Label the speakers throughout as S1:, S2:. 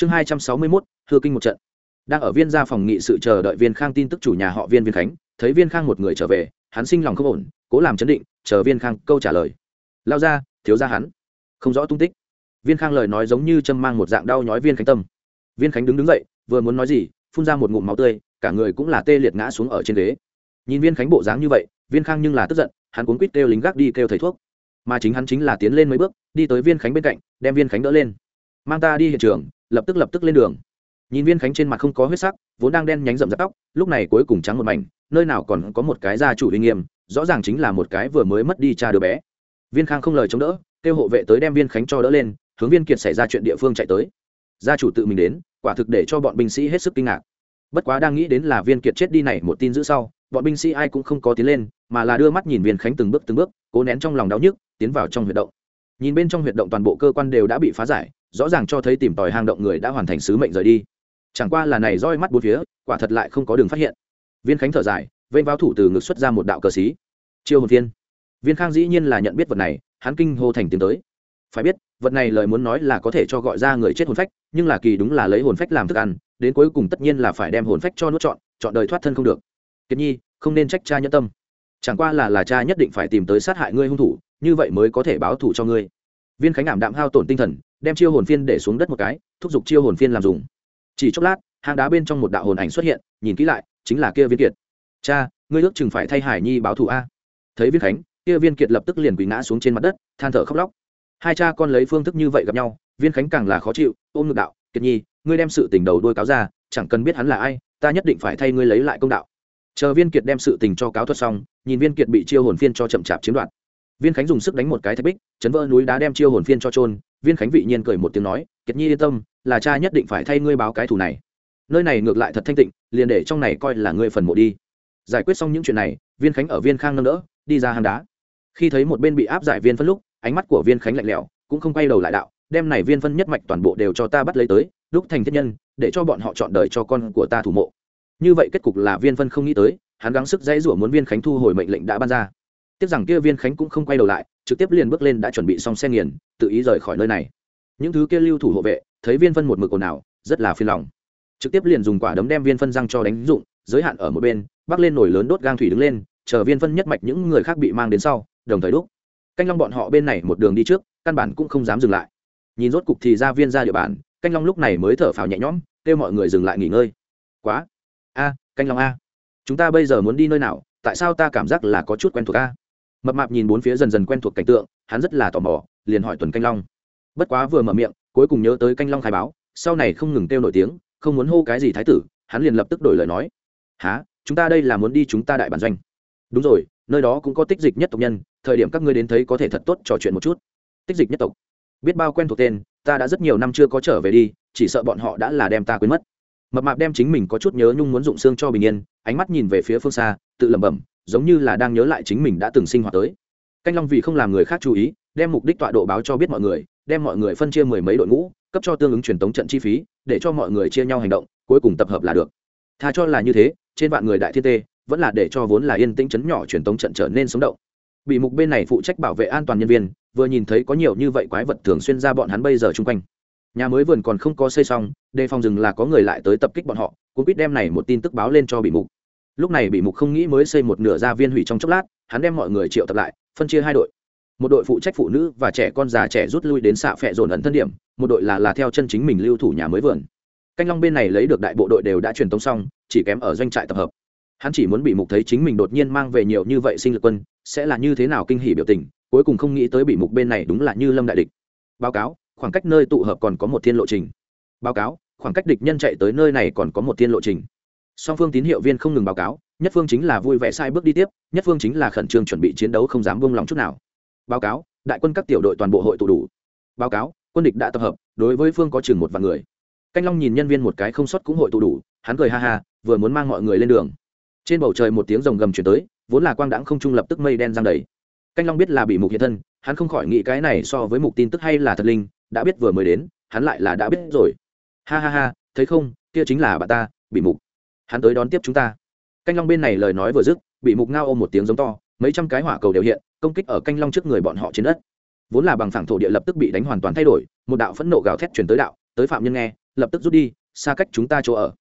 S1: chương hai trăm sáu mươi mốt thưa kinh một trận. Đang ở viên gia phòng nghị sự chờ đợi viên khang tin tức chủ nhà họ viên viên khánh, thấy viên khang một người trở về, hắn sinh lòng không ổn, cố làm chấn định, chờ viên khang câu trả lời. Lao ra thiếu ra hắn. Không rõ tung tích. Viên khang lời nói giống như châm mang một dạng đau nhói viên khánh tâm. Viên khánh đứng đứng dậy, vừa muốn nói gì, phun ra một ngụm máu tươi, cả người cũng là tê liệt ngã xuống ở trên ghế. Nhìn viên khánh bộ dáng như vậy, viên khang nhưng là tức giận, hắn cuốn quýt kêu lính gác đi kêu thầy thuốc. Mà chính hắn chính là tiến lên mấy bước, đi tới viên khánh bên cạnh, đem viên khánh đỡ lên. Mang ta đi hiện trường lập tức lập tức lên đường. Nhìn viên khánh trên mặt không có huyết sắc, vốn đang đen nhánh rậm rạp tóc, lúc này cuối cùng trắng một mảnh, nơi nào còn có một cái gia chủ uy nghiêm, rõ ràng chính là một cái vừa mới mất đi cha đứa bé. Viên khang không lời chống đỡ, kêu hộ vệ tới đem viên khánh cho đỡ lên, hướng viên kiệt xảy ra chuyện địa phương chạy tới. Gia chủ tự mình đến, quả thực để cho bọn binh sĩ hết sức kinh ngạc. Bất quá đang nghĩ đến là viên kiệt chết đi này một tin giữ sau, bọn binh sĩ ai cũng không có tiến lên, mà là đưa mắt nhìn viên khánh từng bước từng bước, cố nén trong lòng đau nhức, tiến vào trong huyệt động nhìn bên trong huyệt động toàn bộ cơ quan đều đã bị phá giải, rõ ràng cho thấy tìm tòi hang động người đã hoàn thành sứ mệnh rời đi. Chẳng qua là này roi mắt bốn phía, quả thật lại không có đường phát hiện. Viên khánh thở dài vây vào thủ từ ngực xuất ra một đạo cờ xí. Chiêu hồn viên viên khang dĩ nhiên là nhận biết vật này, hắn kinh hô thành tiến tới. Phải biết, vật này lời muốn nói là có thể cho gọi ra người chết hồn phách, nhưng là kỳ đúng là lấy hồn phách làm thức ăn, đến cuối cùng tất nhiên là phải đem hồn phách cho nuốt chọn chọn đời thoát thân không được. Kiệt nhi, không nên trách cha nhân tâm. Chẳng qua là là cha nhất định phải tìm tới sát hại ngươi hung thủ, như vậy mới có thể báo thù cho ngươi viên khánh ảm đạm hao tổn tinh thần, đem chiêu hồn phiên để xuống đất một cái, thúc giục chiêu hồn phiên làm dùng. Chỉ chốc lát, hang đá bên trong một đạo hồn ảnh xuất hiện, nhìn kỹ lại, chính là kia viên kiệt. Cha, ngươi ước chừng phải thay hải nhi báo thù a. Thấy viên khánh, kia viên kiệt lập tức liền quỳ ngã xuống trên mặt đất, than thở khóc lóc. Hai cha con lấy phương thức như vậy gặp nhau, viên khánh càng là khó chịu, ôm ngực đạo, kiệt nhi, ngươi đem sự tình đầu đôi cáo ra, chẳng cần biết hắn là ai, ta nhất định phải thay ngươi lấy lại công đạo. Chờ viên kiệt đem sự tình cho cáo thuật xong, nhìn viên kiệt bị chiêu hồn phiên cho chậm chạp chiếm đoạt viên khánh dùng sức đánh một cái thạch bích, chấn vỡ núi đá đem chiêu hồn phiên cho trôn viên khánh vị nhiên cười một tiếng nói, kiệt nhi yên tâm, là cha nhất định phải thay ngươi báo cái thù này. Nơi này ngược lại thật thanh tịnh, liền để trong này coi là ngươi phần mộ đi. Giải quyết xong những chuyện này, viên khánh ở viên khang nâng đỡ, đi ra hang đá. Khi thấy một bên bị áp giải viên phân lúc, ánh mắt của viên khánh lạnh lẽo, cũng không quay đầu lại đạo, đem này viên phân nhất mạch toàn bộ đều cho ta bắt lấy tới, đúc thành thiết nhân, để cho bọn họ chọn đời cho con của ta thủ mộ. Như vậy kết cục là viên phân không nghĩ tới, hắn gắng sức dãy rủa muốn viên khánh thu hồi mệnh lệnh đã ban ra tiếc rằng kia viên khánh cũng không quay đầu lại, trực tiếp liền bước lên đã chuẩn bị xong xe nghiền, tự ý rời khỏi nơi này. Những thứ kia lưu thủ hộ vệ, thấy viên phân một mực ồn ào, rất là phiền lòng. Trực tiếp liền dùng quả đấm đem viên phân răng cho đánh dụng, giới hạn ở một bên, bắc lên nổi lớn đốt gang thủy đứng lên, chờ viên phân nhất mạch những người khác bị mang đến sau, đồng thời đúc. Canh long bọn họ bên này một đường đi trước, căn bản cũng không dám dừng lại. Nhìn rốt cục thì ra viên ra địa bàn, canh long lúc này mới thở phào nhẹ nhõm, kêu mọi người dừng lại nghỉ ngơi. Quá. A, canh long a. Chúng ta bây giờ muốn đi nơi nào, tại sao ta cảm giác là có chút quen thuộc a? Mập mạp nhìn bốn phía dần dần quen thuộc cảnh tượng, hắn rất là tò mò, liền hỏi tuần canh long. Bất quá vừa mở miệng, cuối cùng nhớ tới canh long khai báo, sau này không ngừng kêu nổi tiếng, không muốn hô cái gì thái tử, hắn liền lập tức đổi lời nói. Há chúng ta đây là muốn đi chúng ta đại bản doanh. Đúng rồi, nơi đó cũng có tích dịch nhất tộc nhân, thời điểm các ngươi đến thấy có thể thật tốt trò chuyện một chút. Tích dịch nhất tộc? Biết bao quen thuộc tên, ta đã rất nhiều năm chưa có trở về đi, chỉ sợ bọn họ đã là đem ta quên mất. Mập mạp đem chính mình có chút nhớ nhung muốn dụng xương cho bình yên, ánh mắt nhìn về phía phương xa, tự lẩm bẩm giống như là đang nhớ lại chính mình đã từng sinh hoạt tới. Canh long vì không làm người khác chú ý, đem mục đích tọa độ báo cho biết mọi người, đem mọi người phân chia mười mấy đội ngũ, cấp cho tương ứng truyền tống trận chi phí, để cho mọi người chia nhau hành động, cuối cùng tập hợp là được. Tha cho là như thế, trên vạn người đại thiên tê, vẫn là để cho vốn là yên tĩnh chấn nhỏ truyền tống trận trở nên sống động. Bị mục bên này phụ trách bảo vệ an toàn nhân viên, vừa nhìn thấy có nhiều như vậy quái vật thường xuyên ra bọn hắn bây giờ chung quanh. Nhà mới vườn còn không có xây xong, đề phòng rừng là có người lại tới tập kích bọn họ cũng biết đem này một tin tức báo lên cho bị mục lúc này bị mục không nghĩ mới xây một nửa gia viên hủy trong chốc lát, hắn đem mọi người triệu tập lại, phân chia hai đội. Một đội phụ trách phụ nữ và trẻ con già trẻ rút lui đến xạ phẹ dồn ẩn thân điểm, một đội là là theo chân chính mình lưu thủ nhà mới vườn. Canh long bên này lấy được đại bộ đội đều đã truyền tống xong, chỉ kém ở doanh trại tập hợp. Hắn chỉ muốn bị mục thấy chính mình đột nhiên mang về nhiều như vậy sinh lực quân, sẽ là như thế nào kinh hỉ biểu tình, cuối cùng không nghĩ tới bị mục bên này đúng là như lâm đại địch. Báo cáo, khoảng cách nơi tụ hợp còn có một thiên lộ trình. Báo cáo, khoảng cách địch nhân chạy tới nơi này còn có một thiên lộ trình song phương tín hiệu viên không ngừng báo cáo, nhất phương chính là vui vẻ sai bước đi tiếp, nhất phương chính là khẩn trương chuẩn bị chiến đấu không dám buông lòng chút nào. Báo cáo, đại quân các tiểu đội toàn bộ hội tụ đủ. Báo cáo, quân địch đã tập hợp, đối với phương có chừng một vạn người. Canh long nhìn nhân viên một cái không xuất cũng hội tụ đủ, hắn cười ha ha, vừa muốn mang mọi người lên đường. Trên bầu trời một tiếng rồng gầm chuyển tới, vốn là quang đãng không trung lập tức mây đen giang đầy. Canh long biết là bị mục hiện thân, hắn không khỏi nghĩ cái này so với mục tin tức hay là thật linh, đã biết vừa mới đến, hắn lại là đã biết rồi. Ha ha ha, thấy không, kia chính là bà ta, bị mục hắn tới đón tiếp chúng ta. Canh long bên này lời nói vừa dứt, bị mục ngao ôm một tiếng giống to, mấy trăm cái hỏa cầu đều hiện, công kích ở canh long trước người bọn họ trên đất. Vốn là bằng phẳng thổ địa lập tức bị đánh hoàn toàn thay đổi, một đạo phẫn nộ gào thét chuyển tới đạo, tới phạm nhân nghe, lập tức rút đi, xa cách chúng ta chỗ ở.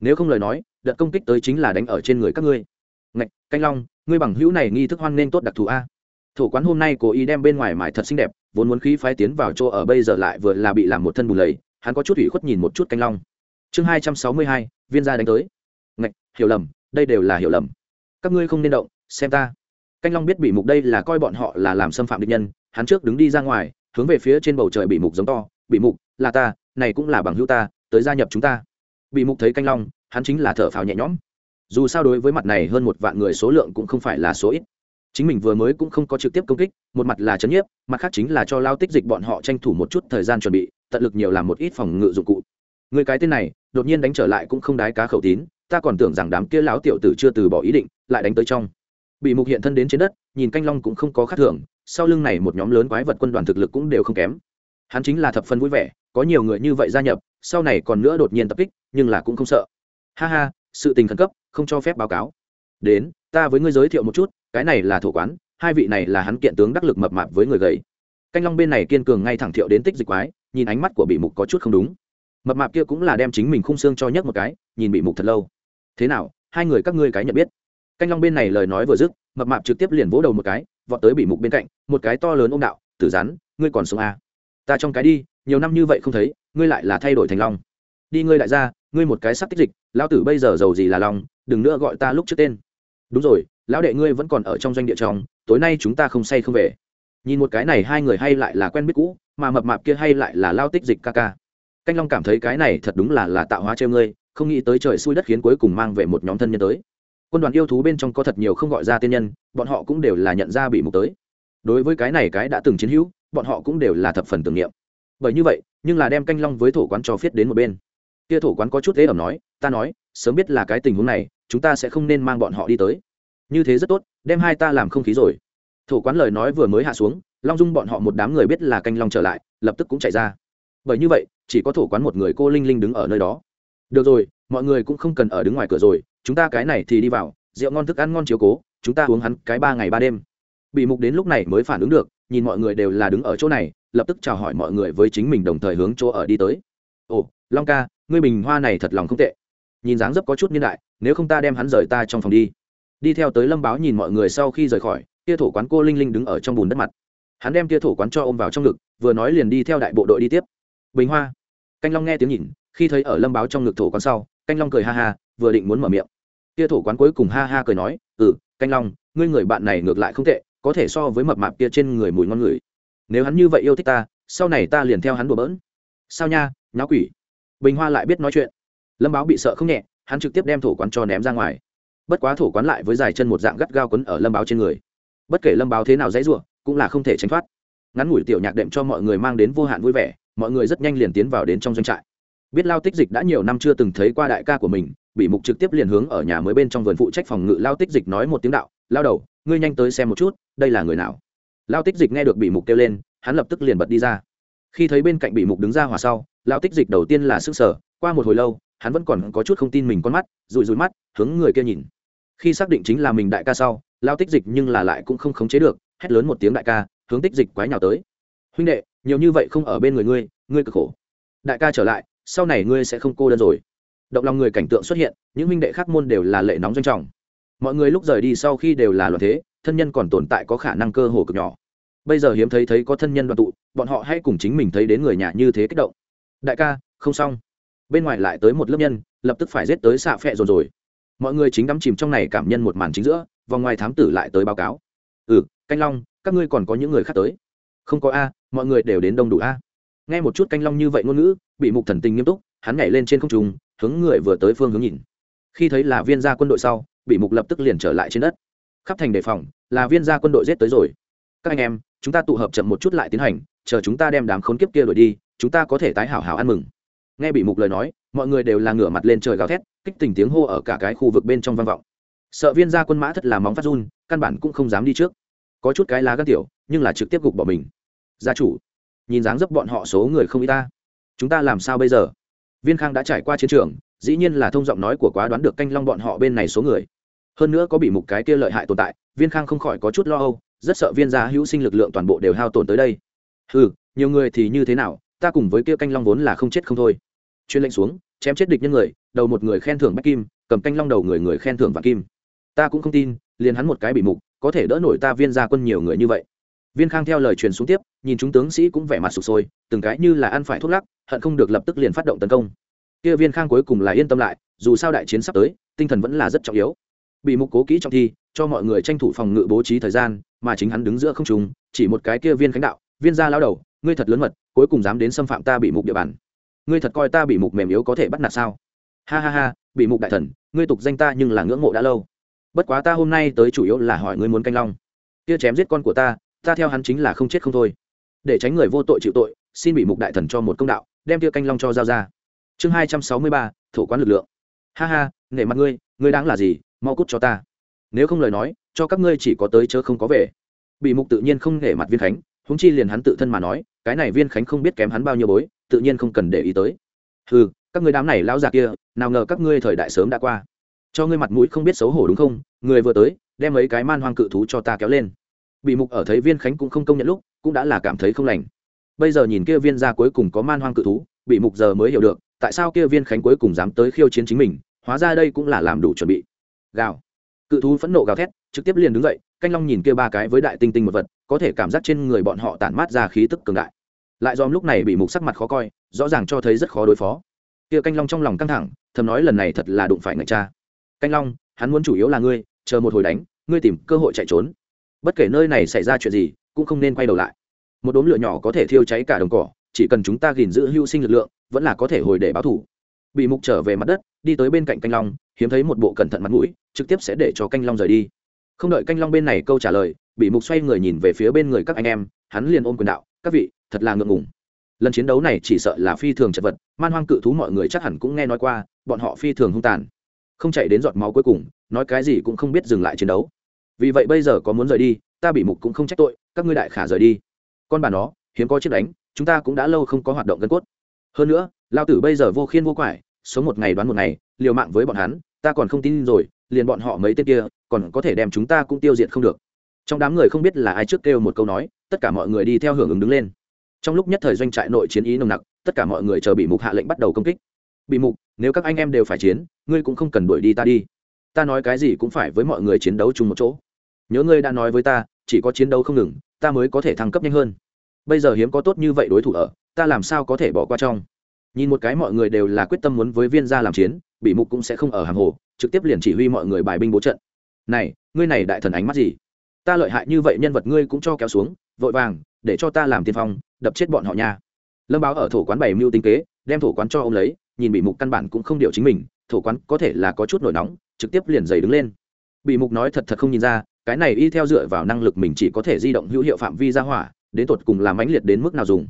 S1: Nếu không lời nói, đợt công kích tới chính là đánh ở trên người các ngươi. Ngạch, canh long, ngươi bằng hữu này nghi thức hoan nên tốt đặc thù a. Thổ quán hôm nay cố ý đem bên ngoài mải thật xinh đẹp, vốn muốn khí phái tiến vào chỗ ở bây giờ lại vừa là bị làm một thân bùn lầy, hắn có chút ủy khuất nhìn một chút canh long. Chương hai trăm sáu mươi hai, viên gia đánh tới hiểu lầm, đây đều là hiểu lầm. Các ngươi không nên động, xem ta. Canh long biết bị mục đây là coi bọn họ là làm xâm phạm địch nhân, hắn trước đứng đi ra ngoài, hướng về phía trên bầu trời bị mục giống to bị mục, là ta, này cũng là bằng hữu ta, tới gia nhập chúng ta. Bị mục thấy canh long, hắn chính là thở phào nhẹ nhõm. Dù sao đối với mặt này hơn một vạn người số lượng cũng không phải là số ít. Chính mình vừa mới cũng không có trực tiếp công kích, một mặt là chấn nhiếp, mặt khác chính là cho lao tích dịch bọn họ tranh thủ một chút thời gian chuẩn bị, tận lực nhiều làm một ít phòng ngự dụng cụ. Người cái tên này, đột nhiên đánh trở lại cũng không đái cá khẩu tín ta còn tưởng rằng đám kia lão tiểu tử chưa từ bỏ ý định, lại đánh tới trong. Bị mục hiện thân đến trên đất, nhìn canh long cũng không có khác thường, sau lưng này một nhóm lớn quái vật quân đoàn thực lực cũng đều không kém. Hắn chính là thập phân vui vẻ, có nhiều người như vậy gia nhập, sau này còn nữa đột nhiên tập kích, nhưng là cũng không sợ. Ha ha, sự tình khẩn cấp, không cho phép báo cáo. Đến, ta với ngươi giới thiệu một chút, cái này là thổ quán, hai vị này là hắn kiện tướng đắc lực mập mạp với người gầy. Canh long bên này kiên cường ngay thẳng thiệu đến tích dịch quái, nhìn ánh mắt của bị mục có chút không đúng. Mập mạp kia cũng là đem chính mình khung xương cho nhấc một cái, nhìn bị mục thật lâu thế nào hai người các ngươi cái nhận biết? Canh long bên này lời nói vừa dứt mập mạp trực tiếp liền vỗ đầu một cái vọt tới bị mục bên cạnh một cái to lớn ôm đạo tử rắn ngươi còn sống à. ta trong cái đi nhiều năm như vậy không thấy ngươi lại là thay đổi thành long. Đi ngươi lại ra, ngươi một cái sắc tích dịch lão tử bây giờ giàu gì là long đừng nữa gọi ta lúc trước tên. Đúng rồi lão đệ ngươi vẫn còn ở trong doanh địa trong tối nay chúng ta không say không về. Nhìn một cái này hai người hay lại là quen biết cũ mà mập mạp kia hay lại là lao tích dịch ca ca. Canh long cảm thấy cái này thật đúng là là tạo hóa treo ngươi không nghĩ tới trời xui đất khiến cuối cùng mang về một nhóm thân nhân tới. Quân đoàn yêu thú bên trong có thật nhiều không gọi ra tiên nhân, bọn họ cũng đều là nhận ra bị mục tới. Đối với cái này cái đã từng chiến hữu, bọn họ cũng đều là thập phần tưởng niệm. Bởi như vậy, nhưng là đem canh long với thổ quán cho phiết đến một bên. Kia thổ quán có chút thế ẩm nói, ta nói, sớm biết là cái tình huống này, chúng ta sẽ không nên mang bọn họ đi tới. Như thế rất tốt, đem hai ta làm không khí rồi. Thổ quán lời nói vừa mới hạ xuống, long dung bọn họ một đám người biết là canh long trở lại, lập tức cũng chạy ra. Bởi như vậy, chỉ có thổ quán một người cô linh linh đứng ở nơi đó được rồi, mọi người cũng không cần ở đứng ngoài cửa rồi, chúng ta cái này thì đi vào, rượu ngon thức ăn ngon chiếu cố, chúng ta uống hắn cái ba ngày ba đêm. Bị mục đến lúc này mới phản ứng được, nhìn mọi người đều là đứng ở chỗ này, lập tức chào hỏi mọi người với chính mình đồng thời hướng chỗ ở đi tới. Ồ, long ca, ngươi bình hoa này thật lòng không tệ. Nhìn dáng dấp có chút niên đại, nếu không ta đem hắn rời ta trong phòng đi. Đi theo tới lâm báo nhìn mọi người sau khi rời khỏi tia thổ quán cô linh linh đứng ở trong bùn đất mặt. Hắn đem tia thổ quán cho ôm vào trong ngực, vừa nói liền đi theo đại bộ đội đi tiếp. Bình hoa. Canh long nghe tiếng nhìn khi thấy ở lâm báo trong ngực thổ quán sau, canh long cười ha ha, vừa định muốn mở miệng. Tia thổ quán cuối cùng ha ha cười nói ừ canh long, ngươi người bạn này ngược lại không tệ, có thể so với mập mạp kia trên người mùi ngon người nếu hắn như vậy yêu thích ta, sau này ta liền theo hắn đùa bỡn. Sao nha, nháo quỷ. Bình hoa lại biết nói chuyện. Lâm báo bị sợ không nhẹ, hắn trực tiếp đem thổ quán cho ném ra ngoài. Bất quá thổ quán lại với dài chân một dạng gắt gao quấn ở lâm báo trên người. Bất kể lâm báo thế nào dãy ruộng cũng là không thể tránh thoát. Ngắn ngủi tiểu nhạc đệm cho mọi người mang đến vô hạn vui vẻ, mọi người rất nhanh liền tiến vào đến trong doanh trại biết lao tích dịch đã nhiều năm chưa từng thấy qua đại ca của mình, bị mục trực tiếp liền hướng ở nhà mới bên trong vườn phụ trách phòng ngự lao tích dịch nói một tiếng đạo, lao đầu, ngươi nhanh tới xem một chút, đây là người nào? Lao tích dịch nghe được bị mục kêu lên, hắn lập tức liền bật đi ra. Khi thấy bên cạnh bị mục đứng ra hòa sau, lao tích dịch đầu tiên là sức sở qua một hồi lâu, hắn vẫn còn có chút không tin mình con mắt, rụi rụi mắt, hướng người kia nhìn. Khi xác định chính là mình đại ca sau, lao tích dịch nhưng là lại cũng không khống chế được, hét lớn một tiếng đại ca, hướng tích dịch quái nhào tới. Huynh đệ, nhiều như vậy không ở bên người ngươi ngươi cực khổ. Đại ca trở lại sau này ngươi sẽ không cô đơn rồi. Động lòng người cảnh tượng xuất hiện, những huynh đệ khác môn đều là lệ nóng doanh trọng. Mọi người lúc rời đi sau khi đều là loạn thế, thân nhân còn tồn tại có khả năng cơ hồ cực nhỏ. Bây giờ hiếm thấy thấy có thân nhân đoàn tụ, bọn họ hãy cùng chính mình thấy đến người nhà như thế kích động. Đại ca, không xong. Bên ngoài lại tới một lớp nhân, lập tức phải giết tới xạ phẹ rồi rồi. Mọi người chính đắm chìm trong này cảm nhân một màn chính giữa, vòng ngoài thám tử lại tới báo cáo. Ừ canh long, các ngươi còn có những người khác tới. Không có a, mọi người đều đến đông đủ a. Nghe một chút canh long như vậy ngôn ngữ bị mục thần tình nghiêm túc, hắn nhảy lên trên không trung, hướng người vừa tới phương hướng nhìn. Khi thấy là viên gia quân đội sau, bị mục lập tức liền trở lại trên đất. Khắp thành đề phòng, là viên gia quân đội giết tới rồi. Các anh em, chúng ta tụ hợp chậm một chút lại tiến hành, chờ chúng ta đem đám khốn kiếp kia đuổi đi, chúng ta có thể tái hảo hảo ăn mừng. Nghe bị mục lời nói, mọi người đều là ngửa mặt lên trời gào thét, kích tình tiếng hô ở cả cái khu vực bên trong vang vọng. Sợ viên gia quân mã thật là móng phát run, căn bản cũng không dám đi trước. Có chút cái lá gắt tiểu, nhưng là trực tiếp gục bỏ mình. Gia chủ, nhìn dáng dấp bọn họ số người không y ta chúng ta làm sao bây giờ? Viên khang đã trải qua chiến trường, dĩ nhiên là thông giọng nói của quá đoán được canh long bọn họ bên này số người. Hơn nữa có bị mục cái kia lợi hại tồn tại, viên khang không khỏi có chút lo âu, rất sợ viên gia hữu sinh lực lượng toàn bộ đều hao tổn tới đây. Ừ nhiều người thì như thế nào, ta cùng với kia canh long vốn là không chết không thôi. Chuyên lệnh xuống, chém chết địch nhân người, đầu một người khen thưởng bách kim, cầm canh long đầu người người khen thưởng vạn kim. Ta cũng không tin, liền hắn một cái bị mục, có thể đỡ nổi ta viên gia quân nhiều người như vậy. Viên khang theo lời truyền xuống tiếp, nhìn chúng tướng sĩ cũng vẻ mặt sụp sôi, từng cái như là ăn phải thuốc lắc hận không được lập tức liền phát động tấn công. Kia viên khang cuối cùng là yên tâm lại, dù sao đại chiến sắp tới, tinh thần vẫn là rất trọng yếu. Bị mục cố kỹ trong thi, cho mọi người tranh thủ phòng ngự bố trí thời gian, mà chính hắn đứng giữa không trùng chỉ một cái kia viên khánh đạo, viên gia lao đầu, ngươi thật lớn mật, cuối cùng dám đến xâm phạm ta bị mục địa bàn. Ngươi thật coi ta bị mục mềm yếu có thể bắt nạt sao? Ha ha ha, bị mục đại thần, ngươi tục danh ta nhưng là ngưỡng mộ đã lâu. Bất quá ta hôm nay tới chủ yếu là hỏi ngươi muốn canh long. Kia chém giết con của ta ta theo hắn chính là không chết không thôi. Để tránh người vô tội chịu tội, xin bị mục đại thần cho một công đạo đem tia canh long cho giao ra. Chương hai trăm sáu mươi ba, thổ quán lực lượng. Ha ha, nể mặt ngươi ngươi đáng là gì, mau cút cho ta. Nếu không lời nói, cho các ngươi chỉ có tới chớ không có về. Bị mục tự nhiên không nể mặt viên khánh húng chi liền hắn tự thân mà nói, cái này viên khánh không biết kém hắn bao nhiêu bối, tự nhiên không cần để ý tới. Ừ các ngươi đám này lão già kia, nào ngờ các ngươi thời đại sớm đã qua. Cho ngươi mặt mũi không biết xấu hổ đúng không, người vừa tới, đem mấy cái man hoang cự thú cho ta kéo lên. Bị mục ở thấy viên khánh cũng không công nhận lúc, cũng đã là cảm thấy không lành bây giờ nhìn kia viên ra cuối cùng có man hoang cự thú, bị mục giờ mới hiểu được, tại sao kia viên khánh cuối cùng dám tới khiêu chiến chính mình, hóa ra đây cũng là làm đủ chuẩn bị. Gào. Cự thú phẫn nộ gào thét, trực tiếp liền đứng dậy, canh long nhìn kia ba cái với đại tinh tinh một vật, có thể cảm giác trên người bọn họ tản mát ra khí tức cường đại. Lại dòm lúc này bị mục sắc mặt khó coi, rõ ràng cho thấy rất khó đối phó. Kia canh long trong lòng căng thẳng, thầm nói lần này thật là đụng phải người cha. Canh long, hắn muốn chủ yếu là ngươi, chờ một hồi đánh, ngươi tìm cơ hội chạy trốn. Bất kể nơi này xảy ra chuyện gì, cũng không nên quay đầu lại một đốm lửa nhỏ có thể thiêu cháy cả đồng cỏ, chỉ cần chúng ta gìn giữ hưu sinh lực lượng, vẫn là có thể hồi để báo thủ. Bị mục trở về mặt đất, đi tới bên cạnh canh long, hiếm thấy một bộ cẩn thận mặt mũi, trực tiếp sẽ để cho canh long rời đi. Không đợi canh long bên này câu trả lời, bị mục xoay người nhìn về phía bên người các anh em, hắn liền ôm quyền đạo, các vị, thật là ngượng ngùng. Lần chiến đấu này chỉ sợ là phi thường chật vật, man hoang cự thú mọi người chắc hẳn cũng nghe nói qua, bọn họ phi thường hung tàn. Không chạy đến giọt máu cuối cùng, nói cái gì cũng không biết dừng lại chiến đấu. Vì vậy bây giờ có muốn rời đi, ta bị mục cũng không trách tội, các ngươi đại khả rời đi con bà nó, hiếm có chiếc đánh, chúng ta cũng đã lâu không có hoạt động gân cốt. Hơn nữa, lao tử bây giờ vô khiên vô quải, sống một ngày đoán một ngày, liều mạng với bọn hắn, ta còn không tin rồi, liền bọn họ mấy tên kia, còn có thể đem chúng ta cũng tiêu diệt không được. Trong đám người không biết là ai trước kêu một câu nói, tất cả mọi người đi theo hưởng ứng đứng lên. Trong lúc nhất thời doanh trại nội chiến ý nồng nặc, tất cả mọi người chờ bị mục hạ lệnh bắt đầu công kích. Bị mục, nếu các anh em đều phải chiến, ngươi cũng không cần đuổi đi ta đi. Ta nói cái gì cũng phải với mọi người chiến đấu chung một chỗ. Nhớ ngươi đã nói với ta, chỉ có chiến đấu không ngừng, ta mới có thể thăng cấp nhanh hơn bây giờ hiếm có tốt như vậy đối thủ ở, ta làm sao có thể bỏ qua trong? Nhìn một cái mọi người đều là quyết tâm muốn với viên gia làm chiến, bị mục cũng sẽ không ở hàng hồ, trực tiếp liền chỉ huy mọi người bài binh bố trận. Này, ngươi này đại thần ánh mắt gì? Ta lợi hại như vậy nhân vật ngươi cũng cho kéo xuống, vội vàng, để cho ta làm tiên phong, đập chết bọn họ nha. Lâm báo ở thổ quán bảy mưu tinh kế, đem thổ quán cho ông lấy, nhìn bị mục căn bản cũng không điều chính mình, thổ quán có thể là có chút nổi nóng, trực tiếp liền giày đứng lên. Bị mục nói thật thật không nhìn ra, cái này y theo dựa vào năng lực mình chỉ có thể di động hữu hiệu phạm vi ra hỏa đến tột cùng làm mãnh liệt đến mức nào dùng.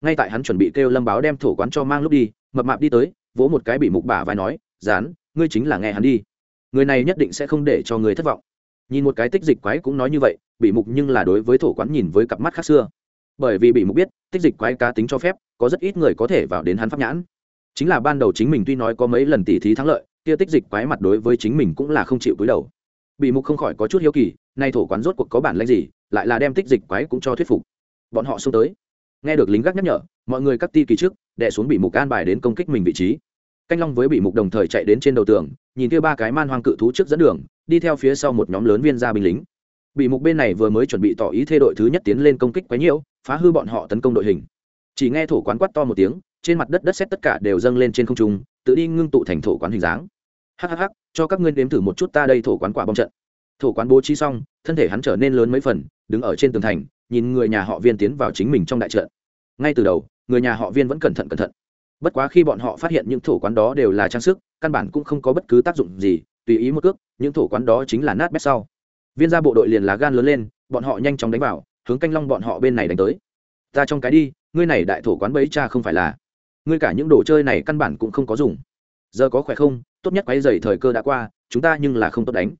S1: Ngay tại hắn chuẩn bị kêu lâm báo đem thổ quán cho mang lúc đi, mập mạp đi tới, vỗ một cái bị mục bả vai nói dán ngươi chính là nghe hắn đi. Người này nhất định sẽ không để cho người thất vọng. Nhìn một cái tích dịch quái cũng nói như vậy, bị mục nhưng là đối với thổ quán nhìn với cặp mắt khác xưa. Bởi vì bị mục biết, tích dịch quái cá tính cho phép, có rất ít người có thể vào đến hắn pháp nhãn. Chính là ban đầu chính mình tuy nói có mấy lần tỉ thí thắng lợi, kia tích dịch quái mặt đối với chính mình cũng là không chịu cúi đầu. Bị mục không khỏi có chút hiếu kỳ, nay thổ quán rốt cuộc có bản lãnh gì, lại là đem tích dịch quái cũng cho thuyết phục bọn họ xông tới. Nghe được lính gác nhắc nhở, mọi người cắt ti kỳ trước, đè xuống bị mục an bài đến công kích mình vị trí. Canh long với bị mục đồng thời chạy đến trên đầu tường, nhìn kia ba cái man hoang cự thú trước dẫn đường, đi theo phía sau một nhóm lớn viên gia binh lính. Bị mục bên này vừa mới chuẩn bị tỏ ý thê đội thứ nhất tiến lên công kích quấy nhiễu, phá hư bọn họ tấn công đội hình. Chỉ nghe thổ quán quát to một tiếng, trên mặt đất đất xét tất cả đều dâng lên trên không trung, tự đi ngưng tụ thành thổ quán hình dáng. Hhh cho các ngươi đếm thử một chút ta đây thổ quán quả bom trận. Thổ quán bố trí xong, thân thể hắn trở nên lớn mấy phần, đứng ở trên tường thành nhìn người nhà họ viên tiến vào chính mình trong đại trận. Ngay từ đầu, người nhà họ viên vẫn cẩn thận cẩn thận. Bất quá khi bọn họ phát hiện những thổ quán đó đều là trang sức, căn bản cũng không có bất cứ tác dụng gì, tùy ý một cước, những thổ quán đó chính là nát bét sau. Viên gia bộ đội liền lá gan lớn lên, bọn họ nhanh chóng đánh vào, hướng canh long bọn họ bên này đánh tới. Ta trong cái đi, ngươi này đại thổ quán bấy cha không phải là. Ngươi cả những đồ chơi này căn bản cũng không có dùng. Giờ có khỏe không? Tốt nhất quay dày thời cơ đã qua, chúng ta nhưng là không tốt đánh.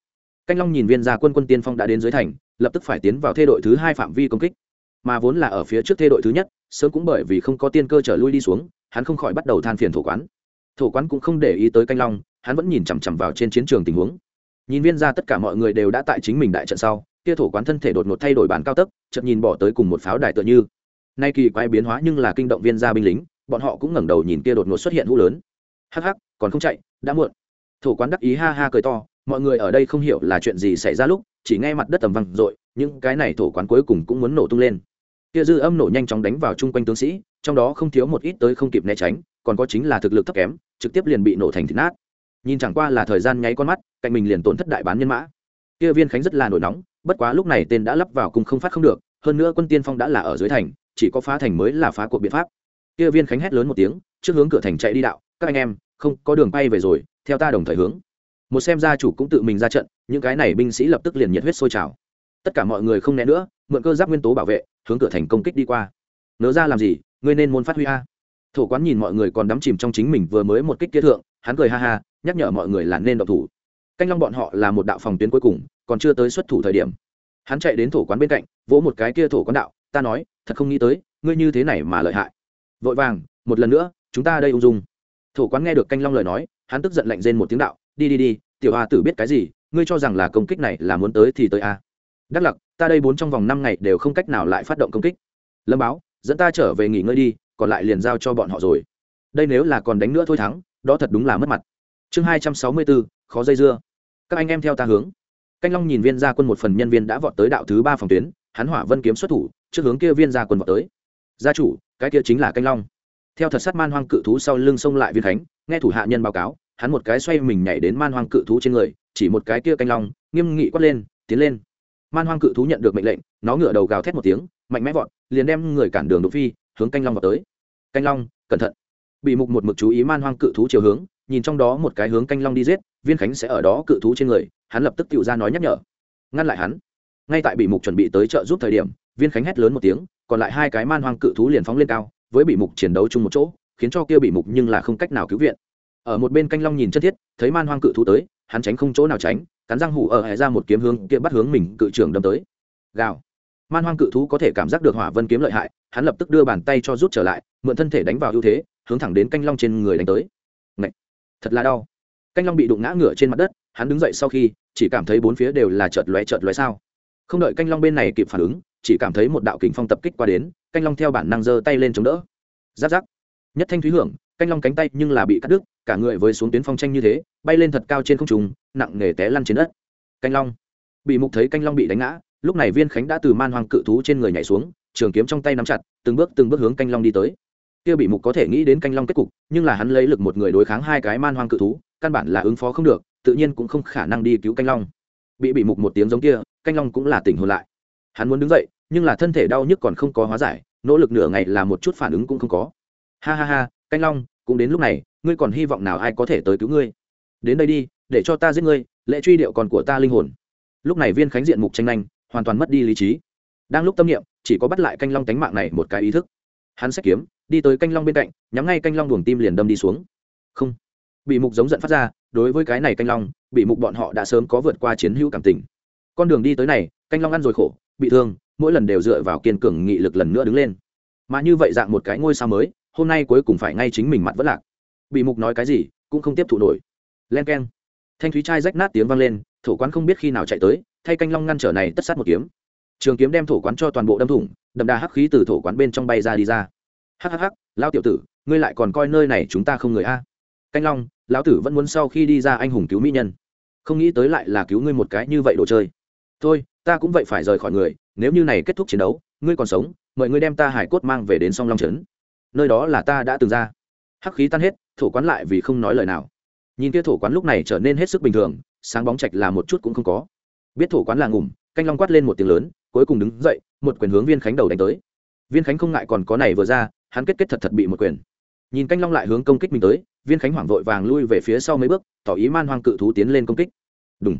S1: Canh long nhìn viên gia quân quân tiên phong đã đến dưới thành lập tức phải tiến vào thê đội thứ hai phạm vi công kích. Mà vốn là ở phía trước thê đội thứ nhất, sớm cũng bởi vì không có tiên cơ trở lui đi xuống, hắn không khỏi bắt đầu than phiền thổ quán. Thổ quán cũng không để ý tới canh long, hắn vẫn nhìn chằm chằm vào trên chiến trường tình huống. Nhìn viên ra tất cả mọi người đều đã tại chính mình đại trận sau, kia thổ quán thân thể đột ngột thay đổi bản cao tấc chợt nhìn bỏ tới cùng một pháo đài tựa như. Nay kỳ quái biến hóa nhưng là kinh động viên gia binh lính, bọn họ cũng ngẩng đầu nhìn kia đột ngột xuất hiện hũ lớn. Hắc hắc, còn không chạy, đã muộn. Thổ quán đắc ý ha ha cười to mọi người ở đây không hiểu là chuyện gì xảy ra lúc, chỉ nghe mặt đất tầm văng r những cái này thổ quán cuối cùng cũng muốn nổ tung lên. Kia dư âm nổ nhanh chóng đánh vào chung quanh tướng sĩ, trong đó không thiếu một ít tới không kịp né tránh, còn có chính là thực lực thấp kém, trực tiếp liền bị nổ thành thịt nát. Nhìn chẳng qua là thời gian nháy con mắt, cạnh mình liền tổn thất đại bán nhân mã. Kia viên khánh rất là nổi nóng, bất quá lúc này tên đã lắp vào cùng không phát không được, hơn nữa quân tiên phong đã là ở dưới thành, chỉ có phá thành mới là phá cuộc biện pháp. Kia viên khánh hét lớn một tiếng, trước hướng cửa thành chạy đi đạo, các anh em, không có đường bay về rồi, theo ta đồng thời hướng một xem gia chủ cũng tự mình ra trận, những cái này binh sĩ lập tức liền nhiệt huyết sôi trào. Tất cả mọi người không né nữa, mượn cơ giáp nguyên tố bảo vệ, hướng cửa thành công kích đi qua. Nỡ ra làm gì, ngươi nên môn phát huy a. Thổ quán nhìn mọi người còn đắm chìm trong chính mình vừa mới một kích kia thượng, hắn cười ha ha, nhắc nhở mọi người là nên độc thủ. Canh long bọn họ là một đạo phòng tuyến cuối cùng, còn chưa tới xuất thủ thời điểm. Hắn chạy đến thổ quán bên cạnh, vỗ một cái kia thổ quán đạo, ta nói, thật không nghĩ tới, ngươi như thế này mà lợi hại. Vội vàng, một lần nữa, chúng ta đây ung dung. Thổ quán nghe được canh long lời nói, hắn tức giận lạnh rên một tiếng đạo đi đi đi, tiểu hoa tử biết cái gì, ngươi cho rằng là công kích này là muốn tới thì tới a đắc lặc, ta đây bốn trong vòng năm ngày đều không cách nào lại phát động công kích. Lâm báo, dẫn ta trở về nghỉ ngơi đi, còn lại liền giao cho bọn họ rồi. Đây nếu là còn đánh nữa thôi thắng, đó thật đúng là mất mặt. Chương hai trăm sáu mươi bốn, khó dây dưa. Các anh em theo ta hướng. Canh long nhìn viên gia quân một phần nhân viên đã vọt tới đạo thứ ba phòng tuyến, hắn hỏa vân kiếm xuất thủ, trước hướng kia viên gia quân vọt tới. Gia chủ, cái kia chính là canh long. Theo thật sát man hoang cự thú sau lưng sông lại viên khánh nghe thủ hạ nhân báo cáo hắn một cái xoay mình nhảy đến man hoang cự thú trên người, chỉ một cái kia canh long, nghiêm nghị quát lên, tiến lên. Man hoang cự thú nhận được mệnh lệnh, nó ngửa đầu gào thét một tiếng, mạnh mẽ vọt, liền đem người cản đường đỗ phi, hướng canh long vào tới. Canh long, cẩn thận. Bị mục một mực chú ý man hoang cự thú chiều hướng, nhìn trong đó một cái hướng canh long đi giết, viên khánh sẽ ở đó cự thú trên người, hắn lập tức tự ra nói nhắc nhở. Ngăn lại hắn. Ngay tại bị mục chuẩn bị tới trợ giúp thời điểm, viên khánh hét lớn một tiếng, còn lại hai cái man hoang cự thú liền phóng lên cao, với bị mục chiến đấu chung một chỗ, khiến cho kia bị mục nhưng là không cách nào cứu viện ở một bên canh long nhìn chân thiết, thấy man hoang cự thú tới, hắn tránh không chỗ nào tránh, cắn răng hủ ở hẹ ra một kiếm hướng kia bắt hướng mình cự trưởng đâm tới. Gào. Man hoang cự thú có thể cảm giác được hỏa vân kiếm lợi hại, hắn lập tức đưa bàn tay cho rút trở lại, mượn thân thể đánh vào ưu thế, hướng thẳng đến canh long trên người đánh tới. Ngậy! thật là đau. Canh long bị đụng ngã ngửa trên mặt đất, hắn đứng dậy sau khi, chỉ cảm thấy bốn phía đều là chợt lóe chợt lóe sao. Không đợi canh long bên này kịp phản ứng, chỉ cảm thấy một đạo kình phong tập kích qua đến, canh long theo bản năng giơ tay lên chống đỡ. Giáp giáp nhất thanh thúy hưởng, canh long cánh tay nhưng là bị cắt đứt, cả người với xuống tuyến phong tranh như thế, bay lên thật cao trên không trung, nặng nề té lăn trên đất. Canh long. Bị mục thấy canh long bị đánh ngã, lúc này viên khánh đã từ man hoang cự thú trên người nhảy xuống, trường kiếm trong tay nắm chặt, từng bước từng bước hướng canh long đi tới. Kia bị mục có thể nghĩ đến canh long kết cục, nhưng là hắn lấy lực một người đối kháng hai cái man hoang cự thú, căn bản là ứng phó không được, tự nhiên cũng không khả năng đi cứu canh long. Bị bị mục một tiếng giống kia, canh long cũng là tỉnh hồn lại. Hắn muốn đứng dậy, nhưng là thân thể đau nhức còn không có hóa giải, nỗ lực nửa ngày là một chút phản ứng cũng không có ha ha ha, canh long, cũng đến lúc này, ngươi còn hy vọng nào ai có thể tới cứu ngươi? Đến đây đi, để cho ta giết ngươi, lệ truy điệu còn của ta linh hồn. Lúc này viên khánh diện mục tranh nhanh hoàn toàn mất đi lý trí. Đang lúc tâm niệm, chỉ có bắt lại canh long tánh mạng này một cái ý thức. Hắn sẽ kiếm, đi tới canh long bên cạnh, nhắm ngay canh long buồng tim liền đâm đi xuống. Không. Bị mục giống giận phát ra, đối với cái này canh long, bị mục bọn họ đã sớm có vượt qua chiến hữu cảm tình. Con đường đi tới này, canh long ăn rồi khổ, bị thương, mỗi lần đều dựa vào kiên cường nghị lực lần nữa đứng lên. Mà như vậy dạng một cái ngôi sao mới hôm nay cuối cùng phải ngay chính mình mặt vất lạc. Bị mục nói cái gì, cũng không tiếp thụ nổi. Len k e n thanh thúy trai rách nát tiếng vang lên, thổ quán không biết khi nào chạy tới, thay canh long ngăn trở này tất sát một kiếm. Trường kiếm đem thổ quán cho toàn bộ đâm thủng, đậm đà hắc khí từ thổ quán bên trong bay ra đi ra. Hắc hắc hắc lao tiểu tử, ngươi lại còn coi nơi này chúng ta không người a? Canh long, lão tử vẫn muốn sau khi đi ra anh hùng cứu mỹ nhân. Không nghĩ tới lại là cứu ngươi một cái như vậy đồ chơi. Thôi, ta cũng vậy phải rời khỏi người, nếu như này kết thúc chiến đấu, ngươi còn sống, mời ngươi đem ta hải cốt mang về đến song long trấn nơi đó là ta đã từng ra. Hắc khí tan hết, thổ quán lại vì không nói lời nào. Nhìn kia thổ quán lúc này trở nên hết sức bình thường, sáng bóng chạch là một chút cũng không có. Biết thổ quán là ngủm, canh long quát lên một tiếng lớn, cuối cùng đứng dậy, một quyền hướng viên khánh đầu đánh tới. Viên khánh không ngại còn có này vừa ra, hắn kết kết thật thật bị một quyền. Nhìn canh long lại hướng công kích mình tới, viên khánh hoảng vội vàng lui về phía sau mấy bước, tỏ ý man hoang cự thú tiến lên công kích. Đúng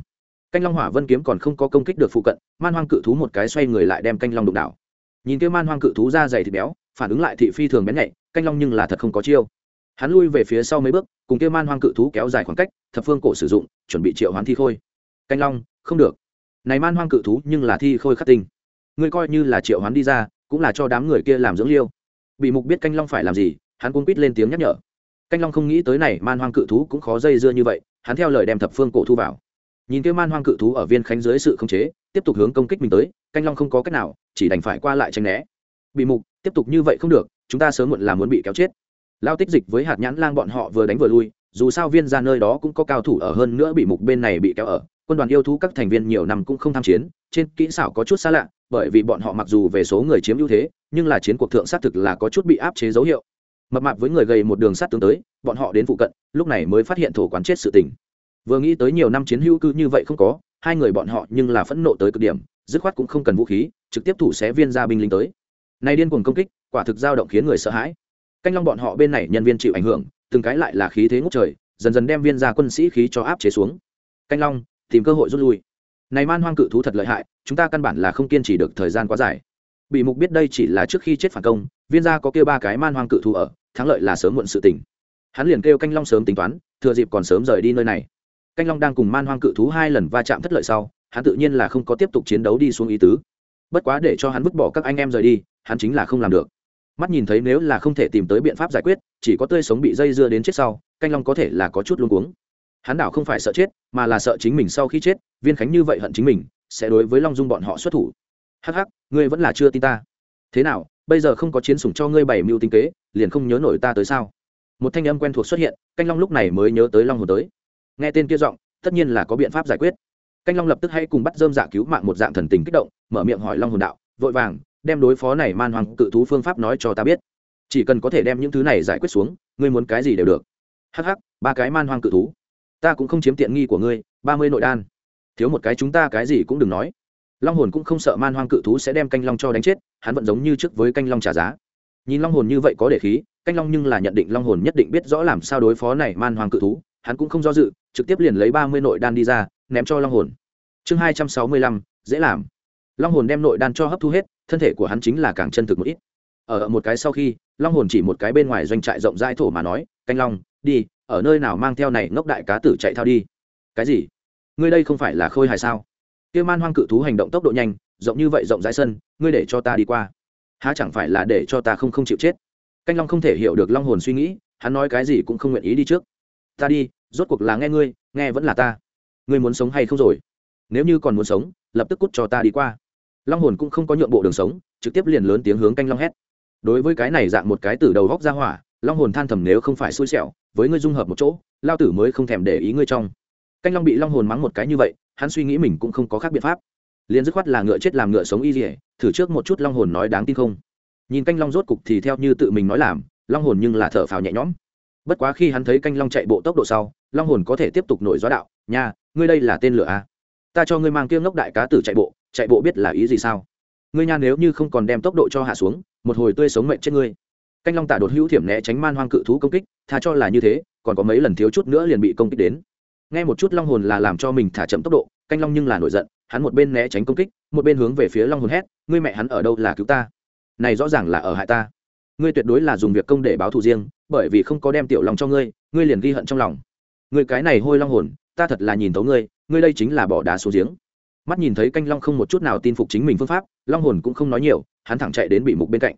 S1: canh long hỏa vân kiếm còn không có công kích được phụ cận, man hoang cự thú một cái xoay người lại đem canh long đụng đảo. Nhìn kia man hoang cự thú ra dày thịt béo phản ứng lại thị phi thường bén nhạy, canh long nhưng là thật không có chiêu. Hắn lui về phía sau mấy bước, cùng kia man hoang cự thú kéo dài khoảng cách, thập phương cổ sử dụng, chuẩn bị triệu hoán thi khôi. Canh long, không được. Này man hoang cự thú nhưng là thi khôi khắc tinh. Ngươi coi như là triệu hoán đi ra, cũng là cho đám người kia làm dưỡng liêu. Bị mục biết canh long phải làm gì, hắn cũng quýt lên tiếng nhắc nhở. Canh long không nghĩ tới này man hoang cự thú cũng khó dây dưa như vậy, hắn theo lời đem thập phương cổ thu vào. Nhìn kia man hoang cự thú ở viên khánh dưới sự khống chế, tiếp tục hướng công kích mình tới, canh long không có cách nào, chỉ đành phải qua lại tranh né bị mục, tiếp tục như vậy không được, chúng ta sớm muộn là muốn bị kéo chết. Lao tích dịch với hạt nhãn lang bọn họ vừa đánh vừa lui, dù sao viên ra nơi đó cũng có cao thủ ở hơn nữa bị mục bên này bị kéo ở, quân đoàn yêu thú các thành viên nhiều năm cũng không tham chiến, trên kỹ xảo có chút xa lạ, bởi vì bọn họ mặc dù về số người chiếm ưu thế, nhưng là chiến cuộc thượng xác thực là có chút bị áp chế dấu hiệu. Mập mạp với người gầy một đường sát tướng tới, bọn họ đến phụ cận, lúc này mới phát hiện thổ quán chết sự tình. Vừa nghĩ tới nhiều năm chiến hữu cư như vậy không có, hai người bọn họ nhưng là phẫn nộ tới cực điểm, dứt khoát cũng không cần vũ khí, trực tiếp thủ xé viên ra binh lính tới nay điên cuồng công kích, quả thực dao động khiến người sợ hãi. Canh long bọn họ bên này nhân viên chịu ảnh hưởng, từng cái lại là khí thế ngút trời, dần dần đem viên ra quân sĩ khí cho áp chế xuống. Canh long, tìm cơ hội rút lui. Này man hoang cự thú thật lợi hại, chúng ta căn bản là không kiên trì được thời gian quá dài. Bị mục biết đây chỉ là trước khi chết phản công, viên gia có kêu ba cái man hoang cự thú ở, thắng lợi là sớm muộn sự tình. Hắn liền kêu canh long sớm tính toán, thừa dịp còn sớm rời đi nơi này. Canh long đang cùng man hoang cự thú hai lần va chạm thất lợi sau, hắn tự nhiên là không có tiếp tục chiến đấu đi xuống ý tứ bất quá để cho hắn vứt bỏ các anh em rời đi, hắn chính là không làm được. Mắt nhìn thấy nếu là không thể tìm tới biện pháp giải quyết, chỉ có tươi sống bị dây dưa đến chết sau, canh long có thể là có chút luôn cuống. Hắn đảo không phải sợ chết, mà là sợ chính mình sau khi chết, viên khánh như vậy hận chính mình, sẽ đối với long dung bọn họ xuất thủ. Hắc hắc, ngươi vẫn là chưa tin ta. Thế nào, bây giờ không có chiến sủng cho ngươi bảy mưu tinh kế, liền không nhớ nổi ta tới sao? Một thanh âm quen thuộc xuất hiện, canh long lúc này mới nhớ tới long hồn tới. Nghe tên kia giọng, tất nhiên là có biện pháp giải quyết canh long lập tức hãy cùng bắt dơm dạ cứu mạng một dạng thần tình kích động, mở miệng hỏi long hồn đạo, vội vàng, đem đối phó này man hoàng cự thú phương pháp nói cho ta biết. Chỉ cần có thể đem những thứ này giải quyết xuống, ngươi muốn cái gì đều được. Hh ba cái man hoàng cự thú. Ta cũng không chiếm tiện nghi của ngươi, ba mươi nội đan. Thiếu một cái chúng ta cái gì cũng đừng nói. Long hồn cũng không sợ man hoang cự thú sẽ đem canh long cho đánh chết, hắn vẫn giống như trước với canh long trả giá. Nhìn long hồn như vậy có để khí, canh long nhưng là nhận định long hồn nhất định biết rõ làm sao đối phó này man hoang cự thú, hắn cũng không do dự trực tiếp liền lấy ba mươi nội đan đi ra, ném cho long hồn. Chương hai trăm sáu mươi lăm, dễ làm. Long hồn đem nội đan cho hấp thu hết, thân thể của hắn chính là càng chân thực một ít. Ở một cái sau khi, long hồn chỉ một cái bên ngoài doanh trại rộng rãi thổ mà nói, canh long, đi, ở nơi nào mang theo này ngốc đại cá tử chạy thao đi. Cái gì? Ngươi đây không phải là khôi hài sao? Kia man hoang cự thú hành động tốc độ nhanh, rộng như vậy rộng rãi sân, ngươi để cho ta đi qua. Há chẳng phải là để cho ta không không chịu chết? Canh long không thể hiểu được long hồn suy nghĩ, hắn nói cái gì cũng không nguyện ý đi trước. Ta đi rốt cuộc là nghe ngươi, nghe vẫn là ta. Ngươi muốn sống hay không rồi? Nếu như còn muốn sống, lập tức cút cho ta đi qua. Long hồn cũng không có nhượng bộ đường sống, trực tiếp liền lớn tiếng hướng canh long hét. Đối với cái này dạng một cái từ đầu góc ra hỏa, long hồn than thầm nếu không phải xui xẻo, với ngươi dung hợp một chỗ, lao tử mới không thèm để ý ngươi trong. Canh long bị long hồn mắng một cái như vậy, hắn suy nghĩ mình cũng không có khác biện pháp. Liền dứt khoát là ngựa chết làm ngựa sống y dỉa thử trước một chút long hồn nói đáng tin không. Nhìn canh long rốt cục thì theo như tự mình nói làm, long hồn nhưng là thở phào nhẹ nhõm. Bất quá khi hắn thấy canh long chạy bộ tốc độ sau long hồn có thể tiếp tục nổi gió đạo, nha, ngươi đây là tên lửa à? ta cho ngươi mang kiêng ngốc đại cá tử chạy bộ chạy bộ biết là ý gì sao? Ngươi nha, nếu như không còn đem tốc độ cho hạ xuống, một hồi tươi sống mệnh chết ngươi. Canh long tả đột hữu thiểm né tránh man hoang cự thú công kích, tha cho là như thế, còn có mấy lần thiếu chút nữa liền bị công kích đến. Nghe một chút long hồn là làm cho mình thả chậm tốc độ, canh long nhưng là nổi giận, hắn một bên né tránh công kích, một bên hướng về phía long hồn hét, ngươi mẹ hắn ở đâu là cứu ta? Này rõ ràng là ở hại ta. Ngươi tuyệt đối là dùng việc công để báo thù riêng, bởi vì không có đem tiểu lòng cho ngươi ngươi liền ghi hận trong lòng người cái này hôi long hồn, ta thật là nhìn thấu ngươi ngươi đây chính là bỏ đá xuống giếng. Mắt nhìn thấy canh long không một chút nào tin phục chính mình phương pháp, long hồn cũng không nói nhiều, hắn thẳng chạy đến bị mục bên cạnh.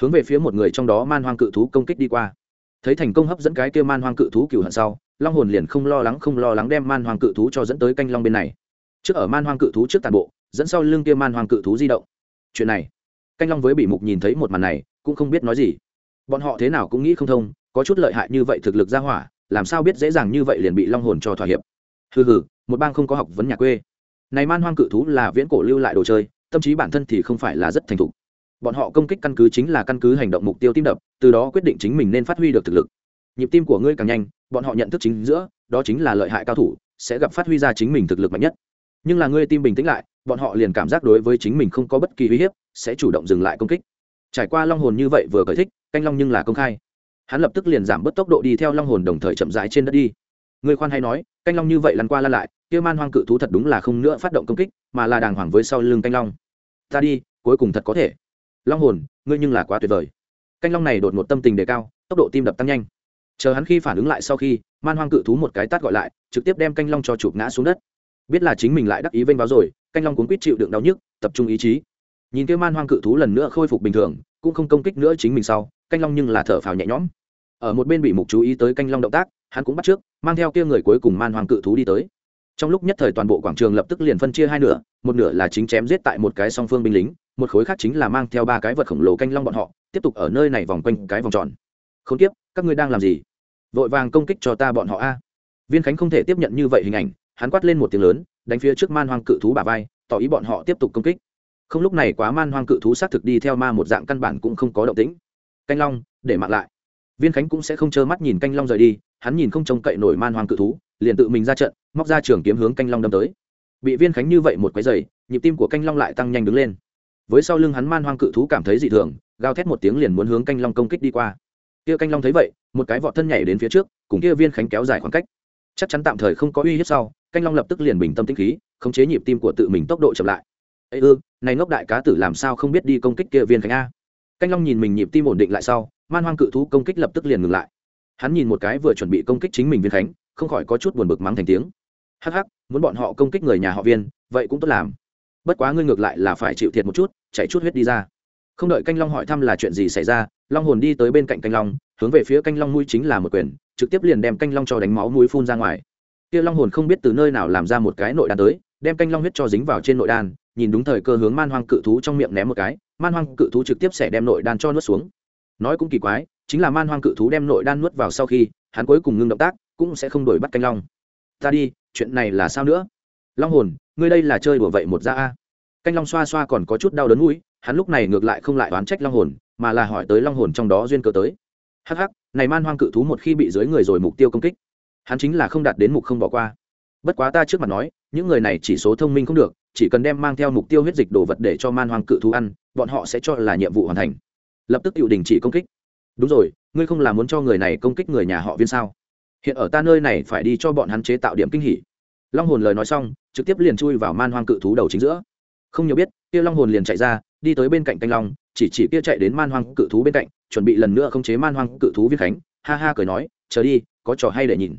S1: Hướng về phía một người trong đó man hoang cự thú công kích đi qua. Thấy thành công hấp dẫn cái kia man hoang cự thú cựu hận sau, long hồn liền không lo lắng không lo lắng đem man hoang cự thú cho dẫn tới canh long bên này. Trước ở man hoang cự thú trước tàn bộ, dẫn sau lưng kia man hoang cự thú di động. Chuyện này, canh long với bị mục nhìn thấy một màn này, cũng không biết nói gì. Bọn họ thế nào cũng nghĩ không thông, có chút lợi hại như vậy thực lực ra hỏa làm sao biết dễ dàng như vậy liền bị long hồn cho thỏa hiệp? Hừ hừ, một bang không có học vấn nhà quê. Này man hoang cự thú là viễn cổ lưu lại đồ chơi, tâm trí bản thân thì không phải là rất thành thục. Bọn họ công kích căn cứ chính là căn cứ hành động mục tiêu tim đập, từ đó quyết định chính mình nên phát huy được thực lực. Nhịp tim của ngươi càng nhanh, bọn họ nhận thức chính giữa, đó chính là lợi hại cao thủ, sẽ gặp phát huy ra chính mình thực lực mạnh nhất. Nhưng là ngươi tim bình tĩnh lại, bọn họ liền cảm giác đối với chính mình không có bất kỳ uy hiếp, sẽ chủ động dừng lại công kích. Trải qua long hồn như vậy vừa cởi thích, canh long nhưng là công khai hắn lập tức liền giảm bớt tốc độ đi theo long hồn đồng thời chậm rãi trên đất đi. Người khoan hay nói, canh long như vậy lăn qua lăn lại, kia man hoang cự thú thật đúng là không nữa phát động công kích, mà là đàng hoàng với sau lưng canh long. Ta đi, cuối cùng thật có thể. Long hồn, ngươi nhưng là quá tuyệt vời. Canh long này đột một tâm tình đề cao, tốc độ tim đập tăng nhanh. Chờ hắn khi phản ứng lại sau khi, man hoang cự thú một cái tát gọi lại, trực tiếp đem canh long cho chụp ngã xuống đất. Biết là chính mình lại đắc ý vênh báo rồi, canh long cuốn quýt chịu đựng đau nhức, tập trung ý chí. Nhìn kia man hoang cự thú lần nữa khôi phục bình thường, cũng không công kích nữa chính mình sau canh long nhưng là thở phào nhẹ nhõm. Ở một bên bị mục chú ý tới canh long động tác, hắn cũng bắt trước, mang theo kia người cuối cùng man Hoàng cự thú đi tới. Trong lúc nhất thời toàn bộ quảng trường lập tức liền phân chia hai nửa, một nửa là chính chém giết tại một cái song phương binh lính, một khối khác chính là mang theo ba cái vật khổng lồ canh long bọn họ, tiếp tục ở nơi này vòng quanh cái vòng tròn. Không tiếp các ngươi đang làm gì? Vội vàng công kích cho ta bọn họ a. Viên khánh không thể tiếp nhận như vậy hình ảnh, hắn quát lên một tiếng lớn, đánh phía trước man hoang cự thú bà vai, tỏ ý bọn họ tiếp tục công kích. Không lúc này quá man hoang cự thú xác thực đi theo ma một dạng căn bản cũng không có động tĩnh canh long, để mạng lại. Viên khánh cũng sẽ không trơ mắt nhìn canh long rời đi, hắn nhìn không trông cậy nổi man hoang cự thú, liền tự mình ra trận, móc ra trường kiếm hướng canh long đâm tới. Bị viên khánh như vậy một quái giày, nhịp tim của canh long lại tăng nhanh đứng lên. Với sau lưng hắn man hoang cự thú cảm thấy dị thường, gào thét một tiếng liền muốn hướng canh long công kích đi qua. Kia canh long thấy vậy, một cái vọt thân nhảy đến phía trước, cùng kia viên khánh kéo dài khoảng cách. Chắc chắn tạm thời không có uy hiếp sau, canh long lập tức liền bình tâm tĩnh khí, khống chế nhịp tim của tự mình tốc độ chậm lại. Ê ư, này ngốc đại cá tử làm sao không biết đi công kích kia viên khánh a? Canh long nhìn mình nhịp tim ổn định lại sau, man hoang cự thú công kích lập tức liền ngừng lại. Hắn nhìn một cái vừa chuẩn bị công kích chính mình viên khánh, không khỏi có chút buồn bực mắng thành tiếng. Hắc hắc, muốn bọn họ công kích người nhà họ viên, vậy cũng tốt làm. Bất quá ngươi ngược lại là phải chịu thiệt một chút, chạy chút huyết đi ra. Không đợi canh long hỏi thăm là chuyện gì xảy ra, long hồn đi tới bên cạnh canh long, hướng về phía canh long mũi chính là một quyền, trực tiếp liền đem canh long cho đánh máu mũi phun ra ngoài. Kia long hồn không biết từ nơi nào làm ra một cái nội đan tới đem canh long huyết cho dính vào trên nội đan, nhìn đúng thời cơ hướng man hoang cự thú trong miệng ném một cái, man hoang cự thú trực tiếp sẽ đem nội đan cho nuốt xuống. Nói cũng kỳ quái, chính là man hoang cự thú đem nội đan nuốt vào sau khi, hắn cuối cùng ngưng động tác cũng sẽ không đổi bắt canh long. Ta đi, chuyện này là sao nữa? Long hồn, ngươi đây là chơi đùa vậy một da a. Canh long xoa xoa còn có chút đau đớn mũi, hắn lúc này ngược lại không lại oán trách long hồn, mà là hỏi tới long hồn trong đó duyên cớ tới. Hắc hắc, này man hoang cự thú một khi bị dưới người rồi mục tiêu công kích, hắn chính là không đạt đến mục không bỏ qua. Bất quá ta trước mặt nói những người này chỉ số thông minh không được, chỉ cần đem mang theo mục tiêu huyết dịch đồ vật để cho man hoang cự thú ăn, bọn họ sẽ cho là nhiệm vụ hoàn thành. Lập tức tự đình chỉ công kích. Đúng rồi, ngươi không là muốn cho người này công kích người nhà họ viên sao? Hiện ở ta nơi này phải đi cho bọn hắn chế tạo điểm kinh hỉ. Long hồn lời nói xong, trực tiếp liền chui vào man hoang cự thú đầu chính giữa. Không nhiều biết, kia long hồn liền chạy ra, đi tới bên cạnh canh long, chỉ chỉ kia chạy đến man hoang cự thú bên cạnh, chuẩn bị lần nữa không chế man hoang cự thú viên khánh. Ha ha cười nói, chờ đi, có trò hay để nhìn.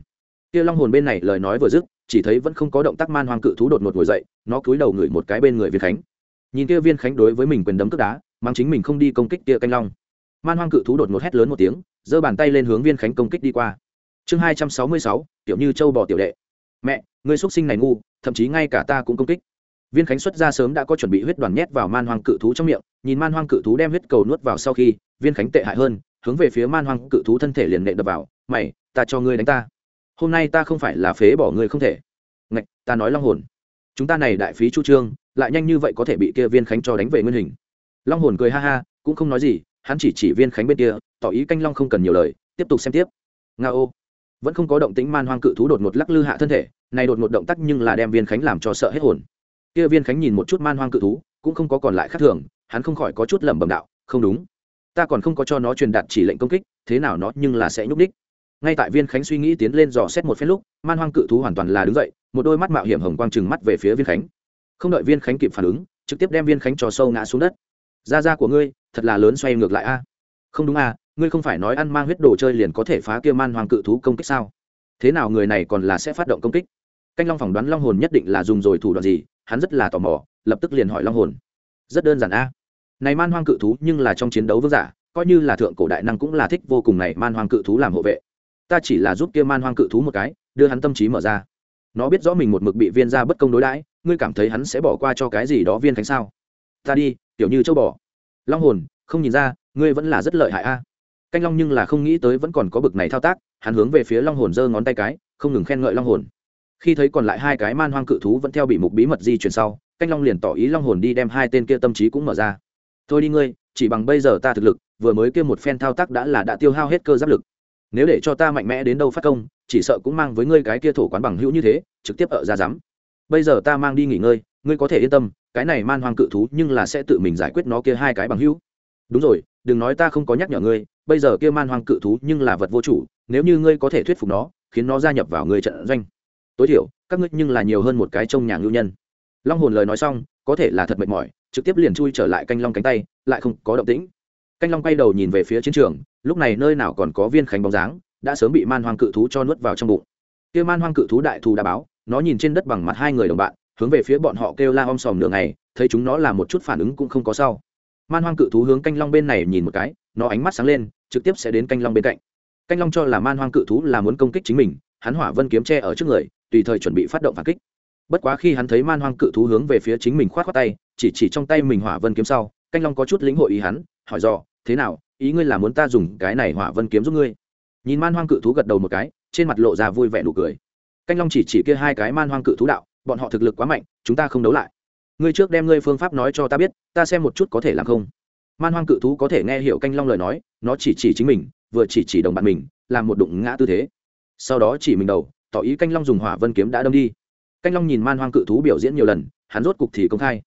S1: Kia long hồn bên này lời nói vừa dứt chỉ thấy vẫn không có động tác man hoang cự thú đột ngột ngồi dậy, nó cúi đầu ngửi một cái bên người viên khánh. Nhìn kia viên khánh đối với mình quyền đấm cướp đá, mang chính mình không đi công kích kia canh long. Man hoang cự thú đột ngột hét lớn một tiếng, giơ bàn tay lên hướng viên khánh công kích đi qua. Chương hai trăm sáu mươi sáu, tiểu như châu bò tiểu đệ. Mẹ người xuất sinh này ngu, thậm chí ngay cả ta cũng công kích. Viên khánh xuất ra sớm đã có chuẩn bị huyết đoàn nhét vào man hoang cự thú trong miệng, nhìn man hoang cự thú đem huyết cầu nuốt vào sau khi, viên khánh tệ hại hơn, hướng về phía man hoang cự thú thân thể liền nệ đập vào. Mày ta cho ngươi đánh ta hôm nay ta không phải là phế bỏ ngươi không thể. Ngạch, ta nói long hồn. Chúng ta này đại phí chu trương, lại nhanh như vậy có thể bị kia viên khánh cho đánh về nguyên hình. Long hồn cười ha ha, cũng không nói gì, hắn chỉ chỉ viên khánh bên kia, tỏ ý canh long không cần nhiều lời, tiếp tục xem tiếp. Nga ô. Vẫn không có động tĩnh man hoang cự thú đột ngột lắc lư hạ thân thể, này đột ngột động tác nhưng là đem viên khánh làm cho sợ hết hồn. Kia viên khánh nhìn một chút man hoang cự thú, cũng không có còn lại khác thường, hắn không khỏi có chút lẩm bẩm đạo, không đúng. Ta còn không có cho nó truyền đạt chỉ lệnh công kích, thế nào nó nhưng là sẽ nhúc đích ngay tại viên khánh suy nghĩ tiến lên dò xét một phen lúc, man hoang cự thú hoàn toàn là đứng dậy, một đôi mắt mạo hiểm hồng quang trừng mắt về phía viên khánh. Không đợi viên khánh kịp phản ứng, trực tiếp đem viên khánh trò sâu ngã xuống đất. Da da của ngươi, thật là lớn xoay ngược lại a. Không đúng a, ngươi không phải nói ăn mang huyết đồ chơi liền có thể phá kia man hoang cự thú công kích sao? Thế nào người này còn là sẽ phát động công kích? Canh long phỏng đoán long hồn nhất định là dùng rồi thủ đoạn gì, hắn rất là tò mò, lập tức liền hỏi long hồn. Rất đơn giản a. Này man hoang cự thú nhưng là trong chiến đấu vương giả, coi như là thượng cổ đại năng cũng là thích vô cùng này man hoang cự thú làm hộ vệ ta chỉ là giúp kia man hoang cự thú một cái, đưa hắn tâm trí mở ra. Nó biết rõ mình một mực bị viên ra bất công đối đãi, ngươi cảm thấy hắn sẽ bỏ qua cho cái gì đó viên khánh sao? Ta đi kiểu như châu bò long hồn, không nhìn ra, ngươi vẫn là rất lợi hại a. Canh long nhưng là không nghĩ tới vẫn còn có bực này thao tác, hắn hướng về phía long hồn giơ ngón tay cái, không ngừng khen ngợi long hồn. Khi thấy còn lại hai cái man hoang cự thú vẫn theo bị mục bí mật di chuyển sau, canh long liền tỏ ý long hồn đi đem hai tên kia tâm trí cũng mở ra. Thôi đi ngươi, chỉ bằng bây giờ ta thực lực, vừa mới kia một phen thao tác đã là đã tiêu hao hết cơ giáp lực nếu để cho ta mạnh mẽ đến đâu phát công, chỉ sợ cũng mang với ngươi cái kia thổ quán bằng hữu như thế, trực tiếp ở ra dám bây giờ ta mang đi nghỉ ngơi, ngươi có thể yên tâm, cái này man hoang cự thú nhưng là sẽ tự mình giải quyết nó kia hai cái bằng hữu. Đúng rồi, đừng nói ta không có nhắc nhở ngươi, bây giờ kia man hoang cự thú nhưng là vật vô chủ, nếu như ngươi có thể thuyết phục nó, khiến nó gia nhập vào người trận doanh. Tối thiểu, các ngươi nhưng là nhiều hơn một cái trông nhà ngưu nhân. Long hồn lời nói xong, có thể là thật mệt mỏi, trực tiếp liền chui trở lại canh long cánh tay, lại không có động tĩnh. Canh long quay đầu nhìn về phía chiến trường lúc này nơi nào còn có viên khánh bóng dáng, đã sớm bị man hoang cự thú cho nuốt vào trong bụng. Kia man hoang cự thú đại thù đã báo, nó nhìn trên đất bằng mặt hai người đồng bạn, hướng về phía bọn họ kêu la om sòm nửa ngày, thấy chúng nó là một chút phản ứng cũng không có sau. Man hoang cự thú hướng canh long bên này nhìn một cái, nó ánh mắt sáng lên, trực tiếp sẽ đến canh long bên cạnh. Canh long cho là man hoang cự thú là muốn công kích chính mình, hắn hỏa vân kiếm tre ở trước người, tùy thời chuẩn bị phát động phản kích. Bất quá khi hắn thấy man hoang cự thú hướng về phía chính mình k h o á t khoác tay, chỉ chỉ trong tay mình hỏa vân kiếm sau, canh long có chút lĩnh hội ý hắn, hỏi dò, thế nào ý ngươi là muốn ta dùng cái này hỏa vân kiếm giúp ngươi. Nhìn man hoang cự thú gật đầu một cái, trên mặt lộ ra vui vẻ nụ cười. Canh long chỉ chỉ kia hai cái man hoang cự thú đạo, bọn họ thực lực quá mạnh, chúng ta không đấu lại. Ngươi trước đem ngươi phương pháp nói cho ta biết, ta xem một chút có thể làm không. Man hoang cự thú có thể nghe hiểu canh long lời nói, nó chỉ chỉ chính mình, vừa chỉ chỉ đồng bạn mình, làm một đụng ngã tư thế. Sau đó chỉ mình đầu, tỏ ý canh long dùng hỏa vân kiếm đã đâm đi. Canh long nhìn man hoang cự thú biểu diễn nhiều lần, hắn rốt cục thì công khai.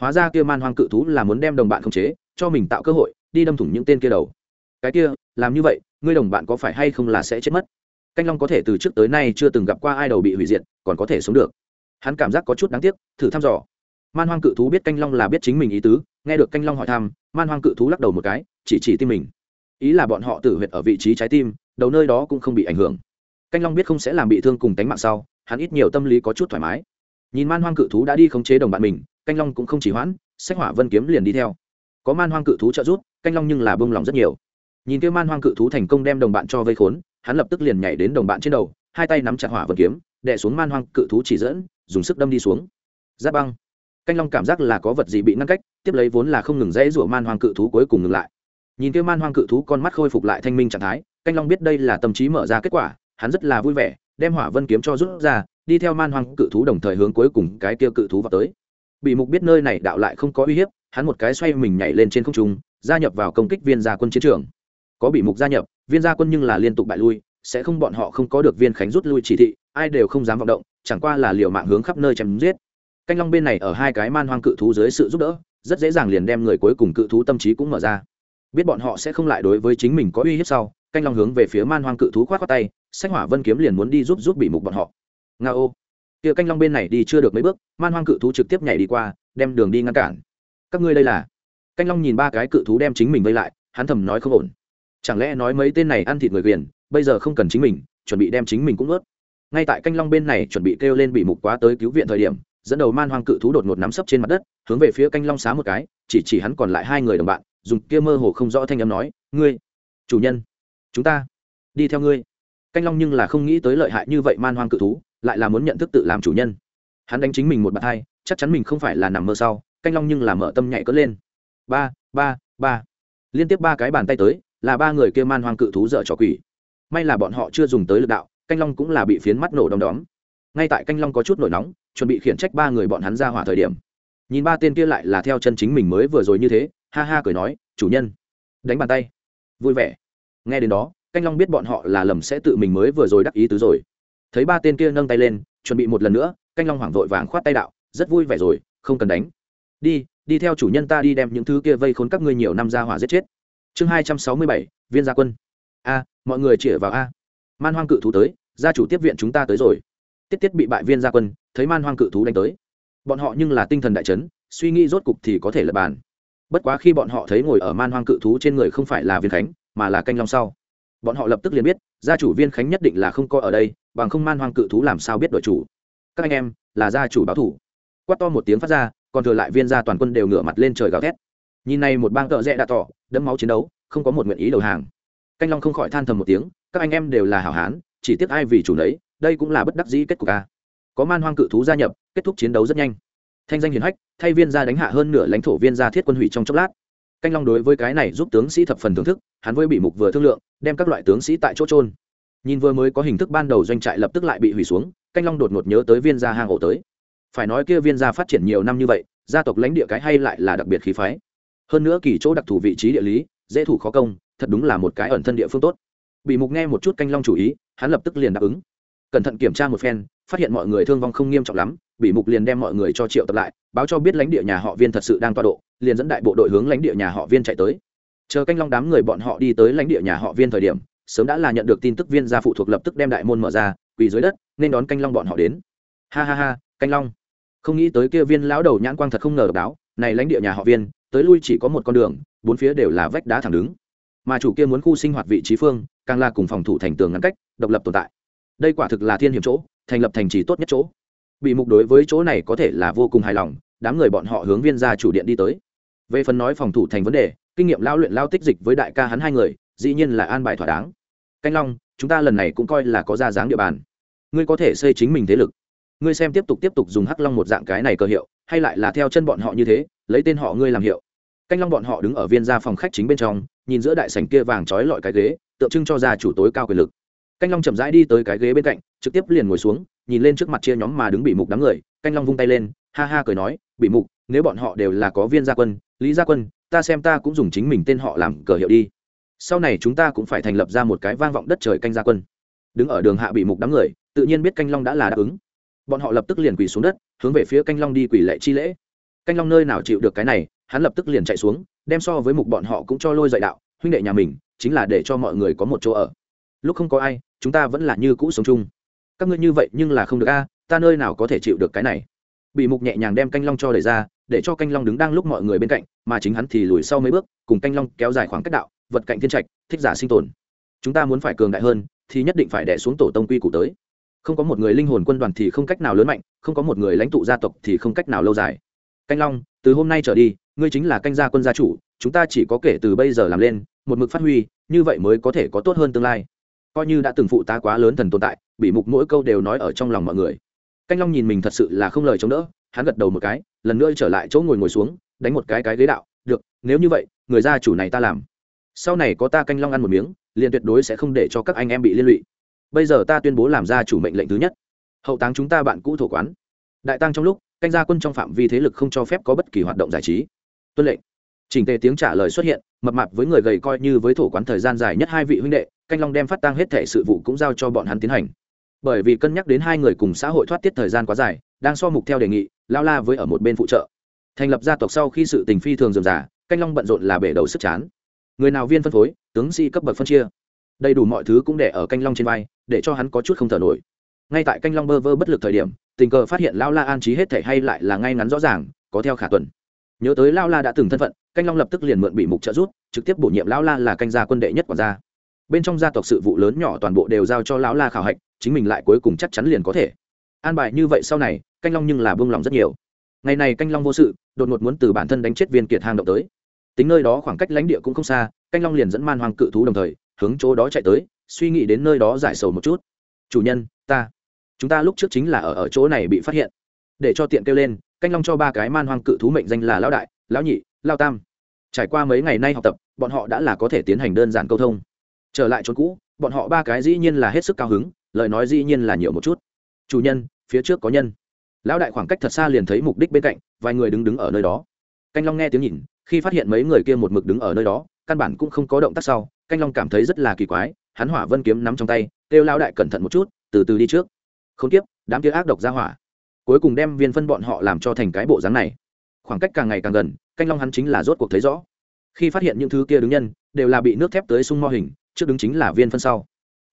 S1: Hóa ra kia man hoang cự thú là muốn đem đồng bạn khống chế, cho mình tạo cơ hội đi đâm thủng những tên kia đầu. Cái kia, làm như vậy, ngươi đồng bạn có phải hay không là sẽ chết mất? Canh long có thể từ trước tới nay chưa từng gặp qua ai đầu bị hủy diệt, còn có thể sống được. Hắn cảm giác có chút đáng tiếc, thử thăm dò. Man hoang cự thú biết canh long là biết chính mình ý tứ, nghe được canh long hỏi thăm, man hoang cự thú lắc đầu một cái, chỉ chỉ tim mình. Ý là bọn họ tử huyệt ở vị trí trái tim, đầu nơi đó cũng không bị ảnh hưởng. Canh long biết không sẽ làm bị thương cùng tánh mạng sau, hắn ít nhiều tâm lý có chút thoải mái. Nhìn man hoang cự thú đã đi khống chế đồng bạn mình, canh long cũng không chỉ hoãn, sách hỏa vân kiếm liền đi theo có man hoang cự thú trợ giúp, canh long nhưng là bông lòng rất nhiều. Nhìn kêu man hoang cự thú thành công đem đồng bạn cho vây khốn, hắn lập tức liền nhảy đến đồng bạn trên đầu, hai tay nắm chặt hỏa vân kiếm, đè xuống man hoang cự thú chỉ dẫn, dùng sức đâm đi xuống. Giáp băng. Canh long cảm giác là có vật gì bị ngăn cách, tiếp lấy vốn là không ngừng dãy rủa man hoang cự thú cuối cùng ngừng lại. Nhìn kêu man hoang cự thú con mắt khôi phục lại thanh minh trạng thái, canh long biết đây là tâm trí mở ra kết quả, hắn rất là vui vẻ, đem hỏa vân kiếm cho rút ra, đi theo man hoang cự thú đồng thời hướng cuối cùng cái kia cự thú vào tới. Bị mục biết nơi này đạo lại không có uy hiếp hắn một cái xoay mình nhảy lên trên không trung, gia nhập vào công kích viên gia quân chiến trường. Có bị mục gia nhập, viên gia quân nhưng là liên tục bại lui, sẽ không bọn họ không có được viên khánh rút lui chỉ thị, ai đều không dám vọng động, chẳng qua là liều mạng hướng khắp nơi chém giết. Canh long bên này ở hai cái man hoang cự thú dưới sự giúp đỡ, rất dễ dàng liền đem người cuối cùng cự thú tâm trí cũng mở ra. Biết bọn họ sẽ không lại đối với chính mình có uy hiếp sau, canh long hướng về phía man hoang cự thú khoát khoát tay, sách hỏa vân kiếm liền muốn đi giúp giúp bị mục bọn họ. Nga ô. Kia canh long bên này đi chưa được mấy bước, man hoang cự thú trực tiếp nhảy đi qua, đem đường đi ngăn cản các ngươi đây là canh long nhìn ba cái cự thú đem chính mình vây lại hắn thầm nói không ổn chẳng lẽ nói mấy tên này ăn thịt người quyền bây giờ không cần chính mình, chuẩn bị đem chính mình cũng ướt ngay tại canh long bên này chuẩn bị kêu lên bị mục quá tới cứu viện thời điểm, dẫn đầu man hoang cự thú đột ngột nắm sấp trên mặt đất, hướng về phía canh long xá một cái, chỉ chỉ hắn còn lại hai người đồng bạn, dùng kia mơ hồ không rõ thanh âm nói, ngươi, chủ nhân, chúng ta đi theo ngươi. canh long nhưng là không nghĩ tới lợi hại như vậy man hoang cự thú, lại là muốn nhận thức tự làm chủ nhân. hắn đánh chính mình một bàn hai chắc chắn mình không phải là nằm mơ sau canh long nhưng là mở tâm nhảy cất lên. Ba ba ba. Liên tiếp ba cái bàn tay tới, là ba người kia man hoang cự thú dở trò quỷ. May là bọn họ chưa dùng tới lực đạo, canh long cũng là bị phiến mắt nổ đom đóm. Ngay tại canh long có chút nổi nóng, chuẩn bị khiển trách ba người bọn hắn ra hỏa thời điểm. Nhìn ba tên kia lại là theo chân chính mình mới vừa rồi như thế, ha ha cười nói, chủ nhân. Đánh bàn tay. Vui vẻ. Nghe đến đó, canh long biết bọn họ là lầm sẽ tự mình mới vừa rồi đắc ý tứ rồi. Thấy ba tên kia nâng tay lên, chuẩn bị một lần nữa, canh long hoảng vội vàng khoát tay đạo, rất vui vẻ rồi, không cần đánh đi đi theo chủ nhân ta đi đem những thứ kia vây khốn các ngươi nhiều năm ra hỏa giết chết. Chương hai trăm sáu mươi bảy, viên gia quân. A, mọi người chĩa vào a. Man hoang cự thú tới, gia chủ tiếp viện chúng ta tới rồi. Tiết tiết bị bại viên gia quân, thấy man hoang cự thú đánh tới. Bọn họ nhưng là tinh thần đại chấn, suy nghĩ rốt cục thì có thể lập bàn. Bất quá khi bọn họ thấy ngồi ở man hoang cự thú trên người không phải là viên khánh, mà là canh long sau. Bọn họ lập tức liền biết, gia chủ viên khánh nhất định là không coi ở đây, bằng không man hoang cự thú làm sao biết đội chủ. Các anh em, là gia chủ báo thủ. Quát to một tiếng phát ra còn thừa lại viên gia toàn quân đều ngửa mặt lên trời gào thét. Nhìn này một bang tợ rẽ đã tỏ, đẫm máu chiến đấu, không có một nguyện ý đầu hàng. Canh long không khỏi than thầm một tiếng, các anh em đều là hảo hán, chỉ tiếc ai vì chủ nấy, đây cũng là bất đắc dĩ kết cục a. Có man hoang cự thú gia nhập, kết thúc chiến đấu rất nhanh. Thanh danh hiền hách, thay viên gia đánh hạ hơn nửa lãnh thổ viên gia thiết quân hủy trong chốc lát. Canh long đối với cái này giúp tướng sĩ thập phần thưởng thức, hắn với bị mục vừa thương lượng, đem các loại tướng sĩ tại chỗ trôn nhìn vừa mới có hình thức ban đầu doanh trại lập tức lại bị hủy xuống, canh long đột ngột nhớ tới viên gia hang ổ tới phải nói kia viên gia phát triển nhiều năm như vậy, gia tộc lãnh địa cái hay lại là đặc biệt khí phái. Hơn nữa kỳ chỗ đặc thù vị trí địa lý, dễ thủ khó công, thật đúng là một cái ẩn thân địa phương tốt. Bị mục nghe một chút canh long chủ ý, hắn lập tức liền đáp ứng. Cẩn thận kiểm tra một phen, phát hiện mọi người thương vong không nghiêm trọng lắm, bị mục liền đem mọi người cho triệu tập lại, báo cho biết lãnh địa nhà họ viên thật sự đang tọa độ, liền dẫn đại bộ đội hướng lãnh địa nhà họ viên chạy tới. Chờ canh long đám người bọn họ đi tới lãnh địa nhà họ viên thời điểm, sớm đã là nhận được tin tức viên gia phụ thuộc lập tức đem đại môn mở ra, quỳ dưới đất, nên đón canh long bọn họ đến. Ha ha ha, canh long không nghĩ tới kia viên lão đầu nhãn quang thật không ngờ độc đáo, này lãnh địa nhà họ viên, tới lui chỉ có một con đường, bốn phía đều là vách đá thẳng đứng. Mà chủ kia muốn khu sinh hoạt vị trí phương, càng là cùng phòng thủ thành tường ngăn cách, độc lập tồn tại. Đây quả thực là thiên hiểm chỗ, thành lập thành trì tốt nhất chỗ. Bị mục đối với chỗ này có thể là vô cùng hài lòng, đám người bọn họ hướng viên ra chủ điện đi tới. Về phần nói phòng thủ thành vấn đề, kinh nghiệm lao luyện lao tích dịch với đại ca hắn hai người, dĩ nhiên là an bài thỏa đáng. Canh long, chúng ta lần này cũng coi là có ra dáng địa bàn. Ngươi có thể xây chính mình thế lực ngươi xem tiếp tục tiếp tục dùng hắc long một dạng cái này cơ hiệu, hay lại là theo chân bọn họ như thế, lấy tên họ ngươi làm hiệu. Canh long bọn họ đứng ở viên gia phòng khách chính bên trong, nhìn giữa đại sảnh kia vàng trói lọi cái ghế, tượng trưng cho gia chủ tối cao quyền lực. Canh long chậm rãi đi tới cái ghế bên cạnh, trực tiếp liền ngồi xuống, nhìn lên trước mặt chia nhóm mà đứng bị mục đám người, canh long vung tay lên, ha ha cười nói, bị mục, nếu bọn họ đều là có viên gia quân, lý gia quân, ta xem ta cũng dùng chính mình tên họ làm cờ hiệu đi. Sau này chúng ta cũng phải thành lập ra một cái vang vọng đất trời canh gia quân. Đứng ở đường hạ bị mục đám người, tự nhiên biết canh long đã là đáp ứng bọn họ lập tức liền quỳ xuống đất, hướng về phía canh long đi quỳ lệ chi lễ. Canh long nơi nào chịu được cái này, hắn lập tức liền chạy xuống, đem so với mục bọn họ cũng cho lôi dạy đạo, huynh đệ nhà mình, chính là để cho mọi người có một chỗ ở. Lúc không có ai, chúng ta vẫn là như cũ sống chung. Các ngươi như vậy nhưng là không được a, ta nơi nào có thể chịu được cái này. Bị mục nhẹ nhàng đem canh long cho đẩy ra, để cho canh long đứng đang lúc mọi người bên cạnh, mà chính hắn thì lùi sau mấy bước, cùng canh long kéo dài khoảng cách đạo, vật cạnh thiên trạch, thích giả sinh tồn. Chúng ta muốn phải cường đại hơn, thì nhất định phải đẻ xuống tổ tông quy củ tới không có một người linh hồn quân đoàn thì không cách nào lớn mạnh, không có một người lãnh tụ gia tộc thì không cách nào lâu dài. Canh long, từ hôm nay trở đi, ngươi chính là canh gia quân gia chủ, chúng ta chỉ có kể từ bây giờ làm lên, một mực phát huy, như vậy mới có thể có tốt hơn tương lai. Coi như đã từng phụ tá quá lớn thần tồn tại, bị mục mỗi câu đều nói ở trong lòng mọi người. Canh long nhìn mình thật sự là không lời chống đỡ, hắn gật đầu một cái, lần nữa trở lại chỗ ngồi ngồi xuống, đánh một cái cái ghế đạo, được, nếu như vậy, người gia chủ này ta làm. Sau này có ta canh long ăn một miếng, liền tuyệt đối sẽ không để cho các anh em bị liên lụy bây giờ ta tuyên bố làm ra chủ mệnh lệnh thứ nhất. Hậu táng chúng ta bạn cũ thổ quán. Đại tăng trong lúc, canh gia quân trong phạm vi thế lực không cho phép có bất kỳ hoạt động giải trí. Tuân lệnh. Chỉnh tề tiếng trả lời xuất hiện, mập mạp với người gầy coi như với thổ quán thời gian dài nhất hai vị huynh đệ, canh long đem phát tăng hết thể sự vụ cũng giao cho bọn hắn tiến hành. Bởi vì cân nhắc đến hai người cùng xã hội thoát tiết thời gian quá dài, đang so mục theo đề nghị, lao la với ở một bên phụ trợ. Thành lập gia tộc sau khi sự tình phi thường dườm giả canh long bận rộn là bể đầu sức chán. Người nào viên phân phối, tướng sĩ cấp bậc phân chia đầy đủ mọi thứ cũng để ở canh long trên vai, để cho hắn có chút không thở nổi. Ngay tại canh long bơ vơ bất lực thời điểm, tình cờ phát hiện lao la an trí hết thể hay lại là ngay ngắn rõ ràng, có theo khả tuần. Nhớ tới lao la đã từng thân phận, canh long lập tức liền mượn bị mục trợ rút, trực tiếp bổ nhiệm lao la là canh gia quân đệ nhất quản gia. Bên trong gia tộc sự vụ lớn nhỏ toàn bộ đều giao cho lão la khảo hạch, chính mình lại cuối cùng chắc chắn liền có thể. An bài như vậy sau này, canh long nhưng là buông lòng rất nhiều. Ngày này canh long vô sự, đột ngột muốn từ bản thân đánh chết viên kiệt hang động tới. Tính nơi đó khoảng cách lãnh địa cũng không xa, canh long liền dẫn man hoàng cự thú đồng thời hướng chỗ đó chạy tới, suy nghĩ đến nơi đó giải sầu một chút. Chủ nhân, ta, chúng ta lúc trước chính là ở ở chỗ này bị phát hiện. Để cho tiện kêu lên, canh long cho ba cái man hoang cự thú mệnh danh là lão đại, lão nhị lao tam. Trải qua mấy ngày nay học tập, bọn họ đã là có thể tiến hành đơn giản câu thông. Trở lại chỗ cũ, bọn họ ba cái dĩ nhiên là hết sức cao hứng, lời nói dĩ nhiên là nhiều một chút. Chủ nhân, phía trước có nhân. Lão đại khoảng cách thật xa liền thấy mục đích bên cạnh, vài người đứng đứng ở nơi đó. Canh long nghe tiếng nhìn, khi phát hiện mấy người kia một mực đứng ở nơi đó, căn bản cũng không có động tác sau canh long cảm thấy rất là kỳ quái, hắn hỏa vân kiếm nắm trong tay, kêu lao đại cẩn thận một chút, từ từ đi trước. Không tiếp đám kia ác độc ra hỏa. Cuối cùng đem viên phân bọn họ làm cho thành cái bộ dáng này. Khoảng cách càng ngày càng gần, canh long hắn chính là rốt cuộc thấy rõ. Khi phát hiện những thứ kia đứng nhân, đều là bị nước thép tới sung mô hình, trước đứng chính là viên phân sau.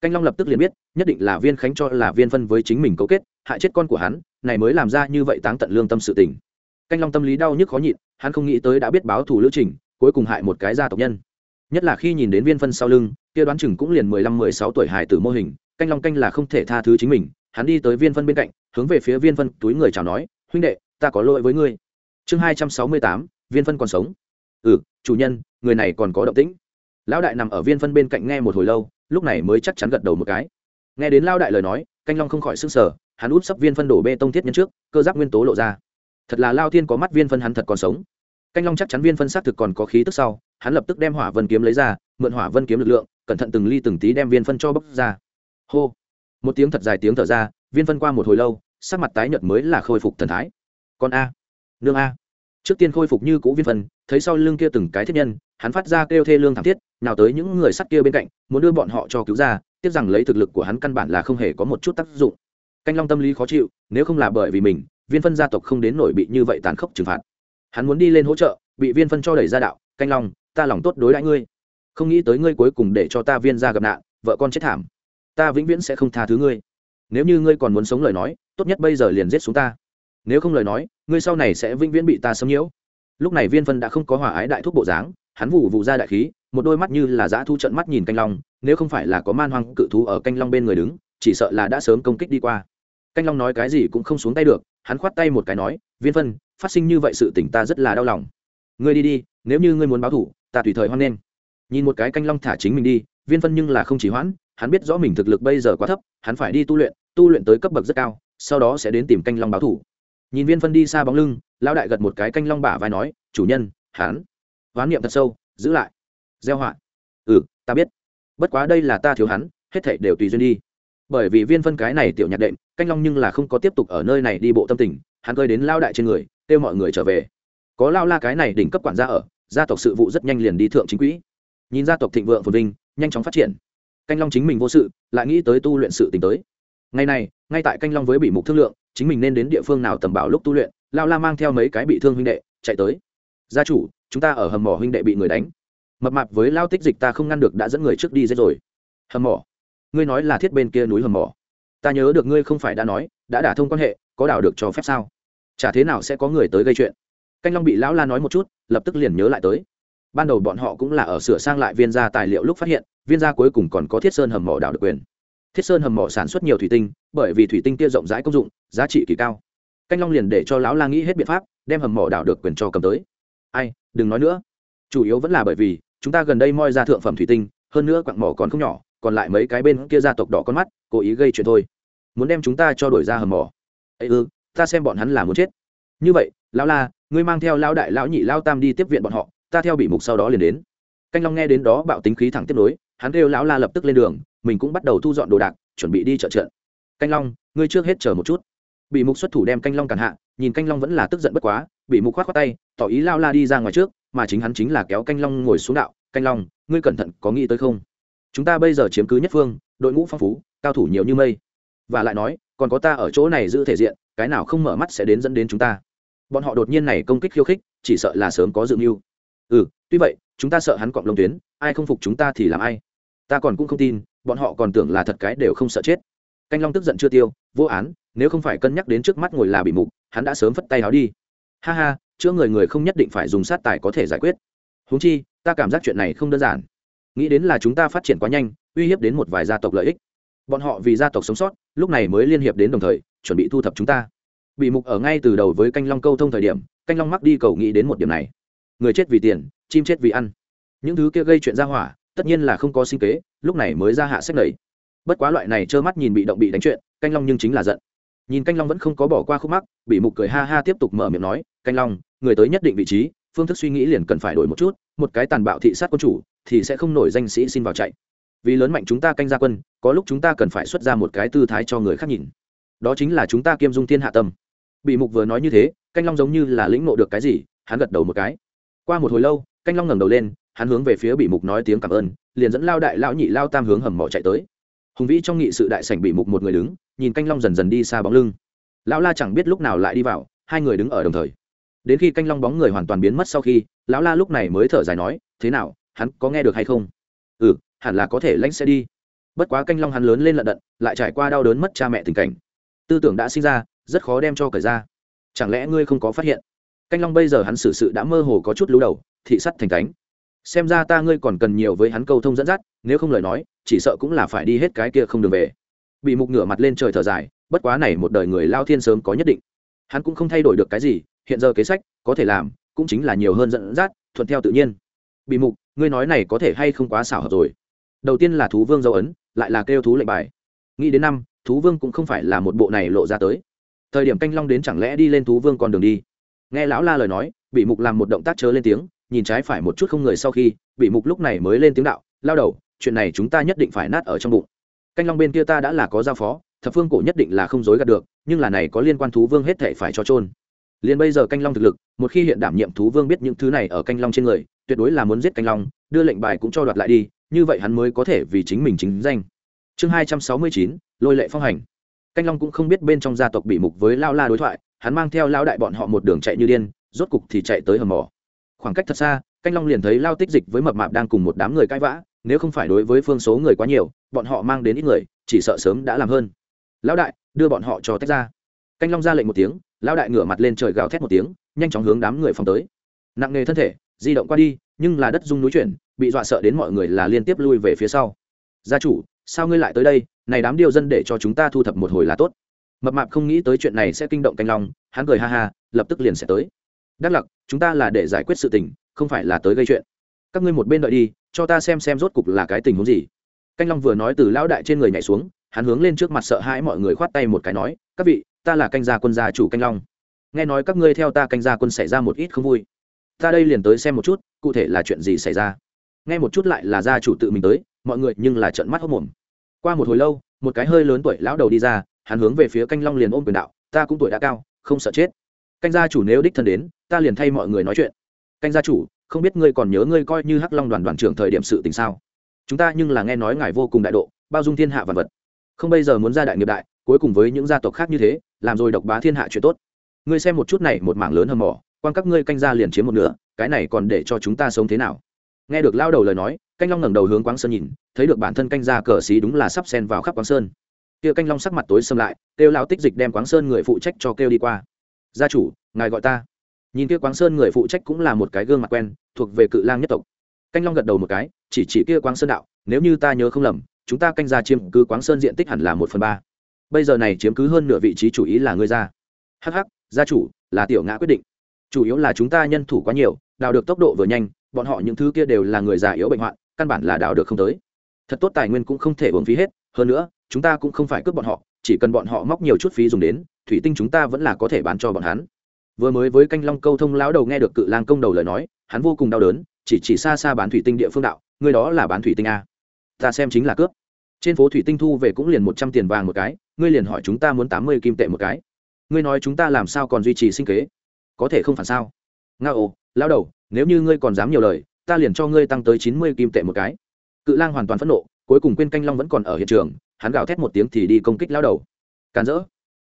S1: Canh long lập tức liền biết, nhất định là viên khánh cho là viên phân với chính mình cấu kết, hại chết con của hắn, này mới làm ra như vậy táng tận lương tâm sự tình. Canh long tâm lý đau nhức khó nhịn, hắn không nghĩ tới đã biết báo thù lữ trình, cuối cùng hại một cái gia tộc nhân nhất là khi nhìn đến viên phân sau lưng, kia đoán chừng cũng liền mười lăm, mười sáu tuổi hải tử mô hình, canh long canh là không thể tha thứ chính mình. Hắn đi tới viên phân bên cạnh, hướng về phía viên phân túi người chào nói, huynh đệ, ta có lỗi với ngươi. Chương hai trăm sáu mươi tám, viên phân còn sống. Ừ chủ nhân, người này còn có động tĩnh. Lão đại nằm ở viên phân bên cạnh nghe một hồi lâu, lúc này mới chắc chắn gật đầu một cái. Nghe đến lao đại lời nói, canh long không khỏi s ư n g sở hắn út sấp viên phân đổ bê tông thiết nhân trước, cơ giác nguyên tố lộ ra. Thật là lao thiên có mắt viên phân hắn thật còn sống canh long chắc chắn viên phân xác thực còn có khí tức sau, hắn lập tức đem hỏa vân kiếm lấy ra, mượn hỏa vân kiếm lực lượng, cẩn thận từng ly từng tí đem viên phân cho bốc ra. Hô. Một tiếng thật dài tiếng thở ra, viên phân qua một hồi lâu, sắc mặt tái nhợt mới là khôi phục thần thái. Con a. Nương a. Trước tiên khôi phục như cũ viên phân, thấy sau lưng kia từng cái thiết nhân, hắn phát ra kêu thê lương thảm thiết, nào tới những người sắt kia bên cạnh, muốn đưa bọn họ cho cứu ra, tiếc rằng lấy thực lực của hắn căn bản là không hề có một chút tác dụng. Canh long tâm lý khó chịu, nếu không là bởi vì mình, viên phân gia tộc không đến nổi bị như vậy tàn khốc trừng phạt hắn muốn đi lên hỗ trợ, bị viên phân cho đẩy ra đạo, canh long, ta lòng tốt đối đãi ngươi. Không nghĩ tới ngươi cuối cùng để cho ta viên ra gặp nạn, vợ con chết thảm. Ta vĩnh viễn sẽ không tha thứ ngươi. Nếu như ngươi còn muốn sống lời nói, tốt nhất bây giờ liền giết xuống ta. Nếu không lời nói, ngươi sau này sẽ vĩnh viễn bị ta xâm nhiễu. Lúc này viên phân đã không có hòa ái đại thúc bộ dáng, hắn vụ vụ ra đại khí, một đôi mắt như là dã thu trận mắt nhìn canh long, nếu không phải là có man hoang cự thú ở canh long bên người đứng, chỉ sợ là đã sớm công kích đi qua. Canh long nói cái gì cũng không xuống tay được hắn khoát tay một cái nói, viên phân, phát sinh như vậy sự tỉnh ta rất là đau lòng. Ngươi đi đi, nếu như ngươi muốn báo thủ, ta tùy thời hoan nghênh. Nhìn một cái canh long thả chính mình đi, viên phân nhưng là không chỉ hoãn, hắn biết rõ mình thực lực bây giờ quá thấp, hắn phải đi tu luyện tu luyện tới cấp bậc rất cao, sau đó sẽ đến tìm canh long báo thủ. Nhìn viên phân đi xa bóng lưng, lão đại gật một cái canh long bả vai nói, chủ nhân, hắn. Hoán niệm thật sâu, giữ lại. Gieo họa. Ừ ta biết. Bất quá đây là ta thiếu hắn, hết thảy đều tùy duyên đi bởi vì viên phân cái này tiểu nhạc đệm, canh long nhưng là không có tiếp tục ở nơi này đi bộ tâm tình, hắn cơi đến lao đại trên người, kêu mọi người trở về. Có lao la cái này đỉnh cấp quản gia ở, gia tộc sự vụ rất nhanh liền đi thượng chính quỹ. Nhìn gia tộc thịnh vượng phồn vinh, nhanh chóng phát triển. Canh long chính mình vô sự, lại nghĩ tới tu luyện sự t tới. Ngày này, ngay tại canh long với bị mục thương lượng, chính mình nên đến địa phương nào tầm bảo lúc tu luyện, lao la mang theo mấy cái bị thương huynh đệ, chạy tới. Gia chủ, chúng ta ở hầm mỏ huynh đệ bị người đánh. Mập mạp với lao tích dịch ta không ngăn được đã dẫn người trước đi dễ rồi. Hầm mỏ ngươi nói là thiết bên kia núi hầm mỏ. Ta nhớ được ngươi không phải đã nói, đã đả thông quan hệ, có đảo được cho phép sao? Chả thế nào sẽ có người tới gây chuyện? Canh long bị lão la nói một chút, lập tức liền nhớ lại tới. Ban đầu bọn họ cũng là ở sửa sang lại viên gia tài liệu lúc phát hiện, viên gia cuối cùng còn có thiết sơn hầm mỏ đảo được quyền. Thiết sơn hầm mỏ sản xuất nhiều thủy tinh, bởi vì thủy tinh kia rộng rãi công dụng, giá trị kỳ cao. Canh long liền để cho lão la nghĩ hết biện pháp, đem hầm mỏ đảo được quyền cho cầm tới. Ai, đừng nói nữa. Chủ yếu vẫn là bởi vì, chúng ta gần đây moi ra thượng phẩm thủy tinh, hơn nữa quặng mỏ còn không nhỏ còn lại mấy cái bên kia gia tộc đỏ con mắt, cố ý gây chuyện thôi. Muốn đem chúng ta cho đổi ra hầm mỏ. Ấy ư ừ, ta xem bọn hắn là muốn chết. Như vậy, lão la, ngươi mang theo lão đại, lão nhị, lão tam đi tiếp viện bọn họ, ta theo bị mục sau đó liền đến. Canh long nghe đến đó bạo tính khí thẳng tiếp nối, hắn kêu lão la lập tức lên đường, mình cũng bắt đầu thu dọn đồ đạc, chuẩn bị đi chợ trận canh long, ngươi trước hết chờ một chút. Bị mục xuất thủ đem canh long cản hạ, nhìn canh long vẫn là tức giận bất quá, bị mục khoát khoát tay, tỏ ý lao la đi ra ngoài trước, mà chính hắn chính là kéo canh long ngồi xuống đạo. Canh long, ngươi cẩn thận có nghĩ tới không? Chúng ta bây giờ chiếm cứ nhất phương, đội ngũ phong phú, cao thủ nhiều như mây. Và lại nói, còn có ta ở chỗ này giữ thể diện, cái nào không mở mắt sẽ đến dẫn đến chúng ta. Bọn họ đột nhiên này công kích khiêu khích, chỉ sợ là sớm có dự mưu. Ừ tuy vậy, chúng ta sợ hắn cọp lông tuyến, ai không phục chúng ta thì làm ai. Ta còn cũng không tin, bọn họ còn tưởng là thật cái đều không sợ chết. Canh long tức giận chưa tiêu, vô án, nếu không phải cân nhắc đến trước mắt ngồi là bị mục, hắn đã sớm phất tay áo đi. Ha ha, chữa người người không nhất định phải dùng sát tài có thể giải quyết. Húng chi, ta cảm giác chuyện này không đơn giản nghĩ đến là chúng ta phát triển quá nhanh, uy hiếp đến một vài gia tộc lợi ích. Bọn họ vì gia tộc sống sót, lúc này mới liên hiệp đến đồng thời, chuẩn bị thu thập chúng ta. Bị mục ở ngay từ đầu với canh long câu thông thời điểm, canh long mắc đi cầu nghĩ đến một điểm này. Người chết vì tiền, chim chết vì ăn. Những thứ kia gây chuyện ra hỏa, tất nhiên là không có sinh kế, lúc này mới ra hạ sách lầy bất quá loại này trơ mắt nhìn bị động bị đánh chuyện, canh long nhưng chính là giận. Nhìn canh long vẫn không có bỏ qua khúc mắc, bị mục cười ha ha tiếp tục mở miệng nói, canh long, người tới nhất định vị trí phương thức suy nghĩ liền cần phải đổi một chút, một cái tàn bạo thị sát quân chủ thì sẽ không nổi danh sĩ xin vào chạy. Vì lớn mạnh chúng ta canh gia quân, có lúc chúng ta cần phải xuất ra một cái tư thái cho người khác nhìn. Đó chính là chúng ta kiêm dung thiên hạ tâm. Bị mục vừa nói như thế, canh long giống như là lĩnh ngộ được cái gì, hắn gật đầu một cái. Qua một hồi lâu, canh long ngẩng đầu lên, hắn hướng về phía bị mục nói tiếng cảm ơn, liền dẫn lao đại lão nhị lao tam hướng hầm mỏ chạy tới. Hùng vĩ trong nghị sự đại sảnh bị mục một người đứng, nhìn canh long dần dần đi xa bóng lưng. Lão la chẳng biết lúc nào lại đi vào, hai người đứng ở đồng thời đến khi canh long bóng người hoàn toàn biến mất sau khi, lão la lúc này mới thở dài nói, thế nào, hắn có nghe được hay không? Ừ hẳn là có thể lãnh xe đi. Bất quá canh long hắn lớn lên lận đận, lại trải qua đau đớn mất cha mẹ tình cảnh. Tư tưởng đã sinh ra, rất khó đem cho cởi ra. Chẳng lẽ ngươi không có phát hiện? Canh long bây giờ hắn xử sự đã mơ hồ có chút lú đầu, thị sắt thành cánh. Xem ra ta ngươi còn cần nhiều với hắn câu thông dẫn dắt, nếu không lời nói, chỉ sợ cũng là phải đi hết cái kia không đường về. Bị mục ngửa mặt lên trời thở dài, bất quá này một đời người lao thiên sớm có nhất định. Hắn cũng không thay đổi được cái gì hiện giờ kế sách, có thể làm, cũng chính là nhiều hơn dẫn dắt, thuận theo tự nhiên. Bị mục, ngươi nói này có thể hay không quá xảo hợp rồi? Đầu tiên là thú vương dấu ấn, lại là kêu thú lệnh bài. Nghĩ đến năm, thú vương cũng không phải là một bộ này lộ ra tới. Thời điểm canh long đến chẳng lẽ đi lên thú vương con đường đi? Nghe lão la lời nói bị mục làm một động tác chớ lên tiếng, nhìn trái phải một chút không người sau khi bị mục lúc này mới lên tiếng đạo, lao đầu, chuyện này chúng ta nhất định phải nát ở trong bụng. Canh long bên kia ta đã là có giao phó, thập phương cổ nhất định là không dối gạt được, nhưng là này có liên quan thú vương hết thể phải cho trôn liền bây giờ canh long thực lực, một khi hiện đảm nhiệm thú vương biết những thứ này ở canh long trên người, tuyệt đối là muốn giết canh long, đưa lệnh bài cũng cho đoạt lại đi, như vậy hắn mới có thể vì chính mình chính danh. Chương hai trăm sáu mươi chín, lôi lệ phong hành. Canh long cũng không biết bên trong gia tộc bị mục với lao la đối thoại, hắn mang theo lao đại bọn họ một đường chạy như điên, rốt cục thì chạy tới hầm mỏ. Khoảng cách thật xa, canh long liền thấy lao tích dịch với mập mạp đang cùng một đám người cãi vã, nếu không phải đối với phương số người quá nhiều, bọn họ mang đến ít người, chỉ sợ sớm đã làm hơn. Lão đại, đưa bọn họ cho tách ra. Canh long ra lệnh một tiếng lão đại ngửa mặt lên trời gào thét một tiếng, nhanh chóng hướng đám người phòng tới. Nặng nề thân thể, di động qua đi, nhưng là đất rung núi chuyển, bị dọa sợ đến mọi người là liên tiếp lui về phía sau. Gia chủ, sao ngươi lại tới đây? Này đám điều dân để cho chúng ta thu thập một hồi là tốt. Mập mạp không nghĩ tới chuyện này sẽ kinh động canh long, hắn cười ha ha, lập tức liền sẽ tới. Đắc lặc, chúng ta là để giải quyết sự tình, không phải là tới gây chuyện. Các ngươi một bên đợi đi, cho ta xem xem rốt cục là cái tình huống gì. Canh long vừa nói từ lão đại trên người nhảy xuống, hắn hướng lên trước mặt sợ hãi mọi người khoát tay một cái nói, các vị ta là canh gia quân gia chủ canh long. Nghe nói các ngươi theo ta canh gia quân xảy ra một ít không vui. Ta đây liền tới xem một chút, cụ thể là chuyện gì xảy ra. Nghe một chút lại là gia chủ tự mình tới, mọi người nhưng là trận mắt hốc mồm. Qua một hồi lâu, một cái hơi lớn tuổi lão đầu đi ra, hắn hướng về phía canh long liền ôm quyền đạo, ta cũng tuổi đã cao, không sợ chết. Canh gia chủ nếu đích thân đến, ta liền thay mọi người nói chuyện. Canh gia chủ, không biết ngươi còn nhớ ngươi coi như hắc long đoàn đoàn trưởng thời điểm sự tình sao? Chúng ta nhưng là nghe nói ngài vô cùng đại độ, bao dung thiên hạ vật vật. Không bây giờ muốn ra đại nghiệp đại, cuối cùng với những gia tộc khác như thế làm rồi độc bá thiên hạ chuyện tốt. Ngươi xem một chút này, một mảng lớn hầm mỏ quan các ngươi canh gia liền chiếm một nửa, cái này còn để cho chúng ta sống thế nào? Nghe được lao đầu lời nói, canh long ngẩng đầu hướng quang sơn nhìn, thấy được bản thân canh gia cờ xí đúng là sắp sen vào khắp quang sơn. Kia canh long sắc mặt tối xâm lại, kêu lao tích dịch đem quang sơn người phụ trách cho kêu đi qua. Gia chủ, ngài gọi ta. Nhìn kia quang sơn người phụ trách cũng là một cái gương mặt quen, thuộc về cự lang nhất tộc. Canh long gật đầu một cái, chỉ chỉ kia quang sơn đạo, nếu như ta nhớ không lầm, chúng ta canh gia chiếm cứ quang sơn diện tích hẳn là một phần ba bây giờ này chiếm cứ hơn nửa vị trí chủ ý là ngươi ra. Hh gia chủ, là tiểu ngã quyết định. Chủ yếu là chúng ta nhân thủ quá nhiều, đào được tốc độ vừa nhanh, bọn họ những thứ kia đều là người già yếu bệnh hoạn, căn bản là đào được không tới. Thật tốt, tài nguyên cũng không thể uống phí hết, hơn nữa, chúng ta cũng không phải cướp bọn họ, chỉ cần bọn họ móc nhiều chút phí dùng đến, thủy tinh chúng ta vẫn là có thể bán cho bọn hắn. Vừa mới với canh long câu thông lão đầu nghe được cự lang công đầu lời nói, hắn vô cùng đau đớn, chỉ chỉ xa xa bán thủy tinh địa phương đạo người đó là bán thủy tinh a. Ta xem chính là cướp trên phố thủy tinh thu về cũng liền một trăm tiền vàng một cái, ngươi liền hỏi chúng ta muốn tám mươi kim tệ một cái. Ngươi nói chúng ta làm sao còn duy trì sinh kế? Có thể không phản sao? Nga ồ lao đầu, nếu như ngươi còn dám nhiều lời, ta liền cho ngươi tăng tới chín mươi kim tệ một cái. Cự lang hoàn toàn phẫn nộ, cuối cùng quên canh long vẫn còn ở hiện trường, hắn gào thét một tiếng thì đi công kích lao đầu. Càn rỡ.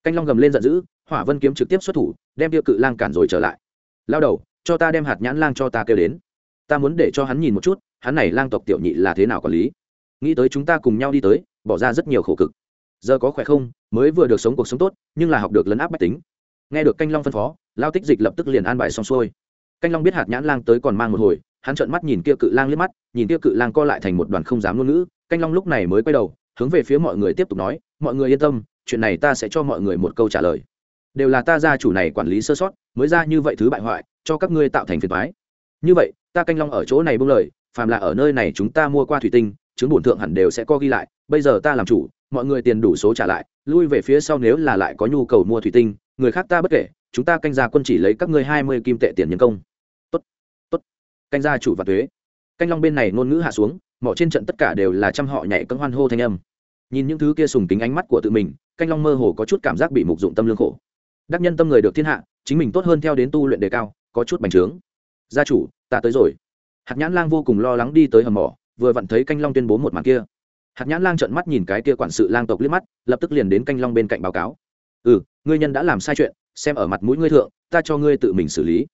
S1: Canh long gầm lên giận dữ, hỏa vân kiếm trực tiếp xuất thủ, đem tiêu cự lang cản rồi trở lại. Lao đầu, cho ta đem hạt nhãn lang cho ta kêu đến. Ta muốn để cho hắn nhìn một chút, hắn này lang tộc tiểu nhị là thế nào quản lý? Nghĩ tới chúng ta cùng nhau đi tới, bỏ ra rất nhiều khổ cực. Giờ có khỏe không? Mới vừa được sống cuộc sống tốt, nhưng là học được lấn áp bách tính. Nghe được canh long phân phó, lao tích dịch lập tức liền an bài xong xuôi. Canh long biết hạt nhãn lang tới còn mang một hồi, hắn trợn mắt nhìn kia cự lang liếc mắt, nhìn kia cự lang co lại thành một đoàn không dám ngôn ngữ. Canh long lúc này mới quay đầu, hướng về phía mọi người tiếp tục nói, mọi người yên tâm, chuyện này ta sẽ cho mọi người một câu trả lời. Đều là ta gia chủ này quản lý sơ sót, mới ra như vậy thứ bại hoại, cho các ngươi tạo thành phiền toái. Như vậy, ta canh long ở chỗ này buông lời, phàm là ở nơi này chúng ta mua qua thủy tinh chứng bổn thượng hẳn đều sẽ co ghi lại, bây giờ ta làm chủ, mọi người tiền đủ số trả lại, lui về phía sau nếu là lại có nhu cầu mua thủy tinh, người khác ta bất kể, chúng ta canh gia quân chỉ lấy các ngươi hai mươi kim tệ tiền nhân công. Tốt tốt. Canh gia chủ và thuế. Canh long bên này ngôn ngữ hạ xuống, mỏ trên trận tất cả đều là trăm họ nhảy cân hoan hô thanh âm. Nhìn những thứ kia sùng kính ánh mắt của tự mình, canh long mơ hồ có chút cảm giác bị mục dụng tâm lương khổ. Đắc nhân tâm người được thiên hạ, chính mình tốt hơn theo đến tu luyện đề cao, có chút bành trướng. Gia chủ, ta tới rồi. Hạt nhãn lang vô cùng lo lắng đi tới hầm mỏ vừa vặn thấy canh long tuyên bố một màn kia. Hạt nhãn lang trợn mắt nhìn cái kia quản sự lang tộc liếc mắt, lập tức liền đến canh long bên cạnh báo cáo. Ừ ngươi nhân đã làm sai chuyện, xem ở mặt mũi ngươi thượng, ta cho ngươi tự mình xử lý.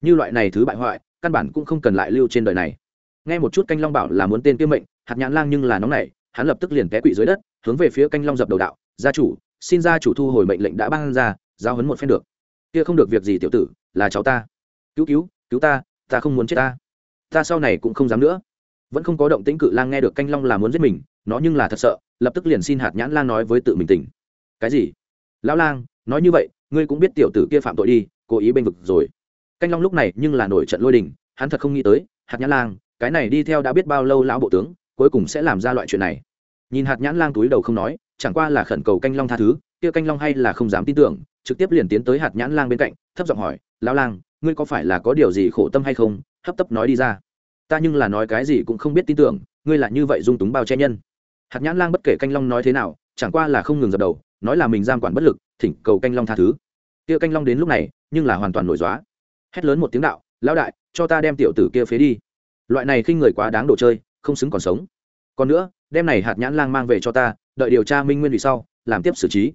S1: Như loại này thứ bại hoại, căn bản cũng không cần lại lưu trên đời này. Nghe một chút canh long bảo là muốn tên tiêu mệnh hạt nhãn lang nhưng là nóng nảy, hắn lập tức liền té quỵ dưới đất, hướng về phía canh long dập đầu đạo, gia chủ, xin gia chủ thu hồi mệnh lệnh đã ban ra giao hấn một phen được. Kia không được việc gì tiểu tử, là cháu ta. Cứu cứu cứu ta ta không muốn chết ta. Ta sau này cũng không dám nữa vẫn không có động tĩnh cự lang nghe được canh long là muốn giết mình, nó nhưng là thật sợ, lập tức liền xin hạt nhãn lang nói với tự mình tỉnh. Cái gì? Lão lang, nói như vậy, ngươi cũng biết tiểu tử kia phạm tội đi, cố ý bênh vực rồi. Canh long lúc này nhưng là nổi trận lôi đình, hắn thật không nghĩ tới, hạt nhãn lang, cái này đi theo đã biết bao lâu lão bộ tướng, cuối cùng sẽ làm ra loại chuyện này. Nhìn hạt nhãn lang túi đầu không nói, chẳng qua là khẩn cầu canh long tha thứ, kia canh long hay là không dám tin tưởng, trực tiếp liền tiến tới hạt nhãn lang bên cạnh, thấp giọng hỏi, lão lang, ngươi có phải là có điều gì khổ tâm hay không? Hấp tấp nói đi ra ta nhưng là nói cái gì cũng không biết tin tưởng, ngươi là như vậy dung túng bao che nhân. Hạt nhãn lang bất kể canh long nói thế nào, chẳng qua là không ngừng dập đầu, nói là mình giam quản bất lực, thỉnh cầu canh long tha thứ. Kia canh long đến lúc này, nhưng là hoàn toàn nổi dóa. Hét lớn một tiếng đạo, lão đại, cho ta đem tiểu tử kia phế đi. Loại này khi người quá đáng đồ chơi, không xứng còn sống. Còn nữa, đem này hạt nhãn lang mang về cho ta, đợi điều tra minh nguyên vì sau, làm tiếp xử trí.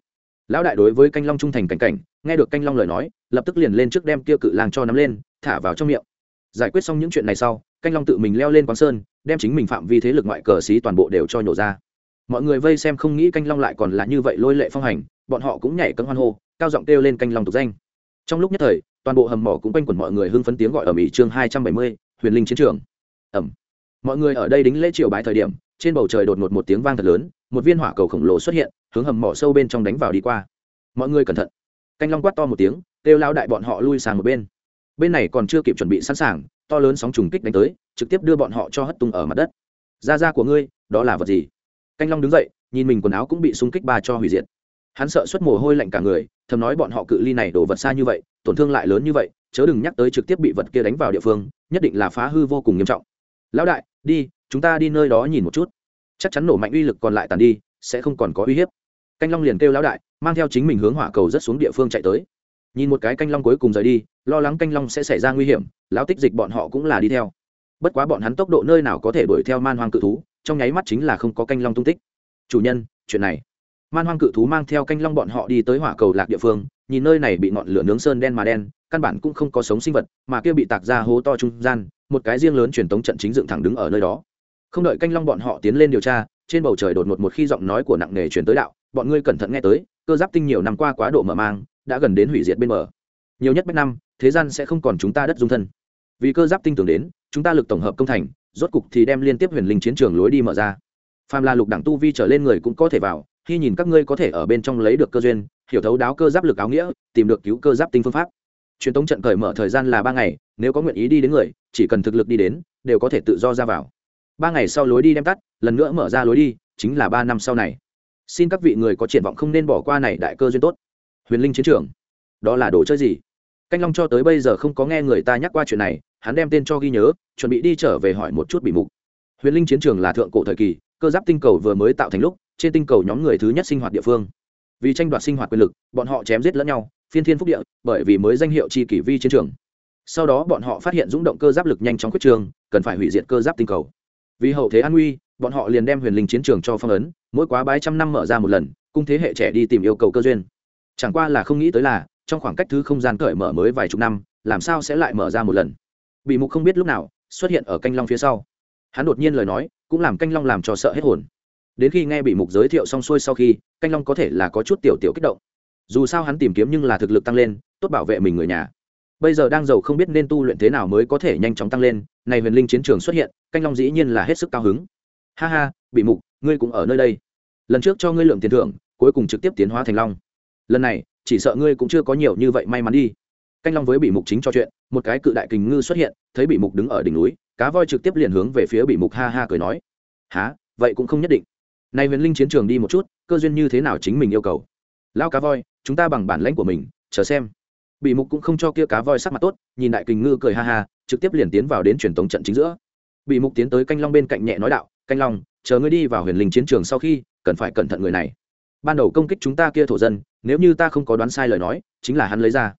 S1: Lão đại đối với canh long trung thành cảnh cảnh, nghe được canh long lời nói, lập tức liền lên trước đem kia cự lang cho nắm lên, thả vào trong miệng. Giải quyết xong những chuyện này sau canh long tự mình leo lên quán sơn, đem chính mình phạm vi thế lực ngoại cờ xí toàn bộ đều cho nhổ ra. Mọi người vây xem không nghĩ canh long lại còn là như vậy lôi lệ phong hành, bọn họ cũng nhảy cân hoan hô, cao giọng kêu lên canh long tục danh. Trong lúc nhất thời, toàn bộ hầm mỏ cũng quanh quẩn mọi người hưng phấn tiếng gọi ở mỹ chương hai trăm bảy mươi, huyền linh chiến trường. Ẩm. Mọi người ở đây đính lễ triều bái thời điểm, trên bầu trời đột ngột một tiếng vang thật lớn, một viên hỏa cầu khổng lồ xuất hiện, hướng hầm mỏ sâu bên trong đánh vào đi qua. Mọi người cẩn thận. Canh long quát to một tiếng, kêu lao đại bọn họ lui sang một bên. Bên này còn chưa kịp chuẩn bị sẵn sàng to lớn sóng trùng kích đánh tới, trực tiếp đưa bọn họ cho hất tung ở mặt đất. Da da của ngươi, đó là vật gì? Canh long đứng dậy, nhìn mình quần áo cũng bị xung kích ba cho hủy diệt. Hắn sợ xuất mồ hôi lạnh cả người, thầm nói bọn họ cự ly này đổ vật xa như vậy, tổn thương lại lớn như vậy, chớ đừng nhắc tới trực tiếp bị vật kia đánh vào địa phương, nhất định là phá hư vô cùng nghiêm trọng. Lão đại, đi, chúng ta đi nơi đó nhìn một chút. Chắc chắn nổ mạnh uy lực còn lại tàn đi, sẽ không còn có uy hiếp. Canh long liền kêu lão đại, mang theo chính mình hướng hỏa cầu rất xuống địa phương chạy tới nhìn một cái canh long cuối cùng rời đi, lo lắng canh long sẽ xảy ra nguy hiểm, lão tích dịch bọn họ cũng là đi theo. Bất quá bọn hắn tốc độ nơi nào có thể đuổi theo man hoang cự thú, trong nháy mắt chính là không có canh long tung tích. Chủ nhân, chuyện này. Man hoang cự thú mang theo canh long bọn họ đi tới hỏa cầu lạc địa phương, nhìn nơi này bị ngọn lửa nướng sơn đen mà đen, căn bản cũng không có sống sinh vật, mà kia bị tạc ra hố to trung gian, một cái riêng lớn truyền tống trận chính dựng thẳng đứng ở nơi đó. Không đợi canh long bọn họ tiến lên điều tra, trên bầu trời đột ngột một khi giọng nói của nặng nề truyền tới đạo, bọn ngươi cẩn thận nghe tới, cơ giáp tinh nhiều năm qua quá độ mở mang đã gần đến hủy diệt bên bờ. Nhiều nhất bách năm, thế gian sẽ không còn chúng ta đất dung thân. Vì cơ giáp tinh tưởng đến, chúng ta lực tổng hợp công thành, rốt cục thì đem liên tiếp huyền linh chiến trường lối đi mở ra. Phàm là lục đẳng tu vi trở lên người cũng có thể vào, khi nhìn các ngươi có thể ở bên trong lấy được cơ duyên, hiểu thấu đáo cơ giáp lực áo nghĩa, tìm được cứu cơ giáp tinh phương pháp. Truyền thống trận cởi mở thời gian là ba ngày, nếu có nguyện ý đi đến người, chỉ cần thực lực đi đến, đều có thể tự do ra vào. Ba ngày sau lối đi đem tắt, lần nữa mở ra lối đi, chính là ba năm sau này. Xin các vị người có triển vọng không nên bỏ qua này đại cơ duyên tốt huyền linh chiến trường. Đó là đồ chơi gì? Canh long cho tới bây giờ không có nghe người ta nhắc qua chuyện này, hắn đem tên cho ghi nhớ, chuẩn bị đi trở về hỏi một chút bị mục. Huyền linh chiến trường là thượng cổ thời kỳ, cơ giáp tinh cầu vừa mới tạo thành lúc, trên tinh cầu nhóm người thứ nhất sinh hoạt địa phương. Vì tranh đoạt sinh hoạt quyền lực, bọn họ chém giết lẫn nhau, phiên thiên phúc địa, bởi vì mới danh hiệu chi kỷ vi chiến trường. Sau đó bọn họ phát hiện dũng động cơ giáp lực nhanh chóng quyết trường, cần phải hủy diệt cơ giáp tinh cầu. Vì hậu thế an nguy, bọn họ liền đem huyền linh chiến trường cho phong ấn, mỗi quá bái trăm năm mở ra một lần, cung thế hệ trẻ đi tìm yêu cầu cơ duyên chẳng qua là không nghĩ tới là, trong khoảng cách thứ không gian cởi mở mới vài chục năm, làm sao sẽ lại mở ra một lần? Bị mục không biết lúc nào, xuất hiện ở canh long phía sau. Hắn đột nhiên lời nói, cũng làm canh long làm cho sợ hết hồn. Đến khi nghe bị mục giới thiệu xong xuôi sau khi, canh long có thể là có chút tiểu tiểu kích động. Dù sao hắn tìm kiếm nhưng là thực lực tăng lên, tốt bảo vệ mình người nhà. Bây giờ đang giàu không biết nên tu luyện thế nào mới có thể nhanh chóng tăng lên, này huyền linh chiến trường xuất hiện, canh long dĩ nhiên là hết sức cao hứng. Ha ha, bị mục, ngươi cũng ở nơi đây. Lần trước cho ngươi lượng tiền thưởng, cuối cùng trực tiếp tiến hóa thành long lần này, chỉ sợ ngươi cũng chưa có nhiều như vậy may mắn đi. Canh long với bị mục chính cho chuyện, một cái cự đại kình ngư xuất hiện, thấy bị mục đứng ở đỉnh núi, cá voi trực tiếp liền hướng về phía bị mục ha ha cười nói. Há vậy cũng không nhất định. Nay huyền linh chiến trường đi một chút, cơ duyên như thế nào chính mình yêu cầu. Lao cá voi, chúng ta bằng bản lãnh của mình, chờ xem. Bị mục cũng không cho kia cá voi sắc mặt tốt, nhìn đại kình ngư cười ha ha, trực tiếp liền tiến vào đến truyền tống trận chính giữa. Bị mục tiến tới canh long bên cạnh nhẹ nói đạo, canh long, chờ ngươi đi vào huyền linh chiến trường sau khi, cần phải cẩn thận người này ban đầu công kích chúng ta kia thổ dân, nếu như ta không có đoán sai lời nói, chính là hắn lấy ra.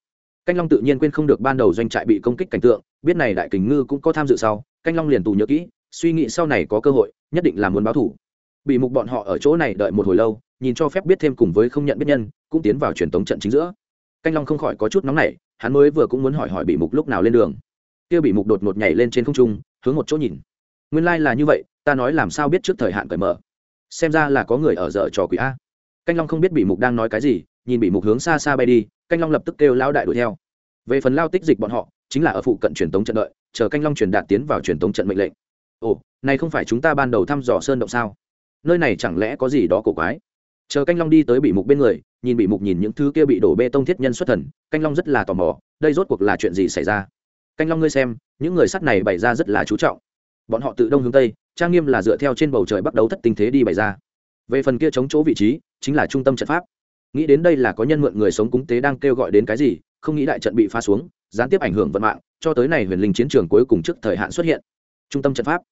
S1: Canh long tự nhiên quên không được ban đầu doanh trại bị công kích cảnh tượng, biết này đại kình ngư cũng có tham dự sau, canh long liền tù nhớ kỹ, suy nghĩ sau này có cơ hội, nhất định là muốn báo thủ. Bị mục bọn họ ở chỗ này đợi một hồi lâu, nhìn cho phép biết thêm cùng với không nhận biết nhân, cũng tiến vào truyền tống trận chính giữa. Canh long không khỏi có chút nóng nảy, hắn mới vừa cũng muốn hỏi hỏi bị mục lúc nào lên đường. Kia bị mục đột ngột nhảy lên trên không trung, hướng một chỗ nhìn. Nguyên lai、like、là như vậy, ta nói làm sao biết trước thời hạn cởi mở. Xem ra là có người ở dở trò quỷ a canh long không biết bị mục đang nói cái gì, nhìn bị mục hướng xa xa bay đi, canh long lập tức kêu lao đại đuổi theo. Về phần lao tích dịch bọn họ, chính là ở phụ cận truyền tống trận đợi, chờ canh long truyền đạt tiến vào truyền tống trận mệnh lệnh. Ồ, này không phải chúng ta ban đầu thăm dò sơn động sao? Nơi này chẳng lẽ có gì đó cổ quái? Chờ canh long đi tới bị mục bên người, nhìn bị mục nhìn những thứ kia bị đổ bê tông thiết nhân xuất thần, canh long rất là tò mò, đây rốt cuộc là chuyện gì xảy ra? Canh long ngươi xem, những người sắt này bày ra rất là chú trọng. Bọn họ tự đông hướng tây, trang nghiêm là dựa theo trên bầu trời bắt đầu thất tinh thế đi bày ra. Về phần kia chống chỗ vị trí chính là trung tâm trận pháp. Nghĩ đến đây là có nhân mượn người sống cúng tế đang kêu gọi đến cái gì, không nghĩ đại trận bị phá xuống, gián tiếp ảnh hưởng vận mạng, cho tới này huyền linh chiến trường cuối cùng trước thời hạn xuất hiện. Trung tâm trận pháp.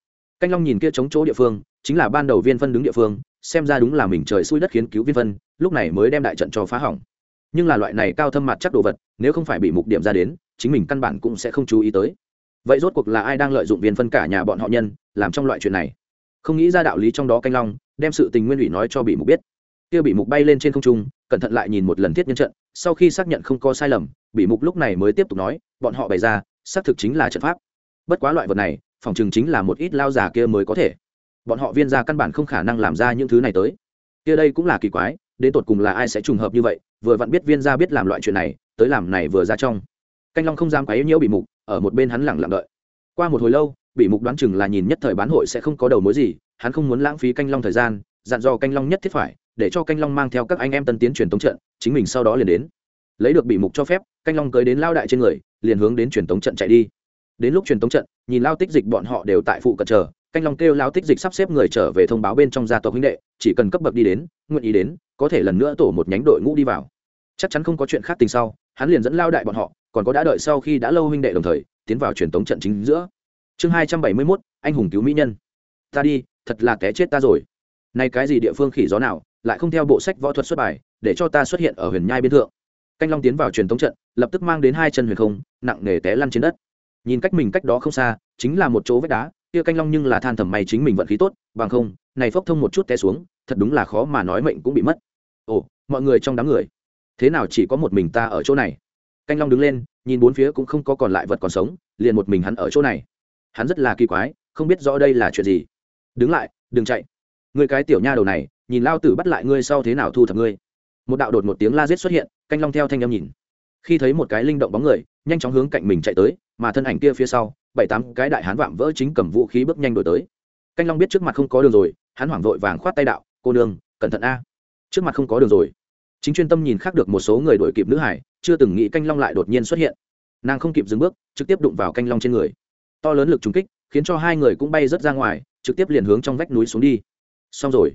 S1: Canh long nhìn kia chống chỗ địa phương, chính là ban đầu viên phân đứng địa phương, xem ra đúng là mình trời xui đất khiến cứu viên phân, lúc này mới đem đại trận cho phá hỏng. Nhưng là loại này cao thâm mặt chắc đồ vật, nếu không phải bị mục điểm ra đến, chính mình căn bản cũng sẽ không chú ý tới. Vậy rốt cuộc là ai đang lợi dụng viên phân cả nhà bọn họ nhân, làm trong loại chuyện này? Không nghĩ ra đạo lý trong đó canh long, đem sự tình nguyên ủy nói cho bị mục biết kia bị mục bay lên trên không trung, cẩn thận lại nhìn một lần thiết nhân trận, sau khi xác nhận không có sai lầm, bị mục lúc này mới tiếp tục nói, bọn họ bày ra, xác thực chính là trận pháp. Bất quá loại vật này, phòng chừng chính là một ít lao già kia mới có thể. Bọn họ viên ra căn bản không khả năng làm ra những thứ này tới. Kia đây cũng là kỳ quái, đến tột cùng là ai sẽ trùng hợp như vậy, vừa vặn biết viên ra biết làm loại chuyện này, tới làm này vừa ra trong. Canh long không dám quấy nhiễu bị mục, ở một bên hắn lẳng lặng đợi. Qua một hồi lâu, bị mục đoán chừng là nhìn nhất thời bán hội sẽ không có đầu mối gì, hắn không muốn lãng phí canh long thời gian, dặn dò canh long nhất thiết phải để cho canh long mang theo các anh em tân tiến truyền tống trận, chính mình sau đó liền đến. Lấy được bị mục cho phép, canh long cưới đến lao đại trên người, liền hướng đến truyền tống trận chạy đi. Đến lúc truyền tống trận, nhìn lao tích dịch bọn họ đều tại phụ cận chờ, canh long kêu lao tích dịch sắp xếp người trở về thông báo bên trong gia tộc huynh đệ, chỉ cần cấp bậc đi đến, nguyện ý đến, có thể lần nữa tổ một nhánh đội ngũ đi vào. Chắc chắn không có chuyện khác tình sau, hắn liền dẫn lao đại bọn họ, còn có đã đợi sau khi đã lâu huynh đệ đồng thời, tiến vào truyền tống trận chính giữa. Chương hai trăm bảy mươi mốt, anh hùng cứu mỹ nhân. Ta đi, thật là té chết ta rồi. Nay cái gì địa phương khỉ gió nào lại không theo bộ sách võ thuật xuất bài, để cho ta xuất hiện ở huyền nhai biên thượng. Canh long tiến vào truyền thống trận, lập tức mang đến hai chân huyền không, nặng nề té lăn trên đất. Nhìn cách mình cách đó không xa, chính là một chỗ vách đá, kia canh long nhưng là than thầm may chính mình vận khí tốt, bằng không, này phốc thông một chút té xuống, thật đúng là khó mà nói mệnh cũng bị mất. Ồ, mọi người trong đám người, thế nào chỉ có một mình ta ở chỗ này? Canh long đứng lên, nhìn bốn phía cũng không có còn lại vật còn sống, liền một mình hắn ở chỗ này. Hắn rất là kỳ quái, không biết rõ đây là chuyện gì. Đứng lại, đừng chạy. Người cái tiểu nha đầu này nhìn lao tử bắt lại ngươi sau thế nào thu thập ngươi. Một đạo đột một tiếng la giết xuất hiện, canh long theo thanh em nhìn. Khi thấy một cái linh động bóng người, nhanh chóng hướng cạnh mình chạy tới, mà thân ảnh kia phía sau, bảy tám cái đại hán vạm vỡ chính cầm vũ khí bước nhanh đổi tới. Canh long biết trước mặt không có đường rồi, hắn hoảng vội vàng khoát tay đạo, cô nương, cẩn thận a. Trước mặt không có đường rồi. Chính chuyên tâm nhìn khác được một số người đuổi kịp nữ hải, chưa từng nghĩ canh long lại đột nhiên xuất hiện. Nàng không kịp dừng bước, trực tiếp đụng vào canh long trên người. To lớn lực trúng kích, khiến cho hai người cũng bay rớt ra ngoài, trực tiếp liền hướng trong vách núi xuống đi. Xong rồi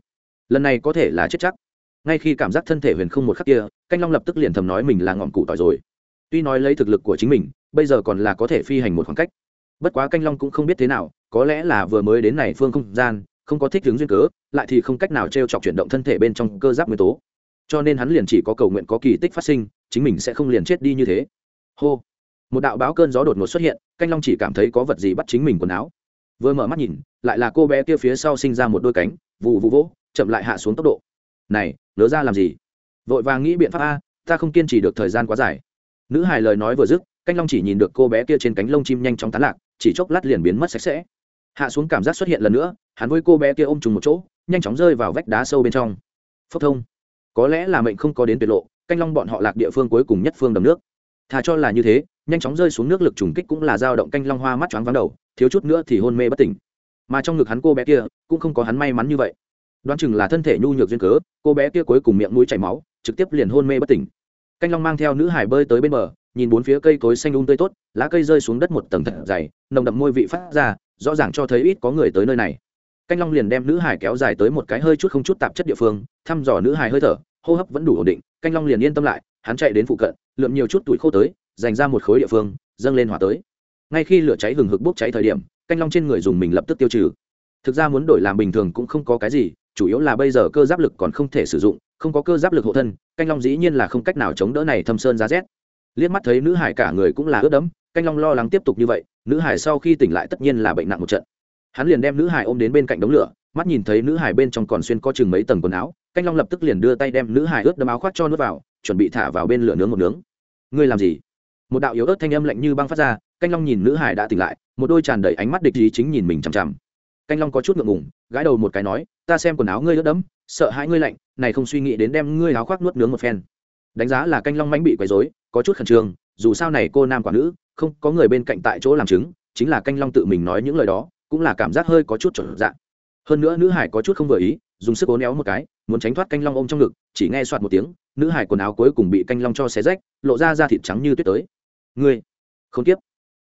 S1: lần này có thể là chết chắc. Ngay khi cảm giác thân thể huyền không một khắc kia, canh long lập tức liền thầm nói mình là ngọn cụ tỏi rồi. Tuy nói lấy thực lực của chính mình, bây giờ còn là có thể phi hành một khoảng cách. Bất quá canh long cũng không biết thế nào, có lẽ là vừa mới đến này phương không gian, không có thích hướng duyên cớ, lại thì không cách nào t r e o chọc chuyển động thân thể bên trong cơ giáp nguyên tố. Cho nên hắn liền chỉ có cầu nguyện có kỳ tích phát sinh, chính mình sẽ không liền chết đi như thế. Hô! Một đạo báo cơn gió đột ngột xuất hiện, canh long chỉ cảm thấy có vật gì bắt chính mình quần áo. Vừa mở mắt nhìn, lại là cô bé kia phía sau sinh ra một đôi cánh vụ vụ vỗ chậm lại hạ xuống tốc độ. Này, nớ ra làm gì? Vội vàng nghĩ biện pháp a, ta không kiên trì được thời gian quá dài. Nữ hài lời nói vừa dứt, canh long chỉ nhìn được cô bé kia trên cánh lông chim nhanh chóng tán lạc, chỉ chốc lát liền biến mất sạch sẽ. Hạ xuống cảm giác xuất hiện lần nữa, hắn với cô bé kia ôm trùng một chỗ, nhanh chóng rơi vào vách đá sâu bên trong. Phốc thông. Có lẽ là mệnh không có đến tuyệt lộ, canh long bọn họ lạc địa phương cuối cùng nhất phương đầm nước. Thà cho là như thế, nhanh chóng rơi xuống nước lực trùng kích cũng là dao động canh long hoa mắt choáng vắng đầu, thiếu chút nữa thì hôn mê bất tỉnh. Mà trong ngực hắn cô bé kia, cũng không có hắn may mắn như vậy đoán chừng là thân thể nhu nhược duyên cớ, cô bé kia cuối cùng miệng mũi chảy máu, trực tiếp liền hôn mê bất tỉnh. Canh long mang theo nữ hải bơi tới bên bờ, nhìn bốn phía cây cối xanh um tươi tốt, lá cây rơi xuống đất một tầng thật dày, nồng đậm môi vị phát ra, rõ ràng cho thấy ít có người tới nơi này. Canh long liền đem nữ hải kéo dài tới một cái hơi chút không chút tạp chất địa phương, thăm dò nữ hải hơi thở, hô hấp vẫn đủ ổn định, canh long liền yên tâm lại, hắn chạy đến phụ cận, lượm nhiều chút tuổi khô tới, dành ra một khối địa phương, dâng lên hỏa tới. Ngay khi lửa cháy hừng hực bốc cháy thời điểm, canh long trên người dùng mình lập tức tiêu trừ. Thực ra muốn đổi làm bình thường cũng không có cái gì chủ yếu là bây giờ cơ giáp lực còn không thể sử dụng, không có cơ giáp lực hộ thân, canh long dĩ nhiên là không cách nào chống đỡ này thâm sơn giá rét. Liếc mắt thấy nữ hải cả người cũng là ướt đẫm, canh long lo lắng tiếp tục như vậy, nữ hải sau khi tỉnh lại tất nhiên là bệnh nặng một trận. Hắn liền đem nữ hải ôm đến bên cạnh đống lửa, mắt nhìn thấy nữ hải bên trong còn xuyên có chừng mấy tầng quần áo, canh long lập tức liền đưa tay đem nữ hải ướt đẫm áo khoác cho nước vào, chuẩn bị thả vào bên lửa nướng một nướng. Ngươi làm gì? Một đạo yếu ớt thanh âm lạnh như băng phát ra, canh long nhìn nữ hải đã tỉnh lại, một đôi tràn đầy ánh mắt địch ý chính nhìn mình chằm chằm canh long có chút ngượng ngùng, gãi đầu một cái nói, ta xem quần áo ngươi ướt đẫm, sợ hãi ngươi lạnh, này không suy nghĩ đến đem ngươi áo khoác nuốt nướng một phen. Đánh giá là canh long mánh bị quấy rối, có chút khẩn trương, dù sao này cô nam quả nữ, không có người bên cạnh tại chỗ làm chứng, chính là canh long tự mình nói những lời đó, cũng là cảm giác hơi có chút trở dạng. Hơn nữa nữ hải có chút không vừa ý, dùng sức ốn éo một cái, muốn tránh thoát canh long ôm trong ngực, chỉ nghe soạt một tiếng, nữ hải quần áo cuối cùng bị canh long cho xé rách, lộ ra da thịt trắng như tuyết tới. Ngươi, không tiếp.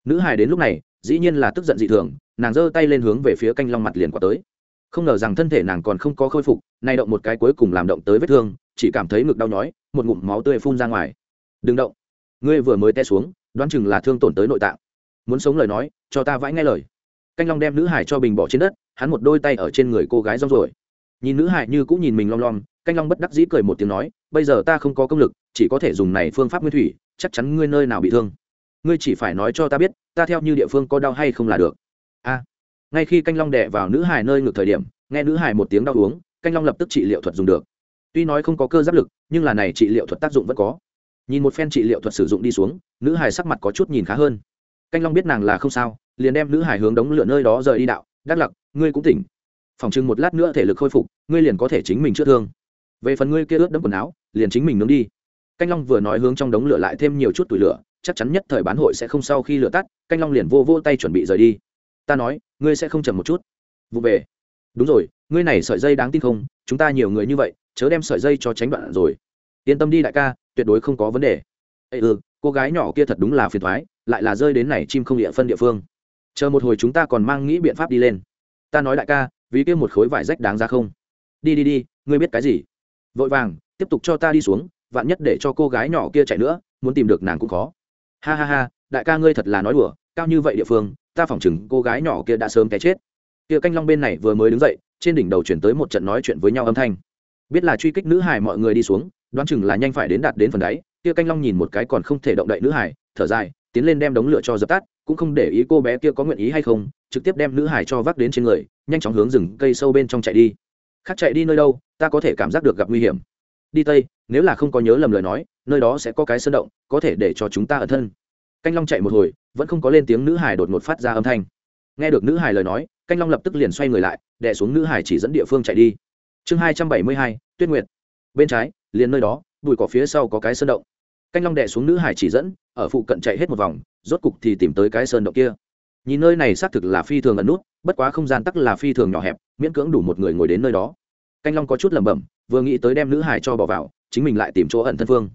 S1: Nữ hải đến lúc này dĩ nhiên là tức giận dị thường, nàng giơ tay lên hướng về phía canh long mặt liền quả tới. Không ngờ rằng thân thể nàng còn không có khôi phục, nay động một cái cuối cùng làm động tới vết thương, chỉ cảm thấy ngực đau nhói, một ngụm máu tươi phun ra ngoài. Đừng động. Ngươi vừa mới té xuống, đoán chừng là thương tổn tới nội tạng. Muốn sống lời nói, cho ta vãi nghe lời. Canh long đem nữ hải cho bình bỏ trên đất, hắn một đôi tay ở trên người cô gái rong rồi nhìn nữ hải như cũng nhìn mình lom lom canh long bất đắc dĩ cười một tiếng nói, bây giờ ta không có công lực, chỉ có thể dùng này phương pháp nguyên thủy, chắc chắn ngươi nơi nào bị thương ngươi chỉ phải nói cho ta biết, ta theo như địa phương có đau hay không là được. A. Ngay khi canh long đẻ vào nữ hải nơi ngược thời điểm, nghe nữ hải một tiếng đau uống, canh long lập tức trị liệu thuật dùng được. Tuy nói không có cơ giáp lực, nhưng là này trị liệu thuật tác dụng vẫn có. Nhìn một phen trị liệu thuật sử dụng đi xuống, nữ hải sắc mặt có chút nhìn khá hơn. Canh long biết nàng là không sao, liền đem nữ hải hướng đống lửa nơi đó rời đi đạo, đắc lặc, ngươi cũng tỉnh. Phòng chừng một lát nữa thể lực khôi phục, ngươi liền có thể chính mình chữa thương. Về phần ngươi kia ướt đẫm quần áo, liền chính mình nướng đi. Canh long vừa nói hướng trong đống lửa lại thêm nhiều chút tủi lửa chắc chắn nhất thời bán hội sẽ không sau khi lửa tắt, canh long liền vô vô tay chuẩn bị rời đi. Ta nói, ngươi sẽ không chậm một chút. Vụ về. Đúng rồi, ngươi này sợi dây đáng tin không, chúng ta nhiều người như vậy, chớ đem sợi dây cho tránh đoạn rồi. Yên tâm đi đại ca, tuyệt đối không có vấn đề. Ê ừ cô gái nhỏ kia thật đúng là phiền thoái, lại là rơi đến này chim không địa phân địa phương. Chờ một hồi chúng ta còn mang nghĩ biện pháp đi lên. Ta nói đại ca, vì kia một khối vải rách đáng ra không? Đi đi đi, ngươi biết cái gì? Vội vàng, tiếp tục cho ta đi xuống, vạn nhất để cho cô gái nhỏ kia chạy nữa, muốn tìm được nàng cũng khó ha ha ha, đại ca ngươi thật là nói đùa, cao như vậy địa phương, ta phỏng chừng cô gái nhỏ kia đã sớm té chết. Kia canh long bên này vừa mới đứng dậy, trên đỉnh đầu chuyển tới một trận nói chuyện với nhau âm thanh. Biết là truy kích nữ hải mọi người đi xuống, đoán chừng là nhanh phải đến đạt đến phần đáy, kia canh long nhìn một cái còn không thể động đậy nữ hải, thở dài, tiến lên đem đống lửa cho dập tắt, cũng không để ý cô bé kia có nguyện ý hay không, trực tiếp đem nữ hải cho vác đến trên người, nhanh chóng hướng rừng cây sâu bên trong chạy đi. Khác chạy đi nơi đâu, ta có thể cảm giác được gặp nguy hiểm đi tây, nếu là không có nhớ lầm lời nói, nơi đó sẽ có cái sơn động, có thể để cho chúng ta ẩn thân. Canh long chạy một hồi, vẫn không có lên tiếng nữ hải đột ngột phát ra âm thanh. Nghe được nữ hải lời nói, canh long lập tức liền xoay người lại, đè xuống nữ hải chỉ dẫn địa phương chạy đi. Chương hai trăm bảy mươi hai, tuyết nguyệt. Bên trái, liền nơi đó, bụi cỏ phía sau có cái sơn động. Canh long đè xuống nữ hải chỉ dẫn, ở phụ cận chạy hết một vòng, rốt cục thì tìm tới cái sơn động kia. Nhìn nơi này xác thực là phi thường ẩn nút, bất quá không gian tắc là phi thường nhỏ hẹp, miễn cưỡng đủ một người ngồi đến nơi đó. Canh long có chút lẩm bẩm vừa nghĩ tới đem nữ hải cho bỏ vào, chính mình lại tìm chỗ ẩn thân phương.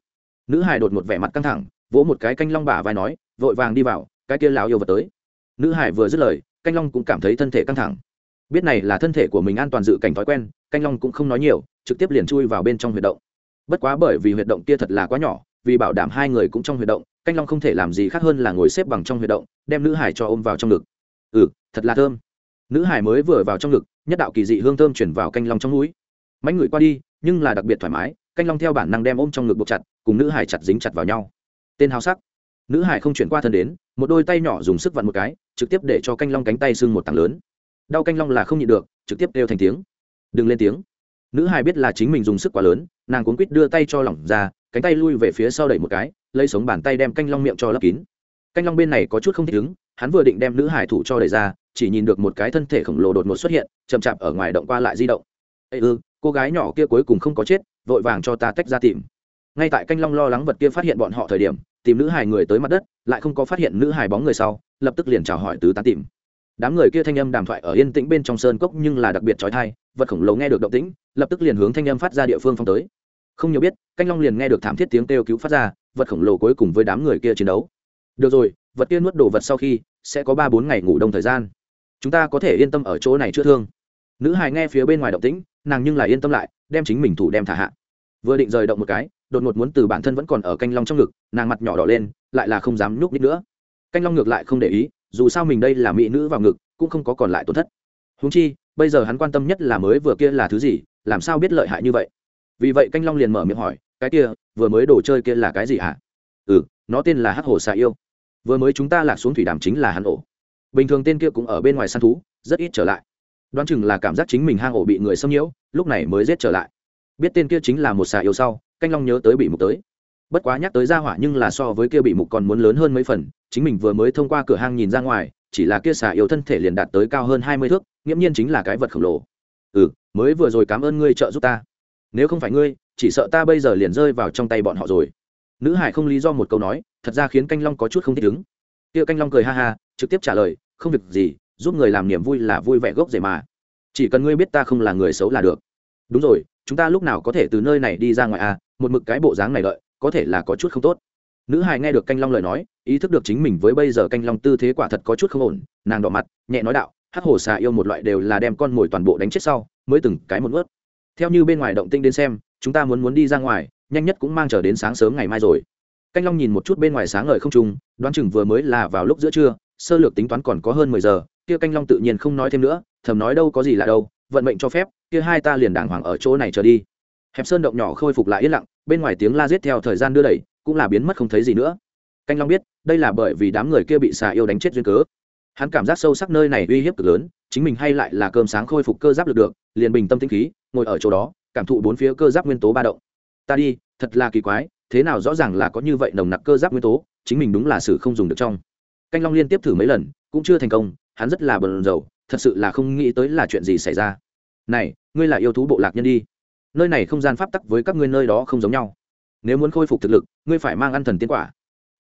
S1: Nữ hải đột một vẻ mặt căng thẳng, vỗ một cái canh long bả vai nói, vội vàng đi vào, cái kia láo yêu vật tới. Nữ hải vừa dứt lời, canh long cũng cảm thấy thân thể căng thẳng. Biết này là thân thể của mình an toàn dự cảnh thói quen, canh long cũng không nói nhiều, trực tiếp liền chui vào bên trong huyệt động. Bất quá bởi vì huyệt động kia thật là quá nhỏ, vì bảo đảm hai người cũng trong huyệt động, canh long không thể làm gì khác hơn là ngồi xếp bằng trong huyệt động, đem nữ hải cho ôm vào trong ngực. Ừ thật là thơm. Nữ hải mới vừa vào trong ngực, nhất đạo kỳ dị hương thơm chuyển vào canh long trong núi mánh ngửi qua đi, nhưng là đặc biệt thoải mái, canh long theo bản năng đem ôm trong ngực buộc chặt, cùng nữ hải chặt dính chặt vào nhau. Tên hào sắc. Nữ hải không chuyển qua thân đến, một đôi tay nhỏ dùng sức vặn một cái, trực tiếp để cho canh long cánh tay sưng một tảng lớn. Đau canh long là không nhịn được, trực tiếp đều thành tiếng. Đừng lên tiếng. Nữ hải biết là chính mình dùng sức quá lớn, nàng cuốn quýt đưa tay cho lỏng ra, cánh tay lui về phía sau đẩy một cái, lấy sống bàn tay đem canh long miệng cho lấp kín. Canh long bên này có chút không thích ứng, hắn vừa định đem nữ hải thủ cho đẩy ra, chỉ nhìn được một cái thân thể khổng lồ đột ngột xuất hiện, chậm chạp ở ngoài động qua lại di động. Ê ư cô gái nhỏ kia cuối cùng không có chết, vội vàng cho ta tách ra tìm. Ngay tại canh long lo lắng vật kia phát hiện bọn họ thời điểm, tìm nữ hài người tới mặt đất, lại không có phát hiện nữ hài bóng người sau, lập tức liền chào hỏi tứ tán tìm. Đám người kia thanh âm đàm thoại ở yên tĩnh bên trong sơn cốc nhưng là đặc biệt trói thai vật khổng lồ nghe được động tĩnh, lập tức liền hướng thanh âm phát ra địa phương phong tới. Không nhiều biết, canh long liền nghe được thảm thiết tiếng kêu cứu phát ra, vật khổng lồ cuối cùng với đám người kia chiến đấu. Được rồi, vật kia nuốt đồ vật sau khi, sẽ có ba bốn ngày ngủ đông thời gian. Chúng ta có thể yên tâm ở chỗ này chữa thương. Nữ hài nghe phía bên ngoài động tĩnh nàng nhưng lại yên tâm lại, đem chính mình thủ đem thả hạ. Vừa định rời động một cái, đột ngột muốn từ bản thân vẫn còn ở canh long trong ngực, nàng mặt nhỏ đỏ lên, lại là không dám nhúc nít nữa. Canh long ngược lại không để ý, dù sao mình đây là mỹ nữ vào ngực, cũng không có còn lại tổn thất. Húng chi, bây giờ hắn quan tâm nhất là mới vừa kia là thứ gì, làm sao biết lợi hại như vậy? Vì vậy canh long liền mở miệng hỏi, cái kia, vừa mới đồ chơi kia là cái gì hả? Ừ nó tên là hắc hồ xà yêu. Vừa mới chúng ta lạc xuống thủy đàm chính là hắn ổ. Bình thường tên kia cũng ở bên ngoài săn thú, rất ít trở lại đoán chừng là cảm giác chính mình hang ổ bị người xâm nhiễu, lúc này mới rết trở lại. Biết tên kia chính là một xà yêu sau, canh long nhớ tới bị mục tới. Bất quá nhắc tới gia hỏa nhưng là so với kia bị mục còn muốn lớn hơn mấy phần, chính mình vừa mới thông qua cửa hang nhìn ra ngoài, chỉ là kia xà yêu thân thể liền đạt tới cao hơn hai mươi thước, nghiễm nhiên chính là cái vật khổng lồ. Ừ mới vừa rồi cảm ơn ngươi trợ giúp ta. Nếu không phải ngươi, chỉ sợ ta bây giờ liền rơi vào trong tay bọn họ rồi. Nữ hải không lý do một câu nói, thật ra khiến canh long có chút không thích ứng. Kia canh long cười ha ha, trực tiếp trả lời, không việc gì giúp người làm niềm vui là vui vẻ gốc rễ mà. Chỉ cần ngươi biết ta không là người xấu là được. Đúng rồi, chúng ta lúc nào có thể từ nơi này đi ra ngoài à? Một mực cái bộ dáng này đợi, có thể là có chút không tốt. Nữ hài nghe được canh long lời nói, ý thức được chính mình với bây giờ canh long tư thế quả thật có chút không ổn, nàng đỏ mặt, nhẹ nói đạo, hắc hồ xà yêu một loại đều là đem con mồi toàn bộ đánh chết sau, mới từng cái một ướt theo như bên ngoài động tinh đến xem, chúng ta muốn muốn đi ra ngoài, nhanh nhất cũng mang chờ đến sáng sớm ngày mai rồi. Canh long nhìn một chút bên ngoài sáng ngời không trung, đoán chừng vừa mới là vào lúc giữa trưa, sơ lược tính toán còn có hơn mười giờ kia canh long tự nhiên không nói thêm nữa, thầm nói đâu có gì là đâu, vận mệnh cho phép, kia hai ta liền đàng hoàng ở chỗ này trở đi. Hẹp sơn động nhỏ khôi phục lại yên lặng, bên ngoài tiếng la giết theo thời gian đưa đẩy, cũng là biến mất không thấy gì nữa. Canh long biết, đây là bởi vì đám người kia bị xà yêu đánh chết duyên cớ. Hắn cảm giác sâu sắc nơi này uy hiếp cực lớn, chính mình hay lại là cơm sáng khôi phục cơ giáp được được, liền bình tâm tinh khí, ngồi ở chỗ đó, cảm thụ bốn phía cơ giáp nguyên tố ba động. Ta đi, thật là kỳ quái, thế nào rõ ràng là có như vậy nồng nặc cơ giáp nguyên tố, chính mình đúng là sự không dùng được trong. Canh long liên tiếp thử mấy lần, cũng chưa thành công hắn rất là bần dầu thật sự là không nghĩ tới là chuyện gì xảy ra. Này ngươi là yêu thú bộ lạc nhân đi. Nơi này không gian pháp tắc với các ngươi nơi đó không giống nhau. Nếu muốn khôi phục thực lực ngươi phải mang ăn thần tiến quả.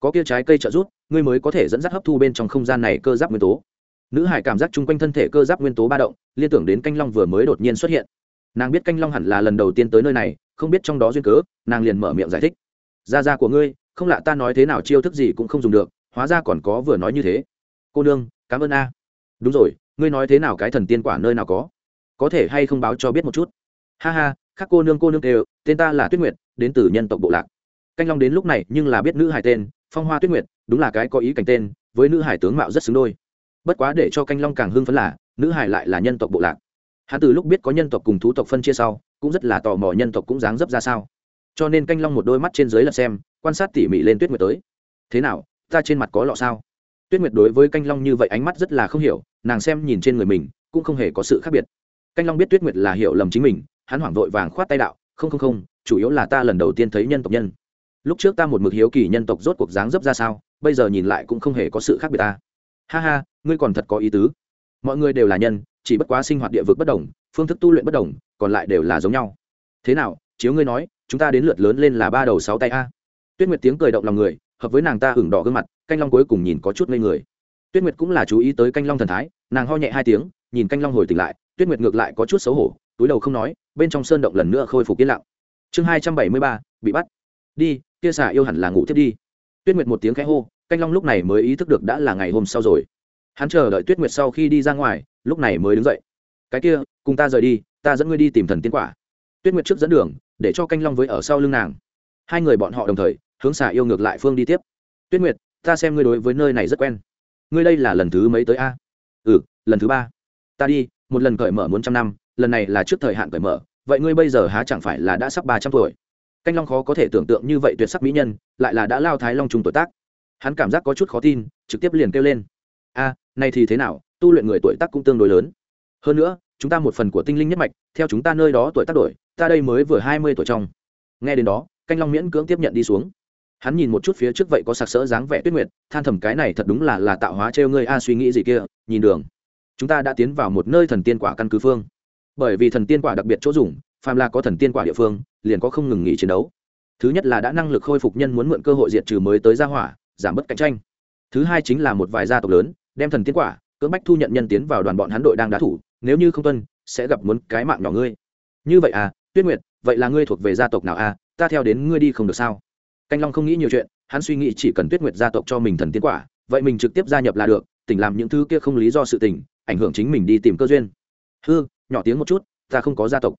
S1: Có kia trái cây trợ rút, ngươi mới có thể dẫn dắt hấp thu bên trong không gian này cơ giáp nguyên tố. Nữ hải cảm giác chung quanh thân thể cơ giáp nguyên tố ba động liên tưởng đến canh long vừa mới đột nhiên xuất hiện. Nàng biết canh long hẳn là lần đầu tiên tới nơi này không biết trong đó duyên cớ nàng liền mở miệng giải thích. Gia gia của ngươi không lạ ta nói thế nào chiêu thức gì cũng không dùng được hóa ra còn có vừa nói như thế. Cô nương cảm ơn a đúng rồi, ngươi nói thế nào cái thần tiên quả nơi nào có? Có thể hay không báo cho biết một chút? Ha ha, các cô nương cô nương đều, tên ta là tuyết nguyệt, đến từ nhân tộc bộ lạc. Canh long đến lúc này nhưng là biết nữ hải tên, phong hoa tuyết nguyệt, đúng là cái có ý cảnh tên, với nữ hải tướng mạo rất xứng đôi. Bất quá để cho canh long càng hưng phấn là, nữ hải lại là nhân tộc bộ lạc. Hắn từ lúc biết có nhân tộc cùng thú tộc phân chia sau, cũng rất là tò mò nhân tộc cũng dáng dấp ra sao. Cho nên canh long một đôi mắt trên dưới là xem, quan sát tỉ mỉ lên tuyết nguyệt tới. Thế nào, ta trên mặt có lọ sao? Tuyết nguyệt đối với canh long như vậy ánh mắt rất là không hiểu nàng xem nhìn trên người mình cũng không hề có sự khác biệt. Canh long biết tuyết nguyệt là hiểu lầm chính mình, hắn hoảng vội vàng khoát tay đạo, không không không, chủ yếu là ta lần đầu tiên thấy nhân tộc nhân. Lúc trước ta một mực hiếu kỳ nhân tộc rốt cuộc dáng dấp ra sao, bây giờ nhìn lại cũng không hề có sự khác biệt ta. Ha ha, ngươi còn thật có ý tứ. Mọi người đều là nhân, chỉ bất quá sinh hoạt địa vực bất đồng, phương thức tu luyện bất đồng, còn lại đều là giống nhau. Thế nào, chiếu ngươi nói, chúng ta đến lượt lớn lên là ba đầu sáu tay a. Tuyết nguyệt tiếng cười động lòng người, hợp với nàng ta hưởng đỏ gương mặt, canh long cuối cùng nhìn có chút ngây người tuyết nguyệt cũng là chú ý tới canh long thần thái, nàng ho nhẹ hai tiếng, nhìn canh long hồi tỉnh lại, tuyết nguyệt ngược lại có chút xấu hổ, túi đầu không nói, bên trong sơn động lần nữa khôi phục yên lặng. Chương hai trăm bảy mươi ba, bị bắt. Đi, kia xả yêu hẳn là ngủ thiết đi. Tuyết nguyệt một tiếng khẽ hô, canh long lúc này mới ý thức được đã là ngày hôm sau rồi. Hắn chờ đợi tuyết nguyệt sau khi đi ra ngoài, lúc này mới đứng dậy. Cái kia, cùng ta rời đi, ta dẫn ngươi đi tìm thần tiên quả. Tuyết nguyệt trước dẫn đường, để cho canh long với ở sau lưng nàng. Hai người bọn họ đồng thời, hướng xả yêu ngược lại phương đi tiếp. Tuyết nguyệt, ta xem ngươi đối với nơi này rất quen ngươi đây là lần thứ mấy tới a? Ừ lần thứ ba. Ta đi, một lần cởi mở muốn trăm năm, lần này là trước thời hạn cởi mở, vậy ngươi bây giờ há chẳng phải là đã sắp ba trăm tuổi? Canh long khó có thể tưởng tượng như vậy tuyệt sắc mỹ nhân, lại là đã lao thái long trùng tuổi tác. Hắn cảm giác có chút khó tin, trực tiếp liền kêu lên. A, này thì thế nào, tu luyện người tuổi tác cũng tương đối lớn. Hơn nữa, chúng ta một phần của tinh linh nhất mạch, theo chúng ta nơi đó tuổi tác đổi, ta đây mới vừa hai mươi tuổi trong. Nghe đến đó, canh long miễn cưỡng tiếp nhận đi xuống hắn nhìn một chút phía trước vậy có sặc sỡ dáng vẻ tuyết nguyệt, than thầm cái này thật đúng là là tạo hóa trêu ngươi a, suy nghĩ gì kia, nhìn đường. Chúng ta đã tiến vào một nơi thần tiên quả căn cứ phương. Bởi vì thần tiên quả đặc biệt chỗ dùng, phàm là có thần tiên quả địa phương, liền có không ngừng nghỉ chiến đấu. Thứ nhất là đã năng lực khôi phục nhân muốn mượn cơ hội diệt trừ mới tới gia hỏa, giảm bớt cạnh tranh. Thứ hai chính là một vài gia tộc lớn, đem thần tiên quả, cưỡng bách thu nhận nhân tiến vào đoàn bọn hắn đội đang đá thủ, nếu như không tuân, sẽ gặp muốn cái mạng nhỏ ngươi. Như vậy à tuyết nguyệt, vậy là ngươi thuộc về gia tộc nào à ta theo đến ngươi đi không được sao? Canh long không nghĩ nhiều chuyện, hắn suy nghĩ chỉ cần tuyết nguyệt gia tộc cho mình thần tiên quả, vậy mình trực tiếp gia nhập là được, tỉnh làm những thứ kia không lý do sự tình, ảnh hưởng chính mình đi tìm cơ duyên. Hư, nhỏ tiếng một chút, ta không có gia tộc.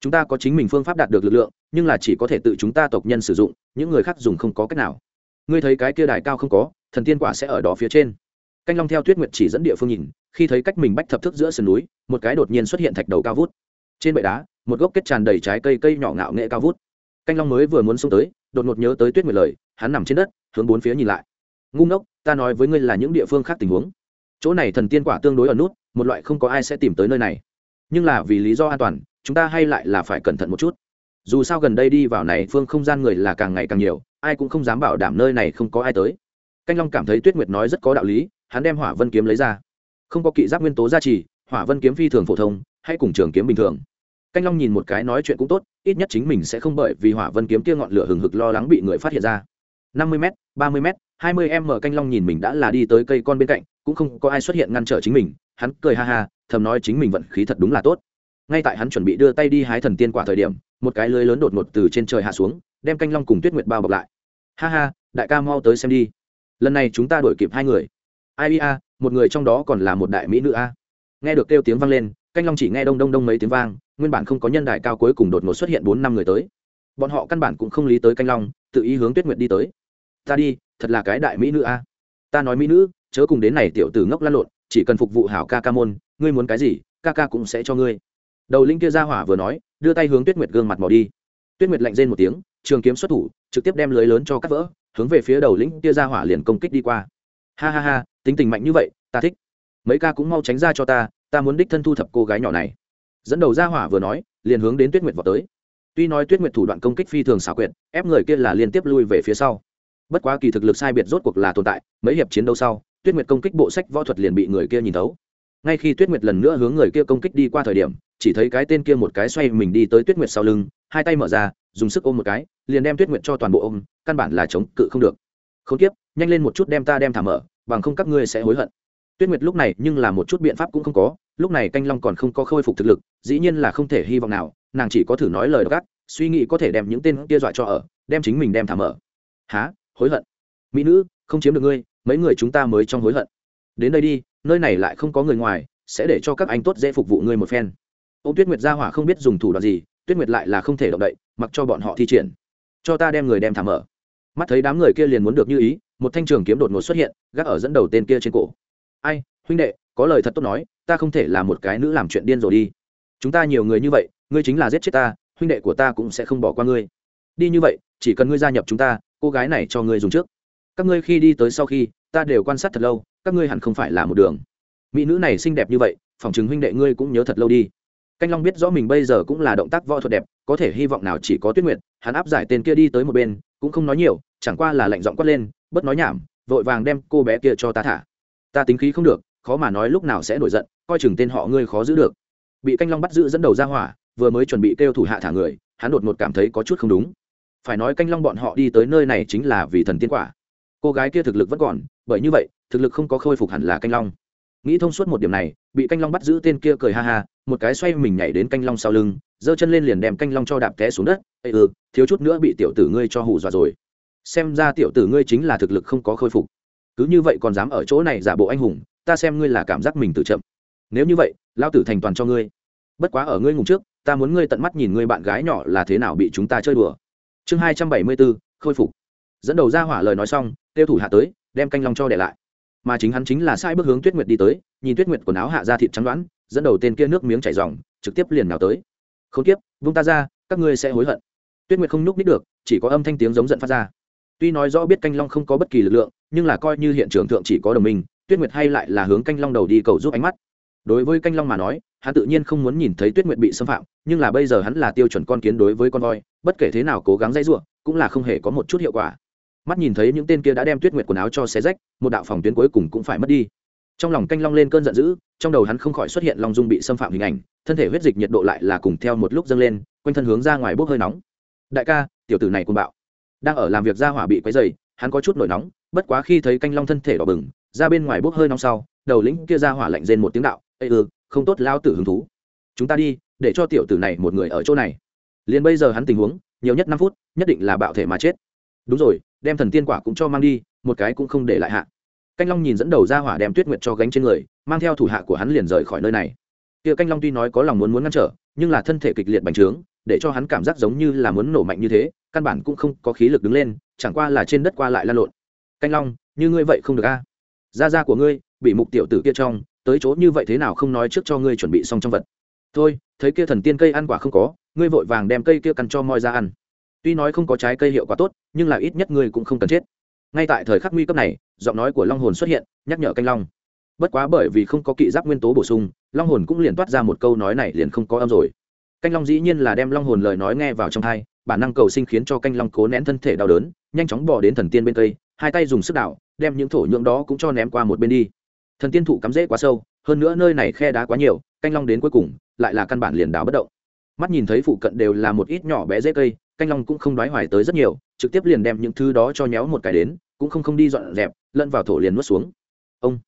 S1: Chúng ta có chính mình phương pháp đạt được lực lượng, nhưng là chỉ có thể tự chúng ta tộc nhân sử dụng, những người khác dùng không có cách nào. Ngươi thấy cái kia đài cao không có, thần tiên quả sẽ ở đó phía trên. Canh long theo tuyết nguyệt chỉ dẫn địa phương nhìn, khi thấy cách mình bách thập thức giữa sườn núi, một cái đột nhiên xuất hiện thạch đầu cao vút. Trên bệ đá, một gốc kết tràn đầy trái cây cây nhỏ ngạo nghệ cao vút. Canh long mới vừa muốn xông tới đột ngột nhớ tới tuyết nguyệt lời, hắn nằm trên đất, hướng bốn phía nhìn lại. Ngu ngốc, ta nói với ngươi là những địa phương khác tình huống. Chỗ này thần tiên quả tương đối ở nút, một loại không có ai sẽ tìm tới nơi này. Nhưng là vì lý do an toàn, chúng ta hay lại là phải cẩn thận một chút. Dù sao gần đây đi vào này phương không gian người là càng ngày càng nhiều, ai cũng không dám bảo đảm nơi này không có ai tới. Canh long cảm thấy tuyết nguyệt nói rất có đạo lý, hắn đem hỏa vân kiếm lấy ra. Không có kỵ giáp nguyên tố gia trì, hỏa vân kiếm phi thường phổ thông, hay cùng trường kiếm bình thường canh long nhìn một cái nói chuyện cũng tốt, ít nhất chính mình sẽ không bởi vì hỏa vân kiếm kia ngọn lửa hừng hực lo lắng bị người phát hiện ra. Năm mươi m ba mươi m hai mươi m canh long nhìn mình đã là đi tới cây con bên cạnh, cũng không có ai xuất hiện ngăn trở chính mình, hắn cười ha ha, thầm nói chính mình vận khí thật đúng là tốt. Ngay tại hắn chuẩn bị đưa tay đi hái thần tiên quả thời điểm, một cái lưới lớn đột ngột từ trên trời hạ xuống, đem canh long cùng tuyết nguyệt bao bọc lại. Ha ha, đại ca mau tới xem đi. Lần này chúng ta đổi kịp hai người. Ai a, một người trong đó còn là một đại mỹ nữ a. Nghe được kêu tiếng vang lên canh long chỉ nghe đông đông đông mấy tiếng vang, nguyên bản không có nhân đại cao cuối cùng đột ngột xuất hiện bốn năm người tới. Bọn họ căn bản cũng không lý tới canh long, tự ý hướng tuyết nguyệt đi tới. Ta đi, thật là cái đại mỹ nữ a. Ta nói mỹ nữ, chớ cùng đến này tiểu tử ngốc lăn lộn, chỉ cần phục vụ hảo ca ca môn, ngươi muốn cái gì, ca ca cũng sẽ cho ngươi. Đầu linh kia ra hỏa vừa nói, đưa tay hướng tuyết nguyệt gương mặt mò đi. Tuyết nguyệt lạnh rên một tiếng, trường kiếm xuất thủ, trực tiếp đem lưới lớn cho cắt vỡ, hướng về phía đầu lĩnh kia ra hỏa liền công kích đi qua. Ha ha ha, tính tình mạnh như vậy, ta thích. Mấy ca cũng mau tránh ra cho ta ta muốn đích thân thu thập cô gái nhỏ này. Dẫn đầu ra hỏa vừa nói, liền hướng đến tuyết nguyệt vào tới. Tuy nói tuyết nguyệt thủ đoạn công kích phi thường xảo quyệt, ép người kia là liên tiếp lui về phía sau. Bất quá kỳ thực lực sai biệt rốt cuộc là tồn tại, mấy hiệp chiến đấu sau, tuyết nguyệt công kích bộ sách võ thuật liền bị người kia nhìn thấu. Ngay khi tuyết nguyệt lần nữa hướng người kia công kích đi qua thời điểm, chỉ thấy cái tên kia một cái xoay mình đi tới tuyết nguyệt sau lưng, hai tay mở ra, dùng sức ôm một cái, liền đem tuyết nguyệt cho toàn bộ ôm, căn bản là chống cự không được. Không tiếp nhanh lên một chút đem ta đem thả mở, bằng không các ngươi sẽ hối hận tuyết nguyệt lúc này nhưng là một chút biện pháp cũng không có, lúc này canh long còn không có khôi phục thực lực, dĩ nhiên là không thể hy vọng nào, nàng chỉ có thử nói lời gắt suy nghĩ có thể đem những tên kia dọa cho ở, đem chính mình đem thả mở. Há hối hận? Mỹ nữ, không chiếm được ngươi, mấy người chúng ta mới trong hối hận. Đến đây đi, nơi này lại không có người ngoài, sẽ để cho các anh tốt dễ phục vụ ngươi một phen. Ô tuyết nguyệt ra hỏa không biết dùng thủ đoạn gì, tuyết nguyệt lại là không thể động đậy, mặc cho bọn họ thi triển. Cho ta đem người đem thả mở. Mắt thấy đám người kia liền muốn được như ý, một thanh trường kiếm đột ngột xuất hiện, gác ở dẫn đầu tên kia trên cổ ai, huynh đệ, có lời thật tốt nói, ta không thể là một cái nữ làm chuyện điên rồi đi. Chúng ta nhiều người như vậy, ngươi chính là giết chết ta, huynh đệ của ta cũng sẽ không bỏ qua ngươi. Đi như vậy, chỉ cần ngươi gia nhập chúng ta, cô gái này cho ngươi dùng trước. Các ngươi khi đi tới sau khi, ta đều quan sát thật lâu, các ngươi hẳn không phải là một đường. Mỹ nữ này xinh đẹp như vậy phòng chứng huynh đệ ngươi cũng nhớ thật lâu đi. Canh long biết rõ mình bây giờ cũng là động tác võ thuật đẹp, có thể hy vọng nào chỉ có tuyết nguyệt, hắn áp giải tên kia đi tới một bên, cũng không nói nhiều, chẳng qua là lạnh giọng quát lên, bất nói nhảm, vội vàng đem cô bé kia cho ta thả ta tính khí không được, khó mà nói lúc nào sẽ nổi giận, coi chừng tên họ ngươi khó giữ được. Bị canh long bắt giữ dẫn đầu ra hỏa, vừa mới chuẩn bị kêu thủ hạ thả người, hắn đột ngột cảm thấy có chút không đúng. Phải nói canh long bọn họ đi tới nơi này chính là vì thần tiên quả. Cô gái kia thực lực vẫn còn, bởi như vậy, thực lực không có khôi phục hẳn là canh long. Nghĩ thông suốt một điểm này, bị canh long bắt giữ tên kia cười ha ha, một cái xoay mình nhảy đến canh long sau lưng, giơ chân lên liền đem canh long cho đạp té xuống đất. Ây ừ thiếu chút nữa bị tiểu tử ngươi cho hù dọa rồi. Xem ra tiểu tử ngươi chính là thực lực không có khôi phục cứ như vậy còn dám ở chỗ này giả bộ anh hùng, ta xem ngươi là cảm giác mình tự chậm. Nếu như vậy lao tử thành toàn cho ngươi. Bất quá ở ngươi ngủ trước, ta muốn ngươi tận mắt nhìn ngươi bạn gái nhỏ là thế nào bị chúng ta chơi đùa. Chương hai trăm bảy mươi bốn, khôi phục. Dẫn đầu ra hỏa lời nói xong, tiêu thủ hạ tới, đem canh long cho để lại. Mà chính hắn chính là sai bước hướng tuyết nguyệt đi tới, nhìn tuyết nguyệt quần áo hạ ra thịt trắng đoán, dẫn đầu tên kia nước miếng chảy dòng, trực tiếp liền nào tới. Không tiếp vung ta ra, các ngươi sẽ hối hận. Tuyết nguyệt không nhúc nít được, chỉ có âm thanh tiếng giống giận phát ra. Tuy nói rõ biết canh long không có bất kỳ lực lượng nhưng là coi như hiện trường thượng chỉ có đồng minh, tuyết nguyệt hay lại là hướng canh long đầu đi cầu giúp ánh mắt. Đối với canh long mà nói, hắn tự nhiên không muốn nhìn thấy tuyết nguyệt bị xâm phạm, nhưng là bây giờ hắn là tiêu chuẩn con kiến đối với con voi, bất kể thế nào cố gắng dây giụa cũng là không hề có một chút hiệu quả. Mắt nhìn thấy những tên kia đã đem tuyết nguyệt quần áo cho xé rách, một đạo phòng tuyến cuối cùng cũng phải mất đi. Trong lòng canh long lên cơn giận dữ, trong đầu hắn không khỏi xuất hiện long dung bị xâm phạm hình ảnh, thân thể huyết dịch nhiệt độ lại là cùng theo một lúc dâng lên, quanh thân hướng ra ngoài bốc hơi nóng. Đại ca, tiểu tử này côn bạo, đang ở làm việc ra hỏa bị quấy dày hắn có chút nổi nóng, bất quá khi thấy canh long thân thể đỏ bừng ra bên ngoài bốc hơi nóng sau, đầu lĩnh kia ra hỏa lạnh rên một tiếng đạo, ê ừ không tốt lao tử hứng thú. Chúng ta đi, để cho tiểu tử này một người ở chỗ này. Liền bây giờ hắn tình huống, nhiều nhất năm phút, nhất định là bạo thể mà chết. Đúng rồi, đem thần tiên quả cũng cho mang đi, một cái cũng không để lại hạ. Canh long nhìn dẫn đầu ra hỏa đem tuyết nguyệt cho gánh trên người, mang theo thủ hạ của hắn liền rời khỏi nơi này. Kia canh long tuy nói có lòng muốn muốn ngăn trở, nhưng là thân thể kịch liệt bành trướng để cho hắn cảm giác giống như là muốn nổ mạnh như thế, căn bản cũng không có khí lực đứng lên, chẳng qua là trên đất qua lại lan lộn. Canh long, như ngươi vậy không được a? Da da của ngươi, bị mục tiểu tử kia trong, tới chỗ như vậy thế nào không nói trước cho ngươi chuẩn bị xong trong vật. Thôi, thấy kia thần tiên cây ăn quả không có, ngươi vội vàng đem cây kia cằn cho moi ra ăn. Tuy nói không có trái cây hiệu quả tốt, nhưng là ít nhất ngươi cũng không cần chết. Ngay tại thời khắc nguy cấp này, giọng nói của long hồn xuất hiện, nhắc nhở canh long. Bất quá bởi vì không có kỵ giáp nguyên tố bổ sung, long hồn cũng liền toát ra một câu nói này liền không có âm rồi canh long dĩ nhiên là đem long hồn lời nói nghe vào trong thai bản năng cầu sinh khiến cho canh long cố nén thân thể đau đớn, nhanh chóng bỏ đến thần tiên bên cây, hai tay dùng sức đạo đem những thổ nhưỡng đó cũng cho ném qua một bên đi. Thần tiên thụ cắm rễ quá sâu, hơn nữa nơi này khe đá quá nhiều, canh long đến cuối cùng lại là căn bản liền đảo bất động. Mắt nhìn thấy phụ cận đều là một ít nhỏ bé dễ cây, canh long cũng không đoái hoài tới rất nhiều, trực tiếp liền đem những thứ đó cho nhéo một cái đến, cũng không không đi dọn dẹp, lẫn vào thổ liền nuốt xuống. Ông,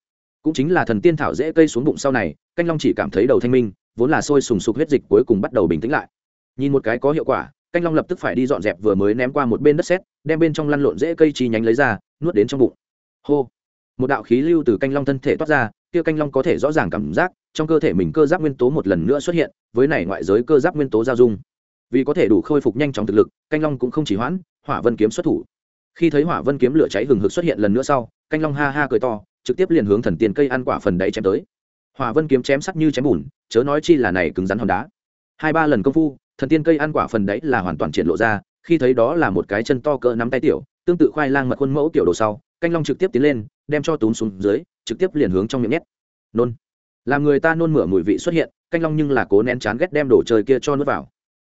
S1: cũng chính là thần tiên thảo dễ cây xuống bụng sau này, canh long chỉ cảm thấy đầu thanh minh vốn là sôi sùng sục huyết dịch cuối cùng bắt đầu bình tĩnh lại. Nhìn một cái có hiệu quả, canh long lập tức phải đi dọn dẹp vừa mới ném qua một bên đất sét, đem bên trong lăn lộn dễ cây chi nhánh lấy ra, nuốt đến trong bụng. Hô! Một đạo khí lưu từ canh long thân thể toát ra, kia canh long có thể rõ ràng cảm giác, trong cơ thể mình cơ giáp nguyên tố một lần nữa xuất hiện, với này ngoại giới cơ giáp nguyên tố giao dung. Vì có thể đủ khôi phục nhanh chóng thực lực, canh long cũng không chỉ hoãn, hỏa vân kiếm xuất thủ. Khi thấy hỏa vân kiếm lửa cháy hừng hực xuất hiện lần nữa sau, canh long ha ha cười to, trực tiếp liền hướng thần tiên cây ăn quả phần đáy chém tới. Hỏa vân kiếm chém sắc như chém bùn chớ nói chi là này cứng rắn hòn đá. Hai ba lần công phu, thần tiên cây ăn quả phần đấy là hoàn toàn triển lộ ra, khi thấy đó là một cái chân to cỡ nắm tay tiểu, tương tự khoai lang mật khuôn mẫu tiểu đồ sau, canh long trực tiếp tiến lên, đem cho túm xuống dưới, trực tiếp liền hướng trong miệng nhét. Nôn. Làm người ta nôn mửa mùi vị xuất hiện, canh long nhưng là cố nén chán ghét đem đồ chơi kia cho nước vào.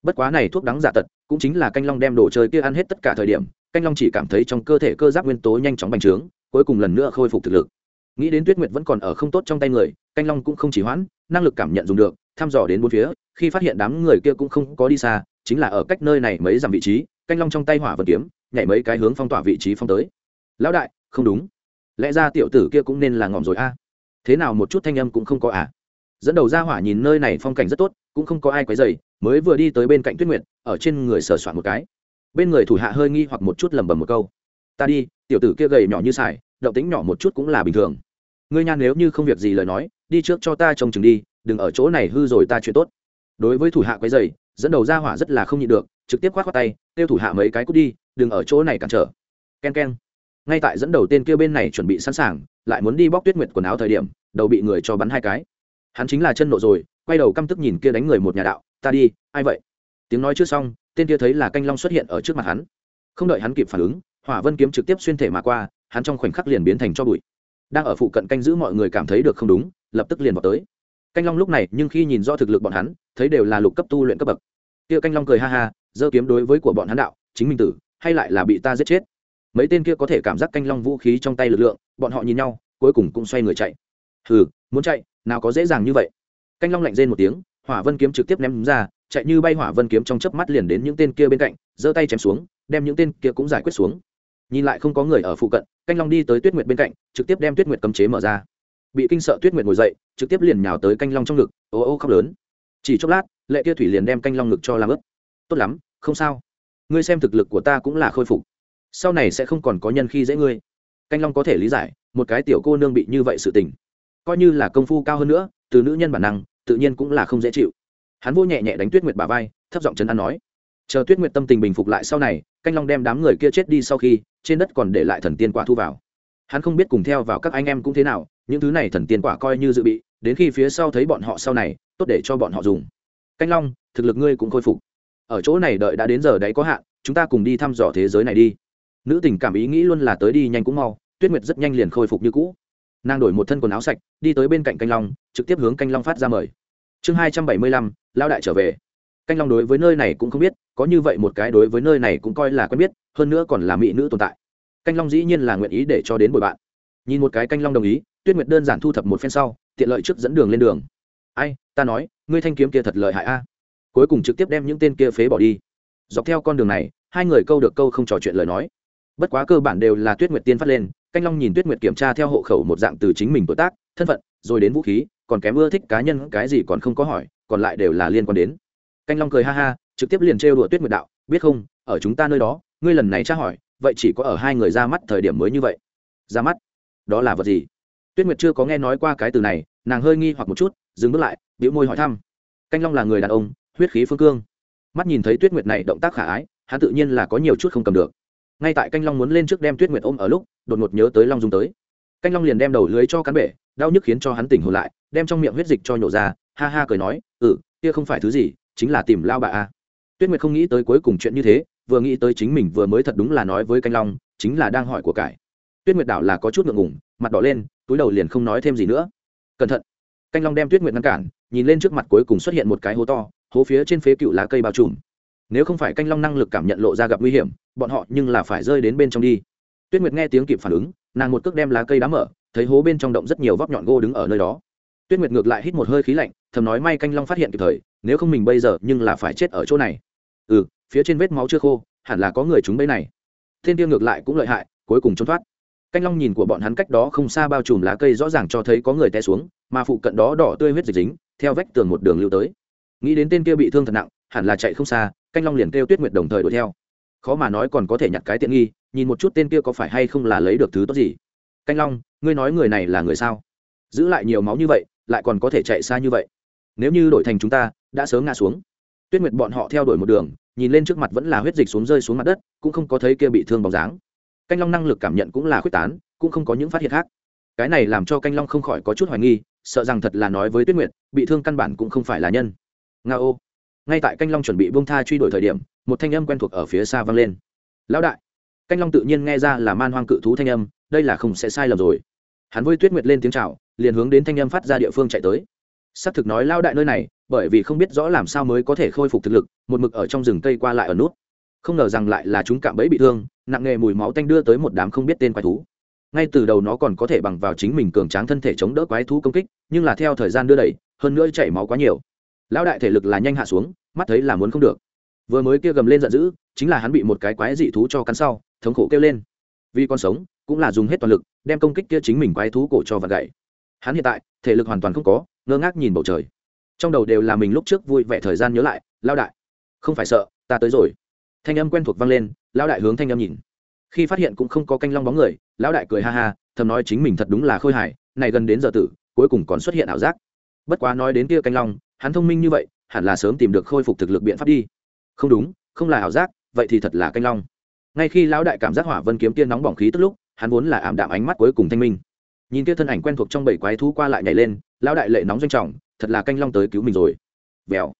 S1: Bất quá này thuốc đắng giả tật, cũng chính là canh long đem đồ chơi kia ăn hết tất cả thời điểm, canh long chỉ cảm thấy trong cơ thể cơ giáp nguyên tố nhanh chóng bành trướng, cuối cùng lần nữa khôi phục thực lực nghĩ đến tuyết nguyệt vẫn còn ở không tốt trong tay người, canh long cũng không chỉ hoãn, năng lực cảm nhận dùng được, thăm dò đến bốn phía, khi phát hiện đám người kia cũng không có đi xa, chính là ở cách nơi này mấy dặm vị trí, canh long trong tay hỏa vật kiếm, nhảy mấy cái hướng phong tỏa vị trí phong tới. Lão đại, không đúng. Lẽ ra tiểu tử kia cũng nên là ngỏm rồi a. Thế nào một chút thanh âm cũng không có à? Dẫn đầu ra hỏa nhìn nơi này phong cảnh rất tốt, cũng không có ai quấy dày mới vừa đi tới bên cạnh tuyết nguyệt, ở trên người sờ soạn một cái. Bên người thủ hạ hơi nghi hoặc một chút lẩm bẩm một câu. Ta đi, tiểu tử kia gầy nhỏ như sải động tính nhỏ một chút cũng là bình thường. Ngươi nhan nếu như không việc gì lời nói, đi trước cho ta trông chừng đi, đừng ở chỗ này hư rồi ta chuyện tốt. Đối với thủ hạ quấy dày dẫn đầu ra hỏa rất là không nhịn được, trực tiếp khoát khoát tay, kêu thủ hạ mấy cái cút đi, đừng ở chỗ này cản trở. Ken ken. Ngay tại dẫn đầu tên kia bên này chuẩn bị sẵn sàng, lại muốn đi bóc tuyết nguyệt quần áo thời điểm, đầu bị người cho bắn hai cái. Hắn chính là chân nộ rồi, quay đầu căm tức nhìn kia đánh người một nhà đạo, ta đi, ai vậy? Tiếng nói chưa xong, tên kia thấy là canh long xuất hiện ở trước mặt hắn. Không đợi hắn kịp phản ứng, hỏa vân kiếm trực tiếp xuyên thể mà qua hắn trong khoảnh khắc liền biến thành cho bụi. Đang ở phụ cận canh giữ mọi người cảm thấy được không đúng, lập tức liền vào tới. Canh long lúc này, nhưng khi nhìn rõ thực lực bọn hắn, thấy đều là lục cấp tu luyện cấp bậc. Kia canh long cười ha ha, giơ kiếm đối với của bọn hắn đạo, chính mình tử, hay lại là bị ta giết chết. Mấy tên kia có thể cảm giác canh long vũ khí trong tay lực lượng, bọn họ nhìn nhau, cuối cùng cũng xoay người chạy. Hừ, muốn chạy, nào có dễ dàng như vậy. Canh long lạnh rên một tiếng, hỏa vân kiếm trực tiếp ném ra, chạy như bay hỏa vân kiếm trong chớp mắt liền đến những tên kia bên cạnh, giơ tay chém xuống, đem những tên kia cũng giải quyết xuống nhìn lại không có người ở phụ cận, canh long đi tới tuyết nguyệt bên cạnh, trực tiếp đem tuyết nguyệt cấm chế mở ra. Bị kinh sợ tuyết nguyệt ngồi dậy, trực tiếp liền nhào tới canh long trong ngực, ô ô khóc lớn. Chỉ chốc lát, lệ kia thủy liền đem canh long ngực cho làm ướt. Tốt lắm, không sao. Ngươi xem thực lực của ta cũng là khôi phục. Sau này sẽ không còn có nhân khi dễ ngươi. Canh long có thể lý giải, một cái tiểu cô nương bị như vậy sự tình, coi như là công phu cao hơn nữa, từ nữ nhân bản năng, tự nhiên cũng là không dễ chịu. Hắn vô nhẹ nhẹ đánh tuyết nguyệt bà vai, thấp giọng chấn an nói chờ tuyết nguyệt tâm tình bình phục lại sau này, canh long đem đám người kia chết đi sau khi, trên đất còn để lại thần tiên quả thu vào. Hắn không biết cùng theo vào các anh em cũng thế nào, những thứ này thần tiên quả coi như dự bị, đến khi phía sau thấy bọn họ sau này, tốt để cho bọn họ dùng. Canh long, thực lực ngươi cũng khôi phục. Ở chỗ này đợi đã đến giờ đấy có hạn, chúng ta cùng đi thăm dò thế giới này đi. Nữ tình cảm ý nghĩ luôn là tới đi nhanh cũng mau, tuyết nguyệt rất nhanh liền khôi phục như cũ. Nàng đổi một thân quần áo sạch, đi tới bên cạnh canh long, trực tiếp hướng canh long phát ra mời. Chương hai trăm bảy mươi lăm lao đại trở về canh long đối với nơi này cũng không biết, có như vậy một cái đối với nơi này cũng coi là quen biết, hơn nữa còn là mỹ nữ tồn tại. Canh long dĩ nhiên là nguyện ý để cho đến bồi bạn. Nhìn một cái canh long đồng ý, tuyết nguyệt đơn giản thu thập một phen sau, tiện lợi trước dẫn đường lên đường. Ai, ta nói, ngươi thanh kiếm kia thật lợi hại a. Cuối cùng trực tiếp đem những tên kia phế bỏ đi. Dọc theo con đường này, hai người câu được câu không trò chuyện lời nói. Bất quá cơ bản đều là tuyết nguyệt tiên phát lên, canh long nhìn tuyết nguyệt kiểm tra theo hộ khẩu một dạng từ chính mình tuổi tác, thân phận, rồi đến vũ khí, còn kém ưa thích cá nhân, cái gì còn không có hỏi, còn lại đều là liên quan đến canh long cười ha ha, trực tiếp liền trêu đùa tuyết nguyệt đạo, biết không, ở chúng ta nơi đó, ngươi lần này tra hỏi, vậy chỉ có ở hai người ra mắt thời điểm mới như vậy. Ra mắt? Đó là vật gì? Tuyết nguyệt chưa có nghe nói qua cái từ này, nàng hơi nghi hoặc một chút, dừng bước lại biểu môi hỏi thăm. Canh long là người đàn ông, huyết khí phương cương. Mắt nhìn thấy tuyết nguyệt này động tác khả ái, hắn tự nhiên là có nhiều chút không cầm được. Ngay tại canh long muốn lên trước đem tuyết nguyệt ôm ở lúc, đột ngột nhớ tới long dung tới. Canh long liền đem đầu lưới cho cắn bể, đau nhức khiến cho hắn tỉnh hồn lại, đem trong miệng huyết dịch cho nhổ ra, ha ha cười nói ừ kia không phải thứ gì chính là tìm lao bà a. Tuyết nguyệt không nghĩ tới cuối cùng chuyện như thế, vừa nghĩ tới chính mình vừa mới thật đúng là nói với canh long, chính là đang hỏi của cải. Tuyết nguyệt đảo là có chút ngượng ngùng, mặt đỏ lên, túi đầu liền không nói thêm gì nữa. Cẩn thận. Canh long đem tuyết nguyệt ngăn cản, nhìn lên trước mặt cuối cùng xuất hiện một cái hố to, hố phía trên phế cựu lá cây bao trùm. Nếu không phải canh long năng lực cảm nhận lộ ra gặp nguy hiểm, bọn họ nhưng là phải rơi đến bên trong đi. Tuyết nguyệt nghe tiếng kịp phản ứng, nàng một cước đem lá cây đá mở, thấy hố bên trong động rất nhiều vóc nhọn gô đứng ở nơi đó. Tuyết nguyệt ngược lại hít một hơi khí lạnh, thầm nói may canh long phát hiện kịp thời nếu không mình bây giờ nhưng là phải chết ở chỗ này. Ừ phía trên vết máu chưa khô, hẳn là có người chúng bấy này. Thiên tiêu ngược lại cũng lợi hại, cuối cùng trốn thoát. Canh long nhìn của bọn hắn cách đó không xa bao trùm lá cây rõ ràng cho thấy có người té xuống, mà phụ cận đó đỏ tươi huyết dịch dính, theo vách tường một đường lưu tới. Nghĩ đến tên kia bị thương thật nặng, hẳn là chạy không xa, canh long liền kêu tuyết nguyệt đồng thời đuổi theo. Khó mà nói còn có thể nhặt cái tiện nghi, nhìn một chút tên kia có phải hay không là lấy được thứ tốt gì. Canh long, ngươi nói người này là người sao? Giữ lại nhiều máu như vậy, lại còn có thể chạy xa như vậy nếu như đổi thành chúng ta, đã sớm ngã xuống. Tuyết nguyệt bọn họ theo đuổi một đường, nhìn lên trước mặt vẫn là huyết dịch xuống rơi xuống mặt đất, cũng không có thấy kia bị thương bóng dáng. Canh long năng lực cảm nhận cũng là khuyết tán, cũng không có những phát hiện khác. Cái này làm cho canh long không khỏi có chút hoài nghi, sợ rằng thật là nói với tuyết nguyệt, bị thương căn bản cũng không phải là nhân. Nga ô. Ngay tại canh long chuẩn bị bông tha truy đuổi thời điểm, một thanh âm quen thuộc ở phía xa vang lên. Lão đại. Canh long tự nhiên nghe ra là man hoang cự thú thanh âm, đây là không sẽ sai lầm rồi. Hắn với tuyết nguyệt lên tiếng c h à o liền hướng đến thanh âm phát ra địa phương chạy tới s thực nói lao đại nơi này, bởi vì không biết rõ làm sao mới có thể khôi phục thực lực, một mực ở trong rừng cây qua lại ở nút. Không ngờ rằng lại là chúng cạm bẫy bị thương, nặng nghề mùi máu tanh đưa tới một đám không biết tên quái thú. Ngay từ đầu nó còn có thể bằng vào chính mình cường tráng thân thể chống đỡ quái thú công kích, nhưng là theo thời gian đưa đẩy, hơn nữa chảy máu quá nhiều. Lão đại thể lực là nhanh hạ xuống, mắt thấy là muốn không được. Vừa mới kia gầm lên giận dữ, chính là hắn bị một cái quái dị thú cho cắn sau, thống khổ kêu lên. Vì con sống, cũng là dùng hết toàn lực, đem công kích kia chính mình quái thú cổ cho vặn gậy hắn hiện tại, thể lực hoàn toàn không có, ngơ ngác nhìn bầu trời. Trong đầu đều là mình lúc trước vui vẻ thời gian nhớ lại lao đại, không phải sợ, ta tới rồi. Thanh âm quen thuộc vang lên, lão đại hướng thanh âm nhìn. Khi phát hiện cũng không có canh long bóng người, lão đại cười ha ha, thầm nói chính mình thật đúng là khôi hài, này gần đến giờ tử, cuối cùng còn xuất hiện ảo giác. Bất quá nói đến kia canh long, hắn thông minh như vậy, hẳn là sớm tìm được khôi phục thực lực biện pháp đi. Không đúng, không là ảo giác, vậy thì thật là canh long. Ngay khi lão đại cảm giác hỏa vân kiếm tiên nóng bỏng khí tức lúc, hắn vốn là ảm đạm ánh mắt cuối cùng thanh minh nhìn kia thân ảnh quen thuộc trong bảy quái thú qua lại nhảy lên, lão đại lệ nóng doanh trọng, thật là canh long tới cứu mình rồi. Vèo.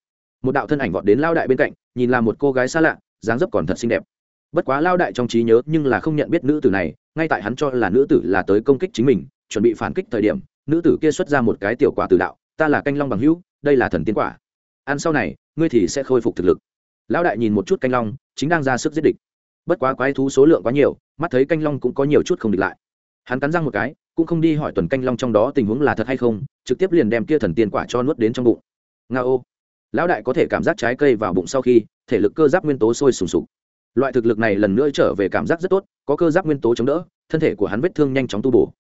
S1: Một đạo thân ảnh vọt đến lao đại bên cạnh, nhìn là một cô gái xa lạ, dáng dấp còn thật xinh đẹp. Bất quá lao đại trong trí nhớ nhưng là không nhận biết nữ tử này, ngay tại hắn cho là nữ tử là tới công kích chính mình, chuẩn bị phản kích thời điểm, nữ tử kia xuất ra một cái tiểu quả từ đạo, ta là canh long bằng hữu, đây là thần tiên quả. Ăn sau này, ngươi thì sẽ khôi phục thực lực. Lão đại nhìn một chút canh long, chính đang ra sức giết địch. Bất quá quái thú số lượng quá nhiều, mắt thấy canh long cũng có nhiều chút không địch lại. Hắn cắn răng một cái cũng không đi hỏi tuần canh long trong đó tình huống là thật hay không, trực tiếp liền đem kia thần tiên quả cho nuốt đến trong bụng. Nga ô. Lão đại có thể cảm giác trái cây vào bụng sau khi, thể lực cơ giáp nguyên tố sôi sùng sục. Loại thực lực này lần nữa trở về cảm giác rất tốt, có cơ giáp nguyên tố chống đỡ, thân thể của hắn vết thương nhanh chóng tu bổ.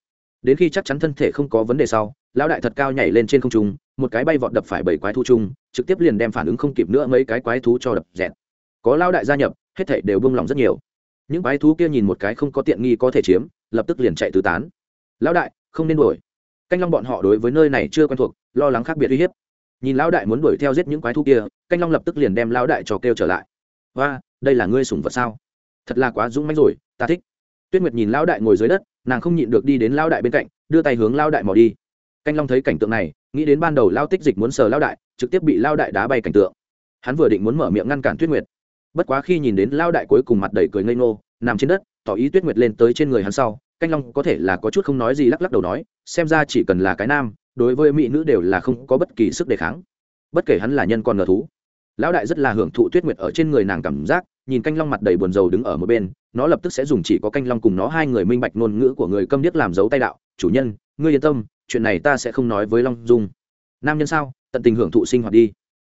S1: Đến khi chắc chắn thân thể không có vấn đề sau, lão đại thật cao nhảy lên trên không trung, một cái bay vọt đập phải bảy quái thú chung, trực tiếp liền đem phản ứng không kịp nữa mấy cái quái thú cho đập dẹt. Có lão đại gia nhập, hết thảy đều buông lòng rất nhiều. Những quái thú kia nhìn một cái không có tiện nghi có thể chiếm, lập tức liền chạy tứ tán lão đại, không nên đuổi. Canh long bọn họ đối với nơi này chưa quen thuộc, lo lắng khác biệt uy hiếp. Nhìn lão đại muốn đuổi theo giết những quái thú kia, canh long lập tức liền đem lão đại cho kêu trở lại. Và đây là ngươi sủng vật sao? Thật là quá dũng mãnh rồi, ta thích. Tuyết nguyệt nhìn lão đại ngồi dưới đất, nàng không nhịn được đi đến lão đại bên cạnh, đưa tay hướng lão đại mò đi. Canh long thấy cảnh tượng này, nghĩ đến ban đầu lao tích dịch muốn sờ lão đại, trực tiếp bị lão đại đá bay cảnh tượng. Hắn vừa định muốn mở miệng ngăn cản tuyết nguyệt. Bất quá khi nhìn đến lão đại cuối cùng mặt đầy cười ngây ngô, nằm trên đất, tỏ ý tuyết nguyệt lên tới trên người hắn sau canh long có thể là có chút không nói gì lắc lắc đầu nói, xem ra chỉ cần là cái nam, đối với mỹ nữ đều là không có bất kỳ sức đề kháng. Bất kể hắn là nhân con ngờ thú. Lão đại rất là hưởng thụ tuyết nguyệt ở trên người nàng cảm giác, nhìn canh long mặt đầy buồn rầu đứng ở một bên, nó lập tức sẽ dùng chỉ có canh long cùng nó hai người minh bạch ngôn ngữ của người câm điếc làm dấu tay đạo, chủ nhân, ngươi yên tâm, chuyện này ta sẽ không nói với long dung. Nam nhân sao? Tận tình hưởng thụ sinh hoạt đi.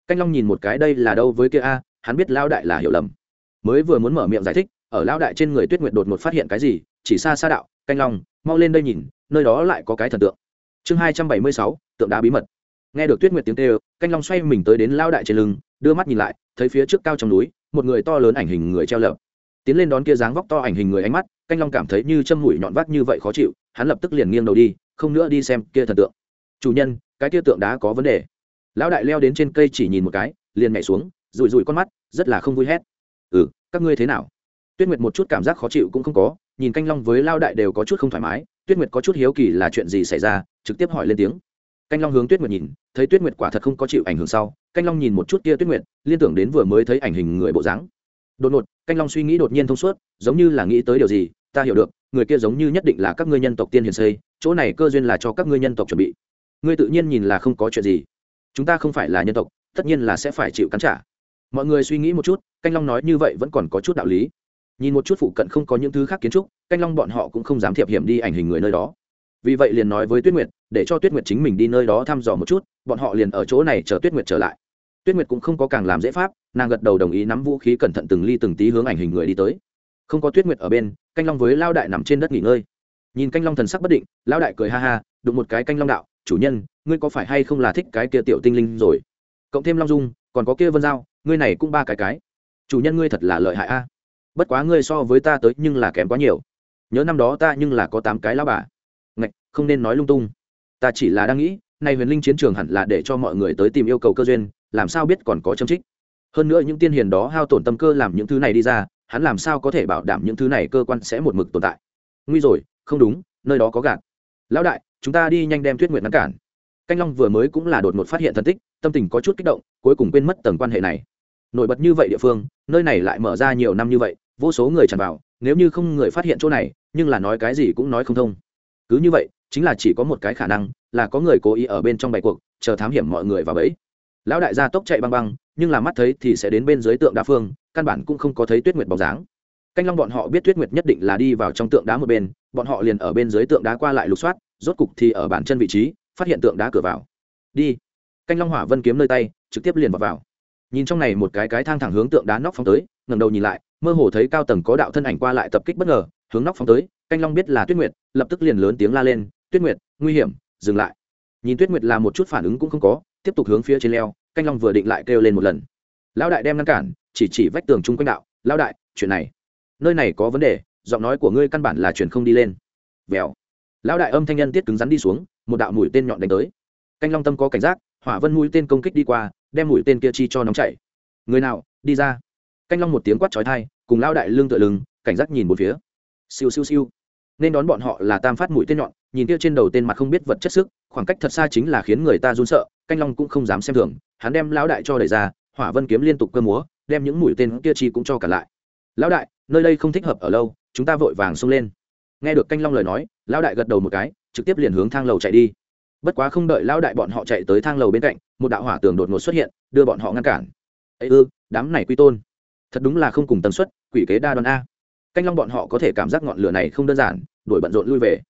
S1: Canh long nhìn một cái, đây là đâu với kia a? Hắn biết lão đại là hiểu lầm. Mới vừa muốn mở miệng giải thích ở lão đại trên người tuyết nguyệt đột ngột phát hiện cái gì, chỉ xa xa đạo, canh long, mau lên đây nhìn, nơi đó lại có cái thần tượng. Chương hai trăm bảy mươi sáu, tượng đá bí mật. Nghe được tuyết nguyệt tiếng kêu, canh long xoay mình tới đến lao đại trên lưng, đưa mắt nhìn lại, thấy phía trước cao trong núi, một người to lớn ảnh hình người treo lợp tiến lên đón kia dáng vóc to ảnh hình người ánh mắt, canh long cảm thấy như châm mũi nhọn vắt như vậy khó chịu, hắn lập tức liền nghiêng đầu đi, không nữa đi xem kia thần tượng. Chủ nhân, cái kia tượng đá có vấn đề. Lão đại leo đến trên cây chỉ nhìn một cái, liền nhảy xuống, rủi rủi con mắt, rất là không vui hét. Ừ các ngươi thế nào? Tuyết nguyệt một chút cảm giác khó chịu cũng không có, nhìn canh long với lao đại đều có chút không thoải mái. Tuyết nguyệt có chút hiếu kỳ là chuyện gì xảy ra, trực tiếp hỏi lên tiếng. Canh long hướng tuyết nguyệt nhìn, thấy tuyết nguyệt quả thật không có chịu ảnh hưởng sau, canh long nhìn một chút kia tuyết nguyệt, liên tưởng đến vừa mới thấy ảnh hình người bộ dáng. Đột ngột, canh long suy nghĩ đột nhiên thông suốt, giống như là nghĩ tới điều gì, ta hiểu được, người kia giống như nhất định là các ngươi nhân tộc tiên hiền xây, chỗ này cơ duyên là cho các ngươi nhân tộc chuẩn bị. Ngươi tự nhiên nhìn là không có chuyện gì. Chúng ta không phải là nhân tộc, tất nhiên là sẽ phải chịu cắn trả. Mọi người suy nghĩ một chút, canh long nói như vậy vẫn còn có chút đạo lý nhìn một chút phụ cận không có những thứ khác kiến trúc, canh long bọn họ cũng không dám thiệp hiểm đi ảnh hình người nơi đó. Vì vậy liền nói với tuyết nguyệt, để cho tuyết nguyệt chính mình đi nơi đó thăm dò một chút, bọn họ liền ở chỗ này chờ tuyết nguyệt trở lại. Tuyết nguyệt cũng không có càng làm dễ pháp, nàng gật đầu đồng ý nắm vũ khí cẩn thận từng ly từng tí hướng ảnh hình người đi tới. Không có tuyết nguyệt ở bên, canh long với lao đại nằm trên đất nghỉ ngơi. Nhìn canh long thần sắc bất định, lao đại cười ha ha, đụng một cái canh long đạo, chủ nhân, ngươi có phải hay không là thích cái kia tiểu tinh linh rồi? Cộng thêm long dung, còn có kia vân giao, ngươi này cũng ba cái cái. Chủ nhân ngươi thật là lợi hại a bất quá ngươi so với ta tới nhưng là kém quá nhiều. Nhớ năm đó ta nhưng là có tám cái lao bà. Ngạch, không nên nói lung tung. Ta chỉ là đang nghĩ, nay huyền linh chiến trường hẳn là để cho mọi người tới tìm yêu cầu cơ duyên, làm sao biết còn có châm trích. Hơn nữa những tiên hiền đó hao tổn tâm cơ làm những thứ này đi ra, hắn làm sao có thể bảo đảm những thứ này cơ quan sẽ một mực tồn tại. Nguy rồi, không đúng, nơi đó có gạt. Lão đại, chúng ta đi nhanh đem tuyết nguyệt ngăn cản. Canh long vừa mới cũng là đột ngột phát hiện thân tích, tâm tình có chút kích động, cuối cùng quên mất tầng quan hệ này. Nổi bật như vậy địa phương, nơi này lại mở ra nhiều năm như vậy vô số người tràn vào nếu như không người phát hiện chỗ này nhưng là nói cái gì cũng nói không thông. Cứ như vậy chính là chỉ có một cái khả năng là có người cố ý ở bên trong bài cuộc chờ thám hiểm mọi người vào bẫy. Lão đại gia tốc chạy băng băng nhưng là mắt thấy thì sẽ đến bên dưới tượng đá phương căn bản cũng không có thấy tuyết nguyệt bóng dáng. Canh long bọn họ biết tuyết nguyệt nhất định là đi vào trong tượng đá một bên bọn họ liền ở bên dưới tượng đá qua lại lục soát rốt cục thì ở bàn chân vị trí phát hiện tượng đá cửa vào. Đi. Canh long hỏa vân kiếm nơi tay trực tiếp liền vào, vào. nhìn trong này một cái cái thang thẳng hướng tượng đá nóc phóng tới ngầm đầu nhìn lại mơ hồ thấy cao tầng có đạo thân ảnh qua lại tập kích bất ngờ, hướng nóc phóng tới, canh long biết là tuyết nguyệt, lập tức liền lớn tiếng la lên, tuyết nguyệt, nguy hiểm, dừng lại. Nhìn tuyết nguyệt là một chút phản ứng cũng không có, tiếp tục hướng phía trên leo, canh long vừa định lại kêu lên một lần. Lão đại đem ngăn cản, chỉ chỉ vách tường chung quanh đạo, lão đại, chuyện này, nơi này có vấn đề, giọng nói của ngươi căn bản là chuyện không đi lên. Vèo. Lão đại âm thanh nhân tiết cứng rắn đi xuống, một đạo mũi tên nhọn đánh tới. Canh long tâm có cảnh giác, hỏa vân mũi tên công kích đi qua, đem mũi tên kia chi cho nóng chảy. Người nào, đi ra canh long một tiếng quát trói thai, cùng lao đại lưng tựa lưng, cảnh giác nhìn một phía. Siêu siêu siêu. Nên đón bọn họ là tam phát mũi tên nhọn, nhìn kia trên đầu tên mặt không biết vật chất sức, khoảng cách thật xa chính là khiến người ta run sợ, canh long cũng không dám xem thường, hắn đem lão đại cho đẩy ra, hỏa vân kiếm liên tục cơ múa, đem những mũi tên kia chi cũng cho cả lại. Lão đại, nơi đây không thích hợp ở lâu, chúng ta vội vàng xông lên. Nghe được canh long lời nói, lão đại gật đầu một cái, trực tiếp liền hướng thang lầu chạy đi. Bất quá không đợi lão đại bọn họ chạy tới thang lầu bên cạnh, một đạo hỏa tường đột ngột xuất hiện, đưa bọn họ ngăn cản. Ấy ư, đám này quy tôn thật đúng là không cùng tần suất, quỷ kế đa đoan a. Canh long bọn họ có thể cảm giác ngọn lửa này không đơn giản, đuổi bận rộn lui về.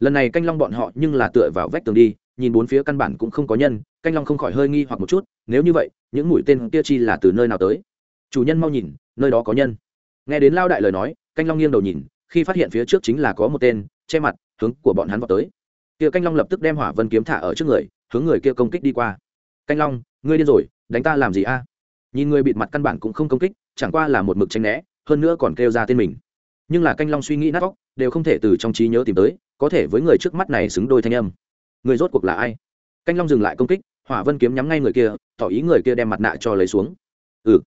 S1: Lần này canh long bọn họ nhưng là tựa vào vách tường đi, nhìn bốn phía căn bản cũng không có nhân, canh long không khỏi hơi nghi hoặc một chút, nếu như vậy, những mũi tên kia chi là từ nơi nào tới? Chủ nhân mau nhìn, nơi đó có nhân. Nghe đến lao đại lời nói, canh long nghiêng đầu nhìn, khi phát hiện phía trước chính là có một tên, che mặt, hướng của bọn hắn vào tới. Kia canh long lập tức đem hỏa vân kiếm thả ở trước người, hướng người kia công kích đi qua. Canh long, ngươi điên rồi, đánh ta làm gì a? Nhìn người bịt mặt căn bản cũng không công kích chẳng qua là một mực tranh né, hơn nữa còn kêu ra tên mình. Nhưng là canh long suy nghĩ nát vóc đều không thể từ trong trí nhớ tìm tới, có thể với người trước mắt này xứng đôi thanh âm. Người rốt cuộc là ai? Canh long dừng lại công kích, hỏa vân kiếm nhắm ngay người kia, tỏ ý người kia đem mặt nạ cho lấy xuống. Ừ.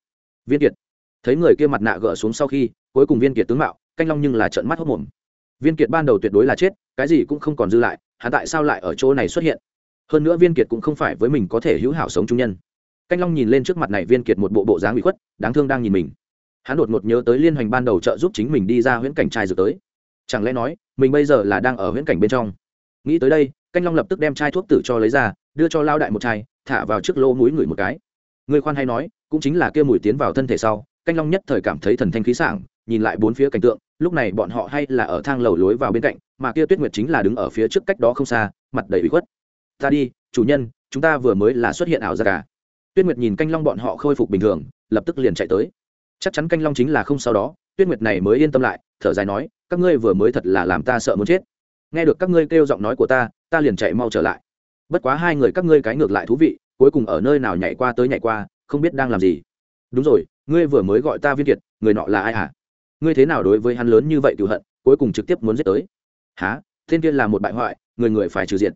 S1: Viên kiệt. Thấy người kia mặt nạ gỡ xuống sau khi, cuối cùng viên kiệt tướng mạo, canh long nhưng là trận mắt hốc mồm viên kiệt ban đầu tuyệt đối là chết, cái gì cũng không còn dư lại, hắn tại sao lại ở chỗ này xuất hiện? Hơn nữa viên kiệt cũng không phải với mình có thể hữu hảo sống trung nhân canh long nhìn lên trước mặt này viên kiệt một bộ bộ dáng bị khuất, đáng thương đang nhìn mình. Hắn đột ngột nhớ tới liên hoành ban đầu trợ giúp chính mình đi ra huyễn cảnh trai dược tới. Chẳng lẽ nói, mình bây giờ là đang ở huyễn cảnh bên trong? Nghĩ tới đây, canh long lập tức đem chai thuốc tử cho lấy ra, đưa cho lao đại một chai, thả vào trước lỗ mũi người một cái. Người khoan hay nói, cũng chính là kia mùi tiến vào thân thể sau, canh long nhất thời cảm thấy thần thanh khí sảng, nhìn lại bốn phía cảnh tượng, lúc này bọn họ hay là ở thang lầu lối vào bên cạnh, mà kia tuyết nguyệt chính là đứng ở phía trước cách đó không xa, mặt đầy bị khuất. Ta đi, chủ nhân, chúng ta vừa mới là xuất hiện ảo ra cả à? Tuyết nguyệt nhìn canh long bọn họ khôi phục bình thường, lập tức liền chạy tới. Chắc chắn canh long chính là không sau đó, tuyết nguyệt này mới yên tâm lại, thở dài nói, các ngươi vừa mới thật là làm ta sợ muốn chết. Nghe được các ngươi kêu giọng nói của ta ta liền chạy mau trở lại. Bất quá hai người các ngươi cái ngược lại thú vị, cuối cùng ở nơi nào nhảy qua tới nhảy qua, không biết đang làm gì. Đúng rồi, ngươi vừa mới gọi ta viên kiệt, người nọ là ai hả? Ngươi thế nào đối với hắn lớn như vậy cựu hận, cuối cùng trực tiếp muốn giết tới? Há thiên kia là một bại hoại, người người phải trừ diện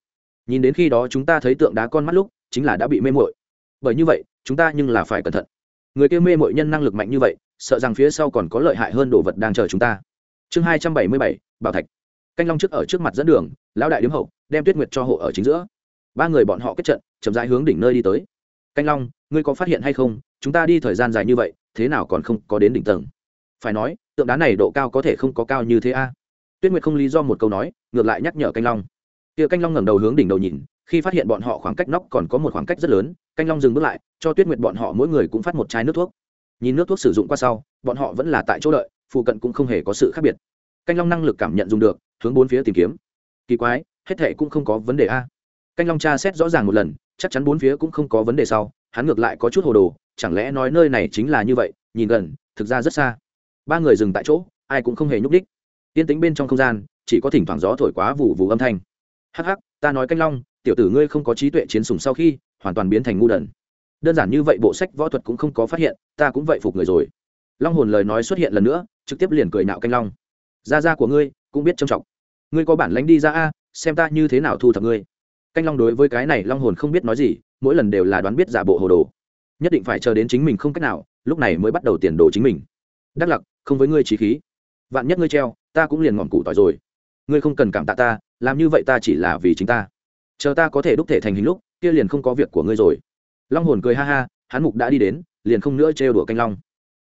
S1: nhìn đến khi đó chúng ta thấy tượng đá con mắt lúc, chính là đã bị mê mội bởi như vậy, chúng ta nhưng là phải cẩn thận. Người kia mê mội nhân năng lực mạnh như vậy, sợ rằng phía sau còn có lợi hại hơn đồ vật đang chờ chúng ta. Chương hai trăm bảy mươi bảy, bảo thạch. Canh long trước ở trước mặt dẫn đường, lão đại điếm hậu, đem tuyết nguyệt cho hộ ở chính giữa. Ba người bọn họ kết trận, chậm rãi hướng đỉnh nơi đi tới. Canh long, ngươi có phát hiện hay không? Chúng ta đi thời gian dài như vậy, thế nào còn không có đến đỉnh tầng? Phải nói, tượng đá này độ cao có thể không có cao như thế a. Tuyết nguyệt không lý do một câu nói, ngược lại nhắc nhở canh long. Kia canh long ngẩng đầu hướng đỉnh đầu nhìn khi phát hiện bọn họ khoảng cách nóc còn có một khoảng cách rất lớn, canh long dừng bước lại, cho tuyết nguyệt bọn họ mỗi người cũng phát một chai nước thuốc. Nhìn nước thuốc sử dụng qua sau, bọn họ vẫn là tại chỗ đợi, phụ cận cũng không hề có sự khác biệt. Canh long năng lực cảm nhận dùng được, hướng bốn phía tìm kiếm. Kỳ quái, hết thệ cũng không có vấn đề a. Canh long tra xét rõ ràng một lần, chắc chắn bốn phía cũng không có vấn đề sau, hắn ngược lại có chút hồ đồ, chẳng lẽ nói nơi này chính là như vậy, nhìn gần, thực ra rất xa. Ba người dừng tại chỗ, ai cũng không hề nhúc đích yên tĩnh bên trong không gian, chỉ có thỉnh thoảng gió thổi quá vụ vụ âm thanh. Hắc hắc, ta nói canh long tiểu tử ngươi không có trí tuệ chiến sùng sau khi hoàn toàn biến thành ngu đần. Đơn giản như vậy bộ sách võ thuật cũng không có phát hiện, ta cũng vậy phục người rồi. Long hồn lời nói xuất hiện lần nữa, trực tiếp liền cười nạo canh long. Gia gia của ngươi cũng biết trông trọng. Ngươi có bản lánh đi ra a, xem ta như thế nào thu thập ngươi. Canh long đối với cái này long hồn không biết nói gì, mỗi lần đều là đoán biết giả bộ hồ đồ. Nhất định phải chờ đến chính mình không cách nào, lúc này mới bắt đầu tiền đồ chính mình. Đắc lặc, không với ngươi trí khí. Vạn nhất ngươi treo, ta cũng liền ngọn củ tỏi rồi. Ngươi không cần cảm tạ ta, làm như vậy ta chỉ là vì chính ta chờ ta có thể đúc thể thành hình lúc, kia liền không có việc của ngươi rồi. Long hồn cười ha ha, hắn mục đã đi đến, liền không nữa trêu đùa canh long.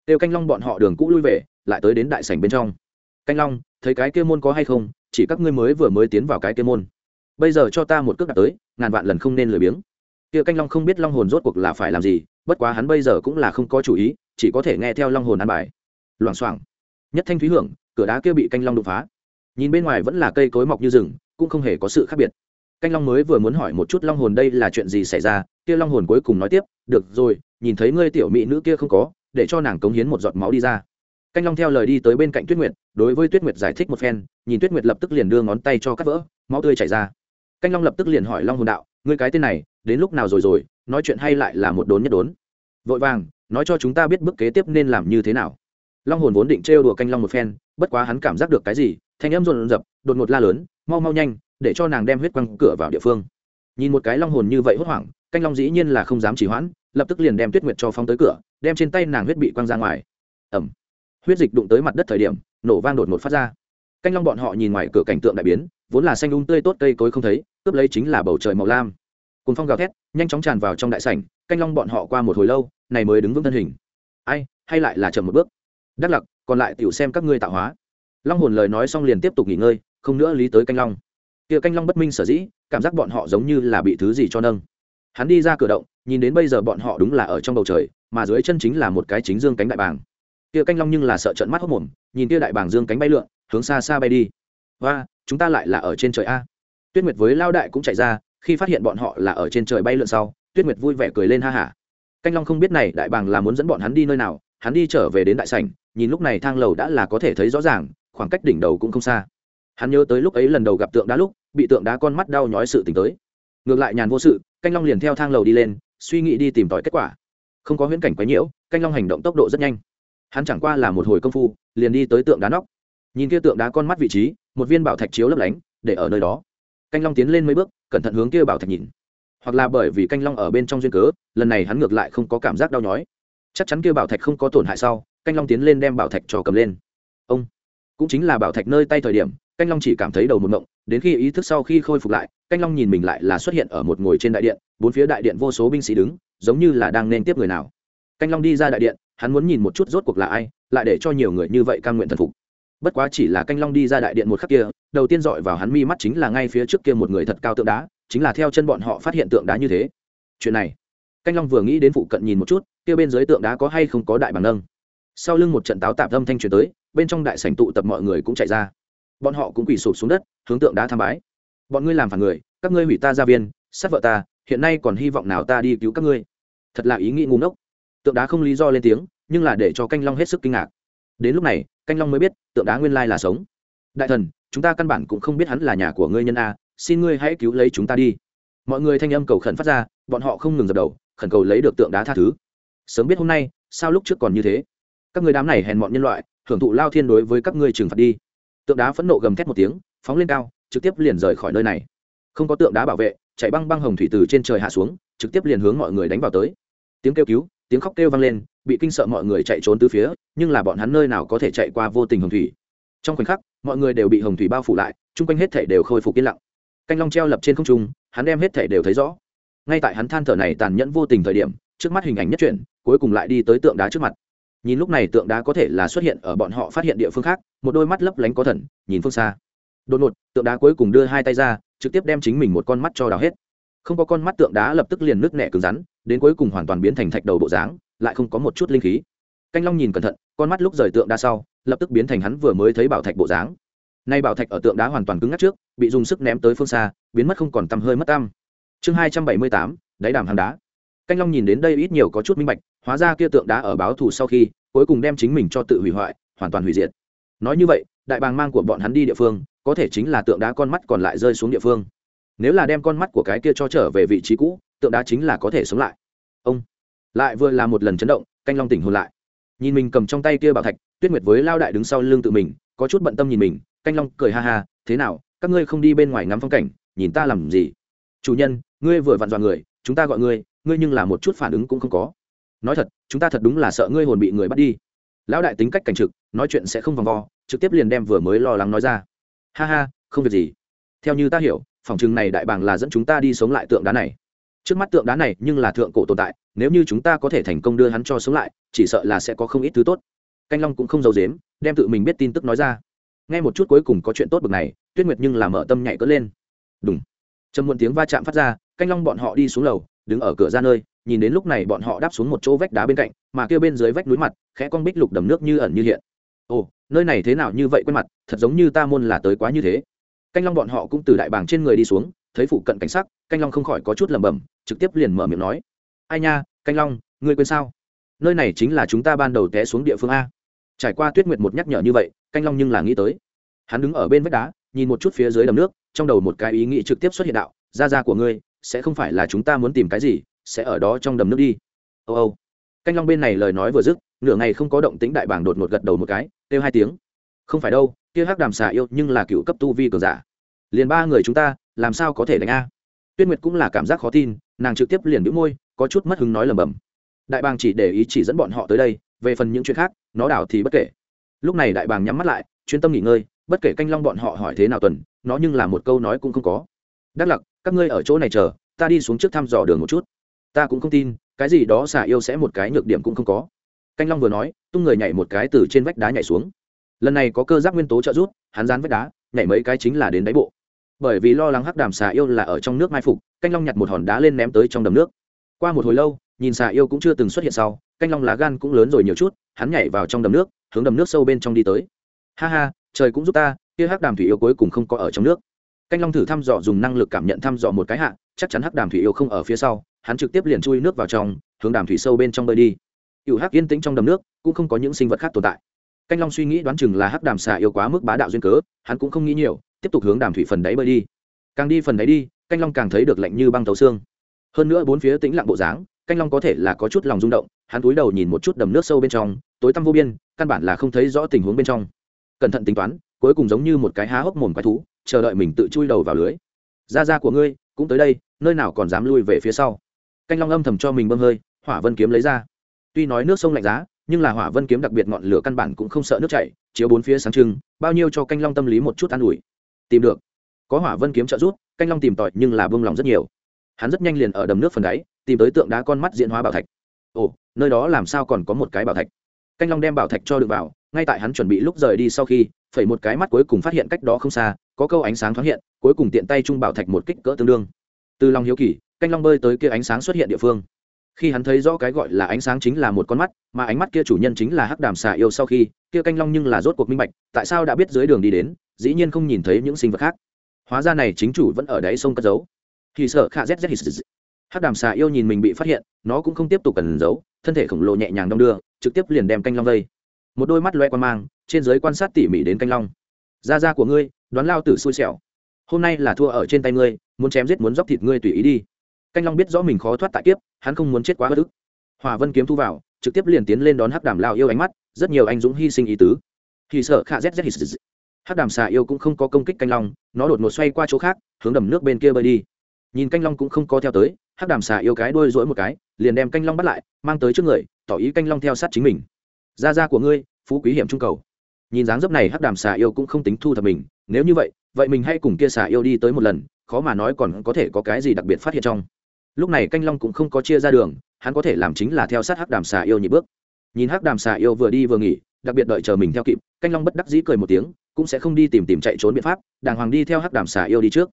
S1: Kêu canh long bọn họ đường cũ lui về, lại tới đến đại sảnh bên trong. Canh long, thấy cái kia môn có hay không, chỉ các ngươi mới vừa mới tiến vào cái kia môn. Bây giờ cho ta một cước đặt tới, ngàn vạn lần không nên lười biếng. Kia canh long không biết long hồn rốt cuộc là phải làm gì, bất quá hắn bây giờ cũng là không có chủ ý, chỉ có thể nghe theo long hồn ăn bài. Loảng xoảng. Nhất thanh thúy hưởng, cửa đá kia bị canh long đột phá. Nhìn bên ngoài vẫn là cây cối mọc như rừng, cũng không hề có sự khác biệt canh long mới vừa muốn hỏi một chút long hồn đây là chuyện gì xảy ra, kia long hồn cuối cùng nói tiếp, được rồi, nhìn thấy ngươi tiểu mỹ nữ kia không có, để cho nàng cống hiến một giọt máu đi ra. Canh long theo lời đi tới bên cạnh tuyết nguyệt, đối với tuyết nguyệt giải thích một phen, nhìn tuyết nguyệt lập tức liền đưa ngón tay cho cắt vỡ, máu tươi chảy ra. Canh long lập tức liền hỏi long hồn đạo, ngươi cái tên này, đến lúc nào rồi rồi, nói chuyện hay lại là một đốn nhất đốn? Vội vàng, nói cho chúng ta biết bước kế tiếp nên làm như thế nào. Long hồn vốn định trêu đùa canh long một phen, bất quá hắn cảm giác được cái gì, thanh em rộn rập, đột ngột la lớn, mau mau nhanh để cho nàng đem huyết quăng cửa vào địa phương. Nhìn một cái long hồn như vậy hốt hoảng, canh long dĩ nhiên là không dám chỉ hoãn, lập tức liền đem tuyết nguyệt cho phong tới cửa, đem trên tay nàng huyết bị quăng ra ngoài. Ẩm huyết dịch đụng tới mặt đất thời điểm, nổ vang đột ngột phát ra. Canh long bọn họ nhìn ngoài cửa cảnh tượng đại biến, vốn là xanh ung um tươi tốt cây cối không thấy, cướp lấy chính là bầu trời màu lam. Cùng phong gào thét, nhanh chóng tràn vào trong đại sảnh, canh long bọn họ qua một hồi lâu, này mới đứng vững thân hình. Ai, hay lại là chậm một bước? Đắc lặc, còn lại tiểu xem các ngươi tạo hóa. Long hồn lời nói xong liền tiếp tục nghỉ ngơi, không nữa lý tới canh long kia canh long bất minh sở dĩ, cảm giác bọn họ giống như là bị thứ gì cho nâng. Hắn đi ra cửa động, nhìn đến bây giờ bọn họ đúng là ở trong bầu trời, mà dưới chân chính là một cái chính dương cánh đại bàng. Kia canh long nhưng là sợ trận mắt hốc mồm, nhìn kia đại bàng dương cánh bay lượn, hướng xa xa bay đi. Và chúng ta lại là ở trên trời a. Tuyết nguyệt với lao đại cũng chạy ra, khi phát hiện bọn họ là ở trên trời bay lượn sau, tuyết nguyệt vui vẻ cười lên ha hả. Canh long không biết này đại bàng là muốn dẫn bọn hắn đi nơi nào, hắn đi trở về đến đại sảnh, nhìn lúc này thang lầu đã là có thể thấy rõ ràng, khoảng cách đỉnh đầu cũng không xa. Hắn nhớ tới lúc ấy lần đầu gặp tượng đá lúc bị tượng đá con mắt đau nhói sự tỉnh tới. Ngược lại nhàn vô sự, canh long liền theo thang lầu đi lên, suy nghĩ đi tìm tòi kết quả. Không có huyễn cảnh quấy nhiễu, canh long hành động tốc độ rất nhanh. Hắn chẳng qua là một hồi công phu, liền đi tới tượng đá nóc. Nhìn kia tượng đá con mắt vị trí, một viên bảo thạch chiếu lấp lánh, để ở nơi đó. Canh long tiến lên mấy bước, cẩn thận hướng kia bảo thạch nhìn. Hoặc là bởi vì canh long ở bên trong duyên cớ, lần này hắn ngược lại không có cảm giác đau nhói. Chắc chắn kia bảo thạch không có tổn hại sau, canh long tiến lên đem bảo thạch trò cầm lên. Ông, cũng chính là bảo thạch nơi tay thời điểm canh long chỉ cảm thấy đầu một ngộng, đến khi ý thức sau khi khôi phục lại, canh long nhìn mình lại là xuất hiện ở một ngồi trên đại điện, bốn phía đại điện vô số binh sĩ đứng, giống như là đang nên tiếp người nào. Canh long đi ra đại điện, hắn muốn nhìn một chút rốt cuộc là ai, lại để cho nhiều người như vậy cam nguyện thần phục. Bất quá chỉ là canh long đi ra đại điện một khắc kia, đầu tiên dọi vào hắn mi mắt chính là ngay phía trước kia một người thật cao tượng đá, chính là theo chân bọn họ phát hiện tượng đá như thế. Chuyện này, canh long vừa nghĩ đến phụ cận nhìn một chút, kia bên dưới tượng đá có hay không có đại bằng nâng. Sau lưng một trận táo tạp âm thanh truyền tới, bên trong đại sảnh tụ tập mọi người cũng chạy ra bọn họ cũng quỳ sụp xuống đất, hướng tượng đá tham bái. Bọn ngươi làm phản người, các ngươi hủy ta gia viên, sát vợ ta, hiện nay còn hy vọng nào ta đi cứu các ngươi. Thật là ý nghĩ ngu ngốc. Tượng đá không lý do lên tiếng, nhưng là để cho canh long hết sức kinh ngạc. Đến lúc này, canh long mới biết, tượng đá nguyên lai là sống. Đại thần, chúng ta căn bản cũng không biết hắn là nhà của ngươi nhân a, xin ngươi hãy cứu lấy chúng ta đi. Mọi người thanh âm cầu khẩn phát ra, bọn họ không ngừng dập đầu, khẩn cầu lấy được tượng đá tha thứ. Sớm biết hôm nay, sao lúc trước còn như thế? Các người đám này hèn mọn nhân loại, hưởng thụ lao thiên đối với các ngươi trừng phạt đi tượng đá phẫn nộ gầm thét một tiếng, phóng lên cao, trực tiếp liền rời khỏi nơi này. Không có tượng đá bảo vệ, chạy băng băng hồng thủy từ trên trời hạ xuống, trực tiếp liền hướng mọi người đánh vào tới. Tiếng kêu cứu, tiếng khóc kêu vang lên, bị kinh sợ mọi người chạy trốn từ phía, nhưng là bọn hắn nơi nào có thể chạy qua vô tình hồng thủy. Trong khoảnh khắc, mọi người đều bị hồng thủy bao phủ lại, chung quanh hết thể đều khôi phục yên lặng. Canh long treo lập trên không trung, hắn đem hết thể đều thấy rõ. Ngay tại hắn than thở này tàn nhẫn vô tình thời điểm, trước mắt hình ảnh nhất chuyển, cuối cùng lại đi tới tượng đá trước mặt nhìn lúc này tượng đá có thể là xuất hiện ở bọn họ phát hiện địa phương khác, một đôi mắt lấp lánh có thần, nhìn phương xa. Đột ngột, tượng đá cuối cùng đưa hai tay ra, trực tiếp đem chính mình một con mắt cho đào hết. Không có con mắt tượng đá lập tức liền nứt nẻ cứng rắn, đến cuối cùng hoàn toàn biến thành thạch đầu bộ dáng, lại không có một chút linh khí. Canh long nhìn cẩn thận, con mắt lúc rời tượng đá sau, lập tức biến thành hắn vừa mới thấy bảo thạch bộ dáng. Nay bảo thạch ở tượng đá hoàn toàn cứng ngắt trước, bị dùng sức ném tới phương xa, biến mất không còn tăm hơi mất tăm. Chương hai trăm bảy mươi tám, đáy đàm hàng đá canh long nhìn đến đây ít nhiều có chút minh bạch, hóa ra kia tượng đá ở báo thù sau khi, cuối cùng đem chính mình cho tự hủy hoại, hoàn toàn hủy diệt. Nói như vậy, đại bàng mang của bọn hắn đi địa phương, có thể chính là tượng đá con mắt còn lại rơi xuống địa phương. Nếu là đem con mắt của cái kia cho trở về vị trí cũ, tượng đá chính là có thể sống lại. Ông lại vừa là một lần chấn động, canh long tỉnh hồn lại. Nhìn mình cầm trong tay kia bảo thạch, tuyết nguyệt với lao đại đứng sau lưng tự mình, có chút bận tâm nhìn mình, canh long cười ha ha, thế nào, các ngươi không đi bên ngoài ngắm phong cảnh, nhìn ta làm gì? Chủ nhân, ngươi vừa vặn dọa người, chúng ta gọi ngươi ngươi nhưng là một chút phản ứng cũng không có. Nói thật, chúng ta thật đúng là sợ ngươi hồn bị người bắt đi. Lão đại tính cách cảnh trực, nói chuyện sẽ không vòng vo, trực tiếp liền đem vừa mới lo lắng nói ra. Ha ha, không việc gì. Theo như ta hiểu, phòng chừng này đại bàng là dẫn chúng ta đi sống lại tượng đá này. Trước mắt tượng đá này nhưng là thượng cổ tồn tại, nếu như chúng ta có thể thành công đưa hắn cho sống lại, chỉ sợ là sẽ có không ít thứ tốt. Canh long cũng không giấu dếm đem tự mình biết tin tức nói ra. Ngay một chút cuối cùng có chuyện tốt bực này, tuyết nguyệt nhưng là mở tâm nhảy cỡ lên. Đúng trầm muộn tiếng va chạm phát ra, canh long bọn họ đi xuống lầu đứng ở cửa ra nơi, nhìn đến lúc này bọn họ đáp xuống một chỗ vách đá bên cạnh, mà kia bên dưới vách núi mặt, khẽ con bích lục đầm nước như ẩn như hiện. Ồ, nơi này thế nào như vậy quen mặt, thật giống như ta môn là tới quá như thế. Canh long bọn họ cũng từ đại bàng trên người đi xuống, thấy phụ cận cảnh sắc, canh long không khỏi có chút lẩm bẩm, trực tiếp liền mở miệng nói. Ai nha, canh long, ngươi quên sao? Nơi này chính là chúng ta ban đầu té xuống địa phương a. Trải qua tuyết nguyệt một nhắc nhở như vậy, canh long nhưng là nghĩ tới. Hắn đứng ở bên vách đá, nhìn một chút phía dưới đầm nước, trong đầu một cái ý nghĩ trực tiếp xuất hiện đạo ra ra của ngươi sẽ không phải là chúng ta muốn tìm cái gì, sẽ ở đó trong đầm nước đi. Âu âu canh long bên này lời nói vừa dứt, nửa ngày không có động tính đại bảng đột ngột gật đầu một cái, kêu hai tiếng. Không phải đâu, kia hắc đàm xà yêu nhưng là cựu cấp tu vi cường giả. Liền ba người chúng ta, làm sao có thể đánh a? Tuyết nguyệt cũng là cảm giác khó tin, nàng trực tiếp liền bĩu môi, có chút mất hứng nói lầm bầm đại bàng chỉ để ý chỉ dẫn bọn họ tới đây, về phần những chuyện khác, nó đảo thì bất kể. Lúc này đại bàng nhắm mắt lại, chuyên tâm nghỉ ngơi, bất kể canh long bọn họ hỏi thế nào tuần, nó nhưng là một câu nói cũng không có đắc lặc, các ngươi ở chỗ này chờ, ta đi xuống trước thăm dò đường một chút. Ta cũng không tin, cái gì đó xà yêu sẽ một cái nhược điểm cũng không có. Canh long vừa nói, tung người nhảy một cái từ trên vách đá nhảy xuống. Lần này có cơ giác nguyên tố trợ rút hắn dán vách đá, nhảy mấy cái chính là đến đáy bộ. Bởi vì lo lắng hắc đàm xà yêu là ở trong nước mai phục, canh long nhặt một hòn đá lên ném tới trong đầm nước. Qua một hồi lâu, nhìn xà yêu cũng chưa từng xuất hiện sau, canh long lá gan cũng lớn rồi nhiều chút, hắn nhảy vào trong đầm nước, hướng đầm nước sâu bên trong đi tới. Ha ha, trời cũng giúp ta, kia hắc đàm thủy yêu cuối cùng không có ở trong nước canh long thử thăm dò dùng năng lực cảm nhận thăm dò một cái hạ, chắc chắn hắc đàm thủy yêu không ở phía sau, hắn trực tiếp liền chui nước vào trong, hướng đàm thủy sâu bên trong bơi đi. Cựu hắc yên tĩnh trong đầm nước, cũng không có những sinh vật khác tồn tại. Canh long suy nghĩ đoán chừng là hắc đàm xà yêu quá mức bá đạo duyên cớ, hắn cũng không nghĩ nhiều, tiếp tục hướng đàm thủy phần đáy bơi đi. Càng đi phần đáy đi, canh long càng thấy được lạnh như băng tấu xương. Hơn nữa bốn phía tĩnh lặng bộ dáng, canh long có thể là có chút lòng rung động, hắn cúi đầu nhìn một chút đầm nước sâu bên trong, tối tăm vô biên, căn bản là không thấy rõ tình huống bên trong. Cẩn thận tính toán, cuối cùng giống như một cái há hốc mồm quái thú chờ đợi mình tự chui đầu vào lưới. Da da của ngươi, cũng tới đây, nơi nào còn dám lui về phía sau. Canh long âm thầm cho mình bơm hơi, hỏa vân kiếm lấy ra. Tuy nói nước sông lạnh giá, nhưng là hỏa vân kiếm đặc biệt ngọn lửa căn bản cũng không sợ nước chảy, chiếu bốn phía sáng trưng, bao nhiêu cho canh long tâm lý một chút an ủi. Tìm được. Có hỏa vân kiếm trợ giúp, canh long tìm tòi nhưng là bông lòng rất nhiều. Hắn rất nhanh liền ở đầm nước phần đáy, tìm tới tượng đá con mắt diễn hóa bảo thạch. Ồ, nơi đó làm sao còn có một cái bảo thạch? Canh long đem bảo thạch cho được vào, ngay tại hắn chuẩn bị lúc rời đi sau khi phẩy một cái mắt cuối cùng phát hiện cách đó không xa, có câu ánh sáng thoáng hiện, cuối cùng tiện tay trung bảo thạch một kích cỡ tương đương. Từ lòng hiếu kỳ, canh long bơi tới kia ánh sáng xuất hiện địa phương. Khi hắn thấy rõ cái gọi là ánh sáng chính là một con mắt, mà ánh mắt kia chủ nhân chính là hắc đàm xà yêu sau khi, kia canh long nhưng là rốt cuộc minh bạch, tại sao đã biết dưới đường đi đến, dĩ nhiên không nhìn thấy những sinh vật khác. Hóa ra này chính chủ vẫn ở đáy sông cất giấu. Thì sợ khạ zz hắc đàm xà yêu nhìn mình bị phát hiện, nó cũng không tiếp tục cần giấu, thân thể khổng lồ nhẹ nhàng đong đưa, trực tiếp liền đem canh long vây. Một đôi mắt loe quan mang trên giới quan sát tỉ mỉ đến canh long. Da da của ngươi, đoán lao tử xui xẻo. Hôm nay là thua ở trên tay ngươi, muốn chém giết muốn dóc thịt ngươi tùy ý đi. Canh long biết rõ mình khó thoát tại kiếp, hắn không muốn chết quá bất ức. Hòa vân kiếm thu vào, trực tiếp liền tiến lên đón hắc đàm lao yêu ánh mắt, rất nhiều anh dũng hy sinh ý tứ. Thì sợ khạ z z hắc đàm xà yêu cũng không có công kích canh long, nó đột ngột xoay qua chỗ khác, hướng đầm nước bên kia bơi đi. Nhìn canh long cũng không có theo tới, hắc đàm xà yêu cái đuôi rỗi một cái, liền đem canh long bắt lại, mang tới trước người, tỏ ý canh long theo sát chính mình. Da da của ngươi, phú quý hiểm trung cầu nhìn dáng dấp này hắc đàm xà yêu cũng không tính thu thập mình, nếu như vậy vậy mình hay cùng kia xà yêu đi tới một lần, khó mà nói còn có thể có cái gì đặc biệt phát hiện trong. Lúc này canh long cũng không có chia ra đường, hắn có thể làm chính là theo sát hắc đàm xà yêu nhị bước. Nhìn hắc đàm xà yêu vừa đi vừa nghỉ, đặc biệt đợi chờ mình theo kịp, canh long bất đắc dĩ cười một tiếng, cũng sẽ không đi tìm tìm chạy trốn biện pháp, đàng hoàng đi theo hắc đàm xà yêu đi trước.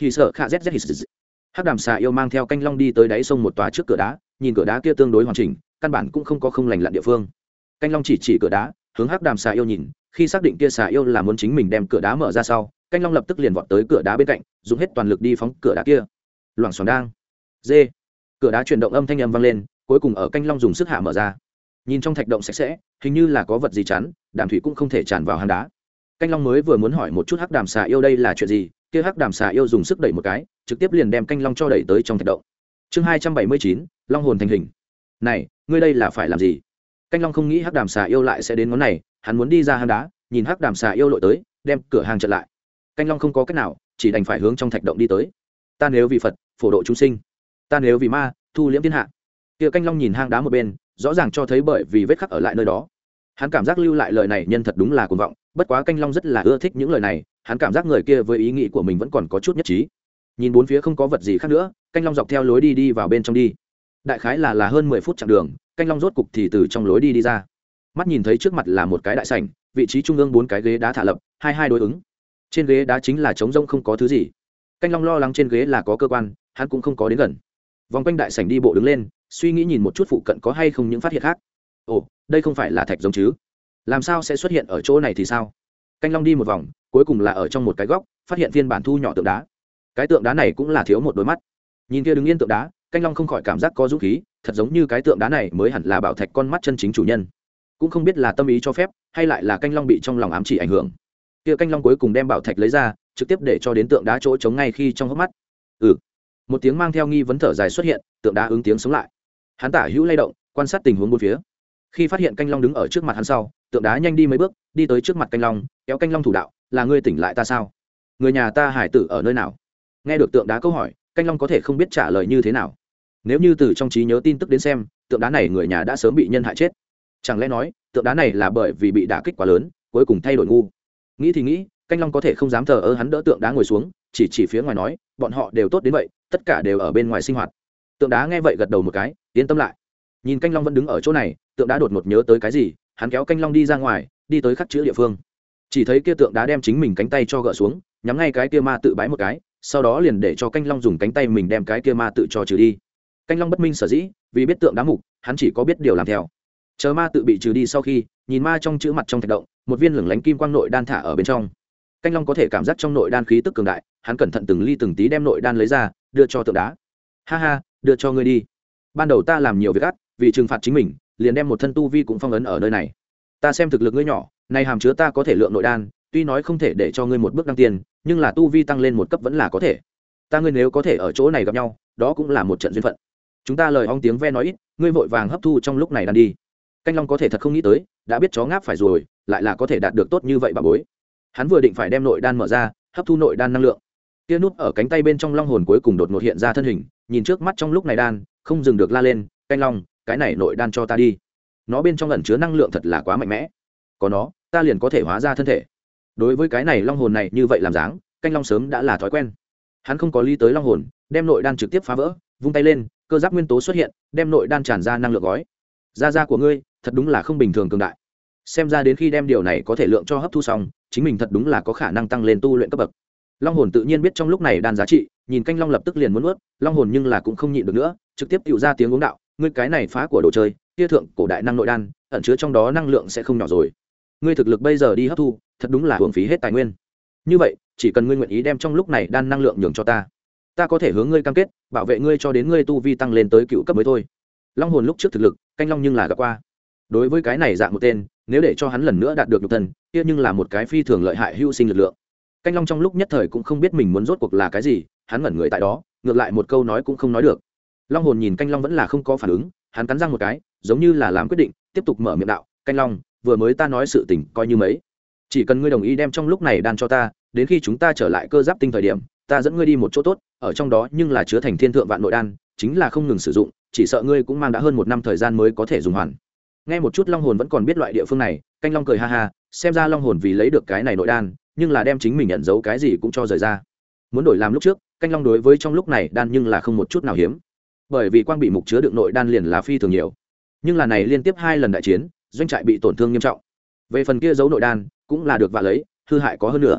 S1: Thì sợ khạ z z hắc đàm xà yêu mang theo canh long đi tới đáy sông một tòa trước cửa đá, nhìn cửa đá kia tương đối hoàn chỉnh, căn bản cũng không có không lành lặn địa phương. Canh long chỉ chỉ cửa đá hướng hắc đàm xà yêu nhìn, khi xác định kia xà yêu là muốn chính mình đem cửa đá mở ra sau, canh long lập tức liền vọt tới cửa đá bên cạnh, dùng hết toàn lực đi phóng cửa đá kia. Loảng xoảng đang. Dê cửa đá chuyển động âm thanh âm vang lên, cuối cùng ở canh long dùng sức hạ mở ra. Nhìn trong thạch động sạch sẽ, hình như là có vật gì chắn, đàm thủy cũng không thể tràn vào hang đá. Canh long mới vừa muốn hỏi một chút hắc đàm xà yêu đây là chuyện gì, kia hắc đàm xà yêu dùng sức đẩy một cái, trực tiếp liền đem canh long cho đẩy tới trong thạch động. Chương hai trăm bảy mươi chín, long hồn thành hình. Này, ngươi đây là phải làm gì? Canh long không nghĩ hắc đàm xà yêu lại sẽ đến ngón này, hắn muốn đi ra hang đá, nhìn hắc đàm xà yêu lội tới, đem cửa hàng chặn lại. Canh long không có cách nào, chỉ đành phải hướng trong thạch động đi tới. Ta nếu vì phật, phổ độ chúng sinh. Ta nếu vì ma, thu liễm thiên hạ. Kia canh long nhìn hang đá một bên, rõ ràng cho thấy bởi vì vết khắc ở lại nơi đó. Hắn cảm giác lưu lại lời này nhân thật đúng là cuồng vọng, bất quá canh long rất là ưa thích những lời này, hắn cảm giác người kia với ý nghĩ của mình vẫn còn có chút nhất trí. Nhìn bốn phía không có vật gì khác nữa, canh long dọc theo lối đi đi vào bên trong đi đại khái là là hơn mười phút chặng đường, canh long rốt cục thì từ trong lối đi đi ra. Mắt nhìn thấy trước mặt là một cái đại sảnh, vị trí trung ương bốn cái ghế đá thả lập, hai hai đối ứng. Trên ghế đá chính là trống rông không có thứ gì. Canh long lo lắng trên ghế là có cơ quan, hắn cũng không có đến gần. Vòng quanh đại sảnh đi bộ đứng lên, suy nghĩ nhìn một chút phụ cận có hay không những phát hiện khác. Ồ, đây không phải là thạch giống chứ? Làm sao sẽ xuất hiện ở chỗ này thì sao? Canh long đi một vòng, cuối cùng là ở trong một cái góc, phát hiện phiên bản thu nhỏ tượng đá. Cái tượng đá này cũng là thiếu một đôi mắt. Nhìn kia đứng yên tượng đá canh long không khỏi cảm giác có dũng khí, thật giống như cái tượng đá này mới hẳn là bảo thạch con mắt chân chính chủ nhân. Cũng không biết là tâm ý cho phép, hay lại là canh long bị trong lòng ám chỉ ảnh hưởng. Kia canh long cuối cùng đem bảo thạch lấy ra, trực tiếp để cho đến tượng đá chỗ trống ngay khi trong hốc mắt. Ừ. Một tiếng mang theo nghi vấn thở dài xuất hiện, tượng đá ứng tiếng sống lại. Hắn tả hữu lay động, quan sát tình huống bốn phía. Khi phát hiện canh long đứng ở trước mặt hắn sau, tượng đá nhanh đi mấy bước, đi tới trước mặt canh long, kéo canh long thủ đạo, là ngươi tỉnh lại ta sao? Người nhà ta hải tử ở nơi nào? Nghe được tượng đá câu hỏi canh long có thể không biết trả lời như thế nào. Nếu như từ trong trí nhớ tin tức đến xem, tượng đá này người nhà đã sớm bị nhân hại chết. Chẳng lẽ nói, tượng đá này là bởi vì bị đả kích quá lớn, cuối cùng thay đổi ngu? Nghĩ thì nghĩ, canh long có thể không dám thờ ơ hắn đỡ tượng đá ngồi xuống, chỉ chỉ phía ngoài nói, bọn họ đều tốt đến vậy, tất cả đều ở bên ngoài sinh hoạt. Tượng đá nghe vậy gật đầu một cái, yên tâm lại. Nhìn canh long vẫn đứng ở chỗ này, tượng đá đột ngột nhớ tới cái gì, hắn kéo canh long đi ra ngoài, đi tới khắc chữ địa phương. Chỉ thấy kia tượng đá đem chính mình cánh tay cho gỡ xuống, nhắm ngay cái kia ma tự bái một cái sau đó liền để cho canh long dùng cánh tay mình đem cái kia ma tự cho trừ đi. Canh long bất minh sở dĩ, vì biết tượng đá mục, hắn chỉ có biết điều làm theo. Chờ ma tự bị trừ đi sau khi, nhìn ma trong chữ mặt trong thạch động, một viên lửng lánh kim quang nội đan thả ở bên trong. Canh long có thể cảm giác trong nội đan khí tức cường đại, hắn cẩn thận từng ly từng tí đem nội đan lấy ra, đưa cho tượng đá. Ha ha, đưa cho ngươi đi. Ban đầu ta làm nhiều việc gắt vì trừng phạt chính mình, liền đem một thân tu vi cũng phong ấn ở nơi này. Ta xem thực lực ngươi nhỏ, nay hàm chứa ta có thể lượng nội đan tuy nói không thể để cho ngươi một bước đăng tiền nhưng là tu vi tăng lên một cấp vẫn là có thể. Ta ngươi nếu có thể ở chỗ này gặp nhau, đó cũng là một trận duyên phận. Chúng ta lời ong tiếng ve nói ít, ngươi vội vàng hấp thu trong lúc này đan đi. Canh long có thể thật không nghĩ tới, đã biết chó ngáp phải rồi, lại là có thể đạt được tốt như vậy bà bối. Hắn vừa định phải đem nội đan mở ra, hấp thu nội đan năng lượng. Kia nút ở cánh tay bên trong long hồn cuối cùng đột ngột hiện ra thân hình, nhìn trước mắt trong lúc này đan, không dừng được la lên, canh long, cái này nội đan cho ta đi. Nó bên trong ẩn chứa năng lượng thật là quá mạnh mẽ. Có nó, ta liền có thể hóa ra thân thể đối với cái này long hồn này như vậy làm dáng, canh long sớm đã là thói quen. Hắn không có lý tới long hồn, đem nội đan trực tiếp phá vỡ, vung tay lên, cơ giáp nguyên tố xuất hiện, đem nội đan tràn ra năng lượng gói. Da da của ngươi, thật đúng là không bình thường cường đại. Xem ra đến khi đem điều này có thể lượng cho hấp thu xong, chính mình thật đúng là có khả năng tăng lên tu luyện cấp bậc. Long hồn tự nhiên biết trong lúc này đan giá trị, nhìn canh long lập tức liền muốn ướt long hồn nhưng là cũng không nhịn được nữa, trực tiếp tự ra tiếng uống đạo, ngươi cái này phá của đồ chơi, tia thượng cổ đại năng nội đan, ẩn chứa trong đó năng lượng sẽ không nhỏ rồi. Ngươi thực lực bây giờ đi hấp thu thật đúng là hưởng phí hết tài nguyên. Như vậy, chỉ cần ngươi nguyện ý đem trong lúc này đan năng lượng nhường cho ta ta có thể hướng ngươi cam kết, bảo vệ ngươi cho đến ngươi tu vi tăng lên tới cựu cấp mới thôi. Long hồn lúc trước thực lực, canh long nhưng là gặp qua. Đối với cái này dạng một tên, nếu để cho hắn lần nữa đạt được nhục thần kia nhưng là một cái phi thường lợi hại hưu sinh lực lượng. Canh long trong lúc nhất thời cũng không biết mình muốn rốt cuộc là cái gì, hắn ngẩn người tại đó, ngược lại một câu nói cũng không nói được. Long hồn nhìn canh long vẫn là không có phản ứng, hắn cắn răng một cái, giống như là làm quyết định, tiếp tục mở miệng đạo, canh long, vừa mới ta nói sự tình coi như mấy? Chỉ cần ngươi đồng ý đem trong lúc này đan cho ta, đến khi chúng ta trở lại cơ giáp tinh thời điểm, ta dẫn ngươi đi một chỗ tốt, ở trong đó nhưng là chứa thành thiên thượng vạn nội đan, chính là không ngừng sử dụng, chỉ sợ ngươi cũng mang đã hơn một năm thời gian mới có thể dùng hoàn. Nghe một chút long hồn vẫn còn biết loại địa phương này, canh long cười ha ha, xem ra long hồn vì lấy được cái này nội đan, nhưng là đem chính mình nhận dấu cái gì cũng cho rời ra. Muốn đổi làm lúc trước, canh long đối với trong lúc này đan nhưng là không một chút nào hiếm. Bởi vì quang bị mục chứa đựng nội đan liền là phi thường nhiều. Nhưng là này liên tiếp hai lần đại chiến, doanh trại bị tổn thương nghiêm trọng về phần kia giấu nội đan, cũng là được vạ lấy, hư hại có hơn nữa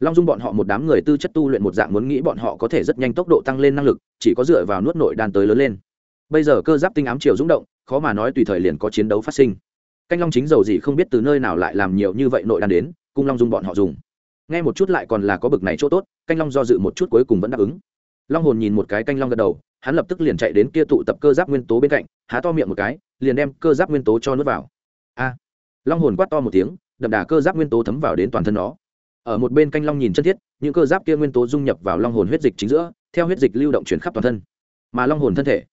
S1: long dung bọn họ một đám người tư chất tu luyện một dạng muốn nghĩ bọn họ có thể rất nhanh tốc độ tăng lên năng lực, chỉ có dựa vào nuốt nội đan tới lớn lên. Bây giờ cơ giáp tinh ám chiều rung động, khó mà nói tùy thời liền có chiến đấu phát sinh. Canh long chính dầu gì không biết từ nơi nào lại làm nhiều như vậy nội đan đến, cung long dung bọn họ dùng. Nghe một chút lại còn là có bực này chỗ tốt, canh long do dự một chút cuối cùng vẫn đáp ứng. Long hồn nhìn một cái canh long gật đầu, hắn lập tức liền chạy đến kia tụ tập cơ giáp nguyên tố bên cạnh, há to miệng một cái, liền đem cơ giáp nguyên tố cho nước vào long hồn quát to một tiếng, đậm đà cơ giáp nguyên tố thấm vào đến toàn thân nó. Ở một bên canh long nhìn chân thiết, những cơ giáp kia nguyên tố dung nhập vào long hồn huyết dịch chính giữa, theo huyết dịch lưu động chuyển khắp toàn thân. Mà long hồn thân thể,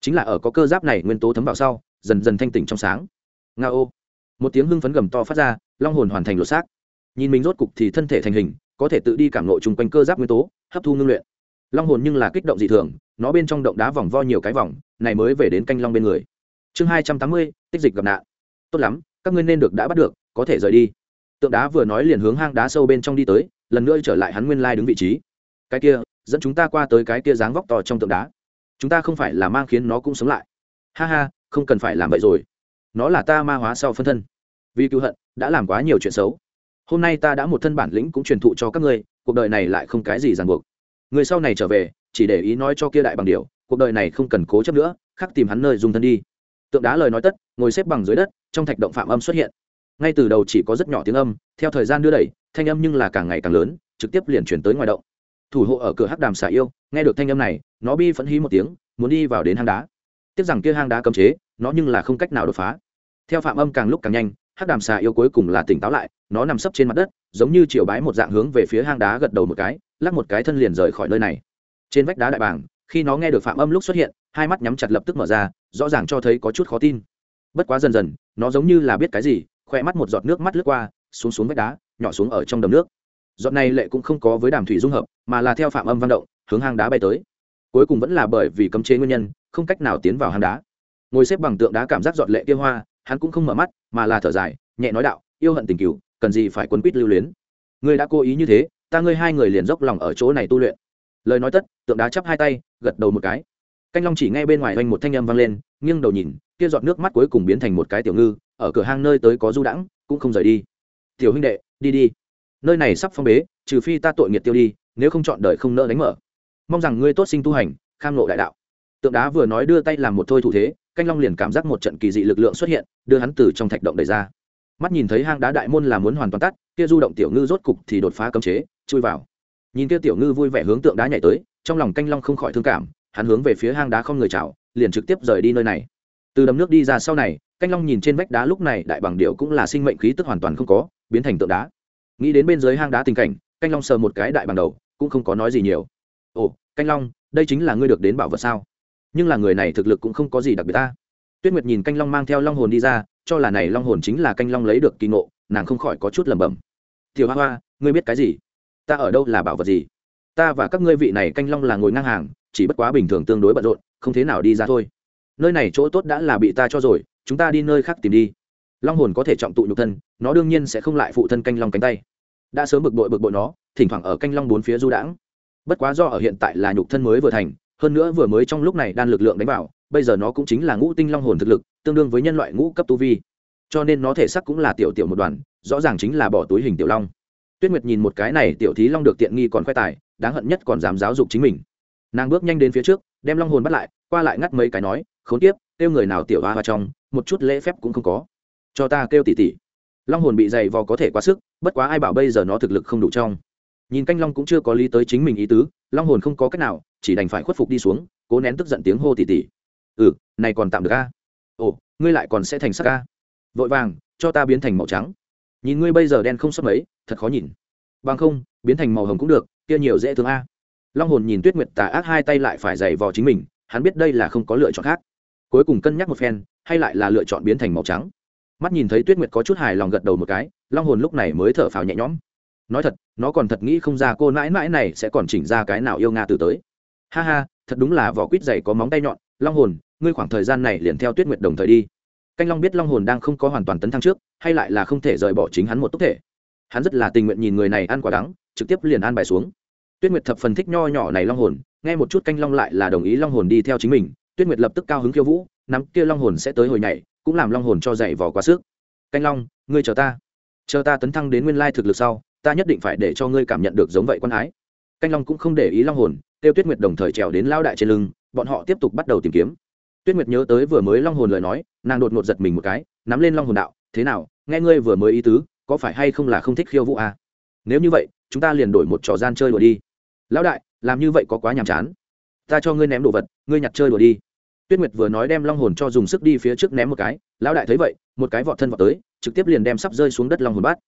S1: chính là ở có cơ giáp này nguyên tố thấm vào sau, dần dần thanh tỉnh trong sáng. Nga ô. Một tiếng hưng phấn gầm to phát ra, long hồn hoàn thành lột xác. Nhìn mình rốt cục thì thân thể thành hình, có thể tự đi cảm nội chung quanh cơ giáp nguyên tố, hấp thu ngưng luyện. Long hồn nhưng là kích động dị thường, nó bên trong động đá vòng vo nhiều cái vòng, này mới về đến canh long bên người. Chương hai trăm tám mươi, tích dịch gặp nạn. Tốt lắm các ngươi nên được đã bắt được, có thể rời đi. Tượng đá vừa nói liền hướng hang đá sâu bên trong đi tới, lần nữa trở lại hắn nguyên lai đứng vị trí. Cái kia, dẫn chúng ta qua tới cái kia dáng vóc to trong tượng đá. Chúng ta không phải là mang khiến nó cũng sống lại. Ha ha, không cần phải làm vậy rồi. Nó là ta ma hóa sau phân thân. Vì cứu hận, đã làm quá nhiều chuyện xấu. Hôm nay ta đã một thân bản lĩnh cũng truyền thụ cho các ngươi, cuộc đời này lại không cái gì ràng buộc. Người sau này trở về, chỉ để ý nói cho kia đại bằng điều, cuộc đời này không cần cố chấp nữa, khắc tìm hắn nơi dùng thân đi tượng đá lời nói tất, ngồi xếp bằng dưới đất, trong thạch động phạm âm xuất hiện. Ngay từ đầu chỉ có rất nhỏ tiếng âm, theo thời gian đưa đẩy, thanh âm nhưng là càng ngày càng lớn, trực tiếp liền chuyển tới ngoài động. Thủ hộ ở cửa hắc đàm xả yêu, nghe được thanh âm này, nó bi phẫn hí một tiếng, muốn đi vào đến hang đá. Tiếc rằng kia hang đá cấm chế, nó nhưng là không cách nào đột phá. Theo phạm âm càng lúc càng nhanh, hắc đàm xà yêu cuối cùng là tỉnh táo lại, nó nằm sấp trên mặt đất, giống như chiều bái một dạng hướng về phía hang đá gật đầu một cái, lắc một cái thân liền rời khỏi nơi này. Trên vách đá đại bảng khi nó nghe được phạm âm lúc xuất hiện, hai mắt nhắm chặt lập tức mở ra rõ ràng cho thấy có chút khó tin. Bất quá dần dần, nó giống như là biết cái gì khoe mắt một giọt nước mắt lướt qua, xuống xuống vách đá, nhỏ xuống ở trong đầm nước. Giọt này lệ cũng không có với đàm thủy dung hợp, mà là theo phạm âm văn động, hướng hang đá bay tới. Cuối cùng vẫn là bởi vì cấm chế nguyên nhân, không cách nào tiến vào hang đá. Ngồi xếp bằng tượng đá cảm giác giọt lệ kia hoa, hắn cũng không mở mắt, mà là thở dài, nhẹ nói đạo, yêu hận tình cựu cần gì phải quấn quýt lưu luyến? Ngươi đã cố ý như thế, ta ngươi hai người liền dốc lòng ở chỗ này tu luyện. Lời nói tất, tượng đá chắp hai tay, gật đầu một cái canh long chỉ nghe bên ngoài oanh một thanh âm vang lên, nghiêng đầu nhìn, kia giọt nước mắt cuối cùng biến thành một cái tiểu ngư, ở cửa hang nơi tới có du đãng, cũng không rời đi. Tiểu huynh đệ, đi đi. Nơi này sắp phong bế, trừ phi ta tội nghiệt tiêu đi, nếu không chọn đời không nỡ đánh mở. Mong rằng ngươi tốt sinh tu hành, kham lộ đại đạo. Tượng đá vừa nói đưa tay làm một thôi thủ thế, canh long liền cảm giác một trận kỳ dị lực lượng xuất hiện, đưa hắn từ trong thạch động đẩy ra. Mắt nhìn thấy hang đá đại môn là muốn hoàn toàn tắt, kia du động tiểu ngư rốt cục thì đột phá cấm chế, chui vào. Nhìn kia tiểu ngư vui vẻ hướng tượng đá nhảy tới, trong lòng canh long không khỏi thương cảm hắn hướng về phía hang đá không người chào, liền trực tiếp rời đi nơi này. Từ đầm nước đi ra sau này, canh long nhìn trên vách đá lúc này đại bằng điệu cũng là sinh mệnh khí tức hoàn toàn không có, biến thành tượng đá. Nghĩ đến bên dưới hang đá tình cảnh, canh long sờ một cái đại bằng đầu, cũng không có nói gì nhiều. Ồ, canh long, đây chính là ngươi được đến bảo vật sao? Nhưng là người này thực lực cũng không có gì đặc biệt ta. Tuyết nguyệt nhìn canh long mang theo long hồn đi ra, cho là này long hồn chính là canh long lấy được kỳ ngộ, nàng không khỏi có chút lẩm bẩm. Tiểu hoa hoa, ngươi biết cái gì? Ta ở đâu là bảo vật gì? Ta và các ngươi vị này canh long là ngồi ngang hàng chỉ bất quá bình thường tương đối bận rộn, không thế nào đi ra thôi. Nơi này chỗ tốt đã là bị ta cho rồi, chúng ta đi nơi khác tìm đi. Long hồn có thể trọng tụ nhục thân, nó đương nhiên sẽ không lại phụ thân canh long cánh tay. Đã sớm bực bội bực bội nó, thỉnh thoảng ở canh long bốn phía du đãng. Bất quá do ở hiện tại là nhục thân mới vừa thành, hơn nữa vừa mới trong lúc này đan lực lượng đánh vào, bây giờ nó cũng chính là ngũ tinh long hồn thực lực, tương đương với nhân loại ngũ cấp tu vi. Cho nên nó thể sắc cũng là tiểu tiểu một đoàn, rõ ràng chính là bỏ túi hình tiểu long. Tuyết nguyệt nhìn một cái này, tiểu thí long được tiện nghi còn khoe tài, đáng hận nhất còn dám giáo dục chính mình nàng bước nhanh đến phía trước, đem long hồn bắt lại, qua lại ngắt mấy cái nói, khốn tiếp kêu người nào tiểu hoa vào trong, một chút lễ phép cũng không có. Cho ta kêu tỉ tỉ long hồn bị dày vò có thể quá sức, bất quá ai bảo bây giờ nó thực lực không đủ trong. Nhìn canh long cũng chưa có lý tới chính mình ý tứ, long hồn không có cách nào, chỉ đành phải khuất phục đi xuống, cố nén tức giận tiếng hô tỉ tỉ ừ này còn tạm được a? Ồ, ngươi lại còn sẽ thành sắc a? Vội vàng, cho ta biến thành màu trắng. Nhìn ngươi bây giờ đen không sắp mấy, thật khó nhìn. Bằng không, biến thành màu hồng cũng được, kia nhiều dễ thương a long hồn nhìn tuyết nguyệt tà ác hai tay lại phải giày vò chính mình, hắn biết đây là không có lựa chọn khác. Cuối cùng cân nhắc một phen, hay lại là lựa chọn biến thành màu trắng. Mắt nhìn thấy tuyết nguyệt có chút hài lòng gật đầu một cái, long hồn lúc này mới thở phào nhẹ nhõm. Nói thật, nó còn thật nghĩ không ra cô mãi mãi này sẽ còn chỉnh ra cái nào yêu nga từ tới. Ha ha, thật đúng là vỏ quýt dày có móng tay nhọn. Long hồn, ngươi khoảng thời gian này liền theo tuyết nguyệt đồng thời đi. Canh long biết long hồn đang không có hoàn toàn tấn thăng trước, hay lại là không thể rời bỏ chính hắn một tốc thể. Hắn rất là tình nguyện nhìn người này ăn quả đắng, trực tiếp liền an bài xuống tuyết nguyệt thập phần thích nho nhỏ này long hồn, nghe một chút canh long lại là đồng ý long hồn đi theo chính mình. Tuyết nguyệt lập tức cao hứng khiêu vũ, nắm kia long hồn sẽ tới hồi nhảy, cũng làm long hồn cho dậy vò quá sức. Canh long, ngươi chờ ta. Chờ ta tấn thăng đến nguyên lai thực lực sau, ta nhất định phải để cho ngươi cảm nhận được giống vậy quan ái. Canh long cũng không để ý long hồn tiêu tuyết nguyệt đồng thời trèo đến lao đại trên lưng, bọn họ tiếp tục bắt đầu tìm kiếm. Tuyết nguyệt nhớ tới vừa mới long hồn lời nói, nàng đột ngột giật mình một cái, nắm lên long hồn đạo, thế nào, nghe ngươi vừa mới ý tứ, có phải hay không là không thích khiêu vũ à? nếu như vậy, chúng ta liền đổi một trò gian chơi đùa đi lão đại, làm như vậy có quá nhàm chán. Ta cho ngươi ném đồ vật, ngươi nhặt chơi đùa đi. Tuyết nguyệt vừa nói đem long hồn cho dùng sức đi phía trước ném một cái. Lão đại thấy vậy, một cái vọt thân vọt tới, trực tiếp liền đem sắp rơi xuống đất long hồn bát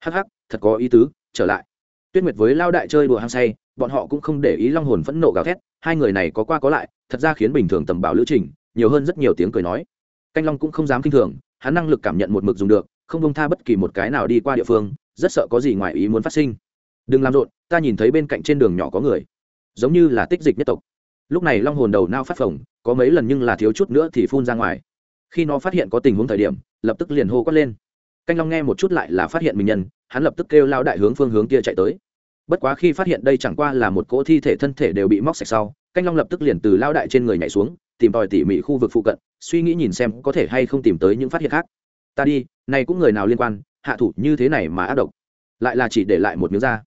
S1: hắc hắc, thật có ý tứ, trở lại. Tuyết nguyệt với lao đại chơi đùa hăng say, bọn họ cũng không để ý long hồn phẫn nộ gào thét, hai người này có qua có lại, thật ra khiến bình thường tầm bảo lữ trình, nhiều hơn rất nhiều tiếng cười nói. Canh long cũng không dám k i n h thường, hắn năng lực cảm nhận một mực dùng được, không bông tha bất kỳ một cái nào đi qua địa phương, rất sợ có gì ngoài ý muốn phát sinh đừng làm rộn, ta nhìn thấy bên cạnh trên đường nhỏ có người. Giống như là tích dịch nhất tộc. Lúc này long hồn đầu nao phát phồng, có mấy lần nhưng là thiếu chút nữa thì phun ra ngoài. Khi nó phát hiện có tình huống thời điểm, lập tức liền hô quát lên. Canh long nghe một chút lại là phát hiện mình nhân, hắn lập tức kêu lao đại hướng phương hướng kia chạy tới. Bất quá khi phát hiện đây chẳng qua là một cỗ thi thể thân thể đều bị móc sạch sau, canh long lập tức liền từ lao đại trên người nhảy xuống, tìm tòi tỉ mỉ khu vực phụ cận, suy nghĩ nhìn xem có thể hay không tìm tới những phát hiện khác. Ta đi, này cũng người nào liên quan, hạ thủ như thế này mà ác độc. Lại là chỉ để lại một miếng da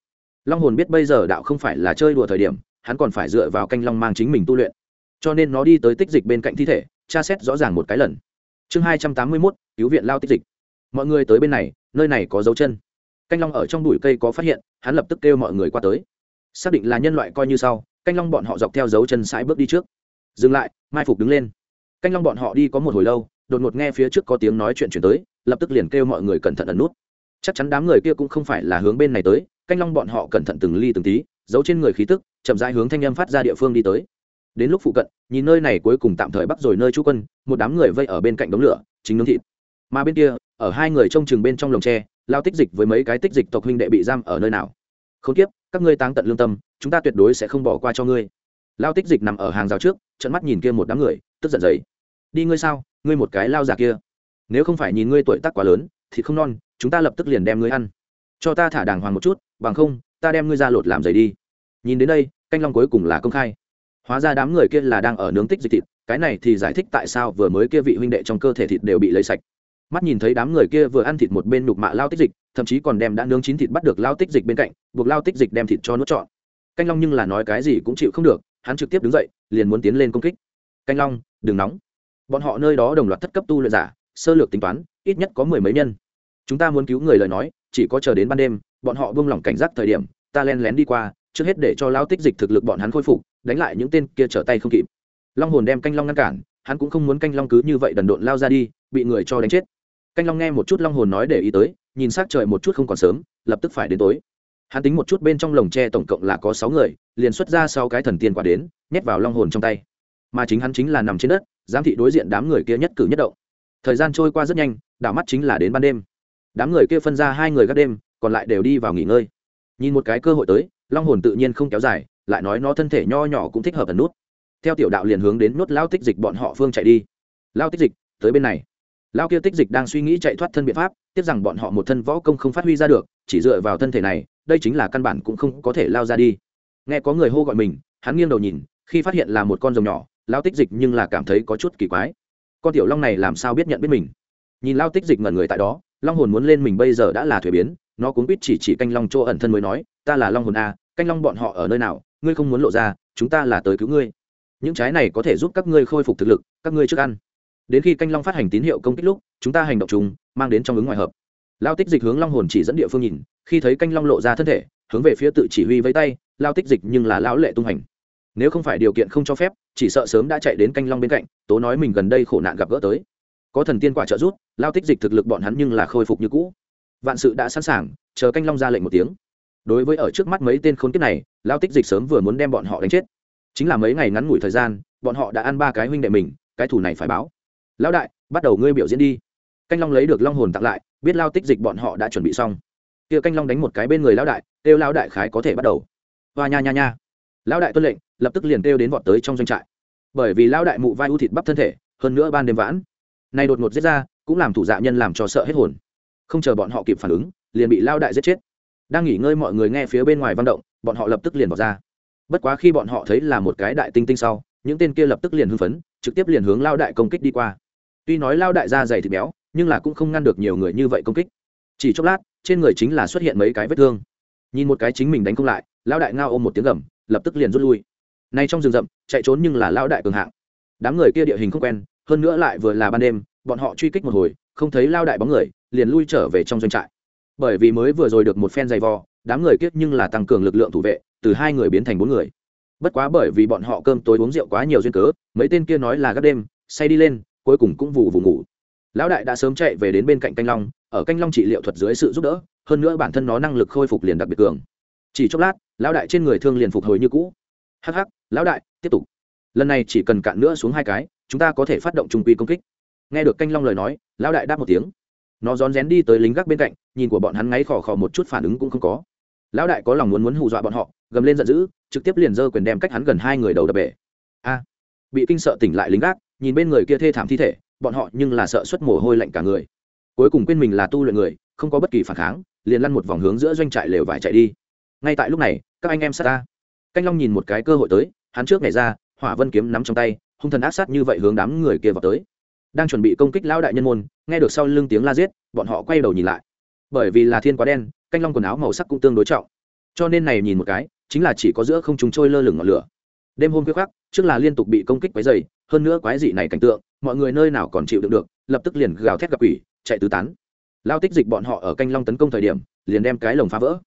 S1: long hồn biết bây giờ đạo không phải là chơi đùa thời điểm, hắn còn phải dựa vào canh long mang chính mình tu luyện. Cho nên nó đi tới tích dịch bên cạnh thi thể, tra xét rõ ràng một cái lần. Chương hai trăm tám mươi mốt, cứu viện lao tích dịch. Mọi người tới bên này, nơi này có dấu chân. Canh long ở trong bụi cây có phát hiện, hắn lập tức kêu mọi người qua tới. Xác định là nhân loại coi như sau, canh long bọn họ dọc theo dấu chân sãi bước đi trước. Dừng lại, mai phục đứng lên. Canh long bọn họ đi có một hồi lâu, đột ngột nghe phía trước có tiếng nói chuyện chuyển tới, lập tức liền kêu mọi người cẩn thận ẩn nút. Chắc chắn đám người kia cũng không phải là hướng bên này tới canh long bọn họ cẩn thận từng ly từng tí, giấu trên người khí tức, chậm rãi hướng thanh âm phát ra địa phương đi tới. Đến lúc phụ cận, nhìn nơi này cuối cùng tạm thời bắt rồi nơi chú quân, một đám người vây ở bên cạnh đống lửa, chính nướng thịt. Mà bên kia, ở hai người trông chừng bên trong lồng tre, lao tích dịch với mấy cái tích dịch tộc huynh đệ bị giam ở nơi nào. Không tiếp các ngươi táng tận lương tâm, chúng ta tuyệt đối sẽ không bỏ qua cho ngươi. Lao tích dịch nằm ở hàng rào trước trận mắt nhìn kia một đám người, tức giận dậy. Đi ngươi sao, ngươi một cái lao già kia. Nếu không phải nhìn ngươi tuổi tác quá lớn thì không non, chúng ta lập tức liền đem ngươi ăn cho ta thả đàng hoàng một chút, bằng không, ta đem ngươi ra lột làm giày đi. Nhìn đến đây, canh long cuối cùng là công khai. Hóa ra đám người kia là đang ở nướng tích dịch thịt, cái này thì giải thích tại sao vừa mới kia vị huynh đệ trong cơ thể thịt đều bị lấy sạch. Mắt nhìn thấy đám người kia vừa ăn thịt một bên nhục mạ lao tích dịch, thậm chí còn đem đã nướng chín thịt bắt được lao tích dịch bên cạnh, buộc lao tích dịch đem thịt cho nuốt trọn. Canh long nhưng là nói cái gì cũng chịu không được, hắn trực tiếp đứng dậy, liền muốn tiến lên công kích. Canh long, đừng nóng. Bọn họ nơi đó đồng loạt thất cấp tu luyện giả, sơ lược tính toán, ít nhất có mười mấy nhân. Chúng ta muốn cứu người lời nói chỉ có chờ đến ban đêm, bọn họ buông lỏng cảnh giác thời điểm, ta len lén đi qua, trước hết để cho lao tích dịch thực lực bọn hắn khôi phục, đánh lại những tên kia trở tay không kịp. Long hồn đem canh long ngăn cản, hắn cũng không muốn canh long cứ như vậy đần độn lao ra đi, bị người cho đánh chết. Canh long nghe một chút long hồn nói để ý tới, nhìn s á c trời một chút không còn sớm, lập tức phải đến tối. Hắn tính một chút bên trong lồng tre tổng cộng là có sáu người, liền xuất ra sau cái thần tiên quả đến, nhét vào long hồn trong tay. Mà chính hắn chính là nằm trên đất, giám thị đối diện đám người kia nhất cử nhất động. Thời gian trôi qua rất nhanh, đảo mắt chính là đến ban đêm đám người kia phân ra hai người gác đêm, còn lại đều đi vào nghỉ ngơi. Nhìn một cái cơ hội tới, long hồn tự nhiên không kéo dài, lại nói nó thân thể nho nhỏ cũng thích hợp ẩn nút. Theo tiểu đạo liền hướng đến nút lao tích dịch bọn họ phương chạy đi. Lao tích dịch, tới bên này. Lao kia tích dịch đang suy nghĩ chạy thoát thân biện pháp, tiếc rằng bọn họ một thân võ công không phát huy ra được, chỉ dựa vào thân thể này, đây chính là căn bản cũng không có thể lao ra đi. Nghe có người hô gọi mình, hắn nghiêng đầu nhìn, khi phát hiện là một con rồng nhỏ, lao tích dịch nhưng là cảm thấy có chút kỳ quái. Con tiểu long này làm sao biết nhận biết mình? Nhìn lao tích dịch ngẩn người tại đó long hồn muốn lên mình bây giờ đã là thuế biến, nó cũng biết chỉ chỉ canh long chỗ ẩn thân mới nói, ta là long hồn a, canh long bọn họ ở nơi nào? Ngươi không muốn lộ ra, chúng ta là tới cứu ngươi. Những trái này có thể giúp các ngươi khôi phục thực lực, các ngươi trước ăn. Đến khi canh long phát hành tín hiệu công kích lúc, chúng ta hành động chung, mang đến trong ứng ngoài hợp. Lao tích dịch hướng long hồn chỉ dẫn địa phương nhìn, khi thấy canh long lộ ra thân thể, hướng về phía tự chỉ huy với tay, lao tích dịch nhưng là lão lệ tung hành. Nếu không phải điều kiện không cho phép, chỉ sợ sớm đã chạy đến canh long bên cạnh, tố nói mình gần đây khổ nạn gặp gỡ tới. Có thần tiên quả trợ giúp lao tích dịch thực lực bọn hắn nhưng là khôi phục như cũ. Vạn sự đã sẵn sàng, chờ canh long ra lệnh một tiếng. Đối với ở trước mắt mấy tên khốn kiếp này, lao tích dịch sớm vừa muốn đem bọn họ đánh chết. Chính là mấy ngày ngắn ngủi thời gian, bọn họ đã ăn ba cái huynh đệ mình, cái thủ này phải báo. Lão đại, bắt đầu ngươi biểu diễn đi. Canh long lấy được long hồn tặng lại, biết lao tích dịch bọn họ đã chuẩn bị xong. Kia canh long đánh một cái bên người lão đại, kêu lão đại khái có thể bắt đầu. Hoa nha nha nha. Lão đại tuân lệnh, lập tức liền kêu đến vọt tới trong doanh trại. Bởi vì lão đại mụ vai u thịt bắp thân thể, hơn nữa ban đêm vãn. Nay đột ngột giết ra cũng làm thủ dạ nhân làm cho sợ hết hồn. Không chờ bọn họ kịp phản ứng, liền bị lao đại giết chết. Đang nghỉ ngơi mọi người nghe phía bên ngoài văn động, bọn họ lập tức liền vào ra. Bất quá khi bọn họ thấy là một cái đại tinh tinh sau, những tên kia lập tức liền hưng phấn, trực tiếp liền hướng lao đại công kích đi qua. Tuy nói lao đại da dày thịt béo, nhưng là cũng không ngăn được nhiều người như vậy công kích. Chỉ chốc lát, trên người chính là xuất hiện mấy cái vết thương. Nhìn một cái chính mình đánh không lại, lao đại ngao ôm một tiếng gầm, lập tức liền rút lui. Nay trong rừng rậm, chạy trốn nhưng là lao đại cường hạng. Đám người kia địa hình không quen, hơn nữa lại vừa là ban đêm bọn họ truy kích một hồi, không thấy lao đại bóng người, liền lui trở về trong doanh trại. Bởi vì mới vừa rồi được một phen dày vò, đám người kiếp nhưng là tăng cường lực lượng thủ vệ, từ hai người biến thành bốn người. Bất quá bởi vì bọn họ cơm tối uống rượu quá nhiều duyên cớ, mấy tên kia nói là gấp đêm, say đi lên, cuối cùng cũng vụ vụ ngủ. Lão đại đã sớm chạy về đến bên cạnh canh long, ở canh long trị liệu thuật dưới sự giúp đỡ, hơn nữa bản thân nó năng lực khôi phục liền đặc biệt cường. Chỉ chốc lát, lão đại trên người thương liền phục hồi như cũ. Hắc hắc, lão đại, tiếp tục. Lần này chỉ cần cạn nữa xuống hai cái, chúng ta có thể phát động trung quy công kích nghe được canh long lời nói, lão đại đáp một tiếng. Nó rón rén đi tới lính gác bên cạnh, nhìn của bọn hắn ngáy khò khò một chút phản ứng cũng không có. Lão đại có lòng muốn muốn hù dọa bọn họ, gầm lên giận dữ, trực tiếp liền giơ quyền đem cách hắn gần hai người đầu đập bể. A! Bị kinh sợ tỉnh lại lính gác, nhìn bên người kia thê thảm thi thể, bọn họ nhưng là sợ xuất mồ hôi lạnh cả người. Cuối cùng quên mình là tu luyện người, không có bất kỳ phản kháng, liền lăn một vòng hướng giữa doanh trại lều vải chạy đi. Ngay tại lúc này, các anh em sát ta. Canh long nhìn một cái cơ hội tới, hắn trước ngày ra, hỏa vân kiếm nắm trong tay, hung thần ác sát như vậy hướng đám người kia vào tới đang chuẩn bị công kích lão đại nhân môn, nghe được sau lưng tiếng la giết, bọn họ quay đầu nhìn lại. Bởi vì là thiên quá đen, canh long quần áo màu sắc cũng tương đối trọng. Cho nên này nhìn một cái, chính là chỉ có giữa không chúng trôi lơ lửng ngọn lửa. Đêm hôm khuya khắc trước là liên tục bị công kích quái dày hơn nữa quái dị này cảnh tượng, mọi người nơi nào còn chịu đựng được, lập tức liền gào thét gặp quỷ, chạy tứ tán. Lao tích dịch bọn họ ở canh long tấn công thời điểm, liền đem cái lồng phá vỡ.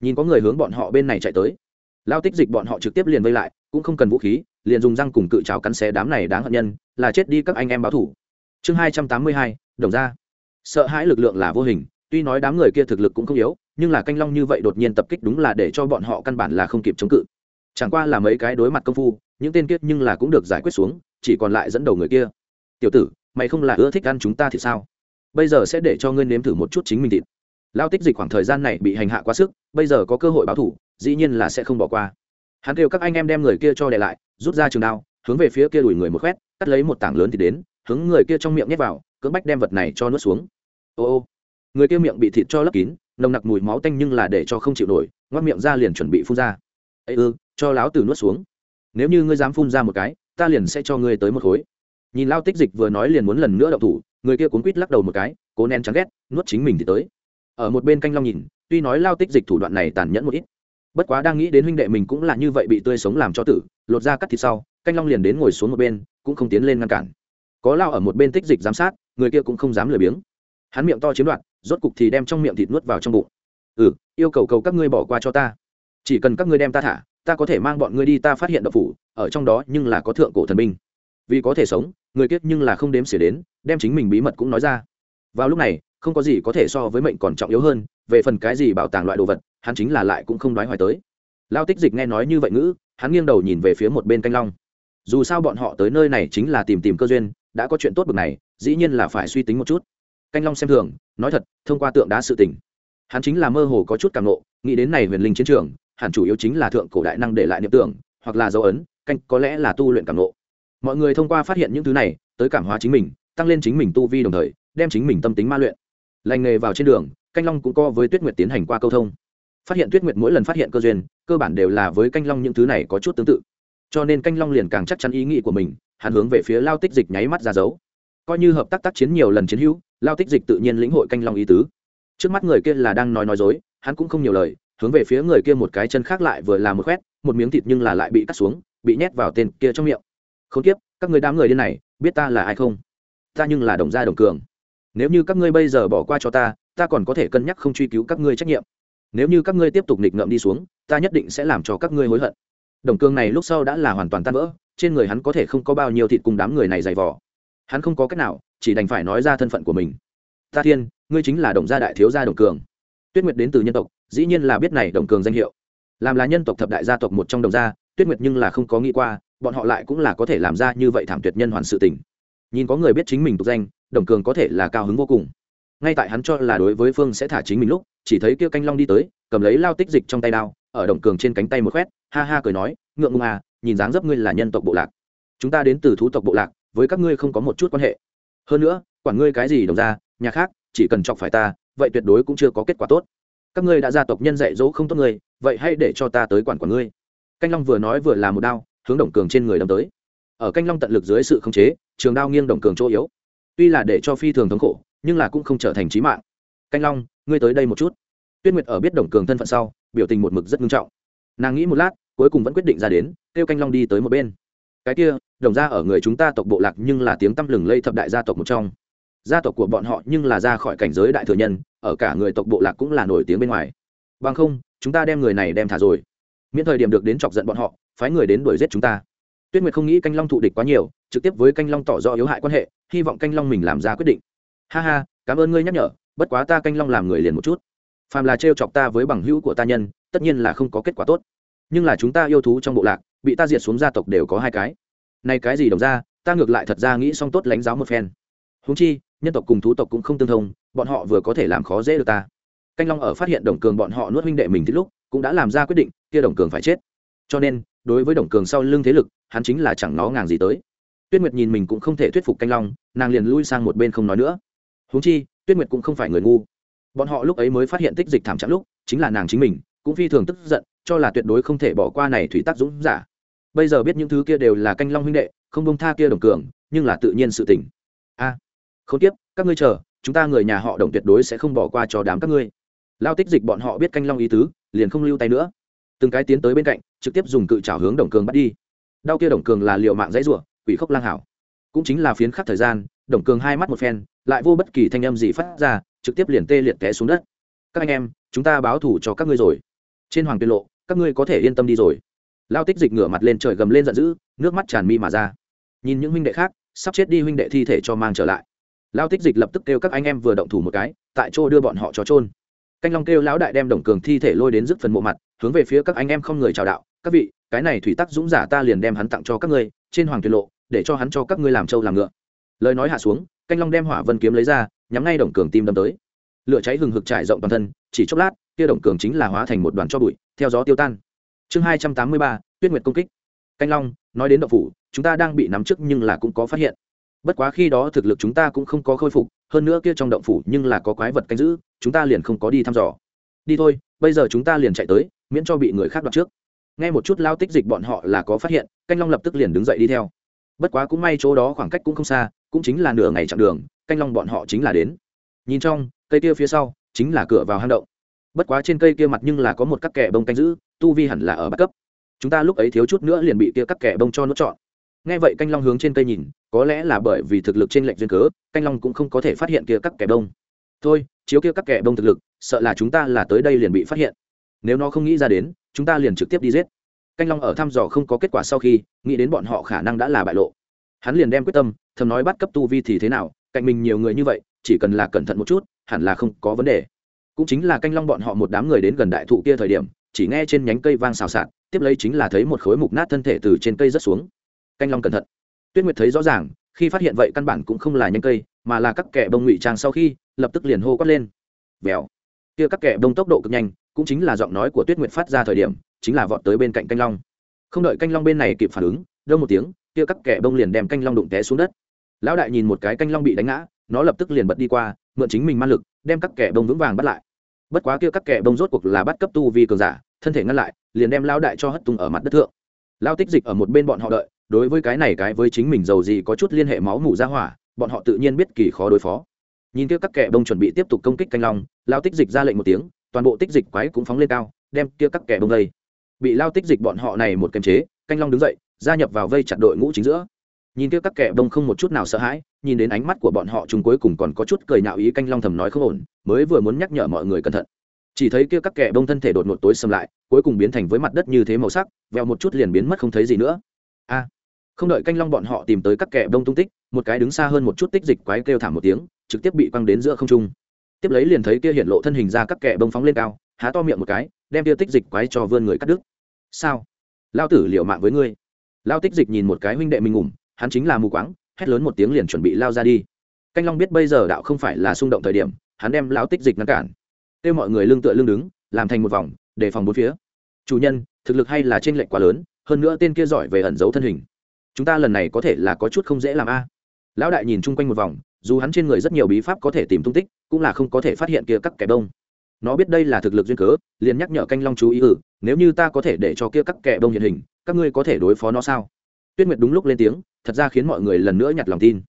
S1: Nhìn có người hướng bọn họ bên này chạy tới. Lao tích dịch bọn họ trực tiếp liền vây lại, cũng không cần vũ khí, liền dùng răng cùng cự cháo cắn xé đám này đáng hận nhân, là chết đi các anh em báo thủ chương hai trăm tám mươi hai, đồng ra. Sợ hãi lực lượng là vô hình, tuy nói đám người kia thực lực cũng không yếu, nhưng là canh long như vậy đột nhiên tập kích đúng là để cho bọn họ căn bản là không kịp chống cự. Chẳng qua là mấy cái đối mặt công phu, những tên kiết nhưng là cũng được giải quyết xuống, chỉ còn lại dẫn đầu người kia. Tiểu tử, mày không là ưa thích ăn chúng ta thì sao? Bây giờ sẽ để cho ngươi nếm thử một chút chính mình thịt. Lao tích dịch khoảng thời gian này bị hành hạ quá sức, bây giờ có cơ hội báo thủ, dĩ nhiên là sẽ không bỏ qua. Hắn kêu các anh em đem người kia cho đè lại, rút ra trường đao, hướng về phía kia đuổi người một khoét, cắt lấy một tảng lớn thì đến hướng người kia trong miệng nhét vào, cưỡng bách đem vật này cho nuốt xuống. Ô ô, người kia miệng bị thịt cho lấp kín, nồng nặc mùi máu tanh nhưng là để cho không chịu nổi, ngoác miệng ra liền chuẩn bị phun ra. Ây ư, cho láo tử nuốt xuống. Nếu như ngươi dám phun ra một cái, ta liền sẽ cho ngươi tới một khối. Nhìn lao tích dịch vừa nói liền muốn lần nữa đậu thủ, người kia cuốn quýt lắc đầu một cái, cố nén chán ghét, nuốt chính mình thì tới. Ở một bên canh long nhìn, tuy nói lao tích dịch thủ đoạn này tàn nhẫn một ít, bất quá đang nghĩ đến huynh đệ mình cũng là như vậy bị tươi sống làm cho tử, lột ra cắt thịt sau, canh long liền đến ngồi xuống một bên, cũng không tiến lên ngăn cản có lao ở một bên tích dịch giám sát, người kia cũng không dám lười biếng. Hắn miệng to chiếm đoạt, rốt cục thì đem trong miệng thịt nuốt vào trong bụng. Ừ yêu cầu cầu các ngươi bỏ qua cho ta. Chỉ cần các ngươi đem ta thả, ta có thể mang bọn ngươi đi ta phát hiện đậu phủ, ở trong đó nhưng là có thượng cổ thần binh. Vì có thể sống, người kiết nhưng là không đếm xỉa đến, đem chính mình bí mật cũng nói ra. Vào lúc này, không có gì có thể so với mệnh còn trọng yếu hơn, về phần cái gì bảo tàng loại đồ vật, hắn chính là lại cũng không nói hoài tới. Lao tích dịch nghe nói như vậy ngữ, hắn nghiêng đầu nhìn về phía một bên canh long. Dù sao bọn họ tới nơi này chính là tìm tìm cơ duyên đã có chuyện tốt bực này, dĩ nhiên là phải suy tính một chút. Canh long xem thường, nói thật, thông qua tượng đá sự tình, hắn chính là mơ hồ có chút cảm nộ, nghĩ đến này huyền linh chiến trường, hẳn chủ yếu chính là thượng cổ đại năng để lại niệm tưởng, hoặc là dấu ấn, canh có lẽ là tu luyện cảm nộ. Mọi người thông qua phát hiện những thứ này, tới cảm hóa chính mình, tăng lên chính mình tu vi đồng thời, đem chính mình tâm tính ma luyện. Lành nghề vào trên đường, canh long cũng co với tuyết nguyệt tiến hành qua câu thông. Phát hiện tuyết nguyệt mỗi lần phát hiện cơ duyên, cơ bản đều là với canh long những thứ này có chút tương tự cho nên canh long liền càng chắc chắn ý nghĩ của mình, hắn hướng về phía lao tích dịch nháy mắt ra dấu. Coi như hợp tác tác chiến nhiều lần chiến hữu, lao tích dịch tự nhiên lĩnh hội canh long ý tứ. Trước mắt người kia là đang nói nói dối, hắn cũng không nhiều lời, hướng về phía người kia một cái chân khác lại vừa là một khoét, một miếng thịt nhưng là lại bị cắt xuống, bị nhét vào tên kia trong miệng. Không tiếp các người đám người điên này, biết ta là ai không? Ta nhưng là đồng gia đồng cường. Nếu như các ngươi bây giờ bỏ qua cho ta ta còn có thể cân nhắc không truy cứu các ngươi trách nhiệm. Nếu như các ngươi tiếp tục nghịch ngợm đi xuống, ta nhất định sẽ làm cho các ngươi hối hận đồng cương này lúc sau đã là hoàn toàn tan vỡ, trên người hắn có thể không có bao nhiêu thịt cùng đám người này dày vỏ hắn không có cách nào, chỉ đành phải nói ra thân phận của mình. Ta thiên, ngươi chính là đồng gia đại thiếu gia đồng cường. Tuyết nguyệt đến từ nhân tộc, dĩ nhiên là biết này đồng cường danh hiệu. Làm là nhân tộc thập đại gia tộc một trong đồng gia, tuyết nguyệt nhưng là không có nghĩ qua, bọn họ lại cũng là có thể làm ra như vậy thảm tuyệt nhân hoàn sự tình. Nhìn có người biết chính mình tục danh, đồng cường có thể là cao hứng vô cùng. Ngay tại hắn cho là đối với phương sẽ thả chính mình lúc, chỉ thấy kia canh long đi tới, cầm lấy lao tích dịch trong tay đao ở đồng cường trên cánh tay một khoét, ha ha cười nói, ngượng ngùng à nhìn dáng dấp ngươi là nhân tộc bộ lạc. Chúng ta đến từ thú tộc bộ lạc, với các ngươi không có một chút quan hệ. Hơn nữa, quản ngươi cái gì đồng ra, nhà khác, chỉ cần chọc phải ta, vậy tuyệt đối cũng chưa có kết quả tốt. Các ngươi đã gia tộc nhân dạy dỗ không tốt ngươi, vậy hãy để cho ta tới quản quản ngươi. Canh long vừa nói vừa là một đao, hướng đồng cường trên người đâm tới. Ở canh long tận lực dưới sự khống chế, trường đao nghiêng đồng cường chỗ yếu. Tuy là để cho phi thường thống khổ, nhưng là cũng không trở thành trí mạng. Canh long, ngươi tới đây một chút. Tuyết nguyệt ở biết đồng cường thân phận sau biểu tình một mực rất nghiêm trọng. Nàng nghĩ một lát, cuối cùng vẫn quyết định ra đến, kêu canh long đi tới một bên. Cái kia, đồng ra ở người chúng ta tộc bộ lạc nhưng là tiếng tăm lừng lây thập đại gia tộc một trong. Gia tộc của bọn họ nhưng là ra khỏi cảnh giới đại thừa nhân, ở cả người tộc bộ lạc cũng là nổi tiếng bên ngoài. Bằng không, chúng ta đem người này đem thả rồi. Miễn thời điểm được đến chọc giận bọn họ, phái người đến đuổi giết chúng ta. Tuyết nguyệt không nghĩ canh long thụ địch quá nhiều, trực tiếp với canh long tỏ rõ yếu hại quan hệ, hy vọng canh long mình làm ra quyết định. Ha ha, cảm ơn ngươi nhắc nhở, bất quá ta canh long làm người liền một chút phàm là trêu chọc ta với bằng hữu của ta nhân, tất nhiên là không có kết quả tốt. Nhưng là chúng ta yêu thú trong bộ lạc, bị ta diệt xuống gia tộc đều có hai cái. Nay cái gì đồng ra, ta ngược lại thật ra nghĩ xong tốt lãnh giáo một phen. Húng chi, nhân tộc cùng thú tộc cũng không tương thông, bọn họ vừa có thể làm khó dễ được ta. Canh long ở phát hiện đồng cường bọn họ nuốt huynh đệ mình thì lúc, cũng đã làm ra quyết định, kia đồng cường phải chết. Cho nên, đối với đồng cường sau lưng thế lực, hắn chính là chẳng nó ngàng gì tới. Tuyết nguyệt nhìn mình cũng không thể thuyết phục canh long, nàng liền lui sang một bên không nói nữa. Húng chi, tuyết nguyệt cũng không phải người ngu bọn họ lúc ấy mới phát hiện tích dịch thảm trạng lúc, chính là nàng chính mình, cũng phi thường tức giận, cho là tuyệt đối không thể bỏ qua này thủy tác dũng giả. Bây giờ biết những thứ kia đều là canh long huynh đệ, không bông tha kia đồng cường, nhưng là tự nhiên sự tình. A, không tiếp, các ngươi chờ, chúng ta người nhà họ đồng tuyệt đối sẽ không bỏ qua cho đám các ngươi. Lao tích dịch bọn họ biết canh long ý tứ, liền không lưu tay nữa. Từng cái tiến tới bên cạnh, trực tiếp dùng cự trào hướng đồng cường bắt đi. Đau kia đồng cường là liệu mạng dãy rủa, quỷ khốc lang hảo. Cũng chính là phiến khắc thời gian, đồng cường hai mắt một phen, lại vô bất kỳ thanh âm gì phát ra trực tiếp liền tê liệt té xuống đất. Các anh em, chúng ta báo thủ cho các ngươi rồi. Trên hoàng tuyên lộ, các ngươi có thể yên tâm đi rồi. Lao tích dịch ngửa mặt lên trời gầm lên giận dữ, nước mắt tràn mi mà ra. Nhìn những huynh đệ khác, sắp chết đi huynh đệ thi thể cho mang trở lại. Lao tích dịch lập tức kêu các anh em vừa động thủ một cái, tại chỗ đưa bọn họ cho trôn canh long kêu lão đại đem đồng cường thi thể lôi đến dứt phần mộ mặt, hướng về phía các anh em không người chào đạo, các vị, cái này thủy tắc dũng giả ta liền đem hắn tặng cho các ngươi, trên hoàng tuyệt lộ, để cho hắn cho các ngươi làm trâu làm ngựa. Lời nói hạ xuống, canh long đem hỏa vân kiếm lấy ra nhắm ngay đồng cường tim đâm tới. Lửa cháy hừng hực trải rộng toàn thân, chỉ chốc lát, kia đồng cường chính là hóa thành một đoàn cho bụi, theo gió tiêu tan. Chương hai trăm tám mươi ba, tuyết nguyệt công kích. Canh long, nói đến động phủ, chúng ta đang bị nắm trước nhưng là cũng có phát hiện. Bất quá khi đó thực lực chúng ta cũng không có khôi phục, hơn nữa kia trong động phủ nhưng là có quái vật canh giữ, chúng ta liền không có đi thăm dò. Đi thôi, bây giờ chúng ta liền chạy tới, miễn cho bị người khác đoạt trước. Nghe một chút lao tích dịch bọn họ là có phát hiện, canh long lập tức liền đứng dậy đi theo. Bất quá cũng may chỗ đó khoảng cách cũng không xa cũng chính là nửa ngày chặng đường, canh long bọn họ chính là đến. Nhìn trong, cây kia phía sau, chính là cửa vào hang động. Bất quá trên cây kia mặt nhưng là có một các kẻ bông canh giữ, tu vi hẳn là ở bắt cấp. Chúng ta lúc ấy thiếu chút nữa liền bị kia các kẻ bông cho nó trọn. nghe vậy canh long hướng trên cây nhìn, có lẽ là bởi vì thực lực trên lệnh duyên cớ, canh long cũng không có thể phát hiện kia các kẻ bông. Thôi, chiếu kia các kẻ bông thực lực, sợ là chúng ta là tới đây liền bị phát hiện. Nếu nó không nghĩ ra đến, chúng ta liền trực tiếp đi giết. Canh long ở thăm dò không có kết quả sau khi, nghĩ đến bọn họ khả năng đã là bại lộ hắn liền đem quyết tâm, thầm nói bắt cấp tu vi thì thế nào, cạnh mình nhiều người như vậy, chỉ cần là cẩn thận một chút, hẳn là không có vấn đề. Cũng chính là canh long bọn họ một đám người đến gần đại thụ kia thời điểm, chỉ nghe trên nhánh cây vang xào xạc, tiếp lấy chính là thấy một khối mục nát thân thể từ trên cây rớt xuống. Canh long cẩn thận. Tuyết nguyệt thấy rõ ràng, khi phát hiện vậy căn bản cũng không là nhánh cây, mà là các kẻ bông ngụy trang sau khi, lập tức liền hô quát lên. Vèo. Kia các kẻ bông tốc độ cực nhanh, cũng chính là giọng nói của tuyết nguyệt phát ra thời điểm, chính là vọt tới bên cạnh canh long. Không đợi canh long bên này kịp phản ứng đâu một tiếng kia các kẻ bông liền đem canh long đụng té xuống đất. Lão đại nhìn một cái canh long bị đánh ngã, nó lập tức liền bật đi qua, mượn chính mình man lực, đem các kẻ bông vững vàng bắt lại. Bất quá kia các kẻ bông rốt cuộc là bắt cấp tu vi cường giả, thân thể ngăn lại, liền đem lão đại cho hất tung ở mặt đất thượng. Lao tích dịch ở một bên bọn họ đợi, đối với cái này cái với chính mình giàu gì có chút liên hệ máu mủ ra hỏa, bọn họ tự nhiên biết kỳ khó đối phó. Nhìn kia các kẻ bông chuẩn bị tiếp tục công kích canh long lao tích dịch ra lệnh một tiếng, toàn bộ tích dịch quái cũng phóng lên cao, đem kia các kẻ bông vây bị lao tích dịch bọn họ này một kiềm chế, canh long đứng dậy gia nhập vào vây chặt đội ngũ chính giữa. Nhìn kia các kẻ bông không một chút nào sợ hãi, nhìn đến ánh mắt của bọn họ chúng cuối cùng còn có chút cười nhạo ý canh long thầm nói không ổn, mới vừa muốn nhắc nhở mọi người cẩn thận. Chỉ thấy kia các kẻ bông thân thể đột ngột tối xâm lại, cuối cùng biến thành với mặt đất như thế màu sắc, vẹo một chút liền biến mất không thấy gì nữa. A! Không đợi canh long bọn họ tìm tới các kẻ bông tung tích, một cái đứng xa hơn một chút tích dịch quái kêu thảm một tiếng, trực tiếp bị quăng đến giữa không trung. Tiếp lấy liền thấy kia hiện lộ thân hình ra các kẻ bông phóng lên cao, há to miệng một cái, đem kia tích dịch quái cho vươn người cắt đứt. Sao? Lao tử liệu mạng với ngươi lao tích dịch nhìn một cái huynh đệ mình ngủm, hắn chính là mù quáng, hét lớn một tiếng liền chuẩn bị lao ra đi. Canh long biết bây giờ đạo không phải là xung động thời điểm, hắn đem lão tích dịch ngăn cản. Kêu mọi người lưng tựa lưng đứng, làm thành một vòng để phòng bốn phía. Chủ nhân, thực lực hay là trên lệnh quá lớn, hơn nữa tên kia giỏi về ẩn giấu thân hình. Chúng ta lần này có thể là có chút không dễ làm a. Lão đại nhìn chung quanh một vòng, dù hắn trên người rất nhiều bí pháp có thể tìm tung tích, cũng là không có thể phát hiện kia các kẻ bông. Nó biết đây là thực lực duyên cớ, liền nhắc nhở canh long chú ý ừ nếu như ta có thể để cho kia các kẻ bông hiện hình các ngươi có thể đối phó nó sao? Tuyết nguyệt đúng lúc lên tiếng, thật ra khiến mọi người lần nữa nhặt lòng tin.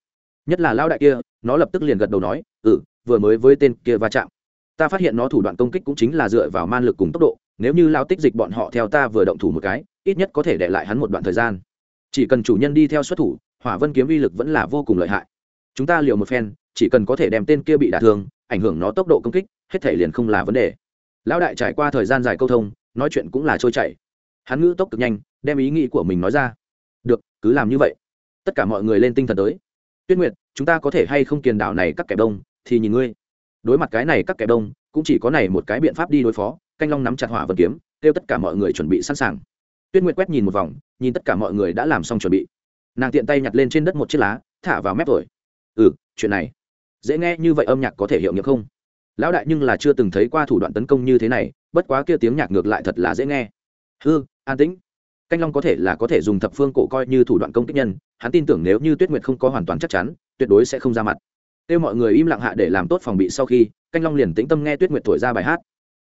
S1: Nhất là lão đại kia, nó lập tức liền gật đầu nói ừ vừa mới với tên kia va chạm, ta phát hiện nó thủ đoạn công kích cũng chính là dựa vào man lực cùng tốc độ, nếu như lao tích dịch bọn họ theo ta vừa động thủ một cái, ít nhất có thể để lại hắn một đoạn thời gian. Chỉ cần chủ nhân đi theo xuất thủ, hỏa vân kiếm uy lực vẫn là vô cùng lợi hại. Chúng ta liều một phen, chỉ cần có thể đem tên kia bị đả thương, ảnh hưởng nó tốc độ công kích, hết thể liền không là vấn đề. Lão đại trải qua thời gian dài câu thông, nói chuyện cũng là trôi chảy hắn ngữ tốc cực nhanh, đem ý nghĩ của mình nói ra. Được, cứ làm như vậy. Tất cả mọi người lên tinh thần tới. Tuyết nguyệt, chúng ta có thể hay không kiền đảo này các kẻ đông, thì nhìn ngươi. Đối mặt cái này các kẻ đông, cũng chỉ có này một cái biện pháp đi đối phó, canh long nắm chặt hỏa vật kiếm, kêu tất cả mọi người chuẩn bị sẵn sàng. Tuyết nguyệt quét nhìn một vòng, nhìn tất cả mọi người đã làm xong chuẩn bị. Nàng tiện tay nhặt lên trên đất một chiếc lá, thả vào mép rồi. Ừ chuyện này, dễ nghe như vậy âm nhạc có thể hiệu nghiệm không? Lão đại nhưng là chưa từng thấy qua thủ đoạn tấn công như thế này, bất quá kia tiếng nhạc ngược lại thật là dễ nghe. Hư an tĩnh. Canh long có thể là có thể dùng thập phương cổ coi như thủ đoạn công kích nhân, hắn tin tưởng nếu như tuyết nguyệt không có hoàn toàn chắc chắn, tuyệt đối sẽ không ra mặt. Kêu mọi người im lặng hạ để làm tốt phòng bị sau khi, canh long liền tĩnh tâm nghe tuyết nguyệt thổi ra bài hát.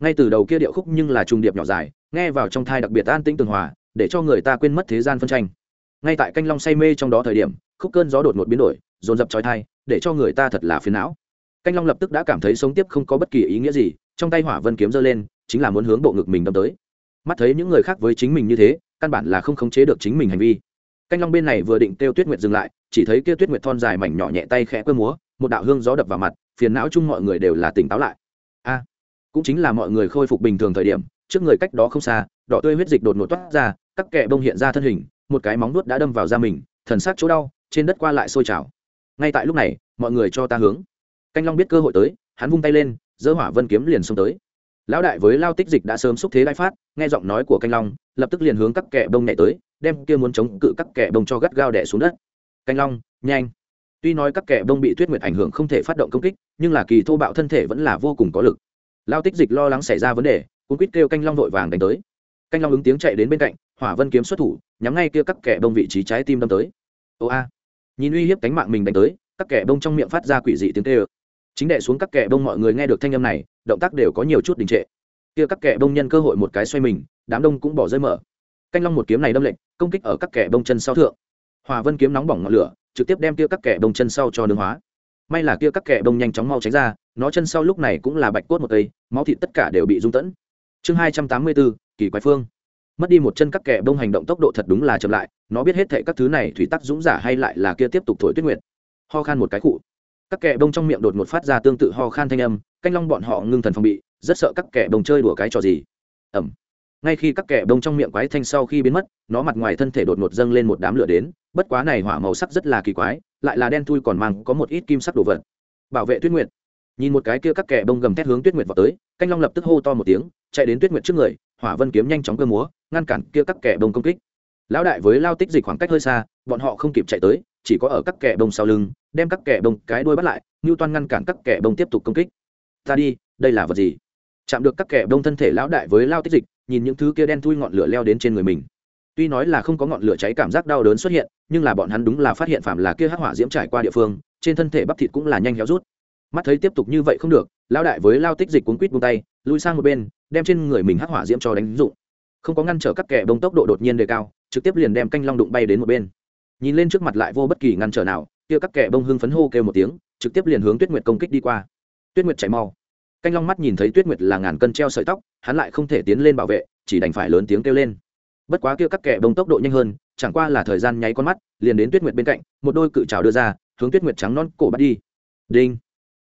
S1: Ngay từ đầu kia điệu khúc nhưng là trung điệp nhỏ dài, nghe vào trong thai đặc biệt an tĩnh tường hòa, để cho người ta quên mất thế gian phân tranh. Ngay tại canh long say mê trong đó thời điểm, khúc cơn gió đột ngột biến đổi, dồn dập trói thai, để cho người ta thật là phiền não. Canh long lập tức đã cảm thấy sống tiếp không có bất kỳ ý nghĩa gì, trong tay hỏa vân kiếm giơ lên, chính là muốn hướng bộ ngực mình đâm tới mắt thấy những người khác với chính mình như thế, căn bản là không khống chế được chính mình hành vi. Canh long bên này vừa định kêu tuyết nguyệt dừng lại, chỉ thấy kêu tuyết nguyệt thon dài mảnh nhỏ nhẹ tay khẽ quơ múa, một đạo hương gió đập vào mặt, phiền não chung mọi người đều là tỉnh táo lại. A, cũng chính là mọi người khôi phục bình thường thời điểm, trước người cách đó không xa, đỏ tươi huyết dịch đột ngột toát ra, các kẻ bông hiện ra thân hình, một cái móng nuốt đã đâm vào da mình, thần sắc chỗ đau, trên đất qua lại sôi trào. Ngay tại lúc này, mọi người cho ta hướng. Canh long biết cơ hội tới, hắn vung tay lên dỡ hỏa vân kiếm liền xông tới lão đại với lao tích dịch đã sớm xúc thế đại phát, nghe giọng nói của canh long, lập tức liền hướng các kẻ bông nhảy tới, đem kia muốn chống cự các kẻ bông cho gắt gao đẻ xuống đất. Canh long, nhanh. Tuy nói các kẻ bông bị tuyết nguyệt ảnh hưởng không thể phát động công kích, nhưng là kỳ thô bạo thân thể vẫn là vô cùng có lực. Lao tích dịch lo lắng xảy ra vấn đề, cuốn quýt kêu canh long vội vàng đánh tới. Canh long ứng tiếng chạy đến bên cạnh, hỏa vân kiếm xuất thủ, nhắm ngay kia các kẻ bông vị trí trái tim đâm tới. Ô a. Nhìn uy hiếp cánh mạng mình đánh tới, các kẻ bông trong miệng phát ra quỷ dị tiếng tê chính đệ xuống các kẻ đông mọi người nghe được thanh âm này, động tác đều có nhiều chút đình trệ. Kia các kẻ đông nhân cơ hội một cái xoay mình, đám đông cũng bỏ rơi mở. Canh long một kiếm này đâm lệnh công kích ở các kẻ đông chân sau thượng. Hòa vân kiếm nóng bỏng ngọn lửa, trực tiếp đem kia các kẻ đông chân sau cho nướng hóa. May là kia các kẻ đông nhanh chóng mau tránh ra, nó chân sau lúc này cũng là bạch cốt một cây máu thịt tất cả đều bị rung tẫn. Chương hai trăm tám mươi bốn, kỳ quái phương. Mất đi một chân các kẻ đông hành động tốc độ thật đúng là chậm lại, nó biết hết thệ các thứ này thủy tắc dũng giả hay lại là kia tiếp tục thổi tuyết nguyệt. Ho khan một cái cụ các kẻ bông trong miệng đột ngột phát ra tương tự ho khan thanh âm, canh long bọn họ ngưng thần phòng bị, rất sợ các kẻ bông chơi đùa cái trò gì. Ẩm. Ngay khi các kẻ bông trong miệng quái thanh sau khi biến mất, nó mặt ngoài thân thể đột ngột dâng lên một đám lửa đến, bất quá này hỏa màu sắc rất là kỳ quái, lại là đen thui còn mang có một ít kim sắc đồ vật. Bảo vệ tuyết nguyệt. Nhìn một cái kia các kẻ bông gầm thét hướng tuyết nguyệt vào tới, canh long lập tức hô to một tiếng, chạy đến tuyết nguyệt trước người, hỏa vân kiếm nhanh chóng cơ múa, ngăn cản kia các kẻ bông công kích. Lão đại với lao tích dịch khoảng cách hơi xa, bọn họ không kịp chạy tới chỉ có ở các kẻ bông sau lưng, đem các kẻ bông cái đuôi bắt lại như toan ngăn cản các kẻ bông tiếp tục công kích. Ta đi, đây là vật gì? Chạm được các kẻ bông thân thể lão đại với lao tích dịch, nhìn những thứ kia đen thui ngọn lửa leo đến trên người mình. Tuy nói là không có ngọn lửa cháy cảm giác đau đớn xuất hiện, nhưng là bọn hắn đúng là phát hiện phạm là kia hắc hỏa diễm trải qua địa phương, trên thân thể bắp thịt cũng là nhanh héo rút. Mắt thấy tiếp tục như vậy không được, lão đại với lao tích dịch cuốn quít buông tay, lui sang một bên, đem trên người mình hắc hỏa diễm cho đánh dụng. Không có ngăn trở các kẻ bông tốc độ đột nhiên đề cao, trực tiếp liền đem canh long đụng bay đến một bên nhìn lên trước mặt lại vô bất kỳ ngăn trở nào, kia các kẻ bông hưng phấn hô kêu một tiếng, trực tiếp liền hướng tuyết nguyệt công kích đi qua. Tuyết nguyệt chạy mau. Canh long mắt nhìn thấy tuyết nguyệt là ngàn cân treo sợi tóc, hắn lại không thể tiến lên bảo vệ, chỉ đành phải lớn tiếng kêu lên. Bất quá kia các kẻ bông tốc độ nhanh hơn, chẳng qua là thời gian nháy con mắt, liền đến tuyết nguyệt bên cạnh, một đôi cự trào đưa ra, hướng tuyết nguyệt trắng non cổ bắt đi. Đinh.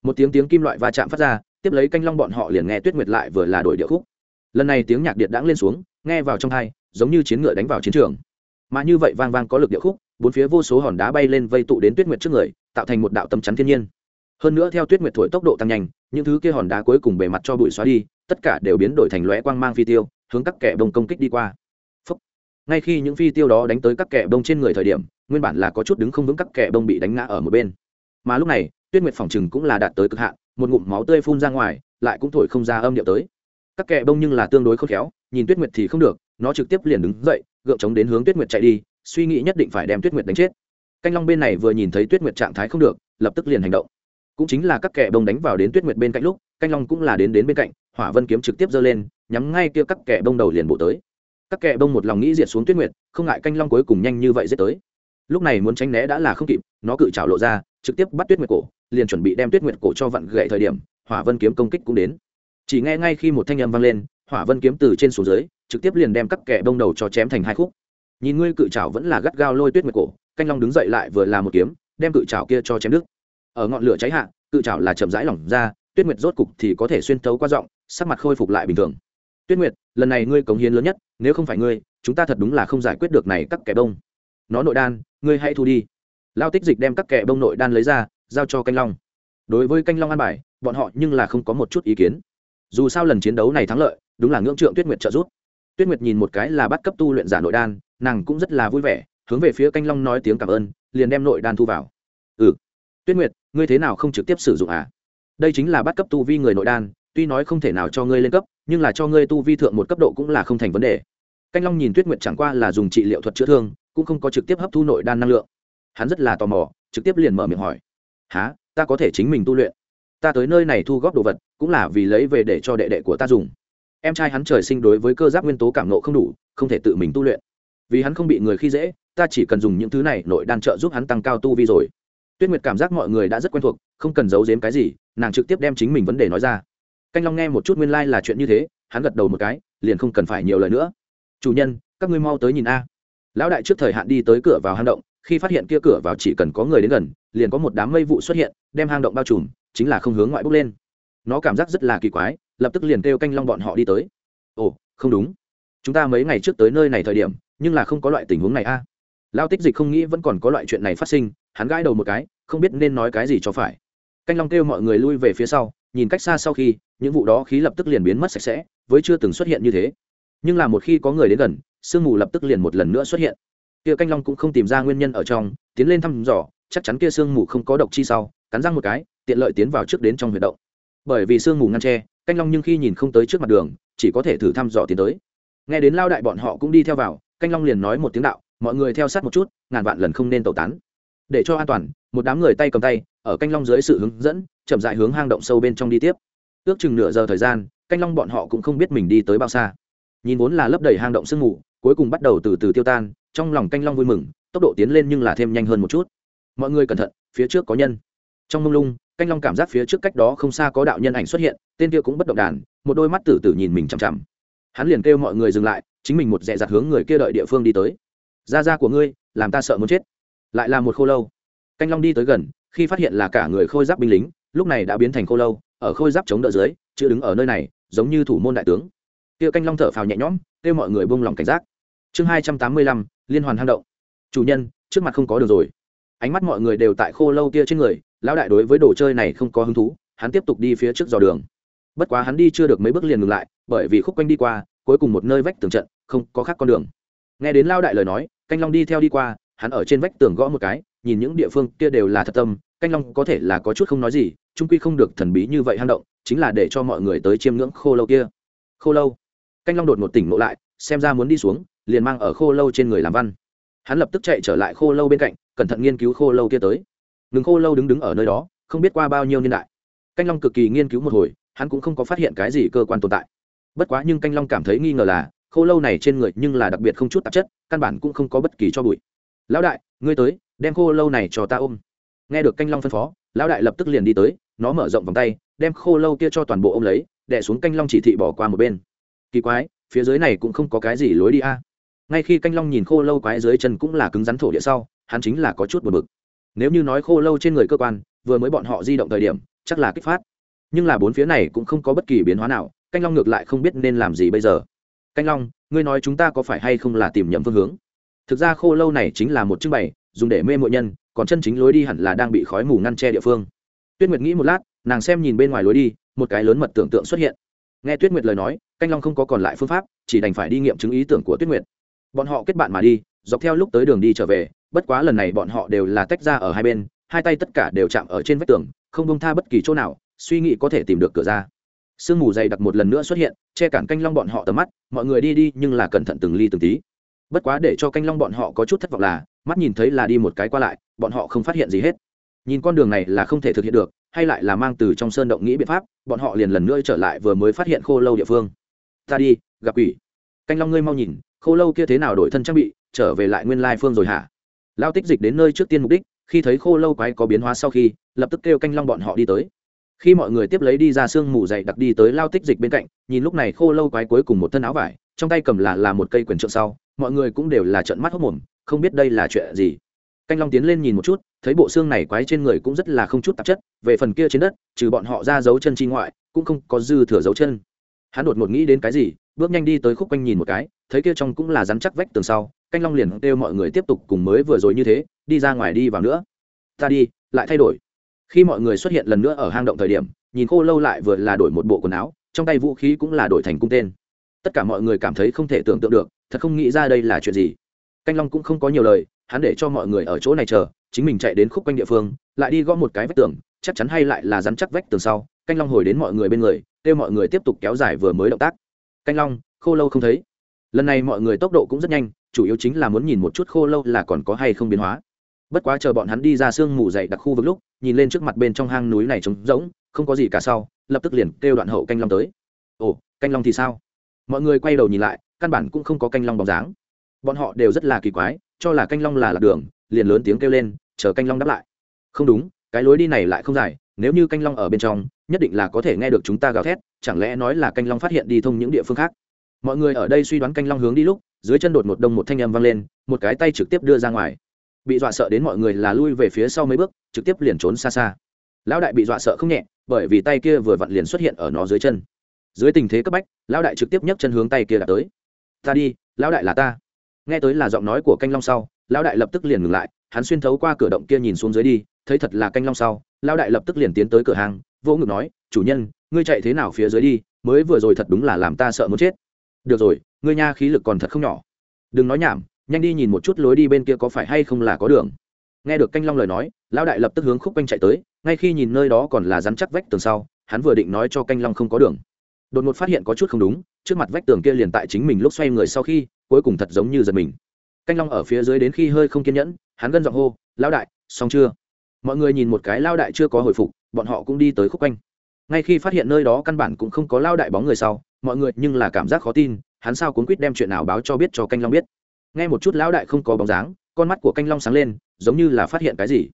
S1: Một tiếng tiếng kim loại va chạm phát ra, tiếp lấy canh long bọn họ liền nghe tuyết nguyệt lại vừa là đổi điệu khúc. Lần này tiếng nhạc điện đãng lên xuống, nghe vào trong hai giống như chiến ngựa đánh vào chiến trường. Mà như vậy vang vang có lực điệu khúc bốn phía vô số hòn đá bay lên vây tụ đến tuyết nguyệt trước người, tạo thành một đạo tâm chắn thiên nhiên. Hơn nữa theo tuyết nguyệt thổi tốc độ tăng nhanh, những thứ kia hòn đá cuối cùng bề mặt cho bụi xóa đi, tất cả đều biến đổi thành lóe quang mang phi tiêu, hướng các kẻ bông công kích đi qua. Phúc. ngay khi những phi tiêu đó đánh tới các kẻ bông trên người thời điểm, nguyên bản là có chút đứng không vững các kẻ bông bị đánh ngã ở một bên. Mà lúc này, tuyết nguyệt phòng chừng cũng là đạt tới cực hạn, một ngụm máu tươi phun ra ngoài, lại cũng thổi không ra âm điệu tới. Các kẻ bông nhưng là tương đối khôn khéo, nhìn tuyết nguyệt thì không được, nó trực tiếp liền đứng dậy, gượng chống đến hướng tuyết nguyệt chạy đi suy nghĩ nhất định phải đem tuyết nguyệt đánh chết. Canh long bên này vừa nhìn thấy tuyết nguyệt trạng thái không được, lập tức liền hành động. Cũng chính là các kẻ bông đánh vào đến tuyết nguyệt bên cạnh lúc, canh long cũng là đến đến bên cạnh, hỏa vân kiếm trực tiếp giơ lên, nhắm ngay kia các kẻ bông đầu liền bộ tới. Các kẻ bông một lòng nghĩ diệt xuống tuyết nguyệt, không ngại canh long cuối cùng nhanh như vậy giết tới. Lúc này muốn tránh né đã là không kịp, nó cự trảo lộ ra, trực tiếp bắt tuyết nguyệt cổ, liền chuẩn bị đem tuyết nguyệt cổ cho vặn gậy thời điểm, hỏa vân kiếm công kích cũng đến. Chỉ nghe ngay khi một thanh âm vang lên, hỏa vân kiếm từ trên xuống dưới, trực tiếp liền đem các kẻ bông đầu cho chém thành hai khúc nhìn ngươi cự trảo vẫn là gắt gao lôi tuyết nguyệt cổ, canh long đứng dậy lại vừa là một kiếm, đem cự trảo kia cho chém đứt. Ở ngọn lửa cháy hạ, cự trảo là chậm rãi lỏng ra, tuyết nguyệt rốt cục thì có thể xuyên thấu qua giọng, sắc mặt khôi phục lại bình thường. Tuyết nguyệt, lần này ngươi cống hiến lớn nhất, nếu không phải ngươi, chúng ta thật đúng là không giải quyết được này các kẻ bông. Nó nội đan, ngươi hãy thu đi. Lao tích dịch đem các kẻ bông nội đan lấy ra, giao cho canh long. Đối với canh long an bài, bọn họ nhưng là không có một chút ý kiến. Dù sao lần chiến đấu này thắng lợi, đúng là ngưỡng trượng tuyết nguyệt trợ giúp. Tuyết nguyệt nhìn một cái là bắt cấp tu luyện giả nội đan nàng cũng rất là vui vẻ, hướng về phía canh long nói tiếng cảm ơn, liền đem nội đan thu vào. Ừ. Tuyết nguyệt, ngươi thế nào không trực tiếp sử dụng à? Đây chính là bắt cấp tu vi người nội đan, tuy nói không thể nào cho ngươi lên cấp, nhưng là cho ngươi tu vi thượng một cấp độ cũng là không thành vấn đề. Canh long nhìn tuyết nguyệt chẳng qua là dùng trị liệu thuật chữa thương, cũng không có trực tiếp hấp thu nội đan năng lượng. Hắn rất là tò mò, trực tiếp liền mở miệng hỏi. Há ta có thể chính mình tu luyện? Ta tới nơi này thu góp đồ vật, cũng là vì lấy về để cho đệ đệ của ta dùng. Em trai hắn trời sinh đối với cơ giáp nguyên tố cảm nộ không đủ, không thể tự mình tu luyện vì hắn không bị người khi dễ, ta chỉ cần dùng những thứ này nội đan trợ giúp hắn tăng cao tu vi rồi. Tuyết nguyệt cảm giác mọi người đã rất quen thuộc, không cần giấu giếm cái gì, nàng trực tiếp đem chính mình vấn đề nói ra. Canh long nghe một chút nguyên lai、like、là chuyện như thế, hắn gật đầu một cái, liền không cần phải nhiều lời nữa. Chủ nhân, các ngươi mau tới nhìn a. Lão đại trước thời hạn đi tới cửa vào hang động, khi phát hiện kia cửa vào chỉ cần có người đến gần, liền có một đám mây vụ xuất hiện, đem hang động bao trùm, chính là không hướng ngoại bốc lên. Nó cảm giác rất là kỳ quái, lập tức liền kêu canh long bọn họ đi tới. Ồ, không đúng. Chúng ta mấy ngày trước tới nơi này thời điểm nhưng là không có loại tình huống này a. À. lao tích dịch không nghĩ vẫn còn có loại chuyện này phát sinh, hắn gãi đầu một cái, không biết nên nói cái gì cho phải. Canh long kêu mọi người lui về phía sau, nhìn cách xa sau khi, những vụ đó khí lập tức liền biến mất sạch sẽ, với chưa từng xuất hiện như thế. Nhưng là một khi có người đến gần, sương mù lập tức liền một lần nữa xuất hiện. Kia canh long cũng không tìm ra nguyên nhân ở trong, tiến lên thăm dò, chắc chắn kia sương mù không có độc chi sau, cắn răng một cái, tiện lợi tiến vào trước đến trong huyệt động. Bởi vì sương mù ngăn tre canh long nhưng khi nhìn không tới trước mặt đường, chỉ có thể thử thăm dò tiến tới. Nghe đến lao đại bọn họ cũng đi theo vào canh long liền nói một tiếng đạo, mọi người theo sát một chút, ngàn vạn lần không nên tẩu tán. Để cho an toàn, một đám người tay cầm tay, ở canh long dưới sự hướng dẫn, chậm dại hướng hang động sâu bên trong đi tiếp. Ước chừng nửa giờ thời gian, canh long bọn họ cũng không biết mình đi tới bao xa. Nhìn vốn là lấp đầy hang động sương mù, cuối cùng bắt đầu từ từ tiêu tan, trong lòng canh long vui mừng, tốc độ tiến lên nhưng là thêm nhanh hơn một chút. Mọi người cẩn thận, phía trước có nhân. Trong mông lung, canh long cảm giác phía trước cách đó không xa có đạo nhân ảnh xuất hiện, tên kia cũng bất động đàn, một đôi mắt tử tử nhìn mình chằm chằm. Hắn liền kêu mọi người dừng lại chính mình một dẹ dặt hướng người kia đợi địa phương đi tới. Ra ra của ngươi, làm ta sợ muốn chết. Lại là một khô lâu. Canh long đi tới gần, khi phát hiện là cả người khôi giáp binh lính, lúc này đã biến thành khô lâu, ở khôi giáp chống đỡ dưới, chưa đứng ở nơi này, giống như thủ môn đại tướng. Kia canh long thở phào nhẹ nhõm, kêu mọi người buông lòng cảnh giác. Chương hai trăm tám mươi lăm, liên hoàn hang động. Chủ nhân, trước mặt không có đường rồi. Ánh mắt mọi người đều tại khô lâu kia trên người, lão đại đối với đồ chơi này không có hứng thú, hắn tiếp tục đi phía trước dò đường. Bất quá hắn đi chưa được mấy bước liền ngừng lại, bởi vì khúc quanh đi qua cuối cùng một nơi vách tường trận, không có khác con đường. Nghe đến lao đại lời nói, canh long đi theo đi qua, hắn ở trên vách tường gõ một cái, nhìn những địa phương kia đều là thật tâm, canh long có thể là có chút không nói gì trung quy không được thần bí như vậy hang động, chính là để cho mọi người tới chiêm ngưỡng khô lâu kia. Khô lâu? Canh long đột một tỉnh ngộ lại, xem ra muốn đi xuống, liền mang ở khô lâu trên người làm văn. Hắn lập tức chạy trở lại khô lâu bên cạnh, cẩn thận nghiên cứu khô lâu kia tới. Ngừng khô lâu đứng đứng ở nơi đó, không biết qua bao nhiêu niên đại. Canh long cực kỳ nghiên cứu một hồi, hắn cũng không có phát hiện cái gì cơ quan tồn tại bất quá nhưng canh long cảm thấy nghi ngờ là khô lâu này trên người nhưng là đặc biệt không chút tạp chất, căn bản cũng không có bất kỳ cho bụi. Lão đại, ngươi tới, đem khô lâu này cho ta ôm. Nghe được canh long phân phó, lão đại lập tức liền đi tới, nó mở rộng vòng tay, đem khô lâu kia cho toàn bộ ôm lấy đẻ xuống canh long chỉ thị bỏ qua một bên. Kỳ quái, phía dưới này cũng không có cái gì lối đi a. Ngay khi canh long nhìn khô lâu quái dưới chân cũng là cứng rắn thổ địa sau, hắn chính là có chút buồn bực. Nếu như nói khô lâu trên người cơ quan, vừa mới bọn họ di động thời điểm, chắc là kích phát. Nhưng là bốn phía này cũng không có bất kỳ biến hóa nào canh long ngược lại không biết nên làm gì bây giờ. Canh long, ngươi nói chúng ta có phải hay không là tìm nhầm phương hướng? Thực ra khô lâu này chính là một trưng bày, dùng để mê mội nhân, còn chân chính lối đi hẳn là đang bị khói mù ngăn che địa phương. Tuyết nguyệt nghĩ một lát, nàng xem nhìn bên ngoài lối đi, một cái lớn mật tưởng tượng xuất hiện. Nghe tuyết nguyệt lời nói, canh long không có còn lại phương pháp, chỉ đành phải đi nghiệm chứng ý tưởng của tuyết nguyệt. Bọn họ kết bạn mà đi, dọc theo lúc tới đường đi trở về, bất quá lần này bọn họ đều là tách ra ở hai bên, hai tay tất cả đều chạm ở trên vách tường, không bông tha bất kỳ chỗ nào, suy nghĩ có thể tìm được cửa ra sương mù dày đặc một lần nữa xuất hiện, che cản canh long bọn họ tầm mắt, mọi người đi đi, nhưng là cẩn thận từng ly từng tí. Bất quá để cho canh long bọn họ có chút thất vọng là, mắt nhìn thấy là đi một cái qua lại, bọn họ không phát hiện gì hết. Nhìn con đường này là không thể thực hiện được, hay lại là mang từ trong sơn động nghĩ biện pháp, bọn họ liền lần nữa trở lại vừa mới phát hiện khô lâu địa phương. Ta đi, gặp quỷ. Canh long ngươi mau nhìn, khô lâu kia thế nào đổi thân trang bị, trở về lại nguyên lai phương rồi hả? Lao tích dịch đến nơi trước tiên mục đích, khi thấy khô lâu quái có biến hóa sau khi, lập tức kêu canh long bọn họ đi tới khi mọi người tiếp lấy đi ra sương mù dày đặc đi tới lao tích dịch bên cạnh, nhìn lúc này khô lâu quái cuối cùng một thân áo vải, trong tay cầm là là một cây quyền trượng sau, mọi người cũng đều là trận mắt hốc mồm, không biết đây là chuyện gì. Canh long tiến lên nhìn một chút, thấy bộ xương này quái trên người cũng rất là không chút tạp chất, về phần kia trên đất, trừ bọn họ ra dấu chân chi ngoại, cũng không có dư thừa dấu chân. Hắn đột ngột nghĩ đến cái gì, bước nhanh đi tới khúc quanh nhìn một cái, thấy kia trong cũng là rắn chắc vách tường sau, canh long liền kêu mọi người tiếp tục cùng mới vừa rồi như thế, đi ra ngoài đi vào nữa. Ta đi, lại thay đổi khi mọi người xuất hiện lần nữa ở hang động thời điểm, nhìn khô lâu lại vừa là đổi một bộ quần áo, trong tay vũ khí cũng là đổi thành cung tên. Tất cả mọi người cảm thấy không thể tưởng tượng được, thật không nghĩ ra đây là chuyện gì. Canh long cũng không có nhiều lời, hắn để cho mọi người ở chỗ này chờ, chính mình chạy đến khúc quanh địa phương, lại đi gõ một cái vách tường, chắc chắn hay lại là rắn chắc vách tường sau, canh long hồi đến mọi người bên người, kêu mọi người tiếp tục kéo dài vừa mới động tác. Canh long, khô lâu không thấy. Lần này mọi người tốc độ cũng rất nhanh, chủ yếu chính là muốn nhìn một chút khô lâu là còn có hay không biến hóa bất quá chờ bọn hắn đi ra sương mù dày đặc khu vực lúc, nhìn lên trước mặt bên trong hang núi này trống rỗng, không có gì cả sau, lập tức liền kêu đoạn hậu canh long tới. Ồ, canh long thì sao? Mọi người quay đầu nhìn lại, căn bản cũng không có canh long bóng dáng. Bọn họ đều rất là kỳ quái, cho là canh long là lạc đường, liền lớn tiếng kêu lên, chờ canh long đáp lại. Không đúng, cái lối đi này lại không dài, nếu như canh long ở bên trong, nhất định là có thể nghe được chúng ta gào thét, chẳng lẽ nói là canh long phát hiện đi thông những địa phương khác? Mọi người ở đây suy đoán canh long hướng đi lúc, dưới chân đột một đông một thanh âm vang lên, một cái tay trực tiếp đưa ra ngoài bị dọa sợ đến mọi người là lui về phía sau mấy bước, trực tiếp liền trốn xa xa. Lão đại bị dọa sợ không nhẹ, bởi vì tay kia vừa vặn liền xuất hiện ở nó dưới chân. Dưới tình thế cấp bách, lão đại trực tiếp nhấc chân hướng tay kia đã tới. Ta đi, lão đại là ta. Nghe tới là giọng nói của canh long sau, lão đại lập tức liền ngừng lại, hắn xuyên thấu qua cửa động kia nhìn xuống dưới đi, thấy thật là canh long sau, lão đại lập tức liền tiến tới cửa hàng, vỗ ngực nói, chủ nhân, ngươi chạy thế nào phía dưới đi, mới vừa rồi thật đúng là làm ta sợ muốn chết. Được rồi, ngươi nha khí lực còn thật không nhỏ. Đừng nói nhảm nhanh đi nhìn một chút lối đi bên kia có phải hay không là có đường. Nghe được canh long lời nói, lão đại lập tức hướng khúc quanh chạy tới, ngay khi nhìn nơi đó còn là rắn chắc vách tường sau, hắn vừa định nói cho canh long không có đường. Đột ngột phát hiện có chút không đúng, trước mặt vách tường kia liền tại chính mình lúc xoay người sau khi, cuối cùng thật giống như giật mình. Canh long ở phía dưới đến khi hơi không kiên nhẫn, hắn gân giọng hô, lão đại, xong chưa? Mọi người nhìn một cái lao đại chưa có hồi phục, bọn họ cũng đi tới khúc quanh. Ngay khi phát hiện nơi đó căn bản cũng không có lao đại bóng người sau, mọi người nhưng là cảm giác khó tin, hắn sao cuốn quýt đem chuyện nào báo cho biết cho canh long biết nghe một chút lão đại không có bóng dáng, con mắt của canh long sáng lên, giống như là phát hiện cái gì.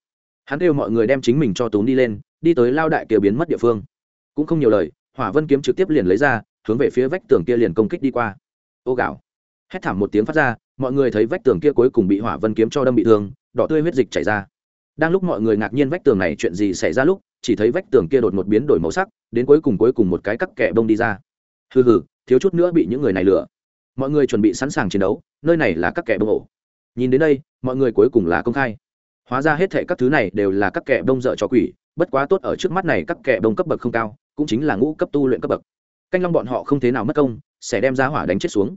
S1: Hắn kêu mọi người đem chính mình cho tốn đi lên, đi tới lao đại kia biến mất địa phương. Cũng không nhiều lời, hỏa vân kiếm trực tiếp liền lấy ra, hướng về phía vách tường kia liền công kích đi qua. Ô gạo hét thảm một tiếng phát ra, mọi người thấy vách tường kia cuối cùng bị hỏa vân kiếm cho đâm bị thương, đỏ tươi huyết dịch chảy ra. Đang lúc mọi người ngạc nhiên vách tường này chuyện gì xảy ra lúc, chỉ thấy vách tường kia đột một biến đổi màu sắc, đến cuối cùng cuối cùng một cái cắt kẻ bông đi ra. Hừ hừ, thiếu chút nữa bị những người này lừa mọi người chuẩn bị sẵn sàng chiến đấu, nơi này là các kẻ bông ổ. Nhìn đến đây, mọi người cuối cùng là công khai. Hóa ra hết thệ các thứ này đều là các kẻ bông dợ cho quỷ, bất quá tốt ở trước mắt này các kẻ bông cấp bậc không cao, cũng chính là ngũ cấp tu luyện cấp bậc. Canh long bọn họ không thế nào mất công, sẽ đem ra hỏa đánh chết xuống.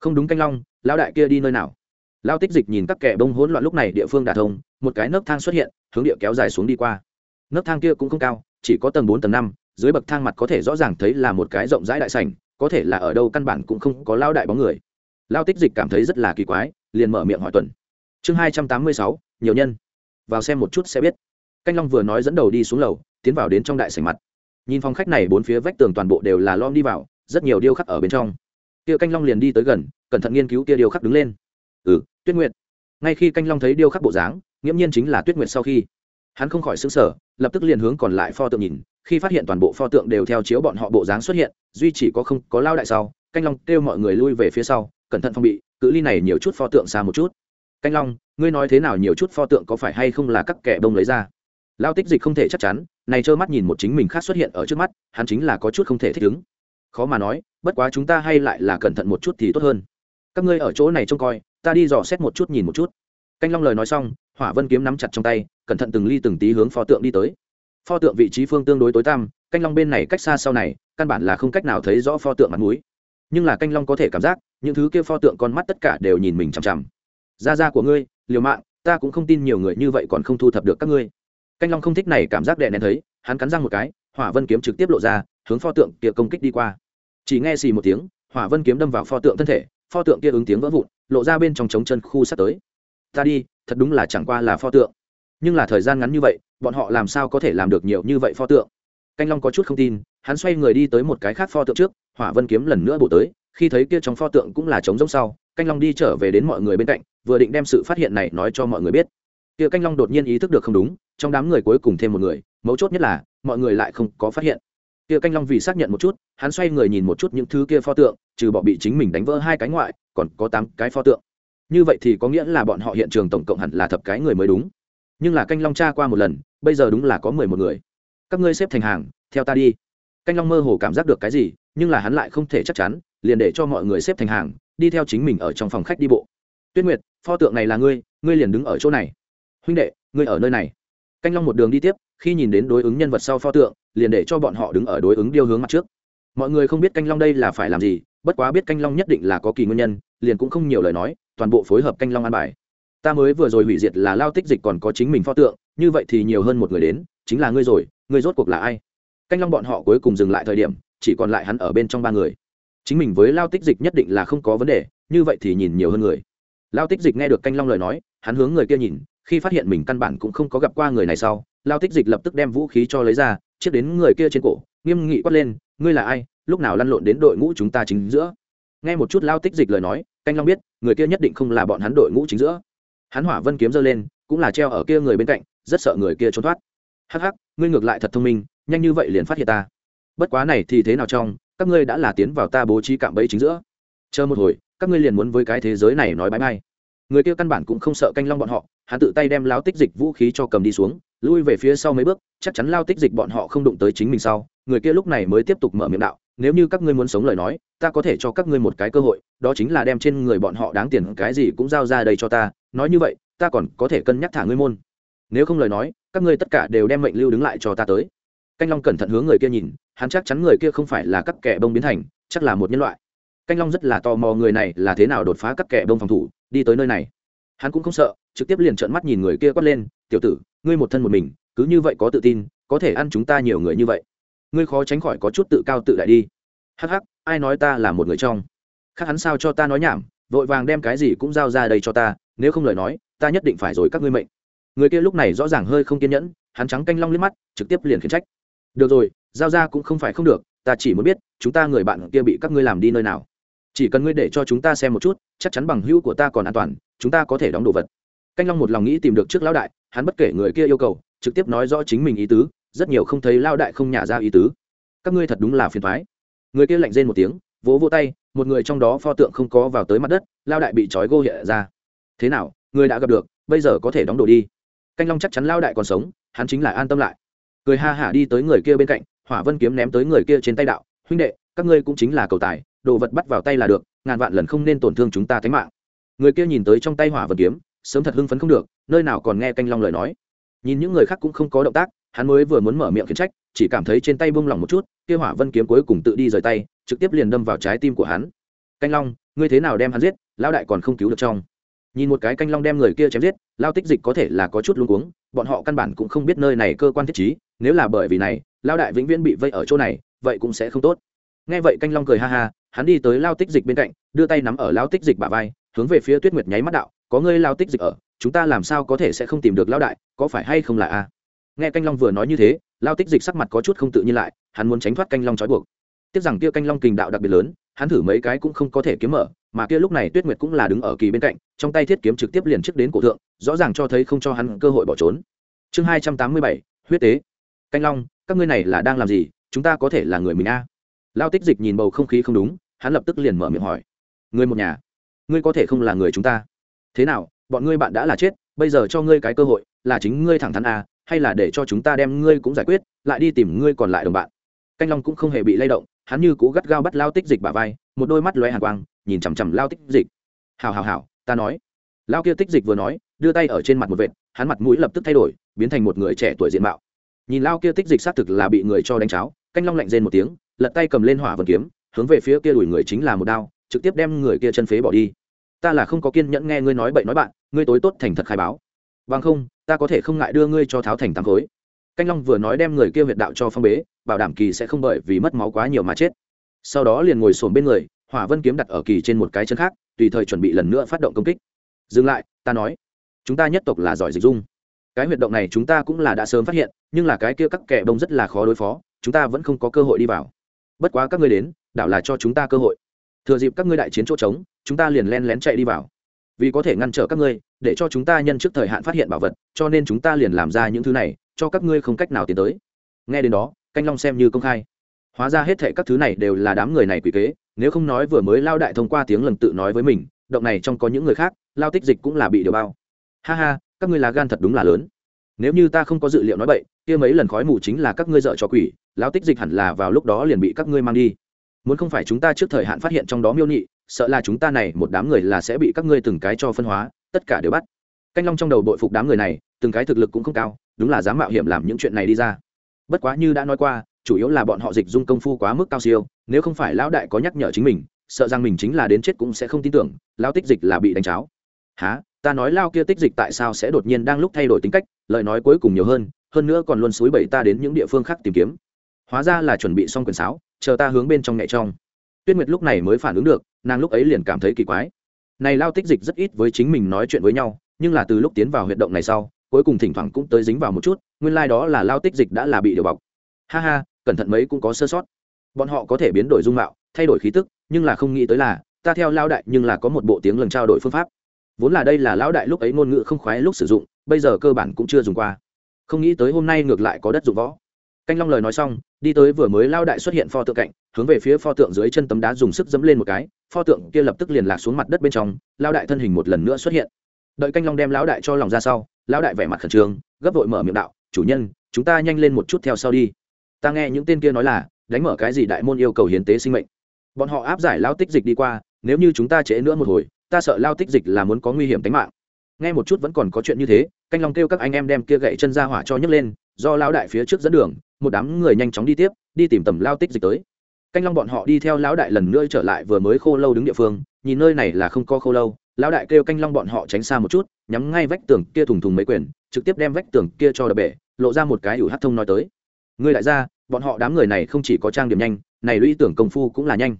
S1: Không đúng canh long, lão đại kia đi nơi nào? Lao tích dịch nhìn các kẻ bông hỗn loạn lúc này địa phương đà thông, một cái nấc thang xuất hiện, hướng địa kéo dài xuống đi qua. Nấc thang kia cũng không cao, chỉ có tầng bốn, tầng năm, dưới bậc thang mặt có thể rõ ràng thấy là một cái rộng rãi đại sảnh có thể là ở đâu căn bản cũng không có lao đại bóng người. Lao tích dịch cảm thấy rất là kỳ quái, liền mở miệng hỏi tuần. Chương hai trăm tám mươi sáu, nhiều nhân. Vào xem một chút sẽ biết. Canh long vừa nói dẫn đầu đi xuống lầu, tiến vào đến trong đại sảnh mặt. Nhìn phòng khách này bốn phía vách tường toàn bộ đều là lom đi vào, rất nhiều điêu khắc ở bên trong. Kia canh long liền đi tới gần, cẩn thận nghiên cứu kia điêu khắc đứng lên. Ừ tuyết nguyệt. Ngay khi canh long thấy điêu khắc bộ dáng, nghiễm nhiên chính là tuyết nguyệt sau khi. Hắn không khỏi xứng sở lập tức liền hướng còn lại pho tượng nhìn khi phát hiện toàn bộ pho tượng đều theo chiếu bọn họ bộ dáng xuất hiện, duy chỉ có không có lao đại sau, canh long kêu mọi người lui về phía sau, cẩn thận phong bị, cự ly này nhiều chút pho tượng xa một chút. Canh long, ngươi nói thế nào nhiều chút pho tượng có phải hay không là các kẻ bông lấy ra? Lao tích dịch không thể chắc chắn, này trơ mắt nhìn một chính mình khác xuất hiện ở trước mắt, hắn chính là có chút không thể thích ứng. Khó mà nói, bất quá chúng ta hay lại là cẩn thận một chút thì tốt hơn. Các ngươi ở chỗ này trông coi, ta đi dò xét một chút nhìn một chút. Canh long lời nói xong, hỏa vân kiếm nắm chặt trong tay, cẩn thận từng ly từng tí hướng pho tượng đi tới pho tượng vị trí phương tương đối tối tăm, canh long bên này cách xa sau này, căn bản là không cách nào thấy rõ pho tượng mặt mũi. Nhưng là canh long có thể cảm giác, những thứ kia pho tượng con mắt tất cả đều nhìn mình chằm chằm. Da da của ngươi, liều mạng, ta cũng không tin nhiều người như vậy còn không thu thập được các ngươi. Canh long không thích này cảm giác đè nén thấy, hắn cắn răng một cái, hỏa vân kiếm trực tiếp lộ ra, hướng pho tượng kia công kích đi qua. Chỉ nghe xì một tiếng, hỏa vân kiếm đâm vào pho tượng thân thể, pho tượng kia ứng tiếng vỡ vụn, lộ ra bên trong trống chân khu sắp tới. Ta đi, thật đúng là chẳng qua là pho tượng nhưng là thời gian ngắn như vậy, bọn họ làm sao có thể làm được nhiều như vậy pho tượng? Canh long có chút không tin, hắn xoay người đi tới một cái khác pho tượng trước, hỏa vân kiếm lần nữa bổ tới, khi thấy kia trong pho tượng cũng là trống rỗng sau, canh long đi trở về đến mọi người bên cạnh, vừa định đem sự phát hiện này nói cho mọi người biết. Kia canh long đột nhiên ý thức được không đúng, trong đám người cuối cùng thêm một người, mấu chốt nhất là, mọi người lại không có phát hiện. Kia canh long vì xác nhận một chút, hắn xoay người nhìn một chút những thứ kia pho tượng, trừ bỏ bị chính mình đánh vỡ hai cái ngoại, còn có tám cái pho tượng. Như vậy thì có nghĩa là bọn họ hiện trường tổng cộng hẳn là thập cái người mới đúng nhưng là canh long tra qua một lần, bây giờ đúng là có mười một người. Các ngươi xếp thành hàng, theo ta đi. Canh long mơ hồ cảm giác được cái gì, nhưng là hắn lại không thể chắc chắn, liền để cho mọi người xếp thành hàng, đi theo chính mình ở trong phòng khách đi bộ. Tuyết nguyệt, pho tượng này là ngươi ngươi liền đứng ở chỗ này. Huynh đệ, ngươi ở nơi này. Canh long một đường đi tiếp, khi nhìn đến đối ứng nhân vật sau pho tượng, liền để cho bọn họ đứng ở đối ứng điêu hướng mặt trước. Mọi người không biết canh long đây là phải làm gì, bất quá biết canh long nhất định là có kỳ nguyên nhân, liền cũng không nhiều lời nói, toàn bộ phối hợp canh long an bài ta mới vừa rồi hủy diệt là lao tích dịch còn có chính mình pho tượng, như vậy thì nhiều hơn một người đến, chính là ngươi rồi, ngươi rốt cuộc là ai? Canh long bọn họ cuối cùng dừng lại thời điểm, chỉ còn lại hắn ở bên trong ba người. Chính mình với lao tích dịch nhất định là không có vấn đề, như vậy thì nhìn nhiều hơn người. Lao tích dịch nghe được canh long lời nói, hắn hướng người kia nhìn, khi phát hiện mình căn bản cũng không có gặp qua người này sau, lao tích dịch lập tức đem vũ khí cho lấy ra, chiếc đến người kia trên cổ, nghiêm nghị quát lên, ngươi là ai? Lúc nào lăn lộn đến đội ngũ chúng ta chính giữa? Nghe một chút lao tích dịch lời nói, canh long biết, người kia nhất định không là bọn hắn đội ngũ chính giữa hắn hỏa vân kiếm giơ lên, cũng là treo ở kia người bên cạnh, rất sợ người kia trốn thoát. Hắc hắc, ngươi ngược lại thật thông minh, nhanh như vậy liền phát hiện ta. Bất quá này thì thế nào trong, các ngươi đã là tiến vào ta bố trí cạm bẫy chính giữa. Chờ một hồi, các ngươi liền muốn với cái thế giới này nói bãi bay người kia căn bản cũng không sợ canh long bọn họ, hắn tự tay đem lao tích dịch vũ khí cho cầm đi xuống, lui về phía sau mấy bước, chắc chắn lao tích dịch bọn họ không đụng tới chính mình sau, người kia lúc này mới tiếp tục mở miệng đạo nếu như các ngươi muốn sống lời nói, ta có thể cho các ngươi một cái cơ hội, đó chính là đem trên người bọn họ đáng tiền cái gì cũng giao ra đây cho ta, nói như vậy, ta còn có thể cân nhắc thả ngươi môn. Nếu không lời nói, các ngươi tất cả đều đem mệnh lưu đứng lại cho ta tới. Canh long cẩn thận hướng người kia nhìn, hắn chắc chắn người kia không phải là các kẻ bông biến thành, chắc là một nhân loại. Canh long rất là tò mò người này là thế nào đột phá các kẻ bông phòng thủ, đi tới nơi này. Hắn cũng không sợ, trực tiếp liền trợn mắt nhìn người kia quát lên, tiểu tử, ngươi một thân một mình, cứ như vậy có tự tin, có thể ăn chúng ta nhiều người như vậy ngươi khó tránh khỏi có chút tự cao tự đại đi. Hắc hắc, ai nói ta là một người trong? Khác hắn sao cho ta nói nhảm, vội vàng đem cái gì cũng giao ra đây cho ta, nếu không lời nói, ta nhất định phải rồi các ngươi mệnh. Người kia lúc này rõ ràng hơi không kiên nhẫn, hắn trắng canh long liếc mắt, trực tiếp liền khiển trách. Được rồi, giao ra cũng không phải không được, ta chỉ muốn biết, chúng ta người bạn kia bị các ngươi làm đi nơi nào. Chỉ cần ngươi để cho chúng ta xem một chút, chắc chắn bằng hữu của ta còn an toàn, chúng ta có thể đóng đồ vật. Canh long một lòng nghĩ tìm được trước lão đại, hắn bất kể người kia yêu cầu, trực tiếp nói rõ chính mình ý tứ rất nhiều không thấy lao đại không nhả ra ý tứ. Các ngươi thật đúng là phiền thoái. Người kia lạnh rên một tiếng, vỗ vỗ tay, một người trong đó pho tượng không có vào tới mặt đất, lao đại bị trói gô hiện ra. Thế nào, người đã gặp được, bây giờ có thể đóng đồ đi. Canh long chắc chắn lao đại còn sống, hắn chính là an tâm lại. Cười ha hả đi tới người kia bên cạnh, hỏa vân kiếm ném tới người kia trên tay đạo, huynh đệ, các ngươi cũng chính là cầu tài, đồ vật bắt vào tay là được, ngàn vạn lần không nên tổn thương chúng ta tính mạng. Người kia nhìn tới trong tay hỏa vân kiếm, sớm thật hưng phấn không được, nơi nào còn nghe canh long lời nói. Nhìn những người khác cũng không có động tác hắn mới vừa muốn mở miệng khiển trách, chỉ cảm thấy trên tay bông lỏng một chút, kia hỏa vân kiếm cuối cùng tự đi rời tay, trực tiếp liền đâm vào trái tim của hắn. Canh long, ngươi thế nào đem hắn giết, lão đại còn không cứu được trong. Nhìn một cái canh long đem người kia chém giết, lao tích dịch có thể là có chút luống cuống, bọn họ căn bản cũng không biết nơi này cơ quan thiết trí, nếu là bởi vì này lao đại vĩnh viễn bị vây ở chỗ này, vậy cũng sẽ không tốt. Nghe vậy canh long cười ha ha, hắn đi tới lao tích dịch bên cạnh, đưa tay nắm ở lao tích dịch bả vai, hướng về phía tuyết nguyệt nháy mắt đạo, có ngươi lao tích dịch ở, chúng ta làm sao có thể sẽ không tìm được lao đại, có phải hay không là a? Nghe canh long vừa nói như thế, lao tích dịch sắc mặt có chút không tự nhiên lại, hắn muốn tránh thoát canh long trói buộc. Tiếc rằng kia canh long kình đạo đặc biệt lớn, hắn thử mấy cái cũng không có thể kiếm mở, mà kia lúc này tuyết nguyệt cũng là đứng ở kỳ bên cạnh, trong tay thiết kiếm trực tiếp liền trước đến cổ thượng, rõ ràng cho thấy không cho hắn cơ hội bỏ trốn. Chương hai trăm tám mươi bảy, huyết tế. Canh long, các ngươi này là đang làm gì? Chúng ta có thể là người mình a? Lao tích dịch nhìn bầu không khí không đúng, hắn lập tức liền mở miệng hỏi. Người một nhà, ngươi có thể không là người chúng ta? Thế nào, bọn ngươi bạn đã là chết, bây giờ cho ngươi cái cơ hội, là chính ngươi thẳng thắn à? Hay là để cho chúng ta đem ngươi cũng giải quyết, lại đi tìm ngươi còn lại đồng bạn. Canh long cũng không hề bị lay động, hắn như cố gắt gao bắt lao tích dịch bả vai, một đôi mắt lóe hàn quang, nhìn chằm chằm lao tích dịch. Hào hào hào ta nói. Lao kia tích dịch vừa nói, đưa tay ở trên mặt một vệt, hắn mặt mũi lập tức thay đổi, biến thành một người trẻ tuổi diện mạo. Nhìn lao kia tích dịch xác thực là bị người cho đánh cháo, canh long lạnh rên một tiếng, lật tay cầm lên hỏa vần kiếm, hướng về phía kia đuổi người chính là một đao, trực tiếp đem người kia chân phế bỏ đi. Ta là không có kiên nhẫn nghe ngươi nói bậy nói bạn, ngươi tối tốt thành thật khai báo bằng không, ta có thể không ngại đưa ngươi cho tháo thành tám khối. Canh long vừa nói đem người kia huyệt đạo cho phong bế, bảo đảm kỳ sẽ không bởi vì mất máu quá nhiều mà chết. Sau đó liền ngồi sồn bên người, hỏa vân kiếm đặt ở kỳ trên một cái chân khác, tùy thời chuẩn bị lần nữa phát động công kích. Dừng lại, ta nói, chúng ta nhất tộc là giỏi dịch dung. Cái huyệt động này chúng ta cũng là đã sớm phát hiện, nhưng là cái kia các kẻ bông rất là khó đối phó, chúng ta vẫn không có cơ hội đi vào. Bất quá các ngươi đến, đảo là cho chúng ta cơ hội. Thừa dịp các ngươi đại chiến chỗ trống, chúng ta liền len lén chạy đi vào vì có thể ngăn trở các ngươi, để cho chúng ta nhân trước thời hạn phát hiện bảo vật, cho nên chúng ta liền làm ra những thứ này, cho các ngươi không cách nào tiến tới. Nghe đến đó, canh long xem như công khai. Hóa ra hết thệ các thứ này đều là đám người này quỷ kế, nếu không nói vừa mới lao đại thông qua tiếng lần tự nói với mình, động này trong có những người khác, lao tích dịch cũng là bị điều bao. Ha ha, các ngươi là gan thật đúng là lớn. Nếu như ta không có dự liệu nói bậy, kia mấy lần khói mù chính là các ngươi dợ cho quỷ, lao tích dịch hẳn là vào lúc đó liền bị các ngươi mang đi. Muốn không phải chúng ta trước thời hạn phát hiện trong đó miêu nhị sợ là chúng ta này một đám người là sẽ bị các ngươi từng cái cho phân hóa, tất cả đều bắt. Canh long trong đầu đội phục đám người này, từng cái thực lực cũng không cao, đúng là dám mạo hiểm làm những chuyện này đi ra. Bất quá như đã nói qua, chủ yếu là bọn họ dịch dung công phu quá mức cao siêu, nếu không phải lão đại có nhắc nhở chính mình, sợ rằng mình chính là đến chết cũng sẽ không tin tưởng lao tích dịch là bị đánh cháo. Há ta nói lao kia tích dịch tại sao sẽ đột nhiên đang lúc thay đổi tính cách, lời nói cuối cùng nhiều hơn hơn nữa còn luôn xúi bẩy ta đến những địa phương khác tìm kiếm. Hóa ra là chuẩn bị xong quyển sáo, chờ ta hướng bên trong nhẹ trong. Tuyết nguyệt lúc này mới phản ứng được nàng lúc ấy liền cảm thấy kỳ quái. Này lao tích dịch rất ít với chính mình nói chuyện với nhau, nhưng là từ lúc tiến vào huyệt động này sau, cuối cùng thỉnh thoảng cũng tới dính vào một chút, nguyên lai、like、đó là lao tích dịch đã là bị điều bọc. Ha ha, cẩn thận mấy cũng có sơ sót. Bọn họ có thể biến đổi dung mạo, thay đổi khí tức, nhưng là không nghĩ tới là, ta theo lao đại nhưng là có một bộ tiếng lần trao đổi phương pháp. Vốn là đây là lão đại lúc ấy ngôn ngữ không khoái lúc sử dụng, bây giờ cơ bản cũng chưa dùng qua. Không nghĩ tới hôm nay ngược lại có đất dụng võ canh long lời nói xong, đi tới vừa mới lao đại xuất hiện pho tượng cạnh, hướng về phía pho tượng dưới chân tấm đá dùng sức dẫm lên một cái, pho tượng kia lập tức liền lạc xuống mặt đất bên trong, lao đại thân hình một lần nữa xuất hiện. Đợi canh long đem lão đại cho lòng ra sau, lão đại vẻ mặt khẩn trương, gấp vội mở miệng đạo, chủ nhân, chúng ta nhanh lên một chút theo sau đi. Ta nghe những tên kia nói là, đánh mở cái gì đại môn yêu cầu hiến tế sinh mệnh. Bọn họ áp giải lao tích dịch đi qua, nếu như chúng ta trễ nữa một hồi, ta sợ lao tích dịch là muốn có nguy hiểm tính mạng. Nghe một chút vẫn còn có chuyện như thế, canh long kêu các anh em đem kia gậy chân ra hỏa cho nhấc lên, do lão đại phía trước dẫn đường một đám người nhanh chóng đi tiếp đi tìm tầm lao tích dịch tới. Canh long bọn họ đi theo lão đại lần nữa trở lại vừa mới khô lâu đứng địa phương nhìn nơi này là không có khô lâu lão đại kêu canh long bọn họ tránh xa một chút nhắm ngay vách tường kia thùng thùng mấy quyền trực tiếp đem vách tường kia cho đập bể lộ ra một cái ủ hát thông nói tới. Ngươi đại gia bọn họ đám người này không chỉ có trang điểm nhanh này lũy tưởng công phu cũng là nhanh.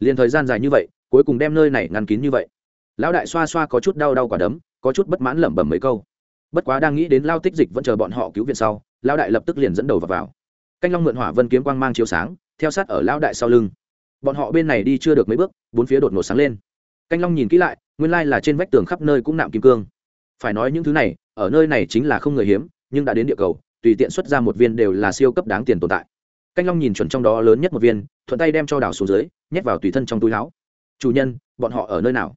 S1: Liền thời gian dài như vậy cuối cùng đem nơi này ngăn kín như vậy. Lão đại xoa xoa có chút đau đau quả đấm có chút bất mãn lẩm bẩm mấy câu. Bất quá đang nghĩ đến lao tích dịch vẫn chờ bọn họ cứu viện sau lão đại lập tức liền dẫn đầu vào, vào canh long mượn hỏa vân kiếm quang mang chiếu sáng, theo sát ở lão đại sau lưng. Bọn họ bên này đi chưa được mấy bước, bốn phía đột ngột sáng lên. Canh long nhìn kỹ lại, nguyên lai là trên vách tường khắp nơi cũng nạm kim cương. Phải nói những thứ này, ở nơi này chính là không người hiếm, nhưng đã đến địa cầu, tùy tiện xuất ra một viên đều là siêu cấp đáng tiền tồn tại. Canh long nhìn chuẩn trong đó lớn nhất một viên, thuận tay đem cho đảo xuống dưới, nhét vào tùy thân trong túi áo. Chủ nhân, bọn họ ở nơi nào?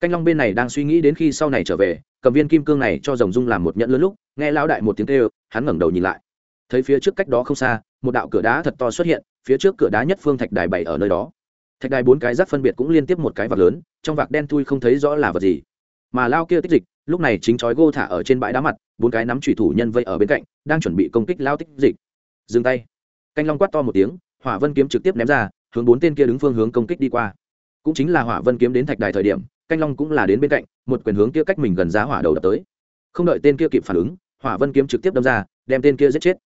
S1: Canh long bên này đang suy nghĩ đến khi sau này trở về, cầm viên kim cương này cho rồng dung làm một nhẫn lớn lúc, nghe lão đại một tiếng kêu, hắn ngẩng đầu nhìn lại thấy phía trước cách đó không xa, một đạo cửa đá thật to xuất hiện, phía trước cửa đá nhất phương thạch đài bảy ở nơi đó. Thạch đài bốn cái rác phân biệt cũng liên tiếp một cái vạc lớn, trong vạc đen thui không thấy rõ là vật gì. Mà lao kia tích dịch, lúc này chính chói gô thả ở trên bãi đá mặt, bốn cái nắm thủy thủ nhân vây ở bên cạnh, đang chuẩn bị công kích lao tích dịch. Dừng tay. Canh long quát to một tiếng, hỏa vân kiếm trực tiếp ném ra, hướng bốn tên kia đứng phương hướng công kích đi qua. Cũng chính là hỏa vân kiếm đến thạch đài thời điểm, canh long cũng là đến bên cạnh, một quyền hướng kia cách mình gần giá hỏa đầu đập tới. Không đợi tên kia kịp phản ứng, hỏa vân kiếm trực tiếp đâm ra, đem tên kia giết chết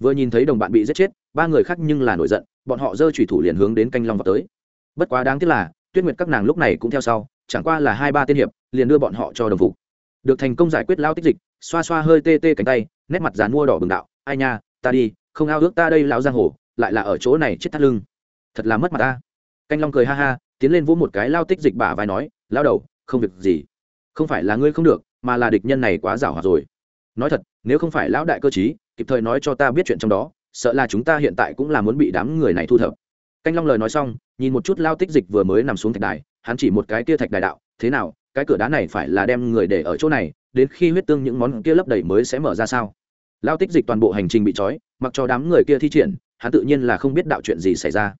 S1: vừa nhìn thấy đồng bạn bị giết chết, ba người khác nhưng là nổi giận, bọn họ giơ thủy thủ liền hướng đến canh long vào tới. Bất quá đáng tiếc là, tuyết nguyệt các nàng lúc này cũng theo sau, chẳng qua là hai ba tên hiệp, liền đưa bọn họ cho đồng phục. Được thành công giải quyết lao tích dịch, xoa xoa hơi tê tê cánh tay, nét mặt dán mua đỏ bừng đạo, ai nha, ta đi, không ao ước ta đây lão giang hồ, lại là ở chỗ này chết thắt lưng. Thật là mất mặt ta. Canh long cười ha ha, tiến lên vỗ một cái lao tích dịch bả vai nói lao đầu, không việc gì. Không phải là ngươi không được, mà là địch nhân này quá giảo hòa rồi. Nói thật, nếu không phải lão đại cơ chí kịp thời nói cho ta biết chuyện trong đó, sợ là chúng ta hiện tại cũng là muốn bị đám người này thu thập. Canh long lời nói xong, nhìn một chút lao tích dịch vừa mới nằm xuống thạch đài, hắn chỉ một cái kia thạch đài đạo, thế nào, cái cửa đá này phải là đem người để ở chỗ này, đến khi huyết tương những món kia lấp đầy mới sẽ mở ra sao? Lao tích dịch toàn bộ hành trình bị trói, mặc cho đám người kia thi triển, hắn tự nhiên là không biết đạo chuyện gì xảy ra.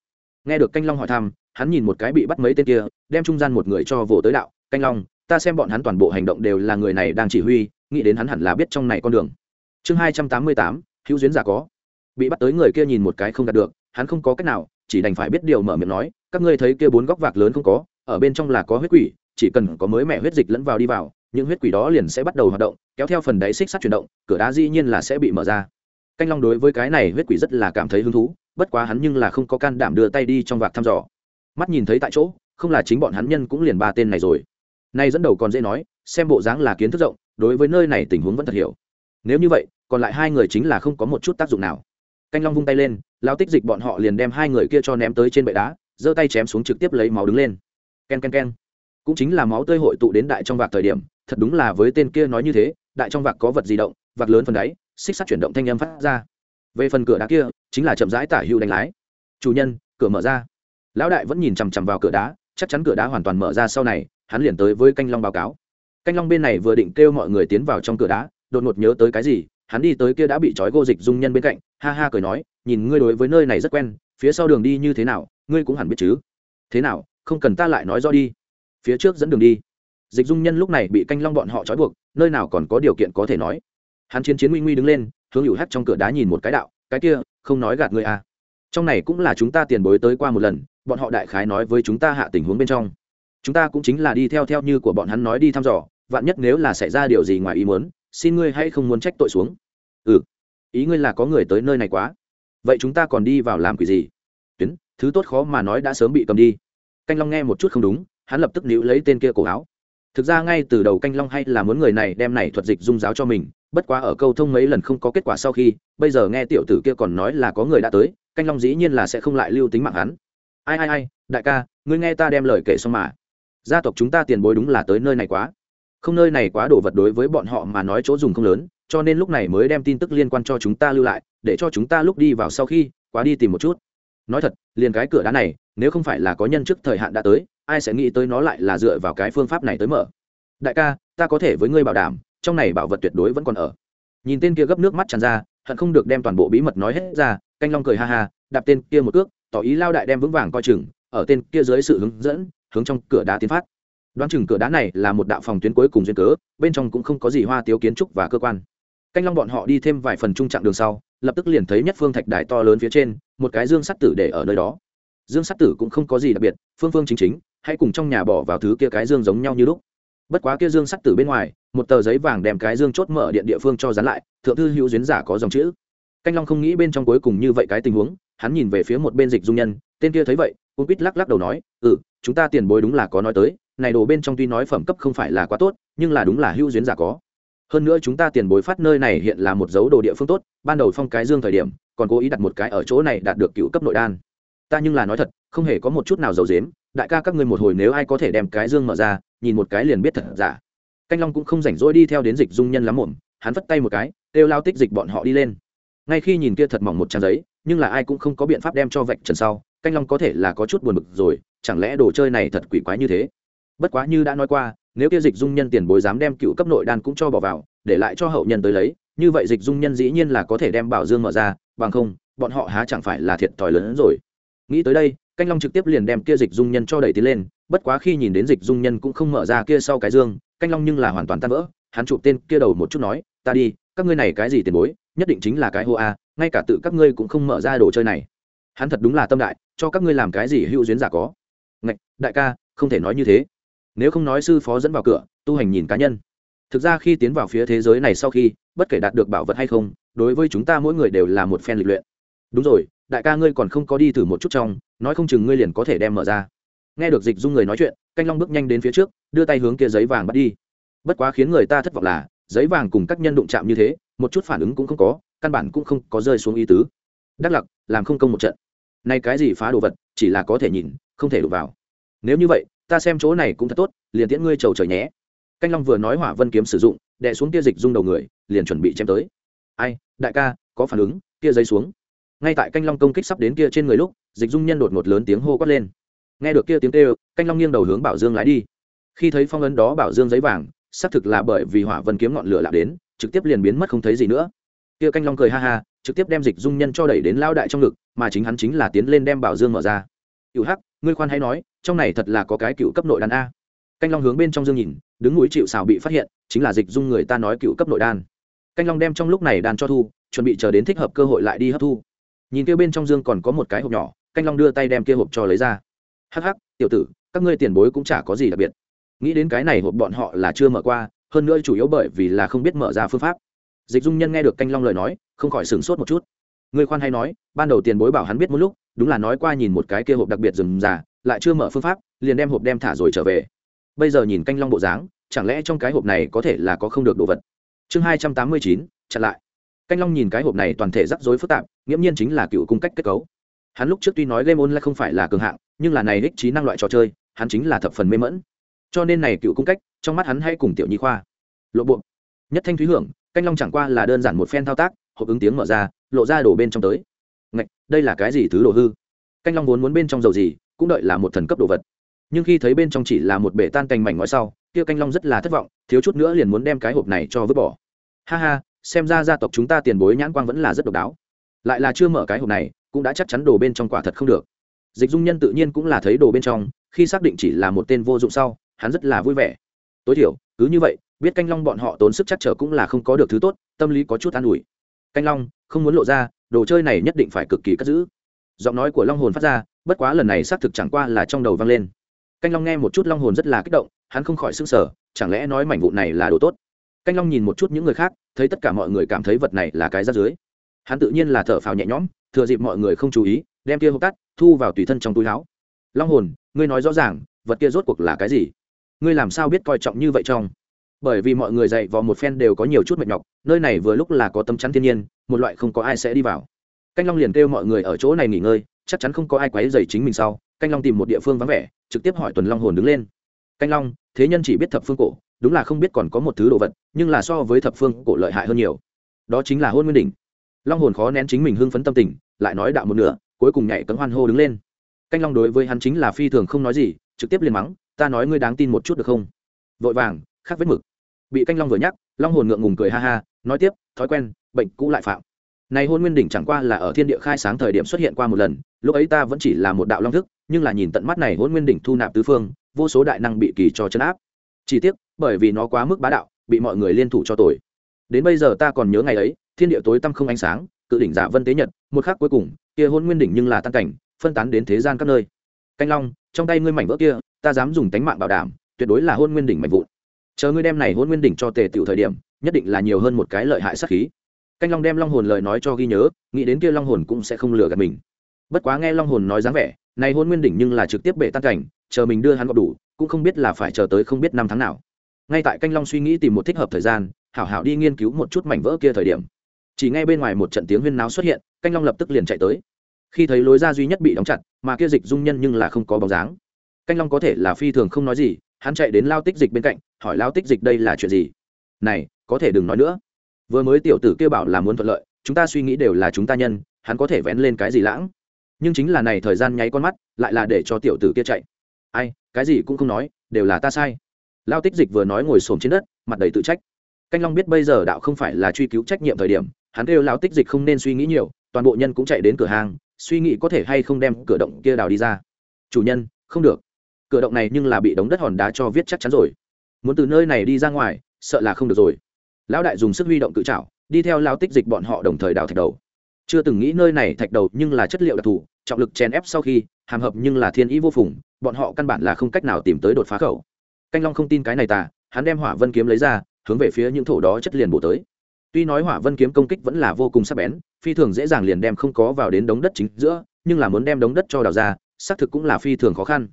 S1: Nghe được canh long hỏi thăm, hắn nhìn một cái bị bắt mấy tên kia, đem trung gian một người cho vồ tới đạo, canh long, ta xem bọn hắn toàn bộ hành động đều là người này đang chỉ huy, nghĩ đến hắn hẳn là biết trong này con đường chương hai trăm tám mươi tám, hữu duyên giả có. Bị bắt tới người kia nhìn một cái không đạt được, hắn không có cách nào, chỉ đành phải biết điều mở miệng nói, các ngươi thấy kia bốn góc vạc lớn không có, ở bên trong là có huyết quỷ, chỉ cần có mới mẹ huyết dịch lẫn vào đi vào, những huyết quỷ đó liền sẽ bắt đầu hoạt động, kéo theo phần đáy xích sắt chuyển động, cửa đá dĩ nhiên là sẽ bị mở ra. Canh long đối với cái này huyết quỷ rất là cảm thấy hứng thú, bất quá hắn nhưng là không có can đảm đưa tay đi trong vạc thăm dò. Mắt nhìn thấy tại chỗ, không là chính bọn hắn nhân cũng liền ba tên này rồi. Nay dẫn đầu còn dễ nói, xem bộ dáng là kiến thức rộng, đối với nơi này tình huống vẫn thật hiểu nếu như vậy, còn lại hai người chính là không có một chút tác dụng nào. Canh long vung tay lên lao tích dịch bọn họ liền đem hai người kia cho ném tới trên bệ đá, giơ tay chém xuống trực tiếp lấy máu đứng lên. K e n k e n k e n cũng chính là máu tơi hội tụ đến đại trong vạc thời điểm, thật đúng là với tên kia nói như thế, đại trong vạc có vật di động, vạc lớn phần đáy, xích sắt chuyển động thanh âm phát ra. Về phần cửa đá kia, chính là chậm rãi tả hữu đánh lái. Chủ nhân, cửa mở ra. Lão đại vẫn nhìn chằm chằm vào cửa đá, chắc chắn cửa đá hoàn toàn mở ra sau này, hắn liền tới với canh long báo cáo. Canh long bên này vừa định kêu mọi người tiến vào trong cửa đá đột ngột nhớ tới cái gì, hắn đi tới kia đã bị trói gô dịch dung nhân bên cạnh, ha ha cười nói, nhìn ngươi đối với nơi này rất quen, phía sau đường đi như thế nào, ngươi cũng hẳn biết chứ. Thế nào, không cần ta lại nói rõ đi. Phía trước dẫn đường đi. Dịch dung nhân lúc này bị canh long bọn họ trói buộc, nơi nào còn có điều kiện có thể nói. Hắn chiến chiến nguy nguy đứng lên, hướng hữu hắt trong cửa đá nhìn một cái đạo, cái kia, không nói gạt ngươi à. Trong này cũng là chúng ta tiền bối tới qua một lần, bọn họ đại khái nói với chúng ta hạ tình huống bên trong. Chúng ta cũng chính là đi theo theo như của bọn hắn nói đi thăm dò, vạn nhất nếu là xảy ra điều gì ngoài ý muốn xin ngươi hãy không muốn trách tội xuống. Ừ ý ngươi là có người tới nơi này quá. Vậy chúng ta còn đi vào làm quỷ gì? Tuyến, thứ tốt khó mà nói đã sớm bị cầm đi. Canh long nghe một chút không đúng, hắn lập tức níu lấy tên kia cổ áo. Thực ra ngay từ đầu canh long hay là muốn người này đem này thuật dịch dung giáo cho mình, bất quá ở câu thông mấy lần không có kết quả sau khi, bây giờ nghe tiểu tử kia còn nói là có người đã tới, canh long dĩ nhiên là sẽ không lại lưu tính mạng hắn. Ai ai ai, đại ca, ngươi nghe ta đem lời kể xong mà. Gia tộc chúng ta tiền bối đúng là tới nơi này quá không nơi này quá đồ vật đối với bọn họ mà nói chỗ dùng không lớn, cho nên lúc này mới đem tin tức liên quan cho chúng ta lưu lại, để cho chúng ta lúc đi vào sau khi, quá đi tìm một chút. Nói thật, liền cái cửa đá này, nếu không phải là có nhân chức thời hạn đã tới, ai sẽ nghĩ tới nó lại là dựa vào cái phương pháp này tới mở? Đại ca, ta có thể với ngươi bảo đảm, trong này bảo vật tuyệt đối vẫn còn ở. Nhìn tên kia gấp nước mắt tràn ra, hận không được đem toàn bộ bí mật nói hết ra, canh long cười ha ha, đạp tên kia một cước, tỏ ý lao đại đem vững vàng coi chừng, ở tên kia dưới sự hướng dẫn, hướng trong cửa đá tiến phát đoán chừng cửa đá này là một đạo phòng tuyến cuối cùng duyên cớ, bên trong cũng không có gì hoa tiếu kiến trúc và cơ quan. Canh long bọn họ đi thêm vài phần trung chặng đường sau, lập tức liền thấy nhất phương thạch đài to lớn phía trên, một cái dương sắt tử để ở nơi đó. Dương sắt tử cũng không có gì đặc biệt, phương phương chính chính, hãy cùng trong nhà bỏ vào thứ kia cái dương giống nhau như lúc. Bất quá kia dương sắt tử bên ngoài, một tờ giấy vàng đem cái dương chốt mở điện địa phương cho dán lại, thượng thư hữu duyến giả có dòng chữ. Canh long không nghĩ bên trong cuối cùng như vậy cái tình huống, hắn nhìn về phía một bên dịch dung nhân, tên kia thấy vậy, cũng quýt lắc lắc đầu nói ừ chúng ta tiền bối đúng là có nói tới này đồ bên trong tuy nói phẩm cấp không phải là quá tốt, nhưng là đúng là hữu duyên giả có. Hơn nữa chúng ta tiền bối phát nơi này hiện là một dấu đồ địa phương tốt, ban đầu phong cái dương thời điểm, còn cố ý đặt một cái ở chỗ này đạt được cựu cấp nội đan. Ta nhưng là nói thật, không hề có một chút nào giấu dếm, đại ca các ngươi một hồi nếu ai có thể đem cái dương mở ra, nhìn một cái liền biết thật giả. Canh long cũng không rảnh rỗi đi theo đến dịch dung nhân lắm muộn, hắn vất tay một cái, kêu lao tích dịch bọn họ đi lên. Ngay khi nhìn kia thật mỏng một trang giấy, nhưng là ai cũng không có biện pháp đem cho vạch trần sau, canh long có thể là có chút buồn bực rồi, chẳng lẽ đồ chơi này thật quỷ quái như thế? Bất quá như đã nói qua, nếu kia dịch dung nhân tiền bối dám đem cựu cấp nội đan cũng cho bỏ vào, để lại cho hậu nhân tới lấy, như vậy dịch dung nhân dĩ nhiên là có thể đem bảo dương mở ra, bằng không, bọn họ há chẳng phải là thiệt thòi lớn hơn rồi. Nghĩ tới đây, canh long trực tiếp liền đem kia dịch dung nhân cho đẩy tiến lên, bất quá khi nhìn đến dịch dung nhân cũng không mở ra kia sau cái dương, canh long nhưng là hoàn toàn tan vỡ, hắn chụp tên kia đầu một chút nói, ta đi, các ngươi này cái gì tiền bối, nhất định chính là cái hô a, ngay cả tự các ngươi cũng không mở ra đồ chơi này. Hắn thật đúng là tâm đại, cho các ngươi làm cái gì hữu duyên giả có. Ngạch, đại ca, không thể nói như thế nếu không nói sư phó dẫn vào cửa, tu hành nhìn cá nhân. Thực ra khi tiến vào phía thế giới này sau khi, bất kể đạt được bảo vật hay không, đối với chúng ta mỗi người đều là một phen lịch luyện. Đúng rồi, đại ca ngươi còn không có đi thử một chút trong, nói không chừng ngươi liền có thể đem mở ra. Nghe được dịch dung người nói chuyện, canh long bước nhanh đến phía trước, đưa tay hướng kia giấy vàng bắt đi. Bất quá khiến người ta thất vọng là, giấy vàng cùng các nhân đụng chạm như thế, một chút phản ứng cũng không có, căn bản cũng không có rơi xuống ý tứ. Đắc lặc, làm không công một trận. Nay cái gì phá đồ vật, chỉ là có thể nhìn, không thể đụng vào. Nếu như vậy ta xem chỗ này cũng thật tốt, liền tiễn ngươi trầu trời nhé. Canh long vừa nói hỏa vân kiếm sử dụng, đè xuống kia dịch dung đầu người, liền chuẩn bị chém tới. Ai, đại ca, có phản ứng kia giấy xuống. Ngay tại canh long công kích sắp đến kia trên người lúc, dịch dung nhân đột ngột lớn tiếng hô quát lên. Nghe được kia tiếng kêu, canh long nghiêng đầu hướng bảo dương lái đi. Khi thấy phong ấn đó bảo dương giấy vàng, xác thực là bởi vì hỏa vân kiếm ngọn lửa lạc đến, trực tiếp liền biến mất không thấy gì nữa. Kia canh long cười ha ha, trực tiếp đem dịch dung nhân cho đẩy đến lao đại trong ngực, mà chính hắn chính là tiến lên đem bảo dương mở ra. Cựu hắc ngươi khoan hãy nói, trong này thật là có cái cựu cấp nội đan a. Canh long hướng bên trong dương nhìn, đứng núi chịu xào bị phát hiện, chính là dịch dung người ta nói cựu cấp nội đan. Canh long đem trong lúc này đan cho thu, chuẩn bị chờ đến thích hợp cơ hội lại đi hấp thu. Nhìn kia bên trong dương còn có một cái hộp nhỏ, canh long đưa tay đem kia hộp cho lấy ra. Hắc hắc, tiểu tử, các ngươi tiền bối cũng chả có gì đặc biệt. Nghĩ đến cái này hộp bọn họ là chưa mở qua, hơn nữa chủ yếu bởi vì là không biết mở ra phương pháp. Dịch dung nhân nghe được canh long lời nói, không khỏi sửng sốt một chút người khoan hay nói, ban đầu tiền bối bảo hắn biết một lúc, đúng là nói qua nhìn một cái kia hộp đặc biệt rừng già lại chưa mở phương pháp, liền đem hộp đem thả rồi trở về. Bây giờ nhìn canh long bộ dáng, chẳng lẽ trong cái hộp này có thể là có không được đồ vật? Chương hai trăm tám mươi chín, chặn lại. Canh long nhìn cái hộp này toàn thể rắc rối phức tạp, nghiễm nhiên chính là cựu cung cách kết cấu. Hắn lúc trước tuy nói game online không phải là cường hạng, nhưng là này ích trí năng loại trò chơi, hắn chính là thập phần mê mẫn cho nên này cựu cung cách, trong mắt hắn hay cùng tiểu nhi khoa. Lộ bộ. Nhất thanh thúy hưởng, canh long chẳng qua là đơn giản một phen thao tác, hộp ứng tiếng mở ra lộ ra đổ bên trong tới. Ngạch, đây là cái gì thứ đồ hư? Canh long vốn muốn bên trong dầu gì cũng đợi là một thần cấp đồ vật. Nhưng khi thấy bên trong chỉ là một bể tan cành mảnh ngói sau kia canh long rất là thất vọng thiếu chút nữa liền muốn đem cái hộp này cho vứt bỏ. Ha ha xem ra gia tộc chúng ta tiền bối nhãn quang vẫn là rất độc đáo. Lại là chưa mở cái hộp này cũng đã chắc chắn đồ bên trong quả thật không được. Dịch dung nhân tự nhiên cũng là thấy đồ bên trong khi xác định chỉ là một tên vô dụng sau hắn rất là vui vẻ. Tối thiểu cứ như vậy biết canh long bọn họ tốn sức chắc trở cũng là không có được thứ tốt tâm lý có chút an ủi canh long, không muốn lộ ra, đồ chơi này nhất định phải cực kỳ cất giữ. Giọng nói của long hồn phát ra, bất quá lần này xác thực chẳng qua là trong đầu vang lên. Canh long nghe một chút long hồn rất là kích động, hắn không khỏi s ư n g sở chẳng lẽ nói mảnh vụ này là đồ tốt? Canh long nhìn một chút những người khác, thấy tất cả mọi người cảm thấy vật này là cái rác dưới hắn tự nhiên là thở phào nhẹ nhõm, thừa dịp mọi người không chú ý, đem kia hộp tắt, thu vào tùy thân trong túi láo long hồn, ngươi nói rõ ràng, vật kia rốt cuộc là cái gì? Ngươi làm sao biết coi trọng như vậy trong? Bởi vì mọi người dạy vào một phen đều có nhiều chút mệt nhọc, nơi này vừa lúc là có tấm chắn thiên nhiên, một loại không có ai sẽ đi vào. Canh long liền kêu mọi người ở chỗ này nghỉ ngơi, chắc chắn không có ai quấy dày chính mình sau, canh long tìm một địa phương vắng vẻ, trực tiếp hỏi tuần long hồn đứng lên. Canh long, thế nhân chỉ biết thập phương cổ, đúng là không biết còn có một thứ đồ vật, nhưng là so với thập phương cổ lợi hại hơn nhiều. Đó chính là hôn nguyên đỉnh. Long hồn khó nén chính mình hưng phấn tâm tình, lại nói đạo một nửa, cuối cùng nhảy cấm hoan hô đứng lên. Canh long đối với hắn chính là phi thường không nói gì, trực tiếp liền mắng, ta nói ngươi đáng tin một chút được không? Vội vàng, khắc vết mực bị canh long vừa nhắc, long hồn ngượng ngùng cười ha ha, nói tiếp, thói quen, bệnh cũ lại phạm. Này hôn nguyên đỉnh chẳng qua là ở thiên địa khai sáng thời điểm xuất hiện qua một lần, lúc ấy ta vẫn chỉ là một đạo long thức, nhưng là nhìn tận mắt này hôn nguyên đỉnh thu nạp tứ phương, vô số đại năng bị kỳ cho chấn áp. Chỉ tiếc, bởi vì nó quá mức bá đạo, bị mọi người liên thủ cho tội. Đến bây giờ ta còn nhớ ngày ấy, thiên địa tối tăm không ánh sáng, cự đỉnh giả vân tế nhật, một khắc cuối cùng, kia hôn nguyên đỉnh nhưng là tăng cảnh, phân tán đến thế gian các nơi. Canh long, trong tay ngươi mảnh vỡ kia, ta dám dùng tánh mạng bảo đảm, tuyệt đối là hôn nguyên đỉnh mạnh vụn chờ ngươi đem này hôn nguyên đỉnh cho tề tiểu thời điểm, nhất định là nhiều hơn một cái lợi hại sát khí. Canh long đem long hồn lời nói cho ghi nhớ, nghĩ đến kia long hồn cũng sẽ không lừa gạt mình. Bất quá nghe long hồn nói dáng vẻ, này hôn nguyên đỉnh nhưng là trực tiếp bể tan cảnh, chờ mình đưa hắn gọp đủ, cũng không biết là phải chờ tới không biết năm tháng nào. Ngay tại canh long suy nghĩ tìm một thích hợp thời gian, hảo hảo đi nghiên cứu một chút mảnh vỡ kia thời điểm. Chỉ ngay bên ngoài một trận tiếng huyên náo xuất hiện, canh long lập tức liền chạy tới. Khi thấy lối ra duy nhất bị đóng chặt, mà kia dịch dung nhân nhưng là không có bóng dáng. Canh long có thể là phi thường không nói gì hắn chạy đến lao tích dịch bên cạnh, hỏi lao tích dịch đây là chuyện gì? Này, có thể đừng nói nữa. Vừa mới tiểu tử kêu bảo là muốn thuận lợi, chúng ta suy nghĩ đều là chúng ta nhân, hắn có thể vén lên cái gì lãng? Nhưng chính là này thời gian nháy con mắt, lại là để cho tiểu tử kia chạy. Ai, cái gì cũng không nói, đều là ta sai. Lao tích dịch vừa nói ngồi xổm trên đất, mặt đầy tự trách. Canh long biết bây giờ đạo không phải là truy cứu trách nhiệm thời điểm, hắn kêu lao tích dịch không nên suy nghĩ nhiều, toàn bộ nhân cũng chạy đến cửa hàng, suy nghĩ có thể hay không đem cửa động kia đào đi ra. Chủ nhân, không được cửa động này nhưng là bị đống đất hòn đá cho viết chắc chắn rồi. Muốn từ nơi này đi ra ngoài, sợ là không được rồi. Lão đại dùng sức huy động cự trảo, đi theo lao tích dịch bọn họ đồng thời đào thạch đầu. Chưa từng nghĩ nơi này thạch đầu nhưng là chất liệu đặc thù, trọng lực chèn ép sau khi, hàm hợp nhưng là thiên ý vô phùng, bọn họ căn bản là không cách nào tìm tới đột phá khẩu. Canh long không tin cái này tà, hắn đem hỏa vân kiếm lấy ra, hướng về phía những thổ đó chất liền bổ tới. Tuy nói hỏa vân kiếm công kích vẫn là vô cùng sắc bén, phi thường dễ dàng liền đem không có vào đến đống đất chính giữa, nhưng là muốn đem đống đất cho đào ra, xác thực cũng là phi thường khó khăn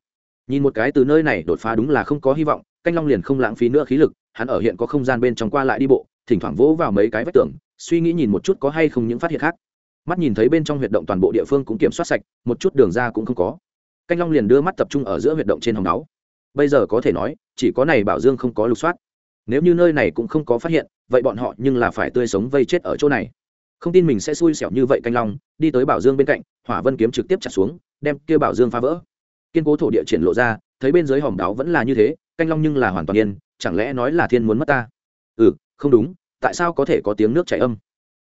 S1: nhìn một cái từ nơi này đột phá đúng là không có hy vọng, canh long liền không lãng phí nữa khí lực, hắn ở hiện có không gian bên trong qua lại đi bộ, thỉnh thoảng vỗ vào mấy cái vách tường, suy nghĩ nhìn một chút có hay không những phát hiện khác. Mắt nhìn thấy bên trong huyệt động toàn bộ địa phương cũng kiểm soát sạch, một chút đường ra cũng không có. Canh long liền đưa mắt tập trung ở giữa huyệt động trên hồng náu bây giờ có thể nói, chỉ có này bảo dương không có lục soát. Nếu như nơi này cũng không có phát hiện, vậy bọn họ nhưng là phải tươi sống vây chết ở chỗ này. Không tin mình sẽ xui xẻo như vậy canh long, đi tới bảo dương bên cạnh, hỏa vân kiếm trực tiếp chặt xuống, đem kia bảo dương phá vỡ kiên cố thổ địa triển lộ ra, thấy bên dưới hòm đáo vẫn là như thế, canh long nhưng là hoàn toàn yên, chẳng lẽ nói là thiên muốn mất ta? Ừ không đúng, tại sao có thể có tiếng nước chảy âm?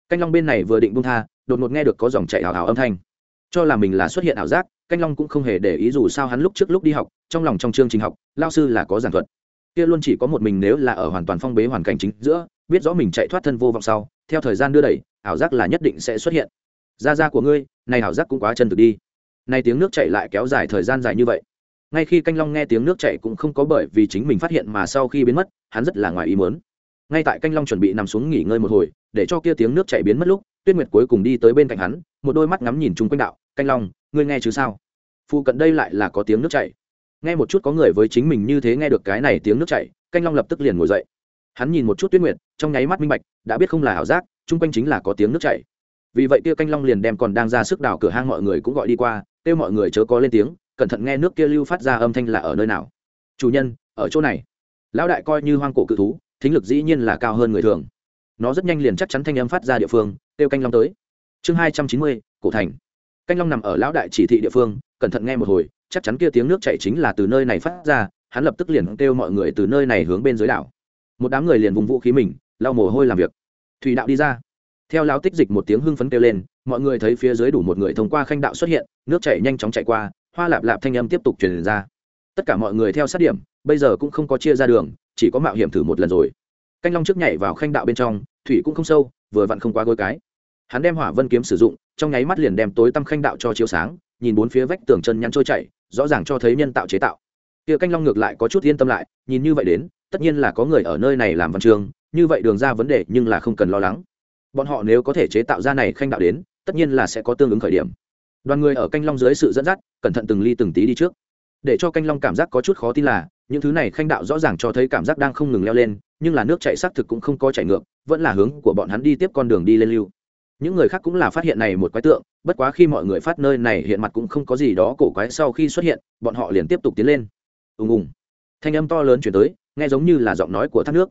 S1: Canh long bên này vừa định bung tha, đột ngột nghe được có dòng chảy hào hào âm thanh. Cho là mình là xuất hiện ảo giác, canh long cũng không hề để ý dù sao hắn lúc trước lúc đi học, trong lòng trong chương trình học, lao sư là có giảng thuật. Kia luôn chỉ có một mình nếu là ở hoàn toàn phong bế hoàn cảnh chính giữa, biết rõ mình chạy thoát thân vô vọng sau, theo thời gian đưa đẩy, ảo giác là nhất định sẽ xuất hiện. Ra ra của ngươi, này ảo giác cũng quá chân thực đi nay tiếng nước chảy lại kéo dài thời gian dài như vậy. Ngay khi canh long nghe tiếng nước chảy cũng không có bởi vì chính mình phát hiện mà sau khi biến mất, hắn rất là ngoài ý muốn. Ngay tại canh long chuẩn bị nằm xuống nghỉ ngơi một hồi, để cho kia tiếng nước chảy biến mất lúc, tuyết nguyệt cuối cùng đi tới bên cạnh hắn, một đôi mắt ngắm nhìn chung quanh đạo, canh long, ngươi nghe chứ sao? Phụ cận đây lại là có tiếng nước chảy. Nghe một chút có người với chính mình như thế nghe được cái này tiếng nước chảy, canh long lập tức liền ngồi dậy. Hắn nhìn một chút tuyết nguyệt, trong nháy mắt minh bạch, đã biết không là ảo giác, chung quanh chính là có tiếng nước chảy vì vậy kia canh long liền đem còn đang ra sức đào cửa hang mọi người cũng gọi đi qua, kêu mọi người chớ có lên tiếng, cẩn thận nghe nước kia lưu phát ra âm thanh là ở nơi nào. Chủ nhân, ở chỗ này. Lão đại coi như hoang cổ cự thú, thính lực dĩ nhiên là cao hơn người thường. Nó rất nhanh liền chắc chắn thanh âm phát ra địa phương, kêu canh long tới. Chương hai trăm chín mươi, cổ thành. Canh long nằm ở lão đại chỉ thị địa phương, cẩn thận nghe một hồi, chắc chắn kia tiếng nước chạy chính là từ nơi này phát ra, hắn lập tức liền kêu mọi người từ nơi này hướng bên dưới đảo. Một đám người liền vùng vũ khí mình, lau mồ hôi làm việc. Thủy đạo đi ra theo lao tích dịch một tiếng hưng phấn kêu lên, mọi người thấy phía dưới đủ một người thông qua khanh đạo xuất hiện, nước chảy nhanh chóng chạy qua, hoa lạp lạp thanh âm tiếp tục truyền ra. Tất cả mọi người theo sát điểm, bây giờ cũng không có chia ra đường, chỉ có mạo hiểm thử một lần rồi. Canh long trước nhảy vào khanh đạo bên trong, thủy cũng không sâu, vừa vặn không quá gối cái. Hắn đem hỏa vân kiếm sử dụng, trong nháy mắt liền đem tối tăm khanh đạo cho chiếu sáng, nhìn bốn phía vách tường chân nhắn trôi chảy, rõ ràng cho thấy nhân tạo chế tạo. Kia canh long ngược lại có chút yên tâm lại, nhìn như vậy đến, tất nhiên là có người ở nơi này làm văn trường như vậy đường ra vấn đề nhưng là không cần lo lắng bọn họ nếu có thể chế tạo ra này khanh đạo đến, tất nhiên là sẽ có tương ứng khởi điểm. Đoàn người ở canh long dưới sự dẫn dắt, cẩn thận từng ly từng tí đi trước. Để cho canh long cảm giác có chút khó tin là, những thứ này khanh đạo rõ ràng cho thấy cảm giác đang không ngừng leo lên, nhưng là nước chạy xác thực cũng không có chạy ngược, vẫn là hướng của bọn hắn đi tiếp con đường đi lên lưu. Những người khác cũng là phát hiện này một quái tượng, bất quá khi mọi người phát nơi này hiện mặt cũng không có gì đó cổ quái sau khi xuất hiện, bọn họ liền tiếp tục tiến lên. Ùng ùng. Thanh âm to lớn chuyển tới, nghe giống như là giọng nói của thác nước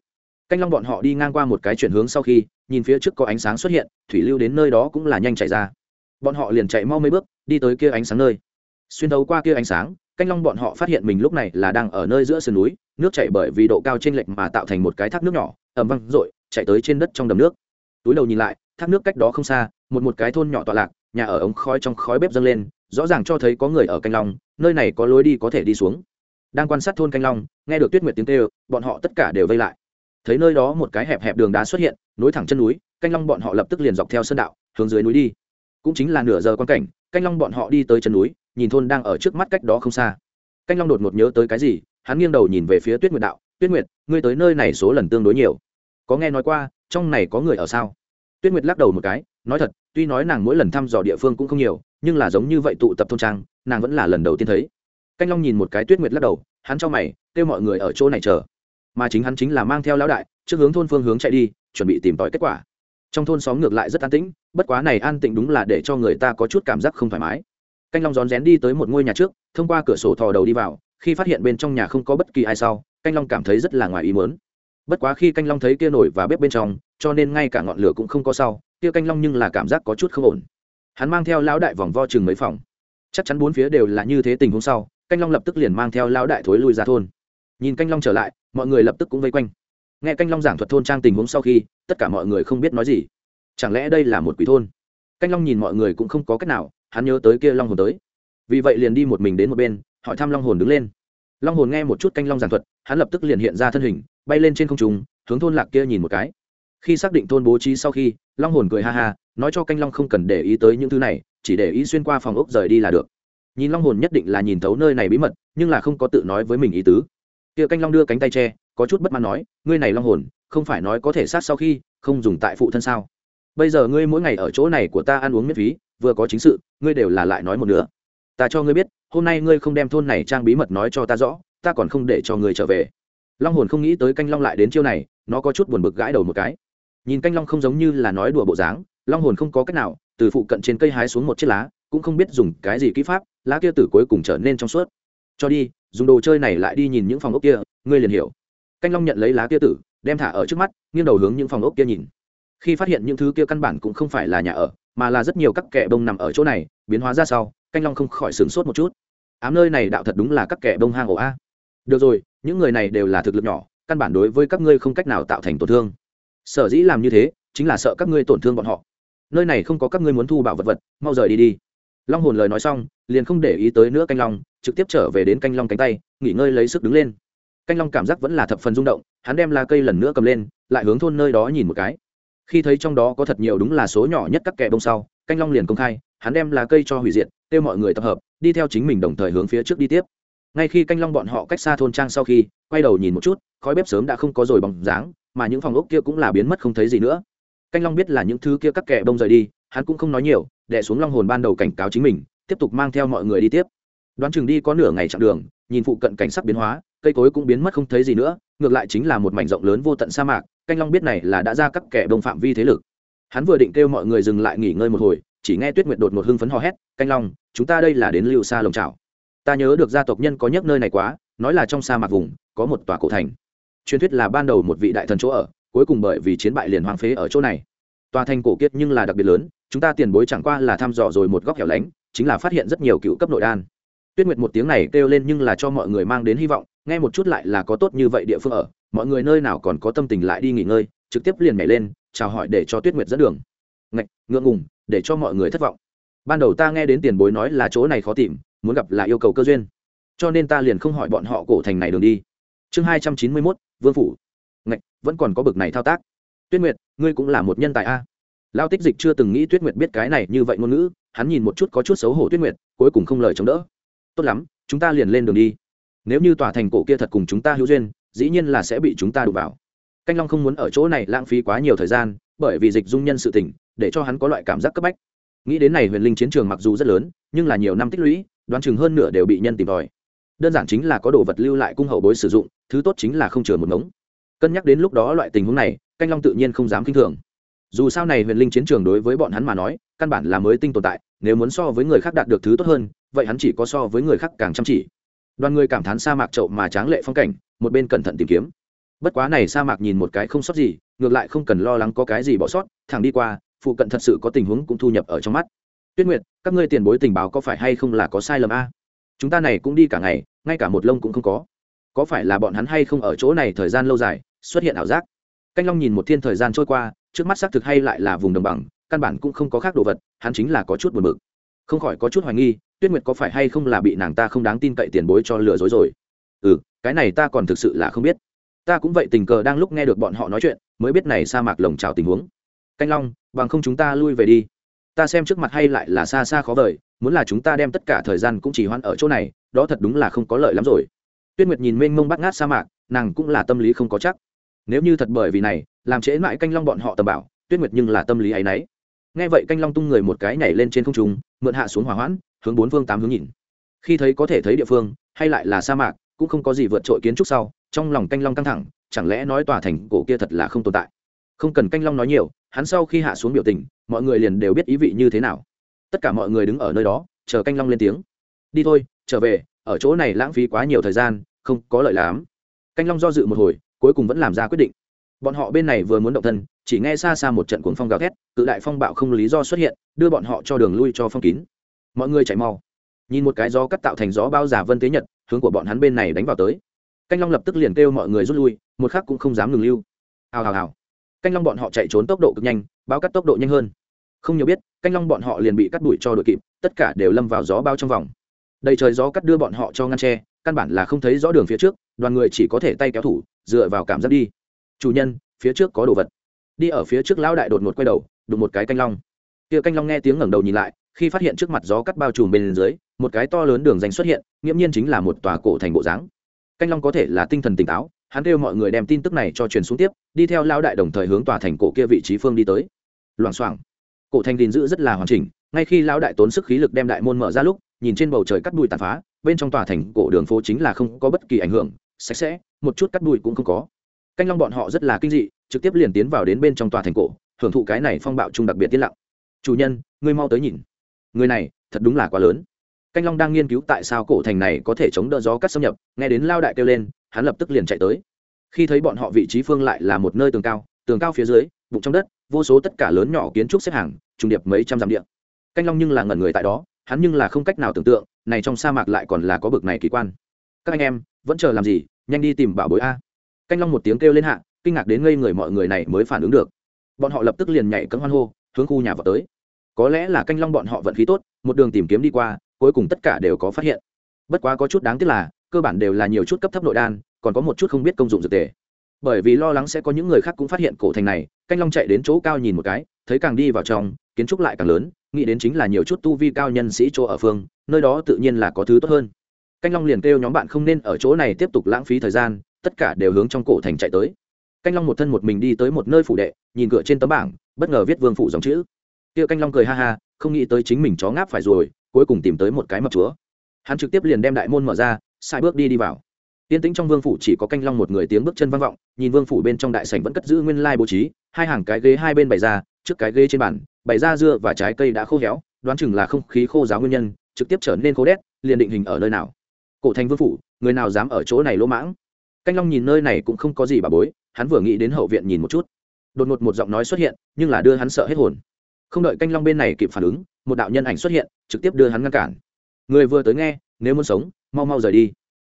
S1: canh long bọn họ đi ngang qua một cái chuyển hướng sau khi, nhìn phía trước có ánh sáng xuất hiện, thủy lưu đến nơi đó cũng là nhanh chạy ra. Bọn họ liền chạy mau mấy bước, đi tới kia ánh sáng nơi. Xuyên thấu qua kia ánh sáng, canh long bọn họ phát hiện mình lúc này là đang ở nơi giữa sườn núi, nước chảy bởi vì độ cao trên lệch mà tạo thành một cái thác nước nhỏ ẩm văng r chạy tới trên đất trong đầm nước. Túi đầu nhìn lại, thác nước cách đó không xa, một một cái thôn nhỏ tọa lạc, nhà ở ống khói trong khói bếp dâng lên, rõ ràng cho thấy có người ở canh long, nơi này có lối đi có thể đi xuống. Đang quan sát thôn canh long, nghe được tuyết nguyệt tiếng kêu, bọn họ tất cả đều vây lại thấy nơi đó một cái hẹp hẹp đường đá xuất hiện, nối thẳng chân núi, canh long bọn họ lập tức liền dọc theo sơn đạo, hướng dưới núi đi. Cũng chính là nửa giờ quan cảnh, canh long bọn họ đi tới chân núi, nhìn thôn đang ở trước mắt cách đó không xa. Canh long đột ngột nhớ tới cái gì, hắn nghiêng đầu nhìn về phía tuyết nguyệt đạo, tuyết nguyệt, ngươi tới nơi này số lần tương đối nhiều. Có nghe nói qua, trong này có người ở sao? Tuyết nguyệt lắc đầu một cái, nói thật, tuy nói nàng mỗi lần thăm dò địa phương cũng không nhiều, nhưng là giống như vậy tụ tập thôn trang, nàng vẫn là lần đầu tiên thấy. Canh long nhìn một cái tuyết nguyệt lắc đầu, hắn cho mày, kêu mọi người ở chỗ này chờ mà chính hắn chính là mang theo lão đại, trước hướng thôn phương hướng chạy đi, chuẩn bị tìm tòi kết quả. Trong thôn xóm ngược lại rất an tĩnh, bất quá này an tĩnh đúng là để cho người ta có chút cảm giác không thoải mái. Canh long rón rén đi tới một ngôi nhà trước, thông qua cửa sổ thò đầu đi vào, khi phát hiện bên trong nhà không có bất kỳ ai sau, canh long cảm thấy rất là ngoài ý mớn bất quá khi canh long thấy kia nổi và bếp bên trong, cho nên ngay cả ngọn lửa cũng không có sau, kia canh long nhưng là cảm giác có chút không ổn. Hắn mang theo lão đại vòng vo chừng mấy phòng. Chắc chắn bốn phía đều là như thế tình huống sau, canh long lập tức liền mang theo lão đại thối lui ra thôn nhìn canh long trở lại, mọi người lập tức cũng vây quanh. Nghe canh long giảng thuật thôn trang tình huống sau khi, tất cả mọi người không biết nói gì. Chẳng lẽ đây là một quỷ thôn? Canh long nhìn mọi người cũng không có cách nào, hắn nhớ tới kia long hồn tới. Vì vậy liền đi một mình đến một bên, hỏi thăm long hồn đứng lên. Long hồn nghe một chút canh long giảng thuật, hắn lập tức liền hiện ra thân hình, bay lên trên không trùng hướng thôn lạc kia nhìn một cái. Khi xác định thôn bố trí sau khi, long hồn cười ha ha, nói cho canh long không cần để ý tới những thứ này, chỉ để ý xuyên qua phòng ốc rời đi là được. Nhìn long hồn nhất định là nhìn thấu nơi này bí mật, nhưng là không có tự nói với mình ý tứ kia canh long đưa cánh tay che, có chút bất mãn nói, ngươi này long hồn, không phải nói có thể sát sau khi không dùng tại phụ thân sao? Bây giờ ngươi mỗi ngày ở chỗ này của ta ăn uống miễn phí, vừa có chính sự, ngươi đều là lại nói một nửa. Ta cho ngươi biết, hôm nay ngươi không đem thôn này trang bí mật nói cho ta rõ, ta còn không để cho ngươi trở về. Long hồn không nghĩ tới canh long lại đến chiêu này, nó có chút buồn bực gãi đầu một cái. Nhìn canh long không giống như là nói đùa bộ dáng, long hồn không có cách nào, từ phụ cận trên cây hái xuống một chiếc lá, cũng không biết dùng cái gì kỹ pháp, lá kia từ cuối cùng trở nên trong suốt cho đi, dùng đồ chơi này lại đi nhìn những phòng ốc kia, ngươi liền hiểu. Canh long nhận lấy lá kia tử, đem thả ở trước mắt, nghiêng đầu hướng những phòng ốc kia nhìn. Khi phát hiện những thứ kia căn bản cũng không phải là nhà ở, mà là rất nhiều các kẻ bông nằm ở chỗ này, biến hóa ra sau, canh long không khỏi sửng sốt một chút. Ám nơi này đạo thật đúng là các kẻ bông hang ổ a. Được rồi, những người này đều là thực lực nhỏ, căn bản đối với các ngươi không cách nào tạo thành tổn thương. Sở dĩ làm như thế, chính là sợ các ngươi tổn thương bọn họ. Nơi này không có các ngươi muốn thu bảo vật vật, mau rời đi đi. Long hồn lời nói xong, liền không để ý tới nữa canh long trực tiếp trở về đến canh long cánh tay, nghỉ ngơi lấy sức đứng lên. Canh long cảm giác vẫn là thập phần rung động, hắn đem lá cây lần nữa cầm lên, lại hướng thôn nơi đó nhìn một cái. Khi thấy trong đó có thật nhiều đúng là số nhỏ nhất các kẻ bông sau, canh long liền công khai, hắn đem lá cây cho hủy diệt, kêu mọi người tập hợp, đi theo chính mình đồng thời hướng phía trước đi tiếp. Ngay khi canh long bọn họ cách xa thôn trang sau khi, quay đầu nhìn một chút, khói bếp sớm đã không có rồi bóng dáng, mà những phòng ốc kia cũng là biến mất không thấy gì nữa. Canh long biết là những thứ kia các kẻ bông rời đi, hắn cũng không nói nhiều đẻ xuống long hồn ban đầu cảnh cáo chính mình, tiếp tục mang theo mọi người đi tiếp đoán chừng đi có nửa ngày chặng đường, nhìn phụ cận cảnh sắc biến hóa, cây cối cũng biến mất không thấy gì nữa, ngược lại chính là một mảnh rộng lớn vô tận sa mạc, canh long biết này là đã ra các kẻ đồng phạm vi thế lực. Hắn vừa định kêu mọi người dừng lại nghỉ ngơi một hồi, chỉ nghe tuyết nguyệt đột một hưng phấn hò hét, canh long, chúng ta đây là đến lưu xa lồng trào ta nhớ được gia tộc nhân có nhắc nơi này quá, nói là trong sa mạc vùng, có một tòa cổ thành. Truyền thuyết là ban đầu một vị đại thần chỗ ở, cuối cùng bởi vì chiến bại liền hoang phế ở chỗ này. Tòa thành cổ kiết nhưng là đặc biệt lớn, chúng ta tiền bối chẳng qua là thăm dò rồi một góc hẻo lánh, chính là phát hiện rất nhiều cựu cấp nội đan tuyết nguyệt một tiếng này kêu lên nhưng là cho mọi người mang đến hy vọng, nghe một chút lại là có tốt như vậy địa phương ở, mọi người nơi nào còn có tâm tình lại đi nghỉ ngơi, trực tiếp liền nhảy lên, chào hỏi để cho tuyết nguyệt dẫn đường. Ngạch, ngượng ngùng, để cho mọi người thất vọng. Ban đầu ta nghe đến tiền bối nói là chỗ này khó tìm, muốn gặp là yêu cầu cơ duyên. Cho nên ta liền không hỏi bọn họ cổ thành này đường đi. Chương hai trăm chín mươi mốt, vương phủ. Ngạch, vẫn còn có bực này thao tác. Tuyết nguyệt, ngươi cũng là một nhân tài a. Lao tích dịch chưa từng nghĩ tuyết nguyệt biết cái này như vậy ngôn ngữ, hắn nhìn một chút có chút xấu hổ tuyết nguyệt, cuối cùng không lời chống đỡ tốt lắm, chúng ta liền lên đường đi. Nếu như tòa thành cổ kia thật cùng chúng ta hữu duyên, dĩ nhiên là sẽ bị chúng ta đụng vào. Canh long không muốn ở chỗ này lãng phí quá nhiều thời gian, bởi vì dịch dung nhân sự tỉnh để cho hắn có loại cảm giác cấp bách. Nghĩ đến này huyền linh chiến trường mặc dù rất lớn, nhưng là nhiều năm tích lũy, đoán chừng hơn nửa đều bị nhân tìm tòi. Đơn giản chính là có đồ vật lưu lại cung hậu bối sử dụng, thứ tốt chính là không chừa một ngống. Cân nhắc đến lúc đó loại tình huống này, canh long tự nhiên không dám k i n h thường. Dù sao này huyền linh chiến trường đối với bọn hắn mà nói, căn bản là mới tinh tồn tại nếu muốn so với người khác đạt được thứ tốt hơn, vậy hắn chỉ có so với người khác càng chăm chỉ. Đoàn người cảm thán sa mạc trậu mà tráng lệ phong cảnh, một bên cẩn thận tìm kiếm. Bất quá này sa mạc nhìn một cái không sót gì, ngược lại không cần lo lắng có cái gì bỏ sót, thẳng đi qua, phụ cận thật sự có tình huống cũng thu nhập ở trong mắt. Tuyết nguyệt, các ngươi tiền bối tình báo có phải hay không là có sai lầm a? Chúng ta này cũng đi cả ngày, ngay cả một lông cũng không có. Có phải là bọn hắn hay không ở chỗ này thời gian lâu dài, xuất hiện ảo giác? Canh long nhìn một thiên thời gian trôi qua, trước mắt xác thực hay lại là vùng đồng bằng căn bản cũng không có khác đồ vật, hắn chính là có chút buồn bực. Không khỏi có chút hoài nghi, tuyết nguyệt có phải hay không là bị nàng ta không đáng tin cậy tiền bối cho lừa dối rồi? Ừ cái này ta còn thực sự là không biết. Ta cũng vậy tình cờ đang lúc nghe được bọn họ nói chuyện, mới biết này sa mạc lồng trào tình huống. Canh long, bằng không chúng ta lui về đi. Ta xem trước mặt hay lại là xa xa khó vời, muốn là chúng ta đem tất cả thời gian cũng chỉ hoãn ở chỗ này, đó thật đúng là không có lợi lắm rồi. Tuyết nguyệt nhìn mênh mông bắt ngát sa mạc, nàng cũng là tâm lý không có chắc. Nếu như thật bởi vì này, làm trễ mãi canh long bọn họ tầm bảo, tuyết nguyệt nhưng là tâm lý ấ y n ấ y nghe vậy canh long tung người một cái nhảy lên trên không trung, mượn hạ xuống hỏa hoãn, hướng bốn phương tám hướng nhìn. Khi thấy có thể thấy địa phương, hay lại là sa mạc, cũng không có gì vượt trội kiến trúc sau, trong lòng canh long căng thẳng, chẳng lẽ nói tòa thành cổ kia thật là không tồn tại? Không cần canh long nói nhiều, hắn sau khi hạ xuống biểu tình, mọi người liền đều biết ý vị như thế nào. Tất cả mọi người đứng ở nơi đó, chờ canh long lên tiếng. Đi thôi, trở về, ở chỗ này lãng phí quá nhiều thời gian, không có lợi lắm. Canh long do dự một hồi, cuối cùng vẫn làm ra quyết định bọn họ bên này vừa muốn động thân, chỉ nghe xa xa một trận cuồng phong gào thét, cự đại phong bạo không lý do xuất hiện, đưa bọn họ cho đường lui cho phong kín. Mọi người chạy mau. Nhìn một cái gió cắt tạo thành gió bao giả vân tế nhật, hướng của bọn hắn bên này đánh vào tới. Canh long lập tức liền kêu mọi người rút lui, một khắc cũng không dám ngừng lưu. Hào hào hào. Canh long bọn họ chạy trốn tốc độ cực nhanh bao cắt tốc độ nhanh hơn. Không nhiều biết, canh long bọn họ liền bị cắt đuổi cho đội kịp, tất cả đều lâm vào gió bao trong vòng. Đầy trời gió cắt đưa bọn họ cho ngăn tre, căn bản là không thấy rõ đường phía trước, đoàn người chỉ có thể tay kéo thủ, dựa vào cảm giác đi chủ nhân, phía trước có đồ vật. Đi ở phía trước lão đại đột ngột quay đầu, đụng một cái canh long. Kia canh long nghe tiếng ngẩng đầu nhìn lại, khi phát hiện trước mặt gió cắt bao trùm bên dưới, một cái to lớn đường danh xuất hiện, nghiễm nhiên chính là một tòa cổ thành bộ dáng. Canh long có thể là tinh thần tỉnh táo, hắn kêu mọi người đem tin tức này cho truyền xuống tiếp, đi theo lão đại đồng thời hướng tòa thành cổ kia vị trí phương đi tới. Loảng xoảng. Cổ thành gìn giữ rất là hoàn chỉnh, ngay khi lão đại tốn sức khí lực đem đại môn mở ra lúc, nhìn trên bầu trời cắt bụi tàn phá, bên trong tòa thành cổ đường phố chính là không có bất kỳ ảnh hưởng, sạch sẽ, một chút cắt bụi cũng không có canh long bọn họ rất là kinh dị, trực tiếp liền tiến vào đến bên trong tòa thành cổ, hưởng thụ cái này phong bạo chung đặc biệt tiết lặng. Chủ nhân, ngươi mau tới nhìn. Người này, thật đúng là quá lớn. Canh long đang nghiên cứu tại sao cổ thành này có thể chống đỡ gió cắt xâm nhập, nghe đến lao đại kêu lên, hắn lập tức liền chạy tới. Khi thấy bọn họ vị trí phương lại là một nơi tường cao tường cao phía dưới, bụng trong đất, vô số tất cả lớn nhỏ kiến trúc xếp hàng, trùng điệp mấy trăm dặm điện canh long nhưng là ngẩn người tại đó, hắn nhưng là không cách nào tưởng tượng, này trong sa mạc lại còn là có bực này kỳ quan. Các anh em, vẫn chờ làm gì, nhanh đi tìm bảo bối a canh long một tiếng kêu lên hạ, kinh ngạc đến ngây người mọi người này mới phản ứng được. Bọn họ lập tức liền nhảy cấm hoan hô, hướng khu nhà vào tới. Có lẽ là canh long bọn họ vận khí tốt, một đường tìm kiếm đi qua, cuối cùng tất cả đều có phát hiện. Bất quá có chút đáng tiếc là, cơ bản đều là nhiều chút cấp thấp nội đan, còn có một chút không biết công dụng dược tề. Bởi vì lo lắng sẽ có những người khác cũng phát hiện cổ thành này, canh long chạy đến chỗ cao nhìn một cái, thấy càng đi vào trong, kiến trúc lại càng lớn, nghĩ đến chính là nhiều chút tu vi cao nhân sĩ chỗ ở phương, nơi đó tự nhiên là có thứ tốt hơn. Canh long liền kêu nhóm bạn không nên ở chỗ này tiếp tục lãng phí thời gian tất cả đều hướng trong cổ thành chạy tới. Canh long một thân một mình đi tới một nơi phủ đệ, nhìn cửa trên tấm bảng, bất ngờ viết vương phủ dòng chữ. Kia canh long cười ha ha, không nghĩ tới chính mình chó ngáp phải rồi, cuối cùng tìm tới một cái mập chúa. Hắn trực tiếp liền đem đại môn mở ra, sai bước đi đi vào. Tiên tĩnh trong vương phủ chỉ có canh long một người tiếng bước chân vang vọng, nhìn vương phủ bên trong đại sảnh vẫn cất giữ nguyên lai bố trí, hai hàng cái ghế hai bên bày ra, trước cái ghế trên bàn, bày ra dưa và trái cây đã khô héo, đoán chừng là không khí khô giáo nguyên nhân, trực tiếp trở nên khô đét, liền định hình ở nơi nào. Cổ thành vương phủ, người nào dám ở chỗ này lỗ mãng? Canh long nhìn nơi này cũng không có gì bà bối, hắn vừa nghĩ đến hậu viện nhìn một chút. Đột ngột một giọng nói xuất hiện, nhưng là đưa hắn sợ hết hồn. Không đợi canh long bên này kịp phản ứng, một đạo nhân ảnh xuất hiện, trực tiếp đưa hắn ngăn cản. Người vừa tới nghe, nếu muốn sống, mau mau rời đi.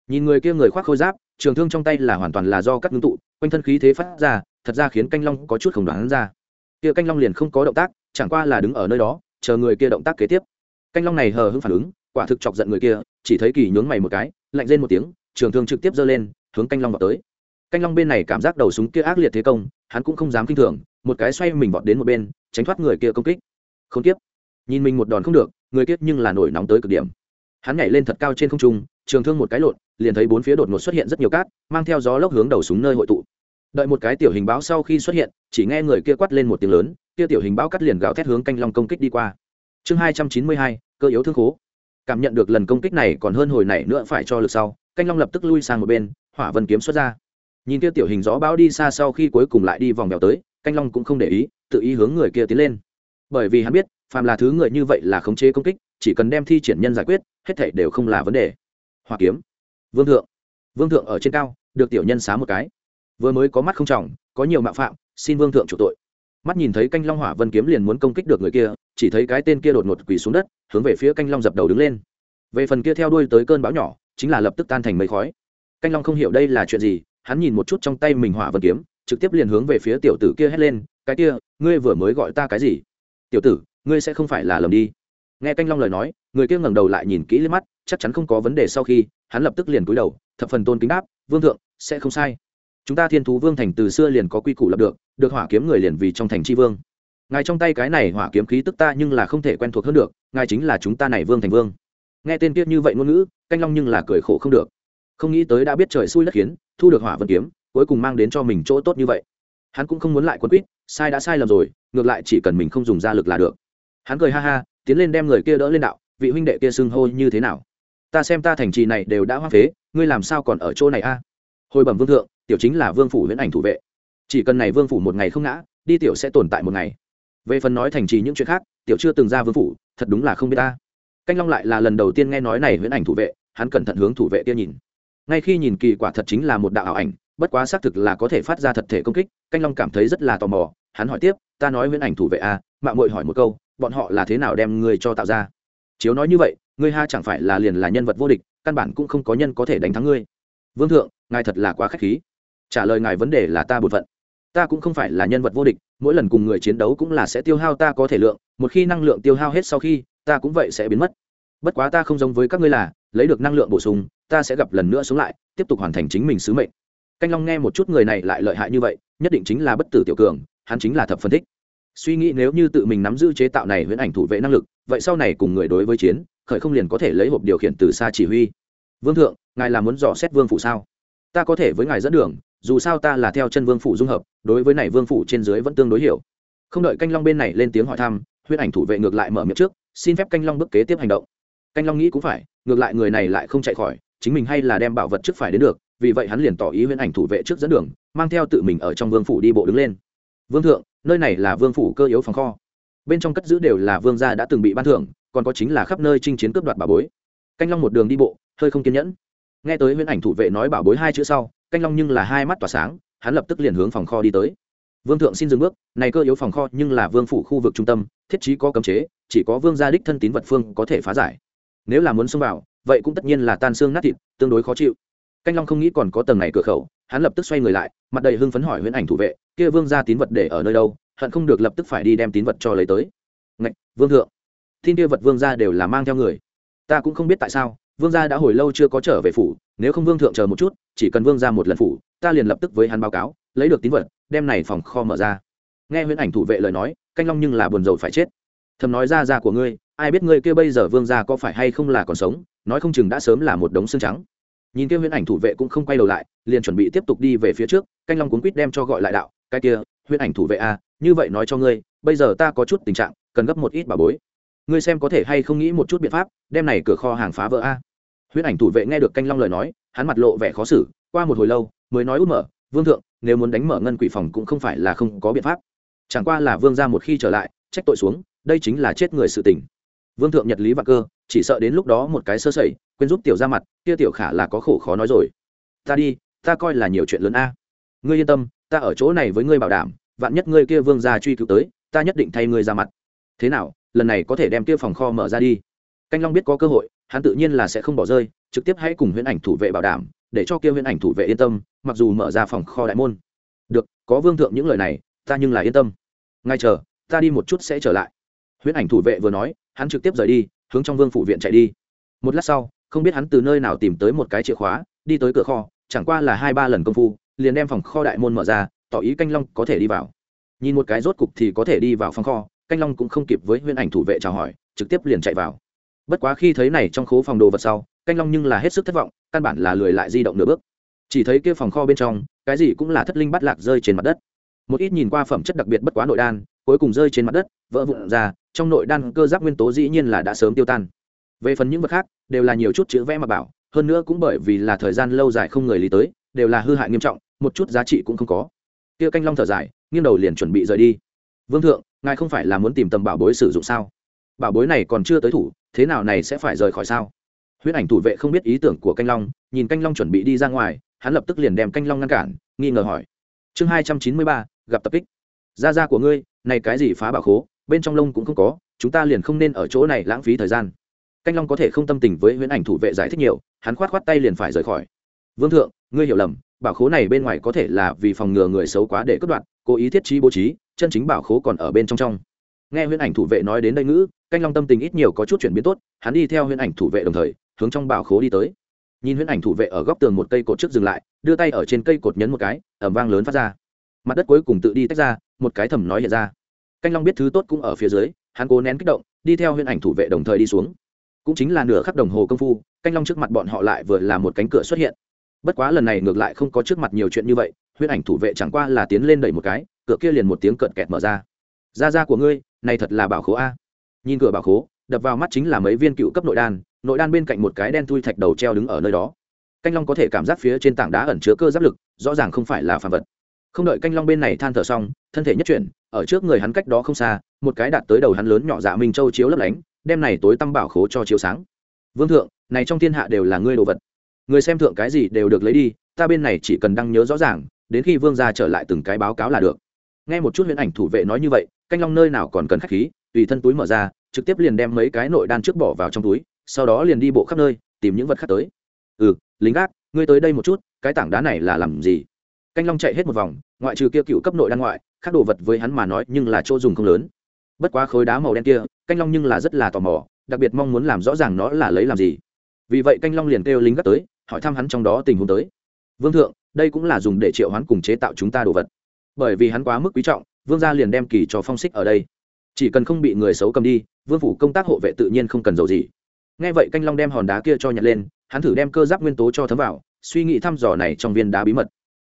S1: Nhìn người kia người khoác khôi giáp, trường thương trong tay là hoàn toàn là do các ngưng tụ, quanh thân khí thế phát ra, thật ra khiến canh long có chút không đoán ra. Kia canh long liền không có động tác, chẳng qua là đứng ở nơi đó, chờ người kia động tác kế tiếp. Canh long này hờ hững phản ứng, quả thực chọc giận người kia, chỉ thấy kỳ nhướng mày một cái, lạnh lên một tiếng, trường thương trực tiếp giơ lên hướng canh long vào tới. Canh long bên này cảm giác đầu súng kia ác liệt thế công, hắn cũng không dám kinh thường, một cái xoay mình vọt đến một bên, tránh thoát người kia công kích. Không tiếp nhìn mình một đòn không được, người kiếp nhưng là nổi nóng tới cực điểm. Hắn nhảy lên thật cao trên không trung, trường thương một cái lộn, liền thấy bốn phía đột ngột xuất hiện rất nhiều cát, mang theo gió lốc hướng đầu súng nơi hội tụ. Đợi một cái tiểu hình báo sau khi xuất hiện, chỉ nghe người kia quát lên một tiếng lớn, kia tiểu hình báo cắt liền gào thét hướng canh long công kích đi qua. Chương hai trăm chín mươi hai, cơ yếu thương khố. Cảm nhận được lần công kích này còn hơn hồi này nữa phải cho lực sau, canh long lập tức lui sang một bên hỏa vân kiếm xuất ra. Nhìn kia tiểu hình gió bão đi xa sau khi cuối cùng lại đi vòng bèo tới, canh long cũng không để ý, tự ý hướng người kia tiến lên. Bởi vì hắn biết, phàm là thứ người như vậy là khống chế công kích, chỉ cần đem thi triển nhân giải quyết, hết thảy đều không là vấn đề. Hỏa kiếm. Vương thượng. Vương thượng ở trên cao, được tiểu nhân xá một cái. Vừa mới có mắt không trọng, có nhiều mạo phạm, xin vương thượng chủ tội. Mắt nhìn thấy canh long hỏa vân kiếm liền muốn công kích được người kia, chỉ thấy cái tên kia đột ngột quỳ xuống đất, hướng về phía canh long dập đầu đứng lên. Về phần kia theo đuôi tới cơn bão nhỏ, chính là lập tức tan thành mây khói canh long không hiểu đây là chuyện gì, hắn nhìn một chút trong tay mình hỏa vân kiếm, trực tiếp liền hướng về phía tiểu tử kia hét lên, cái kia, ngươi vừa mới gọi ta cái gì? Tiểu tử, ngươi sẽ không phải là lầm đi. Nghe canh long lời nói, người kia ngẩng đầu lại nhìn kỹ lên mắt, chắc chắn không có vấn đề sau khi, hắn lập tức liền cúi đầu, thập phần tôn kính đáp, vương thượng, sẽ không sai. Chúng ta thiên thú vương thành từ xưa liền có quy củ lập được được hỏa kiếm người liền vì trong thành tri vương. Ngài trong tay cái này hỏa kiếm khí tức ta nhưng là không thể quen thuộc hơn được, ngài chính là chúng ta này vương thành vương. Nghe tên kiết như vậy ngôn ngữ, canh long nhưng là cười khổ không được không nghĩ tới đã biết trời xui đất khiến, thu được hỏa vân kiếm, cuối cùng mang đến cho mình chỗ tốt như vậy. Hắn cũng không muốn lại quân quýt, sai đã sai lầm rồi, ngược lại chỉ cần mình không dùng ra lực là được. Hắn cười ha ha, tiến lên đem người kia đỡ lên đạo, vị huynh đệ kia xưng hô như thế nào? Ta xem ta thành trì này đều đã hoa phế, ngươi làm sao còn ở chỗ này a? Hồi bẩm vương thượng, tiểu chính là vương phủ huyễn ảnh thủ vệ. Chỉ cần này vương phủ một ngày không ngã, đi tiểu sẽ tồn tại một ngày. Về phần nói thành trì những chuyện khác, tiểu chưa từng ra vương phủ, thật đúng là không biết ta. Canh long lại là lần đầu tiên nghe nói này huyễn ảnh thủ vệ, hắn cẩn thận hướng thủ vệ kia nhìn ngay khi nhìn kỳ quả thật chính là một đạo ảo ảnh bất quá xác thực là có thể phát ra thật thể công kích canh long cảm thấy rất là tò mò hắn hỏi tiếp ta nói huyễn ảnh thủ vệ a à, mạng mội hỏi một câu bọn họ là thế nào đem người cho tạo ra? Chiếu nói như vậy ngươi ha chẳng phải là liền là nhân vật vô địch căn bản cũng không có nhân có thể đánh thắng ngươi. Vương thượng ngài thật là quá k h á c h khí. Trả lời ngài vấn đề là ta bột phận. Ta cũng không phải là nhân vật vô địch mỗi lần cùng người chiến đấu cũng là sẽ tiêu hao ta có thể lượng một khi năng lượng tiêu hao hết sau khi ta cũng vậy sẽ biến mất. Bất quá ta không giống với các ngươi là lấy được năng lượng bổ sung ta sẽ gặp lần nữa sống lại, tiếp tục hoàn thành chính mình sứ mệnh. Canh long nghe một chút người này lại lợi hại như vậy, nhất định chính là bất tử tiểu cường, hắn chính là thập phân tích suy nghĩ nếu như tự mình nắm giữ chế tạo này huyễn ảnh thủ vệ năng lực, vậy sau này cùng người đối với chiến, khởi không liền có thể lấy hộp điều khiển từ xa chỉ huy. Vương thượng, ngài là muốn dò xét vương phủ sao? Ta có thể với ngài dẫn đường, dù sao ta là theo chân vương phủ dung hợp, đối với này vương phủ trên dưới vẫn tương đối hiểu. Không đợi canh long bên này lên tiếng hỏi thăm, huyễn ảnh thủ vệ ngược lại mở miệng trước, xin phép canh long bước kế tiếp hành động. Canh long nghĩ cũng phải, ngược lại người này lại không chạy khỏi chính mình hay là đem bảo vật trước phải đến được, vì vậy hắn liền tỏ ý huyễn ảnh thủ vệ trước dẫn đường, mang theo tự mình ở trong vương phủ đi bộ đứng lên. Vương thượng, nơi này là vương phủ cơ yếu phòng kho. Bên trong cất giữ đều là vương gia đã từng bị ban thưởng, còn có chính là khắp nơi chinh chiến cướp đoạt bảo bối. Canh long một đường đi bộ, hơi không kiên nhẫn. Nghe tới huyễn ảnh thủ vệ nói bảo bối hai chữ sau, canh long nhưng là hai mắt tỏa sáng, hắn lập tức liền hướng phòng kho đi tới. Vương thượng xin dừng bước, này cơ yếu phòng kho nhưng là vương phủ khu vực trung tâm, thiết trí có cấm chế, chỉ có vương gia đích thân tín vật phương có thể phá giải. Nếu là muốn xông vào vậy cũng tất nhiên là tan xương nát thịt, tương đối khó chịu. Canh long không nghĩ còn có tầng này cửa khẩu, hắn lập tức xoay người lại, mặt đầy hưng phấn hỏi huyễn ảnh thủ vệ, kia vương gia tín vật để ở nơi đâu? Hận không được lập tức phải đi đem tín vật cho lấy tới. Ngạch, vương thượng tin kia vật vương gia đều là mang theo người. Ta cũng không biết tại sao, vương gia đã hồi lâu chưa có trở về phủ, nếu không vương thượng chờ một chút, chỉ cần vương gia một lần phủ, ta liền lập tức với hắn báo cáo, lấy được tín vật, đem này phòng kho mở ra. Nghe huyễn ảnh thủ vệ lời nói, canh long nhưng là buồn rầu phải chết. Thầm nói ra ra của ngươi ai biết ngươi kia bây giờ vương gia có phải hay không là còn sống nói không chừng đã sớm là một đống xương trắng. Nhìn kia huyễn ảnh thủ vệ cũng không quay đầu lại liền chuẩn bị tiếp tục đi về phía trước canh long cuốn quýt đem cho gọi lại đạo cái kia huyễn ảnh thủ vệ a à, như vậy nói cho ngươi bây giờ ta có chút tình trạng cần gấp một ít bà bối. Ngươi xem có thể hay không nghĩ một chút biện pháp đem này cửa kho hàng phá vỡ a. À. huyễn ảnh thủ vệ nghe được canh long lời nói hắn mặt lộ vẻ khó xử qua một hồi lâu mới nói út mở vương thượng nếu muốn đánh mở ngân quỷ phòng cũng không phải là không có biện pháp. Chẳng qua là vương ra một khi trở lại trách tội xuống đây chính là chết người sự tình vương thượng nhật lý và cơ, chỉ sợ đến lúc đó một cái sơ sẩy, quên giúp tiểu ra mặt, kia tiểu khả là có khổ khó nói rồi. Ta đi, ta coi là nhiều chuyện lớn a. Ngươi yên tâm, ta ở chỗ này với ngươi bảo đảm, vạn nhất ngươi kia vương gia truy cứu tới, ta nhất định thay ngươi ra mặt. Thế nào, lần này có thể đem kia phòng kho mở ra đi? Canh long biết có cơ hội, hắn tự nhiên là sẽ không bỏ rơi, trực tiếp hãy cùng huyễn ảnh thủ vệ bảo đảm, để cho kia huyễn ảnh thủ vệ yên tâm, mặc dù mở ra phòng kho đại môn. Được, có vương thượng những lời này, ta nhưng là yên tâm. Ngay chờ, ta đi một chút sẽ trở lại. Huyễn ảnh thủ vệ vừa nói hắn trực tiếp rời đi, hướng trong vương phủ viện chạy đi. Một lát sau, không biết hắn từ nơi nào tìm tới một cái chìa khóa, đi tới cửa kho, chẳng qua là hai ba lần công phu, liền đem phòng kho đại môn mở ra, tỏ ý canh long có thể đi vào. Nhìn một cái rốt cục thì có thể đi vào phòng kho, canh long cũng không kịp với huyễn ảnh thủ vệ chào hỏi, trực tiếp liền chạy vào. Bất quá khi thấy này trong khố phòng đồ vật sau, canh long nhưng là hết sức thất vọng, căn bản là lười lại di động nửa bước. Chỉ thấy kia phòng kho bên trong, cái gì cũng là thất linh bắt lạc rơi trên mặt đất. Một ít nhìn qua phẩm chất đặc biệt bất quá nội đan cuối cùng rơi trên mặt đất, vỡ vụn ra, trong nội đan cơ giáp nguyên tố dĩ nhiên là đã sớm tiêu tan. Về phần những vật khác, đều là nhiều chút chữ vẽ mà bảo, hơn nữa cũng bởi vì là thời gian lâu dài không người lý tới, đều là hư hại nghiêm trọng, một chút giá trị cũng không có. Kia canh long thở dài, nghiêng đầu liền chuẩn bị rời đi. Vương thượng, ngài không phải là muốn tìm tầm bảo bối sử dụng sao? Bảo bối này còn chưa tới thủ, thế nào này sẽ phải rời khỏi sao? Huyết ảnh thủ vệ không biết ý tưởng của canh long, nhìn canh long chuẩn bị đi ra ngoài, hắn lập tức liền đem canh long ngăn cản, nghi ngờ hỏi. Chương hai trăm chín mươi ba, gặp tập kích da da của ngươi, này cái gì phá bảo khố, bên trong lông cũng không có, chúng ta liền không nên ở chỗ này lãng phí thời gian. Canh long có thể không tâm tình với huyễn ảnh thủ vệ giải thích nhiều, hắn khoát khoát tay liền phải rời khỏi. Vương thượng, ngươi hiểu lầm, bảo khố này bên ngoài có thể là vì phòng ngừa người xấu quá để cướp đoạt, cố ý thiết trí bố trí, chân chính bảo khố còn ở bên trong trong. Nghe huyễn ảnh thủ vệ nói đến đây ngữ, canh long tâm tình ít nhiều có chút chuyển biến tốt, hắn đi theo huyễn ảnh thủ vệ đồng thời, hướng trong bảo khố đi tới. Nhìn huyễn ảnh thủ vệ ở góc tường một cây cột trước dừng lại, đưa tay ở trên cây cột nhấn một cái ẩm vang lớn phát ra. Mặt đất cuối cùng tự đi tách ra một cái thầm nói hiện ra. Canh long biết thứ tốt cũng ở phía dưới, hắn cố nén kích động, đi theo huyễn ảnh thủ vệ đồng thời đi xuống. Cũng chính là nửa khắc đồng hồ công phu, canh long trước mặt bọn họ lại vừa là một cánh cửa xuất hiện. Bất quá lần này ngược lại không có trước mặt nhiều chuyện như vậy, huyễn ảnh thủ vệ chẳng qua là tiến lên đẩy một cái, cửa kia liền một tiếng cợt kẹt mở ra. Ra ra của ngươi, này thật là bảo khố a. Nhìn cửa bảo khố, đập vào mắt chính là mấy viên cựu cấp nội đan nội đan bên cạnh một cái đen thui thạch đầu treo đứng ở nơi đó. Canh long có thể cảm giác phía trên tảng đá ẩn chứa cơ giáp lực, rõ ràng không phải là phản vật không đợi canh long bên này than thở xong, thân thể nhất chuyển, ở trước người hắn cách đó không xa, một cái đạt tới đầu hắn lớn nhỏ dạ minh châu chiếu lấp lánh, đem này tối tăm bảo khố cho chiếu sáng. Vương thượng, này trong thiên hạ đều là ngươi đồ vật. Người xem thượng cái gì đều được lấy đi, ta bên này chỉ cần đăng nhớ rõ ràng, đến khi vương gia trở lại từng cái báo cáo là được. Nghe một chút huyễn ảnh thủ vệ nói như vậy, canh long nơi nào còn cần khách khí, tùy thân túi mở ra, trực tiếp liền đem mấy cái nội đan trước bỏ vào trong túi, sau đó liền đi bộ khắp nơi, tìm những vật khác tới. Ừ lính gác, ngươi tới đây một chút, cái tảng đá này là làm gì? Canh long chạy hết một vòng, ngoại trừ kia cựu cấp nội đan ngoại, khác đồ vật với hắn mà nói nhưng là chỗ dùng không lớn. Bất quá khối đá màu đen kia, canh long nhưng là rất là tò mò, đặc biệt mong muốn làm rõ ràng nó là lấy làm gì. Vì vậy canh long liền kêu lính gắt tới, hỏi thăm hắn trong đó tình huống tới. Vương thượng, đây cũng là dùng để triệu hoán cùng chế tạo chúng ta đồ vật. Bởi vì hắn quá mức quý trọng, vương gia liền đem kỳ cho phong xích ở đây. Chỉ cần không bị người xấu cầm đi, vương phủ công tác hộ vệ tự nhiên không cần dầu gì. Nghe vậy canh long đem hòn đá kia cho nhặt lên, hắn thử đem cơ giáp nguyên tố cho thấm vào, suy nghĩ thăm dò này trong viên đá bí mật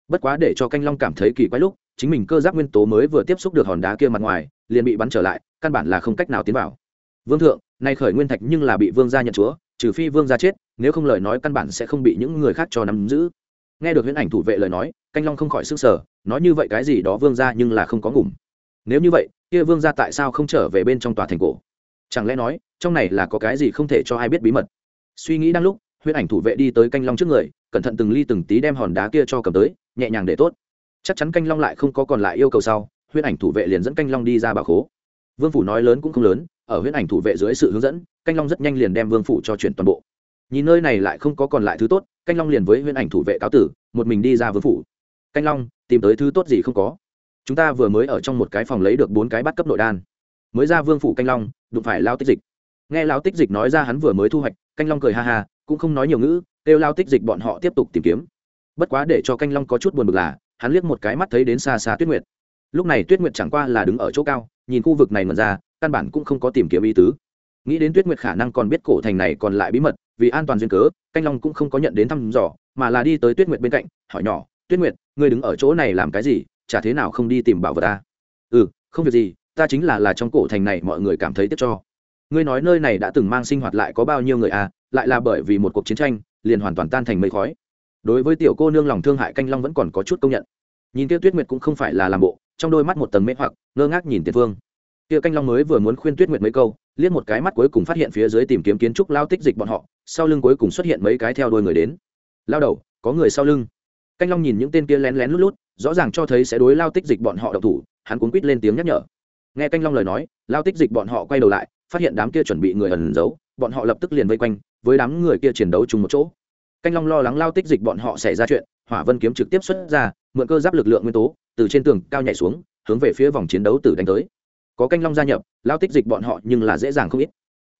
S1: bất quá để cho canh long cảm thấy kỳ quái lúc, chính mình cơ giáp nguyên tố mới vừa tiếp xúc được hòn đá kia mặt ngoài, liền bị bắn trở lại, căn bản là không cách nào tiến vào. Vương thượng, nay khởi nguyên thạch nhưng là bị vương gia nhận chúa, trừ phi vương gia chết, nếu không lời nói căn bản sẽ không bị những người khác cho nắm giữ. Nghe được huyễn ảnh thủ vệ lời nói, canh long không khỏi sức sở nói như vậy cái gì đó vương gia nhưng là không có ngủm. Nếu như vậy, kia vương gia tại sao không trở về bên trong tòa thành cổ? Chẳng lẽ nói, trong này là có cái gì không thể cho ai biết bí mật? Suy nghĩ đang lúc huyễn ảnh thủ vệ đi tới canh long trước người, cẩn thận từng ly từng tí đem hòn đá kia cho cầm tới, nhẹ nhàng để tốt. Chắc chắn canh long lại không có còn lại yêu cầu sau, huyễn ảnh thủ vệ liền dẫn canh long đi ra bà khố. Vương phủ nói lớn cũng không lớn, ở huyễn ảnh thủ vệ dưới sự hướng dẫn, canh long rất nhanh liền đem vương phủ cho chuyển toàn bộ. Nhìn nơi này lại không có còn lại thứ tốt, canh long liền với huyễn ảnh thủ vệ cáo tử, một mình đi ra vương phủ. Canh long, tìm tới thứ tốt gì không có? Chúng ta vừa mới ở trong một cái phòng lấy được bốn cái bắt cấp nội đan. Mới ra vương phủ canh long, đụng phải lao tích dịch. Nghe lao tích dịch nói ra hắn vừa mới thu hoạch, canh long cười ha ha cũng không nói nhiều ngữ, kêu lao tích dịch bọn họ tiếp tục tìm kiếm. Bất quá để cho canh long có chút buồn bực là, hắn liếc một cái mắt thấy đến xa xa tuyết nguyệt. Lúc này tuyết nguyệt chẳng qua là đứng ở chỗ cao, nhìn khu vực này mật ra, căn bản cũng không có tìm kiếm ý tứ. Nghĩ đến tuyết nguyệt khả năng còn biết cổ thành này còn lại bí mật, vì an toàn duyên cớ, canh long cũng không có nhận đến thăm dò, mà là đi tới tuyết nguyệt bên cạnh, hỏi nhỏ, tuyết nguyệt, ngươi đứng ở chỗ này làm cái gì? Chả thế nào không đi tìm bảo vật ta ừ không việc gì, ta chính là là trong cổ thành này mọi người cảm thấy tiếc cho. Ngươi nói nơi này đã từng mang sinh hoạt lại có bao nhiêu người à? Lại là bởi vì một cuộc chiến tranh, liền hoàn toàn tan thành mây khói. Đối với tiểu cô nương lòng thương hại canh long vẫn còn có chút công nhận. Nhìn kia tuyết nguyệt cũng không phải là làm bộ, trong đôi mắt một tầng mê hoặc, ngơ ngác nhìn tiền phương kia canh long mới vừa muốn khuyên tuyết nguyệt mấy câu, liếc một cái mắt cuối cùng phát hiện phía dưới tìm kiếm kiến trúc lao tích dịch bọn họ, sau lưng cuối cùng xuất hiện mấy cái theo đôi người đến. Lao đầu, có người sau lưng. Canh long nhìn những tên kia lén lén lút lút, rõ ràng cho thấy sẽ đối lao tích dịch bọn họ độc thủ, hắn cuốn quýt lên tiếng nhắc nhở. Nghe canh long lời nói, lao tích dịch bọn họ quay đầu lại, phát hiện đám kia chuẩn bị người ẩn giấu, bọn họ lập tức liền vây quanh với đám người kia chiến đấu chung một chỗ. Canh long lo lắng lao tích dịch bọn họ xảy ra chuyện, hỏa vân kiếm trực tiếp xuất ra, mượn cơ giáp lực lượng nguyên tố, từ trên tường cao nhảy xuống, hướng về phía vòng chiến đấu tử đánh tới. Có canh long gia nhập, lao tích dịch bọn họ nhưng là dễ dàng không ít.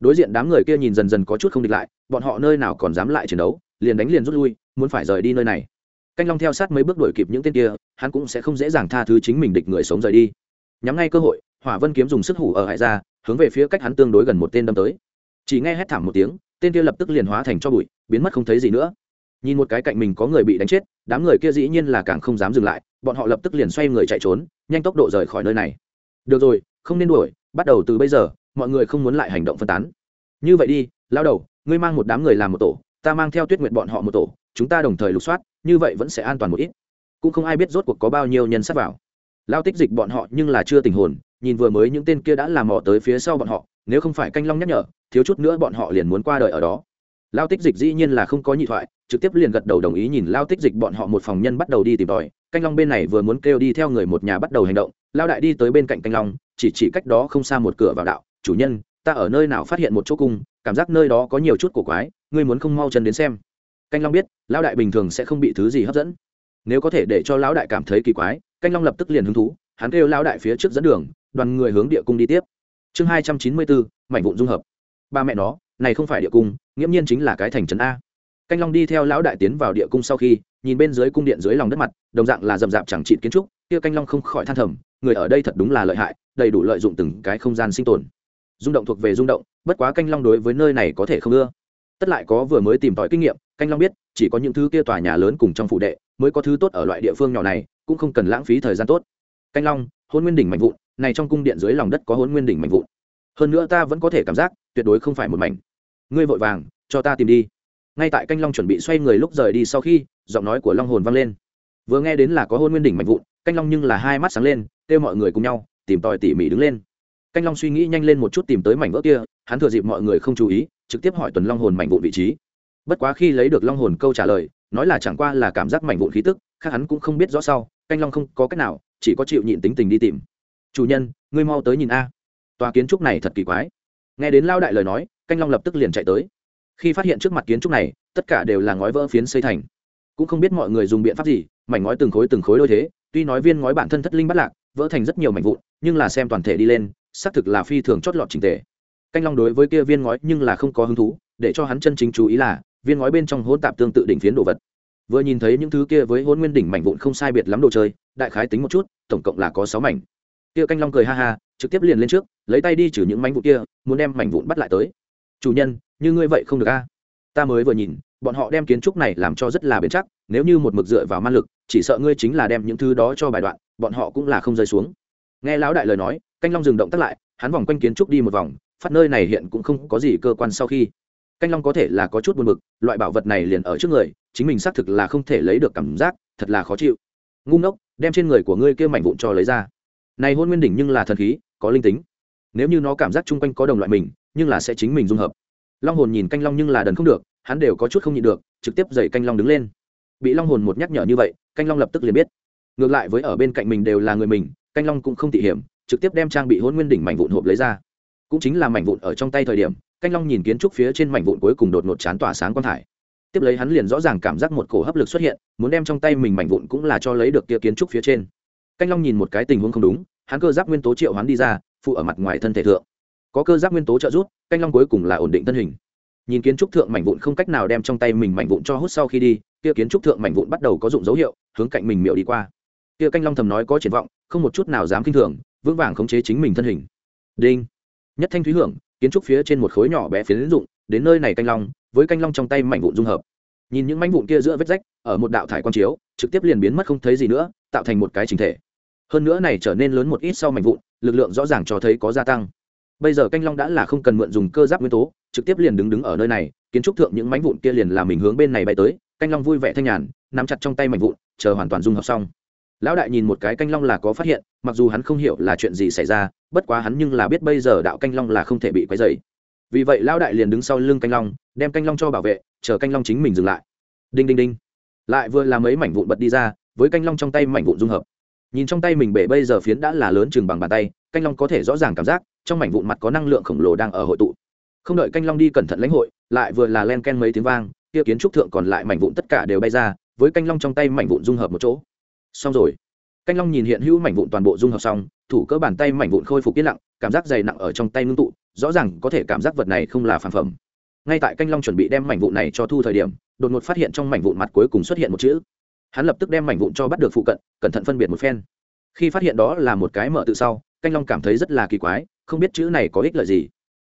S1: Đối diện đám người kia nhìn dần dần có chút không địch lại, bọn họ nơi nào còn dám lại chiến đấu, liền đánh liền rút lui, muốn phải rời đi nơi này. Canh long theo sát mấy bước đuổi kịp những tên kia, hắn cũng sẽ không dễ dàng tha thứ chính mình địch người sống rời đi. Nhắm ngay cơ hội, hỏa vân kiếm dùng sức hủ ở hải ra, hướng về phía cách hắn tương đối gần một tên đâm tới. Chỉ nghe hét thảm một tiếng tên kia lập tức liền hóa thành cho bụi, biến mất không thấy gì nữa. Nhìn một cái cạnh mình có người bị đánh chết, đám người kia dĩ nhiên là càng không dám dừng lại, bọn họ lập tức liền xoay người chạy trốn, nhanh tốc độ rời khỏi nơi này. Được rồi, không nên đuổi, bắt đầu từ bây giờ, mọi người không muốn lại hành động phân tán. Như vậy đi, lao đầu, ngươi mang một đám người làm một tổ, ta mang theo tuyết nguyện bọn họ một tổ, chúng ta đồng thời lục soát, như vậy vẫn sẽ an toàn một ít. Cũng không ai biết rốt cuộc có bao nhiêu nhân sắp vào. Lao tích dịch bọn họ nhưng là chưa tình hồn, nhìn vừa mới những tên kia đã làm mò tới phía sau bọn họ, nếu không phải canh long nhắc nhở thiếu chút nữa bọn họ liền muốn qua đời ở đó. Lao tích dịch dĩ nhiên là không có nhị thoại, trực tiếp liền gật đầu đồng ý nhìn lao tích dịch bọn họ một phòng nhân bắt đầu đi tìm tòi, canh long bên này vừa muốn kêu đi theo người một nhà bắt đầu hành động, lao đại đi tới bên cạnh canh long, chỉ chỉ cách đó không xa một cửa vào đạo, chủ nhân, ta ở nơi nào phát hiện một chỗ cung, cảm giác nơi đó có nhiều chút cổ quái, ngươi muốn không mau chân đến xem. Canh long biết, lao đại bình thường sẽ không bị thứ gì hấp dẫn. Nếu có thể để cho lão đại cảm thấy kỳ quái, canh long lập tức liền hứng thú, hắn kêu lao đại phía trước dẫn đường, đoàn người hướng địa cung đi tiếp. Chương hai trăm chín mươi bốn, mảnh vụn dung hợp ba mẹ nó, này không phải địa cung, nghiễm nhiên chính là cái thành trấn a. Canh long đi theo lão đại tiến vào địa cung sau khi, nhìn bên dưới cung điện dưới lòng đất mặt, đồng dạng là rậm rạp chẳng trị kiến trúc, kia canh long không khỏi than thầm, người ở đây thật đúng là lợi hại, đầy đủ lợi dụng từng cái không gian sinh tồn. Rung động thuộc về rung động, bất quá canh long đối với nơi này có thể không ưa. Tất lại có vừa mới tìm tòi kinh nghiệm, canh long biết, chỉ có những thứ kia tòa nhà lớn cùng trong phụ đệ, mới có thứ tốt ở loại địa phương nhỏ này, cũng không cần lãng phí thời gian tốt. Canh long hôn nguyên đỉnh mạnh vụn, này trong cung điện dưới lòng đất có hôn nguyên đỉnh mạnh vụn hơn nữa ta vẫn có thể cảm giác, tuyệt đối không phải một mảnh. Ngươi vội vàng, cho ta tìm đi. Ngay tại canh long chuẩn bị xoay người lúc rời đi sau khi, giọng nói của long hồn vang lên. Vừa nghe đến là có hôn nguyên đỉnh mạnh vụn, canh long nhưng là hai mắt sáng lên, kêu mọi người cùng nhau, tìm tòi tỉ mỉ đứng lên. Canh long suy nghĩ nhanh lên một chút tìm tới mảnh vỡ kia, hắn thừa dịp mọi người không chú ý, trực tiếp hỏi tuần long hồn mảnh vụn vị trí. Bất quá khi lấy được long hồn câu trả lời, nói là chẳng qua là cảm giác mảnh vụn khí tức, khác hắn cũng không biết rõ sau, canh long không có cách nào, chỉ có chịu nhịn tính tình đi tìm. Chủ nhân, ngươi mau tới nhìn a tòa kiến trúc này thật kỳ quái. Nghe đến lao đại lời nói, canh long lập tức liền chạy tới. Khi phát hiện trước mặt kiến trúc này, tất cả đều là ngói vỡ phiến xây thành. Cũng không biết mọi người dùng biện pháp gì, mảnh ngói từng khối từng khối đôi thế, tuy nói viên ngói bản thân thất linh bắt lạc, vỡ thành rất nhiều mảnh vụn, nhưng là xem toàn thể đi lên, xác thực là phi thường chót lọt trình tề. Canh long đối với kia viên ngói nhưng là không có hứng thú, để cho hắn chân chính chú ý là, viên ngói bên trong hỗn tạp tương tự đỉnh phiến đồ vật. Vừa nhìn thấy những thứ kia với hôn nguyên đỉnh mảnh vụn không sai biệt lắm đồ chơi, đại khái tính một chút, tổng cộng là có sáu mảnh. Kia canh long cười ha ha trực tiếp liền lên trước, lấy tay đi trừ những mảnh vụn kia, muốn đem mảnh vụn bắt lại tới. Chủ nhân, như ngươi vậy không được a. Ta mới vừa nhìn, bọn họ đem kiến trúc này làm cho rất là bền chắc, nếu như một mực dựa vào man lực, chỉ sợ ngươi chính là đem những thứ đó cho bài đoạn, bọn họ cũng là không rơi xuống. Nghe lão đại lời nói, canh long dừng động tắt lại, hắn vòng quanh kiến trúc đi một vòng, phát nơi này hiện cũng không có gì cơ quan sau khi. Canh long có thể là có chút buồn bực, loại bảo vật này liền ở trước người, chính mình xác thực là không thể lấy được cảm giác, thật là khó chịu. Ngu ngốc, đem trên người của ngươi kia mảnh vụn cho lấy ra này hôn nguyên đỉnh nhưng là thần khí, có linh tính. Nếu như nó cảm giác chung quanh có đồng loại mình, nhưng là sẽ chính mình dung hợp. Long hồn nhìn canh long nhưng là đần không được, hắn đều có chút không nhịn được, trực tiếp dậy canh long đứng lên. Bị long hồn một nhắc nhở như vậy, canh long lập tức liền biết. Ngược lại với ở bên cạnh mình đều là người mình, canh long cũng không tỉ hiểm, trực tiếp đem trang bị hôn nguyên đỉnh mảnh vụn hộp lấy ra. Cũng chính là mảnh vụn ở trong tay thời điểm, canh long nhìn kiến trúc phía trên mảnh vụn cuối cùng đột ngột chán tỏa sáng quang thải. Tiếp lấy hắn liền rõ ràng cảm giác một cổ hấp lực xuất hiện, muốn đem trong tay mình mảnh vụn cũng là cho lấy được kia kiến trúc phía trên canh long nhìn một cái tình huống không đúng, hắn cơ giáp nguyên tố triệu hắn đi ra, phụ ở mặt ngoài thân thể thượng. Có cơ giáp nguyên tố trợ giúp, canh long cuối cùng là ổn định thân hình. Nhìn kiến trúc thượng mảnh vụn không cách nào đem trong tay mình mảnh vụn cho hút sau khi đi, kia kiến trúc thượng mảnh vụn bắt đầu có dụng dấu hiệu, hướng cạnh mình miệu đi qua. Kia canh long thầm nói có triển vọng, không một chút nào dám kinh thường, vững vàng khống chế chính mình thân hình. Đinh. Nhất thanh thúy hưởng, kiến trúc phía trên một khối nhỏ bé phiến dụng, đến nơi này canh long, với canh long trong tay mảnh vụn dung hợp. Nhìn những mảnh vụn kia giữa vết rách, ở một đạo thải quang chiếu, trực tiếp liền biến mất không thấy gì nữa, tạo thành một cái trình thể hơn nữa này trở nên lớn một ít sau mảnh vụn, lực lượng rõ ràng cho thấy có gia tăng. Bây giờ canh long đã là không cần mượn dùng cơ giáp nguyên tố, trực tiếp liền đứng đứng ở nơi này, kiến trúc thượng những mảnh vụn kia liền làm mình hướng bên này bay tới, canh long vui vẻ thanh nhàn, nắm chặt trong tay mảnh vụn, chờ hoàn toàn dung hợp xong. Lão đại nhìn một cái canh long là có phát hiện, mặc dù hắn không hiểu là chuyện gì xảy ra, bất quá hắn nhưng là biết bây giờ đạo canh long là không thể bị quấy dày vì vậy lão đại liền đứng sau lưng canh long, đem canh long cho bảo vệ, chờ canh long chính mình dừng lại. Đinh đinh đinh. Lại vừa làm mấy mảnh vụn bật đi ra, với canh long trong tay mảnh vụn dung hợp nhìn trong tay mình bể bây giờ phiến đã là lớn chừng bằng bàn tay, canh long có thể rõ ràng cảm giác, trong mảnh vụn mặt có năng lượng khổng lồ đang ở hội tụ. Không đợi canh long đi cẩn thận lãnh hội, lại vừa là len ken mấy tiếng vang, kia kiến trúc thượng còn lại mảnh vụn tất cả đều bay ra, với canh long trong tay mảnh vụn dung hợp một chỗ. Xong rồi. Canh long nhìn hiện hữu mảnh vụn toàn bộ dung hợp xong, thủ cỡ bàn tay mảnh vụn khôi phục yên lặng, cảm giác dày nặng ở trong tay ngưng tụ, rõ ràng có thể cảm giác vật này không là phản phẩm. Ngay tại canh long chuẩn bị đem mảnh vụn này cho thu thời điểm, đột ngột phát hiện trong mảnh vụn mặt cuối cùng xuất hiện một chữ hắn lập tức đem mảnh vụn cho bắt được phụ cận, cẩn thận phân biệt một phen. Khi phát hiện đó là một cái mở tự sau, canh long cảm thấy rất là kỳ quái, không biết chữ này có ích lợi gì.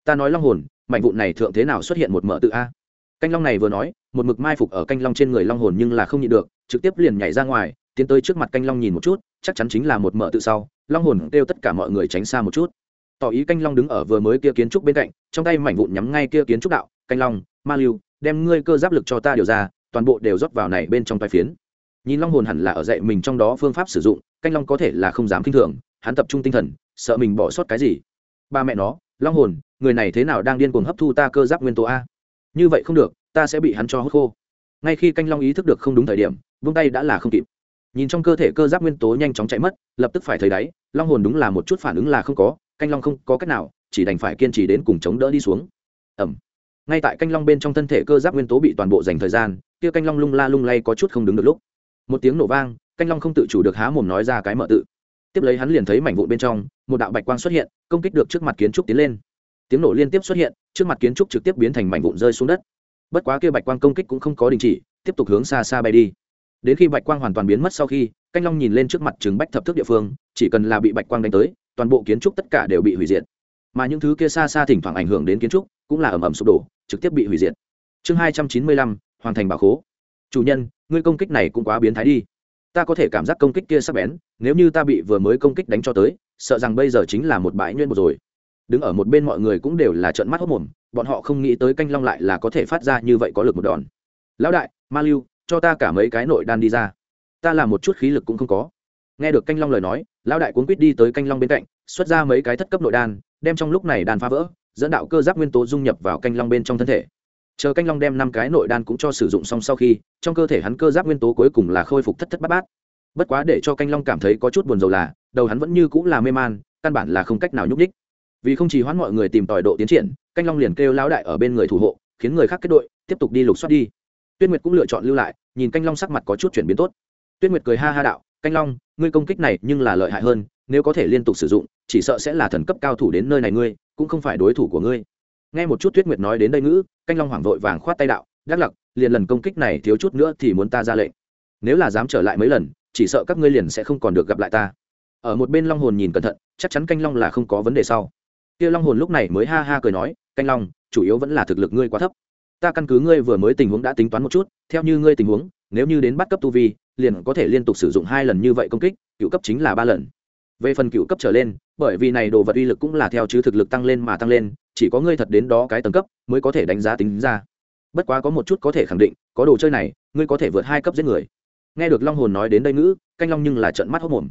S1: Ta nói long hồn, mảnh vụn này thượng thế nào xuất hiện một mở tự a? Canh long này vừa nói, một mực mai phục ở canh long trên người long hồn nhưng là không nhịn được, trực tiếp liền nhảy ra ngoài, tiến tới trước mặt canh long nhìn một chút, chắc chắn chính là một mở tự sau, long hồn kêu tất cả mọi người tránh xa một chút. Tỏ ý canh long đứng ở vừa mới kia kiến trúc bên cạnh, trong tay mảnh vụn nhắm ngay kia kiến trúc đạo, canh long, ma lưu, đem ngươi cơ giáp lực cho ta điều ra, toàn bộ đều rót vào này bên trong tay phiến nhìn long hồn hẳn là ở dạy mình trong đó phương pháp sử dụng, canh long có thể là không dám kinh thường, hắn tập trung tinh thần, sợ mình bỏ sót cái gì. Ba mẹ nó, long hồn, người này thế nào đang điên cuồng hấp thu ta cơ giáp nguyên tố a? Như vậy không được, ta sẽ bị hắn cho hút khô. Ngay khi canh long ý thức được không đúng thời điểm, vung tay đã là không kịp. Nhìn trong cơ thể cơ giáp nguyên tố nhanh chóng chạy mất, lập tức phải thấy đáy, long hồn đúng là một chút phản ứng là không có, canh long không có cách nào, chỉ đành phải kiên trì đến cùng chống đỡ đi xuống. Ẩm ngay tại canh long bên trong thân thể cơ giáp nguyên tố bị toàn bộ dành thời gian, kia canh long lung la lung lay có chút không đứng được lúc một tiếng nổ vang, canh long không tự chủ được há mồm nói ra cái mở tự. Tiếp lấy hắn liền thấy mảnh vụn bên trong, một đạo bạch quang xuất hiện, công kích được trước mặt kiến trúc tiến lên. Tiếng nổ liên tiếp xuất hiện, trước mặt kiến trúc trực tiếp biến thành mảnh vụn rơi xuống đất. Bất quá kia bạch quang công kích cũng không có đình chỉ, tiếp tục hướng xa xa bay đi. Đến khi bạch quang hoàn toàn biến mất sau khi, canh long nhìn lên trước mặt trường bách thập thức địa phương, chỉ cần là bị bạch quang đánh tới, toàn bộ kiến trúc tất cả đều bị hủy diệt. Mà những thứ kia xa xa thỉnh thoảng ảnh hưởng đến kiến trúc, cũng là ẩm ẩm sụp đổ, trực tiếp bị hủy diệt. Chương hai trăm chín mươi lăm, hoàn thành bảo khố chủ nhân, ngươi công kích này cũng quá biến thái đi. Ta có thể cảm giác công kích kia sắp bén, nếu như ta bị vừa mới công kích đánh cho tới, sợ rằng bây giờ chính là một bãi nhuyên một rồi. Đứng ở một bên mọi người cũng đều là trợn mắt hốc mồm bọn họ không nghĩ tới canh long lại là có thể phát ra như vậy có lực một đòn. Lão đại, ma lưu, cho ta cả mấy cái nội đan đi ra. Ta làm một chút khí lực cũng không có. Nghe được canh long lời nói, lão đại cuốn quýt đi tới canh long bên cạnh, xuất ra mấy cái thất cấp nội đan, đem trong lúc này đan phá vỡ, dẫn đạo cơ giáp nguyên tố dung nhập vào canh long bên trong thân thể chờ canh long đem năm cái nội đan cũng cho sử dụng xong sau khi, trong cơ thể hắn cơ giáp nguyên tố cuối cùng là khôi phục thất thất bát bát. Bất quá để cho canh long cảm thấy có chút buồn rầu là, đầu hắn vẫn như cũng là mê man, căn bản là không cách nào nhúc đích vì không chỉ hoãn mọi người tìm tòi độ tiến triển, canh long liền kêu lão đại ở bên người thủ hộ, khiến người khác kết đội, tiếp tục đi lục soát đi. Tuyết nguyệt cũng lựa chọn lưu lại, nhìn canh long sắc mặt có chút chuyển biến tốt. Tuyết nguyệt cười ha ha đạo, canh long, ngươi công kích này nhưng là lợi hại hơn, nếu có thể liên tục sử dụng, chỉ sợ sẽ là thần cấp cao thủ đến nơi này ngươi, cũng không phải đối thủ của ngươi nghe một chút tuyết nguyệt nói đến đây ngữ, canh long hoảng vội vàng khoát tay đạo, đắc lặc, liền lần công kích này thiếu chút nữa thì muốn ta ra lệnh. Nếu là dám trở lại mấy lần, chỉ sợ các ngươi liền sẽ không còn được gặp lại ta. Ở một bên long hồn nhìn cẩn thận, chắc chắn canh long là không có vấn đề sau. Kia long hồn lúc này mới ha ha cười nói, canh long, chủ yếu vẫn là thực lực ngươi quá thấp. Ta căn cứ ngươi vừa mới tình huống đã tính toán một chút, theo như ngươi tình huống, nếu như đến bắt cấp tu vi, liền có thể liên tục sử dụng hai lần như vậy công kích, cựu cấp chính là ba lần về phần cựu cấp trở lên, bởi vì này đồ vật uy lực cũng là theo chứ thực lực tăng lên mà tăng lên, chỉ có ngươi thật đến đó cái tầng cấp mới có thể đánh giá tính ra. Bất quá có một chút có thể khẳng định, có đồ chơi này, ngươi có thể vượt hai cấp giết người. Nghe được long hồn nói đến đây ngữ, canh long nhưng là trận mắt hốc mồm.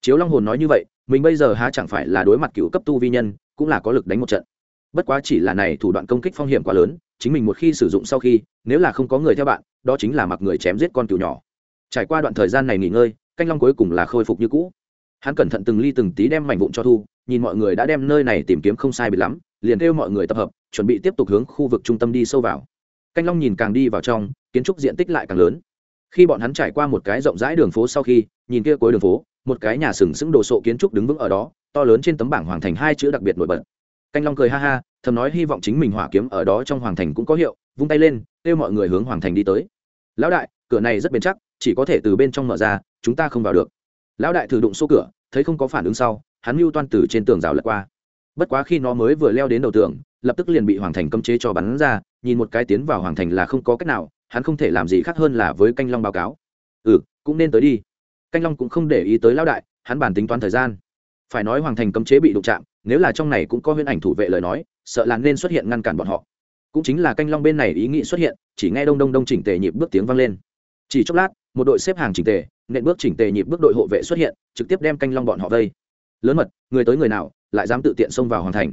S1: Chiếu long hồn nói như vậy, mình bây giờ há chẳng phải là đối mặt cựu cấp tu vi nhân, cũng là có lực đánh một trận. Bất quá chỉ là này thủ đoạn công kích phong hiểm quá lớn, chính mình một khi sử dụng sau khi, nếu là không có người theo bạn, đó chính là mặc người chém giết con cựu nhỏ. Trải qua đoạn thời gian này nghỉ ngơi, canh long cuối cùng là khôi phục như cũ hắn cẩn thận từng ly từng tí đem mảnh vụn cho thu, nhìn mọi người đã đem nơi này tìm kiếm không sai bị lắm, liền kêu mọi người tập hợp, chuẩn bị tiếp tục hướng khu vực trung tâm đi sâu vào. Canh long nhìn càng đi vào trong, kiến trúc diện tích lại càng lớn. Khi bọn hắn trải qua một cái rộng rãi đường phố sau khi, nhìn kia cuối đường phố, một cái nhà sừng sững đồ sộ kiến trúc đứng vững ở đó, to lớn trên tấm bảng hoàng thành hai chữ đặc biệt nổi bật. Canh long cười ha ha, thầm nói hy vọng chính mình hỏa kiếm ở đó trong hoàng thành cũng có hiệu, vung tay lên, kêu mọi người hướng hoàng thành đi tới. Lão đại, cửa này rất bền chắc, chỉ có thể từ bên trong mở ra, chúng ta không vào được lão đại thử đụng số cửa, thấy không có phản ứng sau, hắn mưu toan từ trên tường rào lật qua. Bất quá khi nó mới vừa leo đến đầu tường, lập tức liền bị hoàng thành cấm chế cho bắn ra, nhìn một cái tiến vào hoàng thành là không có cách nào, hắn không thể làm gì khác hơn là với canh long báo cáo. Ừ cũng nên tới đi. Canh long cũng không để ý tới lão đại, hắn bàn tính toán thời gian. Phải nói hoàng thành cấm chế bị đụng chạm, nếu là trong này cũng có huyễn ảnh thủ vệ lời nói, sợ là nên xuất hiện ngăn cản bọn họ. Cũng chính là canh long bên này ý nghĩ xuất hiện, chỉ nghe đông đông đông chỉnh tề nhịp bước tiếng vang lên. Chỉ chốc lát một đội xếp hàng chỉnh tề, nện bước chỉnh tề nhịp bước đội hộ vệ xuất hiện, trực tiếp đem canh long bọn họ vây. Lớn mật, người tới người nào, lại dám tự tiện xông vào hoàng thành.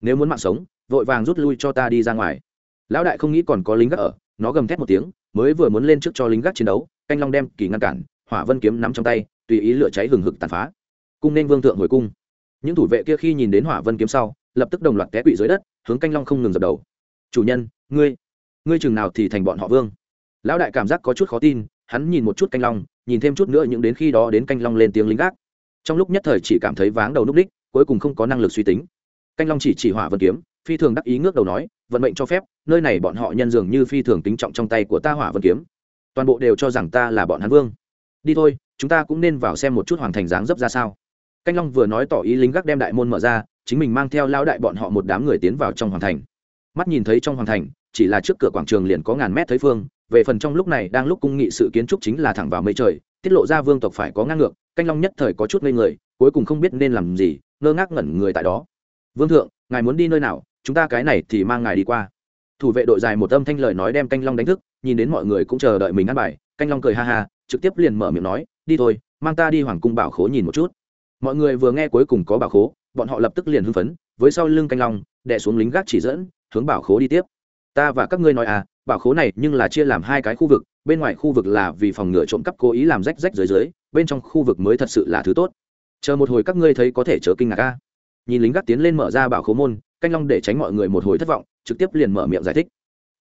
S1: Nếu muốn mạng sống, vội vàng rút lui cho ta đi ra ngoài. Lão đại không nghĩ còn có lính gác ở, nó gầm thét một tiếng, mới vừa muốn lên trước cho lính gác chiến đấu, canh long đem kỳ ngăn cản, hỏa vân kiếm nắm trong tay, tùy ý lửa cháy hừng hực tàn phá. Cung nên vương thượng hồi cung. Những thủ vệ kia khi nhìn đến hỏa vân kiếm sau, lập tức đồng loạt té quỵ dưới đất, hướng canh long không ngừng dập đầu. Chủ nhân, ngươi ngươi chừng nào thì thành bọn họ vương? Lão đại cảm giác có chút khó tin hắn nhìn một chút canh long, nhìn thêm chút nữa những đến khi đó đến canh long lên tiếng lính gác. Trong lúc nhất thời chỉ cảm thấy váng đầu núp đích cuối cùng không có năng lực suy tính. Canh long chỉ chỉ hỏa vân kiếm, phi thường đắc ý ngước đầu nói, vận mệnh cho phép, nơi này bọn họ nhân dường như phi thường tính trọng trong tay của ta hỏa vân kiếm. Toàn bộ đều cho rằng ta là bọn hắn vương. Đi thôi, chúng ta cũng nên vào xem một chút hoàng thành dáng dấp ra sao. Canh long vừa nói tỏ ý lính gác đem đại môn mở ra, chính mình mang theo lao đại bọn họ một đám người tiến vào trong hoàng thành. Mắt nhìn thấy trong hoàng thành chỉ là trước cửa quảng trường liền có ngàn mét thấy phương, về phần trong lúc này đang lúc cung nghị sự kiến trúc chính là thẳng vào mây trời, tiết lộ ra vương tộc phải có ngang ngược, canh long nhất thời có chút ngây người, cuối cùng không biết nên làm gì, ngơ ngác ngẩn người tại đó. Vương thượng, ngài muốn đi nơi nào? Chúng ta cái này thì mang ngài đi qua. Thủ vệ đội dài một âm thanh lời nói đem canh long đánh thức, nhìn đến mọi người cũng chờ đợi mình ăn bài, canh long cười ha ha, trực tiếp liền mở miệng nói, đi thôi, mang ta đi hoàng cung bảo khố nhìn một chút. Mọi người vừa nghe cuối cùng có bảo khố, bọn họ lập tức liền hưng phấn, với sau lưng canh long đẻ xuống lính gác chỉ dẫn, hướng bảo khố đi tiếp ta và các ngươi nói à bảo khố này nhưng là chia làm hai cái khu vực, bên ngoài khu vực là vì phòng ngừa trộm cắp cố ý làm rách rách dưới dưới, bên trong khu vực mới thật sự là thứ tốt. Chờ một hồi các ngươi thấy có thể chớ kinh ngạc ca nhìn lính gác tiến lên mở ra bảo khố môn, canh long để tránh mọi người một hồi thất vọng, trực tiếp liền mở miệng giải thích.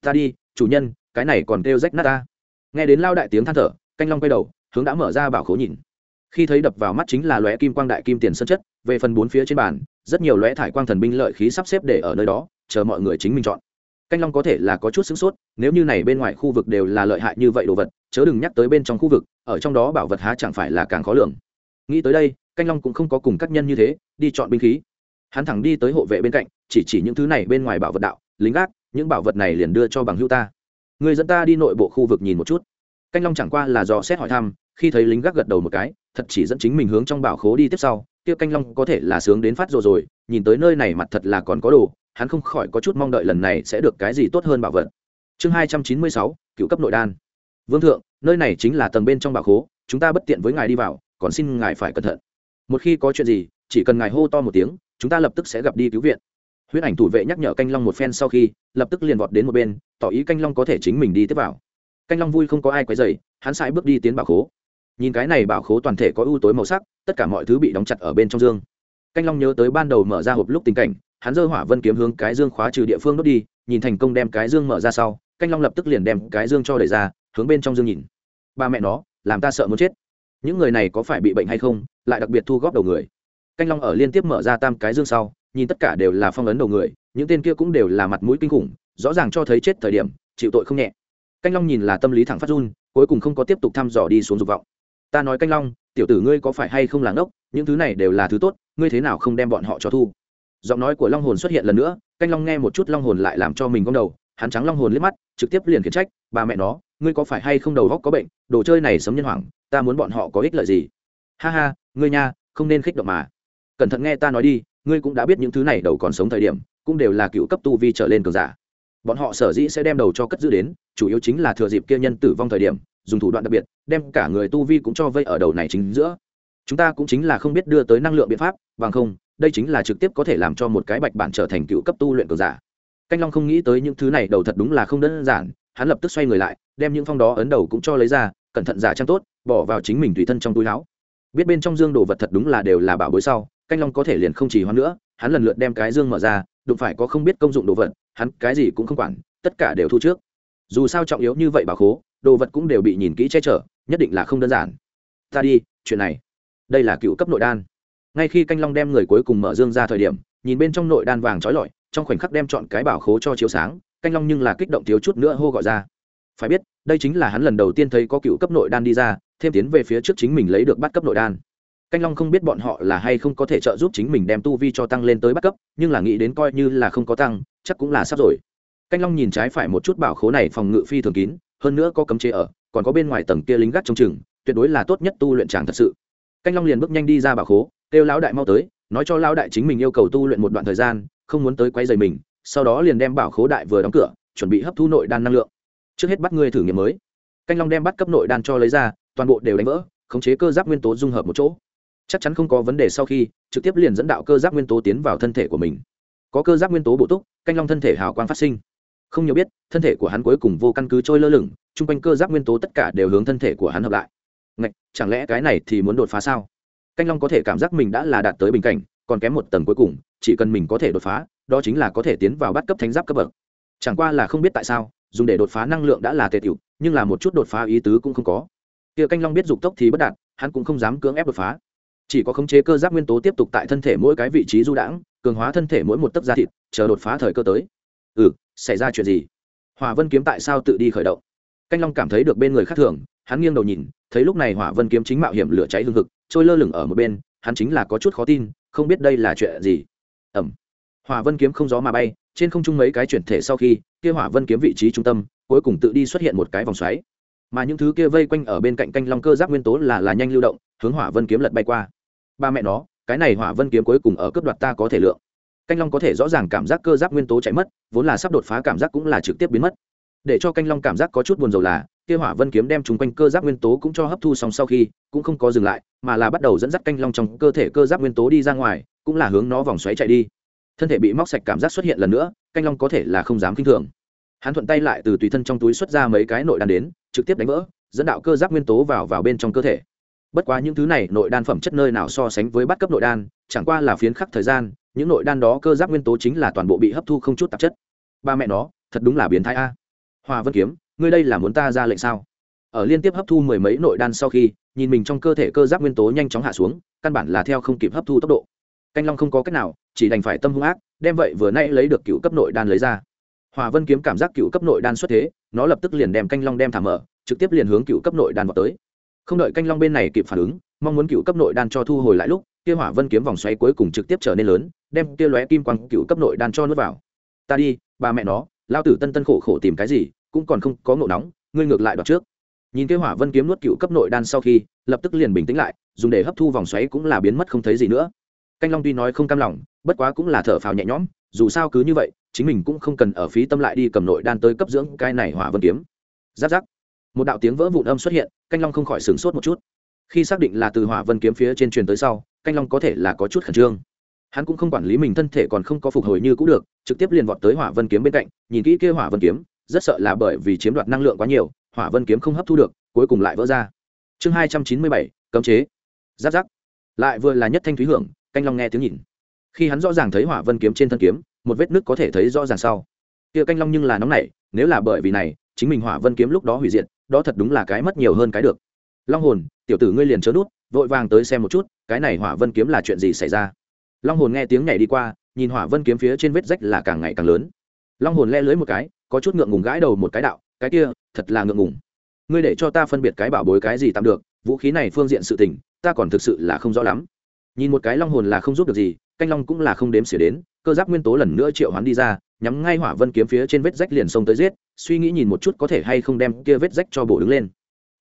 S1: Ta đi, chủ nhân, cái này còn kêu rách nát ta. Nghe đến lao đại tiếng than thở, canh long quay đầu, hướng đã mở ra bảo khố nhìn. Khi thấy đập vào mắt chính là lóe kim quang đại kim tiền sân chất, về phần bốn phía trên bàn, rất nhiều lóe thải quang thần binh lợi khí sắp xếp để ở nơi đó, chờ mọi người chính mình chọn canh long có thể là có chút sửng sốt, nếu như này bên ngoài khu vực đều là lợi hại như vậy đồ vật, chớ đừng nhắc tới bên trong khu vực, ở trong đó bảo vật há chẳng phải là càng khó lường. Nghĩ tới đây, canh long cũng không có cùng các nhân như thế, đi chọn binh khí. Hắn thẳng đi tới hộ vệ bên cạnh, chỉ chỉ những thứ này bên ngoài bảo vật đạo, lính gác, những bảo vật này liền đưa cho bằng hữu ta. Người dẫn ta đi nội bộ khu vực nhìn một chút. Canh long chẳng qua là do xét hỏi thăm, khi thấy lính gác gật đầu một cái, thật chỉ dẫn chính mình hướng trong bảo khố đi tiếp sau, kia canh long có thể là sướng đến phát rồi rồi, nhìn tới nơi này mặt thật là còn có đồ hắn không khỏi có chút mong đợi lần này sẽ được cái gì tốt hơn bảo vật. Chương hai trăm chín mươi sáu, cựu cấp nội đan. Vương thượng, nơi này chính là tầng bên trong bảo khố, chúng ta bất tiện với ngài đi vào, còn xin ngài phải cẩn thận. Một khi có chuyện gì, chỉ cần ngài hô to một tiếng, chúng ta lập tức sẽ gặp đi cứu viện. Huyết ảnh thủ vệ nhắc nhở canh long một phen sau khi, lập tức liền vọt đến một bên, tỏ ý canh long có thể chính mình đi tiếp vào. Canh long vui không có ai quấy dày hắn sải bước đi tiến bảo khố. Nhìn cái này bảo khố toàn thể có ưu tối màu sắc, tất cả mọi thứ bị đóng chặt ở bên trong dương. Canh long nhớ tới ban đầu mở ra hộp lúc tình cảnh hắn dơ hỏa vân kiếm hướng cái dương khóa trừ địa phương đốt đi, nhìn thành công đem cái dương mở ra sau, canh long lập tức liền đem cái dương cho đẩy ra, hướng bên trong dương nhìn. Ba mẹ nó, làm ta sợ muốn chết. Những người này có phải bị bệnh hay không, lại đặc biệt thu góp đầu người. Canh long ở liên tiếp mở ra tam cái dương sau, nhìn tất cả đều là phong ấn đầu người, những tên kia cũng đều là mặt mũi kinh khủng, rõ ràng cho thấy chết thời điểm, chịu tội không nhẹ. Canh long nhìn là tâm lý thẳng phát run, cuối cùng không có tiếp tục thăm dò đi xuống dục vọng. Ta nói canh long, tiểu tử ngươi có phải hay không là đốc những thứ này đều là thứ tốt, ngươi thế nào không đem bọn họ cho thu? Giọng nói của long hồn xuất hiện lần nữa, canh long nghe một chút long hồn lại làm cho mình gom đầu, hắn trắng long hồn liếc mắt, trực tiếp liền khiển trách bà mẹ nó, ngươi có phải hay không đầu góc có bệnh, đồ chơi này sấm nhân hoảng, ta muốn bọn họ có ích lợi gì? Ha ha, ngươi nha, không nên khích động mà. Cẩn thận nghe ta nói đi, ngươi cũng đã biết những thứ này đầu còn sống thời điểm, cũng đều là cựu cấp tu vi trở lên cường giả. Bọn họ sở dĩ sẽ đem đầu cho cất giữ đến, chủ yếu chính là thừa dịp kia nhân tử vong thời điểm, dùng thủ đoạn đặc biệt, đem cả người tu vi cũng cho vây ở đầu này chính giữa. Chúng ta cũng chính là không biết đưa tới năng lượng biện pháp, bằng không đây chính là trực tiếp có thể làm cho một cái bạch bản trở thành cựu cấp tu luyện cường giả. Canh long không nghĩ tới những thứ này đầu thật đúng là không đơn giản, hắn lập tức xoay người lại, đem những phong đó ấn đầu cũng cho lấy ra, cẩn thận giả trang tốt, bỏ vào chính mình tùy thân trong túi láo biết bên trong dương đồ vật thật đúng là đều là bảo bối sau, canh long có thể liền không chỉ hoãn nữa, hắn lần lượt đem cái dương mở ra, đụng phải có không biết công dụng đồ vật, hắn cái gì cũng không quản, tất cả đều thu trước. Dù sao trọng yếu như vậy bảo khố, đồ vật cũng đều bị nhìn kỹ che chở, nhất định là không đơn giản. Ta đi, chuyện này, đây là cựu cấp nội đan ngay khi canh long đem người cuối cùng mở dương ra thời điểm, nhìn bên trong nội đan vàng trói lọi, trong khoảnh khắc đem chọn cái bảo khố cho chiếu sáng, canh long nhưng là kích động thiếu chút nữa hô gọi ra. Phải biết, đây chính là hắn lần đầu tiên thấy có cựu cấp nội đan đi ra, thêm tiến về phía trước chính mình lấy được bắt cấp nội đan. Canh long không biết bọn họ là hay không có thể trợ giúp chính mình đem tu vi cho tăng lên tới bắt cấp, nhưng là nghĩ đến coi như là không có tăng, chắc cũng là sắp rồi. Canh long nhìn trái phải một chút bảo khố này phòng ngự phi thường kín, hơn nữa có cấm chế ở, còn có bên ngoài tầng kia lính gác trong chừng, tuyệt đối là tốt nhất tu luyện tràng thật sự. Canh long liền bước nhanh đi ra bảo khố kêu lão đại mau tới nói cho lão đại chính mình yêu cầu tu luyện một đoạn thời gian không muốn tới quay dày mình sau đó liền đem bảo khố đại vừa đóng cửa chuẩn bị hấp thu nội đan năng lượng. Trước hết bắt ngươi thử nghiệm mới. Canh long đem bắt cấp nội đan cho lấy ra toàn bộ đều đánh vỡ khống chế cơ giáp nguyên tố dung hợp một chỗ. Chắc chắn không có vấn đề sau khi trực tiếp liền dẫn đạo cơ giáp nguyên tố tiến vào thân thể của mình. Có cơ giáp nguyên tố bổ túc canh long thân thể hào quang phát sinh. Không nhiều biết thân thể của hắn cuối cùng vô căn cứ trôi lơ lửng chung quanh cơ giáp nguyên tố tất cả đều hướng thân thể của hắn hợp lại. Ngạch, chẳng lẽ cái này thì muốn đột phá sao? Canh long có thể cảm giác mình đã là đạt tới bình cảnh, còn kém một tầng cuối cùng, chỉ cần mình có thể đột phá, đó chính là có thể tiến vào bắt cấp thánh giáp cấp bậc. Chẳng qua là không biết tại sao, dùng để đột phá năng lượng đã là tệ tiểu, nhưng là một chút đột phá ý tứ cũng không có. Kia canh long biết dục tốc thì bất đạt, hắn cũng không dám cưỡng ép đột phá. Chỉ có khống chế cơ giáp nguyên tố tiếp tục tại thân thể mỗi cái vị trí du đãng, cường hóa thân thể mỗi một tấc da thịt, chờ đột phá thời cơ tới. Ừ xảy ra chuyện gì? Hỏa vân kiếm tại sao tự đi khởi động? Canh long cảm thấy được bên người khác thường, hắn nghiêng đầu nhìn, thấy lúc này hỏa vân kiếm chính mạo hiểm lửa cháy hương thực trôi lơ lửng ở một bên, hắn chính là có chút khó tin, không biết đây là chuyện gì. Ẩm. Hỏa vân kiếm không gió mà bay, trên không trung mấy cái chuyển thể sau khi, kia hỏa vân kiếm vị trí trung tâm, cuối cùng tự đi xuất hiện một cái vòng xoáy. Mà những thứ kia vây quanh ở bên cạnh canh long cơ giáp nguyên tố là là nhanh lưu động, hướng hỏa vân kiếm lật bay qua. Ba mẹ nó, cái này hỏa vân kiếm cuối cùng ở cấp đoạt ta có thể lượng. Canh long có thể rõ ràng cảm giác cơ giáp nguyên tố chạy mất, vốn là sắp đột phá cảm giác cũng là trực tiếp biến mất. Để cho canh long cảm giác có chút buồn rầu là kia hỏa vân kiếm đem chúng quanh cơ giáp nguyên tố cũng cho hấp thu xong sau khi, cũng không có dừng lại, mà là bắt đầu dẫn dắt canh long trong cơ thể cơ giáp nguyên tố đi ra ngoài, cũng là hướng nó vòng xoáy chạy đi. Thân thể bị móc sạch cảm giác xuất hiện lần nữa, canh long có thể là không dám k i n h thường. Hắn thuận tay lại từ tùy thân trong túi xuất ra mấy cái nội đan đến, trực tiếp đánh vỡ, dẫn đạo cơ giáp nguyên tố vào vào bên trong cơ thể. Bất quá những thứ này, nội đan phẩm chất nơi nào so sánh với bắt cấp nội đan, chẳng qua là phiến khắc thời gian, những nội đan đó cơ giáp nguyên tố chính là toàn bộ bị hấp thu không chút tạp chất. Ba mẹ nó, thật đúng là biến thái a. Hoa vân kiếm ngươi đây là muốn ta ra lệnh sao? Ở liên tiếp hấp thu mười mấy nội đan sau khi, nhìn mình trong cơ thể cơ giáp nguyên tố nhanh chóng hạ xuống, căn bản là theo không kịp hấp thu tốc độ. Canh long không có cách nào, chỉ đành phải tâm hung ác, đem vậy vừa nay lấy được cựu cấp nội đan lấy ra. Hòa vân kiếm cảm giác cựu cấp nội đan xuất thế, nó lập tức liền đem canh long đem thả mở, trực tiếp liền hướng cựu cấp nội đan vào tới. Không đợi canh long bên này kịp phản ứng, mong muốn cựu cấp nội đan cho thu hồi lại lúc, kia hỏa vân kiếm vòng xoáy cuối cùng trực tiếp trở nên lớn, đem kia lóe kim quang cựu cấp nội đan cho nuốt vào. Ta đi bà mẹ nó, lao tử tân tân khổ khổ tìm cái gì cũng còn không có ngộ nóng, ngươi ngược lại đoạt trước. Nhìn kia hỏa vân kiếm nuốt cựu cấp nội đan sau khi, lập tức liền bình tĩnh lại, dùng để hấp thu vòng xoáy cũng là biến mất không thấy gì nữa. Canh long tuy nói không cam lòng, bất quá cũng là thở phào nhẹ nhõm, dù sao cứ như vậy, chính mình cũng không cần ở phí tâm lại đi cầm nội đan tới cấp dưỡng cái này hỏa vân kiếm. Giáp giáp. Một đạo tiếng vỡ vụn âm xuất hiện, canh long không khỏi sửng sốt một chút. Khi xác định là từ hỏa vân kiếm phía trên truyền tới sau, canh long có thể là có chút khẩn trương. Hắn cũng không quản lý mình thân thể còn không có phục hồi như cũ được, trực tiếp liền vọt tới hỏa vân kiếm bên cạnh, nhìn kỹ kia hỏa vân kiếm rất sợ là bởi vì chiếm đoạt năng lượng quá nhiều, hỏa vân kiếm không hấp thu được, cuối cùng lại vỡ ra. Chương hai trăm chín mươi bảy, cấm chế. Giáp giáp. Lại vừa là nhất thanh thúy hưởng, canh long nghe tiếng nhìn. Khi hắn rõ ràng thấy hỏa vân kiếm trên thân kiếm, một vết nứt có thể thấy rõ ràng sau. Kia canh long nhưng là nóng nảy, nếu là bởi vì này, chính mình hỏa vân kiếm lúc đó hủy diệt, đó thật đúng là cái mất nhiều hơn cái được. Long hồn, tiểu tử ngươi liền chớ nút, vội vàng tới xem một chút, cái này hỏa vân kiếm là chuyện gì xảy ra? Long hồn nghe tiếng nhảy đi qua, nhìn hỏa vân kiếm phía trên vết rách là càng ngày càng lớn long hồn le lưới một cái, có chút ngượng ngùng gãi đầu một cái đạo, cái kia, thật là ngượng ngùng. Ngươi để cho ta phân biệt cái bảo bối cái gì tạm được, vũ khí này phương diện sự tình, ta còn thực sự là không rõ lắm. Nhìn một cái long hồn là không giúp được gì, canh long cũng là không đếm xỉa đến, cơ giáp nguyên tố lần nữa triệu hoán đi ra, nhắm ngay hỏa vân kiếm phía trên vết rách liền xông tới giết, suy nghĩ nhìn một chút có thể hay không đem kia vết rách cho bổ đứng lên.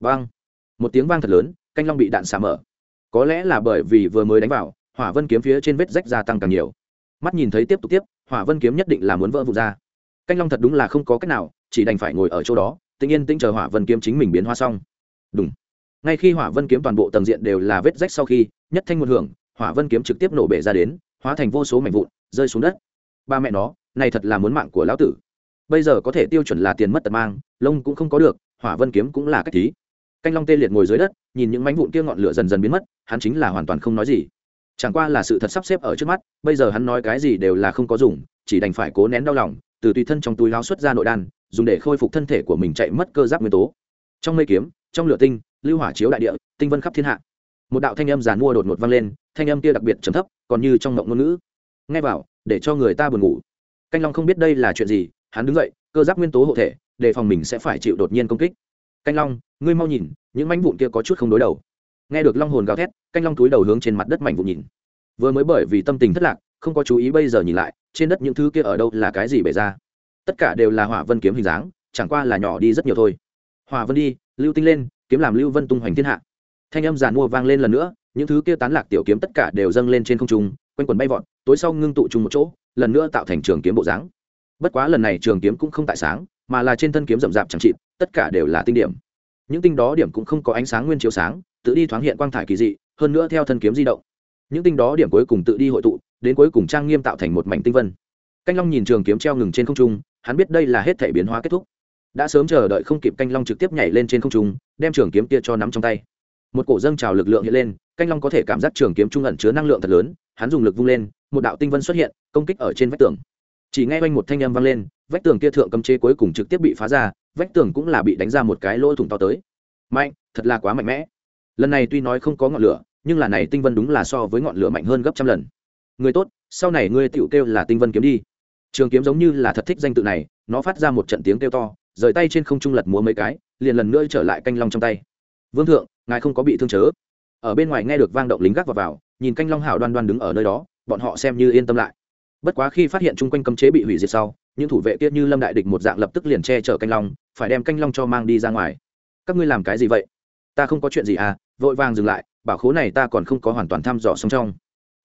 S1: Vang. Một tiếng vang thật lớn, canh long bị đạn xả mở. Có lẽ là bởi vì vừa mới đánh vào, hỏa vân kiếm phía trên vết rách gia tăng càng nhiều. Mắt nhìn thấy tiếp tục tiếp, hỏa vân kiếm nhất định là muốn vỡ vụt ra canh long thật đúng là không có cách nào, chỉ đành phải ngồi ở chỗ đó, tĩnh yên tĩnh chờ hỏa vân kiếm chính mình biến hoa xong. Đúng ngay khi hỏa vân kiếm toàn bộ tầng diện đều là vết rách sau khi, nhất thanh một hưởng, hỏa vân kiếm trực tiếp nổ bể ra đến, hóa thành vô số mảnh vụn, rơi xuống đất. Ba mẹ nó, này thật là muốn mạng của lão tử. Bây giờ có thể tiêu chuẩn là tiền mất tật mang, lông cũng không có được, hỏa vân kiếm cũng là cách thí. Canh long tê liệt ngồi dưới đất, nhìn những mảnh vụn kia ngọn lửa dần dần biến mất, hắn chính là hoàn toàn không nói gì chẳng qua là sự thật sắp xếp ở trước mắt, bây giờ hắn nói cái gì đều là không có dùng, chỉ đành phải cố nén đau lòng, từ tùy thân trong túi lao xuất ra nội đan, dùng để khôi phục thân thể của mình chạy mất cơ giáp nguyên tố. Trong mây kiếm, trong lửa tinh, lưu hỏa chiếu đại địa, tinh vân khắp thiên hạ. Một đạo thanh âm giàn mua đột ngột vang lên, thanh âm kia đặc biệt trầm thấp, còn như trong ngộng ngôn ngữ. Nghe vào, để cho người ta buồn ngủ. Canh long không biết đây là chuyện gì, hắn đứng dậy, cơ giáp nguyên tố hộ thể, đề phòng mình sẽ phải chịu đột nhiên công kích. Canh long, ngươi mau nhìn, những mảnh vụn kia có chút không đối đầu nghe được long hồn gào thét canh long túi đầu hướng trên mặt đất mảnh vụn nhìn. Vừa mới bởi vì tâm tình thất lạc không có chú ý bây giờ nhìn lại trên đất những thứ kia ở đâu là cái gì bể ra? Tất cả đều là hỏa vân kiếm hình dáng chẳng qua là nhỏ đi rất nhiều thôi. Hỏa vân đi lưu tinh lên kiếm làm lưu vân tung hoành thiên hạ. Thanh âm giàn mua vang lên lần nữa những thứ kia tán lạc tiểu kiếm tất cả đều dâng lên trên không trung quanh quần bay vọt tối sau ngưng tụ chung một chỗ lần nữa tạo thành trường kiếm bộ dáng. Bất quá lần này trường kiếm cũng không tại sáng mà là trên thân kiếm rậm rạp chẳng chịt, tất cả đều là tinh điểm. Những tinh đó điểm cũng không có ánh sáng nguyên chiếu sáng tự đi thoáng hiện quang thải kỳ dị, hơn nữa theo thân kiếm di động. Những tinh đó điểm cuối cùng tự đi hội tụ, đến cuối cùng trang nghiêm tạo thành một mảnh tinh vân. Canh long nhìn trường kiếm treo ngừng trên không trung, hắn biết đây là hết thể biến hóa kết thúc. Đã sớm chờ đợi không kịp canh long trực tiếp nhảy lên trên không trung, đem trường kiếm kia cho nắm trong tay. Một cổ dâng trào lực lượng hiện lên, canh long có thể cảm giác trường kiếm trung ẩn chứa năng lượng thật lớn, hắn dùng lực vung lên, một đạo tinh vân xuất hiện, công kích ở trên vách tường. Chỉ nghe quanh một thanh âm vang lên, vách tường kia thượng cấm chế cuối cùng trực tiếp bị phá ra, vách tường cũng là bị đánh ra một cái lỗ thủng to tới. Mạnh, thật là quá mạnh mẽ lần này tuy nói không có ngọn lửa nhưng là này tinh vân đúng là so với ngọn lửa mạnh hơn gấp trăm lần. Người tốt sau này ngươi tựu kêu là tinh vân kiếm đi. Trường kiếm giống như là thật thích danh tự này nó phát ra một trận tiếng kêu to rời tay trên không trung lật múa mấy cái liền lần nữa trở lại canh long trong tay. Vương thượng ngài không có bị thương chớ. Ở bên ngoài nghe được vang động lính gác vào, vào nhìn canh long hảo đoan đoan đứng ở nơi đó bọn họ xem như yên tâm lại. Bất quá khi phát hiện chung quanh cấm chế bị hủy diệt sau những thủ vệ kia như lâm đại địch một dạng lập tức liền che chở canh long phải đem canh long cho mang đi ra ngoài. Các ngươi làm cái gì vậy? Ta không có chuyện gì à vội vàng dừng lại, bảo khố này ta còn không có hoàn toàn thăm dò xong trong.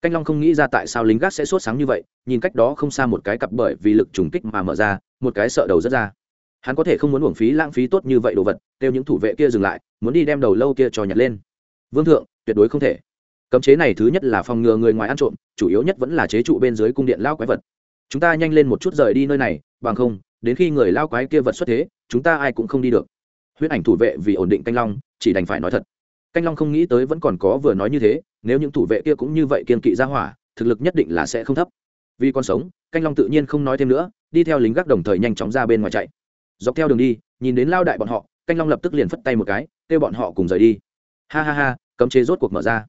S1: Canh long không nghĩ ra tại sao lính gác sẽ sốt sáng như vậy, nhìn cách đó không xa một cái cặp bởi vì lực trùng kích mà mở ra, một cái sợ đầu rất ra. Hắn có thể không muốn uổng phí lãng phí tốt như vậy đồ vật, kêu những thủ vệ kia dừng lại, muốn đi đem đầu lâu kia cho nhặt lên. Vương thượng, tuyệt đối không thể. Cấm chế này thứ nhất là phòng ngừa người ngoài ăn trộm, chủ yếu nhất vẫn là chế trụ bên dưới cung điện lao quái vật. Chúng ta nhanh lên một chút rời đi nơi này, bằng không, đến khi người lao quái kia vật xuất thế, chúng ta ai cũng không đi được. Huyết ảnh thủ vệ vì ổn định canh long, chỉ đành phải nói thật canh long không nghĩ tới vẫn còn có vừa nói như thế, nếu những thủ vệ kia cũng như vậy kiên kỵ ra hỏa, thực lực nhất định là sẽ không thấp. Vì còn sống, canh long tự nhiên không nói thêm nữa, đi theo lính gác đồng thời nhanh chóng ra bên ngoài chạy. Dọc theo đường đi, nhìn đến lao đại bọn họ, canh long lập tức liền phất tay một cái, kêu bọn họ cùng rời đi. Ha ha ha, cấm chế rốt cuộc mở ra.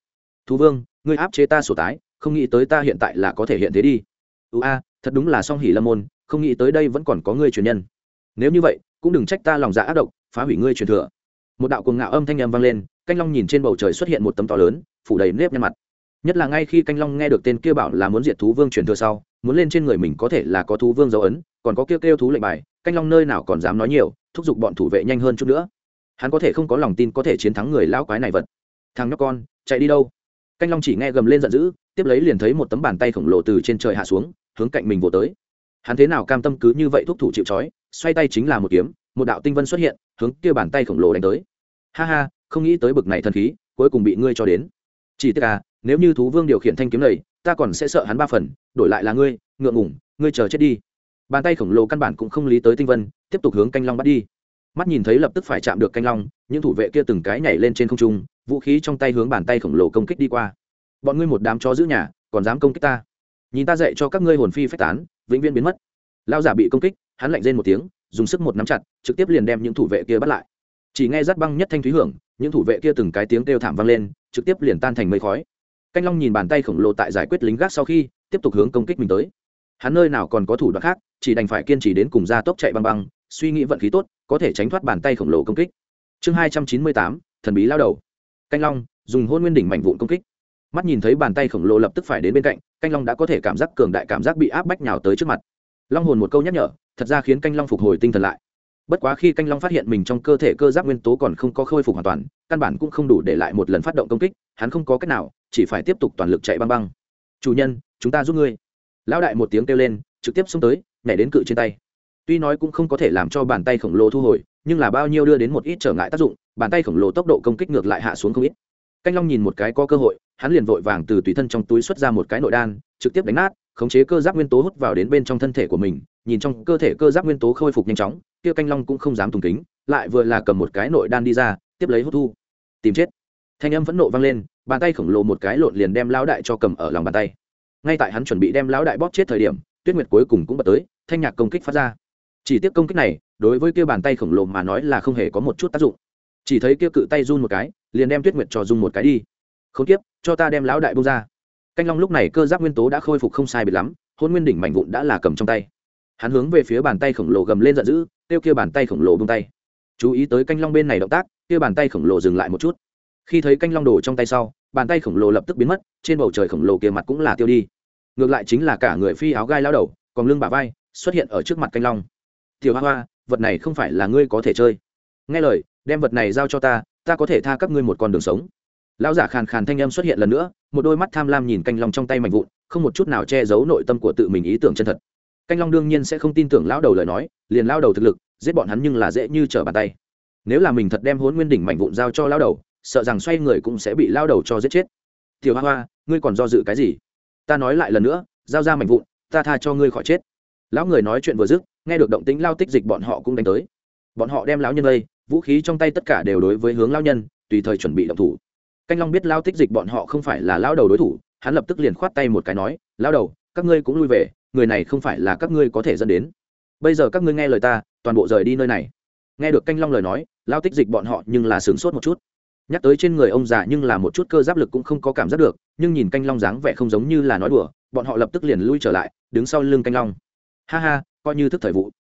S1: Thú vương, ngươi áp chế ta sổ tái, không nghĩ tới ta hiện tại là có thể hiện thế đi. Ưu a, thật đúng là song hỉ lâm môn, không nghĩ tới đây vẫn còn có ngươi truyền nhân. Nếu như vậy, cũng đừng trách ta lòng dạ ác độc, phá hủy ngươi truyền thừa. Một đạo cuồng ngạo âm thanh âm vang lên canh long nhìn trên bầu trời xuất hiện một tấm to lớn, phủ đầy nếp nhăn mặt. Nhất là ngay khi canh long nghe được tên kia bảo là muốn diệt thú vương truyền thừa sau, muốn lên trên người mình có thể là có thú vương dấu ấn, còn có kêu kêu thú lệnh bài, canh long nơi nào còn dám nói nhiều, thúc giục bọn thủ vệ nhanh hơn chút nữa. Hắn có thể không có lòng tin có thể chiến thắng người lão quái này vật. Thằng nhóc con, chạy đi đâu? Canh long chỉ nghe gầm lên giận dữ, tiếp lấy liền thấy một tấm bàn tay khổng lồ từ trên trời hạ xuống, hướng cạnh mình vỗ tới. Hắn thế nào cam tâm cứ như vậy thúc thủ chịu trói, xoay tay chính là một kiếm, một đạo tinh vân xuất hiện, hướng kia bàn tay khổng lồ đánh tới. Ha ha không nghĩ tới bực này thần khí, cuối cùng bị ngươi cho đến. Chỉ tiếc à nếu như thú vương điều khiển thanh kiếm này, ta còn sẽ sợ hắn ba phần, đổi lại là ngươi, ngượng ngủng ngươi chờ chết đi. Bàn tay khổng lồ căn bản cũng không lý tới tinh vân, tiếp tục hướng canh long bắt đi. Mắt nhìn thấy lập tức phải chạm được canh long, những thủ vệ kia từng cái nhảy lên trên không trung, vũ khí trong tay hướng bàn tay khổng lồ công kích đi qua. Bọn ngươi một đám chó giữ nhà, còn dám công kích ta? Nhìn ta dạy cho các ngươi hồn phi phách tán, vĩnh viễn biến mất. Lao giả bị công kích, hắn lạnh rên một tiếng, dùng sức một nắm chặt, trực tiếp liền đem những thủ vệ kia bắt lại. Chỉ nghe rát băng nhất thanh thúy hưởng những thủ vệ kia từng cái tiếng kêu thảm vang lên, trực tiếp liền tan thành mây khói. Canh long nhìn bàn tay khổng lồ tại giải quyết lính gác sau khi, tiếp tục hướng công kích mình tới. Hắn nơi nào còn có thủ đoạn khác, chỉ đành phải kiên trì đến cùng ra tốc chạy băng băng, suy nghĩ vận khí tốt, có thể tránh thoát bàn tay khổng lồ công kích. Chương hai trăm chín mươi tám, thần bí lao đầu. Canh long, dùng hôn nguyên đỉnh mạnh vụn công kích. Mắt nhìn thấy bàn tay khổng lồ lập tức phải đến bên cạnh, canh long đã có thể cảm giác cường đại cảm giác bị áp bách nhào tới trước mặt. Long hồn một câu nhắc nhở, thật ra khiến canh long phục hồi tinh thần lại bất quá khi canh long phát hiện mình trong cơ thể cơ giáp nguyên tố còn không có khôi phục hoàn toàn, căn bản cũng không đủ để lại một lần phát động công kích, hắn không có cách nào, chỉ phải tiếp tục toàn lực chạy băng băng. Chủ nhân, chúng ta giúp ngươi. Lão đại một tiếng kêu lên, trực tiếp xông tới, nhảy đến cự trên tay. Tuy nói cũng không có thể làm cho bàn tay khổng lồ thu hồi, nhưng là bao nhiêu đưa đến một ít trở ngại tác dụng, bàn tay khổng lồ tốc độ công kích ngược lại hạ xuống không ít. Canh long nhìn một cái có cơ hội, hắn liền vội vàng từ tùy thân trong túi xuất ra một cái nội đan, trực tiếp đánh nát khống chế cơ giáp nguyên tố hút vào đến bên trong thân thể của mình, nhìn trong cơ thể cơ giáp nguyên tố khôi phục nhanh chóng, kia canh long cũng không dám tùng kính, lại vừa là cầm một cái nội đan đi ra, tiếp lấy hút thu. Tìm chết. Thanh âm phẫn nộ vang lên, bàn tay khổng lồ một cái lộn liền đem lão đại cho cầm ở lòng bàn tay. Ngay tại hắn chuẩn bị đem lão đại bóp chết thời điểm, tuyết nguyệt cuối cùng cũng bật tới, thanh nhạc công kích phát ra. Chỉ tiếc công kích này, đối với kia bàn tay khổng lồ mà nói là không hề có một chút tác dụng. Chỉ thấy kia cự tay run một cái, liền đem tuyết nguyệt cho run một cái đi. Không tiếp cho ta đem lão đại bông ra canh long lúc này cơ giác nguyên tố đã khôi phục không sai biệt lắm, hôn nguyên đỉnh mảnh vụn đã là cầm trong tay. Hắn hướng về phía bàn tay khổng lồ gầm lên giận dữ, kêu kia bàn tay khổng lồ bông tay. Chú ý tới canh long bên này động tác, kia bàn tay khổng lồ dừng lại một chút. Khi thấy canh long đổ trong tay sau, bàn tay khổng lồ lập tức biến mất, trên bầu trời khổng lồ kia mặt cũng là tiêu đi. Ngược lại chính là cả người phi áo gai lao đầu, còn lưng bà vai, xuất hiện ở trước mặt canh long. Tiểu hoa hoa, vật này không phải là ngươi có thể chơi. Nghe lời, đem vật này giao cho ta ta có thể tha các ngươi một con đường sống lão giả khàn khàn thanh âm xuất hiện lần nữa, một đôi mắt tham lam nhìn canh long trong tay mạnh vụn, không một chút nào che giấu nội tâm của tự mình ý tưởng chân thật. Canh long đương nhiên sẽ không tin tưởng lão đầu lời nói, liền lao đầu thực lực, giết bọn hắn nhưng là dễ như trở bàn tay. Nếu là mình thật đem hôn nguyên đỉnh mạnh vụn giao cho lao đầu, sợ rằng xoay người cũng sẽ bị lao đầu cho giết chết. Tiểu hoa hoa, ngươi còn do dự cái gì? Ta nói lại lần nữa, giao ra mạnh vụn, ta tha cho ngươi khỏi chết. Lão người nói chuyện vừa dứt, nghe được động tính lao tích dịch bọn họ cũng đánh tới. Bọn họ đem lão nhân lây vũ khí trong tay tất cả đều đối với hướng lao nhân, tùy thời chuẩn bị động thủ canh long biết lao tích dịch bọn họ không phải là lao đầu đối thủ, hắn lập tức liền khoát tay một cái nói, lao đầu, các ngươi cũng lui về, người này không phải là các ngươi có thể dẫn đến. Bây giờ các ngươi nghe lời ta, toàn bộ rời đi nơi này. Nghe được canh long lời nói, lao tích dịch bọn họ nhưng là sửng sốt một chút. Nhắc tới trên người ông già nhưng là một chút cơ giáp lực cũng không có cảm giác được, nhưng nhìn canh long dáng vẻ không giống như là nói đùa, bọn họ lập tức liền lui trở lại, đứng sau lưng canh long. Ha ha, coi như thức thời vụ.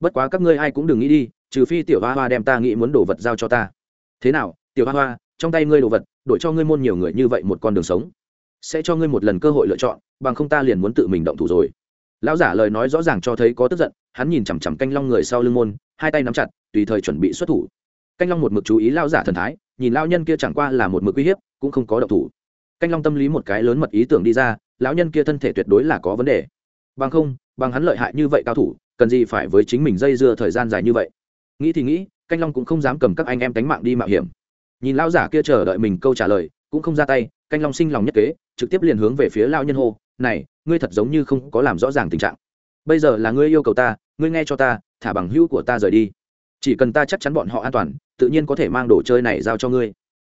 S1: Bất quá các ngươi ai cũng đừng nghĩ đi, trừ phi tiểu hoa hoa đem ta nghĩ muốn đồ vật giao cho ta. Thế nào, tiểu hoa hoa trong tay ngươi đồ vật, đổi cho ngươi môn nhiều người như vậy một con đường sống. Sẽ cho ngươi một lần cơ hội lựa chọn, bằng không ta liền muốn tự mình động thủ rồi. Lão giả lời nói rõ ràng cho thấy có tức giận, hắn nhìn chằm chằm canh long người sau lưng môn, hai tay nắm chặt, tùy thời chuẩn bị xuất thủ. Canh long một mực chú ý lão giả thần thái, nhìn lão nhân kia chẳng qua là một mực uy hiếp, cũng không có động thủ. Canh long tâm lý một cái lớn mật ý tưởng đi ra, lão nhân kia thân thể tuyệt đối là có vấn đề. Bằng không, bằng hắn lợi hại như vậy cao thủ, cần gì phải với chính mình dây dưa thời gian dài như vậy? Nghĩ thì nghĩ, canh long cũng không dám cầm các anh em tánh mạng đi mạo hiểm nhìn lão giả kia chờ đợi mình câu trả lời, cũng không ra tay, canh long sinh lòng nhất kế, trực tiếp liền hướng về phía lao nhân hô, này, ngươi thật giống như không có làm rõ ràng tình trạng. Bây giờ là ngươi yêu cầu ta, ngươi nghe cho ta, thả bằng hữu của ta rời đi. Chỉ cần ta chắc chắn bọn họ an toàn, tự nhiên có thể mang đồ chơi này giao cho ngươi.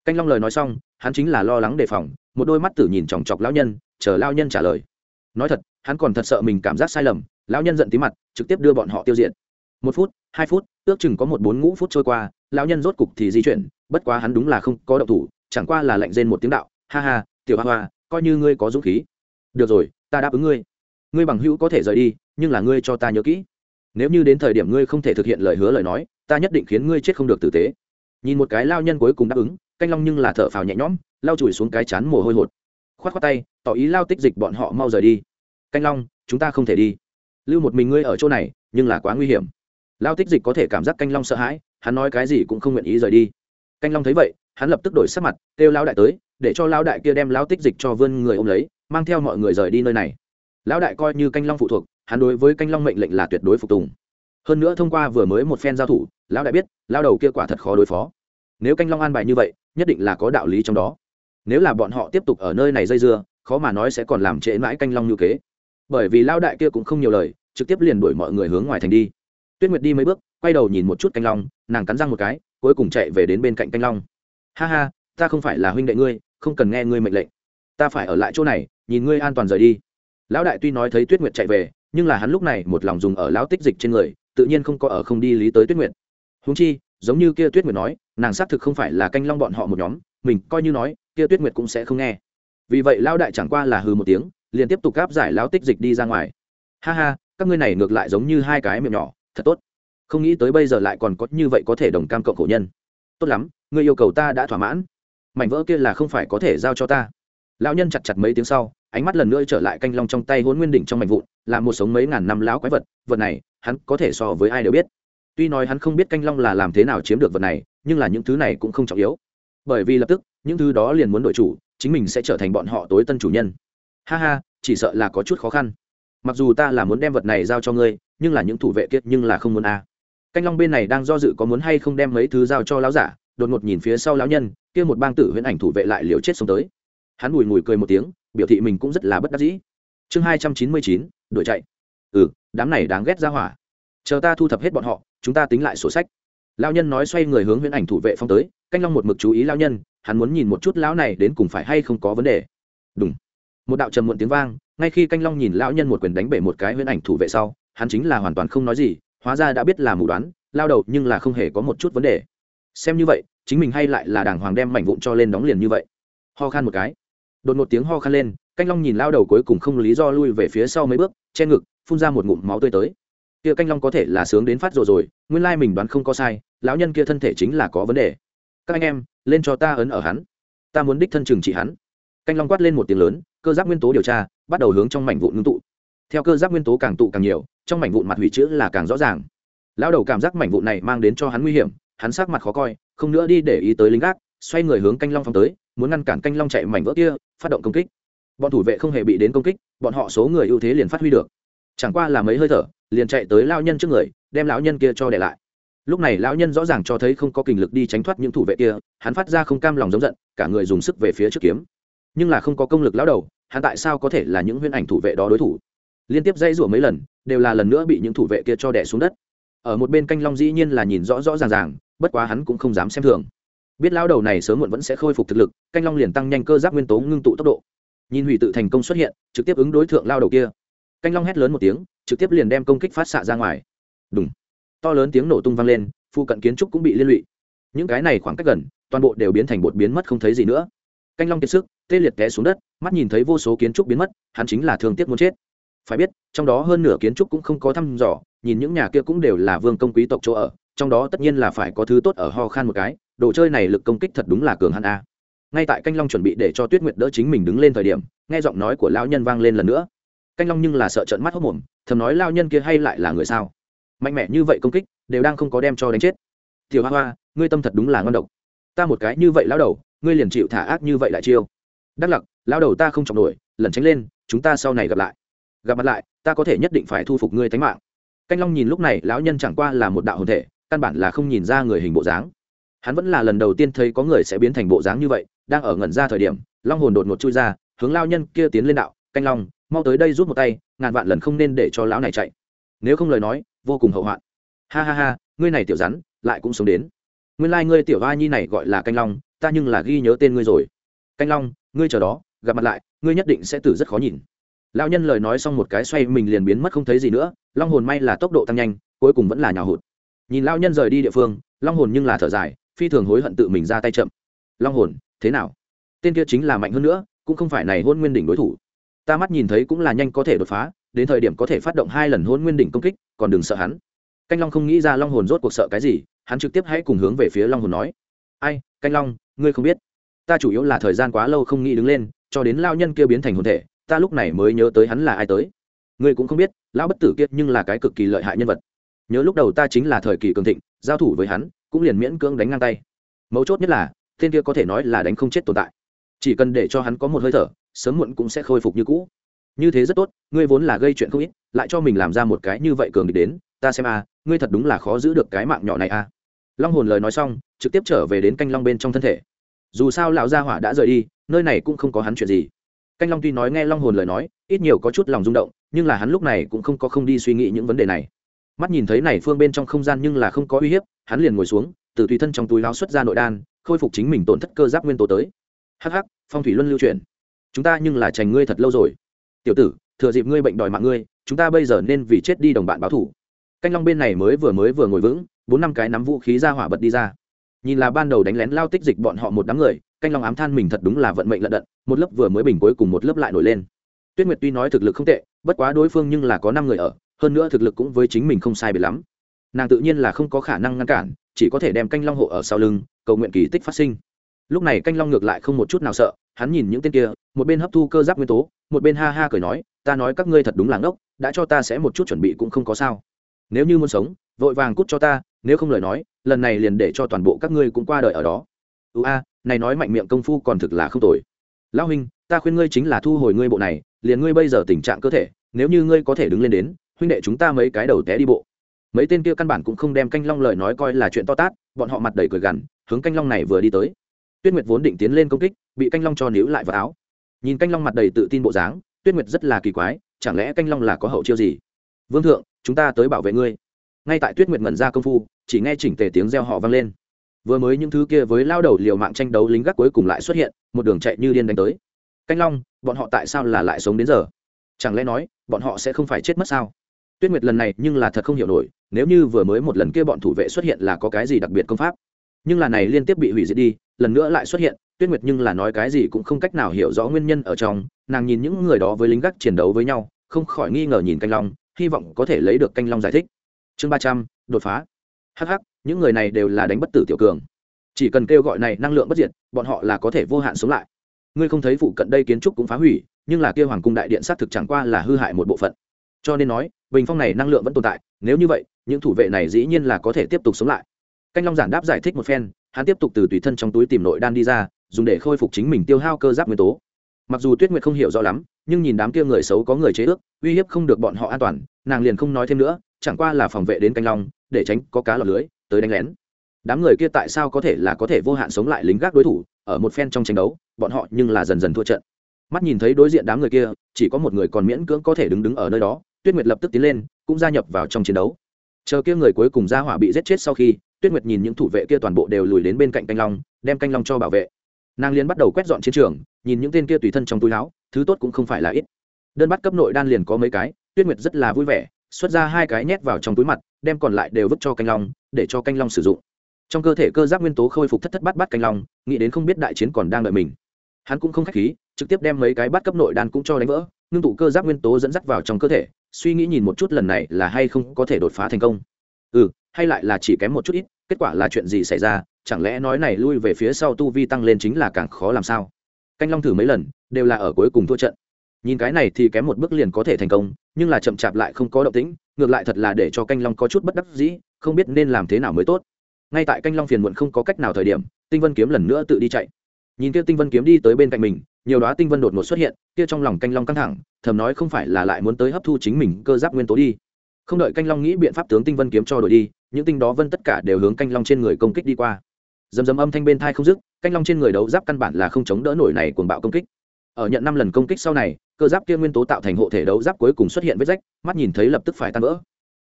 S1: Canh long lời nói xong, hắn chính là lo lắng đề phòng, một đôi mắt tử nhìn chòng chọc lão nhân, chờ lao nhân trả lời. Nói thật, hắn còn thật sợ mình cảm giác sai lầm, lão nhân giận tí mặt, trực tiếp đưa bọn họ tiêu diệt. Một phút, hai phút, ước chừng có một bốn ngũ phút trôi qua, lão nhân rốt cục thì di chuyển bất quá hắn đúng là không có động thủ, chẳng qua là lạnh rên một tiếng đạo, ha ha, tiểu hoa hoa, coi như ngươi có dũng khí. Được rồi, ta đáp ứng ngươi. Ngươi bằng hữu có thể rời đi, nhưng là ngươi cho ta nhớ kỹ. Nếu như đến thời điểm ngươi không thể thực hiện lời hứa lời nói, ta nhất định khiến ngươi chết không được tử tế. Nhìn một cái lao nhân cuối cùng đáp ứng, canh long nhưng là thở phào nhẹ nhõm lao chùi xuống cái chán mồ hôi hột. Khoát khoát tay, tỏ ý lao tích dịch bọn họ mau rời đi. Canh long, chúng ta không thể đi. Lưu một mình ngươi ở chỗ này, nhưng là quá nguy hiểm. Lao tích dịch có thể cảm giác canh long sợ hãi, hắn nói cái gì cũng không nguyện ý rời đi canh long thấy vậy, hắn lập tức đổi sắc mặt, kêu lao đại tới, để cho lão đại kia đem lão tích dịch cho vươn người ôm lấy, mang theo mọi người rời đi nơi này. Lão đại coi như canh long phụ thuộc, hắn đối với canh long mệnh lệnh là tuyệt đối phục tùng. Hơn nữa thông qua vừa mới một phen giao thủ, lão đại biết lao đầu kia quả thật khó đối phó. Nếu canh long an bài như vậy, nhất định là có đạo lý trong đó. Nếu là bọn họ tiếp tục ở nơi này dây dưa, khó mà nói sẽ còn làm trễ mãi canh long như kế. Bởi vì lao đại kia cũng không nhiều lời, trực tiếp liền đuổi mọi người hướng ngoài thành đi. Tuyết nguyệt đi mấy bước, quay đầu nhìn một chút canh long, nàng cắn răng một cái cuối cùng chạy về đến bên cạnh canh long. Ha ha, ta không phải là huynh đệ ngươi, không cần nghe ngươi mệnh lệnh. Ta phải ở lại chỗ này, nhìn ngươi an toàn rời đi. Lão đại tuy nói thấy tuyết nguyệt chạy về, nhưng là hắn lúc này một lòng dùng ở lão tích dịch trên người, tự nhiên không có ở không đi lý tới tuyết nguyệt. Húng chi, giống như kia tuyết nguyệt nói, nàng xác thực không phải là canh long bọn họ một nhóm, mình coi như nói, kia tuyết nguyệt cũng sẽ không nghe. Vì vậy lão đại chẳng qua là hừ một tiếng, liền tiếp tục gáp giải lão tích dịch đi ra ngoài. Ha ha, các ngươi này ngược lại giống như hai cái miệng nhỏ, thật tốt không nghĩ tới bây giờ lại còn có như vậy có thể đồng cam cộng khổ nhân. Tốt lắm, ngươi yêu cầu ta đã thỏa mãn. Mảnh vỡ kia là không phải có thể giao cho ta. Lão nhân chặt chặt mấy tiếng sau, ánh mắt lần nữa trở lại canh long trong tay hôn nguyên đỉnh trong mảnh vụn, là một sống mấy ngàn năm lão quái vật vật này, hắn có thể so với ai đều biết. Tuy nói hắn không biết canh long là làm thế nào chiếm được vật này, nhưng là những thứ này cũng không trọng yếu. Bởi vì lập tức, những thứ đó liền muốn đổi chủ, chính mình sẽ trở thành bọn họ tối tân chủ nhân. Ha ha, chỉ sợ là có chút khó khăn. Mặc dù ta là muốn đem vật này giao cho ngươi, nhưng là những thủ vệ kiệt nhưng là không muốn a canh long bên này đang do dự có muốn hay không đem mấy thứ giao cho lão giả, đột ngột nhìn phía sau lão nhân, kia một bang tử huyễn ảnh thủ vệ lại liều chết xuống tới. Hắn bùi ngùi cười một tiếng, biểu thị mình cũng rất là bất đắc dĩ. Chương hai trăm chín mươi chín, đuổi chạy. Ừ đám này đáng ghét ra hỏa. Chờ ta thu thập hết bọn họ, chúng ta tính lại sổ sách. Lao nhân nói xoay người hướng huyễn ảnh thủ vệ phong tới, canh long một mực chú ý lao nhân, hắn muốn nhìn một chút lão này đến cùng phải hay không có vấn đề. Đúng một đạo trầm muộn tiếng vang, ngay khi canh long nhìn lão nhân một quyền đánh bể một cái huyễn ảnh thủ vệ sau, hắn chính là hoàn toàn không nói gì hóa ra đã biết là mù đoán, lao đầu nhưng là không hề có một chút vấn đề. Xem như vậy, chính mình hay lại là đàng hoàng đem mảnh vụn cho lên đóng liền như vậy. Ho khan một cái. Đột một tiếng ho khan lên, canh long nhìn lao đầu cuối cùng không lý do lui về phía sau mấy bước, che ngực, phun ra một ngụm máu tươi tới. Kia canh long có thể là sướng đến phát rồi rồi, nguyên lai mình đoán không có sai, lão nhân kia thân thể chính là có vấn đề. Các anh em, lên cho ta ấn ở hắn. Ta muốn đích thân trừng trị hắn. Canh long quát lên một tiếng lớn, cơ giác nguyên tố điều tra, bắt đầu hướng trong mảnh vụn ngưng tụ. Theo cơ giác nguyên tố càng tụ càng nhiều trong mảnh vụn mặt hủy chữ là càng rõ ràng. Lão đầu cảm giác mảnh vụn này mang đến cho hắn nguy hiểm, hắn sắc mặt khó coi, không nữa đi để ý tới lính gác, xoay người hướng canh long phong tới, muốn ngăn cản canh long chạy mảnh vỡ kia, phát động công kích. Bọn thủ vệ không hề bị đến công kích, bọn họ số người ưu thế liền phát huy được. Chẳng qua là mấy hơi thở, liền chạy tới lao nhân trước người, đem lão nhân kia cho để lại. Lúc này lão nhân rõ ràng cho thấy không có kình lực đi tránh thoát những thủ vệ kia, hắn phát ra không cam lòng giống giận, cả người dùng sức về phía trước kiếm. Nhưng là không có công lực lão đầu, hắn tại sao có thể là những huyễn ảnh thủ vệ đó đối thủ? Liên tiếp dây rủa mấy lần đều là lần nữa bị những thủ vệ kia cho đẻ xuống đất. Ở một bên canh long dĩ nhiên là nhìn rõ rõ ràng ràng, bất quá hắn cũng không dám xem thường. Biết lao đầu này sớm muộn vẫn sẽ khôi phục thực lực, canh long liền tăng nhanh cơ giáp nguyên tố ngưng tụ tốc độ. Nhìn hủy tự thành công xuất hiện, trực tiếp ứng đối thượng lao đầu kia. Canh long hét lớn một tiếng, trực tiếp liền đem công kích phát xạ ra ngoài. Đúng to lớn tiếng nổ tung vang lên, phụ cận kiến trúc cũng bị liên lụy. Những cái này khoảng cách gần, toàn bộ đều biến thành bột biến mất không thấy gì nữa. Canh long kiệt sức, tê liệt té xuống đất, mắt nhìn thấy vô số kiến trúc biến mất, hắn chính là thương tiếc muốn chết phải biết, trong đó hơn nửa kiến trúc cũng không có thăm dò, nhìn những nhà kia cũng đều là vương công quý tộc chỗ ở, trong đó tất nhiên là phải có thứ tốt ở ho khan một cái, đồ chơi này lực công kích thật đúng là cường hắn a. Ngay tại canh long chuẩn bị để cho tuyết nguyệt đỡ chính mình đứng lên thời điểm, nghe giọng nói của lão nhân vang lên lần nữa. Canh long nhưng là sợ trận mắt hốc mồm thầm nói lao nhân kia hay lại là người sao? Mạnh mẽ như vậy công kích, đều đang không có đem cho đánh chết. Tiểu hoa hoa, ngươi tâm thật đúng là ngon độc. Ta một cái như vậy lão đầu, ngươi liền chịu thả ác như vậy lại chiêu. Đắc lặc, lão đầu ta không chọc nổi lần tránh lên, chúng ta sau này gặp lại gặp mặt lại, ta có thể nhất định phải thu phục ngươi tánh mạng. Canh long nhìn lúc này, lão nhân chẳng qua là một đạo hồn thể, căn bản là không nhìn ra người hình bộ dáng. Hắn vẫn là lần đầu tiên thấy có người sẽ biến thành bộ dáng như vậy, đang ở ngẩn ra thời điểm, long hồn đột ngột chui ra, hướng lao nhân kia tiến lên đạo, canh long, mau tới đây rút một tay, ngàn vạn lần không nên để cho lão này chạy. Nếu không lời nói, vô cùng hậu hoạn. Ha ha ha, ngươi này tiểu rắn, lại cũng sống đến. Nguyên lai、like、ngươi tiểu va nhi này gọi là canh long, ta nhưng là ghi nhớ tên ngươi rồi. Canh long, ngươi chờ đó, gặp mặt lại, ngươi nhất định sẽ tử rất khó nhìn lão nhân lời nói xong một cái xoay mình liền biến mất không thấy gì nữa, long hồn may là tốc độ tăng nhanh, cuối cùng vẫn là nhào hụt. Nhìn lão nhân rời đi địa phương, long hồn nhưng là thở dài, phi thường hối hận tự mình ra tay chậm. Long hồn, thế nào? Tên kia chính là mạnh hơn nữa, cũng không phải này hôn nguyên đỉnh đối thủ. Ta mắt nhìn thấy cũng là nhanh có thể đột phá, đến thời điểm có thể phát động hai lần hôn nguyên đỉnh công kích, còn đừng sợ hắn. Canh long không nghĩ ra long hồn rốt cuộc sợ cái gì, hắn trực tiếp hãy cùng hướng về phía long hồn nói. Ai, canh long, ngươi không biết. Ta chủ yếu là thời gian quá lâu không nghĩ đứng lên, cho đến lao nhân kia biến thành hồn thể ta lúc này mới nhớ tới hắn là ai tới. Ngươi cũng không biết, lão bất tử kiệt nhưng là cái cực kỳ lợi hại nhân vật. Nhớ lúc đầu ta chính là thời kỳ cường thịnh, giao thủ với hắn, cũng liền miễn cưỡng đánh ngang tay. Mấu chốt nhất là, tên kia có thể nói là đánh không chết tồn tại. Chỉ cần để cho hắn có một hơi thở, sớm muộn cũng sẽ khôi phục như cũ. Như thế rất tốt, ngươi vốn là gây chuyện không ít, lại cho mình làm ra một cái như vậy cường địch đến, ta xem a, ngươi thật đúng là khó giữ được cái mạng nhỏ này a. Long hồn lời nói xong, trực tiếp trở về đến canh long bên trong thân thể. Dù sao lão gia hỏa đã rời đi, nơi này cũng không có hắn chuyện gì canh long tuy nói nghe long hồn lời nói, ít nhiều có chút lòng rung động, nhưng là hắn lúc này cũng không có không đi suy nghĩ những vấn đề này. Mắt nhìn thấy này phương bên trong không gian nhưng là không có uy hiếp, hắn liền ngồi xuống, từ tùy thân trong túi lao xuất ra nội đan, khôi phục chính mình tổn thất cơ giáp nguyên tố tới. Hh phong thủy luân lưu truyền. Chúng ta nhưng là trành ngươi thật lâu rồi. Tiểu tử, thừa dịp ngươi bệnh đòi mạng ngươi, chúng ta bây giờ nên vì chết đi đồng bạn báo thủ canh long bên này mới vừa mới vừa ngồi vững, bốn năm cái nắm vũ khí ra hỏa bật đi ra. Nhìn là ban đầu đánh lén lao tích dịch bọn họ một đám người canh long ám than mình thật đúng là vận mệnh lận đận, một lớp vừa mới bình cuối cùng một lớp lại nổi lên. Tuyết nguyệt tuy nói thực lực không tệ, bất quá đối phương nhưng là có năm người ở, hơn nữa thực lực cũng với chính mình không sai biệt lắm. Nàng tự nhiên là không có khả năng ngăn cản, chỉ có thể đem canh long hộ ở sau lưng, cầu nguyện kỳ tích phát sinh. Lúc này canh long ngược lại không một chút nào sợ, hắn nhìn những tên kia, một bên hấp thu cơ giáp nguyên tố, một bên ha ha cười nói, ta nói các ngươi thật đúng là ngốc, đã cho ta sẽ một chút chuẩn bị cũng không có sao. Nếu như muốn sống, vội vàng cút cho ta, nếu không lời nói, lần này liền để cho toàn bộ các ngươi cũng qua đời ở đó ưu a, này nói mạnh miệng công phu còn thực là không tồi. Lão huynh, ta khuyên ngươi chính là thu hồi ngươi bộ này, liền ngươi bây giờ tình trạng cơ thể, nếu như ngươi có thể đứng lên đến, huynh đệ chúng ta mấy cái đầu té đi bộ. Mấy tên kia căn bản cũng không đem canh long lời nói coi là chuyện to tát, bọn họ mặt đầy cười gằn, hướng canh long này vừa đi tới. Tuyết nguyệt vốn định tiến lên công kích, bị canh long cho níu lại vào áo. Nhìn canh long mặt đầy tự tin bộ dáng, tuyết nguyệt rất là kỳ quái, chẳng lẽ canh long là có hậu chiêu gì? Vương thượng, chúng ta tới bảo vệ ngươi. Ngay tại tuyết nguyệt ngẩn ra công phu, chỉ nghe chỉnh tề tiếng reo họ vang lên vừa mới những thứ kia với lao đầu liều mạng tranh đấu lính gác cuối cùng lại xuất hiện, một đường chạy như điên đánh tới. Canh long, bọn họ tại sao là lại sống đến giờ? Chẳng lẽ nói, bọn họ sẽ không phải chết mất sao? Tuyết nguyệt lần này nhưng là thật không hiểu nổi, nếu như vừa mới một lần kia bọn thủ vệ xuất hiện là có cái gì đặc biệt công pháp? Nhưng là này liên tiếp bị hủy diệt đi, lần nữa lại xuất hiện, tuyết nguyệt nhưng là nói cái gì cũng không cách nào hiểu rõ nguyên nhân ở trong, nàng nhìn những người đó với lính gác chiến đấu với nhau, không khỏi nghi ngờ nhìn canh long, hy vọng có thể lấy được canh long giải thích. Chương ba trăm, đột phá. Hh những người này đều là đánh bất tử tiểu cường. Chỉ cần kêu gọi này năng lượng bất diệt, bọn họ là có thể vô hạn sống lại. Ngươi không thấy phụ cận đây kiến trúc cũng phá hủy, nhưng là kêu hoàng cung đại điện xác thực chẳng qua là hư hại một bộ phận. Cho nên nói, bình phong này năng lượng vẫn tồn tại, nếu như vậy, những thủ vệ này dĩ nhiên là có thể tiếp tục sống lại. Canh long giản đáp giải thích một phen, hắn tiếp tục từ tùy thân trong túi tìm nội đan đi ra, dùng để khôi phục chính mình tiêu hao cơ giáp nguyên tố. Mặc dù tuyết nguyệt không hiểu rõ lắm, nhưng nhìn đám kia người xấu có người chế ước, uy hiếp không được bọn họ an toàn, nàng liền không nói thêm nữa, chẳng qua là phòng vệ đến canh long, để tránh có cá lọt lưới tới đánh lén. Đám người kia tại sao có thể là có thể vô hạn sống lại lính gác đối thủ, ở một phen trong tranh đấu, bọn họ nhưng là dần dần thua trận. Mắt nhìn thấy đối diện đám người kia, chỉ có một người còn miễn cưỡng có thể đứng đứng ở nơi đó, tuyết nguyệt lập tức tiến lên, cũng gia nhập vào trong chiến đấu. Chờ kia người cuối cùng ra hỏa bị giết chết sau khi, tuyết nguyệt nhìn những thủ vệ kia toàn bộ đều lùi đến bên cạnh canh long, đem canh long cho bảo vệ. Nàng liên bắt đầu quét dọn chiến trường, nhìn những tên kia tùy thân trong túi láo thứ tốt cũng không phải là ít. Đơn bắt cấp nội đan liền có mấy cái, tuyết nguyệt rất là vui vẻ, xuất ra hai cái nhét vào trong túi mặt đem còn lại đều vứt cho canh long, để cho canh long sử dụng. Trong cơ thể cơ giác nguyên tố khôi phục thất thất bát bát canh long, nghĩ đến không biết đại chiến còn đang đợi mình. Hắn cũng không k h á c h khí, trực tiếp đem mấy cái bát cấp nội đan cũng cho đánh vỡ, ngưng tụ cơ giác nguyên tố dẫn dắt vào trong cơ thể, suy nghĩ nhìn một chút lần này là hay không có thể đột phá thành công. Ừ hay lại là chỉ kém một chút ít, kết quả là chuyện gì xảy ra, chẳng lẽ nói này lui về phía sau tu vi tăng lên chính là càng khó làm sao? Canh long thử mấy lần, đều là ở cuối cùng thua trận. Nhìn cái này thì kém một bước liền có thể thành công, nhưng là chậm chạp lại không có động tĩnh ngược lại thật là để cho canh long có chút bất đắc dĩ, không biết nên làm thế nào mới tốt. Ngay tại canh long phiền muộn không có cách nào thời điểm, tinh vân kiếm lần nữa tự đi chạy. Nhìn kia tinh vân kiếm đi tới bên cạnh mình, nhiều đó tinh vân đột ngột xuất hiện, kia trong lòng canh long căng thẳng, thầm nói không phải là lại muốn tới hấp thu chính mình cơ giáp nguyên tố đi. Không đợi canh long nghĩ biện pháp tướng tinh vân kiếm cho đổi đi, những tinh đó vân tất cả đều hướng canh long trên người công kích đi qua. Dầm dầm âm thanh bên thai không dứt, canh long trên người đấu giáp căn bản là không chống đỡ nổi này cuồng bạo công kích ở nhận năm lần công kích sau này, cơ giáp kia nguyên tố tạo thành hộ thể đấu giáp cuối cùng xuất hiện vết rách, mắt nhìn thấy lập tức phải tan vỡ.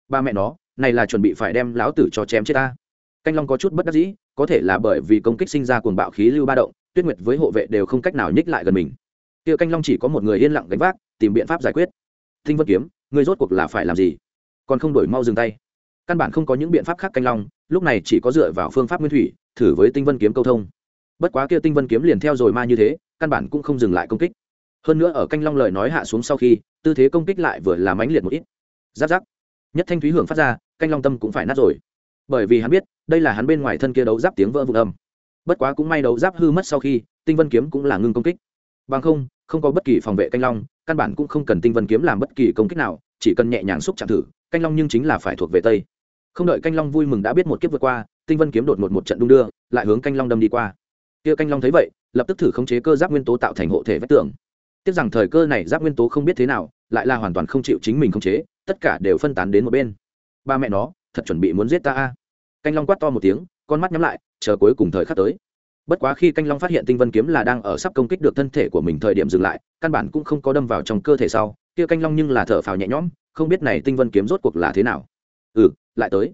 S1: Ba mẹ nó, này là chuẩn bị phải đem láo tử cho chém chết ta. Canh long có chút bất đắc dĩ, có thể là bởi vì công kích sinh ra cuồng bạo khí lưu ba động, tuyết nguyệt với hộ vệ đều không cách nào nhích lại gần mình. Kia canh long chỉ có một người yên lặng gánh vác, tìm biện pháp giải quyết. Tinh vân kiếm người rốt cuộc là phải làm gì? Còn không đổi mau dừng tay. Căn bản không có những biện pháp khác canh long, lúc này chỉ có dựa vào phương pháp nguyên thủy, thử với tinh vân kiếm câu thông bất quá kia tinh vân kiếm liền theo rồi ma như thế, căn bản cũng không dừng lại công kích. Hơn nữa ở canh long lời nói hạ xuống sau khi, tư thế công kích lại vừa làm ánh liệt một ít. Giáp giáp. Nhất thanh thúy hưởng phát ra, canh long tâm cũng phải nát rồi. Bởi vì hắn biết, đây là hắn bên ngoài thân kia đấu giáp tiếng vỡ vụn âm. Bất quá cũng may đấu giáp hư mất sau khi, tinh vân kiếm cũng là ngưng công kích. Bằng không không có bất kỳ phòng vệ canh long, căn bản cũng không cần tinh vân kiếm làm bất kỳ công kích nào, chỉ cần nhẹ nhàng xúc chạm thử, canh long nhưng chính là phải thuộc về tây. Không đợi canh long vui mừng đã biết một kiếp vượt qua, tinh vân kiếm đột một một trận đung đưa, lại hướng canh long đâm đi qua kia canh long thấy vậy, lập tức thử khống chế cơ giáp nguyên tố tạo thành hộ thể vách tường. Tiếc rằng thời cơ này giáp nguyên tố không biết thế nào, lại là hoàn toàn không chịu chính mình khống chế, tất cả đều phân tán đến một bên. Ba mẹ nó, thật chuẩn bị muốn giết ta a. Canh long quát to một tiếng, con mắt nhắm lại, chờ cuối cùng thời khắc tới. Bất quá khi canh long phát hiện tinh vân kiếm là đang ở sắp công kích được thân thể của mình thời điểm dừng lại, căn bản cũng không có đâm vào trong cơ thể sau, kia canh long nhưng là thở phào nhẹ nhõm, không biết này tinh vân kiếm rốt cuộc là thế nào. Ừ lại tới.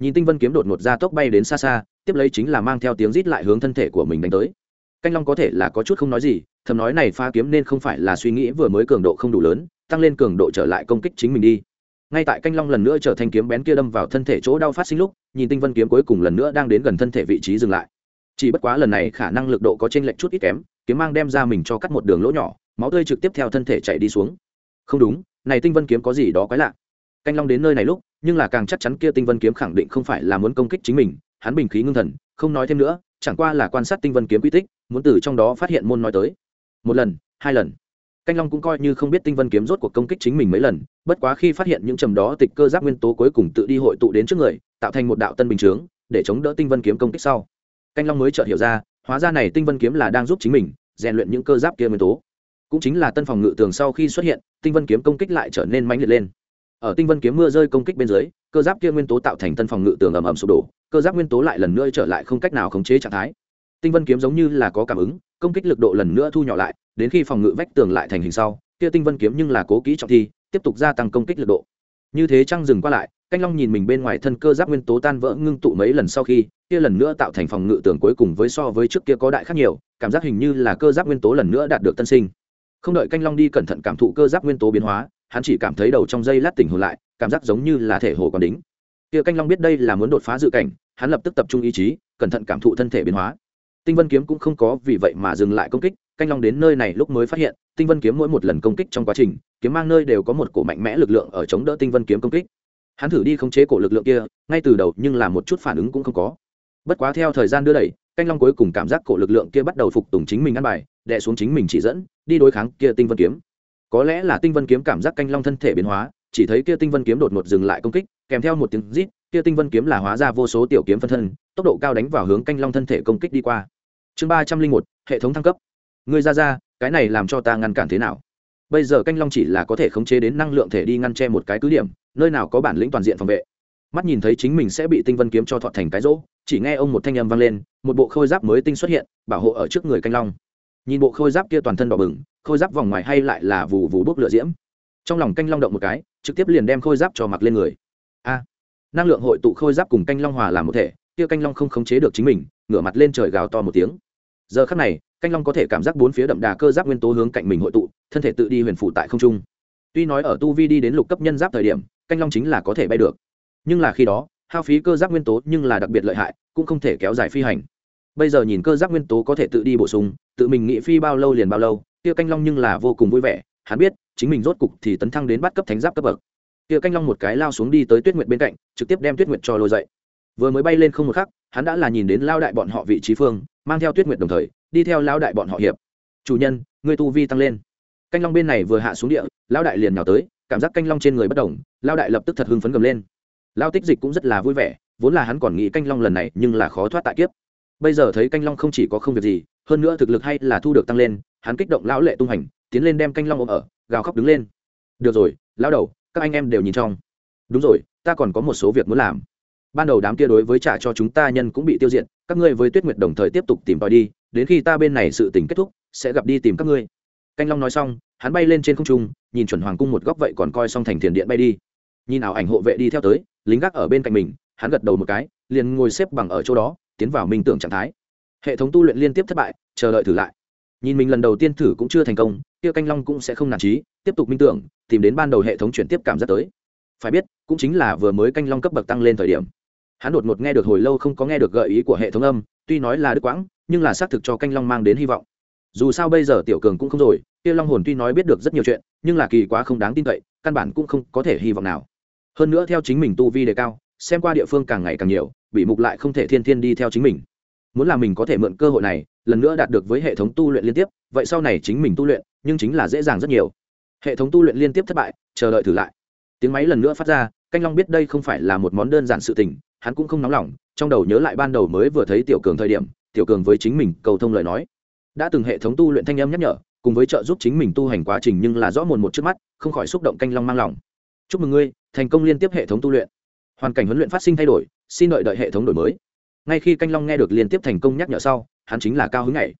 S1: Nhìn tinh vân kiếm đột ngột ra tốc bay đến xa xa tiếp lấy chính là mang theo tiếng rít lại hướng thân thể của mình đánh tới. Canh long có thể là có chút không nói gì, thầm nói này pha kiếm nên không phải là suy nghĩ vừa mới cường độ không đủ lớn, tăng lên cường độ trở lại công kích chính mình đi. Ngay tại canh long lần nữa trở thành kiếm bén kia đâm vào thân thể chỗ đau phát sinh lúc, nhìn tinh vân kiếm cuối cùng lần nữa đang đến gần thân thể vị trí dừng lại. Chỉ bất quá lần này khả năng lực độ có trên lệch chút ít kém, kiếm mang đem ra mình cho cắt một đường lỗ nhỏ, máu tươi trực tiếp theo thân thể chạy đi xuống. Không đúng, này tinh vân kiếm có gì đó quái lạ. Canh long đến nơi này lúc, nhưng là càng chắc chắn kia tinh vân kiếm khẳng định không phải là muốn công kích chính mình hắn bình khí ngưng thần, không nói thêm nữa, chẳng qua là quan sát tinh vân kiếm quy tích, muốn từ trong đó phát hiện môn nói tới. Một lần, hai lần. Canh long cũng coi như không biết tinh vân kiếm rốt cuộc công kích chính mình mấy lần, bất quá khi phát hiện những trầm đó tịch cơ giáp nguyên tố cuối cùng tự đi hội tụ đến trước người, tạo thành một đạo tân bình chướng, để chống đỡ tinh vân kiếm công kích sau. Canh long mới chợt hiểu ra, hóa ra này tinh vân kiếm là đang giúp chính mình, rèn luyện những cơ giáp kia nguyên tố. Cũng chính là tân phòng ngự tường sau khi xuất hiện, tinh vân kiếm công kích lại trở nên mãnh liệt lên. Ở tinh vân kiếm mưa rơi công kích bên dưới, cơ giáp kia nguyên tố tạo thành tân phòng ngự tường ầm ầm sụp đổ cơ giáp nguyên tố lại lần nữa trở lại không cách nào khống chế trạng thái. Tinh vân kiếm giống như là có cảm ứng, công kích lực độ lần nữa thu nhỏ lại, đến khi phòng ngự vách tường lại thành hình sau, kia tinh vân kiếm nhưng là cố kỹ trọng thi, tiếp tục gia tăng công kích lực độ. Như thế trăng dừng qua lại, canh long nhìn mình bên ngoài thân cơ giáp nguyên tố tan vỡ ngưng tụ mấy lần sau khi, kia lần nữa tạo thành phòng ngự tường cuối cùng với so với trước kia có đại khác nhiều, cảm giác hình như là cơ giáp nguyên tố lần nữa đạt được tân sinh. Không đợi canh long đi cẩn thận cảm thụ cơ giáp nguyên tố biến hóa, hắn chỉ cảm thấy đầu trong dây lát tỉnh hồn lại, cảm giác giống như là thể hồ còn đính kia canh long biết đây là muốn đột phá dự cảnh, hắn lập tức tập trung ý chí, cẩn thận cảm thụ thân thể biến hóa. Tinh vân kiếm cũng không có vì vậy mà dừng lại công kích, canh long đến nơi này lúc mới phát hiện, tinh vân kiếm mỗi một lần công kích trong quá trình, kiếm mang nơi đều có một cổ mạnh mẽ lực lượng ở chống đỡ tinh vân kiếm công kích. Hắn thử đi khống chế cổ lực lượng kia, ngay từ đầu nhưng là một chút phản ứng cũng không có. Bất quá theo thời gian đưa đẩy, canh long cuối cùng cảm giác cổ lực lượng kia bắt đầu phục tùng chính mình ăn bài, đè xuống chính mình chỉ dẫn, đi đối kháng kia tinh vân kiếm. Có lẽ là tinh vân kiếm cảm giác canh long thân thể biến hóa chỉ thấy kia tinh vân kiếm đột ngột dừng lại công kích, kèm theo một tiếng rít, kia tinh vân kiếm là hóa ra vô số tiểu kiếm phân thân, tốc độ cao đánh vào hướng canh long thân thể công kích đi qua. Chương ba trăm linh một, hệ thống thăng cấp. Người ra ra, cái này làm cho ta ngăn cản thế nào? Bây giờ canh long chỉ là có thể khống chế đến năng lượng thể đi ngăn che một cái cứ điểm, nơi nào có bản lĩnh toàn diện phòng vệ. Mắt nhìn thấy chính mình sẽ bị tinh vân kiếm cho thọt thành cái rỗ, chỉ nghe ông một thanh âm vang lên, một bộ khôi giáp mới tinh xuất hiện, bảo hộ ở trước người canh long. Nhìn bộ khôi giáp kia toàn thân đỏ bừng, khôi giáp vòng ngoài hay lại là vù vù bốc lửa diễm trong lòng canh long động một cái, trực tiếp liền đem khôi giáp cho mặc lên người. A, năng lượng hội tụ khôi giáp cùng canh long hòa làm một thể, kia canh long không khống chế được chính mình, ngửa mặt lên trời gào to một tiếng. Giờ khắc này, canh long có thể cảm giác bốn phía đậm đà cơ giáp nguyên tố hướng cạnh mình hội tụ, thân thể tự đi huyền phụ tại không trung. Tuy nói ở tu vi đi đến lục cấp nhân giáp thời điểm, canh long chính là có thể bay được. Nhưng là khi đó, hao phí cơ giáp nguyên tố nhưng là đặc biệt lợi hại, cũng không thể kéo dài phi hành. Bây giờ nhìn cơ giáp nguyên tố có thể tự đi bổ sung, tự mình nghĩ phi bao lâu liền bao lâu, kia canh long nhưng là vô cùng vui vẻ hắn biết, chính mình rốt cục thì tấn thăng đến bắt cấp thánh giáp cấp bậc. Kia canh long một cái lao xuống đi tới tuyết nguyệt bên cạnh, trực tiếp đem tuyết nguyệt cho lôi dậy. Vừa mới bay lên không một khắc, hắn đã là nhìn đến lao đại bọn họ vị trí phương, mang theo tuyết nguyệt đồng thời, đi theo lao đại bọn họ hiệp. Chủ nhân người tu vi tăng lên. Canh long bên này vừa hạ xuống địa, lao đại liền nhào tới, cảm giác canh long trên người bất đồng lao đại lập tức thật hưng phấn gầm lên. Lao tích dịch cũng rất là vui vẻ, vốn là hắn còn nghĩ canh long lần này, nhưng là khó thoát tại kiếp bây giờ thấy canh long không chỉ có không việc gì, hơn nữa thực lực hay là thu được tăng lên, hắn kích động lão lệ tung hành, tiến lên đem canh long ôm ở, gào khóc đứng lên. Được rồi, lão đầu, các anh em đều nhìn trong. Đúng rồi, ta còn có một số việc muốn làm. Ban đầu đám kia đối với trả cho chúng ta nhân cũng bị tiêu diệt, các ngươi với tuyết nguyệt đồng thời tiếp tục tìm tòi đi, đến khi ta bên này sự tình kết thúc, sẽ gặp đi tìm các ngươi. Canh long nói xong, hắn bay lên trên không trung, nhìn chuẩn hoàng cung một góc vậy còn coi xong thành thiền điện bay đi. Nhìn ảo ảnh hộ vệ đi theo tới, lính gác ở bên cạnh mình, hắn gật đầu một cái, liền ngồi xếp bằng ở chỗ đó tiến vào minh tưởng trạng thái. Hệ thống tu luyện liên tiếp thất bại, chờ đợi thử lại. Nhìn mình lần đầu tiên thử cũng chưa thành công, kia canh long cũng sẽ không nản trí, tiếp tục minh tưởng, tìm đến ban đầu hệ thống chuyển tiếp cảm giác tới. Phải biết, cũng chính là vừa mới canh long cấp bậc tăng lên thời điểm. Hắn đột ngột nghe được hồi lâu không có nghe được gợi ý của hệ thống âm, tuy nói là đức quãng, nhưng là xác thực cho canh long mang đến hy vọng. Dù sao bây giờ tiểu cường cũng không rồi, kia long hồn tuy nói biết được rất nhiều chuyện, nhưng là kỳ quá không đáng tin cậy, căn bản cũng không có thể hy vọng nào. Hơn nữa theo chính mình tu vi đề cao, xem qua địa phương càng ngày càng nhiều bị mục lại không thể thiên thiên đi theo chính mình. Muốn là mình có thể mượn cơ hội này, lần nữa đạt được với hệ thống tu luyện liên tiếp, vậy sau này chính mình tu luyện, nhưng chính là dễ dàng rất nhiều. Hệ thống tu luyện liên tiếp thất bại, chờ đợi thử lại. Tiếng máy lần nữa phát ra, canh long biết đây không phải là một món đơn giản sự tình, hắn cũng không nóng lòng, trong đầu nhớ lại ban đầu mới vừa thấy tiểu cường thời điểm, tiểu cường với chính mình cầu thông lời nói. Đã từng hệ thống tu luyện thanh âm nhắc nhở, cùng với trợ giúp chính mình tu hành quá trình nhưng là rõ mồn một trước mắt, không khỏi xúc động canh long mang lòng. Chúc mừng ngươi, thành công liên tiếp hệ thống tu luyện. Hoàn cảnh huấn luyện phát sinh thay đổi xin đợi đợi hệ thống đổi mới. Ngay khi canh long nghe được liên tiếp thành công nhắc nhở sau, hắn chính là cao hứng này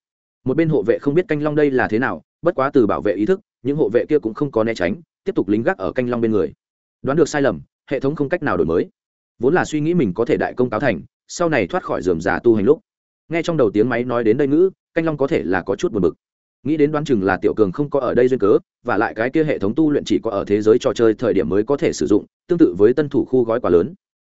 S1: một bên hộ vệ không biết canh long đây là thế nào, bất quá từ bảo vệ ý thức, những hộ vệ kia cũng không có né tránh, tiếp tục lính gác ở canh long bên người. Đoán được sai lầm, hệ thống không cách nào đổi mới. Vốn là suy nghĩ mình có thể đại công cáo thành, sau này thoát khỏi dườm già tu hành lúc. Nghe trong đầu tiếng máy nói đến đây ngữ, canh long có thể là có chút buồn bực. Nghĩ đến đoán chừng là tiểu cường không có ở đây duyên cớ, và lại cái kia hệ thống tu luyện chỉ có ở thế giới trò chơi thời điểm mới có thể sử dụng, tương tự với tân thủ khu gói quá lớn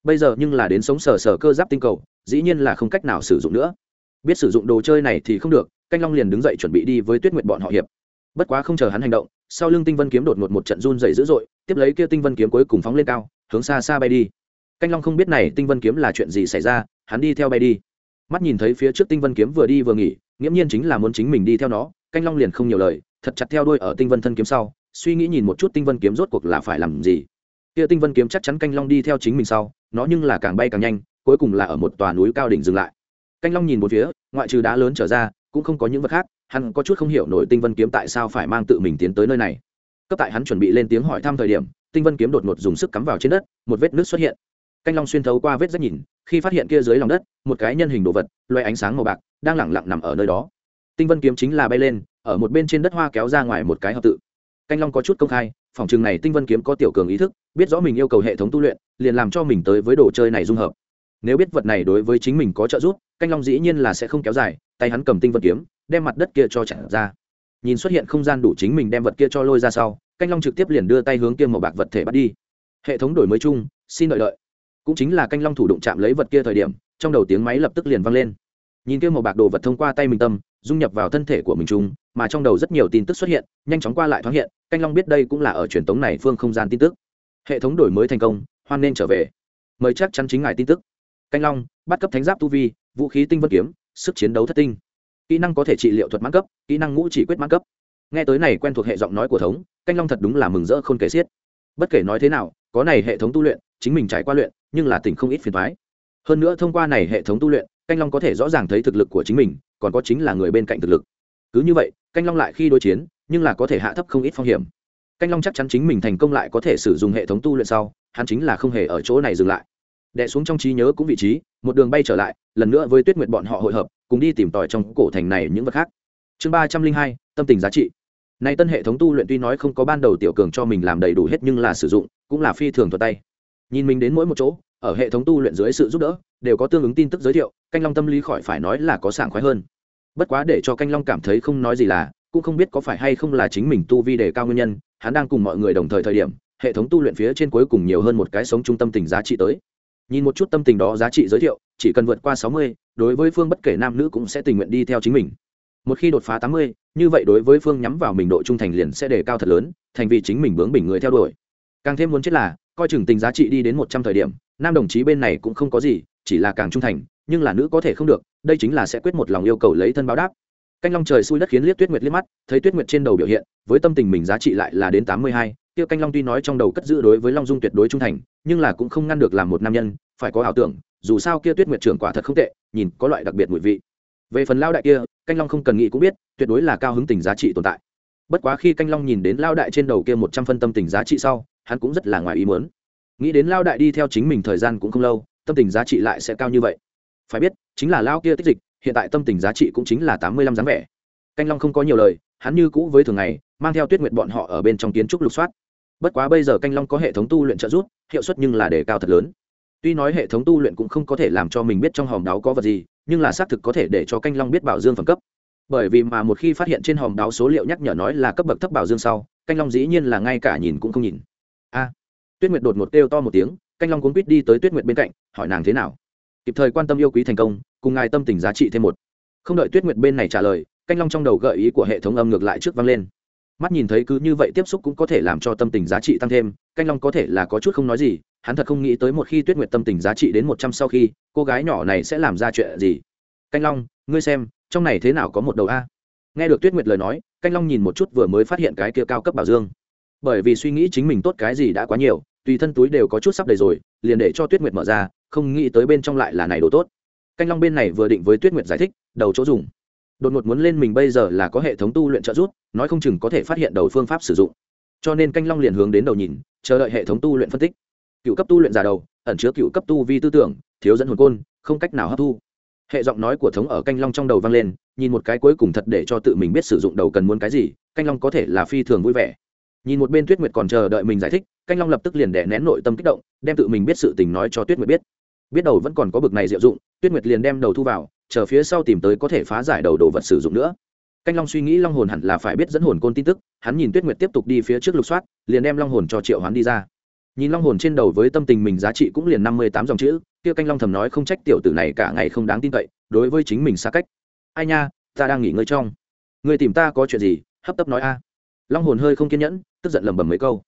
S1: bây giờ nhưng là đến sống sờ sờ cơ giáp tinh cầu, dĩ nhiên là không cách nào sử dụng nữa. Biết sử dụng đồ chơi này thì không được, canh long liền đứng dậy chuẩn bị đi với tuyết nguyệt bọn họ hiệp. Bất quá không chờ hắn hành động, sau lưng tinh vân kiếm đột ngột một trận run dày dữ dội, tiếp lấy kia tinh vân kiếm cuối cùng phóng lên cao, hướng xa xa bay đi. Canh long không biết này tinh vân kiếm là chuyện gì xảy ra, hắn đi theo bay đi. Mắt nhìn thấy phía trước tinh vân kiếm vừa đi vừa nghỉ, nghiễm nhiên chính là muốn chính mình đi theo nó, canh long liền không nhiều lời, thật chặt theo đuôi ở tinh vân thân kiếm sau, suy nghĩ nhìn một chút tinh vân kiếm rốt cuộc là phải làm gì. Kia tinh vân kiếm chắc chắn canh long đi theo chính mình sau nó nhưng là càng bay càng nhanh, cuối cùng là ở một tòa núi cao đỉnh dừng lại. Canh long nhìn một phía, ngoại trừ đá lớn trở ra, cũng không có những vật khác, hắn có chút không hiểu nổi tinh vân kiếm tại sao phải mang tự mình tiến tới nơi này. Cấp tại hắn chuẩn bị lên tiếng hỏi thăm thời điểm, tinh vân kiếm đột ngột dùng sức cắm vào trên đất, một vết nước xuất hiện. Canh long xuyên thấu qua vết rất nhìn, khi phát hiện kia dưới lòng đất, một cái nhân hình đồ vật, loe ánh sáng màu bạc, đang lẳng lặng nằm ở nơi đó. Tinh vân kiếm chính là bay lên, ở một bên trên đất hoa kéo ra ngoài một cái hợp tự. Canh long có chút công khai phòng trường này tinh vân kiếm có tiểu cường ý thức, biết rõ mình yêu cầu hệ thống tu luyện, liền làm cho mình tới với đồ chơi này dung hợp. Nếu biết vật này đối với chính mình có trợ giúp, canh long dĩ nhiên là sẽ không kéo dài, tay hắn cầm tinh vân kiếm, đem mặt đất kia cho chặn ra. Nhìn xuất hiện không gian đủ chính mình đem vật kia cho lôi ra sau, canh long trực tiếp liền đưa tay hướng kia màu bạc vật thể bắt đi. Hệ thống đổi mới chung, xin đợi đợi. Cũng chính là canh long thủ đụng chạm lấy vật kia thời điểm, trong đầu tiếng máy lập tức liền vang lên. Nhìn kia màu bạc đồ vật thông qua tay mình tâm, dung nhập vào thân thể của mình chung, mà trong đầu rất nhiều tin tức xuất hiện, nhanh chóng qua lại thoáng hiện canh long biết đây cũng là ở truyền tống này phương không gian tin tức. Hệ thống đổi mới thành công, hoan nên trở về. Mời chắc chắn chính ngài tin tức. Canh long, bắt cấp thánh giáp tu vi, vũ khí tinh vân kiếm, sức chiến đấu thất tinh. Kỹ năng có thể trị liệu thuật mãn cấp, kỹ năng ngũ chỉ quyết mãn cấp. Nghe tới này quen thuộc hệ giọng nói của thống, canh long thật đúng là mừng rỡ không kể xiết. Bất kể nói thế nào, có này hệ thống tu luyện, chính mình trải qua luyện, nhưng là tỉnh không ít phiền thoái hơn nữa thông qua này hệ thống tu luyện, canh long có thể rõ ràng thấy thực lực của chính mình, còn có chính là người bên cạnh thực lực. Cứ như vậy, canh long lại khi đối chiến nhưng là có thể hạ thấp không ít phong hiểm. Canh long chắc chắn chính mình thành công lại có thể sử dụng hệ thống tu luyện sau, hắn chính là không hề ở chỗ này dừng lại. Đẻ xuống trong trí nhớ cũng vị trí, một đường bay trở lại, lần nữa với tuyết nguyệt bọn họ hội hợp, cùng đi tìm tòi trong cổ thành này những vật khác. Chương ba trăm linh hai, tâm tình giá trị. Nay tân hệ thống tu luyện tuy nói không có ban đầu tiểu cường cho mình làm đầy đủ hết nhưng là sử dụng, cũng là phi thường thuật tay. Nhìn mình đến mỗi một chỗ, ở hệ thống tu luyện dưới sự giúp đỡ, đều có tương ứng tin tức giới thiệu, canh long tâm lý khỏi phải nói là có sảng khoái hơn. Bất quá để cho canh long cảm thấy không nói gì là cũng không biết có phải hay không là chính mình tu vi đề cao nguyên nhân, hắn đang cùng mọi người đồng thời thời điểm, hệ thống tu luyện phía trên cuối cùng nhiều hơn một cái sống trung tâm tình giá trị tới. Nhìn một chút tâm tình đó giá trị giới thiệu, chỉ cần vượt qua sáu mươi, đối với phương bất kể nam nữ cũng sẽ tình nguyện đi theo chính mình. Một khi đột phá tám mươi, như vậy đối với phương nhắm vào mình độ trung thành liền sẽ đề cao thật lớn, thành vì chính mình bướng bình người theo đuổi. Càng thêm muốn chết là, coi chừng tình giá trị đi đến một trăm thời điểm, nam đồng chí bên này cũng không có gì, chỉ là càng trung thành, nhưng là nữ có thể không được, đây chính là sẽ quyết một lòng yêu cầu lấy thân báo đáp canh long trời xui đất khiến liếc tuyết nguyệt liếc mắt, thấy tuyết nguyệt trên đầu biểu hiện, với tâm tình mình giá trị lại là đến tám mươi hai tiêu canh long tuy nói trong đầu cất giữ đối với long dung tuyệt đối trung thành, nhưng là cũng không ngăn được làm một nam nhân, phải có ảo tưởng, dù sao kia tuyết nguyệt trưởng quả thật không tệ, nhìn có loại đặc biệt mùi vị. Về phần lao đại kia, canh long không cần nghĩ cũng biết, tuyệt đối là cao hứng tình giá trị tồn tại. Bất quá khi canh long nhìn đến lao đại trên đầu kia một trăm phân tâm tình giá trị sau, hắn cũng rất là ngoài ý muốn. Nghĩ đến lao đại đi theo chính mình thời gian cũng không lâu, tâm tình giá trị lại sẽ cao như vậy. Phải biết, chính là lao kia tích dịch hiện tại tâm tình giá trị cũng chính là tám mươi lăm dáng vẻ. Canh long không có nhiều lời, hắn như cũ với thường ngày, mang theo tuyết nguyệt bọn họ ở bên trong kiến trúc lục soát. Bất quá bây giờ canh long có hệ thống tu luyện trợ giúp, hiệu suất nhưng là đề cao thật lớn. Tuy nói hệ thống tu luyện cũng không có thể làm cho mình biết trong hòm đáo có vật gì, nhưng là xác thực có thể để cho canh long biết bảo dương phẩm cấp. Bởi vì mà một khi phát hiện trên hòm đáo số liệu nhắc nhở nói là cấp bậc thấp bảo dương sau, canh long dĩ nhiên là ngay cả nhìn cũng không nhìn. A! Tuyết nguyệt đột một kêu to một tiếng, canh long cuốn quýt đi tới tuyết nguyệt bên cạnh, hỏi nàng thế nào? Kịp thời quan tâm yêu quý thành công cùng ngài tâm tình giá trị thêm một. Không đợi tuyết nguyệt bên này trả lời, canh long trong đầu gợi ý của hệ thống âm ngược lại trước vang lên. Mắt nhìn thấy cứ như vậy tiếp xúc cũng có thể làm cho tâm tình giá trị tăng thêm, canh long có thể là có chút không nói gì, hắn thật không nghĩ tới một khi tuyết nguyệt tâm tình giá trị đến một trăm sau khi, cô gái nhỏ này sẽ làm ra chuyện gì. Canh long, ngươi xem, trong này thế nào có một đầu a? Nghe được tuyết nguyệt lời nói, canh long nhìn một chút vừa mới phát hiện cái kia cao cấp bảo dương. Bởi vì suy nghĩ chính mình tốt cái gì đã quá nhiều, tùy thân túi đều có chút sắp đầy rồi, liền để cho tuyết nguyệt mở ra, không nghĩ tới bên trong lại là này đồ tốt canh long bên này vừa định với tuyết nguyệt giải thích, đầu chỗ dùng. Đột ngột muốn lên mình bây giờ là có hệ thống tu luyện trợ giúp, nói không chừng có thể phát hiện đầu phương pháp sử dụng. Cho nên canh long liền hướng đến đầu nhìn, chờ đợi hệ thống tu luyện phân tích. Cựu cấp tu luyện giả đầu, ẩn chứa cựu cấp tu vi tư tưởng, thiếu dẫn hồn côn, không cách nào hấp thu. Hệ giọng nói của thống ở canh long trong đầu vang lên, nhìn một cái cuối cùng thật để cho tự mình biết sử dụng đầu cần muốn cái gì, canh long có thể là phi thường vui vẻ. Nhìn một bên tuyết nguyệt còn chờ đợi mình giải thích, canh long lập tức liền đẻ nén nội tâm kích động, đem tự mình biết sự tình nói cho tuyết nguyệt biết biết đầu vẫn còn có bực này diệu dụng, tuyết nguyệt liền đem đầu thu vào, chờ phía sau tìm tới có thể phá giải đầu đồ vật sử dụng nữa. Canh long suy nghĩ long hồn hẳn là phải biết dẫn hồn côn tin tức, hắn nhìn tuyết nguyệt tiếp tục đi phía trước lục soát, liền đem long hồn cho triệu hoán đi ra. Nhìn long hồn trên đầu với tâm tình mình giá trị cũng liền năm mươi tám dòng chữ, kia canh long thầm nói không trách tiểu tử này cả ngày không đáng tin cậy, đối với chính mình xa cách. Ai nha, ta đang nghỉ ngơi trong. Người tìm ta có chuyện gì, hấp tấp nói a. Long hồn hơi không kiên nhẫn, tức giận lầm bầm mấy câu.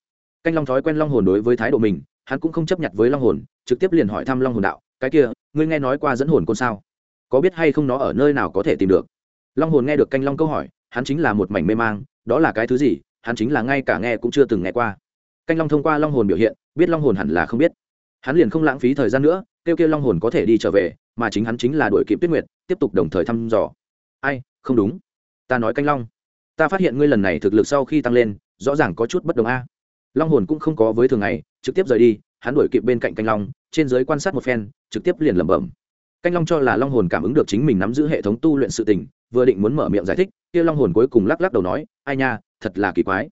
S1: Canh long thói quen long hồn đối với thái độ mình hắn cũng không chấp nhận với long hồn, trực tiếp liền hỏi thăm long hồn đạo, cái kia, ngươi nghe nói qua dẫn hồn côn sao? Có biết hay không nó ở nơi nào có thể tìm được? Long hồn nghe được canh long câu hỏi, hắn chính là một mảnh mê mang, đó là cái thứ gì, hắn chính là ngay cả nghe cũng chưa từng nghe qua. Canh long thông qua long hồn biểu hiện, biết long hồn hẳn là không biết. Hắn liền không lãng phí thời gian nữa, kêu kêu long hồn có thể đi trở về, mà chính hắn chính là đội kịp tuyết nguyệt, tiếp tục đồng thời thăm dò. Ai, không đúng. Ta nói canh long. Ta phát hiện ngươi lần này thực lực sau khi tăng lên, rõ ràng có chút bất đồng a long hồn cũng không có với thường ngày, trực tiếp rời đi, hắn đuổi kịp bên cạnh canh long, trên giới quan sát một phen, trực tiếp liền lẩm bẩm. Canh long cho là long hồn cảm ứng được chính mình nắm giữ hệ thống tu luyện sự tình, vừa định muốn mở miệng giải thích, kia long hồn cuối cùng lắc lắc đầu nói, ai nha, thật là kỳ quái.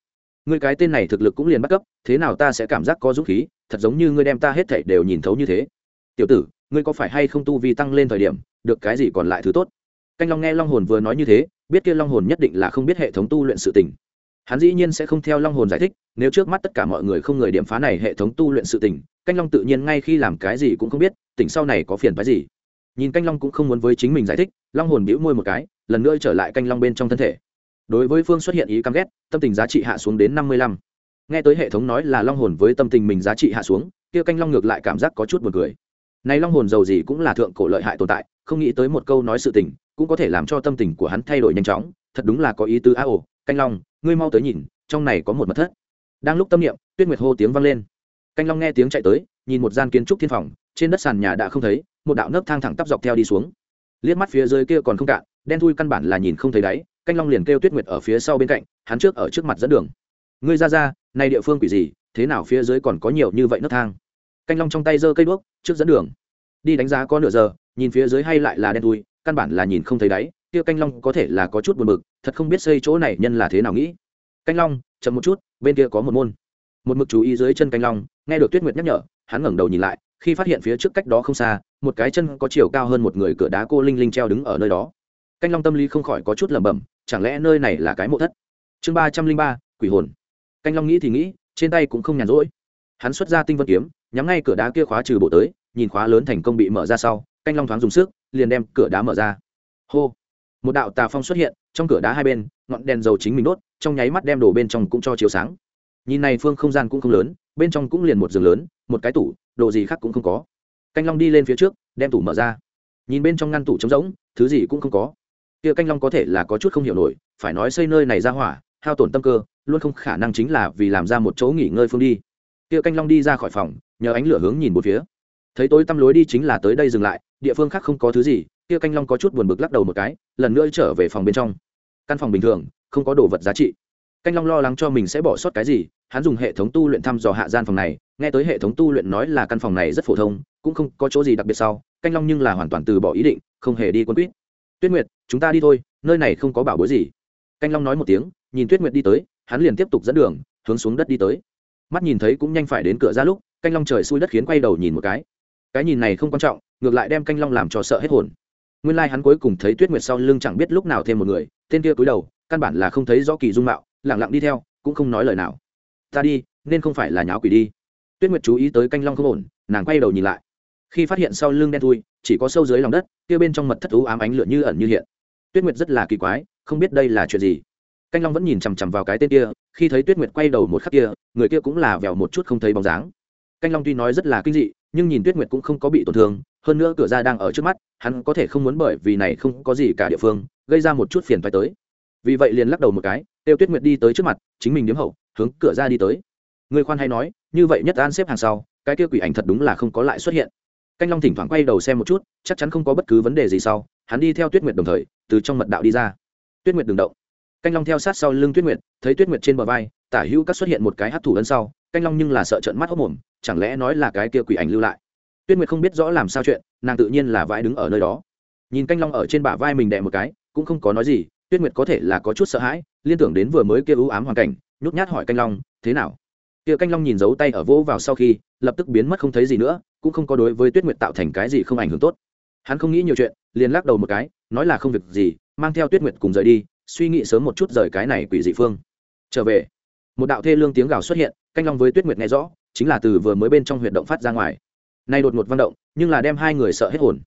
S1: Ngươi cái tên này thực lực cũng liền bắt cấp, thế nào ta sẽ cảm giác có dũng khí, thật giống như ngươi đem ta hết thảy đều nhìn thấu như thế. Tiểu tử, ngươi có phải hay không tu vi tăng lên thời điểm, được cái gì còn lại thứ tốt? Canh long nghe long hồn vừa nói như thế, biết kia long hồn nhất định là không biết hệ thống tu luyện sự tình hắn dĩ nhiên sẽ không theo long hồn giải thích, nếu trước mắt tất cả mọi người không người điểm phá này hệ thống tu luyện sự tình, canh long tự nhiên ngay khi làm cái gì cũng không biết, tỉnh sau này có phiền phái gì. Nhìn canh long cũng không muốn với chính mình giải thích, long hồn bĩu môi một cái, lần nữa trở lại canh long bên trong thân thể. Đối với phương xuất hiện ý căm ghét, tâm tình giá trị hạ xuống đến năm mươi lăm. Nghe tới hệ thống nói là long hồn với tâm tình mình giá trị hạ xuống, kia canh long ngược lại cảm giác có chút b u ồ n cười. Này long hồn giàu gì cũng là thượng cổ lợi hại tồn tại, không nghĩ tới một câu nói sự tình, cũng có thể làm cho tâm tình của hắn thay đổi nhanh chóng, thật đúng là có ý tứ a ồ canh long, ngươi mau tới nhìn, trong này có một mật thất. Đang lúc tâm niệm, tuyết nguyệt hô tiếng vang lên. Canh long nghe tiếng chạy tới, nhìn một gian kiến trúc thiên phòng, trên đất sàn nhà đã không thấy, một đạo nấc thang thẳng tắp dọc theo đi xuống. Liếc mắt phía dưới kia còn không cạn, đen thui căn bản là nhìn không thấy đáy, canh long liền kêu tuyết nguyệt ở phía sau bên cạnh, hắn trước ở trước mặt dẫn đường. Ngươi ra ra, này địa phương quỷ gì, thế nào phía dưới còn có nhiều như vậy nấc thang? Canh long trong tay giơ cây đuốc, trước dẫn đường. Đi đánh giá có nửa giờ, nhìn phía dưới hay lại là đen thui, căn bản là nhìn không thấy đáy kia canh long có thể là có chút buồn bực, thật không biết xây chỗ này nhân là thế nào nghĩ. Canh long, chậm một chút, bên kia có một môn. Một mực chú ý dưới chân canh long, nghe được tuyết nguyệt nhắc nhở, hắn ngẩng đầu nhìn lại, khi phát hiện phía trước cách đó không xa, một cái chân có chiều cao hơn một người cửa đá cô linh linh treo đứng ở nơi đó. Canh long tâm lý không khỏi có chút lẩm bẩm, chẳng lẽ nơi này là cái mộ thất? Chương ba trăm linh ba, quỷ hồn. Canh long nghĩ thì nghĩ, trên tay cũng không nhàn rỗi. Hắn xuất ra tinh vân kiếm, nhắm ngay cửa đá kia khóa trừ bộ tới, nhìn khóa lớn thành công bị mở ra sau, canh long thoáng dùng sức, liền đem cửa đá mở ra. Hô một đạo tà phong xuất hiện, trong cửa đá hai bên, ngọn đèn dầu chính mình đốt, trong nháy mắt đem đồ bên trong cũng cho chiếu sáng. Nhìn này phương không gian cũng không lớn, bên trong cũng liền một giường lớn, một cái tủ, đồ gì khác cũng không có. Canh long đi lên phía trước, đem tủ mở ra. Nhìn bên trong ngăn tủ trống rỗng, thứ gì cũng không có. Kia canh long có thể là có chút không hiểu nổi, phải nói xây nơi này ra hỏa, hao tổn tâm cơ, luôn không khả năng chính là vì làm ra một chỗ nghỉ ngơi phương đi. Kia canh long đi ra khỏi phòng, nhờ ánh lửa hướng nhìn một phía. Thấy tối tăm lối đi chính là tới đây dừng lại, địa phương khác không có thứ gì kia canh long có chút buồn bực lắc đầu một cái, lần nữa trở về phòng bên trong. Căn phòng bình thường, không có đồ vật giá trị. Canh long lo lắng cho mình sẽ bỏ sót cái gì, hắn dùng hệ thống tu luyện thăm dò hạ gian phòng này, nghe tới hệ thống tu luyện nói là căn phòng này rất phổ thông, cũng không có chỗ gì đặc biệt sau, canh long nhưng là hoàn toàn từ bỏ ý định, không hề đi quân quýt. Tuyết nguyệt, chúng ta đi thôi, nơi này không có bảo bối gì. Canh long nói một tiếng, nhìn tuyết nguyệt đi tới, hắn liền tiếp tục dẫn đường, hướng xuống đất đi tới. Mắt nhìn thấy cũng nhanh phải đến cửa ra lúc, canh long trời xui đất khiến quay đầu nhìn một cái. Cái nhìn này không quan trọng, ngược lại đem canh long làm cho sợ hết hồn nguyên lai hắn cuối cùng thấy tuyết nguyệt sau lưng chẳng biết lúc nào thêm một người, tên kia cúi đầu, căn bản là không thấy rõ kỳ dung mạo lẳng lặng đi theo, cũng không nói lời nào. Ta đi, nên không phải là nháo quỷ đi. Tuyết nguyệt chú ý tới canh long không ổn, nàng quay đầu nhìn lại. Khi phát hiện sau lưng đen thui, chỉ có sâu dưới lòng đất, kia bên trong mật thất thú ám ánh lửa như ẩn như hiện. Tuyết nguyệt rất là kỳ quái, không biết đây là chuyện gì. Canh long vẫn nhìn chằm chằm vào cái tên kia, khi thấy tuyết nguyệt quay đầu một khắc kia, người kia cũng là vèo một chút không thấy bóng dáng. Canh long tuy nói rất là kinh dị, nhưng nhìn tuyết nguyệt cũng không có bị tổn thương, hơn nữa cửa ra đang ở trước mắt hắn có thể không muốn bởi vì này không có gì cả địa phương, gây ra một chút phiền phải tới. Vì vậy liền lắc đầu một cái, tiêu tuyết nguyệt đi tới trước mặt, chính mình điếm hậu, hướng cửa ra đi tới. Người khoan hay nói, như vậy nhất an xếp hàng sau, cái kia quỷ ảnh thật đúng là không có lại xuất hiện. Canh long thỉnh thoảng quay đầu xem một chút, chắc chắn không có bất cứ vấn đề gì sau, hắn đi theo tuyết nguyệt đồng thời, từ trong mật đạo đi ra. Tuyết nguyệt đừng động. Canh long theo sát sau lưng tuyết nguyệt, thấy tuyết nguyệt trên bờ vai, tả hữu các xuất hiện một cái hấp thủ ấn sau, canh long nhưng là sợ trợn mắt hốc mồm, chẳng lẽ nói là cái kia quỷ ảnh lưu lại? Tuyết nguyệt không biết rõ làm sao chuyện, nàng tự nhiên là vãi đứng ở nơi đó. Nhìn canh long ở trên bả vai mình đè một cái, cũng không có nói gì, tuyết nguyệt có thể là có chút sợ hãi, liên tưởng đến vừa mới kia ưu ám hoàn cảnh, nhút nhát hỏi canh long, thế nào? Kia canh long nhìn dấu tay ở vỗ vào sau khi, lập tức biến mất không thấy gì nữa, cũng không có đối với tuyết nguyệt tạo thành cái gì không ảnh hưởng tốt. Hắn không nghĩ nhiều chuyện, liền lắc đầu một cái, nói là không việc gì, mang theo tuyết nguyệt cùng rời đi, suy nghĩ sớm một chút rời cái này quỷ dị phương. Trở về. Một đạo thê lương tiếng gào xuất hiện, canh long với tuyết nguyệt nghe rõ, chính là từ vừa mới bên trong huyệt động phát ra ngoài nay đột ngột văn động, nhưng là đem hai người sợ hết hồn.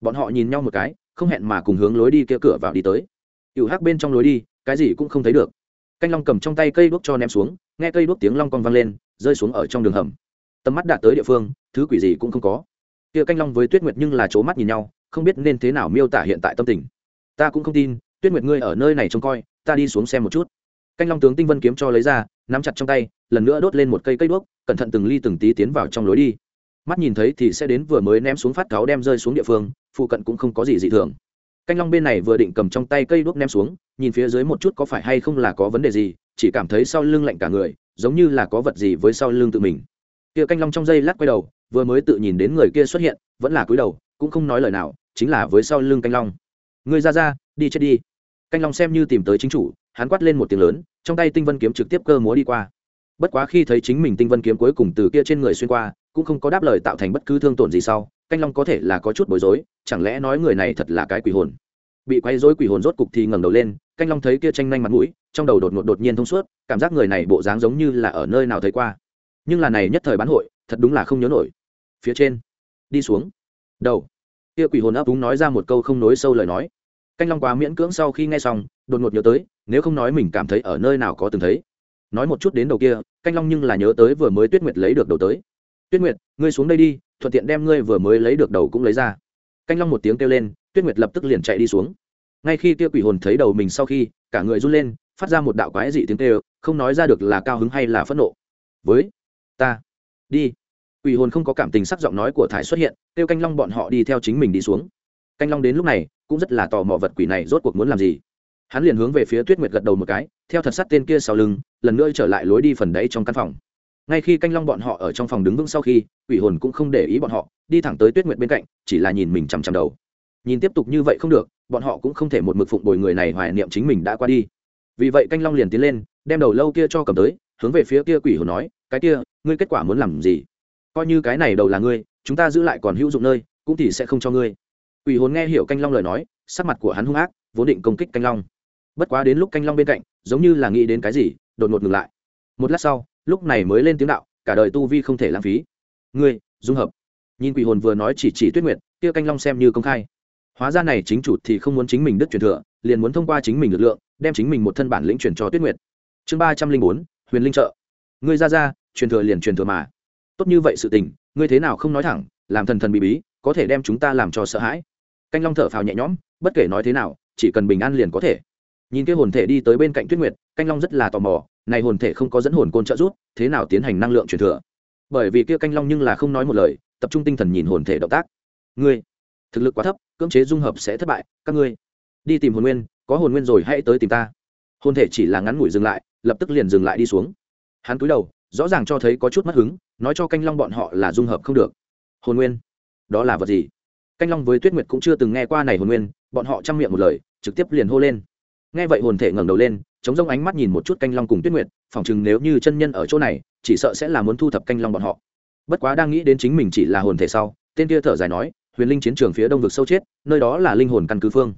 S1: Bọn họ nhìn nhau một cái, không hẹn mà cùng hướng lối đi kia cửa vào đi tới. Cựu hắc bên trong lối đi, cái gì cũng không thấy được. Canh long cầm trong tay cây đuốc cho ném xuống, nghe cây đuốc tiếng long con vang lên, rơi xuống ở trong đường hầm. Tầm mắt đạt tới địa phương, thứ quỷ gì cũng không có. Kia canh long với tuyết nguyệt nhưng là c mắt nhìn nhau, không biết nên thế nào miêu tả hiện tại tâm tình. Ta cũng không tin, tuyết nguyệt ngươi ở nơi này trông coi, ta đi xuống xem một chút. Canh long tướng tinh vân kiếm cho lấy ra, nắm chặt trong tay, lần nữa đốt lên một cây cây đuốc, cẩn thận từng ly từng tí tiến vào trong lối đi mắt nhìn thấy thì sẽ đến vừa mới ném xuống phát cáo đem rơi xuống địa phương, phụ cận cũng không có gì dị thường. Canh long bên này vừa định cầm trong tay cây đuốc ném xuống, nhìn phía dưới một chút có phải hay không là có vấn đề gì, chỉ cảm thấy sau lưng lạnh cả người, giống như là có vật gì với sau lưng tự mình. Kia canh long trong dây lát quay đầu, vừa mới tự nhìn đến người kia xuất hiện, vẫn là cúi đầu, cũng không nói lời nào, chính là với sau lưng canh long. Người ra ra, đi chết đi. Canh long xem như tìm tới chính chủ, hắn quát lên một tiếng lớn, trong tay tinh vân kiếm trực tiếp cơ múa đi qua bất quá khi thấy chính mình tinh vân kiếm cuối cùng từ kia trên người xuyên qua, cũng không có đáp lời tạo thành bất cứ thương tổn gì sau, canh long có thể là có chút bối rối, chẳng lẽ nói người này thật là cái quỷ hồn? Bị quay rối quỷ hồn rốt cục thì ngẩng đầu lên, canh long thấy kia tranh nhanh mặt mũi, trong đầu đột ngột đột nhiên thông suốt, cảm giác người này bộ dáng giống như là ở nơi nào thấy qua. Nhưng là này nhất thời bán hội, thật đúng là không nhớ nổi. Phía trên, đi xuống. Đầu, kia quỷ hồn ấp úng nói ra một câu không nối sâu lời nói. Canh long quá miễn cưỡng sau khi nghe xong, đột ngột nhớ tới, nếu không nói mình cảm thấy ở nơi nào có từng thấy nói một chút đến đầu kia, canh long nhưng là nhớ tới vừa mới tuyết nguyệt lấy được đầu tới. Tuyết nguyệt, ngươi xuống đây đi, thuận tiện đem ngươi vừa mới lấy được đầu cũng lấy ra. Canh long một tiếng kêu lên, tuyết nguyệt lập tức liền chạy đi xuống. Ngay khi kia quỷ hồn thấy đầu mình sau khi, cả người run lên, phát ra một đạo quái dị tiếng kêu, không nói ra được là cao hứng hay là phẫn nộ. Với ta, đi. Quỷ hồn không có cảm tình sắc giọng nói của thải xuất hiện, kêu canh long bọn họ đi theo chính mình đi xuống. Canh long đến lúc này, cũng rất là tò mò vật quỷ này rốt cuộc muốn làm gì hắn liền hướng về phía tuyết nguyệt gật đầu một cái, theo thật sắt tên kia sau lưng, lần nữa trở lại lối đi phần đấy trong căn phòng. Ngay khi canh long bọn họ ở trong phòng đứng vững sau khi, quỷ hồn cũng không để ý bọn họ, đi thẳng tới tuyết nguyệt bên cạnh, chỉ là nhìn mình chằm chằm đầu. Nhìn tiếp tục như vậy không được, bọn họ cũng không thể một mực phụng bồi người này hoài niệm chính mình đã qua đi. Vì vậy canh long liền tiến lên, đem đầu lâu kia cho cầm tới, hướng về phía kia quỷ hồn nói, cái kia, ngươi kết quả muốn làm gì? Coi như cái này đầu là ngươi, chúng ta giữ lại còn hữu dụng nơi, cũng thì sẽ không cho ngươi. Quỷ hồn nghe hiểu canh long lời nói, sắc mặt của hắn hung ác, vốn định công kích canh long bất quá đến lúc canh long bên cạnh, giống như là nghĩ đến cái gì, đột ngột ngừng lại. Một lát sau, lúc này mới lên tiếng đạo, cả đời tu vi không thể lãng phí. Ngươi, dung hợp. Nhìn quỷ hồn vừa nói chỉ chỉ tuyết nguyệt, kia canh long xem như công khai. Hóa ra này chính chủ thì không muốn chính mình đức truyền thừa, liền muốn thông qua chính mình lực lượng, đem chính mình một thân bản lĩnh truyền cho tuyết nguyệt. Chương ba trăm linh bốn, huyền linh trợ. Ngươi ra ra, truyền thừa liền truyền thừa mà. Tốt như vậy sự tình, ngươi thế nào không nói thẳng, làm thần thần bí bí, có thể đem chúng ta làm cho sợ hãi. Canh long thở phào nhẹ nhõm, bất kể nói thế nào, chỉ cần bình an liền có thể nhìn cái hồn thể đi tới bên cạnh tuyết nguyệt canh long rất là tò mò này hồn thể không có dẫn hồn côn trợ rút, thế nào tiến hành năng lượng truyền thừa? Bởi vì kia canh long nhưng là không nói một lời tập trung tinh thần nhìn hồn thể động tác. Ngươi thực lực quá thấp cưỡng chế dung hợp sẽ thất bại các ngươi đi tìm hồn nguyên có hồn nguyên rồi hãy tới tìm ta. Hồn thể chỉ là ngắn ngủi dừng lại lập tức liền dừng lại đi xuống. Hắn cúi đầu rõ ràng cho thấy có chút mất hứng nói cho canh long bọn họ là dung hợp không được. Hồn nguyên? Đó là vật gì? Canh long với tuyết nguyệt cũng chưa từng nghe qua này hồn nguyên bọn họ chăm miệng một lời trực tiếp liền hô lên nghe vậy hồn thể ngẩng đầu lên, chống rông ánh mắt nhìn một chút canh long cùng tuyết nguyệt, phỏng chừng nếu như chân nhân ở chỗ này, chỉ sợ sẽ là muốn thu thập canh long bọn họ. Bất quá đang nghĩ đến chính mình chỉ là hồn thể sau, tên kia thở dài nói, huyền linh chiến trường phía đông vực sâu chết, nơi đó là linh hồn căn cứ phương.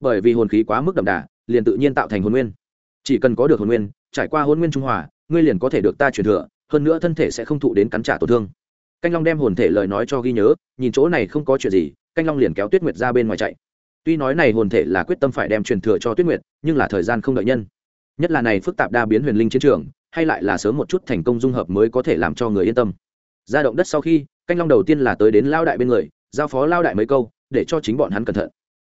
S1: Bởi vì hồn khí quá mức đậm đà, liền tự nhiên tạo thành hồn nguyên. Chỉ cần có được hồn nguyên, trải qua hồn nguyên trung hòa, ngươi liền có thể được ta truyền thừa, hơn nữa thân thể sẽ không thụ đến cắn trả tổn thương. Canh long đem hồn thể lời nói cho ghi nhớ, nhìn chỗ này không có chuyện gì, canh long liền kéo tuyết nguyệt ra bên ngoài chạy tuy nói này hồn thể là quyết tâm phải đem truyền thừa cho tuyết nguyệt, nhưng là thời gian không đợi nhân. Nhất là này phức tạp đa biến huyền linh chiến trường, hay lại là sớm một chút thành công dung hợp mới có thể làm cho người yên tâm. Ra động đất sau khi, canh long đầu tiên là tới đến lao đại bên người, giao phó lao đại mấy câu, để cho chính bọn hắn cẩn thận.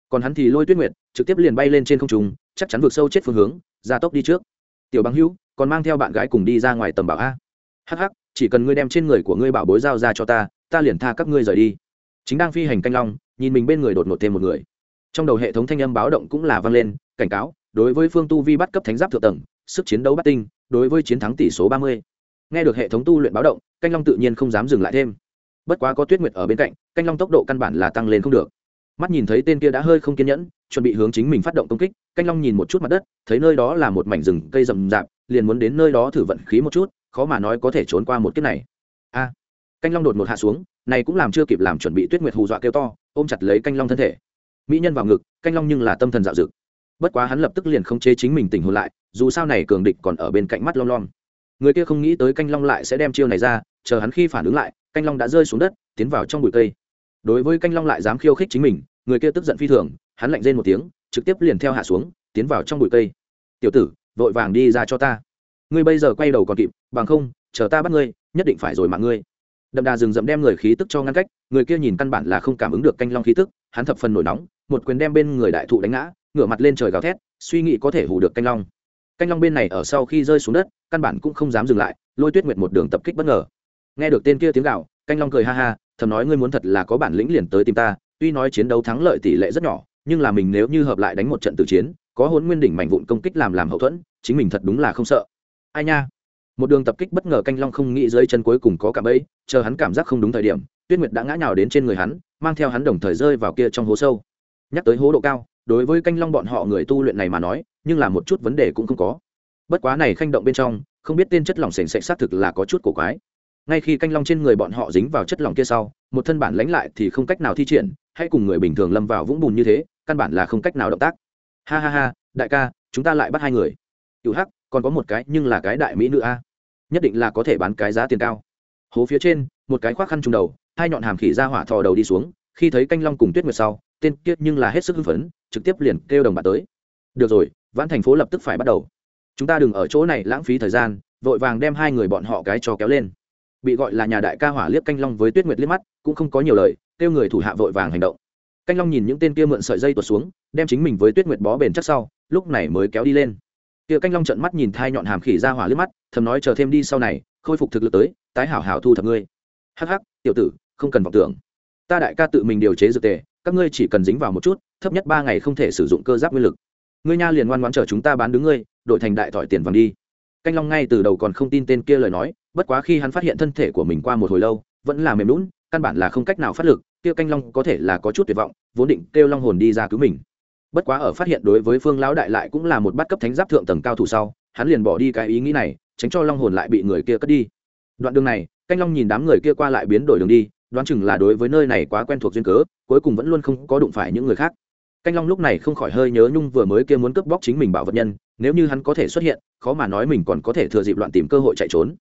S1: Còn hắn thì lôi tuyết nguyệt, trực tiếp liền bay lên trên không trung, chắc chắn vượt sâu chết phương hướng, ra tốc đi trước. Tiểu bằng hữu, còn mang theo bạn gái cùng đi ra ngoài tầm bảo a. Hh chỉ cần ngươi đem trên người của ngươi bảo bối giao ra cho ta ta liền tha các ngươi rời đi. Chính đang phi hành canh long, nhìn mình bên người đột ngột thêm một người trong đầu hệ thống thanh âm báo động cũng là vang lên, cảnh cáo, đối với phương tu vi bắt cấp thánh giáp thượng tầng, sức chiến đấu bắt tinh, đối với chiến thắng tỷ số ba mươi. Nghe được hệ thống tu luyện báo động, canh long tự nhiên không dám dừng lại thêm. Bất quá có tuyết nguyệt ở bên cạnh, canh long tốc độ căn bản là tăng lên không được. Mắt nhìn thấy tên kia đã hơi không kiên nhẫn, chuẩn bị hướng chính mình phát động công kích, canh long nhìn một chút mặt đất, thấy nơi đó là một mảnh rừng cây rậm rạp, liền muốn đến nơi đó thử vận khí một chút, khó mà nói có thể trốn qua một kiếp này. A! Canh long đột một hạ xuống, này cũng làm chưa kịp làm chuẩn bị tuyết nguyệt hù dọa kêu to, ôm chặt lấy canh long thân thể mỹ nhân vào ngực, canh long nhưng là tâm thần dạo dực. Bất quá hắn lập tức liền không chế chính mình tỉnh hồn lại, dù sao này cường địch còn ở bên cạnh mắt long long người kia không nghĩ tới canh long lại sẽ đem chiêu này ra, chờ hắn khi phản ứng lại, canh long đã rơi xuống đất, tiến vào trong bụi cây. Đối với canh long lại dám khiêu khích chính mình, người kia tức giận phi thường, hắn lạnh rên một tiếng, trực tiếp liền theo hạ xuống, tiến vào trong bụi cây. Tiểu tử, vội vàng đi ra cho ta. Ngươi bây giờ quay đầu còn kịp, bằng không, chờ ta bắt ngươi, nhất định phải rồi mạng ngươi. Đậm đà rừng rậm đem người khí tức cho ngăn cách, người kia nhìn căn bản là không cảm ứng được canh long khí tức, hắn thập phần nổi nóng một quyền đem bên người đại thụ đánh ngã, ngửa mặt lên trời gào thét, suy nghĩ có thể hủ được canh long. Canh long bên này ở sau khi rơi xuống đất, căn bản cũng không dám dừng lại, lôi tuyết nguyệt một đường tập kích bất ngờ. Nghe được tên kia tiếng gạo canh long cười ha ha, thầm nói ngươi muốn thật là có bản lĩnh liền tới tìm ta, tuy nói chiến đấu thắng lợi tỷ lệ rất nhỏ, nhưng là mình nếu như hợp lại đánh một trận tử chiến, có hôn nguyên đỉnh mảnh vụn công kích làm làm hậu thuẫn, chính mình thật đúng là không sợ. Ai nha? Một đường tập kích bất ngờ canh long không nghĩ dưới chân cuối cùng có cả bẫy, chờ hắn cảm giác không đúng thời điểm, tuyết nguyệt đã ngã nhào đến trên người hắn, mang theo hắn đồng thời rơi vào kia trong hố sâu nhắc tới hố độ cao, đối với canh long bọn họ người tu luyện này mà nói, nhưng là một chút vấn đề cũng không có. Bất quá này khanh động bên trong, không biết tên chất lỏng sền sệt xác thực là có chút cổ quái. Ngay khi canh long trên người bọn họ dính vào chất lỏng kia sau, một thân bản lánh lại thì không cách nào thi triển, hay cùng người bình thường lâm vào vũng bùn như thế, căn bản là không cách nào động tác. Ha ha ha, đại ca, chúng ta lại bắt hai người. Cựu hắc, còn có một cái nhưng là cái đại mỹ nữ a. Nhất định là có thể bán cái giá tiền cao. Hố phía trên, một cái khoác khăn trùng đầu, hai nhọn hàm khỉ ra hỏa thò đầu đi xuống khi thấy canh long cùng tuyết nguyệt sau, tên kiết nhưng là hết sức hưng phấn, trực tiếp liền kêu đồng bạn tới. Được rồi, vãn thành phố lập tức phải bắt đầu. Chúng ta đừng ở chỗ này lãng phí thời gian, vội vàng đem hai người bọn họ cái cho kéo lên. Bị gọi là nhà đại ca hỏa liếc canh long với tuyết nguyệt liếc mắt, cũng không có nhiều lời, kêu người thủ hạ vội vàng hành động. Canh long nhìn những tên kia mượn sợi dây tuột xuống, đem chính mình với tuyết nguyệt bó bền chắc sau, lúc này mới kéo đi lên. Kia canh long trận mắt nhìn thai nhọn hàm khỉ ra hỏa liếc mắt, thầm nói chờ thêm đi sau này, khôi phục thực lực tới, tái hảo hảo thu thập ngươi. Hắc hắc, tiểu tử, không cần vọng tưởng ta đại ca tự mình điều chế dược tề, các ngươi chỉ cần dính vào một chút, thấp nhất ba ngày không thể sử dụng cơ giáp nguyên lực. Ngươi nha liền ngoan ngoãn chờ chúng ta bán đứng ngươi, đổi thành đại thỏi tiền vàng đi. Canh long ngay từ đầu còn không tin tên kia lời nói, bất quá khi hắn phát hiện thân thể của mình qua một hồi lâu, vẫn là mềm lún căn bản là không cách nào phát lực, kia canh long có thể là có chút tuyệt vọng, vốn định kêu long hồn đi ra cứu mình. Bất quá ở phát hiện đối với phương lão đại lại cũng là một bát cấp thánh giáp thượng tầng cao thủ sau, hắn liền bỏ đi cái ý nghĩ này, tránh cho long hồn lại bị người kia cất đi. Đoạn đường này, canh long nhìn đám người kia qua lại biến đổi đường đi đoán chừng là đối với nơi này quá quen thuộc duyên cớ, cuối cùng vẫn luôn không có đụng phải những người khác. Canh long lúc này không khỏi hơi nhớ nhung vừa mới kia muốn cướp bóc chính mình bảo vật nhân, nếu như hắn có thể xuất hiện, khó mà nói mình còn có thể thừa dịp loạn tìm cơ hội chạy trốn.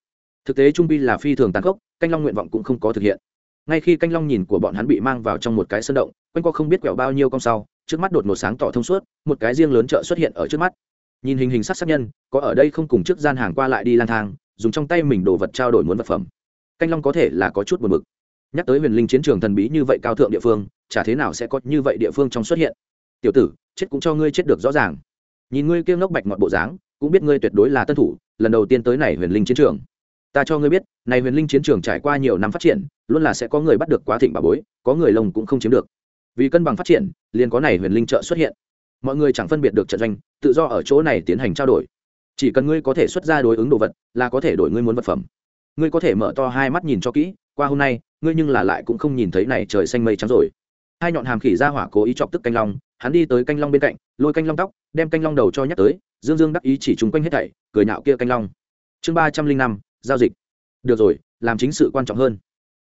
S1: Thực tế trung bi là phi thường tàn khốc, canh long nguyện vọng cũng không có thực hiện. Ngay khi canh long nhìn của bọn hắn bị mang vào trong một cái sân động, quanh qua không biết quẹo bao nhiêu con sau, trước mắt đột ngột sáng tỏ thông suốt, một cái riêng lớn chợ xuất hiện ở trước mắt. Nhìn hình hình sắc sắc nhân, có ở đây không cùng trước gian hàng qua lại đi lang thang, dùng trong tay mình đồ vật trao đổi muốn vật phẩm. Canh long có thể là có chút buồn bực nhắc tới huyền linh chiến trường thần bí như vậy cao thượng địa phương, chả thế nào sẽ có như vậy địa phương trong xuất hiện. Tiểu tử, chết cũng cho ngươi chết được rõ ràng. Nhìn ngươi kêu ngốc bạch ngọt bộ dáng, cũng biết ngươi tuyệt đối là tân thủ, lần đầu tiên tới này huyền linh chiến trường. Ta cho ngươi biết, này huyền linh chiến trường trải qua nhiều năm phát triển, luôn là sẽ có người bắt được quá thịnh bà bối, có người lông cũng không chiếm được. Vì cân bằng phát triển, liền có này huyền linh trợ xuất hiện. Mọi người chẳng phân biệt được trận doanh, tự do ở chỗ này tiến hành trao đổi. Chỉ cần ngươi có thể xuất ra đối ứng đồ vật, là có thể đổi ngươi muốn vật phẩm. Ngươi có thể mở to hai mắt nhìn cho kỹ qua hôm nay, ngươi nhưng là lại cũng không nhìn thấy này trời xanh mây trắng rồi. Hai nhọn hàm khỉ ra hỏa cố ý chọc tức canh long, hắn đi tới canh long bên cạnh, lôi canh long tóc, đem canh long đầu cho nhắc tới, dương dương đắc ý chỉ chung quanh hết thảy, cười nhạo kia canh long. Chương ba trăm linh năm, giao dịch. Được rồi, làm chính sự quan trọng hơn.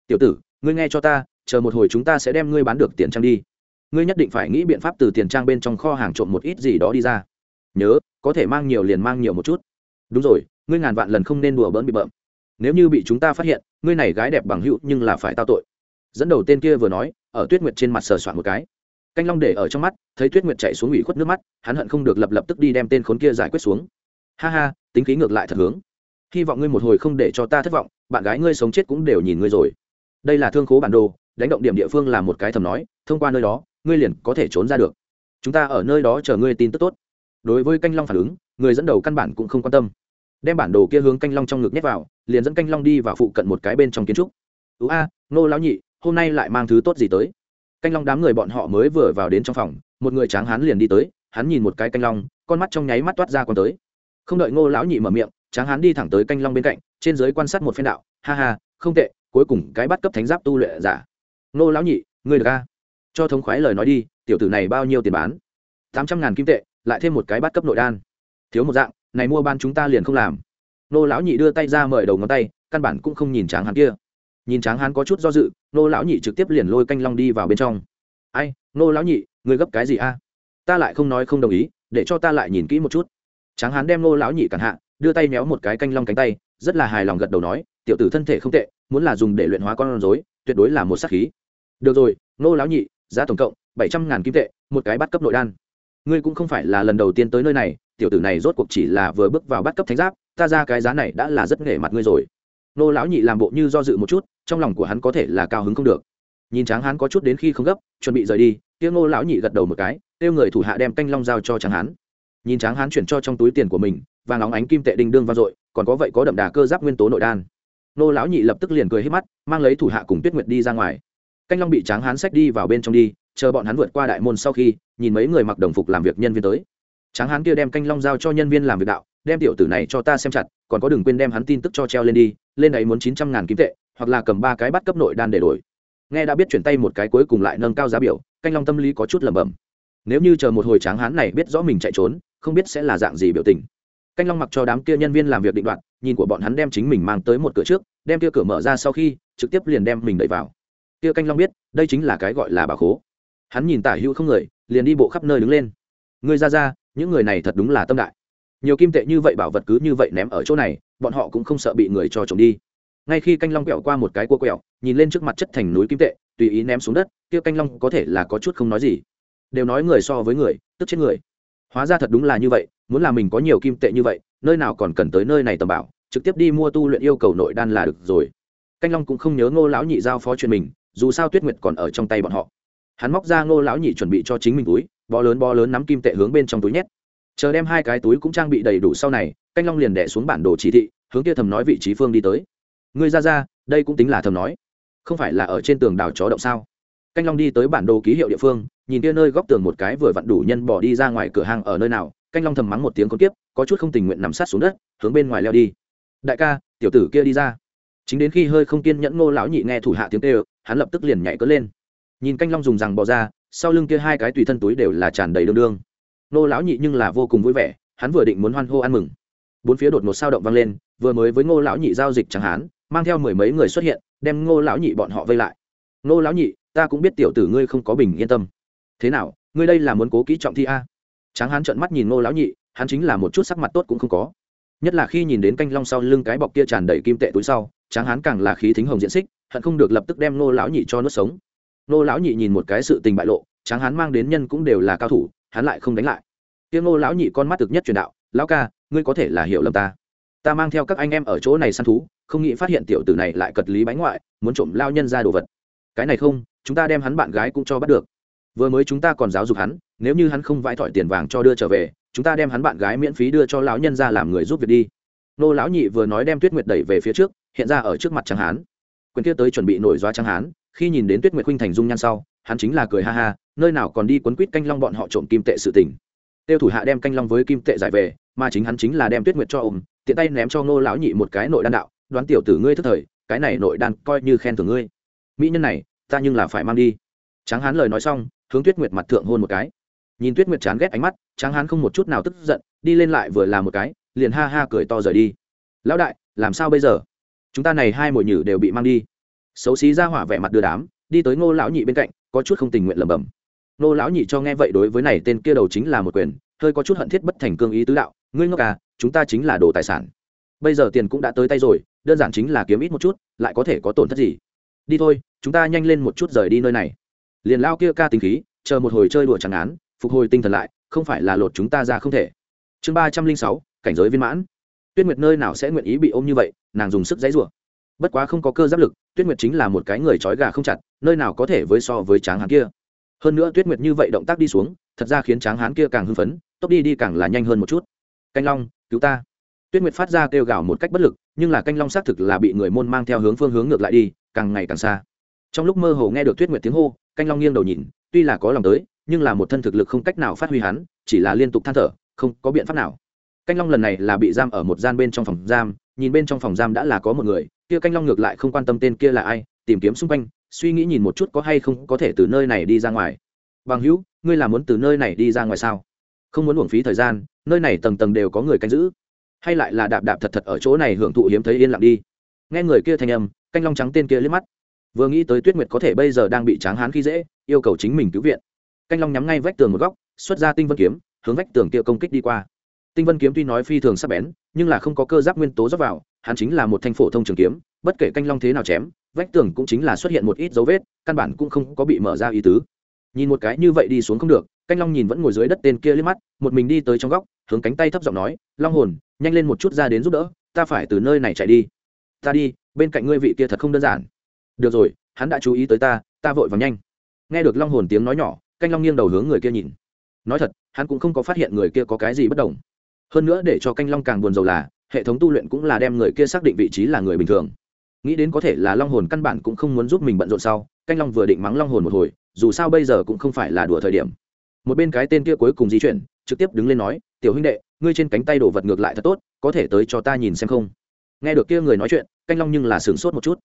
S1: Tiểu tử, ngươi nghe cho ta, chờ một hồi chúng ta sẽ đem ngươi bán được tiền trang đi. Ngươi nhất định phải nghĩ biện pháp từ tiền trang bên trong kho hàng trộm một ít gì đó đi ra. Nhớ, có thể mang nhiều liền mang nhiều một chút. Đúng rồi, ngươi ngàn vạn lần không nên đùa bỡn bị bợm nếu như bị chúng ta phát hiện, ngươi này gái đẹp bằng hữu nhưng là phải tao tội. Dẫn đầu tên kia vừa nói, ở tuyết nguyệt trên mặt sờ soạn một cái. Canh long để ở trong mắt, thấy tuyết nguyệt chạy xuống ủy khuất nước mắt, hắn hận không được lập lập tức đi đem tên khốn kia giải quyết xuống. Ha ha, tính khí ngược lại thật hướng. Hy vọng ngươi một hồi không để cho ta thất vọng, bạn gái ngươi sống chết cũng đều nhìn ngươi rồi. Đây là thương khố bản đồ, đánh động điểm địa phương là một cái thầm nói, thông qua nơi đó, ngươi liền có thể trốn ra được. Chúng ta ở nơi đó chờ ngươi tin tức tốt. Đối với canh long phản ứng, người dẫn đầu căn bản cũng không quan tâm đem bản đồ kia hướng canh long trong ngực nhét vào, liền dẫn canh long đi vào phụ cận một cái bên trong kiến trúc. Ưu a nô lão nhị, hôm nay lại mang thứ tốt gì tới? Canh long đám người bọn họ mới vừa vào đến trong phòng, một người tráng hán liền đi tới, hắn nhìn một cái canh long, con mắt trong nháy mắt toát ra còn tới. Không đợi ngô lão nhị mở miệng, tráng hán đi thẳng tới canh long bên cạnh, trên giới quan sát một phen đạo, ha ha, không tệ, cuối cùng cái bắt cấp thánh giáp tu luyện giả. Ngô lão nhị người được a, cho thống khoái lời nói đi, tiểu tử này bao nhiêu tiền bán? Tám trăm ngàn kim tệ, lại thêm một cái bắt cấp nội đan. Thiếu một dạng này mua ban chúng ta liền không làm. Nô lão nhị đưa tay ra mời đầu ngón tay, căn bản cũng không nhìn tráng hắn kia. Nhìn tráng hắn có chút do dự, nô lão nhị trực tiếp liền lôi canh long đi vào bên trong. Ai, nô lão nhị người gấp cái gì a? Ta lại không nói không đồng ý, để cho ta lại nhìn kỹ một chút. Tráng hắn đem nô lão nhị cản hạ, đưa tay méo một cái canh long cánh tay, rất là hài lòng gật đầu nói, tiểu tử thân thể không tệ, muốn là dùng để luyện hóa con rối, tuyệt đối là một sắc khí. Được rồi, nô lão nhị, giá tổng cộng bảy trăm ngàn kim tệ, một cái bắt cấp nội đan. Ngươi cũng không phải là lần đầu tiên tới nơi này tiểu tử này rốt cuộc chỉ là vừa bước vào bắt cấp thánh giáp, ta ra cái giá này đã là rất nghề mặt ngươi rồi. Nô lão nhị làm bộ như do dự một chút, trong lòng của hắn có thể là cao hứng không được. Nhìn tráng hán có chút đến khi không gấp, chuẩn bị rời đi tiêu nô lão nhị gật đầu một cái tiêu người thủ hạ đem canh long giao cho tráng hán nhìn tráng hán chuyển cho trong túi tiền của mình và nóng ánh kim tệ đinh đương vang dội, còn có vậy có đậm đà cơ giáp nguyên tố nội đan. Nô lão nhị lập tức liền cười hết mắt, mang lấy thủ hạ cùng tuyết nguyệt đi ra ngoài. Canh long bị tráng hán xách đi vào bên trong đi, chờ bọn hắn vượt qua đại môn sau khi, nhìn mấy người mặc đồng phục làm việc nhân viên tới tráng hán kia đem canh long giao cho nhân viên làm việc đạo, đem tiểu tử này cho ta xem chặt, còn có đừng quên đem hắn tin tức cho treo lên đi, lên đấy muốn chín trăm ngàn kim tệ, hoặc là cầm ba cái bắt cấp nội đan để đổi. Nghe đã biết chuyển tay một cái cuối cùng lại nâng cao giá biểu, canh long tâm lý có chút lẩm bẩm. Nếu như chờ một hồi tráng hán này biết rõ mình chạy trốn, không biết sẽ là dạng gì biểu tình. Canh long mặc cho đám kia nhân viên làm việc định đoạt, nhìn của bọn hắn đem chính mình mang tới một cửa trước, đem kia cửa mở ra sau khi, trực tiếp liền đem mình đẩy vào. Kia canh long biết, đây chính là cái gọi là bà khố. Hắn nhìn tả hữu không người, liền đi bộ khắp nơi đứng lên. Người ra ra những người này thật đúng là tâm đại. Nhiều kim tệ như vậy bảo vật cứ như vậy ném ở chỗ này, bọn họ cũng không sợ bị người cho trộm đi. Ngay khi canh long quẹo qua một cái cua quẹo, nhìn lên trước mặt chất thành núi kim tệ, tùy ý ném xuống đất, kia canh long có thể là có chút không nói gì. Đều nói người so với người, tức chết người. Hóa ra thật đúng là như vậy, muốn là mình có nhiều kim tệ như vậy, nơi nào còn cần tới nơi này tầm bảo, trực tiếp đi mua tu luyện yêu cầu nội đan là được rồi. Canh long cũng không nhớ ngô lão nhị giao phó chuyện mình, dù sao tuyết nguyệt còn ở trong tay bọn họ. Hắn móc ra ngô lão nhị chuẩn bị cho chính mình túi bó lớn bó lớn nắm kim tệ hướng bên trong túi nhét. Chờ đem hai cái túi cũng trang bị đầy đủ sau này, canh long liền đẻ xuống bản đồ chỉ thị, hướng kia thầm nói vị trí phương đi tới. Người ra ra, đây cũng tính là thầm nói. Không phải là ở trên tường đào chó động sao? Canh long đi tới bản đồ ký hiệu địa phương, nhìn kia nơi góc tường một cái vừa vặn đủ nhân bỏ đi ra ngoài cửa hàng ở nơi nào, canh long thầm mắng một tiếng con tiếp có chút không tình nguyện nằm sát xuống đất, hướng bên ngoài leo đi. Đại ca, tiểu tử kia đi ra. Chính đến khi hơi không kiên nhẫn ngô lão nhị nghe thủ hạ tiếng tê hắn lập tức liền nhảy cớ lên. Nhìn canh long dùng rằng bỏ ra sau lưng kia hai cái tùy thân túi đều là tràn đầy đương đương. Nô lão nhị nhưng là vô cùng vui vẻ, hắn vừa định muốn hoan hô ăn mừng. Bốn phía đột một sao động vang lên, vừa mới với ngô lão nhị giao dịch chẳng hán mang theo mười mấy người xuất hiện, đem ngô lão nhị bọn họ vây lại. Ngô lão nhị, ta cũng biết tiểu tử ngươi không có bình yên tâm. Thế nào, ngươi đây là muốn cố kỹ trọng thi a? Tráng hán trợn mắt nhìn ngô lão nhị, hắn chính là một chút sắc mặt tốt cũng không có. Nhất là khi nhìn đến canh long sau lưng cái bọc kia tràn đầy kim tệ túi sau, tráng hán càng là khí thính hồng diện xích, hận không được lập tức đem ngô lão nhị cho nuốt sống nô lão nhị nhìn một cái sự tình bại lộ, tráng hán mang đến nhân cũng đều là cao thủ, hắn lại không đánh lại. Tiếng nô lão nhị con mắt thực nhất truyền đạo, lão ca, ngươi có thể là hiểu lầm ta. Ta mang theo các anh em ở chỗ này săn thú, không nghĩ phát hiện tiểu tử này lại cật lý bánh ngoại, muốn trộm lao nhân ra đồ vật. Cái này không, chúng ta đem hắn bạn gái cũng cho bắt được. Vừa mới chúng ta còn giáo dục hắn, nếu như hắn không vãi thỏi tiền vàng cho đưa trở về, chúng ta đem hắn bạn gái miễn phí đưa cho lão nhân ra làm người giúp việc đi. Nô lão nhị vừa nói đem tuyết nguyệt đẩy về phía trước, hiện ra ở trước mặt tráng hán. Quyền kia tới chuẩn bị nổi doa tráng hán khi nhìn đến tuyết nguyệt khuynh thành dung nhan sau, hắn chính là cười ha ha, nơi nào còn đi quấn quýt canh long bọn họ trộm kim tệ sự tình. Tiêu thủ hạ đem canh long với kim tệ giải về, mà chính hắn chính là đem tuyết nguyệt cho ôm, tiện tay ném cho ngô lão nhị một cái nội đan đạo, đoán tiểu tử ngươi thức thời, cái này nội đan coi như khen thưởng ngươi. Mỹ nhân này, ta nhưng là phải mang đi. Tráng hán lời nói xong, hướng tuyết nguyệt mặt thượng hôn một cái. Nhìn tuyết nguyệt chán ghét ánh mắt, tráng hán không một chút nào tức giận, đi lên lại vừa làm một cái, liền ha ha cười to rời đi. Lão đại, làm sao bây giờ? Chúng ta này hai mồi nhử đều bị mang đi xấu xí ra hỏa vẻ mặt đưa đám, đi tới ngô lão nhị bên cạnh, có chút không tình nguyện lẩm bẩm. Ngô lão nhị cho nghe vậy đối với này tên kia đầu chính là một quyền, hơi có chút hận thiết bất thành cương ý tứ đạo, ngươi ngốc à chúng ta chính là đồ tài sản. Bây giờ tiền cũng đã tới tay rồi, đơn giản chính là kiếm ít một chút, lại có thể có tổn thất gì? Đi thôi, chúng ta nhanh lên một chút rời đi nơi này. Liền lao kia ca tính khí, chờ một hồi chơi đùa chẳng án, phục hồi tinh thần lại, không phải là lột chúng ta ra không thể. Chương ba trăm linh sáu, cảnh giới viên mãn. Tuyết nguyệt nơi nào sẽ nguyện ý bị ôm như vậy, nàng dùng sức dãy rủa bất quá không có cơ giáp lực, tuyết nguyệt chính là một cái người trói gà không chặt, nơi nào có thể với so với tráng hán kia. Hơn nữa tuyết nguyệt như vậy động tác đi xuống, thật ra khiến tráng hán kia càng hưng phấn, tốc đi đi càng là nhanh hơn một chút. Canh long, cứu ta. Tuyết nguyệt phát ra kêu gào một cách bất lực, nhưng là canh long xác thực là bị người môn mang theo hướng phương hướng ngược lại đi, càng ngày càng xa. Trong lúc mơ hồ nghe được tuyết nguyệt tiếng hô, canh long nghiêng đầu nhìn, tuy là có lòng tới, nhưng là một thân thực lực không cách nào phát huy hắn, chỉ là liên tục than thở, không có biện pháp nào canh long lần này là bị giam ở một gian bên trong phòng giam, nhìn bên trong phòng giam đã là có một người, kia canh long ngược lại không quan tâm tên kia là ai, tìm kiếm xung quanh, suy nghĩ nhìn một chút có hay không có thể từ nơi này đi ra ngoài. Bằng hữu, ngươi là muốn từ nơi này đi ra ngoài sao? Không muốn uổng phí thời gian, nơi này tầng tầng đều có người canh giữ. Hay lại là đạp đạp thật thật ở chỗ này hưởng thụ hiếm thấy yên lặng đi. Nghe người kia thanh âm, canh long trắng tên kia liếc mắt. Vừa nghĩ tới tuyết nguyệt có thể bây giờ đang bị tráng hán khi dễ, yêu cầu chính mình cứu viện. Canh long nhắm ngay vách tường một góc, xuất ra tinh vân kiếm, hướng vách tường kia công kích đi qua tinh vân kiếm tuy nói phi thường sắc bén, nhưng là không có cơ giáp nguyên tố dốc vào, hắn chính là một thanh phổ thông trường kiếm, bất kể canh long thế nào chém, vách tường cũng chính là xuất hiện một ít dấu vết, căn bản cũng không có bị mở ra ý tứ. Nhìn một cái như vậy đi xuống không được, canh long nhìn vẫn ngồi dưới đất tên kia liếc mắt, một mình đi tới trong góc, hướng cánh tay thấp giọng nói, long hồn, nhanh lên một chút ra đến giúp đỡ, ta phải từ nơi này chạy đi. Ta đi, bên cạnh ngươi vị kia thật không đơn giản. Được rồi, hắn đã chú ý tới ta ta vội vàng nhanh. Nghe được long hồn tiếng nói nhỏ, canh long nghiêng đầu hướng người kia nhìn. Nói thật, hắn cũng không có phát hiện người kia có cái gì bất đồng hơn nữa để cho canh long càng buồn rầu là, hệ thống tu luyện cũng là đem người kia xác định vị trí là người bình thường. Nghĩ đến có thể là long hồn căn bản cũng không muốn giúp mình bận rộn sau, canh long vừa định mắng long hồn một hồi, dù sao bây giờ cũng không phải là đùa thời điểm. Một bên cái tên kia cuối cùng di chuyển, trực tiếp đứng lên nói, tiểu huynh đệ, ngươi trên cánh tay đổ vật ngược lại thật tốt, có thể tới cho ta nhìn xem không? Nghe được kia người nói chuyện, canh long nhưng là sửng sốt một chút.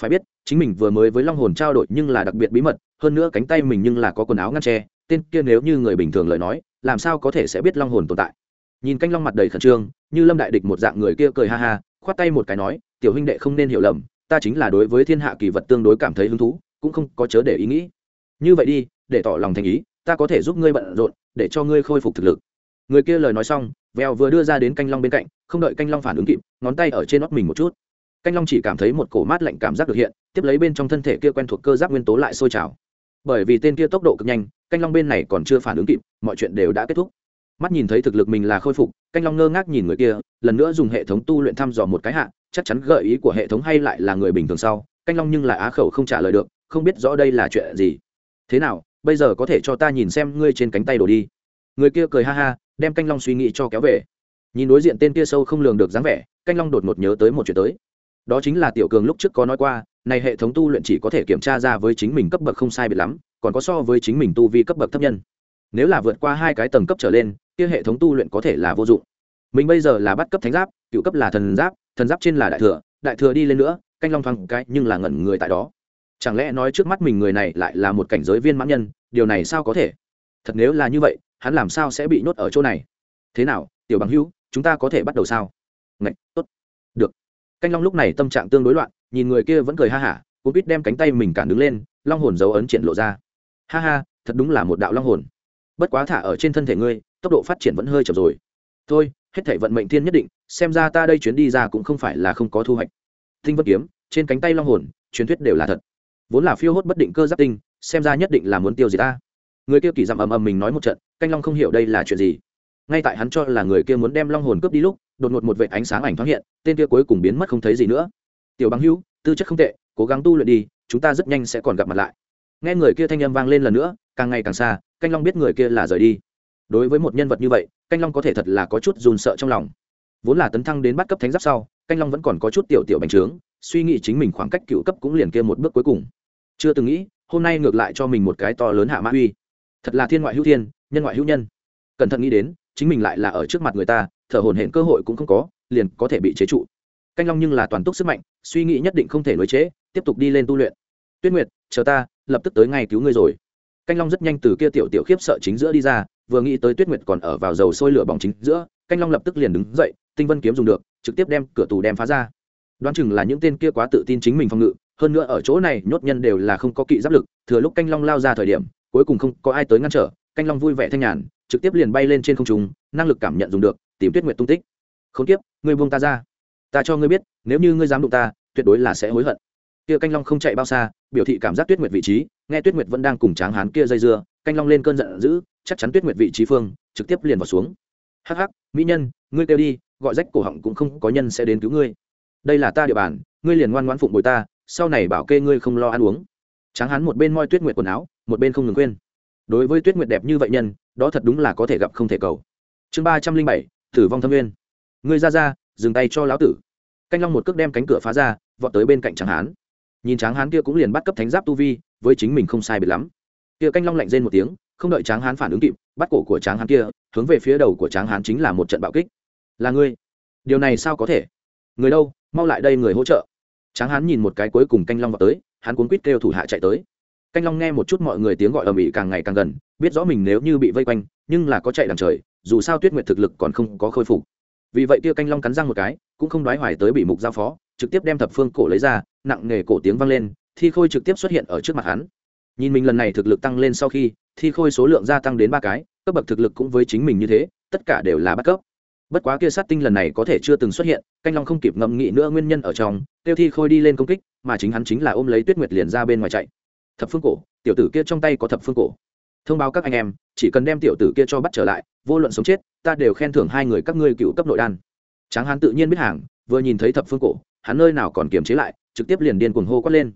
S1: Phải biết, chính mình vừa mới với long hồn trao đổi nhưng là đặc biệt bí mật, hơn nữa cánh tay mình nhưng là có quần áo ngăn tre tên kia nếu như người bình thường lời nói, làm sao có thể sẽ biết long hồn tồn tại? Nhìn canh long mặt đầy khẩn trương, như lâm đại địch một dạng người kia cười ha ha, khoát tay một cái nói, tiểu huynh đệ không nên hiểu lầm, ta chính là đối với thiên hạ kỳ vật tương đối cảm thấy hứng thú, cũng không có chớ để ý nghĩ. Như vậy đi, để tỏ lòng thành ý, ta có thể giúp ngươi bận rộn, để cho ngươi khôi phục thực lực. Người kia lời nói xong, vèo vừa đưa ra đến canh long bên cạnh, không đợi canh long phản ứng kịp, ngón tay ở trên nót mình một chút. Canh long chỉ cảm thấy một cổ mát lạnh cảm giác được hiện, tiếp lấy bên trong thân thể kia quen thuộc cơ giác nguyên tố lại sôi trào. Bởi vì tên kia tốc độ cực nhanh, canh long bên này còn chưa phản ứng kịp, mọi chuyện đều đã kết thúc mắt nhìn thấy thực lực mình là khôi phục, canh long ngơ ngác nhìn người kia, lần nữa dùng hệ thống tu luyện thăm dò một cái hạ, chắc chắn gợi ý của hệ thống hay lại là người bình thường sau, canh long nhưng lại á khẩu không trả lời được, không biết rõ đây là chuyện gì. Thế nào, bây giờ có thể cho ta nhìn xem ngươi trên cánh tay đổ đi. Người kia cười ha ha, đem canh long suy nghĩ cho kéo về. Nhìn đối diện tên kia sâu không lường được dáng vẻ, canh long đột ngột nhớ tới một chuyện tới. Đó chính là tiểu cường lúc trước có nói qua, này hệ thống tu luyện chỉ có thể kiểm tra ra với chính mình cấp bậc không sai biệt lắm, còn có so với chính mình tu vi cấp bậc thấp nhân. Nếu là vượt qua hai cái tầng cấp trở lên kia hệ thống tu luyện có thể là vô dụng. Mình bây giờ là bắt cấp thánh giáp, cựu cấp là thần giáp thần giáp trên là đại thừa đại thừa đi lên nữa, canh long thoáng cái nhưng là ngẩn người tại đó. Chẳng lẽ nói trước mắt mình người này lại là một cảnh giới viên mãn nhân, điều này sao có thể? Thật nếu là như vậy, hắn làm sao sẽ bị nhốt ở chỗ này? Thế nào, tiểu bằng hữu, chúng ta có thể bắt đầu sao? Ngạch, tốt. Được. Canh long lúc này tâm trạng tương đối loạn, nhìn người kia vẫn cười ha hả cũng biết đem cánh tay mình cản đứng lên, long hồn dấu ấn triển lộ ra. Ha ha, thật đúng là một đạo long hồn. Bất quá thả ở trên thân thể ngươi tốc độ phát triển vẫn hơi chậm rồi. Thôi, hết thể vận mệnh thiên nhất định, xem ra ta đây chuyến đi ra cũng không phải là không có thu hoạch. Tinh Vân kiếm, trên cánh tay long hồn, truyền thuyết đều là thật. Vốn là phiêu hốt bất định cơ giáp tinh, xem ra nhất định là muốn tiêu gì ta. Người kia kỳ dặm ầm ầm mình nói một trận, canh long không hiểu đây là chuyện gì. Ngay tại hắn cho là người kia muốn đem long hồn cướp đi lúc, đột ngột một vệ ánh sáng ảnh thoáng hiện, tên kia cuối cùng biến mất không thấy gì nữa. Tiểu bằng hữu, tư chất không tệ, cố gắng tu luyện đi, chúng ta rất nhanh sẽ còn gặp mặt lại. Nghe người kia thanh âm vang lên lần nữa, càng ngày càng xa, canh long biết người kia là rời đi đối với một nhân vật như vậy, canh long có thể thật là có chút dùn sợ trong lòng. Vốn là tấn thăng đến bắt cấp thánh giáp sau, canh long vẫn còn có chút tiểu tiểu bành trướng, suy nghĩ chính mình khoảng cách cựu cấp cũng liền kia một bước cuối cùng. Chưa từng nghĩ, hôm nay ngược lại cho mình một cái to lớn hạ mã uy. Thật là thiên ngoại hữu thiên, nhân ngoại hữu nhân. Cẩn thận nghĩ đến, chính mình lại là ở trước mặt người ta, thở hồn hển cơ hội cũng không có, liền có thể bị chế trụ. Canh long nhưng là toàn túc sức mạnh, suy nghĩ nhất định không thể nối chế, tiếp tục đi lên tu luyện. Tuyết nguyệt, chờ ta, lập tức tới ngay cứu ngươi rồi. Canh long rất nhanh từ kia tiểu tiểu khiếp sợ chính giữa đi ra vừa nghĩ tới tuyết nguyệt còn ở vào dầu sôi lửa bỏng chính giữa, canh long lập tức liền đứng dậy, tinh vân kiếm dùng được, trực tiếp đem cửa tù đem phá ra. Đoán chừng là những tên kia quá tự tin chính mình phòng ngự, hơn nữa ở chỗ này nhốt nhân đều là không có kỵ giáp lực, thừa lúc canh long lao ra thời điểm, cuối cùng không có ai tới ngăn trở, canh long vui vẻ thanh nhàn, trực tiếp liền bay lên trên không trung, năng lực cảm nhận dùng được, tìm tuyết nguyệt tung tích. Không tiếp ngươi buông ta ra. Ta cho ngươi biết, nếu như ngươi dám đụng ta, tuyệt đối là sẽ hối hận. Kia canh long không chạy bao xa, biểu thị cảm giác tuyết nguyệt vị trí, nghe tuyết nguyệt vẫn đang cùng tráng hán kia dây dưa, canh long lên cơn giận dữ chắc chắn tuyết nguyệt vị trí phương, trực tiếp liền vào xuống. Hắc hắc, mỹ nhân, ngươi kêu đi, gọi rách cổ họng cũng không có nhân sẽ đến cứu ngươi. Đây là ta địa bàn, ngươi liền ngoan ngoãn phụng bồi ta, sau này bảo kê ngươi không lo ăn uống. Tráng hán một bên moi tuyết nguyệt quần áo, một bên không ngừng quên đối với tuyết nguyệt đẹp như vậy nhân, đó thật đúng là có thể gặp không thể cầu. Chương ba trăm linh bảy, tử vong thâm nguyên. Ngươi ra ra, dừng tay cho lão tử. Canh long một cước đem cánh cửa phá ra, vọt tới bên cạnh tráng hán. Nhìn tráng hán kia cũng liền bắt cấp thánh giáp tu vi, với chính mình không sai biệt lắm. Kia canh long lạnh rên một tiếng không đợi tráng hán phản ứng kịp, bắt cổ của tráng hán kia, hướng về phía đầu của tráng hán chính là một trận bạo kích. Là ngươi? Điều này sao có thể? Người đâu? Mau lại đây người hỗ trợ. Tráng hán nhìn một cái cuối cùng canh long vào tới, hắn cuốn quýt kêu thủ hạ chạy tới. Canh long nghe một chút mọi người tiếng gọi ầm ĩ càng ngày càng gần, biết rõ mình nếu như bị vây quanh, nhưng là có chạy đằng trời, dù sao tuyết nguyệt thực lực còn không có khôi phục. Vì vậy kia canh long cắn răng một cái, cũng không đoái hoài tới bị mục giao phó, trực tiếp đem thập phương cổ lấy ra, nặng nghề cổ tiếng vang lên, thi khôi trực tiếp xuất hiện ở trước mặt hắn. Nhìn mình lần này thực lực tăng lên sau khi thi khôi số lượng gia tăng đến ba cái, cấp bậc thực lực cũng với chính mình như thế, tất cả đều là bắt cấp. Bất quá kia sát tinh lần này có thể chưa từng xuất hiện, canh long không kịp ngẫm nghĩ nữa nguyên nhân ở trong, tiêu thi khôi đi lên công kích, mà chính hắn chính là ôm lấy tuyết nguyệt liền ra bên ngoài chạy. Thập phương cổ, tiểu tử kia trong tay có thập phương cổ. Thông báo các anh em, chỉ cần đem tiểu tử kia cho bắt trở lại, vô luận sống chết, ta đều khen thưởng hai người các ngươi cựu cấp nội đan. Tráng hán tự nhiên biết hàng, vừa nhìn thấy thập phương cổ, hắn nơi nào còn kiềm chế lại, trực tiếp liền điên cuồng hô quát lên.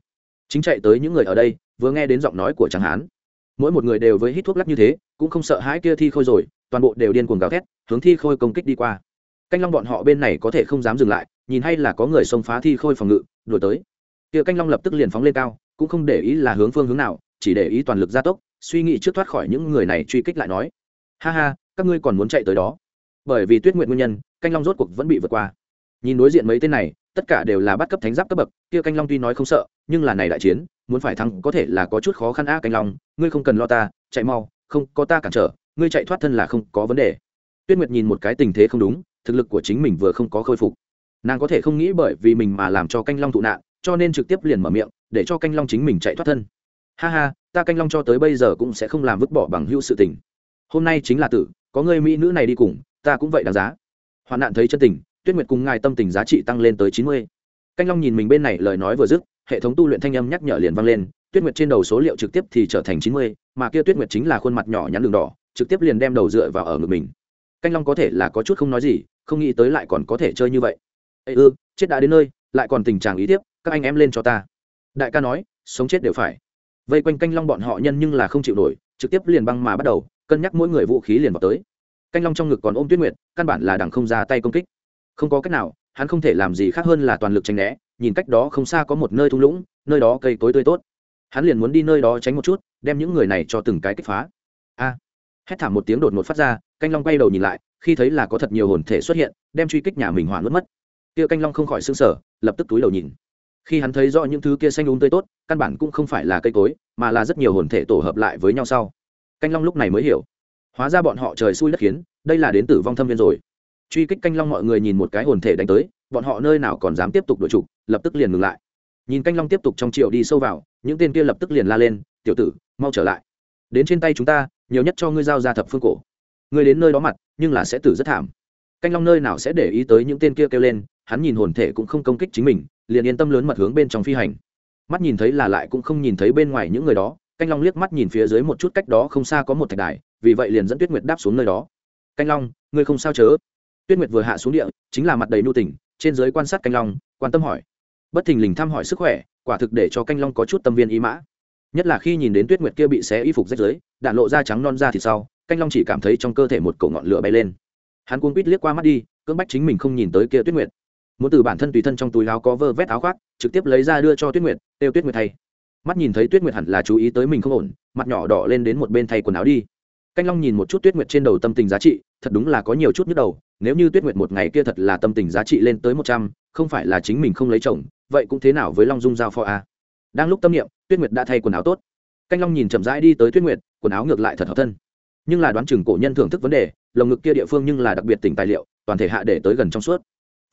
S1: Chính chạy tới những người ở đây, vừa nghe đến giọng nói của tráng hán mỗi một người đều với hít thuốc lắc như thế, cũng không sợ hãi kia thi khôi rồi, toàn bộ đều điên cuồng gào thét, hướng thi khôi công kích đi qua. Canh long bọn họ bên này có thể không dám dừng lại, nhìn hay là có người xông phá thi khôi phòng ngự, đuổi tới. Kia canh long lập tức liền phóng lên cao, cũng không để ý là hướng phương hướng nào, chỉ để ý toàn lực gia tốc, suy nghĩ trước thoát khỏi những người này truy kích lại nói. Ha ha, các ngươi còn muốn chạy tới đó. Bởi vì tuyết nguyện nguyên nhân, canh long rốt cuộc vẫn bị vượt qua. Nhìn đối diện mấy tên này, tất cả đều là bắt cấp thánh giáp cấp bậc, kia canh long tuy nói không sợ, nhưng là này đại chiến muốn phải thắng có thể là có chút khó khăn a canh long, ngươi không cần lo ta, chạy mau, không có ta cản trở, ngươi chạy thoát thân là không có vấn đề. Tuyết nguyệt nhìn một cái tình thế không đúng, thực lực của chính mình vừa không có khôi phục. Nàng có thể không nghĩ bởi vì mình mà làm cho canh long thụ nạn, cho nên trực tiếp liền mở miệng, để cho canh long chính mình chạy thoát thân. Ha ha, ta canh long cho tới bây giờ cũng sẽ không làm vứt bỏ bằng hữu sự tình. Hôm nay chính là tử, có người mỹ nữ này đi cùng, ta cũng vậy đáng giá. Hoạn nạn thấy chân tình, tuyết nguyệt cùng ngài tâm tình giá trị tăng lên tới chín mươi. Canh long nhìn mình bên này lời nói vừa dứt hệ thống tu luyện thanh âm nhắc nhở liền vang lên, tuyết nguyệt trên đầu số liệu trực tiếp thì trở thành chín mươi, mà kia tuyết nguyệt chính là khuôn mặt nhỏ nhắn đường đỏ, trực tiếp liền đem đầu dựa vào ở ngực mình. Canh long có thể là có chút không nói gì, không nghĩ tới lại còn có thể chơi như vậy. Ê ư, chết đã đến nơi, lại còn tình trạng ý tiếp, các anh em lên cho ta. Đại ca nói, sống chết đều phải. Vây quanh canh long bọn họ nhân nhưng là không chịu nổi, trực tiếp liền băng mà bắt đầu, cân nhắc mỗi người vũ khí liền vào tới. Canh long trong ngực còn ôm tuyết nguyệt, căn bản là đằng không ra tay công kích. Không có cách nào, hắn không thể làm gì khác hơn là toàn lực tranh né nhìn cách đó không xa có một nơi thung lũng, nơi đó cây cối tươi tốt. Hắn liền muốn đi nơi đó tránh một chút, đem những người này cho từng cái kích phá. A! Hét thảm một tiếng đột ngột phát ra, canh long quay đầu nhìn lại, khi thấy là có thật nhiều hồn thể xuất hiện, đem truy kích nhà mình hỏa nuốt mất. Kia canh long không khỏi xương sở lập tức túi đầu nhìn. Khi hắn thấy rõ những thứ kia xanh đúng tươi tốt, căn bản cũng không phải là cây cối, mà là rất nhiều hồn thể tổ hợp lại với nhau sau. Canh long lúc này mới hiểu. Hóa ra bọn họ trời xui đất khiến, đây là đến tử vong thâm viên rồi truy kích canh long mọi người nhìn một cái hồn thể đánh tới, bọn họ nơi nào còn dám tiếp tục đổi trục, lập tức liền ngừng lại. Nhìn canh long tiếp tục trong triệu đi sâu vào, những tên kia lập tức liền la lên, tiểu tử, mau trở lại. Đến trên tay chúng ta, nhiều nhất cho ngươi giao ra thập phương cổ. Ngươi đến nơi đó mặt, nhưng là sẽ tử rất thảm. Canh long nơi nào sẽ để ý tới những tên kia kêu lên, hắn nhìn hồn thể cũng không công kích chính mình, liền yên tâm lớn mật hướng bên trong phi hành. Mắt nhìn thấy là lại cũng không nhìn thấy bên ngoài những người đó, canh long liếc mắt nhìn phía dưới một chút cách đó không xa có một thạch đài, vì vậy liền dẫn tuyết nguyệt đáp xuống nơi đó. Canh long, ngươi không sao chớ? Tuyết nguyệt vừa hạ xuống địa, chính là mặt đầy nu tỉnh trên dưới quan sát canh long, quan tâm hỏi. Bất thình lình thăm hỏi sức khỏe, quả thực để cho canh long có chút tâm viên ý mã. Nhất là khi nhìn đến tuyết nguyệt kia bị xé y phục rách dưới đạn lộ da trắng non da thì sau, canh long chỉ cảm thấy trong cơ thể một cổ ngọn lửa bay lên. Hắn cuốn quýt liếc qua mắt đi, cưỡng bách chính mình không nhìn tới kia tuyết nguyệt. Muốn từ bản thân tùy thân trong túi áo có vơ vét áo khoác, trực tiếp lấy ra đưa cho tuyết nguyệt, têu tuyết nguyệt thay. Mắt nhìn thấy tuyết nguyệt hẳn là chú ý tới mình không ổn, mặt nhỏ đỏ lên đến một bên thay quần áo đi. Canh long nhìn một chút tuyết nguyệt trên đầu tâm tình giá trị, thật đúng là có nhiều chút nhức đầu nếu như tuyết nguyệt một ngày kia thật là tâm tình giá trị lên tới một trăm, không phải là chính mình không lấy chồng, vậy cũng thế nào với long dung giao phó a? Đang lúc tâm niệm, tuyết nguyệt đã thay quần áo tốt. Canh long nhìn chậm rãi đi tới tuyết nguyệt, quần áo ngược lại thật hợp thân. Nhưng là đoán chừng cổ nhân thưởng thức vấn đề, lồng ngực kia địa phương nhưng là đặc biệt tỉnh tài liệu, toàn thể hạ để tới gần trong suốt.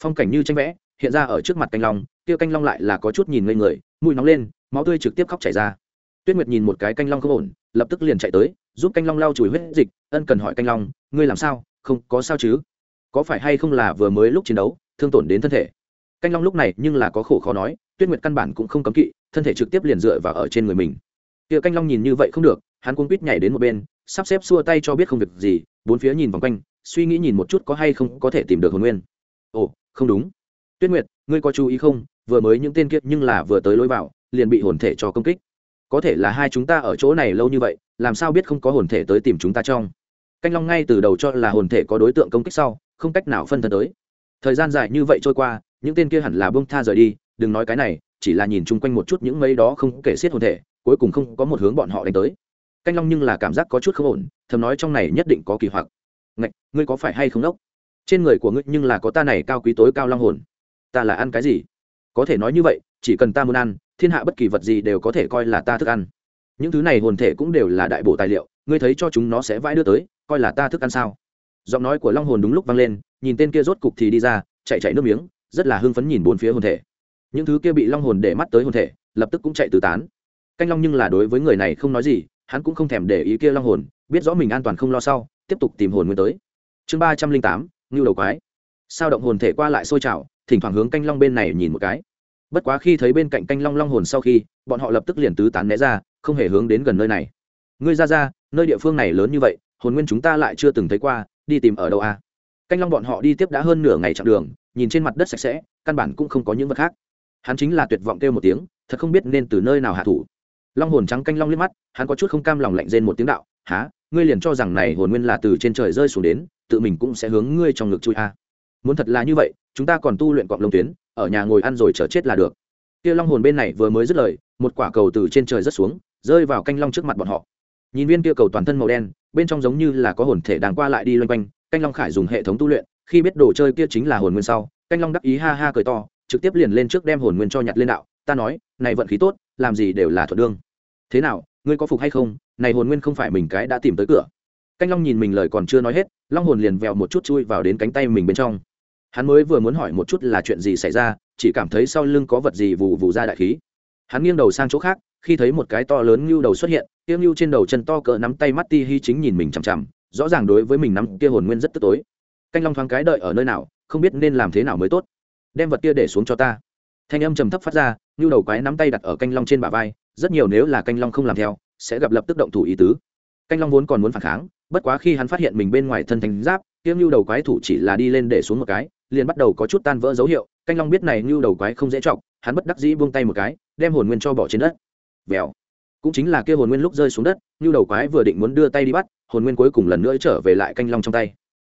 S1: Phong cảnh như tranh vẽ, hiện ra ở trước mặt canh long, kia canh long lại là có chút nhìn ngây người, mũi nóng lên, máu tươi trực tiếp khóc chảy ra. Tuyết nguyệt nhìn một cái canh long không ổn, lập tức liền chạy tới, giúp canh long lau chùi huyết dịch, ân cần hỏi canh long, ngươi làm sao? Không có sao chứ? Có phải hay không là vừa mới lúc chiến đấu, thương tổn đến thân thể? Canh long lúc này nhưng là có khổ khó nói, tuyết nguyệt căn bản cũng không cấm kỵ, thân thể trực tiếp liền dựa vào ở trên người mình. Kia canh long nhìn như vậy không được, hắn cuống quýt nhảy đến một bên, sắp xếp xua tay cho biết không việc gì, bốn phía nhìn vòng quanh, suy nghĩ nhìn một chút có hay không có thể tìm được hồn nguyên. Ồ, không đúng. Tuyết nguyệt, ngươi có chú ý không? Vừa mới những tên kia nhưng là vừa tới lối vào, liền bị hồn thể cho công kích. Có thể là hai chúng ta ở chỗ này lâu như vậy, làm sao biết không có hồn thể tới tìm chúng ta trong? Canh long ngay từ đầu cho là hồn thể có đối tượng công kích sau không cách nào phân thân tới. Thời gian dài như vậy trôi qua, những tên kia hẳn là bông tha rời đi, đừng nói cái này, chỉ là nhìn chung quanh một chút những mấy đó không kể xiết hồn thể, cuối cùng không có một hướng bọn họ đánh tới. Canh long nhưng là cảm giác có chút không ổn, thầm nói trong này nhất định có kỳ hoặc. Ngạch, ngươi có phải hay không đốc? Trên người của ngươi nhưng là có ta này cao quý tối cao long hồn. Ta là ăn cái gì? Có thể nói như vậy, chỉ cần ta muốn ăn, thiên hạ bất kỳ vật gì đều có thể coi là ta thức ăn. Những thứ này hồn thể cũng đều là đại bộ tài liệu, ngươi thấy cho chúng nó sẽ vãi đưa tới, coi là ta thức ăn sao? Giọng nói của long hồn đúng lúc vang lên, nhìn tên kia rốt cục thì đi ra, chạy chạy nước miếng, rất là hưng phấn nhìn bốn phía hồn thể. Những thứ kia bị long hồn để mắt tới hồn thể, lập tức cũng chạy tứ tán. Canh long nhưng là đối với người này không nói gì, hắn cũng không thèm để ý kia long hồn, biết rõ mình an toàn không lo sau, tiếp tục tìm hồn nguyên tới. Chương ba trăm linh tám, ngưu đầu quái. Sao động hồn thể qua lại sôi trào, thỉnh thoảng hướng canh long bên này nhìn một cái. Bất quá khi thấy bên cạnh canh long long hồn sau khi, bọn họ lập tức liền tứ tán né ra, không hề hướng đến gần nơi này. Ngươi ra ra, nơi địa phương này lớn như vậy, hồn nguyên chúng ta lại chưa từng thấy qua đi tìm ở đâu à? canh long bọn họ đi tiếp đã hơn nửa ngày chặng đường, nhìn trên mặt đất sạch sẽ, căn bản cũng không có những vật khác. Hắn chính là tuyệt vọng kêu một tiếng, thật không biết nên từ nơi nào hạ thủ. Long hồn trắng canh long liếc mắt, hắn có chút không cam lòng lạnh rên một tiếng đạo há ngươi liền cho rằng này hồn nguyên là từ trên trời rơi xuống đến, tự mình cũng sẽ hướng ngươi trong ngực chui a à. muốn thật là như vậy, chúng ta còn tu luyện cọng lông tuyến, ở nhà ngồi ăn rồi chờ chết là được. Kia long hồn bên này vừa mới dứt lời, một quả cầu từ trên trời rớt xuống, rơi vào canh long trước mặt bọn họ nhìn viên kia cầu toàn thân màu đen, bên trong giống như là có hồn thể đang qua lại đi loanh quanh, canh long khải dùng hệ thống tu luyện, khi biết đồ chơi kia chính là hồn nguyên sau, canh long đắc ý ha ha cười to, trực tiếp liền lên trước đem hồn nguyên cho nhặt lên đạo, ta nói, này vận khí tốt, làm gì đều là thuận đương thế nào, ngươi có phục hay không? Này hồn nguyên không phải mình cái đã tìm tới cửa. Canh long nhìn mình lời còn chưa nói hết, long hồn liền vèo một chút chui vào đến cánh tay mình bên trong. Hắn mới vừa muốn hỏi một chút là chuyện gì xảy ra, chỉ cảm thấy sau lưng có vật gì vù vù ra đại khí. Hắn nghiêng đầu sang chỗ khác khi thấy một cái to lớn như đầu xuất hiện tiêu như trên đầu chân to cỡ nắm tay mắt ti hi chính nhìn mình chằm chằm, rõ ràng đối với mình nắm kia hồn nguyên rất tức tối. Canh long thoáng cái đợi ở nơi nào, không biết nên làm thế nào mới tốt. Đem vật kia để xuống cho ta. Thanh âm trầm thấp phát ra như đầu quái nắm tay đặt ở canh long trên bả vai, rất nhiều nếu là canh long không làm theo, sẽ gặp lập tức động thủ ý tứ. Canh long vốn còn muốn phản kháng, bất quá khi hắn phát hiện mình bên ngoài thân thành giáp kiêm như đầu quái thủ chỉ là đi lên để xuống một cái, liền bắt đầu có chút tan vỡ dấu hiệu. Canh long biết này như đầu quái không dễ chọc, hắn bất đắc dĩ buông tay một cái, đem hồn nguyên cho bỏ trên đất vèo. Cũng chính là kia hồn nguyên lúc rơi xuống đất như đầu quái vừa định muốn đưa tay đi bắt, hồn nguyên cuối cùng lần nữa trở về lại canh long trong tay.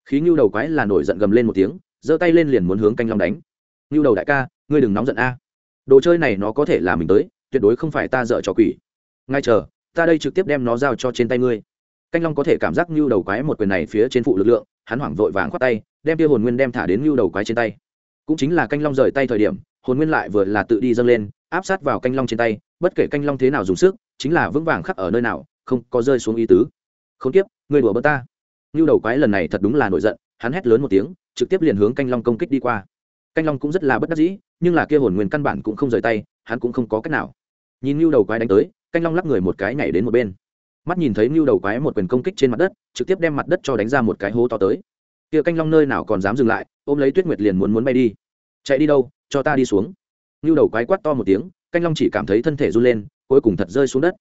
S1: Khí như đầu quái là nổi giận gầm lên một tiếng, giơ tay lên liền muốn hướng canh long đánh. Như đầu đại ca, ngươi đừng nóng giận a. Đồ chơi này nó có thể là mình tới, tuyệt đối không phải ta dợ cho quỷ. Ngay chờ, ta đây trực tiếp đem nó giao cho trên tay ngươi. Canh long có thể cảm giác như đầu quái một quyền này phía trên phụ lực lượng, hắn hoảng vội vàng khoát tay, đem kia hồn nguyên đem thả đến như đầu quái trên tay. Cũng chính là canh long rời tay thời điểm, hồn nguyên lại vừa là tự đi dâng lên, áp sát vào canh long trên tay bất kể canh long thế nào dùng sức, chính là vững vàng khắc ở nơi nào, không có rơi xuống ý tứ. Không tiếp người đùa bớt ta. Như đầu quái lần này thật đúng là nổi giận, hắn hét lớn một tiếng, trực tiếp liền hướng canh long công kích đi qua. Canh long cũng rất là bất đắc dĩ, nhưng là kia hồn nguyên căn bản cũng không rời tay, hắn cũng không có cách nào. Nhìn như đầu quái đánh tới, canh long lắp người một cái nhảy đến một bên. Mắt nhìn thấy như đầu quái một quyền công kích trên mặt đất, trực tiếp đem mặt đất cho đánh ra một cái hố to tới. Kia canh long nơi nào còn dám dừng lại, ôm lấy tuyết nguyệt liền muốn muốn bay đi. Chạy đi đâu, cho ta đi xuống. Như đầu quái quát to một tiếng canh long chỉ cảm thấy thân thể run lên, cuối cùng thật rơi xuống đất.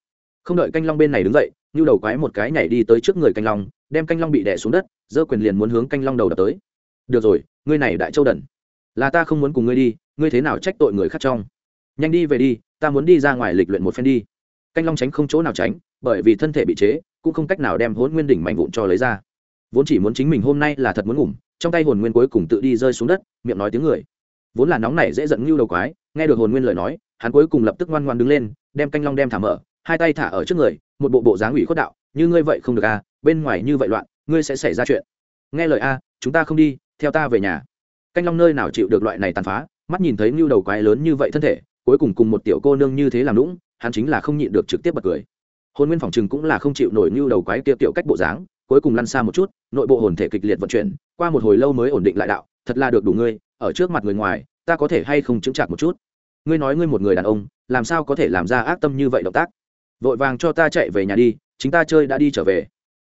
S1: Không đợi canh long bên này đứng dậy Như đầu quái một cái nhảy đi tới trước người canh long, đem canh long bị đẻ xuống đất, giơ quyền liền muốn hướng canh long đầu đập tới. Được rồi, ngươi này đại châu đần, là ta không muốn cùng ngươi đi, ngươi thế nào trách tội người khác trong? Nhanh đi về đi, ta muốn đi ra ngoài lịch luyện một phen đi. Canh long tránh không chỗ nào tránh, bởi vì thân thể bị chế, cũng không cách nào đem hôn nguyên đỉnh mạnh vụn cho lấy ra. Vốn chỉ muốn chính mình hôm nay là thật muốn ngủm, trong tay hồn nguyên cuối cùng tự đi rơi xuống đất, miệng nói tiếng người vốn là nóng này dễ giận như đầu quái, nghe được hồn nguyên lời nói, hắn cuối cùng lập tức ngoan ngoan đứng lên, đem canh long đem thả mở, hai tay thả ở trước người, một bộ bộ dáng ủy khuất đạo, như ngươi vậy không được à bên ngoài như vậy loạn, ngươi sẽ xảy ra chuyện. Nghe lời a, chúng ta không đi, theo ta về nhà. Canh long nơi nào chịu được loại này tàn phá, mắt nhìn thấy như đầu quái lớn như vậy thân thể, cuối cùng cùng một tiểu cô nương như thế làm lũng hắn chính là không nhịn được trực tiếp bật cười. Hồn nguyên phòng chừng cũng là không chịu nổi như đầu quái kia tiểu cách bộ dáng, cuối cùng lăn xa một chút, nội bộ hồn thể kịch liệt vận chuyển, qua một hồi lâu mới ổn định lại đạo thật là được đủ ngươi, ở trước mặt người ngoài, ta có thể hay không chứng chặt một chút? Ngươi nói ngươi một người đàn ông, làm sao có thể làm ra ác tâm như vậy động tác? Vội vàng cho ta chạy về nhà đi, chính ta chơi đã đi trở về.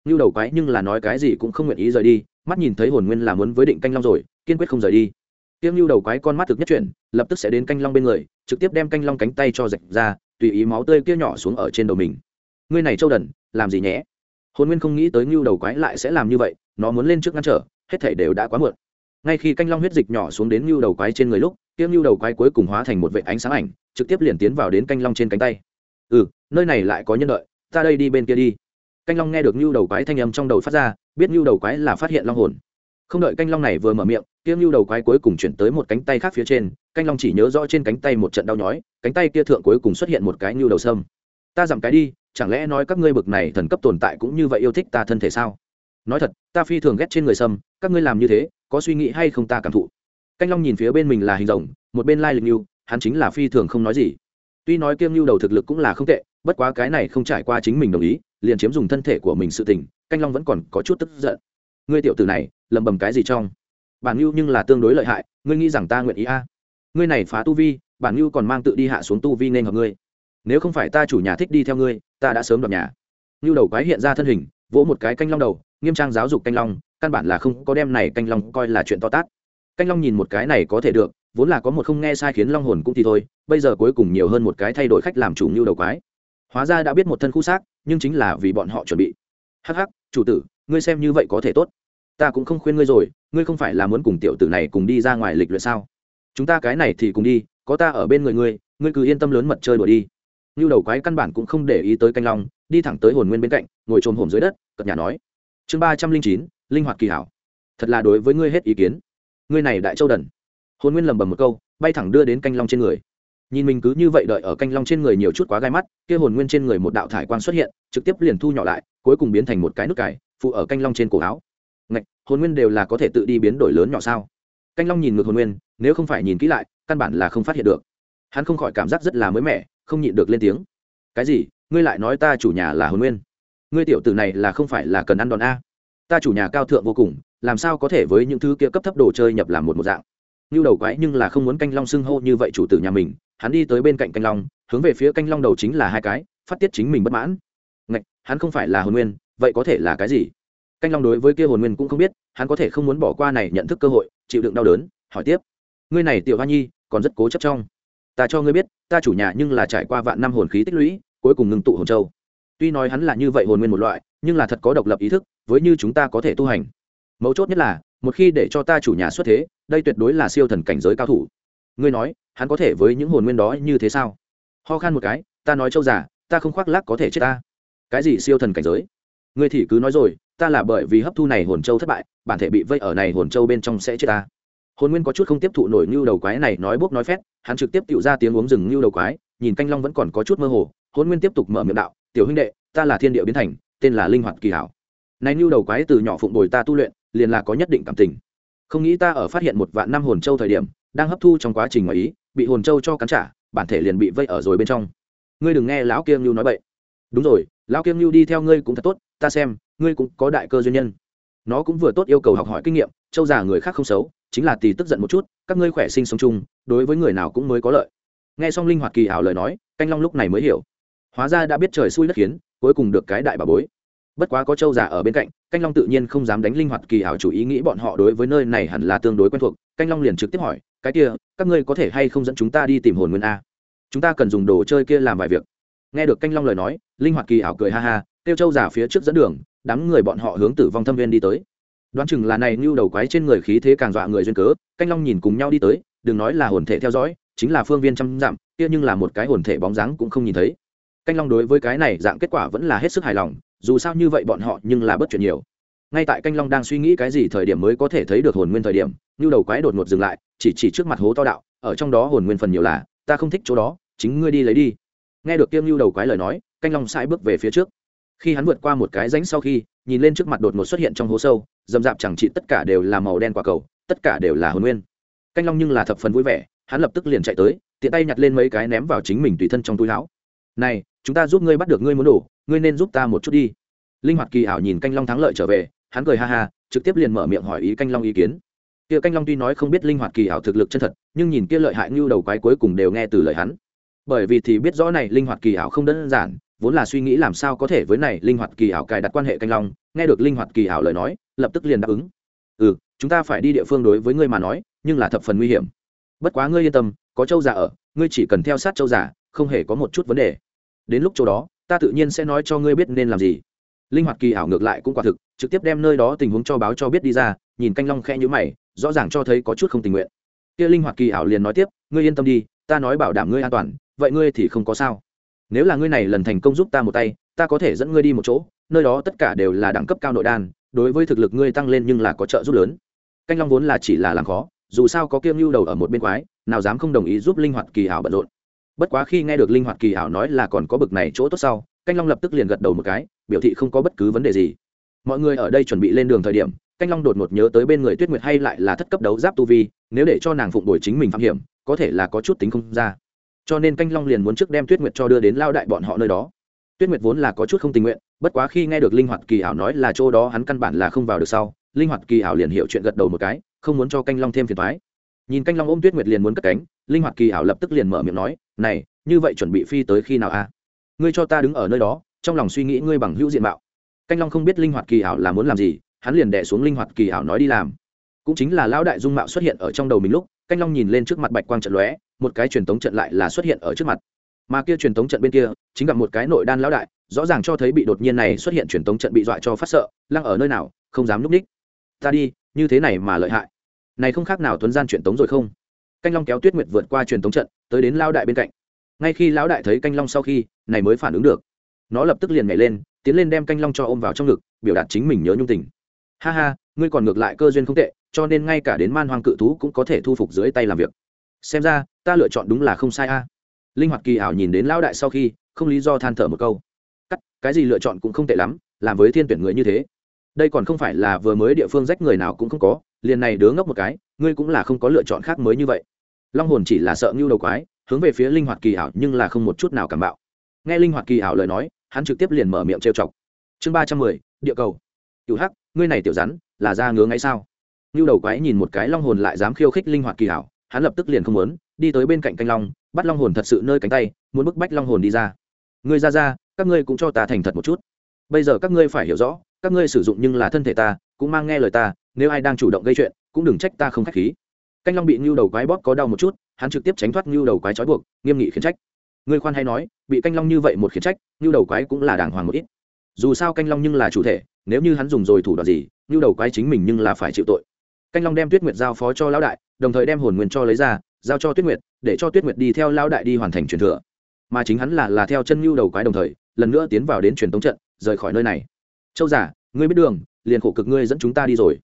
S1: Như đầu quái nhưng là nói cái gì cũng không nguyện ý rời đi, mắt nhìn thấy hồn nguyên là muốn với định canh long rồi, kiên quyết không rời đi. Tiêm như đầu quái con mắt thực nhất chuyển, lập tức sẽ đến canh long bên người, trực tiếp đem canh long cánh tay cho rạch ra, tùy ý máu tươi kia nhỏ xuống ở trên đầu mình. Ngươi này châu đần, làm gì nhé? Hồn nguyên không nghĩ tới ngưu đầu quái lại sẽ làm như vậy, nó muốn lên trước ngăn trở, hết thể đều đã quá muộn ngay khi canh long huyết dịch nhỏ xuống đến nhu đầu quái trên người lúc tiêm nhu đầu quái cuối cùng hóa thành một vệ ánh sáng ảnh, trực tiếp liền tiến vào đến canh long trên cánh tay. Ừ nơi này lại có nhân đợi, ta đây đi bên kia đi. Canh long nghe được nhu đầu quái thanh âm trong đầu phát ra, biết nhu đầu quái là phát hiện long hồn. Không đợi canh long này vừa mở miệng tiêm nhu đầu quái cuối cùng chuyển tới một cánh tay khác phía trên, canh long chỉ nhớ rõ trên cánh tay một trận đau nhói, cánh tay kia thượng cuối cùng xuất hiện một cái nhu đầu sâm. Ta giảm cái đi, chẳng lẽ nói các ngươi bực này thần cấp tồn tại cũng như vậy yêu thích ta thân thể sao? Nói thật, ta phi thường ghét trên người sâm, các ngươi làm như thế có suy nghĩ hay không ta cảm thụ. Canh long nhìn phía bên mình là hình rồng, một bên lai lịch như hắn chính là phi thường không nói gì. Tuy nói kiêng Lưu đầu thực lực cũng là không tệ, bất quá cái này không trải qua chính mình đồng ý, liền chiếm dùng thân thể của mình sự tình, canh long vẫn còn có chút tức giận. Ngươi tiểu tử này lầm bầm cái gì trong? Bản mưu nhưng là tương đối lợi hại, ngươi nghĩ rằng ta nguyện ý a? Ngươi này phá tu vi, bản mưu còn mang tự đi hạ xuống tu vi nên hợp ngươi. Nếu không phải ta chủ nhà thích đi theo ngươi, ta đã sớm đoạt nhà. Ngưu đầu quái hiện ra thân hình, vỗ một cái canh long đầu, nghiêm trang giáo dục canh long căn bản là không có đem này canh long coi là chuyện to tát. Canh long nhìn một cái này có thể được, vốn là có một không nghe sai khiến long hồn cũng thì thôi, bây giờ cuối cùng nhiều hơn một cái thay đổi khách làm chủ như đầu quái. Hóa ra đã biết một thân khu xác, nhưng chính là vì bọn họ chuẩn bị. Hắc hắc, chủ tử, ngươi xem như vậy có thể tốt. Ta cũng không khuyên ngươi rồi, ngươi không phải là muốn cùng tiểu tử này cùng đi ra ngoài lịch luyện sao? Chúng ta cái này thì cùng đi, có ta ở bên người ngươi ngươi cứ yên tâm lớn mật chơi đùa đi. Như đầu quái căn bản cũng không để ý tới canh long, đi thẳng tới hồn nguyên bên cạnh, ngồi trồm hổm dưới đất, cật nhà nói. Chương ba trăm linh chín linh hoạt kỳ hảo. Thật là đối với ngươi hết ý kiến. Ngươi này đại châu đần. Hồn nguyên lầm bầm một câu, bay thẳng đưa đến canh long trên người. Nhìn mình cứ như vậy đợi ở canh long trên người nhiều chút quá gai mắt, kia hồn nguyên trên người một đạo thải quang xuất hiện, trực tiếp liền thu nhỏ lại, cuối cùng biến thành một cái nước cải phụ ở canh long trên cổ áo. Ngạch, hồn nguyên đều là có thể tự đi biến đổi lớn nhỏ sao? Canh long nhìn ngược hồn nguyên, nếu không phải nhìn kỹ lại, căn bản là không phát hiện được. Hắn không khỏi cảm giác rất là mới mẻ, không nhịn được lên tiếng. Cái gì? Ngươi lại nói ta chủ nhà là hồn nguyên. Ngươi tiểu tử này là không phải là cần ăn đòn a? Ta chủ nhà cao thượng vô cùng, làm sao có thể với những thứ kia cấp thấp đồ chơi nhập làm một một dạng? Như đầu quái nhưng là không muốn canh long xưng hô như vậy chủ tử nhà mình, hắn đi tới bên cạnh canh long, hướng về phía canh long đầu chính là hai cái, phát tiết chính mình bất mãn. Ngạch, hắn không phải là hồn nguyên, vậy có thể là cái gì? Canh long đối với kia hồn nguyên cũng không biết, hắn có thể không muốn bỏ qua này nhận thức cơ hội, chịu đựng đau đớn, hỏi tiếp. Ngươi này tiểu hoa nhi, còn rất cố chấp trong. Ta cho ngươi biết, ta chủ nhà nhưng là trải qua vạn năm hồn khí tích lũy, cuối cùng ngưng tụ hồn châu. Tuy nói hắn là như vậy hồn nguyên một loại, nhưng là thật có độc lập ý thức với như chúng ta có thể tu hành. Mấu chốt nhất là, một khi để cho ta chủ nhà xuất thế, đây tuyệt đối là siêu thần cảnh giới cao thủ. Ngươi nói, hắn có thể với những hồn nguyên đó như thế sao? Ho khan một cái, ta nói châu giả ta không khoác lác có thể chết ta. Cái gì siêu thần cảnh giới? Ngươi thì cứ nói rồi, ta là bởi vì hấp thu này hồn châu thất bại, bản thể bị vây ở này hồn châu bên trong sẽ chết ta. Hồn nguyên có chút không tiếp thụ nổi như đầu quái này nói bốc nói phét, hắn trực tiếp tự ra tiếng uống rừng như đầu quái, nhìn canh long vẫn còn có chút mơ hồ, hồn nguyên tiếp tục mở miệng đạo, tiểu huynh đệ, ta là thiên địa biến thành, tên là linh hoạt kỳ hảo này như đầu quái từ nhỏ phụng bồi ta tu luyện, liền là có nhất định cảm tình. Không nghĩ ta ở phát hiện một vạn năm hồn châu thời điểm, đang hấp thu trong quá trình ngoài ý, bị hồn châu cho cắn trả, bản thể liền bị vây ở rồi bên trong. Ngươi đừng nghe lão kiêng lưu nói bậy. Đúng rồi, lão kiêng lưu đi theo ngươi cũng thật tốt, ta xem, ngươi cũng có đại cơ duyên nhân. Nó cũng vừa tốt yêu cầu học hỏi kinh nghiệm, châu già người khác không xấu, chính là tì tức giận một chút, các ngươi khỏe sinh sống chung, đối với người nào cũng mới có lợi. Nghe xong linh hoạt kỳ ảo lời nói, canh long lúc này mới hiểu. Hóa ra đã biết trời xui đất khiến, cuối cùng được cái đại bà bối bất quá có châu già ở bên cạnh, canh long tự nhiên không dám đánh linh hoạt kỳ ảo chủ ý nghĩ bọn họ đối với nơi này hẳn là tương đối quen thuộc. Canh long liền trực tiếp hỏi, cái kia, các ngươi có thể hay không dẫn chúng ta đi tìm hồn nguyên a? Chúng ta cần dùng đồ chơi kia làm vài việc. Nghe được canh long lời nói, linh hoạt kỳ ảo cười ha ha, kêu châu già phía trước dẫn đường, đám người bọn họ hướng tử vong thâm viên đi tới. Đoán chừng là này như đầu quái trên người khí thế càng dọa người duyên cớ, canh long nhìn cùng nhau đi tới, đừng nói là hồn thể theo dõi, chính là phương viên trăm dặm, kia nhưng là một cái hồn thể bóng dáng cũng không nhìn thấy canh long đối với cái này dạng kết quả vẫn là hết sức hài lòng, dù sao như vậy bọn họ nhưng là bất chuyển nhiều. Ngay tại canh long đang suy nghĩ cái gì thời điểm mới có thể thấy được hồn nguyên thời điểm như đầu quái đột ngột dừng lại, chỉ chỉ trước mặt hố to đạo, ở trong đó hồn nguyên phần nhiều là, ta không thích chỗ đó, chính ngươi đi lấy đi. Nghe được kiêm như đầu quái lời nói, canh long sai bước về phía trước. Khi hắn vượt qua một cái rãnh sau khi, nhìn lên trước mặt đột ngột xuất hiện trong hố sâu dầm dạp chẳng chị tất cả đều là màu đen quả cầu, tất cả đều là hồn nguyên. Canh long nhưng là thập phần vui vẻ, hắn lập tức liền chạy tới, tiện tay nhặt lên mấy cái ném vào chính mình tùy thân trong túi láo này chúng ta giúp ngươi bắt được ngươi muốn đổ ngươi nên giúp ta một chút đi. Linh hoạt kỳ ảo nhìn canh long thắng lợi trở về hắn cười ha ha trực tiếp liền mở miệng hỏi ý canh long ý kiến. Kia canh long tuy nói không biết linh hoạt kỳ ảo thực lực chân thật nhưng nhìn kia lợi hại như đầu quái cuối cùng đều nghe từ lời hắn. Bởi vì thì biết rõ này linh hoạt kỳ ảo không đơn giản vốn là suy nghĩ làm sao có thể với này linh hoạt kỳ ảo cài đặt quan hệ canh long nghe được linh hoạt kỳ ảo lời nói lập tức liền đáp ứng. Ừ chúng ta phải đi địa phương đối với ngươi mà nói nhưng là thập phần nguy hiểm. Bất quá ngươi yên tâm có châu giả ở ngươi chỉ cần theo sát châu giả, không hề có một chút vấn đề đến lúc chỗ đó, ta tự nhiên sẽ nói cho ngươi biết nên làm gì. Linh hoạt kỳ ảo ngược lại cũng quả thực, trực tiếp đem nơi đó tình huống cho báo cho biết đi ra, nhìn canh long khe nhữ mày, rõ ràng cho thấy có chút không tình nguyện. Kia linh hoạt kỳ ảo liền nói tiếp, ngươi yên tâm đi, ta nói bảo đảm ngươi an toàn, vậy ngươi thì không có sao. Nếu là ngươi này lần thành công giúp ta một tay, ta có thể dẫn ngươi đi một chỗ, nơi đó tất cả đều là đẳng cấp cao nội đan, đối với thực lực ngươi tăng lên nhưng là có trợ giúp lớn. Canh long vốn là chỉ là làm khó, dù sao có kiêm lưu đầu ở một bên quái, nào dám không đồng ý giúp linh hoạt kỳ ảo bận rộn bất quá khi nghe được linh hoạt kỳ ảo nói là còn có bực này chỗ tốt sau, canh long lập tức liền gật đầu một cái, biểu thị không có bất cứ vấn đề gì. Mọi người ở đây chuẩn bị lên đường thời điểm, canh long đột ngột nhớ tới bên người tuyết nguyệt hay lại là thất cấp đấu giáp tu vi, nếu để cho nàng phụng đổi chính mình phạm hiểm, có thể là có chút tính không ra. Cho nên canh long liền muốn trước đem tuyết nguyệt cho đưa đến lao đại bọn họ nơi đó. Tuyết nguyệt vốn là có chút không tình nguyện, bất quá khi nghe được linh hoạt kỳ ảo nói là chỗ đó hắn căn bản là không vào được sau, linh hoạt kỳ ảo liền hiểu chuyện gật đầu một cái, không muốn cho canh long thêm phiền thoái nhìn canh long ôm tuyết nguyệt liền muốn cất cánh linh hoạt kỳ ảo lập tức liền mở miệng nói, này, như vậy chuẩn bị phi tới khi nào a ngươi cho ta đứng ở nơi đó, trong lòng suy nghĩ ngươi bằng hữu diện mạo. Canh long không biết linh hoạt kỳ ảo là muốn làm gì, hắn liền đẻ xuống linh hoạt kỳ ảo nói đi làm. Cũng chính là lão đại dung mạo xuất hiện ở trong đầu mình lúc, canh long nhìn lên trước mặt bạch quang trận lóe, một cái truyền tống trận lại là xuất hiện ở trước mặt. Mà kia truyền tống trận bên kia, chính gặp một cái nội đan lão đại, rõ ràng cho thấy bị đột nhiên này xuất hiện truyền tống trận bị dọa cho phát sợ, lăng ở nơi nào, không dám núp ních. Ta đi, như thế này mà lợi hại. Này không khác nào tuấn gian truyền tống rồi không? Canh long kéo tuyết nguyệt vượt qua truyền thống trận, tới đến lão đại bên cạnh. Ngay khi lão đại thấy canh long sau khi, này mới phản ứng được. Nó lập tức liền nhảy lên, tiến lên đem canh long cho ôm vào trong ngực, biểu đạt chính mình nhớ nhung tình. Ha ha, ngươi còn ngược lại cơ duyên không tệ, cho nên ngay cả đến man hoang cự thú cũng có thể thu phục dưới tay làm việc. Xem ra, ta lựa chọn đúng là không sai a. Linh hoạt kỳ ảo nhìn đến lão đại sau khi, không lý do than thở một câu. Cắt, cái gì lựa chọn cũng không tệ lắm, làm với thiên tuyển người như thế. Đây còn không phải là vừa mới địa phương rách người nào cũng không có, liền này đứa ngốc một cái, ngươi cũng là không có lựa chọn khác mới như vậy long hồn chỉ là sợ ngưu đầu quái, hướng về phía linh hoạt kỳ ảo nhưng là không một chút nào cảm bạo. Nghe linh hoạt kỳ ảo lời nói, hắn trực tiếp liền mở miệng trêu chọc. Chương ba trăm mười, địa cầu. Cựu hắc, ngươi này tiểu rắn, là ra ngứa ngay sao? Ngưu đầu quái nhìn một cái long hồn lại dám khiêu khích linh hoạt kỳ ảo, hắn lập tức liền không muốn, đi tới bên cạnh canh long, bắt long hồn thật sự nơi cánh tay, muốn bức bách long hồn đi ra. Ngươi ra ra, các ngươi cũng cho ta thành thật một chút. Bây giờ các ngươi phải hiểu rõ, các ngươi sử dụng nhưng là thân thể ta, cũng mang nghe lời ta, nếu ai đang chủ động gây chuyện, cũng đừng trách ta không k h á c h khí canh long bị ngưu đầu quái bóp có đau một chút, hắn trực tiếp tránh thoát ngưu đầu quái trói buộc, nghiêm nghị khiển trách. Ngươi khoan hay nói, bị canh long như vậy một khiển trách, ngưu đầu quái cũng là đàng hoàng một ít. Dù sao canh long nhưng là chủ thể, nếu như hắn dùng rồi thủ đoạn gì, ngưu đầu quái chính mình nhưng là phải chịu tội. Canh long đem tuyết nguyệt giao phó cho lão đại, đồng thời đem hồn nguyên cho lấy ra, giao cho tuyết nguyệt, để cho tuyết nguyệt đi theo lão đại đi hoàn thành truyền thừa. Mà chính hắn là là theo chân ngưu đầu quái đồng thời, lần nữa tiến vào đến truyền tống trận, rời khỏi nơi này. Châu giả ngươi biết đường, liền khổ cực ngươi dẫn chúng ta đi rồi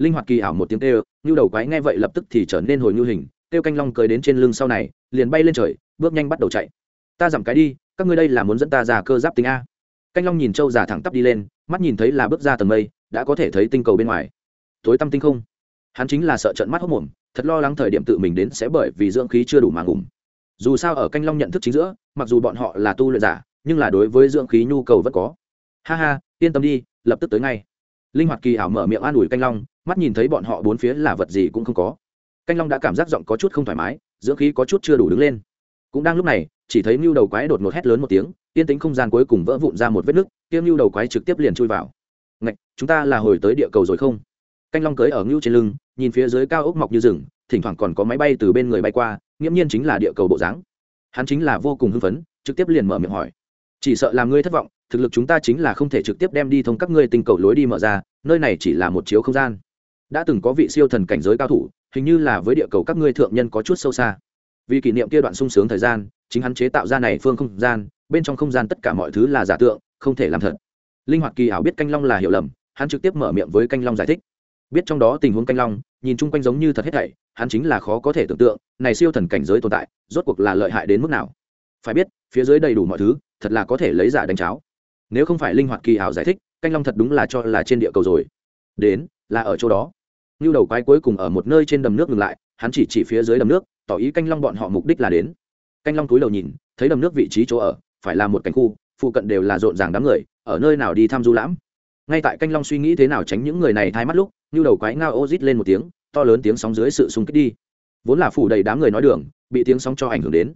S1: linh hoạt kỳ ảo một tiếng kêu, như đầu quái nghe vậy lập tức thì trở nên hồi như hình, kêu canh long cười đến trên lưng sau này, liền bay lên trời, bước nhanh bắt đầu chạy. Ta giảm cái đi, các ngươi đây là muốn dẫn ta ra cơ giáp tính a. Canh long nhìn châu giả thẳng tắp đi lên, mắt nhìn thấy là bước ra tầng mây, đã có thể thấy tinh cầu bên ngoài. Tối tăm tinh không. Hắn chính là sợ trận mắt hốc mồm, thật lo lắng thời điểm tự mình đến sẽ bởi vì dưỡng khí chưa đủ mà ngủm. Dù sao ở canh long nhận thức chính giữa, mặc dù bọn họ là tu luyện giả, nhưng là đối với dưỡng khí nhu cầu vẫn có. Ha ha, yên tâm đi, lập tức tới ngay linh hoạt kỳ ảo mở miệng an ủi canh long, mắt nhìn thấy bọn họ bốn phía là vật gì cũng không có. Canh long đã cảm giác giọng có chút không thoải mái, dưỡng khí có chút chưa đủ đứng lên. Cũng đang lúc này, chỉ thấy mưu đầu quái đột ngột hét lớn một tiếng tiên tính không gian cuối cùng vỡ vụn ra một vết nứt tiêm mưu đầu quái trực tiếp liền chui vào. Ngạch, chúng ta là hồi tới địa cầu rồi không? Canh long cưới ở ngưu trên lưng, nhìn phía dưới cao ốc mọc như rừng, thỉnh thoảng còn có máy bay từ bên người bay qua, nghiễm nhiên chính là địa cầu bộ dáng. Hắn chính là vô cùng hưng phấn, trực tiếp liền mở miệng hỏi. Chỉ sợ làm ngươi thất vọng thực lực chúng ta chính là không thể trực tiếp đem đi thông các ngươi tinh cầu lối đi mở ra, nơi này chỉ là một chiếu không gian. Đã từng có vị siêu thần cảnh giới cao thủ, hình như là với địa cầu các ngươi thượng nhân có chút sâu xa. Vì kỷ niệm kia đoạn sung sướng thời gian, chính hắn chế tạo ra này phương không gian, bên trong không gian tất cả mọi thứ là giả tượng, không thể làm thật. Linh hoạt kỳ ảo biết canh long là hiểu lầm, hắn trực tiếp mở miệng với canh long giải thích. Biết trong đó tình huống canh long, nhìn chung quanh giống như thật hết thảy, hắn chính là khó có thể tưởng tượng, này siêu thần cảnh giới tồn tại, rốt cuộc là lợi hại đến mức nào. Phải biết, phía dưới đầy đủ mọi thứ, thật là có thể lấy giả đánh cháo nếu không phải linh hoạt kỳ ảo giải thích, canh long thật đúng là cho là trên địa cầu rồi. Đến, là ở chỗ đó. Như đầu quái cuối cùng ở một nơi trên đầm nước ngừng lại, hắn chỉ chỉ phía dưới đầm nước, tỏ ý canh long bọn họ mục đích là đến. Canh long túi đầu nhìn, thấy đầm nước vị trí chỗ ở, phải là một cảnh khu, phụ cận đều là rộn ràng đám người, ở nơi nào đi thăm du lãm. Ngay tại canh long suy nghĩ thế nào tránh những người này thay mắt lúc như đầu quái ngao ô rít lên một tiếng, to lớn tiếng sóng dưới sự súng kích đi. Vốn là phủ đầy đám người nói đường, bị tiếng sóng cho ảnh hưởng đến.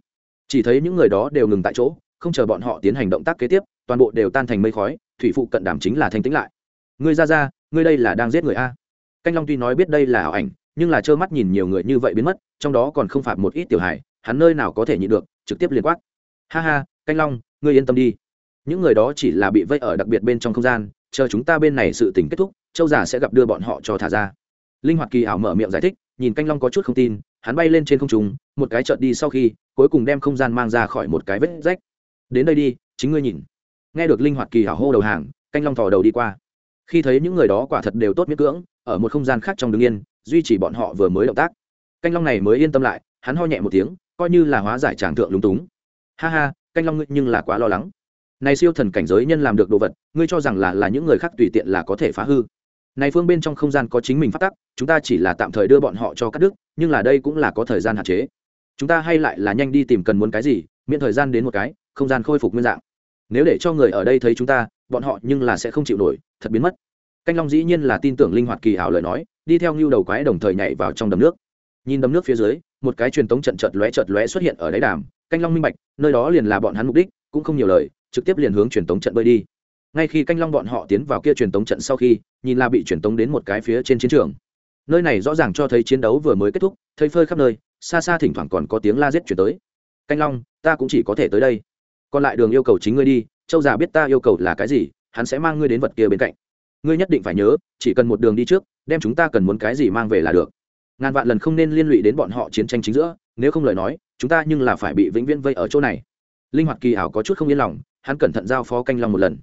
S1: Chỉ thấy những người đó đều ngừng tại chỗ không chờ bọn họ tiến hành động tác kế tiếp, toàn bộ đều tan thành mây khói, thủy phụ cận đảm chính là thanh tĩnh lại. Ngươi ra ra, ngươi đây là đang giết người a? Canh long tuy nói biết đây là ảo ảnh, nhưng là trơ mắt nhìn nhiều người như vậy biến mất, trong đó còn không phạt một ít tiểu hài, hắn nơi nào có thể nhịn được, trực tiếp liền quát. Ha ha, canh long, ngươi yên tâm đi. Những người đó chỉ là bị vây ở đặc biệt bên trong không gian, chờ chúng ta bên này sự tình kết thúc, châu giả sẽ gặp đưa bọn họ cho thả ra. Linh hoạt kỳ ảo mở miệng giải thích, nhìn canh long có chút không tin, hắn bay lên trên không trung, một cái chợt đi sau khi, cuối cùng đem không gian mang ra khỏi một cái vết rách đến đây đi chính ngươi nhìn. Nghe được linh hoạt kỳ hảo hô đầu hàng canh long thò đầu đi qua. Khi thấy những người đó quả thật đều tốt miễn cưỡng ở một không gian khác trong đ ứ n g yên duy trì bọn họ vừa mới động tác. Canh long này mới yên tâm lại hắn ho nhẹ một tiếng coi như là hóa giải tràng thượng lúng túng. Ha ha canh long ngươi nhưng là quá lo lắng. Này siêu thần cảnh giới nhân làm được đồ vật ngươi cho rằng là là những người khác tùy tiện là có thể phá hư. Này phương bên trong không gian có chính mình phát tắc chúng ta chỉ là tạm thời đưa bọn họ cho các đức, nhưng là đây cũng là có thời gian hạn chế. Chúng ta hay lại là nhanh đi tìm cần muốn cái gì miễn thời gian đến một cái, không gian khôi phục nguyên dạng. Nếu để cho người ở đây thấy chúng ta, bọn họ nhưng là sẽ không chịu nổi, thật biến mất. Canh long dĩ nhiên là tin tưởng linh hoạt kỳ hảo lời nói, đi theo ngưu đầu quái đồng thời nhảy vào trong đầm nước. Nhìn đầm nước phía dưới, một cái truyền tống trận chợt lóe chợt lóe xuất hiện ở đáy đàm. Canh long minh bạch, nơi đó liền là bọn hắn mục đích, cũng không nhiều lời, trực tiếp liền hướng truyền tống trận bơi đi. Ngay khi canh long bọn họ tiến vào kia truyền tống trận sau khi, nhìn là bị truyền tống đến một cái phía trên chiến trường. Nơi này rõ ràng cho thấy chiến đấu vừa mới kết thúc thấy phơi khắp nơi, xa xa thỉnh thoảng còn có tiếng la giết chuyển tới canh long, ta cũng chỉ có thể tới đây. Còn lại đường yêu cầu chính ngươi đi, châu già biết ta yêu cầu là cái gì, hắn sẽ mang ngươi đến vật kia bên cạnh. Ngươi nhất định phải nhớ, chỉ cần một đường đi trước, đem chúng ta cần muốn cái gì mang về là được. Ngàn vạn lần không nên liên lụy đến bọn họ chiến tranh chính giữa, nếu không lời nói, chúng ta nhưng là phải bị vĩnh viễn vây ở chỗ này. Linh hoạt kỳ ảo có chút không yên lòng, hắn cẩn thận giao phó canh long một lần.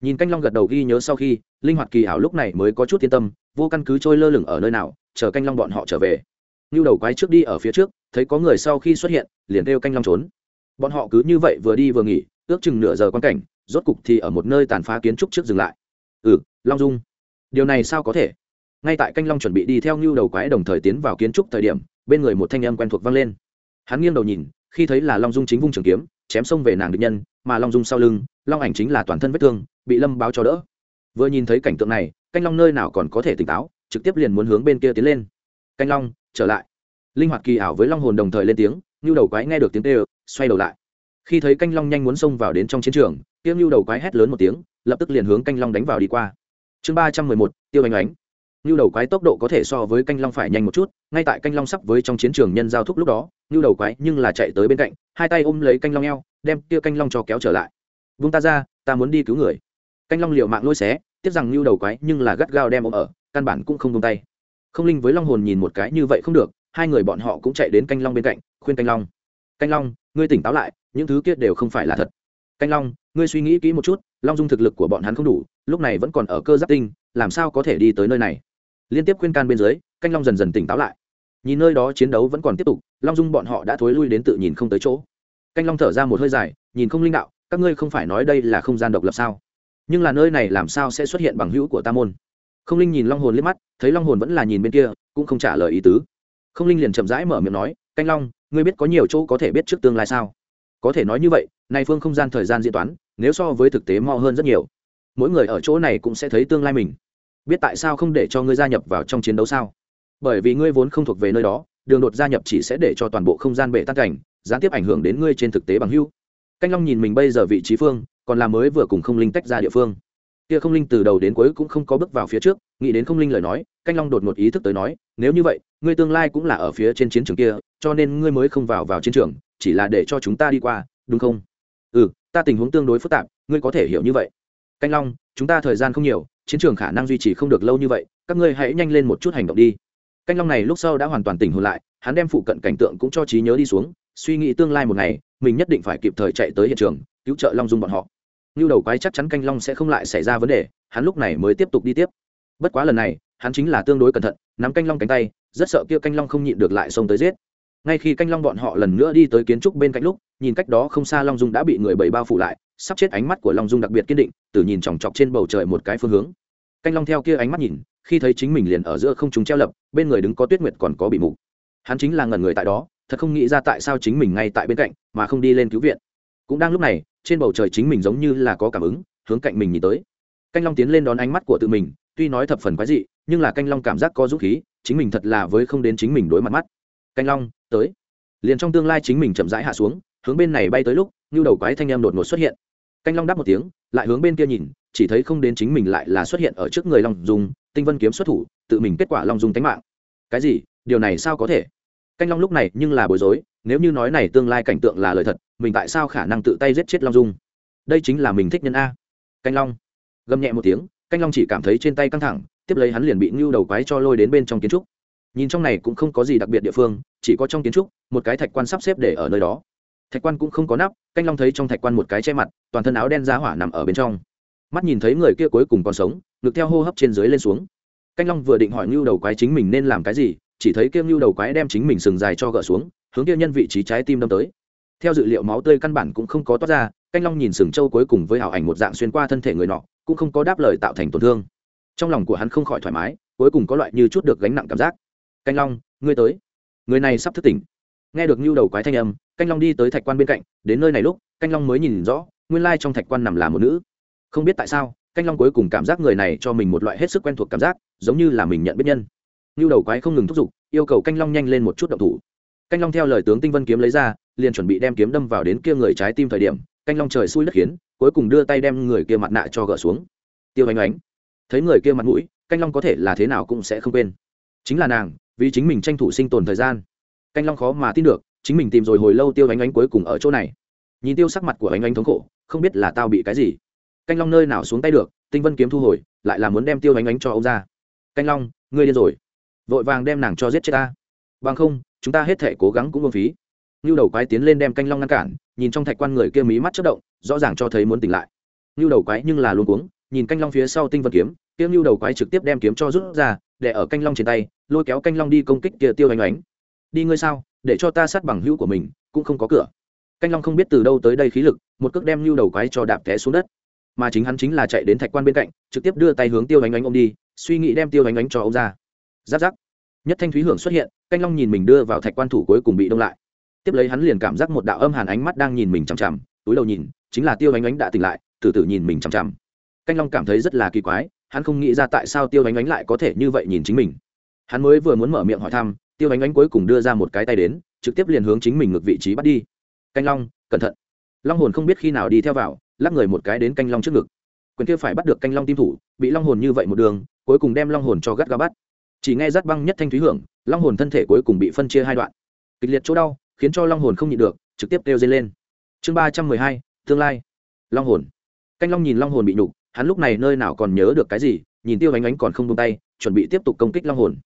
S1: Nhìn canh long gật đầu ghi nhớ sau khi, linh hoạt kỳ ảo lúc này mới có chút yên tâm, vô căn cứ trôi lơ lửng ở nơi nào, chờ canh long bọn họ trở về như đầu quái trước đi ở phía trước, thấy có người sau khi xuất hiện, liền kêu canh long trốn. Bọn họ cứ như vậy vừa đi vừa nghỉ, ước chừng nửa giờ quan cảnh, rốt cục thì ở một nơi tàn phá kiến trúc trước dừng lại. Ừ long dung. Điều này sao có thể? Ngay tại canh long chuẩn bị đi theo như đầu quái đồng thời tiến vào kiến trúc thời điểm, bên người một thanh âm quen thuộc vang lên. Hắn nghiêng đầu nhìn, khi thấy là long dung chính vung trường kiếm, chém xông về nàng địch nhân, mà long dung sau lưng, long ảnh chính là toàn thân vết thương, bị lâm báo cho đỡ. Vừa nhìn thấy cảnh tượng này, canh long nơi nào còn có thể tỉnh táo, trực tiếp liền muốn hướng bên kia tiến lên. Canh long trở lại. Linh hoạt kỳ ảo với long hồn đồng thời lên tiếng như đầu quái nghe được tiếng tê xoay đầu lại. Khi thấy canh long nhanh muốn xông vào đến trong chiến trường tiêu như đầu quái hét lớn một tiếng, lập tức liền hướng canh long đánh vào đi qua. Chương ba trăm mười một, tiêu ánh ánh. Như đầu quái tốc độ có thể so với canh long phải nhanh một chút, ngay tại canh long sắp với trong chiến trường nhân giao thúc lúc đó như đầu quái nhưng là chạy tới bên cạnh, hai tay ôm lấy canh long eo, đem kia canh long cho kéo trở lại. Vung ta ra, ta muốn đi cứu người. Canh long liều mạng lôi xé, tiếc rằng như đầu quái nhưng là gắt gao đem ôm ở, căn bản cũng không buông tay không linh với long hồn nhìn một cái như vậy không được, hai người bọn họ cũng chạy đến canh long bên cạnh, khuyên canh long. Canh long, ngươi tỉnh táo lại, những thứ kia đều không phải là thật. Canh long, ngươi suy nghĩ kỹ một chút, long dung thực lực của bọn hắn không đủ, lúc này vẫn còn ở cơ giáp tinh, làm sao có thể đi tới nơi này? Liên tiếp khuyên can bên dưới, canh long dần dần tỉnh táo lại. Nhìn nơi đó chiến đấu vẫn còn tiếp tục, long dung bọn họ đã thối lui đến tự nhìn không tới chỗ. Canh long thở ra một hơi dài, nhìn không linh đạo, các ngươi không phải nói đây là không gian độc lập sao? Nhưng là nơi này làm sao sẽ xuất hiện bằng hữu của ta môn? Không linh nhìn long hồn liếc mắt, thấy long hồn vẫn là nhìn bên kia, cũng không trả lời ý tứ. Không linh liền chậm rãi mở miệng nói, canh long, ngươi biết có nhiều chỗ có thể biết trước tương lai sao? Có thể nói như vậy nay phương không gian thời gian diễn toán, nếu so với thực tế mo hơn rất nhiều. Mỗi người ở chỗ này cũng sẽ thấy tương lai mình. Biết tại sao không để cho ngươi gia nhập vào trong chiến đấu sao? Bởi vì ngươi vốn không thuộc về nơi đó, đường đột gia nhập chỉ sẽ để cho toàn bộ không gian bể tan cảnh, gián tiếp ảnh hưởng đến ngươi trên thực tế bằng hưu canh long nhìn mình bây giờ vị trí phương, còn là mới vừa cùng không linh tách ra địa phương kia không linh từ đầu đến cuối cũng không có bước vào phía trước, nghĩ đến không linh lời nói, canh long đột một ý thức tới nói, nếu như vậy, ngươi tương lai cũng là ở phía trên chiến trường kia, cho nên ngươi mới không vào vào chiến trường, chỉ là để cho chúng ta đi qua, đúng không? Ừ ta tình huống tương đối phức tạp, ngươi có thể hiểu như vậy. Canh long, chúng ta thời gian không nhiều, chiến trường khả năng duy trì không được lâu như vậy, các ngươi hãy nhanh lên một chút hành động đi. Canh long này lúc sau đã hoàn toàn tỉnh hồn lại, hắn đem phụ cận cảnh tượng cũng cho trí nhớ đi xuống, suy nghĩ tương lai một ngày, mình nhất định phải kịp thời chạy tới hiện trường, cứu trợ long dung bọn họ như đầu quái chắc chắn canh long sẽ không lại xảy ra vấn đề, hắn lúc này mới tiếp tục đi tiếp. Bất quá lần này, hắn chính là tương đối cẩn thận, nắm canh long cánh tay, rất sợ kia canh long không nhịn được lại xông tới giết. Ngay khi canh long bọn họ lần nữa đi tới kiến trúc bên cạnh lúc, nhìn cách đó không xa long dung đã bị người bầy bao phủ lại, sắp chết ánh mắt của long dung đặc biệt kiên định, từ nhìn chòng chọc trên bầu trời một cái phương hướng. Canh long theo kia ánh mắt nhìn, khi thấy chính mình liền ở giữa không chúng treo lập, bên người đứng có tuyết nguyệt còn có bị mục hắn chính là ngần người tại đó, thật không nghĩ ra tại sao chính mình ngay tại bên cạnh, mà không đi lên cứu viện cũng đang lúc này, trên bầu trời chính mình giống như là có cảm ứng, hướng cạnh mình nhìn tới. Canh long tiến lên đón ánh mắt của tự mình, tuy nói thập phần quái dị, nhưng là canh long cảm giác có dũng khí, chính mình thật là với không đến chính mình đối mặt mắt. Canh long, tới. Liền trong tương lai chính mình chậm rãi hạ xuống, hướng bên này bay tới lúc, như đầu quái thanh em đột ngột xuất hiện. Canh long đáp một tiếng, lại hướng bên kia nhìn, chỉ thấy không đến chính mình lại là xuất hiện ở trước người long dung, tinh vân kiếm xuất thủ, tự mình kết quả long dung tánh mạng. Cái gì? Điều này sao có thể? Canh long lúc này nhưng là bối rối, nếu như nói này tương lai cảnh tượng là lời thật, mình tại sao khả năng tự tay giết chết long dung? Đây chính là mình thích nhân a. Canh long gầm nhẹ một tiếng, canh long chỉ cảm thấy trên tay căng thẳng, tiếp lấy hắn liền bị ngưu đầu quái cho lôi đến bên trong kiến trúc. Nhìn trong này cũng không có gì đặc biệt địa phương, chỉ có trong kiến trúc, một cái thạch quan sắp xếp để ở nơi đó. Thạch quan cũng không có nắp, canh long thấy trong thạch quan một cái che mặt, toàn thân áo đen giá hỏa nằm ở bên trong. Mắt nhìn thấy người kia cuối cùng còn sống, ngực theo hô hấp trên dưới lên xuống. Canh long vừa định hỏi ngưu đầu quái chính mình nên làm cái gì chỉ thấy kiêm lưu đầu quái đem chính mình sừng dài cho gỡ xuống, hướng kia nhân vị trí trái tim đâm tới. Theo dự liệu máu tươi căn bản cũng không có toát ra, canh long nhìn sừng châu cuối cùng với hảo ảnh một dạng xuyên qua thân thể người nọ, cũng không có đáp lời tạo thành tổn thương. Trong lòng của hắn không khỏi thoải mái, cuối cùng có loại như chút được gánh nặng cảm giác. Canh long, ngươi tới. Người này sắp thức tỉnh. Nghe được nhu đầu quái thanh âm, canh long đi tới thạch quan bên cạnh, đến nơi này lúc, canh long mới nhìn rõ, nguyên lai trong thạch quan nằm là một nữ. Không biết tại sao, canh long cuối cùng cảm giác người này cho mình một loại hết sức quen thuộc cảm giác, giống như là mình nhận biết nhân nhu đầu quái không ngừng thúc giục, yêu cầu canh long nhanh lên một chút động thủ. Canh long theo lời tướng tinh vân kiếm lấy ra, liền chuẩn bị đem kiếm đâm vào đến kia người trái tim thời điểm, canh long trời xui đất khiến, cuối cùng đưa tay đem người kia mặt nạ cho gỡ xuống. Tiêu ánh ánh, thấy người kia mặt mũi, canh long có thể là thế nào cũng sẽ không quên. Chính là nàng, vì chính mình tranh thủ sinh tồn thời gian. Canh long khó mà tin được, chính mình tìm rồi hồi lâu tiêu ánh ánh cuối cùng ở chỗ này. Nhìn tiêu sắc mặt của ánh ánh thống khổ, không biết là tao bị cái gì. Canh long nơi nào xuống tay được, tinh vân kiếm thu hồi, lại là muốn đem tiêu ánh ánh cho ông ra. Canh long, ngươi điên rồi vội vàng đem nàng cho giết chết ta. Bằng không, chúng ta hết thể cố gắng cũng vô phí. Như đầu quái tiến lên đem canh long ngăn cản, nhìn trong thạch quan người kia mí mắt chất động, rõ ràng cho thấy muốn tỉnh lại. Như đầu quái nhưng là luôn cuống, nhìn canh long phía sau tinh vân kiếm tiêu như đầu quái trực tiếp đem kiếm cho rút ra, để ở canh long trên tay, lôi kéo canh long đi công kích kia tiêu oanh oánh đi ngươi sao, để cho ta sát bằng hữu của mình, cũng không có cửa. Canh long không biết từ đâu tới đây khí lực, một cước đem như đầu quái cho đạp té xuống đất. Mà chính hắn chính là chạy đến thạch quan bên cạnh, trực tiếp đưa tay hướng tiêu ánh ánh ôm đi, suy nghĩ đem tiêu oanh oánh cho ông ra giáp giáp. Nhất thanh thúy hưởng xuất hiện, canh long nhìn mình đưa vào thạch quan thủ cuối cùng bị đông lại. Tiếp lấy hắn liền cảm giác một đạo âm hàn ánh mắt đang nhìn mình chằm chằm, túi đầu nhìn, chính là tiêu ánh ánh đã tỉnh lại, từ từ nhìn mình chằm chằm. Canh long cảm thấy rất là kỳ quái, hắn không nghĩ ra tại sao tiêu ánh ánh lại có thể như vậy nhìn chính mình. Hắn mới vừa muốn mở miệng hỏi thăm, tiêu ánh ánh cuối cùng đưa ra một cái tay đến, trực tiếp liền hướng chính mình ngược vị trí bắt đi. Canh long, cẩn thận. Long hồn không biết khi nào đi theo vào, lắc người một cái đến canh long trước ngực. Quyền kia phải bắt được canh long tim thủ, bị long hồn như vậy một đường, cuối cùng đem long hồn cho gắt ga bắt chỉ nghe rát băng nhất thanh thúy hưởng, long hồn thân thể cuối cùng bị phân chia hai đoạn. Kịch liệt chỗ đau, khiến cho long hồn không nhịn được, trực tiếp kêu dây lên. Chương ba trăm mười hai, tương lai. Long hồn. Canh long nhìn long hồn bị nhục, hắn lúc này nơi nào còn nhớ được cái gì, nhìn tiêu ánh ánh còn không tung tay, chuẩn bị tiếp tục công kích long hồn.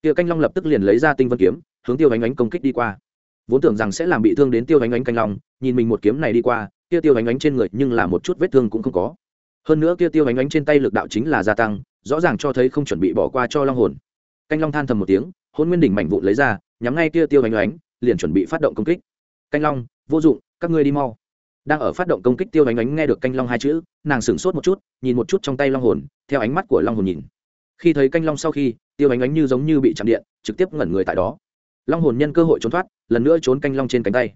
S1: Tiêu canh long lập tức liền lấy ra tinh vân kiếm, hướng tiêu ánh ánh công kích đi qua. Vốn tưởng rằng sẽ làm bị thương đến tiêu ánh ánh canh long, nhìn mình một kiếm này đi qua, kia tiêu ánh ánh trên người nhưng là một chút vết thương cũng không có. Hơn nữa kia tiêu ánh ánh trên tay lực đạo chính là gia tăng, rõ ràng cho thấy không chuẩn bị bỏ qua cho long hồn canh long than thầm một tiếng hôn nguyên đỉnh mảnh vụn lấy ra, nhắm ngay kia tiêu ánh oánh liền chuẩn bị phát động công kích. Canh long, vô dụng, các ngươi đi mau. Đang ở phát động công kích tiêu ánh oánh nghe được canh long hai chữ, nàng sửng sốt một chút, nhìn một chút trong tay long hồn, theo ánh mắt của long hồn nhìn. Khi thấy canh long sau khi, tiêu ánh oánh như giống như bị chạm điện, trực tiếp ngẩn người tại đó. Long hồn nhân cơ hội trốn thoát, lần nữa trốn canh long trên cánh tay.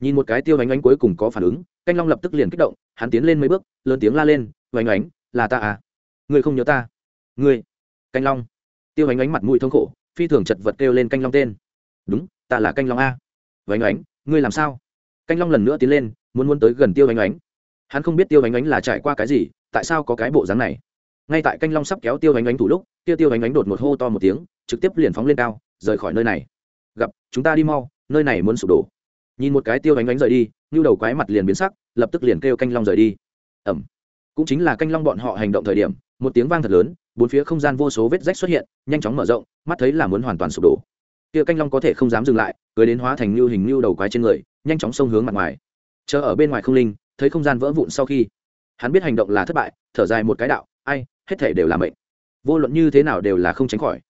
S1: Nhìn một cái tiêu ánh oánh cuối cùng có phản ứng, canh long lập tức liền kích động, hắn tiến lên mấy bước, lớn tiếng la lên oánh là ta à? Ngươi không nhớ ta? Ngươi, canh long tiêu ánh ánh mặt mũi thống khổ, phi thường chật vật kêu lên canh long tên. Đúng, ta là canh long a. Vánh ánh, ngươi làm sao? Canh long lần nữa tiến lên, muốn muốn tới gần tiêu ánh ánh. Hắn không biết tiêu ánh ánh là trải qua cái gì, tại sao có cái bộ dáng này. Ngay tại canh long sắp kéo tiêu ánh ánh thủ lúc tiêu tiêu ánh ánh đột một hô to một tiếng, trực tiếp liền phóng lên cao, rời khỏi nơi này. Gặp, chúng ta đi mau, nơi này muốn sụp đổ. Nhìn một cái tiêu ánh ánh rời đi như đầu quái mặt liền biến sắc, lập tức liền kêu canh long rời đi. Ẩm. Cũng chính là canh long bọn họ hành động thời điểm, một tiếng vang thật lớn bốn phía không gian vô số vết rách xuất hiện, nhanh chóng mở rộng, mắt thấy là muốn hoàn toàn sụp đổ. Kia canh long có thể không dám dừng lại, cưới đến hóa thành như hình như đầu quái trên người, nhanh chóng xông hướng mặt ngoài. Chờ ở bên ngoài không linh, thấy không gian vỡ vụn sau khi, hắn biết hành động là thất bại, thở dài một cái đạo, ai, hết thể đều là mệnh. Vô luận như thế nào đều là không tránh khỏi.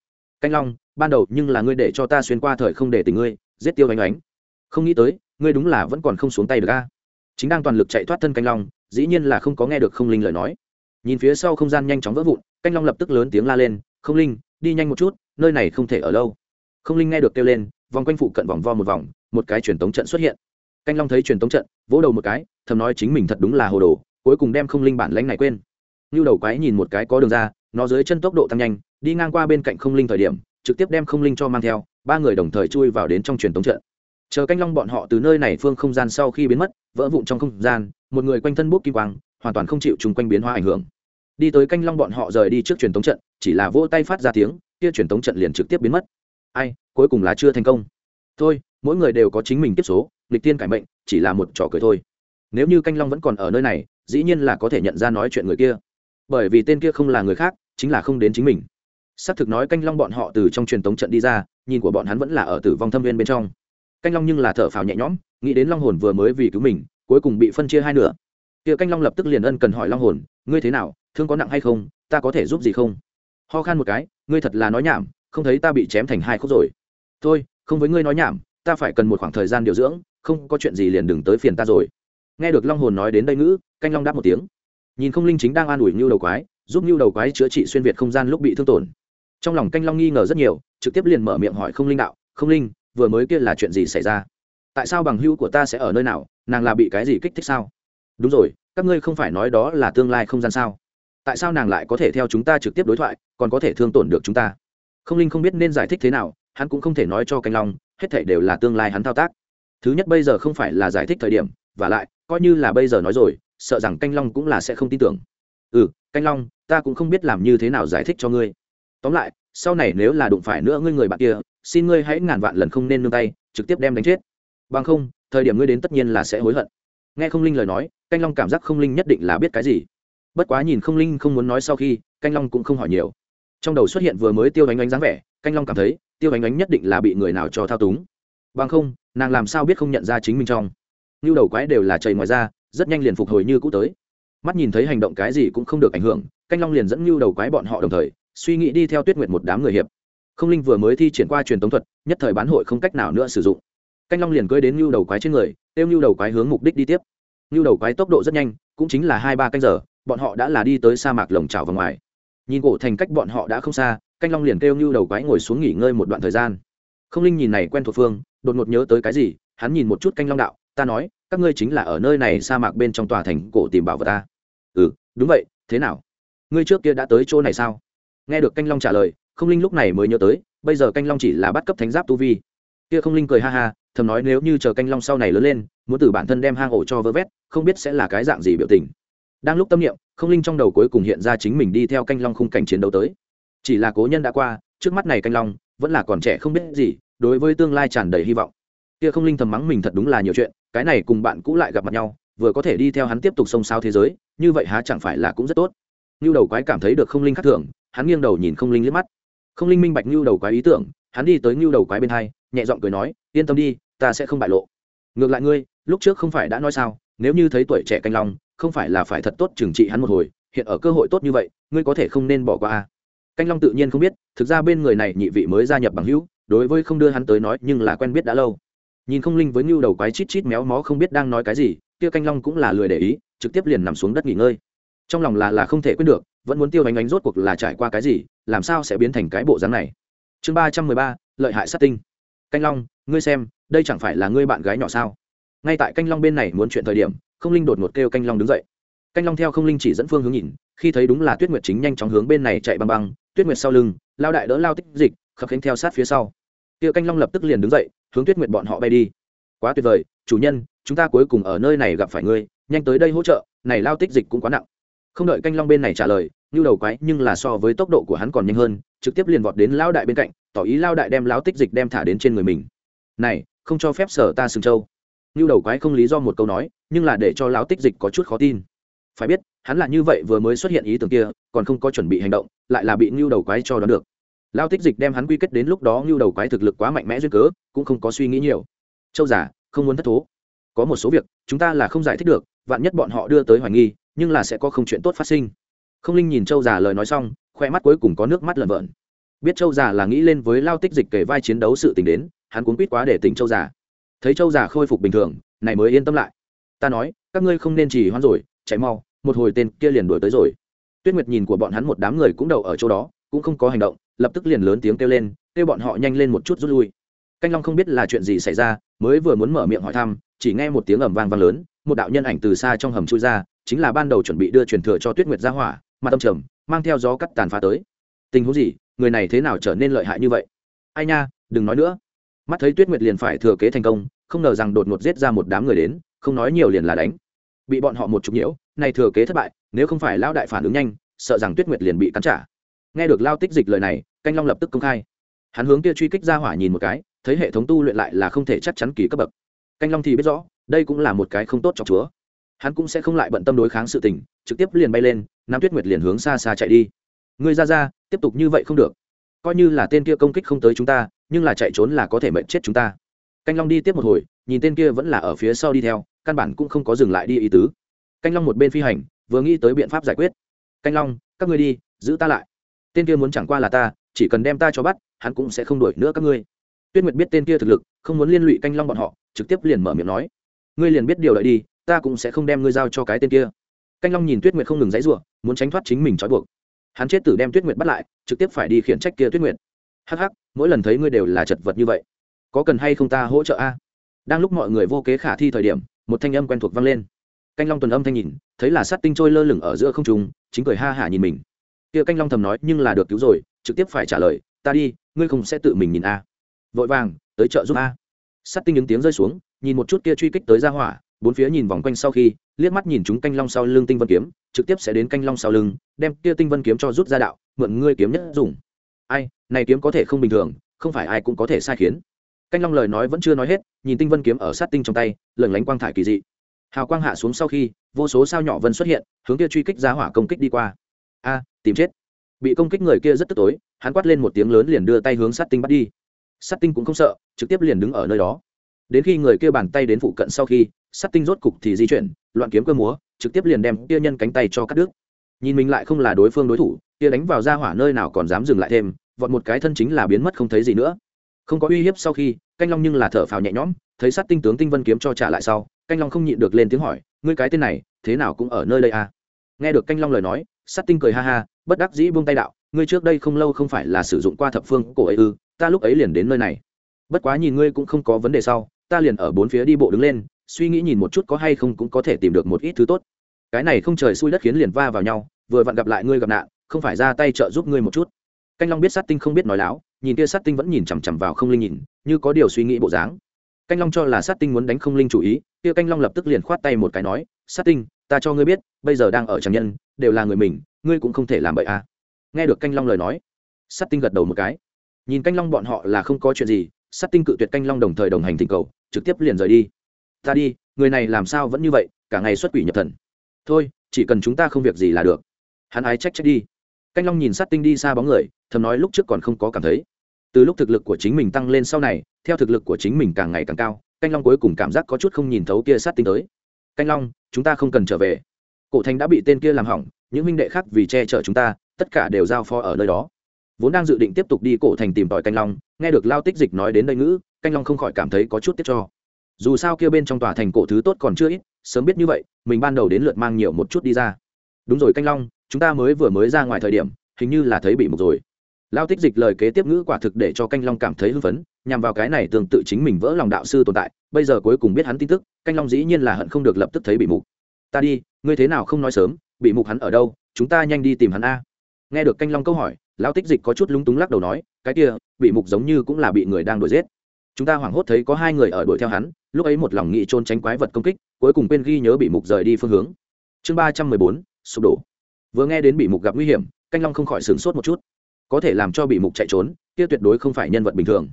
S1: Canh long, ban đầu nhưng là ngươi để cho ta xuyên qua thời không để tình ngươi, giết tiêu ánh ánh. Không nghĩ tới, ngươi đúng là vẫn còn không xuống tay được a. Chính đang toàn lực chạy thoát thân canh long, dĩ nhiên là không có nghe được không linh lời nói. Nhìn phía sau không gian nhanh chóng vỡ vụn canh long lập tức lớn tiếng la lên, không linh, đi nhanh một chút, nơi này không thể ở lâu. Không linh nghe được kêu lên, vòng quanh phụ cận vòng vo một vòng, một cái truyền tống trận xuất hiện. Canh long thấy truyền tống trận, vỗ đầu một cái, thầm nói chính mình thật đúng là hồ đồ, cuối cùng đem không linh bản lãnh này quên. Như đầu quái nhìn một cái có đường ra, nó dưới chân tốc độ tăng nhanh, đi ngang qua bên cạnh không linh thời điểm, trực tiếp đem không linh cho mang theo, ba người đồng thời chui vào đến trong truyền tống trận. Chờ canh long bọn họ từ nơi này phương không gian sau khi biến mất, vỡ vụn trong không gian, một người quanh thân bút kim quang, hoàn toàn không chịu chung quanh biến hóa ảnh hưởng đi tới canh long bọn họ rời đi trước truyền tống trận, chỉ là vỗ tay phát ra tiếng, kia truyền tống trận liền trực tiếp biến mất. Ai, cuối cùng là chưa thành công. Thôi, mỗi người đều có chính mình tiếp số lịch tiên cải mệnh, chỉ là một trò cười thôi. Nếu như canh long vẫn còn ở nơi này, dĩ nhiên là có thể nhận ra nói chuyện người kia. Bởi vì tên kia không là người khác, chính là không đến chính mình. Xác thực nói canh long bọn họ từ trong truyền tống trận đi ra, nhìn của bọn hắn vẫn là ở tử vong thâm viên bên trong. Canh long nhưng là thở phào nhẹ nhõm, nghĩ đến long hồn vừa mới vì cứu mình, cuối cùng bị phân chia hai nửa Tiệp canh long lập tức liền ân cần hỏi long hồn, ngươi thế nào? Thương có nặng hay không? Ta có thể giúp gì không? Ho khan một cái, ngươi thật là nói nhảm, không thấy ta bị chém thành hai khúc rồi. Thôi, không với ngươi nói nhảm, ta phải cần một khoảng thời gian điều dưỡng, không có chuyện gì liền đừng tới phiền ta rồi. Nghe được long hồn nói đến đây ngữ, canh long đáp một tiếng. Nhìn không linh chính đang an ủi như đầu quái, giúp như đầu quái chữa trị xuyên việt không gian lúc bị thương tổn. Trong lòng canh long nghi ngờ rất nhiều, trực tiếp liền mở miệng hỏi không linh đạo, không linh, vừa mới kia là chuyện gì xảy ra? Tại sao bằng hữu của ta sẽ ở nơi nào? Nàng là bị cái gì kích thích sao? Đúng rồi, các ngươi không phải nói đó là tương lai không gian sao? Tại sao nàng lại có thể theo chúng ta trực tiếp đối thoại, còn có thể thương tổn được chúng ta? Không linh không biết nên giải thích thế nào, hắn cũng không thể nói cho canh long, hết thể đều là tương lai hắn thao tác. Thứ nhất bây giờ không phải là giải thích thời điểm, và lại, coi như là bây giờ nói rồi, sợ rằng canh long cũng là sẽ không tin tưởng. Ừ canh long, ta cũng không biết làm như thế nào giải thích cho ngươi. Tóm lại, sau này nếu là đụng phải nữa ngươi người bạn kia, xin ngươi hãy ngàn vạn lần không nên nương tay, trực tiếp đem đánh chết. Bằng không, thời điểm ngươi đến tất nhiên là sẽ hối hận nghe không linh lời nói, canh long cảm giác không linh nhất định là biết cái gì. Bất quá nhìn không linh không muốn nói sau khi, canh long cũng không hỏi nhiều. Trong đầu xuất hiện vừa mới tiêu ánh ánh dáng vẻ, canh long cảm thấy, tiêu ánh ánh nhất định là bị người nào cho thao túng. Bằng không, nàng làm sao biết không nhận ra chính mình trong. Như đầu quái đều là chảy ngoài ra rất nhanh liền phục hồi như cũ tới. Mắt nhìn thấy hành động cái gì cũng không được ảnh hưởng, canh long liền dẫn như đầu quái bọn họ đồng thời, suy nghĩ đi theo tuyết nguyệt một đám người hiệp. Không linh vừa mới thi triển qua truyền tống thuật, nhất thời bán hội không cách nào nữa sử dụng canh long liền cưỡi đến nhu đầu quái trên người tiêu nhu đầu quái hướng mục đích đi tiếp. Nhu đầu quái tốc độ rất nhanh, cũng chính là hai ba canh giờ, bọn họ đã là đi tới sa mạc lồng trào và ngoài. Nhìn cổ thành cách bọn họ đã không xa, canh long liền kêu nhu đầu quái ngồi xuống nghỉ ngơi một đoạn thời gian. Không linh nhìn này quen thuộc phương, đột ngột nhớ tới cái gì, hắn nhìn một chút canh long đạo, ta nói, các ngươi chính là ở nơi này sa mạc bên trong tòa thành cổ tìm bảo vật ta. Ừ đúng vậy, thế nào? Ngươi trước kia đã tới chỗ này sao? Nghe được canh long trả lời, không linh lúc này mới nhớ tới, bây giờ canh long chỉ là bắt cấp thánh giáp tu vi kia không linh cười ha ha, thầm nói nếu như chờ canh long sau này lớn lên, muốn từ bản thân đem hang ổ cho vơ vét, không biết sẽ là cái dạng gì biểu tình. Đang lúc tâm niệm, không linh trong đầu cuối cùng hiện ra chính mình đi theo canh long khung cảnh chiến đấu tới. Chỉ là cố nhân đã qua, trước mắt này canh long, vẫn là còn trẻ không biết gì, đối với tương lai tràn đầy hy vọng. Kia không linh thầm mắng mình thật đúng là nhiều chuyện, cái này cùng bạn cũ lại gặp mặt nhau, vừa có thể đi theo hắn tiếp tục xông sao thế giới, như vậy há chẳng phải là cũng rất tốt. Như đầu quái cảm thấy được không linh khắc thường, hắn nghiêng đầu nhìn không linh liếc mắt. Không linh minh bạch như đầu quái ý tưởng, hắn đi tới như đầu quái bên hai nhẹ giọng cười nói, yên tâm đi, ta sẽ không bại lộ. Ngược lại ngươi, lúc trước không phải đã nói sao, nếu như thấy tuổi trẻ canh long, không phải là phải thật tốt trừng trị hắn một hồi, hiện ở cơ hội tốt như vậy, ngươi có thể không nên bỏ qua a. Canh long tự nhiên không biết, thực ra bên người này nhị vị mới gia nhập bằng hữu, đối với không đưa hắn tới nói nhưng là quen biết đã lâu. Nhìn không linh với ngưu đầu quái chít chít méo mó không biết đang nói cái gì, kia canh long cũng là lười để ý, trực tiếp liền nằm xuống đất nghỉ ngơi. Trong lòng là là không thể quyết được, vẫn muốn tiêu bánh ánh rốt cuộc là trải qua cái gì, làm sao sẽ biến thành cái bộ dáng này. Chương ba trăm mười ba, lợi hại sát tinh canh long, ngươi xem, đây chẳng phải là ngươi bạn gái nhỏ sao? Ngay tại canh long bên này muốn chuyện thời điểm, không linh đột ngột kêu canh long đứng dậy. Canh long theo không linh chỉ dẫn phương hướng nhìn, khi thấy đúng là tuyết nguyệt chính nhanh chóng hướng bên này chạy băng băng, tuyết nguyệt sau lưng, lao đại đỡ lao tích dịch, khập khánh theo sát phía sau. Kia canh long lập tức liền đứng dậy, hướng tuyết nguyệt bọn họ bay đi. Quá tuyệt vời, chủ nhân, chúng ta cuối cùng ở nơi này gặp phải ngươi, nhanh tới đây hỗ trợ, này lao tích dịch cũng quá nặng. Không đợi canh long bên này trả lời như đầu quái, nhưng là so với tốc độ của hắn còn nhanh hơn, trực tiếp liền vọt đến lao đại bên cạnh, tỏ ý lao đại đem Lão tích dịch đem thả đến trên người mình. Này, không cho phép sở ta sừng châu như đầu quái không lý do một câu nói, nhưng là để cho lão tích dịch có chút khó tin. Phải biết, hắn là như vậy vừa mới xuất hiện ý tưởng kia, còn không có chuẩn bị hành động, lại là bị như đầu quái cho đón được. Lao tích dịch đem hắn quy kết đến lúc đó như đầu quái thực lực quá mạnh mẽ duyên cớ, cũng không có suy nghĩ nhiều. Châu giả không muốn thất thố. Có một số việc, chúng ta là không giải thích được, vạn nhất bọn họ đưa tới hoài nghi, nhưng là sẽ có không chuyện tốt phát sinh không linh nhìn châu già lời nói xong khoe mắt cuối cùng có nước mắt lợn vợn. Biết châu già là nghĩ lên với lao tích dịch kể vai chiến đấu sự tình đến, hắn cuốn quýt quá để tỉnh châu già. Thấy châu già khôi phục bình thường, này mới yên tâm lại. Ta nói, các ngươi không nên chỉ hoan rồi, chạy mau, một hồi tên kia liền đuổi tới rồi. Tuyết nguyệt nhìn của bọn hắn một đám người cũng đậu ở chỗ đó, cũng không có hành động, lập tức liền lớn tiếng kêu lên, kêu bọn họ nhanh lên một chút rút lui. Canh long không biết là chuyện gì xảy ra, mới vừa muốn mở miệng hỏi thăm, chỉ nghe một tiếng ầm vang vang lớn, một đạo nhân ảnh từ xa trong hầm chui ra, chính là ban đầu chuẩn bị đưa truyền thừa cho tuyết nguyệt ra hỏa mà tâm trầm, mang theo gió cắt tàn phá tới. Tình huống gì? Người này thế nào trở nên lợi hại như vậy? Ai nha, đừng nói nữa. Mắt thấy tuyết nguyệt liền phải thừa kế thành công, không ngờ rằng đột ngột giết ra một đám người đến, không nói nhiều liền là đánh. Bị bọn họ một chục nhiễu, này thừa kế thất bại, nếu không phải lao đại phản ứng nhanh, sợ rằng tuyết nguyệt liền bị cắn trả. Nghe được lao tích dịch lời này, canh long lập tức công khai. Hắn hướng kia truy kích ra hỏa nhìn một cái, thấy hệ thống tu luyện lại là không thể chắc chắn kỳ cấp bậc. Canh long thì biết rõ, đây cũng là một cái không tốt cho chúa hắn cũng sẽ không lại bận tâm đối kháng sự tình, trực tiếp liền bay lên, nam tuyết nguyệt liền hướng xa xa chạy đi. Ngươi ra ra, tiếp tục như vậy không được. Coi như là tên kia công kích không tới chúng ta, nhưng là chạy trốn là có thể mệnh chết chúng ta. Canh long đi tiếp một hồi, nhìn tên kia vẫn là ở phía sau đi theo, căn bản cũng không có dừng lại đi ý tứ. Canh long một bên phi hành, vừa nghĩ tới biện pháp giải quyết. Canh long, các ngươi đi, giữ ta lại. Tên kia muốn chẳng qua là ta, chỉ cần đem ta cho bắt, hắn cũng sẽ không đuổi nữa các ngươi. Tuyết nguyệt biết tên kia thực lực, không muốn liên lụy canh long bọn họ, trực tiếp liền mở miệng nói. Ngươi liền biết điều đợi đi ta cũng sẽ không đem ngươi giao cho cái tên kia. Canh long nhìn tuyết nguyệt không ngừng dãy r u ộ muốn tránh thoát chính mình trói buộc. Hắn chết tử đem tuyết nguyệt bắt lại, trực tiếp phải đi khiển trách kia tuyết nguyệt. Hắc hắc, mỗi lần thấy ngươi đều là chật vật như vậy. Có cần hay không ta hỗ trợ a? Đang lúc mọi người vô kế khả thi thời điểm, một thanh âm quen thuộc vang lên. Canh long tuần âm thanh nhìn, thấy là sát tinh trôi lơ lửng ở giữa không trùng chính cười ha hả nhìn mình. Kia canh long thầm nói, nhưng là được cứu rồi, trực tiếp phải trả lời, ta đi, ngươi không sẽ tự mình nhìn a. Vội vàng, tới chợ giúp a. Sát tinh những tiếng rơi xuống, nhìn một chút kia truy kích tới ra hỏa bốn phía nhìn vòng quanh sau khi, liếc mắt nhìn chúng canh long sau lưng tinh vân kiếm, trực tiếp sẽ đến canh long sau lưng, đem kia tinh vân kiếm cho rút ra đạo, mượn ngươi kiếm nhất dùng. Ai, này kiếm có thể không bình thường, không phải ai cũng có thể sai khiến. Canh long lời nói vẫn chưa nói hết, nhìn tinh vân kiếm ở sát tinh trong tay lẩn lánh quang thải kỳ dị. Hào quang hạ xuống sau khi, vô số sao nhỏ vân xuất hiện, hướng kia truy kích ra hỏa công kích đi qua. A, tìm chết. Bị công kích người kia rất tức tối, hắn quát lên một tiếng lớn liền đưa tay hướng sát tinh bắt đi. Sát tinh cũng không sợ, trực tiếp liền đứng ở nơi đó. Đến khi người kia bàn tay đến phụ cận sau khi sát tinh rốt cục thì di chuyển, loạn kiếm cơ múa, trực tiếp liền đem kia nhân cánh tay cho cắt đứt. Nhìn mình lại không là đối phương đối thủ kia đánh vào ra hỏa nơi nào còn dám dừng lại thêm, vọt một cái thân chính là biến mất không thấy gì nữa. Không có uy hiếp sau khi, canh long nhưng là thở phào nhẹ nhõm, thấy sát tinh tướng tinh vân kiếm cho trả lại sau, canh long không nhịn được lên tiếng hỏi, ngươi cái tên này, thế nào cũng ở nơi đây à? Nghe được canh long lời nói, sát tinh cười ha ha, bất đắc dĩ buông tay đạo, ngươi trước đây không lâu không phải là sử dụng qua thập phương cổ ấy ư, ta lúc ấy liền đến nơi này. Bất quá nhìn ngươi cũng không có vấn đề sau, ta liền ở bốn phía đi bộ đứng lên suy nghĩ nhìn một chút có hay không cũng có thể tìm được một ít thứ tốt. Cái này không trời xui đất khiến liền va vào nhau, vừa vặn gặp lại ngươi gặp nạn, không phải ra tay trợ giúp ngươi một chút. Canh long biết sát tinh không biết nói láo, nhìn kia sát tinh vẫn nhìn chằm chằm vào không linh nhìn, như có điều suy nghĩ bộ dáng. Canh long cho là sát tinh muốn đánh không linh chủ ý, kia canh long lập tức liền khoát tay một cái nói, sát tinh, ta cho ngươi biết, bây giờ đang ở tràng nhân, đều là người mình, ngươi cũng không thể làm bậy à nghe được canh long lời nói, sát tinh gật đầu một cái. Nhìn canh long bọn họ là không có chuyện gì, sát tinh cự tuyệt canh long đồng thời đồng hành thỉnh cầu, trực tiếp liền rời đi ta đi, người này làm sao vẫn như vậy, cả ngày xuất quỷ nhập thần. Thôi, chỉ cần chúng ta không việc gì là được. Hắn ái trách trách đi. Canh long nhìn sát tinh đi xa bóng người, thầm nói lúc trước còn không có cảm thấy. Từ lúc thực lực của chính mình tăng lên sau này, theo thực lực của chính mình càng ngày càng cao, canh long cuối cùng cảm giác có chút không nhìn thấu kia sát tinh tới. Canh long, chúng ta không cần trở về. Cổ thành đã bị tên kia làm hỏng, những minh đệ khác vì che chở chúng ta, tất cả đều giao phó ở nơi đó. Vốn đang dự định tiếp tục đi cổ thành tìm tòi canh long, nghe được lao tích dịch nói đến đây ngữ, canh long không khỏi cảm thấy có chút tiếc cho dù sao kia bên trong tòa thành cổ thứ tốt còn chưa ít, sớm biết như vậy, mình ban đầu đến lượt mang nhiều một chút đi ra. Đúng rồi canh long, chúng ta mới vừa mới ra ngoài thời điểm, hình như là thấy bị mục rồi. Lao tích dịch lời kế tiếp ngữ quả thực để cho canh long cảm thấy hưng phấn, nhằm vào cái này tương tự chính mình vỡ lòng đạo sư tồn tại, bây giờ cuối cùng biết hắn tin tức, canh long dĩ nhiên là hận không được lập tức thấy bị mục. Ta đi, ngươi thế nào không nói sớm, bị mục hắn ở đâu, chúng ta nhanh đi tìm hắn a. Nghe được canh long câu hỏi lão tích dịch có chút lúng túng lắc đầu nói, cái kia, bị mục giống như cũng là bị người đang đuổi giết chúng ta hoảng hốt thấy có hai người ở đuổi theo hắn, lúc ấy một lòng nghĩ trôn tránh quái vật công kích, cuối cùng quên ghi nhớ bị mục rời đi phương hướng. Chương ba trăm mười bốn, sụp đổ. Vừa nghe đến bị mục gặp nguy hiểm, canh long không khỏi sửng sốt một chút. Có thể làm cho bị mục chạy trốn, kia tuyệt đối không phải nhân vật bình thường.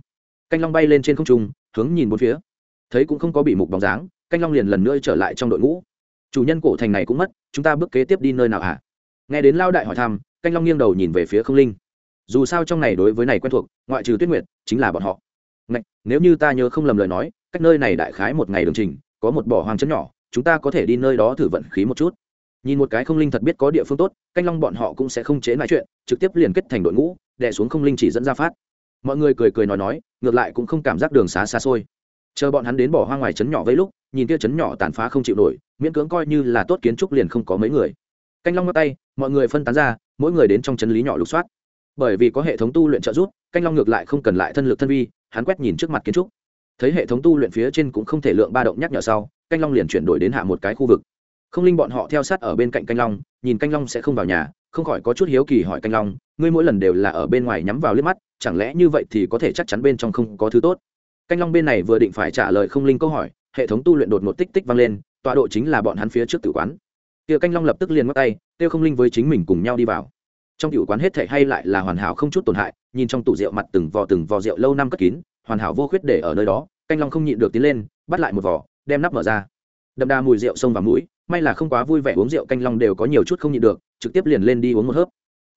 S1: Canh long bay lên trên không trung, hướng nhìn bốn phía. Thấy cũng không có bị mục bóng dáng, canh long liền lần nữa trở lại trong đội ngũ. Chủ nhân cổ thành này cũng mất, chúng ta bước kế tiếp đi nơi nào hả? Nghe đến lao đại hỏi thăm, canh long nghiêng đầu nhìn về phía không linh. Dù sao trong này đối với này quen thuộc, ngoại trừ tuyết nguyệt, chính là bọn họ. Ngạch, nếu như ta nhớ không lầm lời nói cách nơi này đại khái một ngày đường trình có một bỏ hoang trấn nhỏ chúng ta có thể đi nơi đó thử vận khí một chút. Nhìn một cái không linh thật biết có địa phương tốt canh long bọn họ cũng sẽ không chế lại chuyện trực tiếp liền kết thành đội ngũ đè xuống không linh chỉ dẫn ra phát. Mọi người cười cười nói nói ngược lại cũng không cảm giác đường xá xa xôi. Chờ bọn hắn đến bỏ hoang ngoài trấn nhỏ với lúc nhìn kia trấn nhỏ tàn phá không chịu nổi miễn cưỡng coi như là tốt kiến trúc liền không có mấy người. Canh long ngắt tay mọi người phân tán ra mỗi người đến trong trấn lý nhỏ lục soát. Bởi vì có hệ thống tu luyện trợ giúp canh long ngược lại không cần lại thân lực thân vi hắn quét nhìn trước mặt kiến trúc. Thấy hệ thống tu luyện phía trên cũng không thể lượng ba động nhắc nhở sau, canh long liền chuyển đổi đến hạ một cái khu vực. Không linh bọn họ theo sát ở bên cạnh canh long, nhìn canh long sẽ không vào nhà, không khỏi có chút hiếu kỳ hỏi canh long, ngươi mỗi lần đều là ở bên ngoài nhắm vào liếc mắt, chẳng lẽ như vậy thì có thể chắc chắn bên trong không có thứ tốt? Canh long bên này vừa định phải trả lời không linh câu hỏi, hệ thống tu luyện đột một tích tích vang lên, tọa độ chính là bọn hắn phía trước tử quán. Kia canh long lập tức liền bắt tay, kêu không linh với chính mình cùng nhau đi vào trong tiểu quán hết thảy hay lại là hoàn hảo không chút tổn hại, nhìn trong tủ rượu mặt từng vò từng vò rượu lâu năm cất kín, hoàn hảo vô khuyết để ở nơi đó, canh long không nhịn được tiến lên, bắt lại một vỏ đem nắp mở ra. Đậm đà mùi rượu sông vào mũi, may là không quá vui vẻ uống rượu canh long đều có nhiều chút không nhịn được, trực tiếp liền lên đi uống một hớp.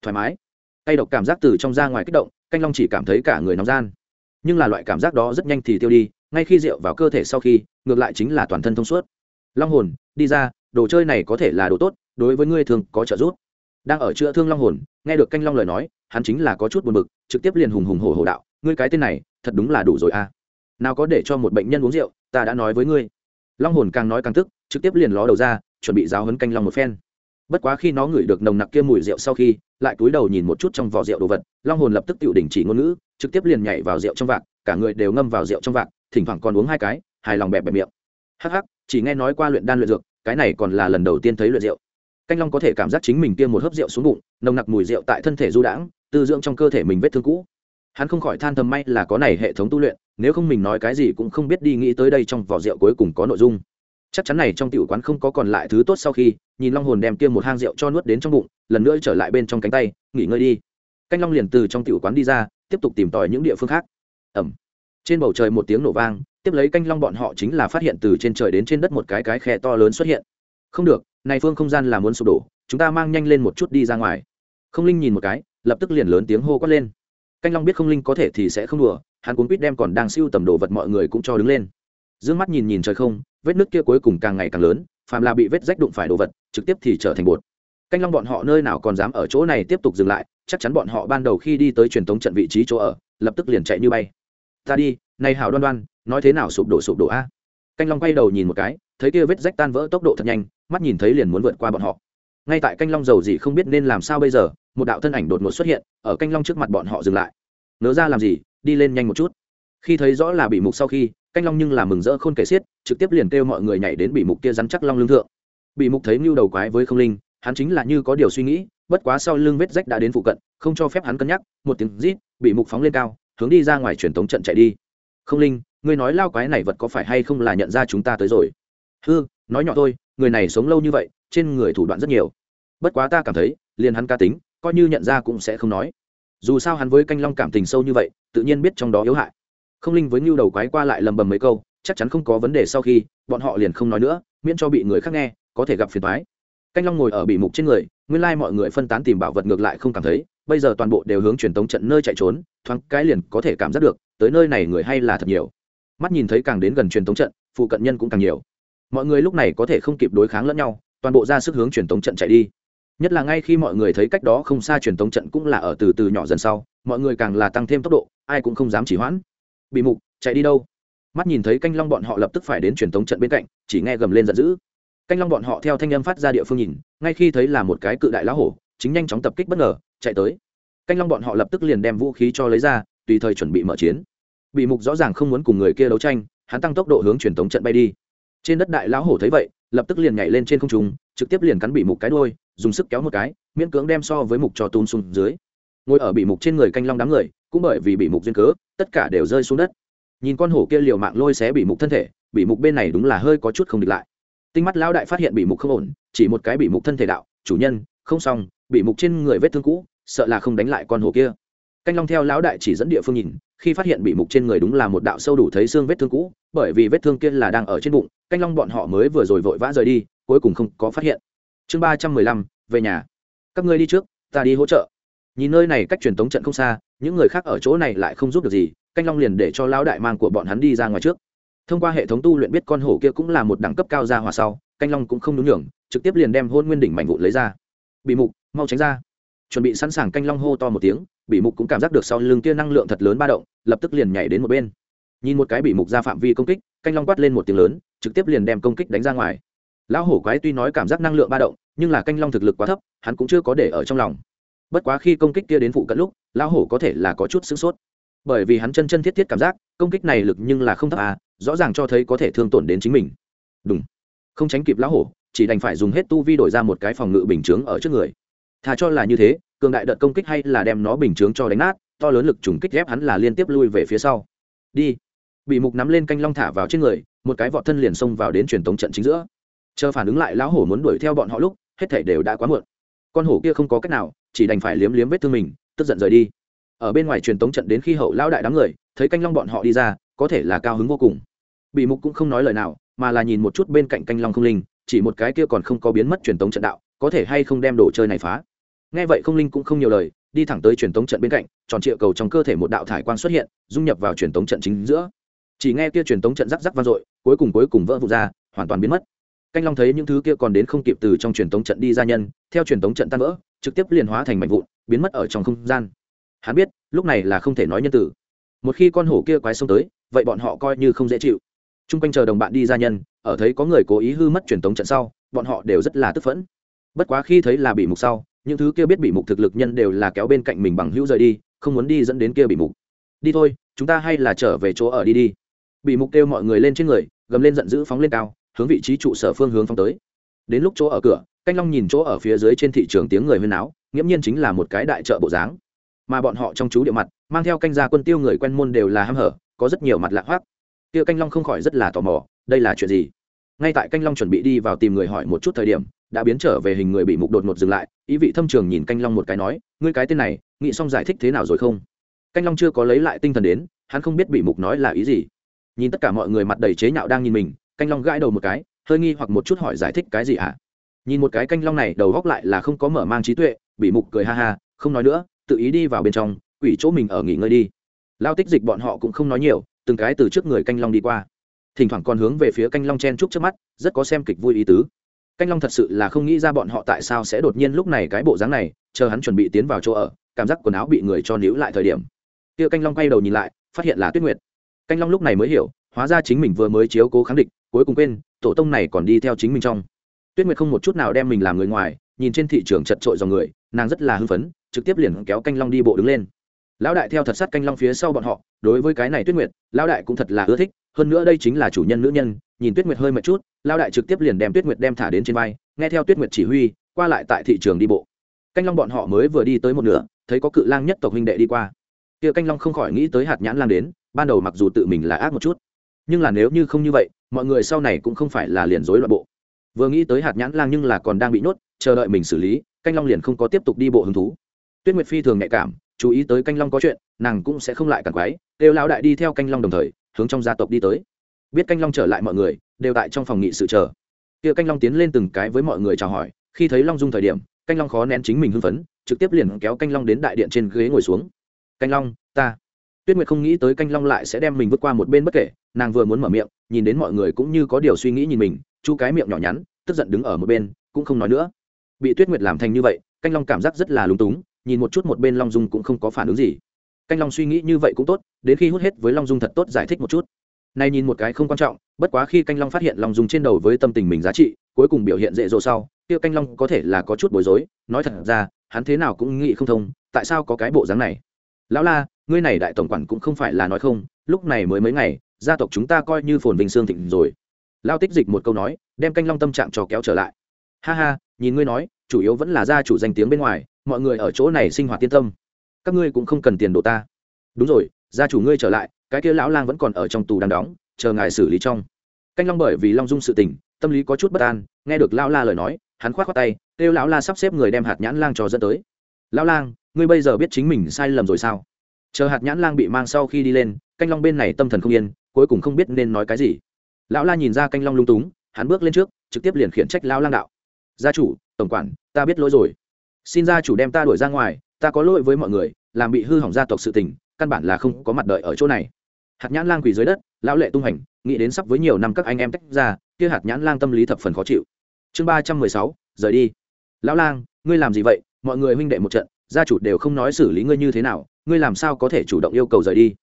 S1: Thoải mái. Tay độc cảm giác từ trong ra ngoài kích động, canh long chỉ cảm thấy cả người nóng gian. Nhưng là loại cảm giác đó rất nhanh thì tiêu đi, ngay khi rượu vào cơ thể sau khi, ngược lại chính là toàn thân thông suốt. Long hồn, đi ra, đồ chơi này có thể là đồ tốt, đối với ngươi thường có trợ giúp đang ở chữa thương long hồn, nghe được canh long lời nói, hắn chính là có chút buồn bực, trực tiếp liền hùng hùng hổ hổ đạo, ngươi cái tên này, thật đúng là đủ rồi a. À. nào có để cho một bệnh nhân uống rượu, ta đã nói với ngươi. Long hồn càng nói càng tức, trực tiếp liền ló đầu ra, chuẩn bị giáo hấn canh long một phen. Bất quá khi nó ngửi được nồng nặc kia mùi rượu sau khi, lại cúi đầu nhìn một chút trong vỏ rượu đồ vật, long hồn lập tức tự đình chỉ ngôn ngữ, trực tiếp liền nhảy vào rượu trong vạc, cả người đều ngâm vào rượu trong vạc, thỉnh thoảng còn uống hai cái, hài lòng bẹp bẹp miệng. Hắc hắc, chỉ nghe nói qua luyện đan luyện dược, cái này còn là lần đầu tiên thấy luyện rượu canh long có thể cảm giác chính mình tiêm một hớp rượu xuống bụng, nồng nặc mùi rượu tại thân thể du đãng, tư dưỡng trong cơ thể mình vết thương cũ. Hắn không khỏi than thầm may là có này hệ thống tu luyện, nếu không mình nói cái gì cũng không biết đi nghĩ tới đây trong vỏ rượu cuối cùng có nội dung. Chắc chắn này trong tiểu quán không có còn lại thứ tốt sau khi, nhìn long hồn đem tiêm một hang rượu cho nuốt đến trong bụng, lần nữa trở lại bên trong cánh tay, nghỉ ngơi đi. Canh long liền từ trong tiểu quán đi ra, tiếp tục tìm tòi những địa phương khác. Ẩm. Trên bầu trời một tiếng nổ vang, tiếp lấy canh long bọn họ chính là phát hiện từ trên trời đến trên đất một cái cái khe to lớn xuất hiện không được, này phương không gian là muốn sụp đổ, chúng ta mang nhanh lên một chút đi ra ngoài. Không linh nhìn một cái, lập tức liền lớn tiếng hô quát lên. Canh long biết không linh có thể thì sẽ không đùa, hắn cuốn quýt đem còn đang siêu tầm đồ vật mọi người cũng cho đứng lên. D ư ơ n g mắt nhìn nhìn trời không, vết nước kia cuối cùng càng ngày càng lớn, phàm là bị vết rách đụng phải đồ vật, trực tiếp thì trở thành bột. Canh long bọn họ nơi nào còn dám ở chỗ này tiếp tục dừng lại, chắc chắn bọn họ ban đầu khi đi tới truyền thống trận vị trí chỗ ở, lập tức liền chạy như bay. Ta đi, này hảo đoan đoan, nói thế nào sụp đổ sụp đổ a? Canh long quay đầu nhìn một cái, thấy kia vết rách tan vỡ tốc độ thật nhanh, mắt nhìn thấy liền muốn vượt qua bọn họ. Ngay tại canh long dầu gì không biết nên làm sao bây giờ, một đạo thân ảnh đột ngột xuất hiện, ở canh long trước mặt bọn họ dừng lại. Nớ ra làm gì, đi lên nhanh một chút. Khi thấy rõ là bị mục sau khi, canh long nhưng là mừng rỡ khôn kể xiết, trực tiếp liền kêu mọi người nhảy đến bị mục kia rắn chắc long lương thượng. Bị mục thấy mưu đầu quái với không linh, hắn chính là như có điều suy nghĩ, bất quá sau lưng vết rách đã đến phụ cận, không cho phép hắn cân nhắc, một tiếng rít, bị mục phóng lên cao, hướng đi ra ngoài truyền tống trận chạy đi. Không linh ngươi nói lao quái này vật có phải hay không là nhận ra chúng ta tới rồi? Hư, nói nhỏ thôi, người này sống lâu như vậy, trên người thủ đoạn rất nhiều. Bất quá ta cảm thấy, liền hắn ca tính, coi như nhận ra cũng sẽ không nói. Dù sao hắn với canh long cảm tình sâu như vậy, tự nhiên biết trong đó yếu hại. Không linh với ngưu đầu quái qua lại lầm bầm mấy câu, chắc chắn không có vấn đề sau khi, bọn họ liền không nói nữa, miễn cho bị người khác nghe, có thể gặp phiền thoái canh long ngồi ở bị mục trên người, nguyên lai mọi người phân tán tìm bảo vật ngược lại không cảm thấy, bây giờ toàn bộ đều hướng truyền tống trận nơi chạy trốn, thoáng cái liền có thể cảm giác được, tới nơi này người hay là thật nhiều mắt nhìn thấy càng đến gần truyền tống trận, phụ cận nhân cũng càng nhiều. Mọi người lúc này có thể không kịp đối kháng lẫn nhau, toàn bộ ra sức hướng truyền tống trận chạy đi. Nhất là ngay khi mọi người thấy cách đó không xa truyền tống trận cũng là ở từ từ nhỏ dần sau, mọi người càng là tăng thêm tốc độ, ai cũng không dám chỉ hoãn. Bị mục, chạy đi đâu? Mắt nhìn thấy canh long bọn họ lập tức phải đến truyền tống trận bên cạnh, chỉ nghe gầm lên giận dữ. Canh long bọn họ theo thanh âm phát ra địa phương nhìn, ngay khi thấy là một cái cự đại lá hổ, chính nhanh chóng tập kích bất ngờ, chạy tới. Canh long bọn họ lập tức liền đem vũ khí cho lấy ra, tùy thời chuẩn bị mở chiến bị mục rõ ràng không muốn cùng người kia đấu tranh, hắn tăng tốc độ hướng truyền tống trận bay đi. Trên đất đại lão hổ thấy vậy, lập tức liền nhảy lên trên không trung, trực tiếp liền cắn bị mục cái đôi dùng sức kéo một cái, miễn cưỡng đem so với mục cho tung xuống dưới. Ngồi ở bị mục trên người canh long đám người, cũng bởi vì bị mục duyên cớ, tất cả đều rơi xuống đất. Nhìn con hổ kia liều mạng lôi xé bị mục thân thể, bị mục bên này đúng là hơi có chút không địch lại. Tinh mắt lão đại phát hiện bị mục không ổn, chỉ một cái bị mục thân thể đạo, chủ nhân, không xong, bị mục trên người vết thương cũ, sợ là không đánh lại con hổ kia. Canh long theo lão đại chỉ dẫn địa phương nhìn khi phát hiện bị mục trên người đúng là một đạo sâu đủ thấy xương vết thương cũ, bởi vì vết thương kia là đang ở trên bụng, canh long bọn họ mới vừa rồi vội vã rời đi, cuối cùng không có phát hiện. Chương ba trăm mười lăm, về nhà. Các ngươi đi trước, ta đi hỗ trợ. Nhìn nơi này cách truyền tống trận không xa, những người khác ở chỗ này lại không giúp được gì, canh long liền để cho lão đại mang của bọn hắn đi ra ngoài trước. Thông qua hệ thống tu luyện biết con hổ kia cũng là một đẳng cấp cao ra hòa sau, canh long cũng không đúng nhường, trực tiếp liền đem hôn nguyên đỉnh mạnh vụ lấy ra. Bị mục, mau tránh ra. Chuẩn bị sẵn sàng, canh long hô to một tiếng bị mục cũng cảm giác được sau lưng kia năng lượng thật lớn ba động, lập tức liền nhảy đến một bên. Nhìn một cái bị mục ra phạm vi công kích, canh long quát lên một tiếng lớn, trực tiếp liền đem công kích đánh ra ngoài. Lão hổ quái tuy nói cảm giác năng lượng ba động, nhưng là canh long thực lực quá thấp, hắn cũng chưa có để ở trong lòng. Bất quá khi công kích kia đến phụ cận lúc, lão hổ có thể là có chút sửng sốt. Bởi vì hắn chân chân thiết thiết cảm giác, công kích này lực nhưng là không thấp à rõ ràng cho thấy có thể thương tổn đến chính mình. Đúng không tránh kịp lão hổ, chỉ đành phải dùng hết tu vi đổi ra một cái phòng ngự bình chướng ở trước người. Thà cho là như thế cường đại đợt công kích hay là đem nó bình chướng cho đánh nát, to lớn lực trùng kích ghép hắn là liên tiếp lui về phía sau. Đi. Bị mục nắm lên canh long thả vào trên người, một cái vọt thân liền xông vào đến truyền tống trận chính giữa. Chờ phản ứng lại, lão hổ muốn đuổi theo bọn họ lúc, hết thể đều đã quá muộn. Con hổ kia không có cách nào, chỉ đành phải liếm liếm vết thương mình, tức giận rời đi. Ở bên ngoài truyền tống trận đến khi hậu lão đại đám người, thấy canh long bọn họ đi ra, có thể là cao hứng vô cùng. Bị mục cũng không nói lời nào, mà là nhìn một chút bên cạnh canh long không linh, chỉ một cái kia còn không có biến mất truyền tống trận đạo, có thể hay không đem đồ chơi này phá nghe vậy không linh cũng không nhiều lời, đi thẳng tới truyền tống trận bên cạnh, tròn trịa cầu trong cơ thể một đạo thải quang xuất hiện, dung nhập vào truyền tống trận chính giữa. Chỉ nghe kia truyền tống trận rắc rắc vang dội, cuối cùng cuối cùng vỡ vụt ra, hoàn toàn biến mất. Canh long thấy những thứ kia còn đến không kịp từ trong truyền tống trận đi ra nhân, theo truyền tống trận tan vỡ, trực tiếp liền hóa thành mảnh vụn, biến mất ở trong không gian. Hắn biết, lúc này là không thể nói nhân tử. Một khi con hổ kia quái xông tới, vậy bọn họ coi như không dễ chịu. T r u n g quanh chờ đồng bạn đi ra nhân, ở thấy có người cố ý hư mất truyền tống trận sau, bọn họ đều rất là tức phẫn. Bất quá khi thấy là bị mục sau những thứ kia biết bị mục thực lực nhân đều là kéo bên cạnh mình bằng hữu rời đi, không muốn đi dẫn đến kia bị mục. Đi thôi, chúng ta hay là trở về chỗ ở đi đi. Bị mục kêu mọi người lên trên người, gầm lên giận dữ phóng lên cao, hướng vị trí trụ sở phương hướng phóng tới. Đến lúc chỗ ở cửa, canh long nhìn chỗ ở phía dưới trên thị trường tiếng người huyên áo nghiễm nhiên chính là một cái đại chợ bộ dáng. Mà bọn họ trong chú địa mặt, mang theo canh gia quân tiêu người quen môn đều là ham hở, có rất nhiều mặt lạ hoác kia canh long không khỏi rất là tò mò, đây là chuyện gì? Ngay tại canh long chuẩn bị đi vào tìm người hỏi một chút thời điểm, đã biến trở về hình người bị mục đột ngột dừng lại, ý vị thâm trường nhìn canh long một cái nói, ngươi cái tên này, nghĩ xong giải thích thế nào rồi không? Canh long chưa có lấy lại tinh thần đến, hắn không biết bị mục nói là ý gì. Nhìn tất cả mọi người mặt đầy chế nhạo đang nhìn mình, canh long gãi đầu một cái, hơi nghi hoặc một chút hỏi giải thích cái gì ạ? À? nhìn một cái canh long này, đầu góc lại là không có mở mang trí tuệ, bị mục cười ha ha, không nói nữa, tự ý đi vào bên trong, quỷ chỗ mình ở nghỉ ngơi đi. Lao tích dịch bọn họ cũng không nói nhiều, từng cái từ trước người canh long đi qua thỉnh thoảng còn hướng về phía canh long chen trúc trước mắt, rất có xem kịch vui ý tứ. Canh long thật sự là không nghĩ ra bọn họ tại sao sẽ đột nhiên lúc này cái bộ dáng này, chờ hắn chuẩn bị tiến vào chỗ ở, cảm giác quần áo bị người cho níu lại thời điểm. Kia canh long quay đầu nhìn lại, phát hiện là tuyết nguyệt. Canh long lúc này mới hiểu, hóa ra chính mình vừa mới chiếu cố kháng địch, cuối cùng quên, tổ tông này còn đi theo chính mình trong. Tuyết nguyệt không một chút nào đem mình làm người ngoài, nhìn trên thị trường chật trội dòng người, nàng rất là hưng phấn, trực tiếp liền kéo canh long đi bộ đứng lên lão đại theo thật sát canh long phía sau bọn họ, đối với cái này tuyết nguyệt, lão đại cũng thật là ưa thích, hơn nữa đây chính là chủ nhân nữ nhân, nhìn tuyết nguyệt hơi mệt chút, lão đại trực tiếp liền đem tuyết nguyệt đem thả đến trên vai, nghe theo tuyết nguyệt chỉ huy, qua lại tại thị trường đi bộ. Canh long bọn họ mới vừa đi tới một nửa, thấy có cự lang nhất tộc huynh đệ đi qua. Kia canh long không khỏi nghĩ tới hạt nhãn lang đến, ban đầu mặc dù tự mình là ác một chút, nhưng là nếu như không như vậy, mọi người sau này cũng không phải là liền rối loạn bộ. Vừa nghĩ tới hạt nhãn lang nhưng là còn đang bị nhốt, chờ đợi mình xử lý, canh long liền không có tiếp tục đi bộ hứng thú. Tuyết nguyệt phi thường nhạy cảm chú ý tới canh long có chuyện, nàng cũng sẽ không lại càng quái đều lão đại đi theo canh long đồng thời, hướng trong gia tộc đi tới. Biết canh long trở lại mọi người, đều tại trong phòng nghị sự chờ. Kia canh long tiến lên từng cái với mọi người chào hỏi, khi thấy long dung thời điểm, canh long khó nén chính mình hưng phấn, trực tiếp liền kéo canh long đến đại điện trên ghế ngồi xuống. Canh long, ta. Tuyết nguyệt không nghĩ tới canh long lại sẽ đem mình vượt qua một bên bất kể, nàng vừa muốn mở miệng, nhìn đến mọi người cũng như có điều suy nghĩ nhìn mình, chu cái miệng nhỏ nhắn, tức giận đứng ở một bên, cũng không nói nữa. Bị tuyết nguyệt làm thành như vậy, canh long cảm giác rất là lúng túng nhìn một chút một bên long dung cũng không có phản ứng gì. Canh long suy nghĩ như vậy cũng tốt, đến khi hút hết với long dung thật tốt giải thích một chút. Nay nhìn một cái không quan trọng, bất quá khi canh long phát hiện long dung trên đầu với tâm tình mình giá trị, cuối cùng biểu hiện dễ dỗ sau, kia canh long có thể là có chút bối rối, nói thật ra, hắn thế nào cũng nghĩ không thông, tại sao có cái bộ dáng này? Lão la, ngươi này đại tổng quản cũng không phải là nói không, lúc này mới mấy ngày, gia tộc chúng ta coi như phồn vinh xương thịnh rồi. Lao tích dịch một câu nói, đem canh long tâm trạng cho kéo trở lại. Ha ha, nhìn ngươi nói, chủ yếu vẫn là gia chủ danh tiếng bên ngoài mọi người ở chỗ này sinh hoạt tiên tâm. Các ngươi cũng không cần tiền đồ ta. Đúng rồi, gia chủ ngươi trở lại, cái kia lão lang vẫn còn ở trong tù đang đóng, chờ ngài xử lý trong. Canh long bởi vì long dung sự tình, tâm lý có chút bất an, nghe được lão la lời nói, hắn khoát khoát tay, kêu lão la sắp xếp người đem hạt nhãn lang cho dẫn tới. Lão lang, ngươi bây giờ biết chính mình sai lầm rồi sao? Chờ hạt nhãn lang bị mang sau khi đi lên, canh long bên này tâm thần không yên, cuối cùng không biết nên nói cái gì. Lão la nhìn ra canh long lung túng, hắn bước lên trước, trực tiếp liền khiển trách lão lang đạo. Gia chủ, tổng quản, ta biết lỗi rồi xin gia chủ đem ta đuổi ra ngoài, ta có lỗi với mọi người, làm bị hư hỏng gia tộc sự tình, căn bản là không có mặt đợi ở chỗ này. Hạt nhãn lang quỳ dưới đất, lão lệ tung hành, nghĩ đến sắp với nhiều năm các anh em tách ra, kia hạt nhãn lang tâm lý thập phần khó chịu. Chương ba trăm mười sáu, rời đi. Lão lang, ngươi làm gì vậy? Mọi người huynh đệ một trận, gia chủ đều không nói xử lý ngươi như thế nào, ngươi làm sao có thể chủ động yêu cầu rời đi?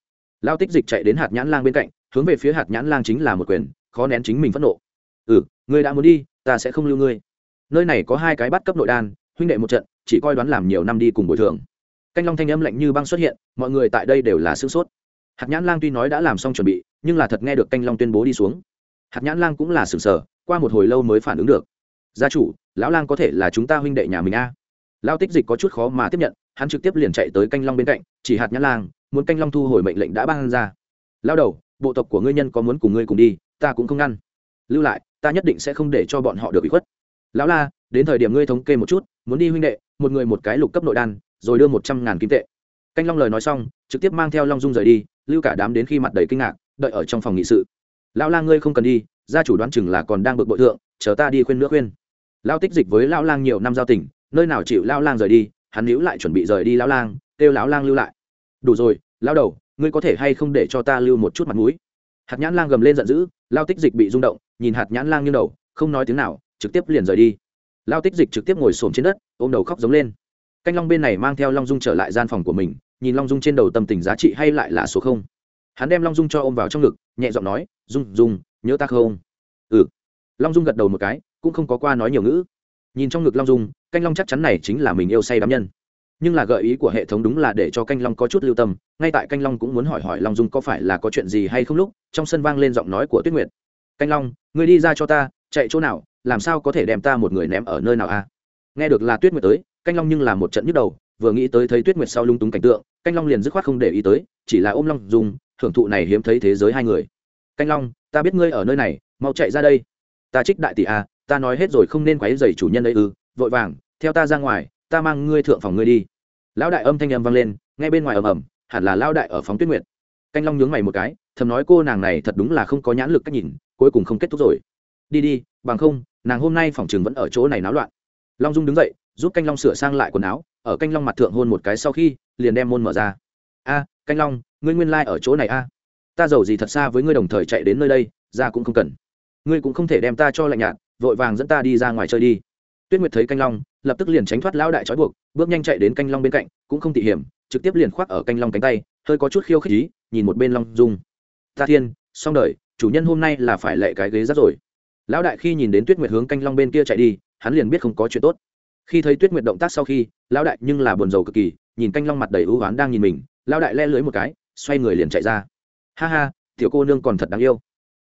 S1: Lao tích dịch chạy đến hạt nhãn lang bên cạnh, hướng về phía hạt nhãn lang chính là một quyền, khó nén chính mình phẫn nộ. Ừ ngươi đã muốn đi, ta sẽ không lưu ngươi. Nơi này có hai cái bắt cấp nội đan huynh đệ một trận, chỉ coi đoán làm nhiều năm đi cùng bồi thường. Canh long thanh âm lạnh như băng xuất hiện, mọi người tại đây đều là sửng sốt. Hạt nhãn lang tuy nói đã làm xong chuẩn bị, nhưng là thật nghe được canh long tuyên bố đi xuống. Hạt nhãn lang cũng là sừng sờ, qua một hồi lâu mới phản ứng được. Gia chủ, lão lang có thể là chúng ta huynh đệ nhà mình a? Lao tích dịch có chút khó mà tiếp nhận, hắn trực tiếp liền chạy tới canh long bên cạnh, chỉ hạt nhãn lang, muốn canh long thu hồi mệnh lệnh đã ban ra. Lao đầu, bộ tộc của ngươi nhân có muốn cùng ngươi cùng đi, ta cũng không ngăn. Lưu lại, ta nhất định sẽ không để cho bọn họ được bị khuất. Lão la, đến thời điểm ngươi thống kê một chút muốn đi huynh đệ, một người một cái lục cấp nội đan, rồi đưa một trăm ngàn kim tệ. Canh long lời nói xong, trực tiếp mang theo long dung rời đi, lưu cả đám đến khi mặt đầy kinh ngạc, đợi ở trong phòng nghị sự. Lão lang ngươi không cần đi, gia chủ đoán chừng là còn đang bực bội thượng, chờ ta đi khuyên nữa khuyên. Lão tích dịch với lão lang nhiều năm giao tình, nơi nào chịu lão lang rời đi, hắn níu lại chuẩn bị rời đi lão lang, kêu lão lang lưu lại. Đủ rồi, lão đầu, ngươi có thể hay không để cho ta lưu một chút mặt mũi? Hạt nhãn lang gầm lên giận dữ lao tích dịch bị rung động, nhìn hạt nhãn lang như đầu, không nói tiếng nào, trực tiếp liền rời đi lao tích dịch trực tiếp ngồi xổm trên đất, ôm đầu khóc giống lên. Canh long bên này mang theo long dung trở lại gian phòng của mình, nhìn long dung trên đầu tâm tình giá trị hay lại là số không. Hắn đem long dung cho ôm vào trong ngực, nhẹ giọng nói, dung dung, nhớ ta không? Ừ. Long dung gật đầu một cái, cũng không có qua nói nhiều ngữ. Nhìn trong ngực long dung, canh long chắc chắn này chính là mình yêu say đám nhân. Nhưng là gợi ý của hệ thống đúng là để cho canh long có chút lưu tâm, ngay tại canh long cũng muốn hỏi hỏi long dung có phải là có chuyện gì hay không lúc, trong sân vang lên giọng nói của tuyết nguyệt. Canh long, ngươi đi ra cho ta chạy chỗ nào, làm sao có thể đem ta một người ném ở nơi nào a nghe được là tuyết nguyệt tới, canh long nhưng là một trận nhức đầu, vừa nghĩ tới thấy tuyết nguyệt sau lung túng cảnh tượng, canh long liền dứt khoát không để ý tới, chỉ là ôm long dùng hưởng thụ này hiếm thấy thế giới hai người. Canh long, ta biết ngươi ở nơi này, mau chạy ra đây. Ta trích đại tỷ a ta nói hết rồi không nên quấy dày chủ nhân ấy ư, vội vàng, theo ta ra ngoài, ta mang ngươi thượng phòng ngươi đi. Lão đại âm thanh âm vang lên ngay bên ngoài ầm ầm, hẳn là lão đại ở phóng tuyết nguyệt. Canh long nhướng mày một cái, thầm nói cô nàng này thật đúng là không có nhãn lực cách nhìn, cuối cùng không kết thúc rồi đi đi, bằng không, nàng hôm nay phòng trường vẫn ở chỗ này náo loạn. Long dung đứng dậy, giúp canh long sửa sang lại quần áo, ở canh long mặt thượng hôn một cái sau khi, liền đem môn mở ra. A, canh long, ngươi nguyên lai、like、ở chỗ này a. Ta giàu gì thật xa với ngươi đồng thời chạy đến nơi đây, ra cũng không cần. Ngươi cũng không thể đem ta cho lạnh nhạt, vội vàng dẫn ta đi ra ngoài chơi đi. Tuyết nguyệt thấy canh long, lập tức liền tránh thoát lão đại trói buộc, bước nhanh chạy đến canh long bên cạnh, cũng không tỉ hiểm, trực tiếp liền khoác ở canh long cánh tay, hơi có chút khiêu khích ý, nhìn một bên long dung. Ta thiên, xong đời, chủ nhân hôm nay là phải lệ cái ghế rắt rồi lão đại khi nhìn đến tuyết nguyệt hướng canh long bên kia chạy đi, hắn liền biết không có chuyện tốt. Khi thấy tuyết nguyệt động tác sau khi, lão đại nhưng là buồn rầu cực kỳ, nhìn canh long mặt đầy ưu oán đang nhìn mình, lão đại le lưới một cái, xoay người liền chạy ra. Ha ha, tiểu cô nương còn thật đáng yêu.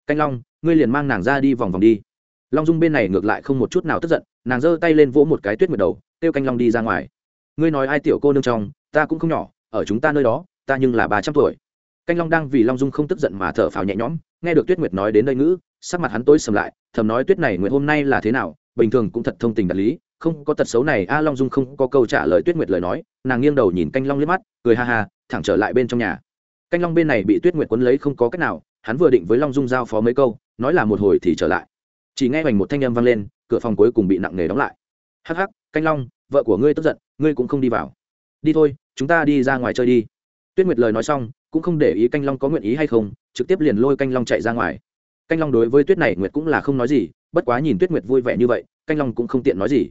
S1: Canh long, ngươi liền mang nàng ra đi vòng vòng đi. Long dung bên này ngược lại không một chút nào tức giận, nàng giơ tay lên vỗ một cái tuyết nguyệt đầu, kêu canh long đi ra ngoài. Ngươi nói ai tiểu cô nương trong, ta cũng không nhỏ, ở chúng ta nơi đó, ta nhưng là ba trăm tuổi. Canh long đang vì long dung không tức giận mà thở phào nhẹ nhõm, nghe được tuyết nguyệt nói đến đây ngữ sắc mặt hắn tối sầm lại, thầm nói tuyết này nguyệt hôm nay là thế nào, bình thường cũng thật thông tình đạt lý, không có tật xấu này, a long dung không có câu trả lời tuyết nguyệt lời nói, nàng nghiêng đầu nhìn canh long liếc mắt, cười ha ha, thẳng trở lại bên trong nhà. Canh long bên này bị tuyết nguyệt quấn lấy không có cách nào, hắn vừa định với long dung giao phó mấy câu, nói là một hồi thì trở lại. Chỉ nghe hoành một thanh âm vang lên, cửa phòng cuối cùng bị nặng nề đóng lại. Hắc hắc, canh long, vợ của ngươi tức giận, ngươi cũng không đi vào. Đi thôi, chúng ta đi ra ngoài chơi đi. Tuyết nguyệt lời nói xong, cũng không để ý canh long có nguyện ý hay không, trực tiếp liền lôi canh long chạy ra ngoài canh long đối với tuyết này nguyệt cũng là không nói gì, bất quá nhìn tuyết nguyệt vui vẻ như vậy, canh long cũng không tiện nói gì.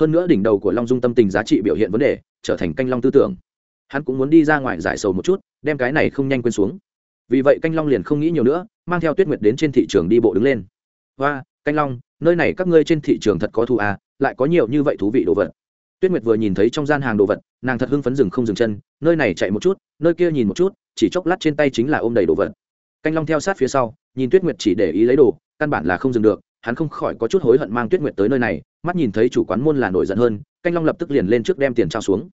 S1: Hơn nữa đỉnh đầu của long dung tâm tình giá trị biểu hiện vấn đề, trở thành canh long tư tưởng. Hắn cũng muốn đi ra ngoài giải sầu một chút, đem cái này không nhanh quên xuống. Vì vậy canh long liền không nghĩ nhiều nữa, mang theo tuyết nguyệt đến trên thị trường đi bộ đứng lên. Và canh long, nơi này các ngươi trên thị trường thật có thú à lại có nhiều như vậy thú vị đồ vật. Tuyết nguyệt vừa nhìn thấy trong gian hàng đồ vật, nàng thật hưng phấn dừng không dừng chân, nơi này chạy một chút, nơi kia nhìn một chút, chỉ chốc lát trên tay chính là ôm đầy đồ vật. Canh long theo sát phía sau nhìn tuyết nguyệt chỉ để ý lấy đồ, căn bản là không dừng được, hắn không khỏi có chút hối hận mang tuyết nguyệt tới nơi này, mắt nhìn thấy chủ quán môn là nổi giận hơn, canh long lập tức liền lên trước đem tiền trao xuống.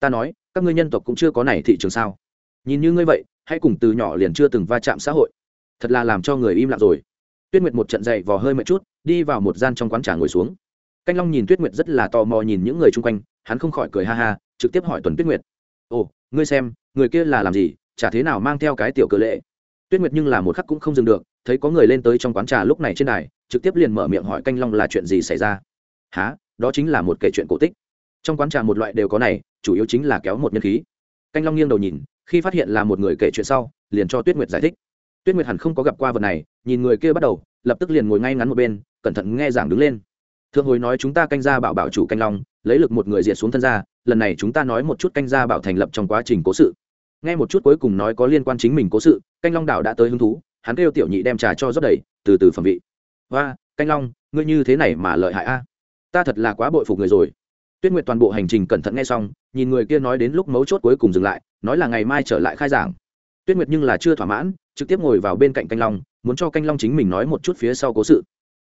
S1: Ta nói, các ngươi nhân tộc cũng chưa có này thị trường sao? Nhìn như ngươi vậy, hãy cùng từ nhỏ liền chưa từng va chạm xã hội. Thật là làm cho người im lặng rồi. Tuyết nguyệt một trận dậy vò hơi mệt chút, đi vào một gian trong quán trà ngồi xuống. Canh long nhìn tuyết nguyệt rất là tò mò nhìn những người chung quanh, hắn không khỏi cười ha ha, trực tiếp hỏi tuần tuyết nguyệt. Ồ, ngươi xem, người kia là làm gì? Chả thế nào mang theo cái tiểu cờ lệ? Tuyết nguyệt nhưng là một khắc cũng không dừng được, thấy có người lên tới trong quán trà lúc này trên đài, trực tiếp liền mở miệng hỏi canh long là chuyện gì xảy ra. Há đó chính là một kể chuyện cổ tích. Trong quán trà một loại đều có này, chủ yếu chính là kéo một nhân khí. Canh long nghiêng đầu nhìn, khi phát hiện là một người kể chuyện sau, liền cho tuyết nguyệt giải thích. Tuyết nguyệt hẳn không có gặp qua vật này, nhìn người kia bắt đầu, lập tức liền ngồi ngay ngắn một bên, cẩn thận nghe giảng đứng lên. Thượng hồi nói chúng ta canh gia bảo bảo chủ canh long, lấy lực một người diệt xuống thân ra lần này chúng ta nói một chút canh gia bảo thành lập trong quá trình cố sự nghe một chút cuối cùng nói có liên quan chính mình cố sự, canh long đảo đã tới hứng thú, hắn kêu tiểu nhị đem trà cho rất đầy, từ từ phẩm vị. Và canh long, ngươi như thế này mà lợi hại a. Ta thật là quá bội phục người rồi. Tuyết nguyệt toàn bộ hành trình cẩn thận nghe xong, nhìn người kia nói đến lúc mấu chốt cuối cùng dừng lại, nói là ngày mai trở lại khai giảng. Tuyết nguyệt nhưng là chưa thỏa mãn, trực tiếp ngồi vào bên cạnh canh long, muốn cho canh long chính mình nói một chút phía sau cố sự.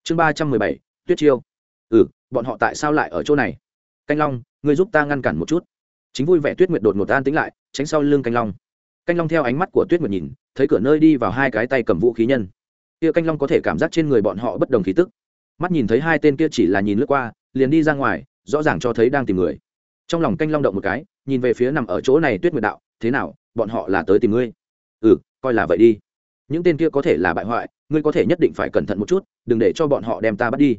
S1: Chương ba trăm mười bảy, tuyết chiêu. Ừ bọn họ tại sao lại ở chỗ này? Canh long, ngươi giúp ta ngăn cản một chút chính vui vẻ tuyết nguyệt đột ngột an tĩnh lại, tránh sau lưng canh long. Canh long theo ánh mắt của tuyết nguyệt nhìn, thấy cửa nơi đi vào hai cái tay cầm vũ khí nhân. Kia canh long có thể cảm giác trên người bọn họ bất đồng khí tức. Mắt nhìn thấy hai tên kia chỉ là nhìn lướt qua, liền đi ra ngoài, rõ ràng cho thấy đang tìm người. Trong lòng canh long động một cái, nhìn về phía nằm ở chỗ này tuyết nguyệt đạo, thế nào, bọn họ là tới tìm ngươi? Ừ coi là vậy đi. Những tên kia có thể là bại hoại, ngươi có thể nhất định phải cẩn thận một chút, đừng để cho bọn họ đem ta bắt đi.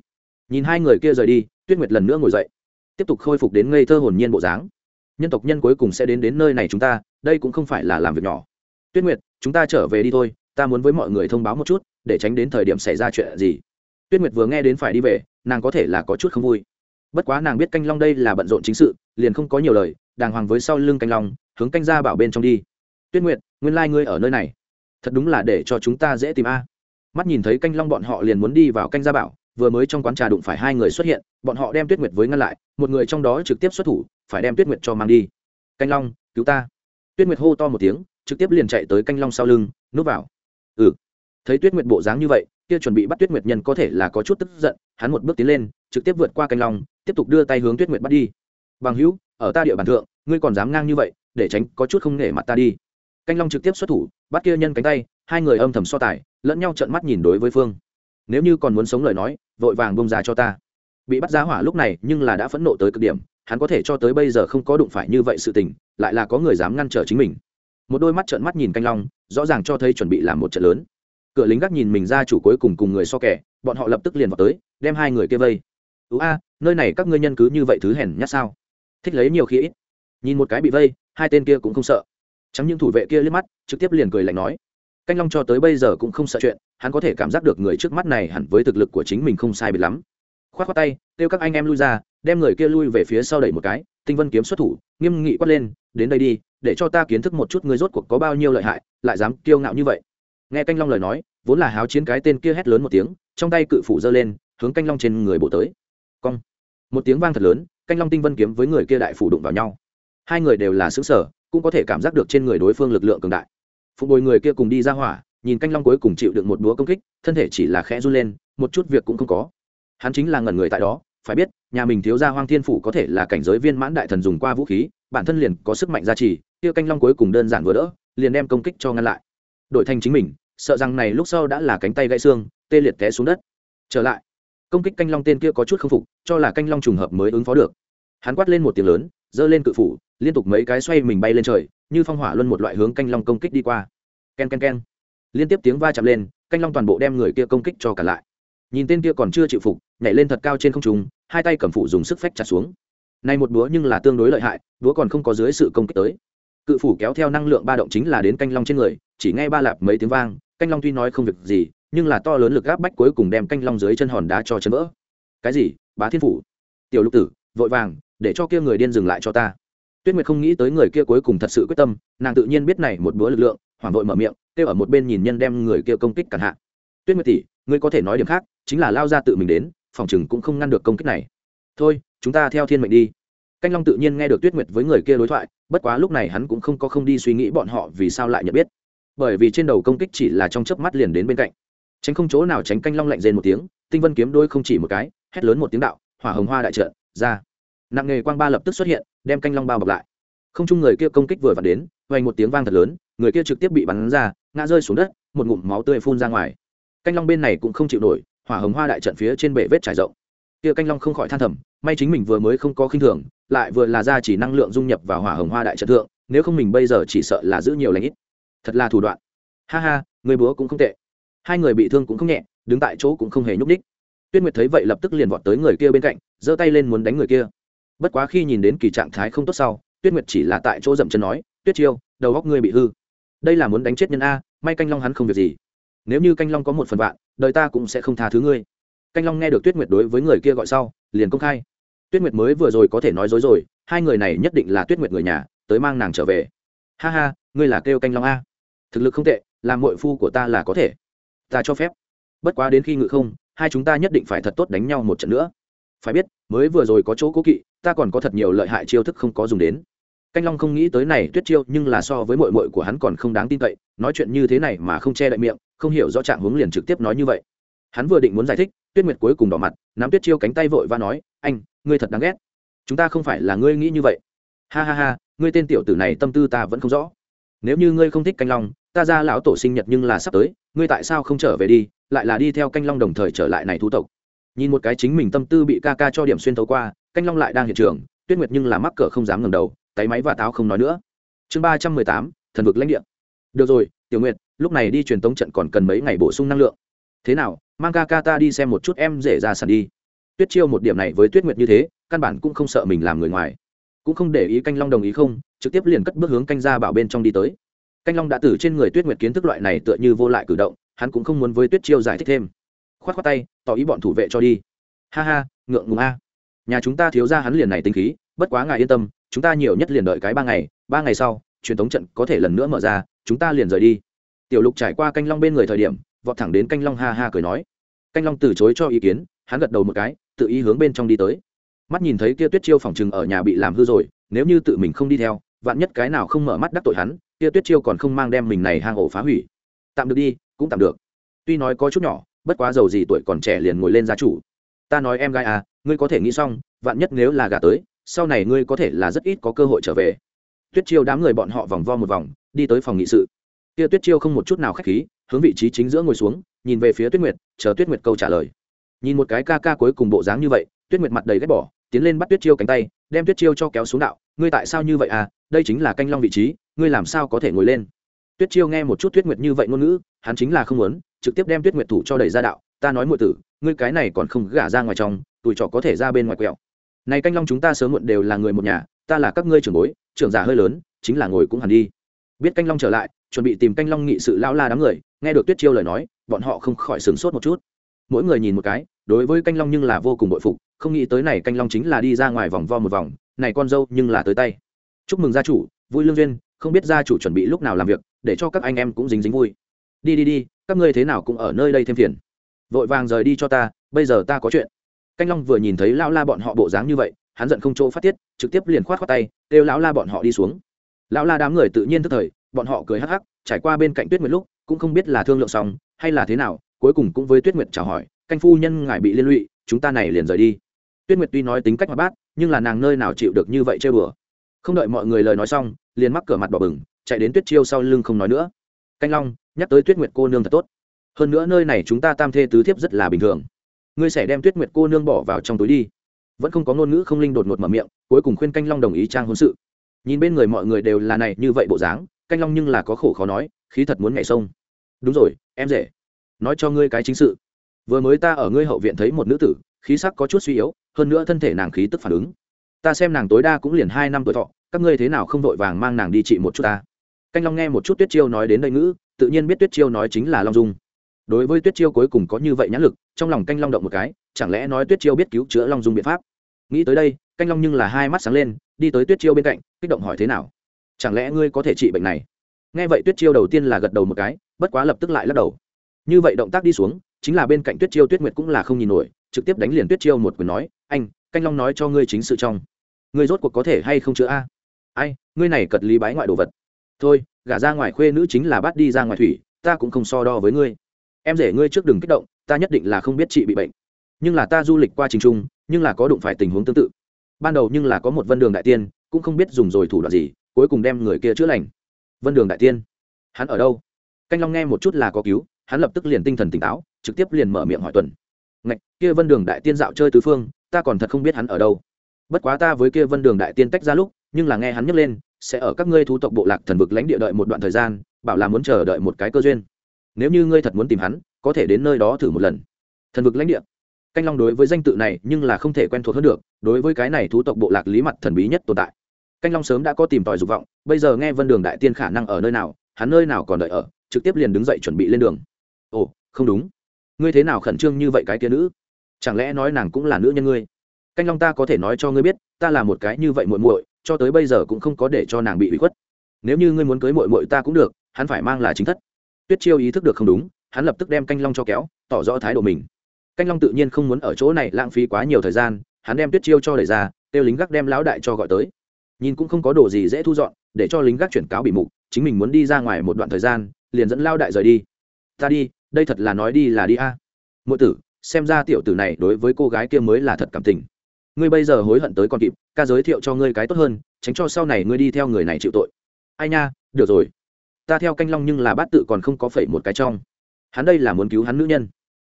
S1: Nhìn hai người kia rời đi, tuyết nguyệt lần nữa ngồi dậy, tiếp tục khôi phục đến ngây thơ hồn nhiên bộ dáng nhân tộc nhân cuối cùng sẽ đến đến nơi này chúng ta, đây cũng không phải là làm việc nhỏ. Tuyết nguyệt, chúng ta trở về đi thôi, ta muốn với mọi người thông báo một chút, để tránh đến thời điểm xảy ra chuyện gì. Tuyết nguyệt vừa nghe đến phải đi về, nàng có thể là có chút không vui. Bất quá nàng biết canh long đây là bận rộn chính sự, liền không có nhiều lời, đàng hoàng với sau lưng canh long, hướng canh ra bảo bên trong đi. Tuyết nguyệt, nguyên lai、like、ngươi ở nơi này. Thật đúng là để cho chúng ta dễ tìm a. Mắt nhìn thấy canh long bọn họ liền muốn đi vào canh gia bảo, vừa mới trong quán trà đụng phải hai người xuất hiện, bọn họ đem tuyết nguyệt với ngăn lại, một người trong đó trực tiếp xuất thủ phải đem tuyết nguyệt cho mang đi. Canh long, cứu ta. Tuyết nguyệt hô to một tiếng, trực tiếp liền chạy tới canh long sau lưng, núp vào. Ừ. Thấy tuyết nguyệt bộ dáng như vậy, kia chuẩn bị bắt tuyết nguyệt nhân có thể là có chút tức giận, hắn một bước tiến lên, trực tiếp vượt qua canh long, tiếp tục đưa tay hướng tuyết nguyệt bắt đi. Bằng hữu, ở ta địa bàn thượng, ngươi còn dám ngang như vậy, để tránh có chút không nể mặt ta đi. Canh long trực tiếp xuất thủ, bắt kia nhân cánh tay, hai người âm thầm so tài, lẫn nhau trợn mắt nhìn đối với phương. Nếu như còn muốn sống lời nói, vội vàng bông ra cho ta. Bị bắt giá hỏa lúc này nhưng là đã phẫn nộ tới cực điểm hắn có thể cho tới bây giờ không có đụng phải như vậy sự tình, lại là có người dám ngăn trở chính mình. Một đôi mắt trợn mắt nhìn canh long, rõ ràng cho thấy chuẩn bị làm một trận lớn. Cửa lính gác nhìn mình ra chủ cuối cùng cùng người so kẻ, bọn họ lập tức liền vào tới, đem hai người kia vây. Ú a, nơi này các ngươi nhân cứ như vậy thứ hèn nhát sao? Thích lấy nhiều khi ít. Nhìn một cái bị vây, hai tên kia cũng không sợ. Chẳng những thủ vệ kia liếc mắt, trực tiếp liền cười lạnh nói. Canh long cho tới bây giờ cũng không sợ chuyện, hắn có thể cảm giác được người trước mắt này hẳn với thực lực của chính mình không sai biệt lắm khoát khoát tay, kêu các anh em lui ra, đem người kia lui về phía sau đẩy một cái, tinh vân kiếm xuất thủ, nghiêm nghị quát lên, đến đây đi, để cho ta kiến thức một chút người rốt cuộc có bao nhiêu lợi hại, lại dám kiêu ngạo như vậy. Nghe canh long lời nói, vốn là háo chiến cái tên kia hét lớn một tiếng, trong tay cự phủ giơ lên, hướng canh long trên người bổ tới. Cong. Một tiếng vang thật lớn, canh long tinh vân kiếm với người kia đại phủ đụng vào nhau. Hai người đều là xứ sở cũng có thể cảm giác được trên người đối phương lực lượng cường đại. Phụ bồi người kia cùng đi ra hỏa, nhìn canh long cuối cùng chịu được một búa công kích, thân thể chỉ là khẽ run lên, một chút việc cũng không có hắn chính là ngẩn người tại đó, phải biết, nhà mình thiếu gia hoang thiên phủ có thể là cảnh giới viên mãn đại thần dùng qua vũ khí, bản thân liền có sức mạnh gia trì, kia canh long cuối cùng đơn giản vừa đỡ, liền đem công kích cho ngăn lại. Đội thành chính mình, sợ rằng này lúc sau đã là cánh tay gãy xương, tê liệt té xuống đất. Trở lại, công kích canh long tên kia có chút không phục, cho là canh long trùng hợp mới ứng phó được. Hắn quát lên một tiếng lớn, giơ lên cự phủ, liên tục mấy cái xoay mình bay lên trời, như phong hỏa luân một loại hướng canh long công kích đi qua. K e n k e n k e n liên tiếp tiếng va chạm lên, canh long toàn bộ đem người kia công kích cho cả lại. Nhìn tên kia còn chưa chịu phục nhảy lên thật cao trên không trung, hai tay cầm phủ dùng sức phách chặt xuống. Nay một búa nhưng là tương đối lợi hại, búa còn không có dưới sự công kích tới. Cự phủ kéo theo năng lượng ba động chính là đến canh long trên người, chỉ nghe ba lạp mấy tiếng vang, canh long tuy nói không việc gì, nhưng là to lớn lực gáp bách cuối cùng đem canh long dưới chân hòn đá cho chấn vỡ. Cái gì? Bá thiên phủ? Tiểu lục tử, vội vàng, để cho kia người điên dừng lại cho ta. Tuyết nguyệt không nghĩ tới người kia cuối cùng thật sự quyết tâm, nàng tự nhiên biết này một búa lực lượng, hoảng vội mở miệng, kêu ở một bên nhìn nhân đem người kia công kích cản hạ. Tuyết nguyệt tỷ, ngươi có thể nói điểm khác, chính là lao ra tự mình đến phòng chừng cũng không ngăn được công kích này. Thôi, chúng ta theo thiên mệnh đi. Canh long tự nhiên nghe được tuyết nguyệt với người kia đối thoại, bất quá lúc này hắn cũng không có không đi suy nghĩ bọn họ vì sao lại nhận biết. Bởi vì trên đầu công kích chỉ là trong chớp mắt liền đến bên cạnh. Tránh không chỗ nào tránh canh long lạnh rên một tiếng, tinh vân kiếm đôi không chỉ một cái, hét lớn một tiếng đạo, hỏa hồng hoa đại trợ ra. Nặng nghề quang ba lập tức xuất hiện, đem canh long bao bọc lại. Không chung người kia công kích vừa vặn đến, vang một tiếng vang thật lớn, người kia trực tiếp bị bắn ra, ngã rơi xuống đất, một ngụm máu tươi phun ra ngoài. Canh long bên này cũng không chịu nổi hỏa hồng hoa đại trận phía trên bể vết trải rộng. Kia canh long không khỏi than thầm, may chính mình vừa mới không có khinh thường, lại vừa là ra chỉ năng lượng dung nhập vào hỏa hồng hoa đại trận thượng, nếu không mình bây giờ chỉ sợ là giữ nhiều lãnh ít. Thật là thủ đoạn. Ha ha, người búa cũng không tệ. Hai người bị thương cũng không nhẹ, đứng tại chỗ cũng không hề nhúc ních tuyết nguyệt thấy vậy lập tức liền vọt tới người kia bên cạnh, giơ tay lên muốn đánh người kia. Bất quá khi nhìn đến kỳ trạng thái không tốt sau, tuyết nguyệt chỉ là tại chỗ dậm chân nói, tuyết chiêu, đầu góc ngươi bị hư. Đây là muốn đánh chết nhân a, may canh long hắn không việc gì. Nếu như canh long có một phần vạn đời ta cũng sẽ không tha thứ ngươi. Canh long nghe được tuyết nguyệt đối với người kia gọi sau, liền công khai. Tuyết nguyệt mới vừa rồi có thể nói dối rồi, hai người này nhất định là tuyết nguyệt người nhà, tới mang nàng trở về. Ha ha, ngươi là kêu canh long a. Thực lực không tệ, làm mội phu của ta là có thể. Ta cho phép. Bất quá đến khi ngự không, hai chúng ta nhất định phải thật tốt đánh nhau một trận nữa. Phải biết, mới vừa rồi có chỗ cố kỵ, ta còn có thật nhiều lợi hại chiêu thức không có dùng đến canh long không nghĩ tới này tuyết chiêu, nhưng là so với mội mội của hắn còn không đáng tin cậy, nói chuyện như thế này mà không che đậy miệng, không hiểu rõ trạng hướng liền trực tiếp nói như vậy. Hắn vừa định muốn giải thích, tuyết nguyệt cuối cùng đỏ mặt, nắm tuyết chiêu cánh tay vội và nói, anh, ngươi thật đáng ghét. Chúng ta không phải là ngươi nghĩ như vậy. Ha ha ha, ngươi tên tiểu tử này tâm tư ta vẫn không rõ. Nếu như ngươi không thích canh long, ta ra lão tổ sinh nhật nhưng là sắp tới, ngươi tại sao không trở về đi, lại là đi theo canh long đồng thời trở lại này thú tộc? Nhìn một cái chính mình tâm tư bị ca ca cho điểm xuyên thấu qua, canh long lại đang hiện trường, tuyết nguyệt nhưng là mắc cỡ không dám ngẩng đầu tay máy và táo không nói nữa. Chương ba trăm mười tám, thần vực lãnh địa. Được rồi, tiểu nguyệt, lúc này đi truyền tống trận còn cần mấy ngày bổ sung năng lượng. Thế nào mang ca ca ta đi xem một chút em dễ ra sàn đi. Tuyết chiêu một điểm này với tuyết nguyệt như thế, căn bản cũng không sợ mình làm người ngoài. Cũng không để ý canh long đồng ý không, trực tiếp liền cất bước hướng canh ra bảo bên trong đi tới. Canh long đã từ trên người tuyết nguyệt kiến thức loại này tựa như vô lại cử động, hắn cũng không muốn với tuyết chiêu giải thích thêm. K h o á t k h o á tay, tỏ ý bọn thủ vệ cho đi. Ha ha, ngượng ngùng a. Nhà chúng ta thiếu ra hắn liền này tinh khí, bất quá ngài yên tâm chúng ta nhiều nhất liền đợi cái ba ngày ba ngày sau, truyền thống trận có thể lần nữa mở ra, chúng ta liền rời đi. Tiểu lục trải qua canh long bên người thời điểm, vọt thẳng đến canh long ha ha cười nói. Canh long từ chối cho ý kiến, hắn gật đầu một cái, tự ý hướng bên trong đi tới. Mắt nhìn thấy kia tuyết chiêu phòng chừng ở nhà bị làm hư rồi, nếu như tự mình không đi theo, vạn nhất cái nào không mở mắt đắc tội hắn, kia tuyết chiêu còn không mang đem mình này hang ổ phá hủy. Tạm được đi, cũng tạm được. Tuy nói có chút nhỏ, bất quá giàu gì tuổi còn trẻ liền ngồi lên gia chủ. Ta nói em gái à ngươi có thể nghĩ xong, vạn nhất nếu là gà tới sau này ngươi có thể là rất ít có cơ hội trở về. Tuyết chiêu đám người bọn họ vòng vo một vòng, đi tới phòng nghị sự. Kia tuyết chiêu không một chút nào khách khí, hướng vị trí chính giữa ngồi xuống, nhìn về phía tuyết nguyệt, chờ tuyết nguyệt câu trả lời. Nhìn một cái ca ca cuối cùng bộ dáng như vậy, tuyết nguyệt mặt đầy ghét bỏ, tiến lên bắt tuyết chiêu cánh tay, đem tuyết chiêu cho kéo xuống đạo, ngươi tại sao như vậy à? Đây chính là canh long vị trí, ngươi làm sao có thể ngồi lên? Tuyết chiêu nghe một chút tuyết nguyệt như vậy ngôn ngữ, hắn chính là không muốn, trực tiếp đem tuyết nguyệt thủ cho đẩy ra đạo, ta nói muội tử, ngươi cái này còn không gả ra ngoài trong, tuổi trọ có thể ra bên ngoài quẹo này canh long chúng ta sớm muộn đều là người một nhà, ta là các ngươi trưởng bối, trưởng giả hơi lớn, chính là ngồi cũng hẳn đi. Biết canh long trở lại, chuẩn bị tìm canh long nghị sự lao la đám người, nghe được tuyết chiêu lời nói, bọn họ không khỏi sửng sốt một chút. Mỗi người nhìn một cái, đối với canh long nhưng là vô cùng bội phục, không nghĩ tới này canh long chính là đi ra ngoài vòng vo một vòng, này con dâu nhưng là tới tay. Chúc mừng gia chủ, vui lương duyên, không biết gia chủ chuẩn bị lúc nào làm việc, để cho các anh em cũng dính dính vui. Đi đi đi, các ngươi thế nào cũng ở nơi đây thêm phiền. Vội vàng rời đi cho ta, bây giờ ta có chuyện canh long vừa nhìn thấy lão la bọn họ bộ dáng như vậy, hắn giận không chỗ phát tiết, trực tiếp liền khoát khoát tay, kêu lão la bọn họ đi xuống. Lão la đám người tự nhiên tức thời, bọn họ cười hắc hắc, trải qua bên cạnh tuyết nguyệt lúc, cũng không biết là thương lượng xong, hay là thế nào, cuối cùng cũng với tuyết nguyệt chào hỏi, canh phu nhân ngài bị liên lụy, chúng ta này liền rời đi. Tuyết nguyệt tuy nói tính cách hoạt bát, nhưng là nàng nơi nào chịu được như vậy chơi bừa không đợi mọi người lời nói xong, liền mắc cửa mặt bỏ bừng, chạy đến tuyết chiêu sau lưng không nói nữa. Canh long, nhắc tới tuyết nguyệt cô nương thật tốt. Hơn nữa nơi này chúng ta tam thê tứ thiếp rất là bình thường ngươi sẽ đem tuyết nguyệt cô nương bỏ vào trong túi đi. Vẫn không có ngôn ngữ không linh đột ngột mở miệng, cuối cùng khuyên canh long đồng ý trang hôn sự. Nhìn bên người mọi người đều là này như vậy bộ dáng, canh long nhưng là có khổ khó nói, khí thật muốn nhảy sông. Đúng rồi, em rể, nói cho ngươi cái chính sự. Vừa mới ta ở ngươi hậu viện thấy một nữ tử, khí sắc có chút suy yếu, hơn nữa thân thể nàng khí tức phản ứng. Ta xem nàng tối đa cũng liền hai năm tuổi thọ, các ngươi thế nào không vội vàng mang nàng đi trị một chút ta. Canh long nghe một chút tuyết chiêu nói đến đây ngữ, tự nhiên biết tuyết chiêu nói chính là long dung đối với tuyết chiêu cuối cùng có như vậy nhãn lực, trong lòng canh long động một cái, chẳng lẽ nói tuyết chiêu biết cứu chữa long dung biện pháp? Nghĩ tới đây, canh long nhưng là hai mắt sáng lên, đi tới tuyết chiêu bên cạnh, kích động hỏi thế nào? Chẳng lẽ ngươi có thể trị bệnh này? Nghe vậy tuyết chiêu đầu tiên là gật đầu một cái, bất quá lập tức lại lắc đầu. Như vậy động tác đi xuống, chính là bên cạnh tuyết chiêu tuyết nguyệt cũng là không nhìn nổi, trực tiếp đánh liền tuyết chiêu một quyền nói, anh, canh long nói cho ngươi chính sự trong. Ngươi rốt cuộc có thể hay không chữa a? Ai, ngươi này cật lý bái ngoại đồ vật. Thôi, gả ra ngoài khuê nữ chính là bắt đi ra ngoài thủy, ta cũng không so đo với ngươi em rể ngươi trước đừng kích động, ta nhất định là không biết chị bị bệnh. Nhưng là ta du lịch qua trình trung, nhưng là có đụng phải tình huống tương tự. Ban đầu nhưng là có một vân đường đại tiên, cũng không biết dùng rồi thủ đoạn gì, cuối cùng đem người kia chữa lành. Vân đường đại tiên? Hắn ở đâu? Canh long nghe một chút là có cứu, hắn lập tức liền tinh thần tỉnh táo, trực tiếp liền mở miệng hỏi tuần. Ngạch, kia vân đường đại tiên dạo chơi tứ phương, ta còn thật không biết hắn ở đâu. Bất quá ta với kia vân đường đại tiên tách ra lúc, nhưng là nghe hắn nhấc lên, sẽ ở các ngươi thú tộc bộ lạc thần vực lãnh địa đợi một đoạn thời gian, bảo là muốn chờ đợi một cái cơ duyên nếu như ngươi thật muốn tìm hắn, có thể đến nơi đó thử một lần. Thần vực lãnh địa. Canh long đối với danh tự này nhưng là không thể quen thuộc hơn được, đối với cái này thú tộc bộ lạc lý mặt thần bí nhất tồn tại. Canh long sớm đã có tìm tòi dục vọng, bây giờ nghe vân đường đại tiên khả năng ở nơi nào, hắn nơi nào còn đợi ở, trực tiếp liền đứng dậy chuẩn bị lên đường. Ồ, không đúng. Ngươi thế nào khẩn trương như vậy cái kia nữ? Chẳng lẽ nói nàng cũng là nữ nhân ngươi? Canh long ta có thể nói cho ngươi biết, ta là một cái như vậy muội muội, cho tới bây giờ cũng không có để cho nàng bị bị khuất. Nếu như ngươi muốn cưới muội muội ta cũng được, hắn phải mang là chính thất tuyết chiêu ý thức được không đúng, hắn lập tức đem canh long cho kéo, tỏ rõ thái độ mình. Canh long tự nhiên không muốn ở chỗ này lãng phí quá nhiều thời gian, hắn đem tuyết chiêu cho đẩy ra, kêu lính gác đem lão đại cho gọi tới. Nhìn cũng không có đồ gì dễ thu dọn, để cho lính gác chuyển cáo bị mục, chính mình muốn đi ra ngoài một đoạn thời gian, liền dẫn lao đại rời đi. Ta đi, đây thật là nói đi là đi a. À. tử, xem ra tiểu tử này đối với cô gái kia mới là thật cảm tình. Ngươi bây giờ hối hận tới còn kịp, ca giới thiệu cho ngươi cái tốt hơn, tránh cho sau này ngươi đi theo người này chịu tội. Ai nha, được rồi ta theo canh long nhưng là bát tự còn không có phẩy một cái trong. Hắn đây là muốn cứu hắn nữ nhân.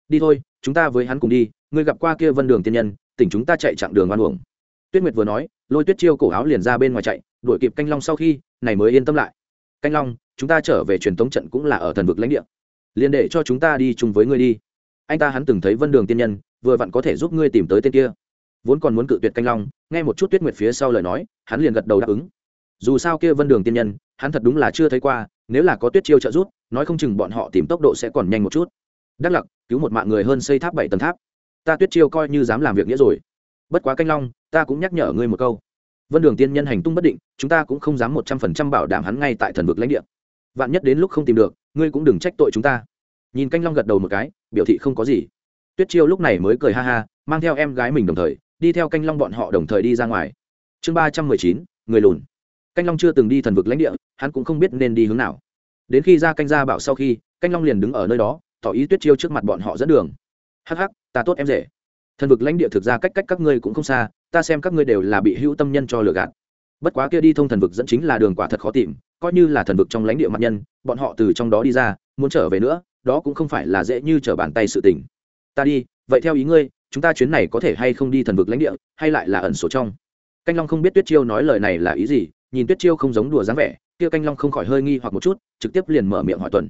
S1: Đi thôi, chúng ta với hắn cùng đi, ngươi gặp qua kia vân đường tiên nhân, tỉnh chúng ta chạy chặng đường oan uổng. Tuyết nguyệt vừa nói, lôi tuyết chiêu cổ áo liền ra bên ngoài chạy, đuổi kịp canh long sau khi, này mới yên tâm lại. Canh long, chúng ta trở về truyền tống trận cũng là ở thần vực lãnh địa. Liền để cho chúng ta đi chung với ngươi đi. Anh ta hắn từng thấy vân đường tiên nhân, vừa vặn có thể giúp ngươi tìm tới tên kia. Vốn còn muốn cự tuyệt canh long, nghe một chút tuyết nguyệt phía sau lời nói, hắn liền gật đầu đáp ứng. Dù sao kia vân đường tiên nhân, hắn thật đúng là chưa thấy qua nếu là có tuyết chiêu trợ giúp, nói không chừng bọn họ tìm tốc độ sẽ còn nhanh một chút. Đắc lặc, cứu một mạng người hơn xây tháp bảy tầng tháp. Ta tuyết chiêu coi như dám làm việc nghĩa rồi. Bất quá canh long, ta cũng nhắc nhở ngươi một câu. Vân đường tiên nhân hành tung bất định, chúng ta cũng không dám một trăm phần trăm bảo đảm hắn ngay tại thần vực lãnh địa. Vạn nhất đến lúc không tìm được, ngươi cũng đừng trách tội chúng ta. Nhìn canh long gật đầu một cái, biểu thị không có gì. Tuyết chiêu lúc này mới cười ha ha, mang theo em gái mình đồng thời, đi theo canh long bọn họ đồng thời đi ra ngoài. Chương ba trăm mười chín, người lùn canh long chưa từng đi thần vực lãnh địa, hắn cũng không biết nên đi hướng nào. Đến khi ra canh ra bảo sau khi, canh long liền đứng ở nơi đó, tỏ ý tuyết chiêu trước mặt bọn họ dẫn đường. Hắc hắc, ta tốt em rể. Thần vực lãnh địa thực ra cách cách các ngươi cũng không xa, ta xem các ngươi đều là bị hữu tâm nhân cho lừa gạt. Bất quá kia đi thông thần vực dẫn chính là đường quả thật khó tìm, coi như là thần vực trong lãnh địa mặt nhân, bọn họ từ trong đó đi ra, muốn trở về nữa, đó cũng không phải là dễ như trở bàn tay sự tình. Ta đi, vậy theo ý ngươi, chúng ta chuyến này có thể hay không đi thần vực lãnh địa, hay lại là ẩn số trong? Canh long không biết tuyết chiêu nói lời này là ý gì nhìn tuyết chiêu không giống đùa dáng vẻ, kia canh long không khỏi hơi nghi hoặc một chút, trực tiếp liền mở miệng hỏi tuần.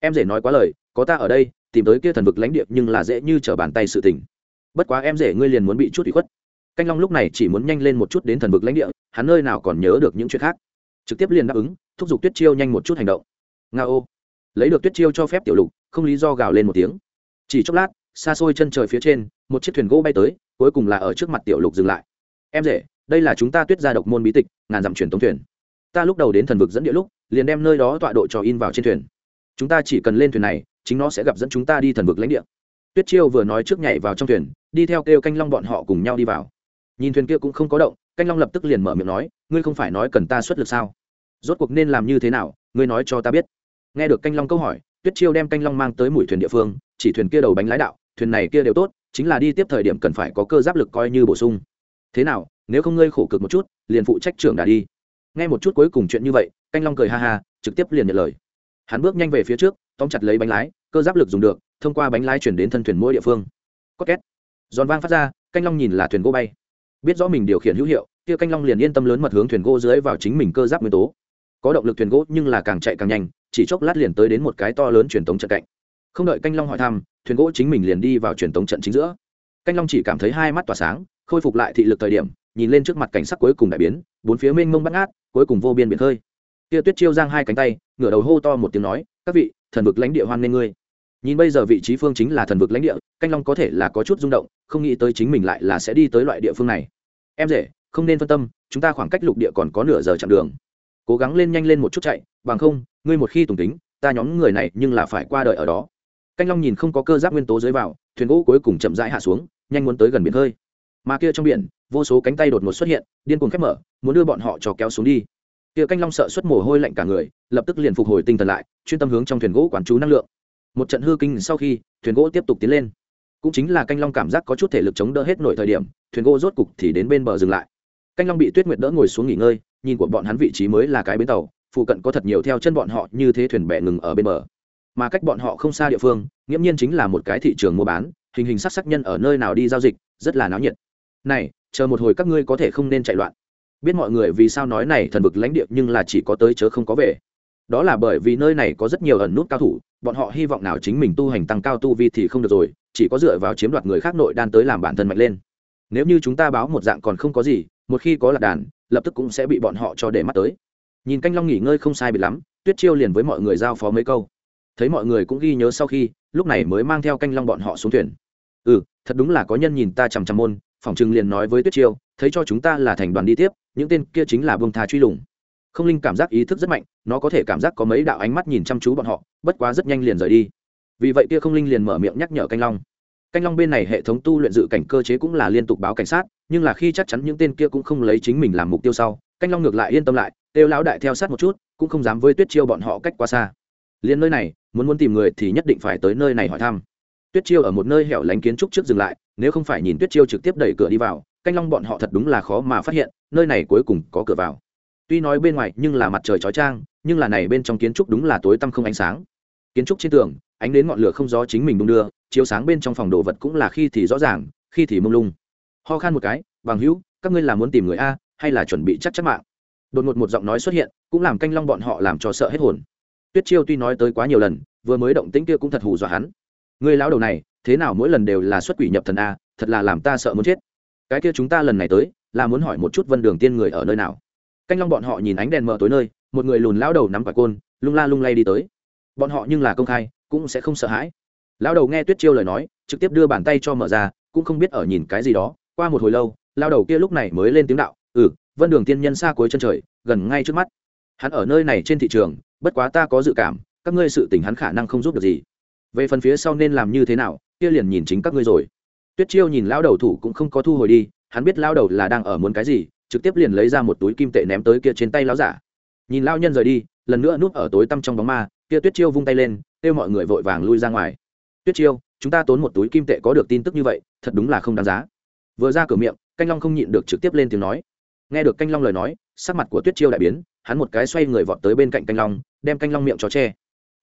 S1: Em rể nói quá lời, có ta ở đây, tìm tới kia thần vực lãnh địa nhưng là dễ như trở bàn tay sự tình. Bất quá em rể ngươi liền muốn bị chút ủy khuất. Canh long lúc này chỉ muốn nhanh lên một chút đến thần vực lãnh địa, hắn nơi nào còn nhớ được những chuyện khác. Trực tiếp liền đáp ứng, thúc giục tuyết chiêu nhanh một chút hành động. Nga ô. Lấy được tuyết chiêu cho phép tiểu lục, không lý do gào lên một tiếng. Chỉ chốc lát, xa xôi chân trời phía trên, một chiếc thuyền gỗ bay tới, cuối cùng là ở trước mặt tiểu lục dừng lại. Em rể đây là chúng ta tuyết gia độc môn bí tịch, ngàn dặm truyền tống thuyền. Ta lúc đầu đến thần vực dẫn địa lúc, liền đem nơi đó tọa độ cho in vào trên thuyền. Chúng ta chỉ cần lên thuyền này, chính nó sẽ gặp dẫn chúng ta đi thần vực lãnh địa. Tuyết chiêu vừa nói trước nhảy vào trong thuyền, đi theo kêu canh long bọn họ cùng nhau đi vào. Nhìn thuyền kia cũng không có động, canh long lập tức liền mở miệng nói, ngươi không phải nói cần ta xuất lực sao? Rốt cuộc nên làm như thế nào, ngươi nói cho ta biết. Nghe được canh long câu hỏi, tuyết chiêu đem canh long mang tới mũi thuyền địa phương, chỉ thuyền kia đầu bánh lái đạo, thuyền này kia đều tốt, chính là đi tiếp thời điểm cần phải có cơ giáp lực coi như bổ sung. Thế nào nếu không ngươi khổ cực một chút, liền phụ trách trưởng đã đi. Nghe một chút cuối cùng chuyện như vậy, canh long cười ha ha, trực tiếp liền nhận lời. Hắn bước nhanh về phía trước, tóm chặt lấy bánh lái, cơ giáp lực dùng được, thông qua bánh lái chuyển đến thân thuyền mỗi địa phương. Có két. Giòn vang phát ra, canh long nhìn là thuyền gỗ bay. Biết rõ mình điều khiển hữu hiệu, kia canh long liền yên tâm lớn mật hướng thuyền gỗ dưới vào chính mình cơ giáp nguyên tố. Có động lực thuyền gỗ nhưng là càng chạy càng nhanh, chỉ chốc lát liền tới đến một cái to lớn truyền tống trận cạnh. Không đợi canh long hỏi thăm, thuyền gỗ chính mình liền đi vào truyền tống trận chính giữa. Canh long chỉ cảm thấy hai mắt tỏa sáng khôi phục lại thị lực thời điểm, nhìn lên trước mặt cảnh sắc cuối cùng đại biến, bốn phía mênh mông bắt ngát, cuối cùng vô biên biển khơi. Kia tuyết chiêu giang hai cánh tay, ngửa đầu hô to một tiếng nói, các vị, thần vực lãnh địa hoan nghênh ngươi. Nhìn bây giờ vị trí phương chính là thần vực lãnh địa, canh long có thể là có chút rung động, không nghĩ tới chính mình lại là sẽ đi tới loại địa phương này. Em rể, không nên phân tâm, chúng ta khoảng cách lục địa còn có nửa giờ chặng đường. Cố gắng lên nhanh lên một chút chạy, bằng không, ngươi một khi tùng tính, ta nhóm người này nhưng là phải qua đời ở đó. Canh long nhìn không có cơ giáp nguyên tố dưới vào, thuyền gỗ cuối cùng chậm rãi hạ xuống, nhanh muốn tới gần biển hơi mà kia trong biển, vô số cánh tay đột ngột xuất hiện, điên cuồng khép mở, muốn đưa bọn họ cho kéo xuống đi. Kia canh long sợ xuất mồ hôi lạnh cả người, lập tức liền phục hồi tinh thần lại, chuyên tâm hướng trong thuyền gỗ quản chú năng lượng. Một trận hư kinh sau khi, thuyền gỗ tiếp tục tiến lên. Cũng chính là canh long cảm giác có chút thể lực chống đỡ hết nổi thời điểm, thuyền gỗ rốt cục thì đến bên bờ dừng lại. Canh long bị tuyết nguyệt đỡ ngồi xuống nghỉ ngơi, nhìn của bọn hắn vị trí mới là cái bến tàu, phụ cận có thật nhiều theo chân bọn họ như thế thuyền bè ngừng ở bên bờ. Mà cách bọn họ không xa địa phương, nghiễm nhiên chính là một cái thị trường mua bán, hình hình sắc sắc nhân ở nơi nào đi giao dịch, rất là náo nhiệt này, chờ một hồi các ngươi có thể không nên chạy loạn. Biết mọi người vì sao nói này thần vực lãnh địa nhưng là chỉ có tới chớ không có về. Đó là bởi vì nơi này có rất nhiều ẩn nút cao thủ, bọn họ hy vọng nào chính mình tu hành tăng cao tu vi thì không được rồi, chỉ có dựa vào chiếm đoạt người khác nội đan tới làm bản thân mạnh lên. Nếu như chúng ta báo một dạng còn không có gì, một khi có lạc đàn, lập tức cũng sẽ bị bọn họ cho để mắt tới. Nhìn canh long nghỉ ngơi không sai bị lắm, tuyết chiêu liền với mọi người giao phó mấy câu. Thấy mọi người cũng ghi nhớ sau khi, lúc này mới mang theo canh long bọn họ xuống thuyền. Ừ thật đúng là có nhân nhìn ta chằm chằm môn Phỏng chừng liền nói với tuyết chiêu, thấy cho chúng ta là thành đoàn đi tiếp, những tên kia chính là bông thà truy lùng. Không linh cảm giác ý thức rất mạnh, nó có thể cảm giác có mấy đạo ánh mắt nhìn chăm chú bọn họ, bất quá rất nhanh liền rời đi. Vì vậy kia không linh liền mở miệng nhắc nhở canh long. Canh long bên này hệ thống tu luyện dự cảnh cơ chế cũng là liên tục báo cảnh sát, nhưng là khi chắc chắn những tên kia cũng không lấy chính mình làm mục tiêu sau, canh long ngược lại yên tâm lại kêu lão đại theo sát một chút, cũng không dám với tuyết chiêu bọn họ cách quá xa. Liền nơi này, muốn muốn tìm người thì nhất định phải tới nơi này hỏi thăm tuyết chiêu ở một nơi hẻo lánh kiến trúc trước dừng lại, nếu không phải nhìn tuyết chiêu trực tiếp đẩy cửa đi vào, canh long bọn họ thật đúng là khó mà phát hiện, nơi này cuối cùng có cửa vào. Tuy nói bên ngoài nhưng là mặt trời chói trang nhưng là này bên trong kiến trúc đúng là tối tăm không ánh sáng. Kiến trúc trên tường, ánh đến ngọn lửa không gió chính mình đung đưa, chiếu sáng bên trong phòng đồ vật cũng là khi thì rõ ràng, khi thì mông lung. Ho khan một cái, bằng hữu, các ngươi là muốn tìm người a, hay là chuẩn bị chắc chắc mạng? Đột ngột một giọng nói xuất hiện, cũng làm canh long bọn họ làm cho sợ hết hồn. Tuyết chiêu tuy nói tới quá nhiều lần, vừa mới động tĩnh kia cũng thật hù dọa hắn người lão đầu này, thế nào mỗi lần đều là xuất quỷ nhập thần a, thật là làm ta sợ muốn chết. Cái kia chúng ta lần này tới, là muốn hỏi một chút vân đường tiên người ở nơi nào. Canh long bọn họ nhìn ánh đèn mờ tối nơi, một người lùn lão đầu nắm quả côn, lung la lung lay đi tới. Bọn họ nhưng là công khai, cũng sẽ không sợ hãi. Lão đầu nghe tuyết chiêu lời nói, trực tiếp đưa bàn tay cho mở ra, cũng không biết ở nhìn cái gì đó. Qua một hồi lâu lao đầu kia lúc này mới lên tiếng đạo ừ vân đường tiên nhân xa cuối chân trời, gần ngay trước mắt. Hắn ở nơi này trên thị trường, bất quá ta có dự cảm, các ngươi sự tình hắn khả năng không giúp được gì về phần phía sau nên làm như thế nào, kia liền nhìn chính các ngươi rồi. Tuyết chiêu nhìn lão đầu thủ cũng không có thu hồi đi, hắn biết lão đầu là đang ở muốn cái gì, trực tiếp liền lấy ra một túi kim tệ ném tới kia trên tay lão giả. Nhìn lão nhân rời đi, lần nữa núp ở tối tăm trong bóng ma, kia tuyết chiêu vung tay lên, kêu mọi người vội vàng lui ra ngoài. Tuyết chiêu, chúng ta tốn một túi kim tệ có được tin tức như vậy, thật đúng là không đáng giá. Vừa ra cửa miệng, canh long không nhịn được trực tiếp lên tiếng nói. Nghe được canh long lời nói, sắc mặt của tuyết chiêu đại biến, hắn một cái xoay người vọt tới bên cạnh canh long, đem canh long miệng cho che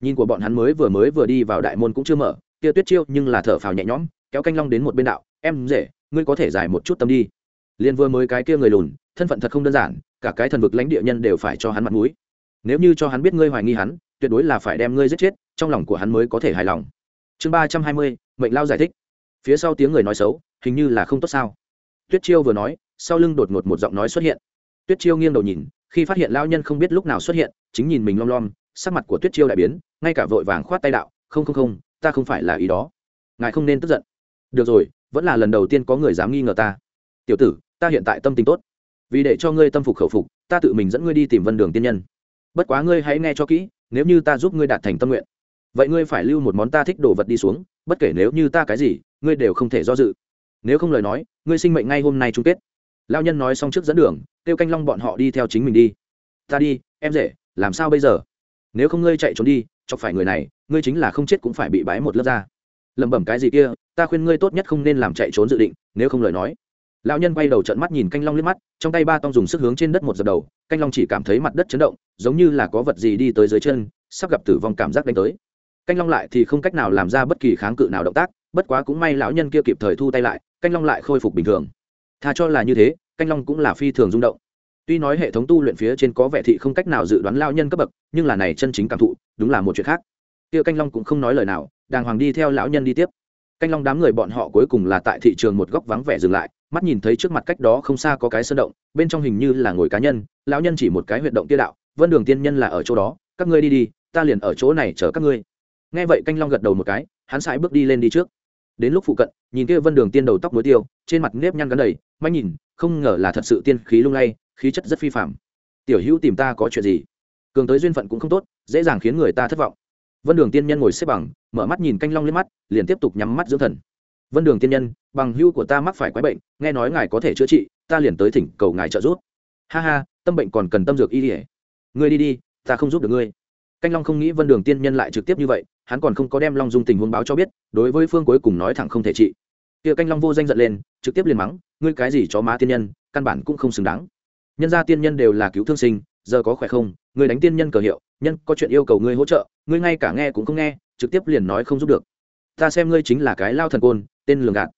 S1: nhìn của bọn hắn mới vừa mới vừa đi vào đại môn cũng chưa mở, kia tuyết chiêu nhưng là thở phào nhẹ nhõm, kéo canh long đến một bên đạo, em dễ ngươi có thể giải một chút tâm đi. Liền vừa mới cái kia người lùn, thân phận thật không đơn giản, cả cái thần vực lãnh địa nhân đều phải cho hắn mặt mũi. Nếu như cho hắn biết ngươi hoài nghi hắn, tuyệt đối là phải đem ngươi giết chết, trong lòng của hắn mới có thể hài lòng. Chương ba trăm hai mươi, mệnh lao giải thích. Phía sau tiếng người nói xấu, hình như là không tốt sao. Tuyết chiêu vừa nói, sau lưng đột ngột một giọng nói xuất hiện. Tuyết chiêu nghiêng đầu nhìn, khi phát hiện lao nhân không biết lúc nào xuất hiện, chính nhìn mình lom lom sắc mặt của tuyết chiêu đại biến, ngay cả vội vàng khoát tay đạo, không không không, ta không phải là ý đó. Ngài không nên tức giận. Được rồi, vẫn là lần đầu tiên có người dám nghi ngờ ta. Tiểu tử, ta hiện tại tâm tình tốt. Vì để cho ngươi tâm phục khẩu phục, ta tự mình dẫn ngươi đi tìm vân đường tiên nhân. Bất quá ngươi hãy nghe cho kỹ, nếu như ta giúp ngươi đạt thành tâm nguyện, vậy ngươi phải lưu một món ta thích đồ vật đi xuống, bất kể nếu như ta cái gì, ngươi đều không thể do dự. Nếu không lời nói, ngươi sinh mệnh ngay hôm nay chung kết. Lao nhân nói xong trước dẫn đường, kêu canh long bọn họ đi theo chính mình đi. Ta đi, em rể, làm sao bây giờ? Nếu không ngươi chạy trốn đi, chọc phải người này, ngươi chính là không chết cũng phải bị bái một lớp ra lẩm bẩm cái gì kia, ta khuyên ngươi tốt nhất không nên làm chạy trốn dự định, nếu không lời nói. Lão nhân quay đầu trận mắt nhìn canh long liếc mắt, trong tay ba tông dùng sức hướng trên đất một giật đầu, canh long chỉ cảm thấy mặt đất chấn động, giống như là có vật gì đi tới dưới chân, sắp gặp tử vong cảm giác đánh tới. Canh long lại thì không cách nào làm ra bất kỳ kháng cự nào động tác, bất quá cũng may lão nhân kia kịp thời thu tay lại, canh long lại khôi phục bình thường. Tha cho là như thế, canh long cũng là phi thường rung động tuy nói hệ thống tu luyện phía trên có vẻ thị không cách nào dự đoán lao nhân cấp bậc, nhưng là này chân chính cảm thụ, đúng là một chuyện khác. Kia canh long cũng không nói lời nào, đàng hoàng đi theo lão nhân đi tiếp. Canh long đám người bọn họ cuối cùng là tại thị trường một góc vắng vẻ dừng lại, mắt nhìn thấy trước mặt cách đó không xa có cái sơn động, bên trong hình như là ngồi cá nhân, lão nhân chỉ một cái huyệt động tiêu đạo, vân đường tiên nhân là ở chỗ đó, các ngươi đi đi, ta liền ở chỗ này chờ các ngươi. Nghe vậy canh long gật đầu một cái, hắn sải bước đi lên đi trước. Đến lúc phụ cận, nhìn kia vân đường tiên đầu tóc muối tiêu, trên mặt nếp nhăn gắn đầy, manh nhìn, không ngờ là thật sự tiên khí lung lay khí chất rất phi phạm. Tiểu hữu tìm ta có chuyện gì? Cường tới duyên phận cũng không tốt, dễ dàng khiến người ta thất vọng. Vân đường tiên nhân ngồi xếp bằng, mở mắt nhìn canh long lên mắt, liền tiếp tục nhắm mắt dưỡng thần. Vân đường tiên nhân, bằng hữu của ta mắc phải quái bệnh, nghe nói ngài có thể chữa trị, ta liền tới thỉnh cầu ngài trợ giúp. Ha ha, tâm bệnh còn cần tâm dược y ỉa ngươi đi đi, ta không giúp được ngươi. Canh long không nghĩ vân đường tiên nhân lại trực tiếp như vậy, hắn còn không có đem long dung tình huống báo cho biết, đối với phương cuối cùng nói thẳng không thể trị. Kia canh long vô danh giận lên, trực tiếp liền mắng, ngươi cái gì chó má tiên nhân, căn bản cũng không xứng đáng nhân gia tiên nhân đều là cứu thương sinh, giờ có khỏe không? Người đánh tiên nhân cờ hiệu, nhân có chuyện yêu cầu ngươi hỗ trợ ngươi ngay cả nghe cũng không nghe, trực tiếp liền nói không giúp được. Ta xem ngươi chính là cái lao thần côn, tên lường gạt.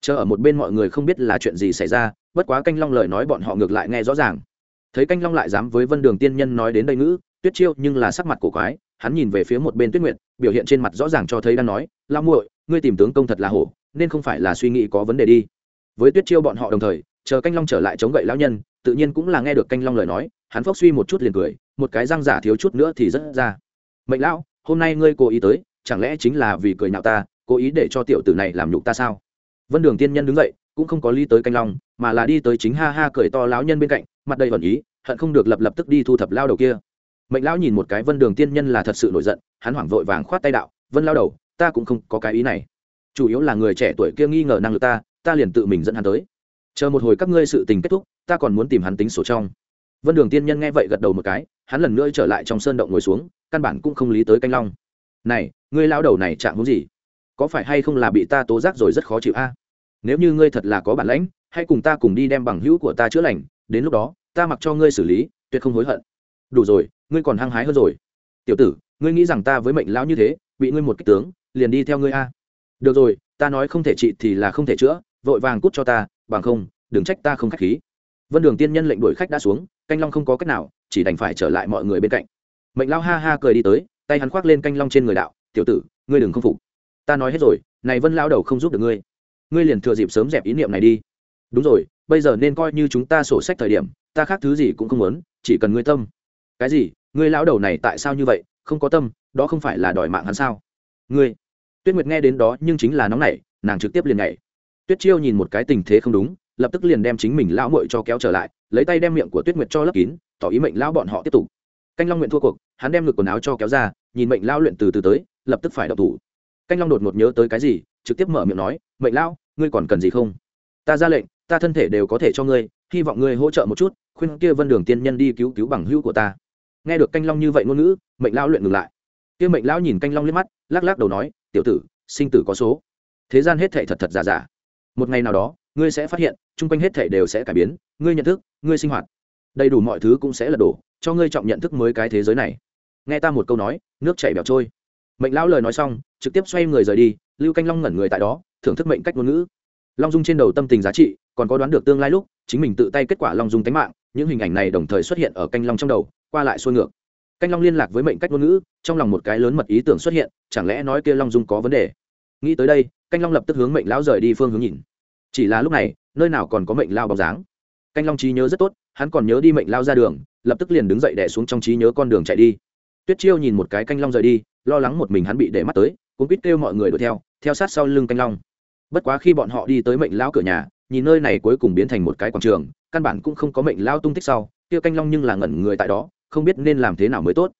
S1: Chờ ở một bên mọi người không biết là chuyện gì xảy ra, bất quá canh long lời nói bọn họ ngược lại nghe rõ ràng. Thấy canh long lại dám với vân đường tiên nhân nói đến đây ngữ, tuyết chiêu nhưng là sắc mặt cổ quái, hắn nhìn về phía một bên tuyết nguyện biểu hiện trên mặt rõ ràng cho thấy đang nói lao muội, ngươi tìm tướng công thật là hổ, nên không phải là suy nghĩ có vấn đề đi. Với tuyết chiêu bọn họ đồng thời chờ canh long trở lại chống gậy lão nhân, tự nhiên cũng là nghe được canh long lời nói, hắn phốc suy một chút liền cười, một cái răng giả thiếu chút nữa thì rất ra. Mệnh lão, hôm nay ngươi cố ý tới, chẳng lẽ chính là vì cười nhạo ta, cố ý để cho tiểu tử này làm nhục ta sao? Vân đường tiên nhân đứng dậy, cũng không có ly tới canh long, mà là đi tới chính ha ha cười to lão nhân bên cạnh, mặt đầy vẩn ý, hận không được lập lập tức đi thu thập lao đầu kia. Mệnh lão nhìn một cái vân đường tiên nhân là thật sự nổi giận, hắn hoảng vội vàng khoát tay đạo, vân lao đầu, ta cũng không có cái ý này. Chủ yếu là người trẻ tuổi kia nghi ngờ năng lực ta ta liền tự mình dẫn hắn tới chờ một hồi các ngươi sự tình kết thúc, ta còn muốn tìm hắn tính sổ trong. Vân đường tiên nhân nghe vậy gật đầu một cái, hắn lần nữa trở lại trong sơn động ngồi xuống, căn bản cũng không lý tới canh long. Này, ngươi lao đầu này chạm hướng gì? Có phải hay không là bị ta tố giác rồi rất khó chịu a? Nếu như ngươi thật là có bản lãnh, hãy cùng ta cùng đi đem bằng hữu của ta chữa lành, đến lúc đó, ta mặc cho ngươi xử lý, tuyệt không hối hận. Đủ rồi, ngươi còn hăng hái hơn rồi. Tiểu tử, ngươi nghĩ rằng ta với mệnh lão như thế, bị ngươi một kích tướng, liền đi theo ngươi a. Được rồi, ta nói không thể trị thì là không thể chữa vội vàng cút cho ta, bằng không, đừng trách ta không khách khí. Vân đường tiên nhân lệnh đuổi khách đã xuống, canh long không có cách nào, chỉ đành phải trở lại mọi người bên cạnh. Mệnh lao ha ha cười đi tới, tay hắn khoác lên canh long trên người đạo, tiểu tử, ngươi đừng không phục. Ta nói hết rồi, này vân lao đầu không giúp được ngươi. Ngươi liền thừa dịp sớm dẹp ý niệm này đi. Đúng rồi, bây giờ nên coi như chúng ta sổ sách thời điểm, ta khác thứ gì cũng không muốn, chỉ cần ngươi tâm. Cái gì? Ngươi lão đầu này tại sao như vậy? Không có tâm, đó không phải là đòi mạng hắn sao? Ngươi. Tuyết nguyệt nghe đến đó nhưng chính là nóng nảy, nàng trực tiếp liền nhảy tuyết chiêu nhìn một cái tình thế không đúng, lập tức liền đem chính mình lão muội cho kéo trở lại, lấy tay đem miệng của tuyết nguyệt cho lấp kín, tỏ ý mệnh lão bọn họ tiếp tục. Canh long nguyện thua cuộc, hắn đem ngực quần áo cho kéo ra, nhìn mệnh lão luyện từ từ tới, lập tức phải đậu thủ. Canh long đột ngột nhớ tới cái gì, trực tiếp mở miệng nói, mệnh lão, ngươi còn cần gì không? Ta ra lệnh, ta thân thể đều có thể cho ngươi, hy vọng ngươi hỗ trợ một chút, khuyên kia vân đường tiên nhân đi cứu cứu bằng hữu của ta. Nghe được canh long như vậy ngôn ngữ, mệnh lão luyện ngừng lại. Kia mệnh lão nhìn canh long liếc mắt, lắc lắc đầu nói, tiểu tử, sinh tử có số. Thế gian hết thệ thật thật giả giả một ngày nào đó, ngươi sẽ phát hiện, chung quanh hết thể đều sẽ cải biến, ngươi nhận thức, ngươi sinh hoạt, đầy đủ mọi thứ cũng sẽ lật đổ, cho ngươi trọng nhận thức mới cái thế giới này. Nghe ta một câu nói, nước chảy bẹo trôi. Mệnh lão lời nói xong, trực tiếp xoay người rời đi, lưu canh long ngẩn người tại đó, thưởng thức mệnh cách ngôn ngữ. Long dung trên đầu tâm tình giá trị, còn có đoán được tương lai lúc, chính mình tự tay kết quả long dung tánh mạng, những hình ảnh này đồng thời xuất hiện ở canh long trong đầu, qua lại xuôi ngược. Canh long liên lạc với mệnh cách ngôn ngữ, trong lòng một cái lớn mật ý tưởng xuất hiện, chẳng lẽ nói kia long dung có vấn đề? Nghĩ tới đây, canh long lập tức hướng mệnh lão rời đi phương hướng nhìn. Chỉ là lúc này, nơi nào còn có mệnh lao bóng dáng. Canh long trí nhớ rất tốt, hắn còn nhớ đi mệnh lao ra đường, lập tức liền đứng dậy đẻ xuống trong trí nhớ con đường chạy đi. Tuyết chiêu nhìn một cái canh long rời đi, lo lắng một mình hắn bị để mắt tới cũng quýt kêu mọi người đuổi theo theo sát sau lưng canh long. Bất quá khi bọn họ đi tới mệnh lao cửa nhà, nhìn nơi này cuối cùng biến thành một cái quảng trường, căn bản cũng không có mệnh lao tung tích sau, kia canh long nhưng là ngẩn người tại đó, không biết nên làm thế nào mới tốt.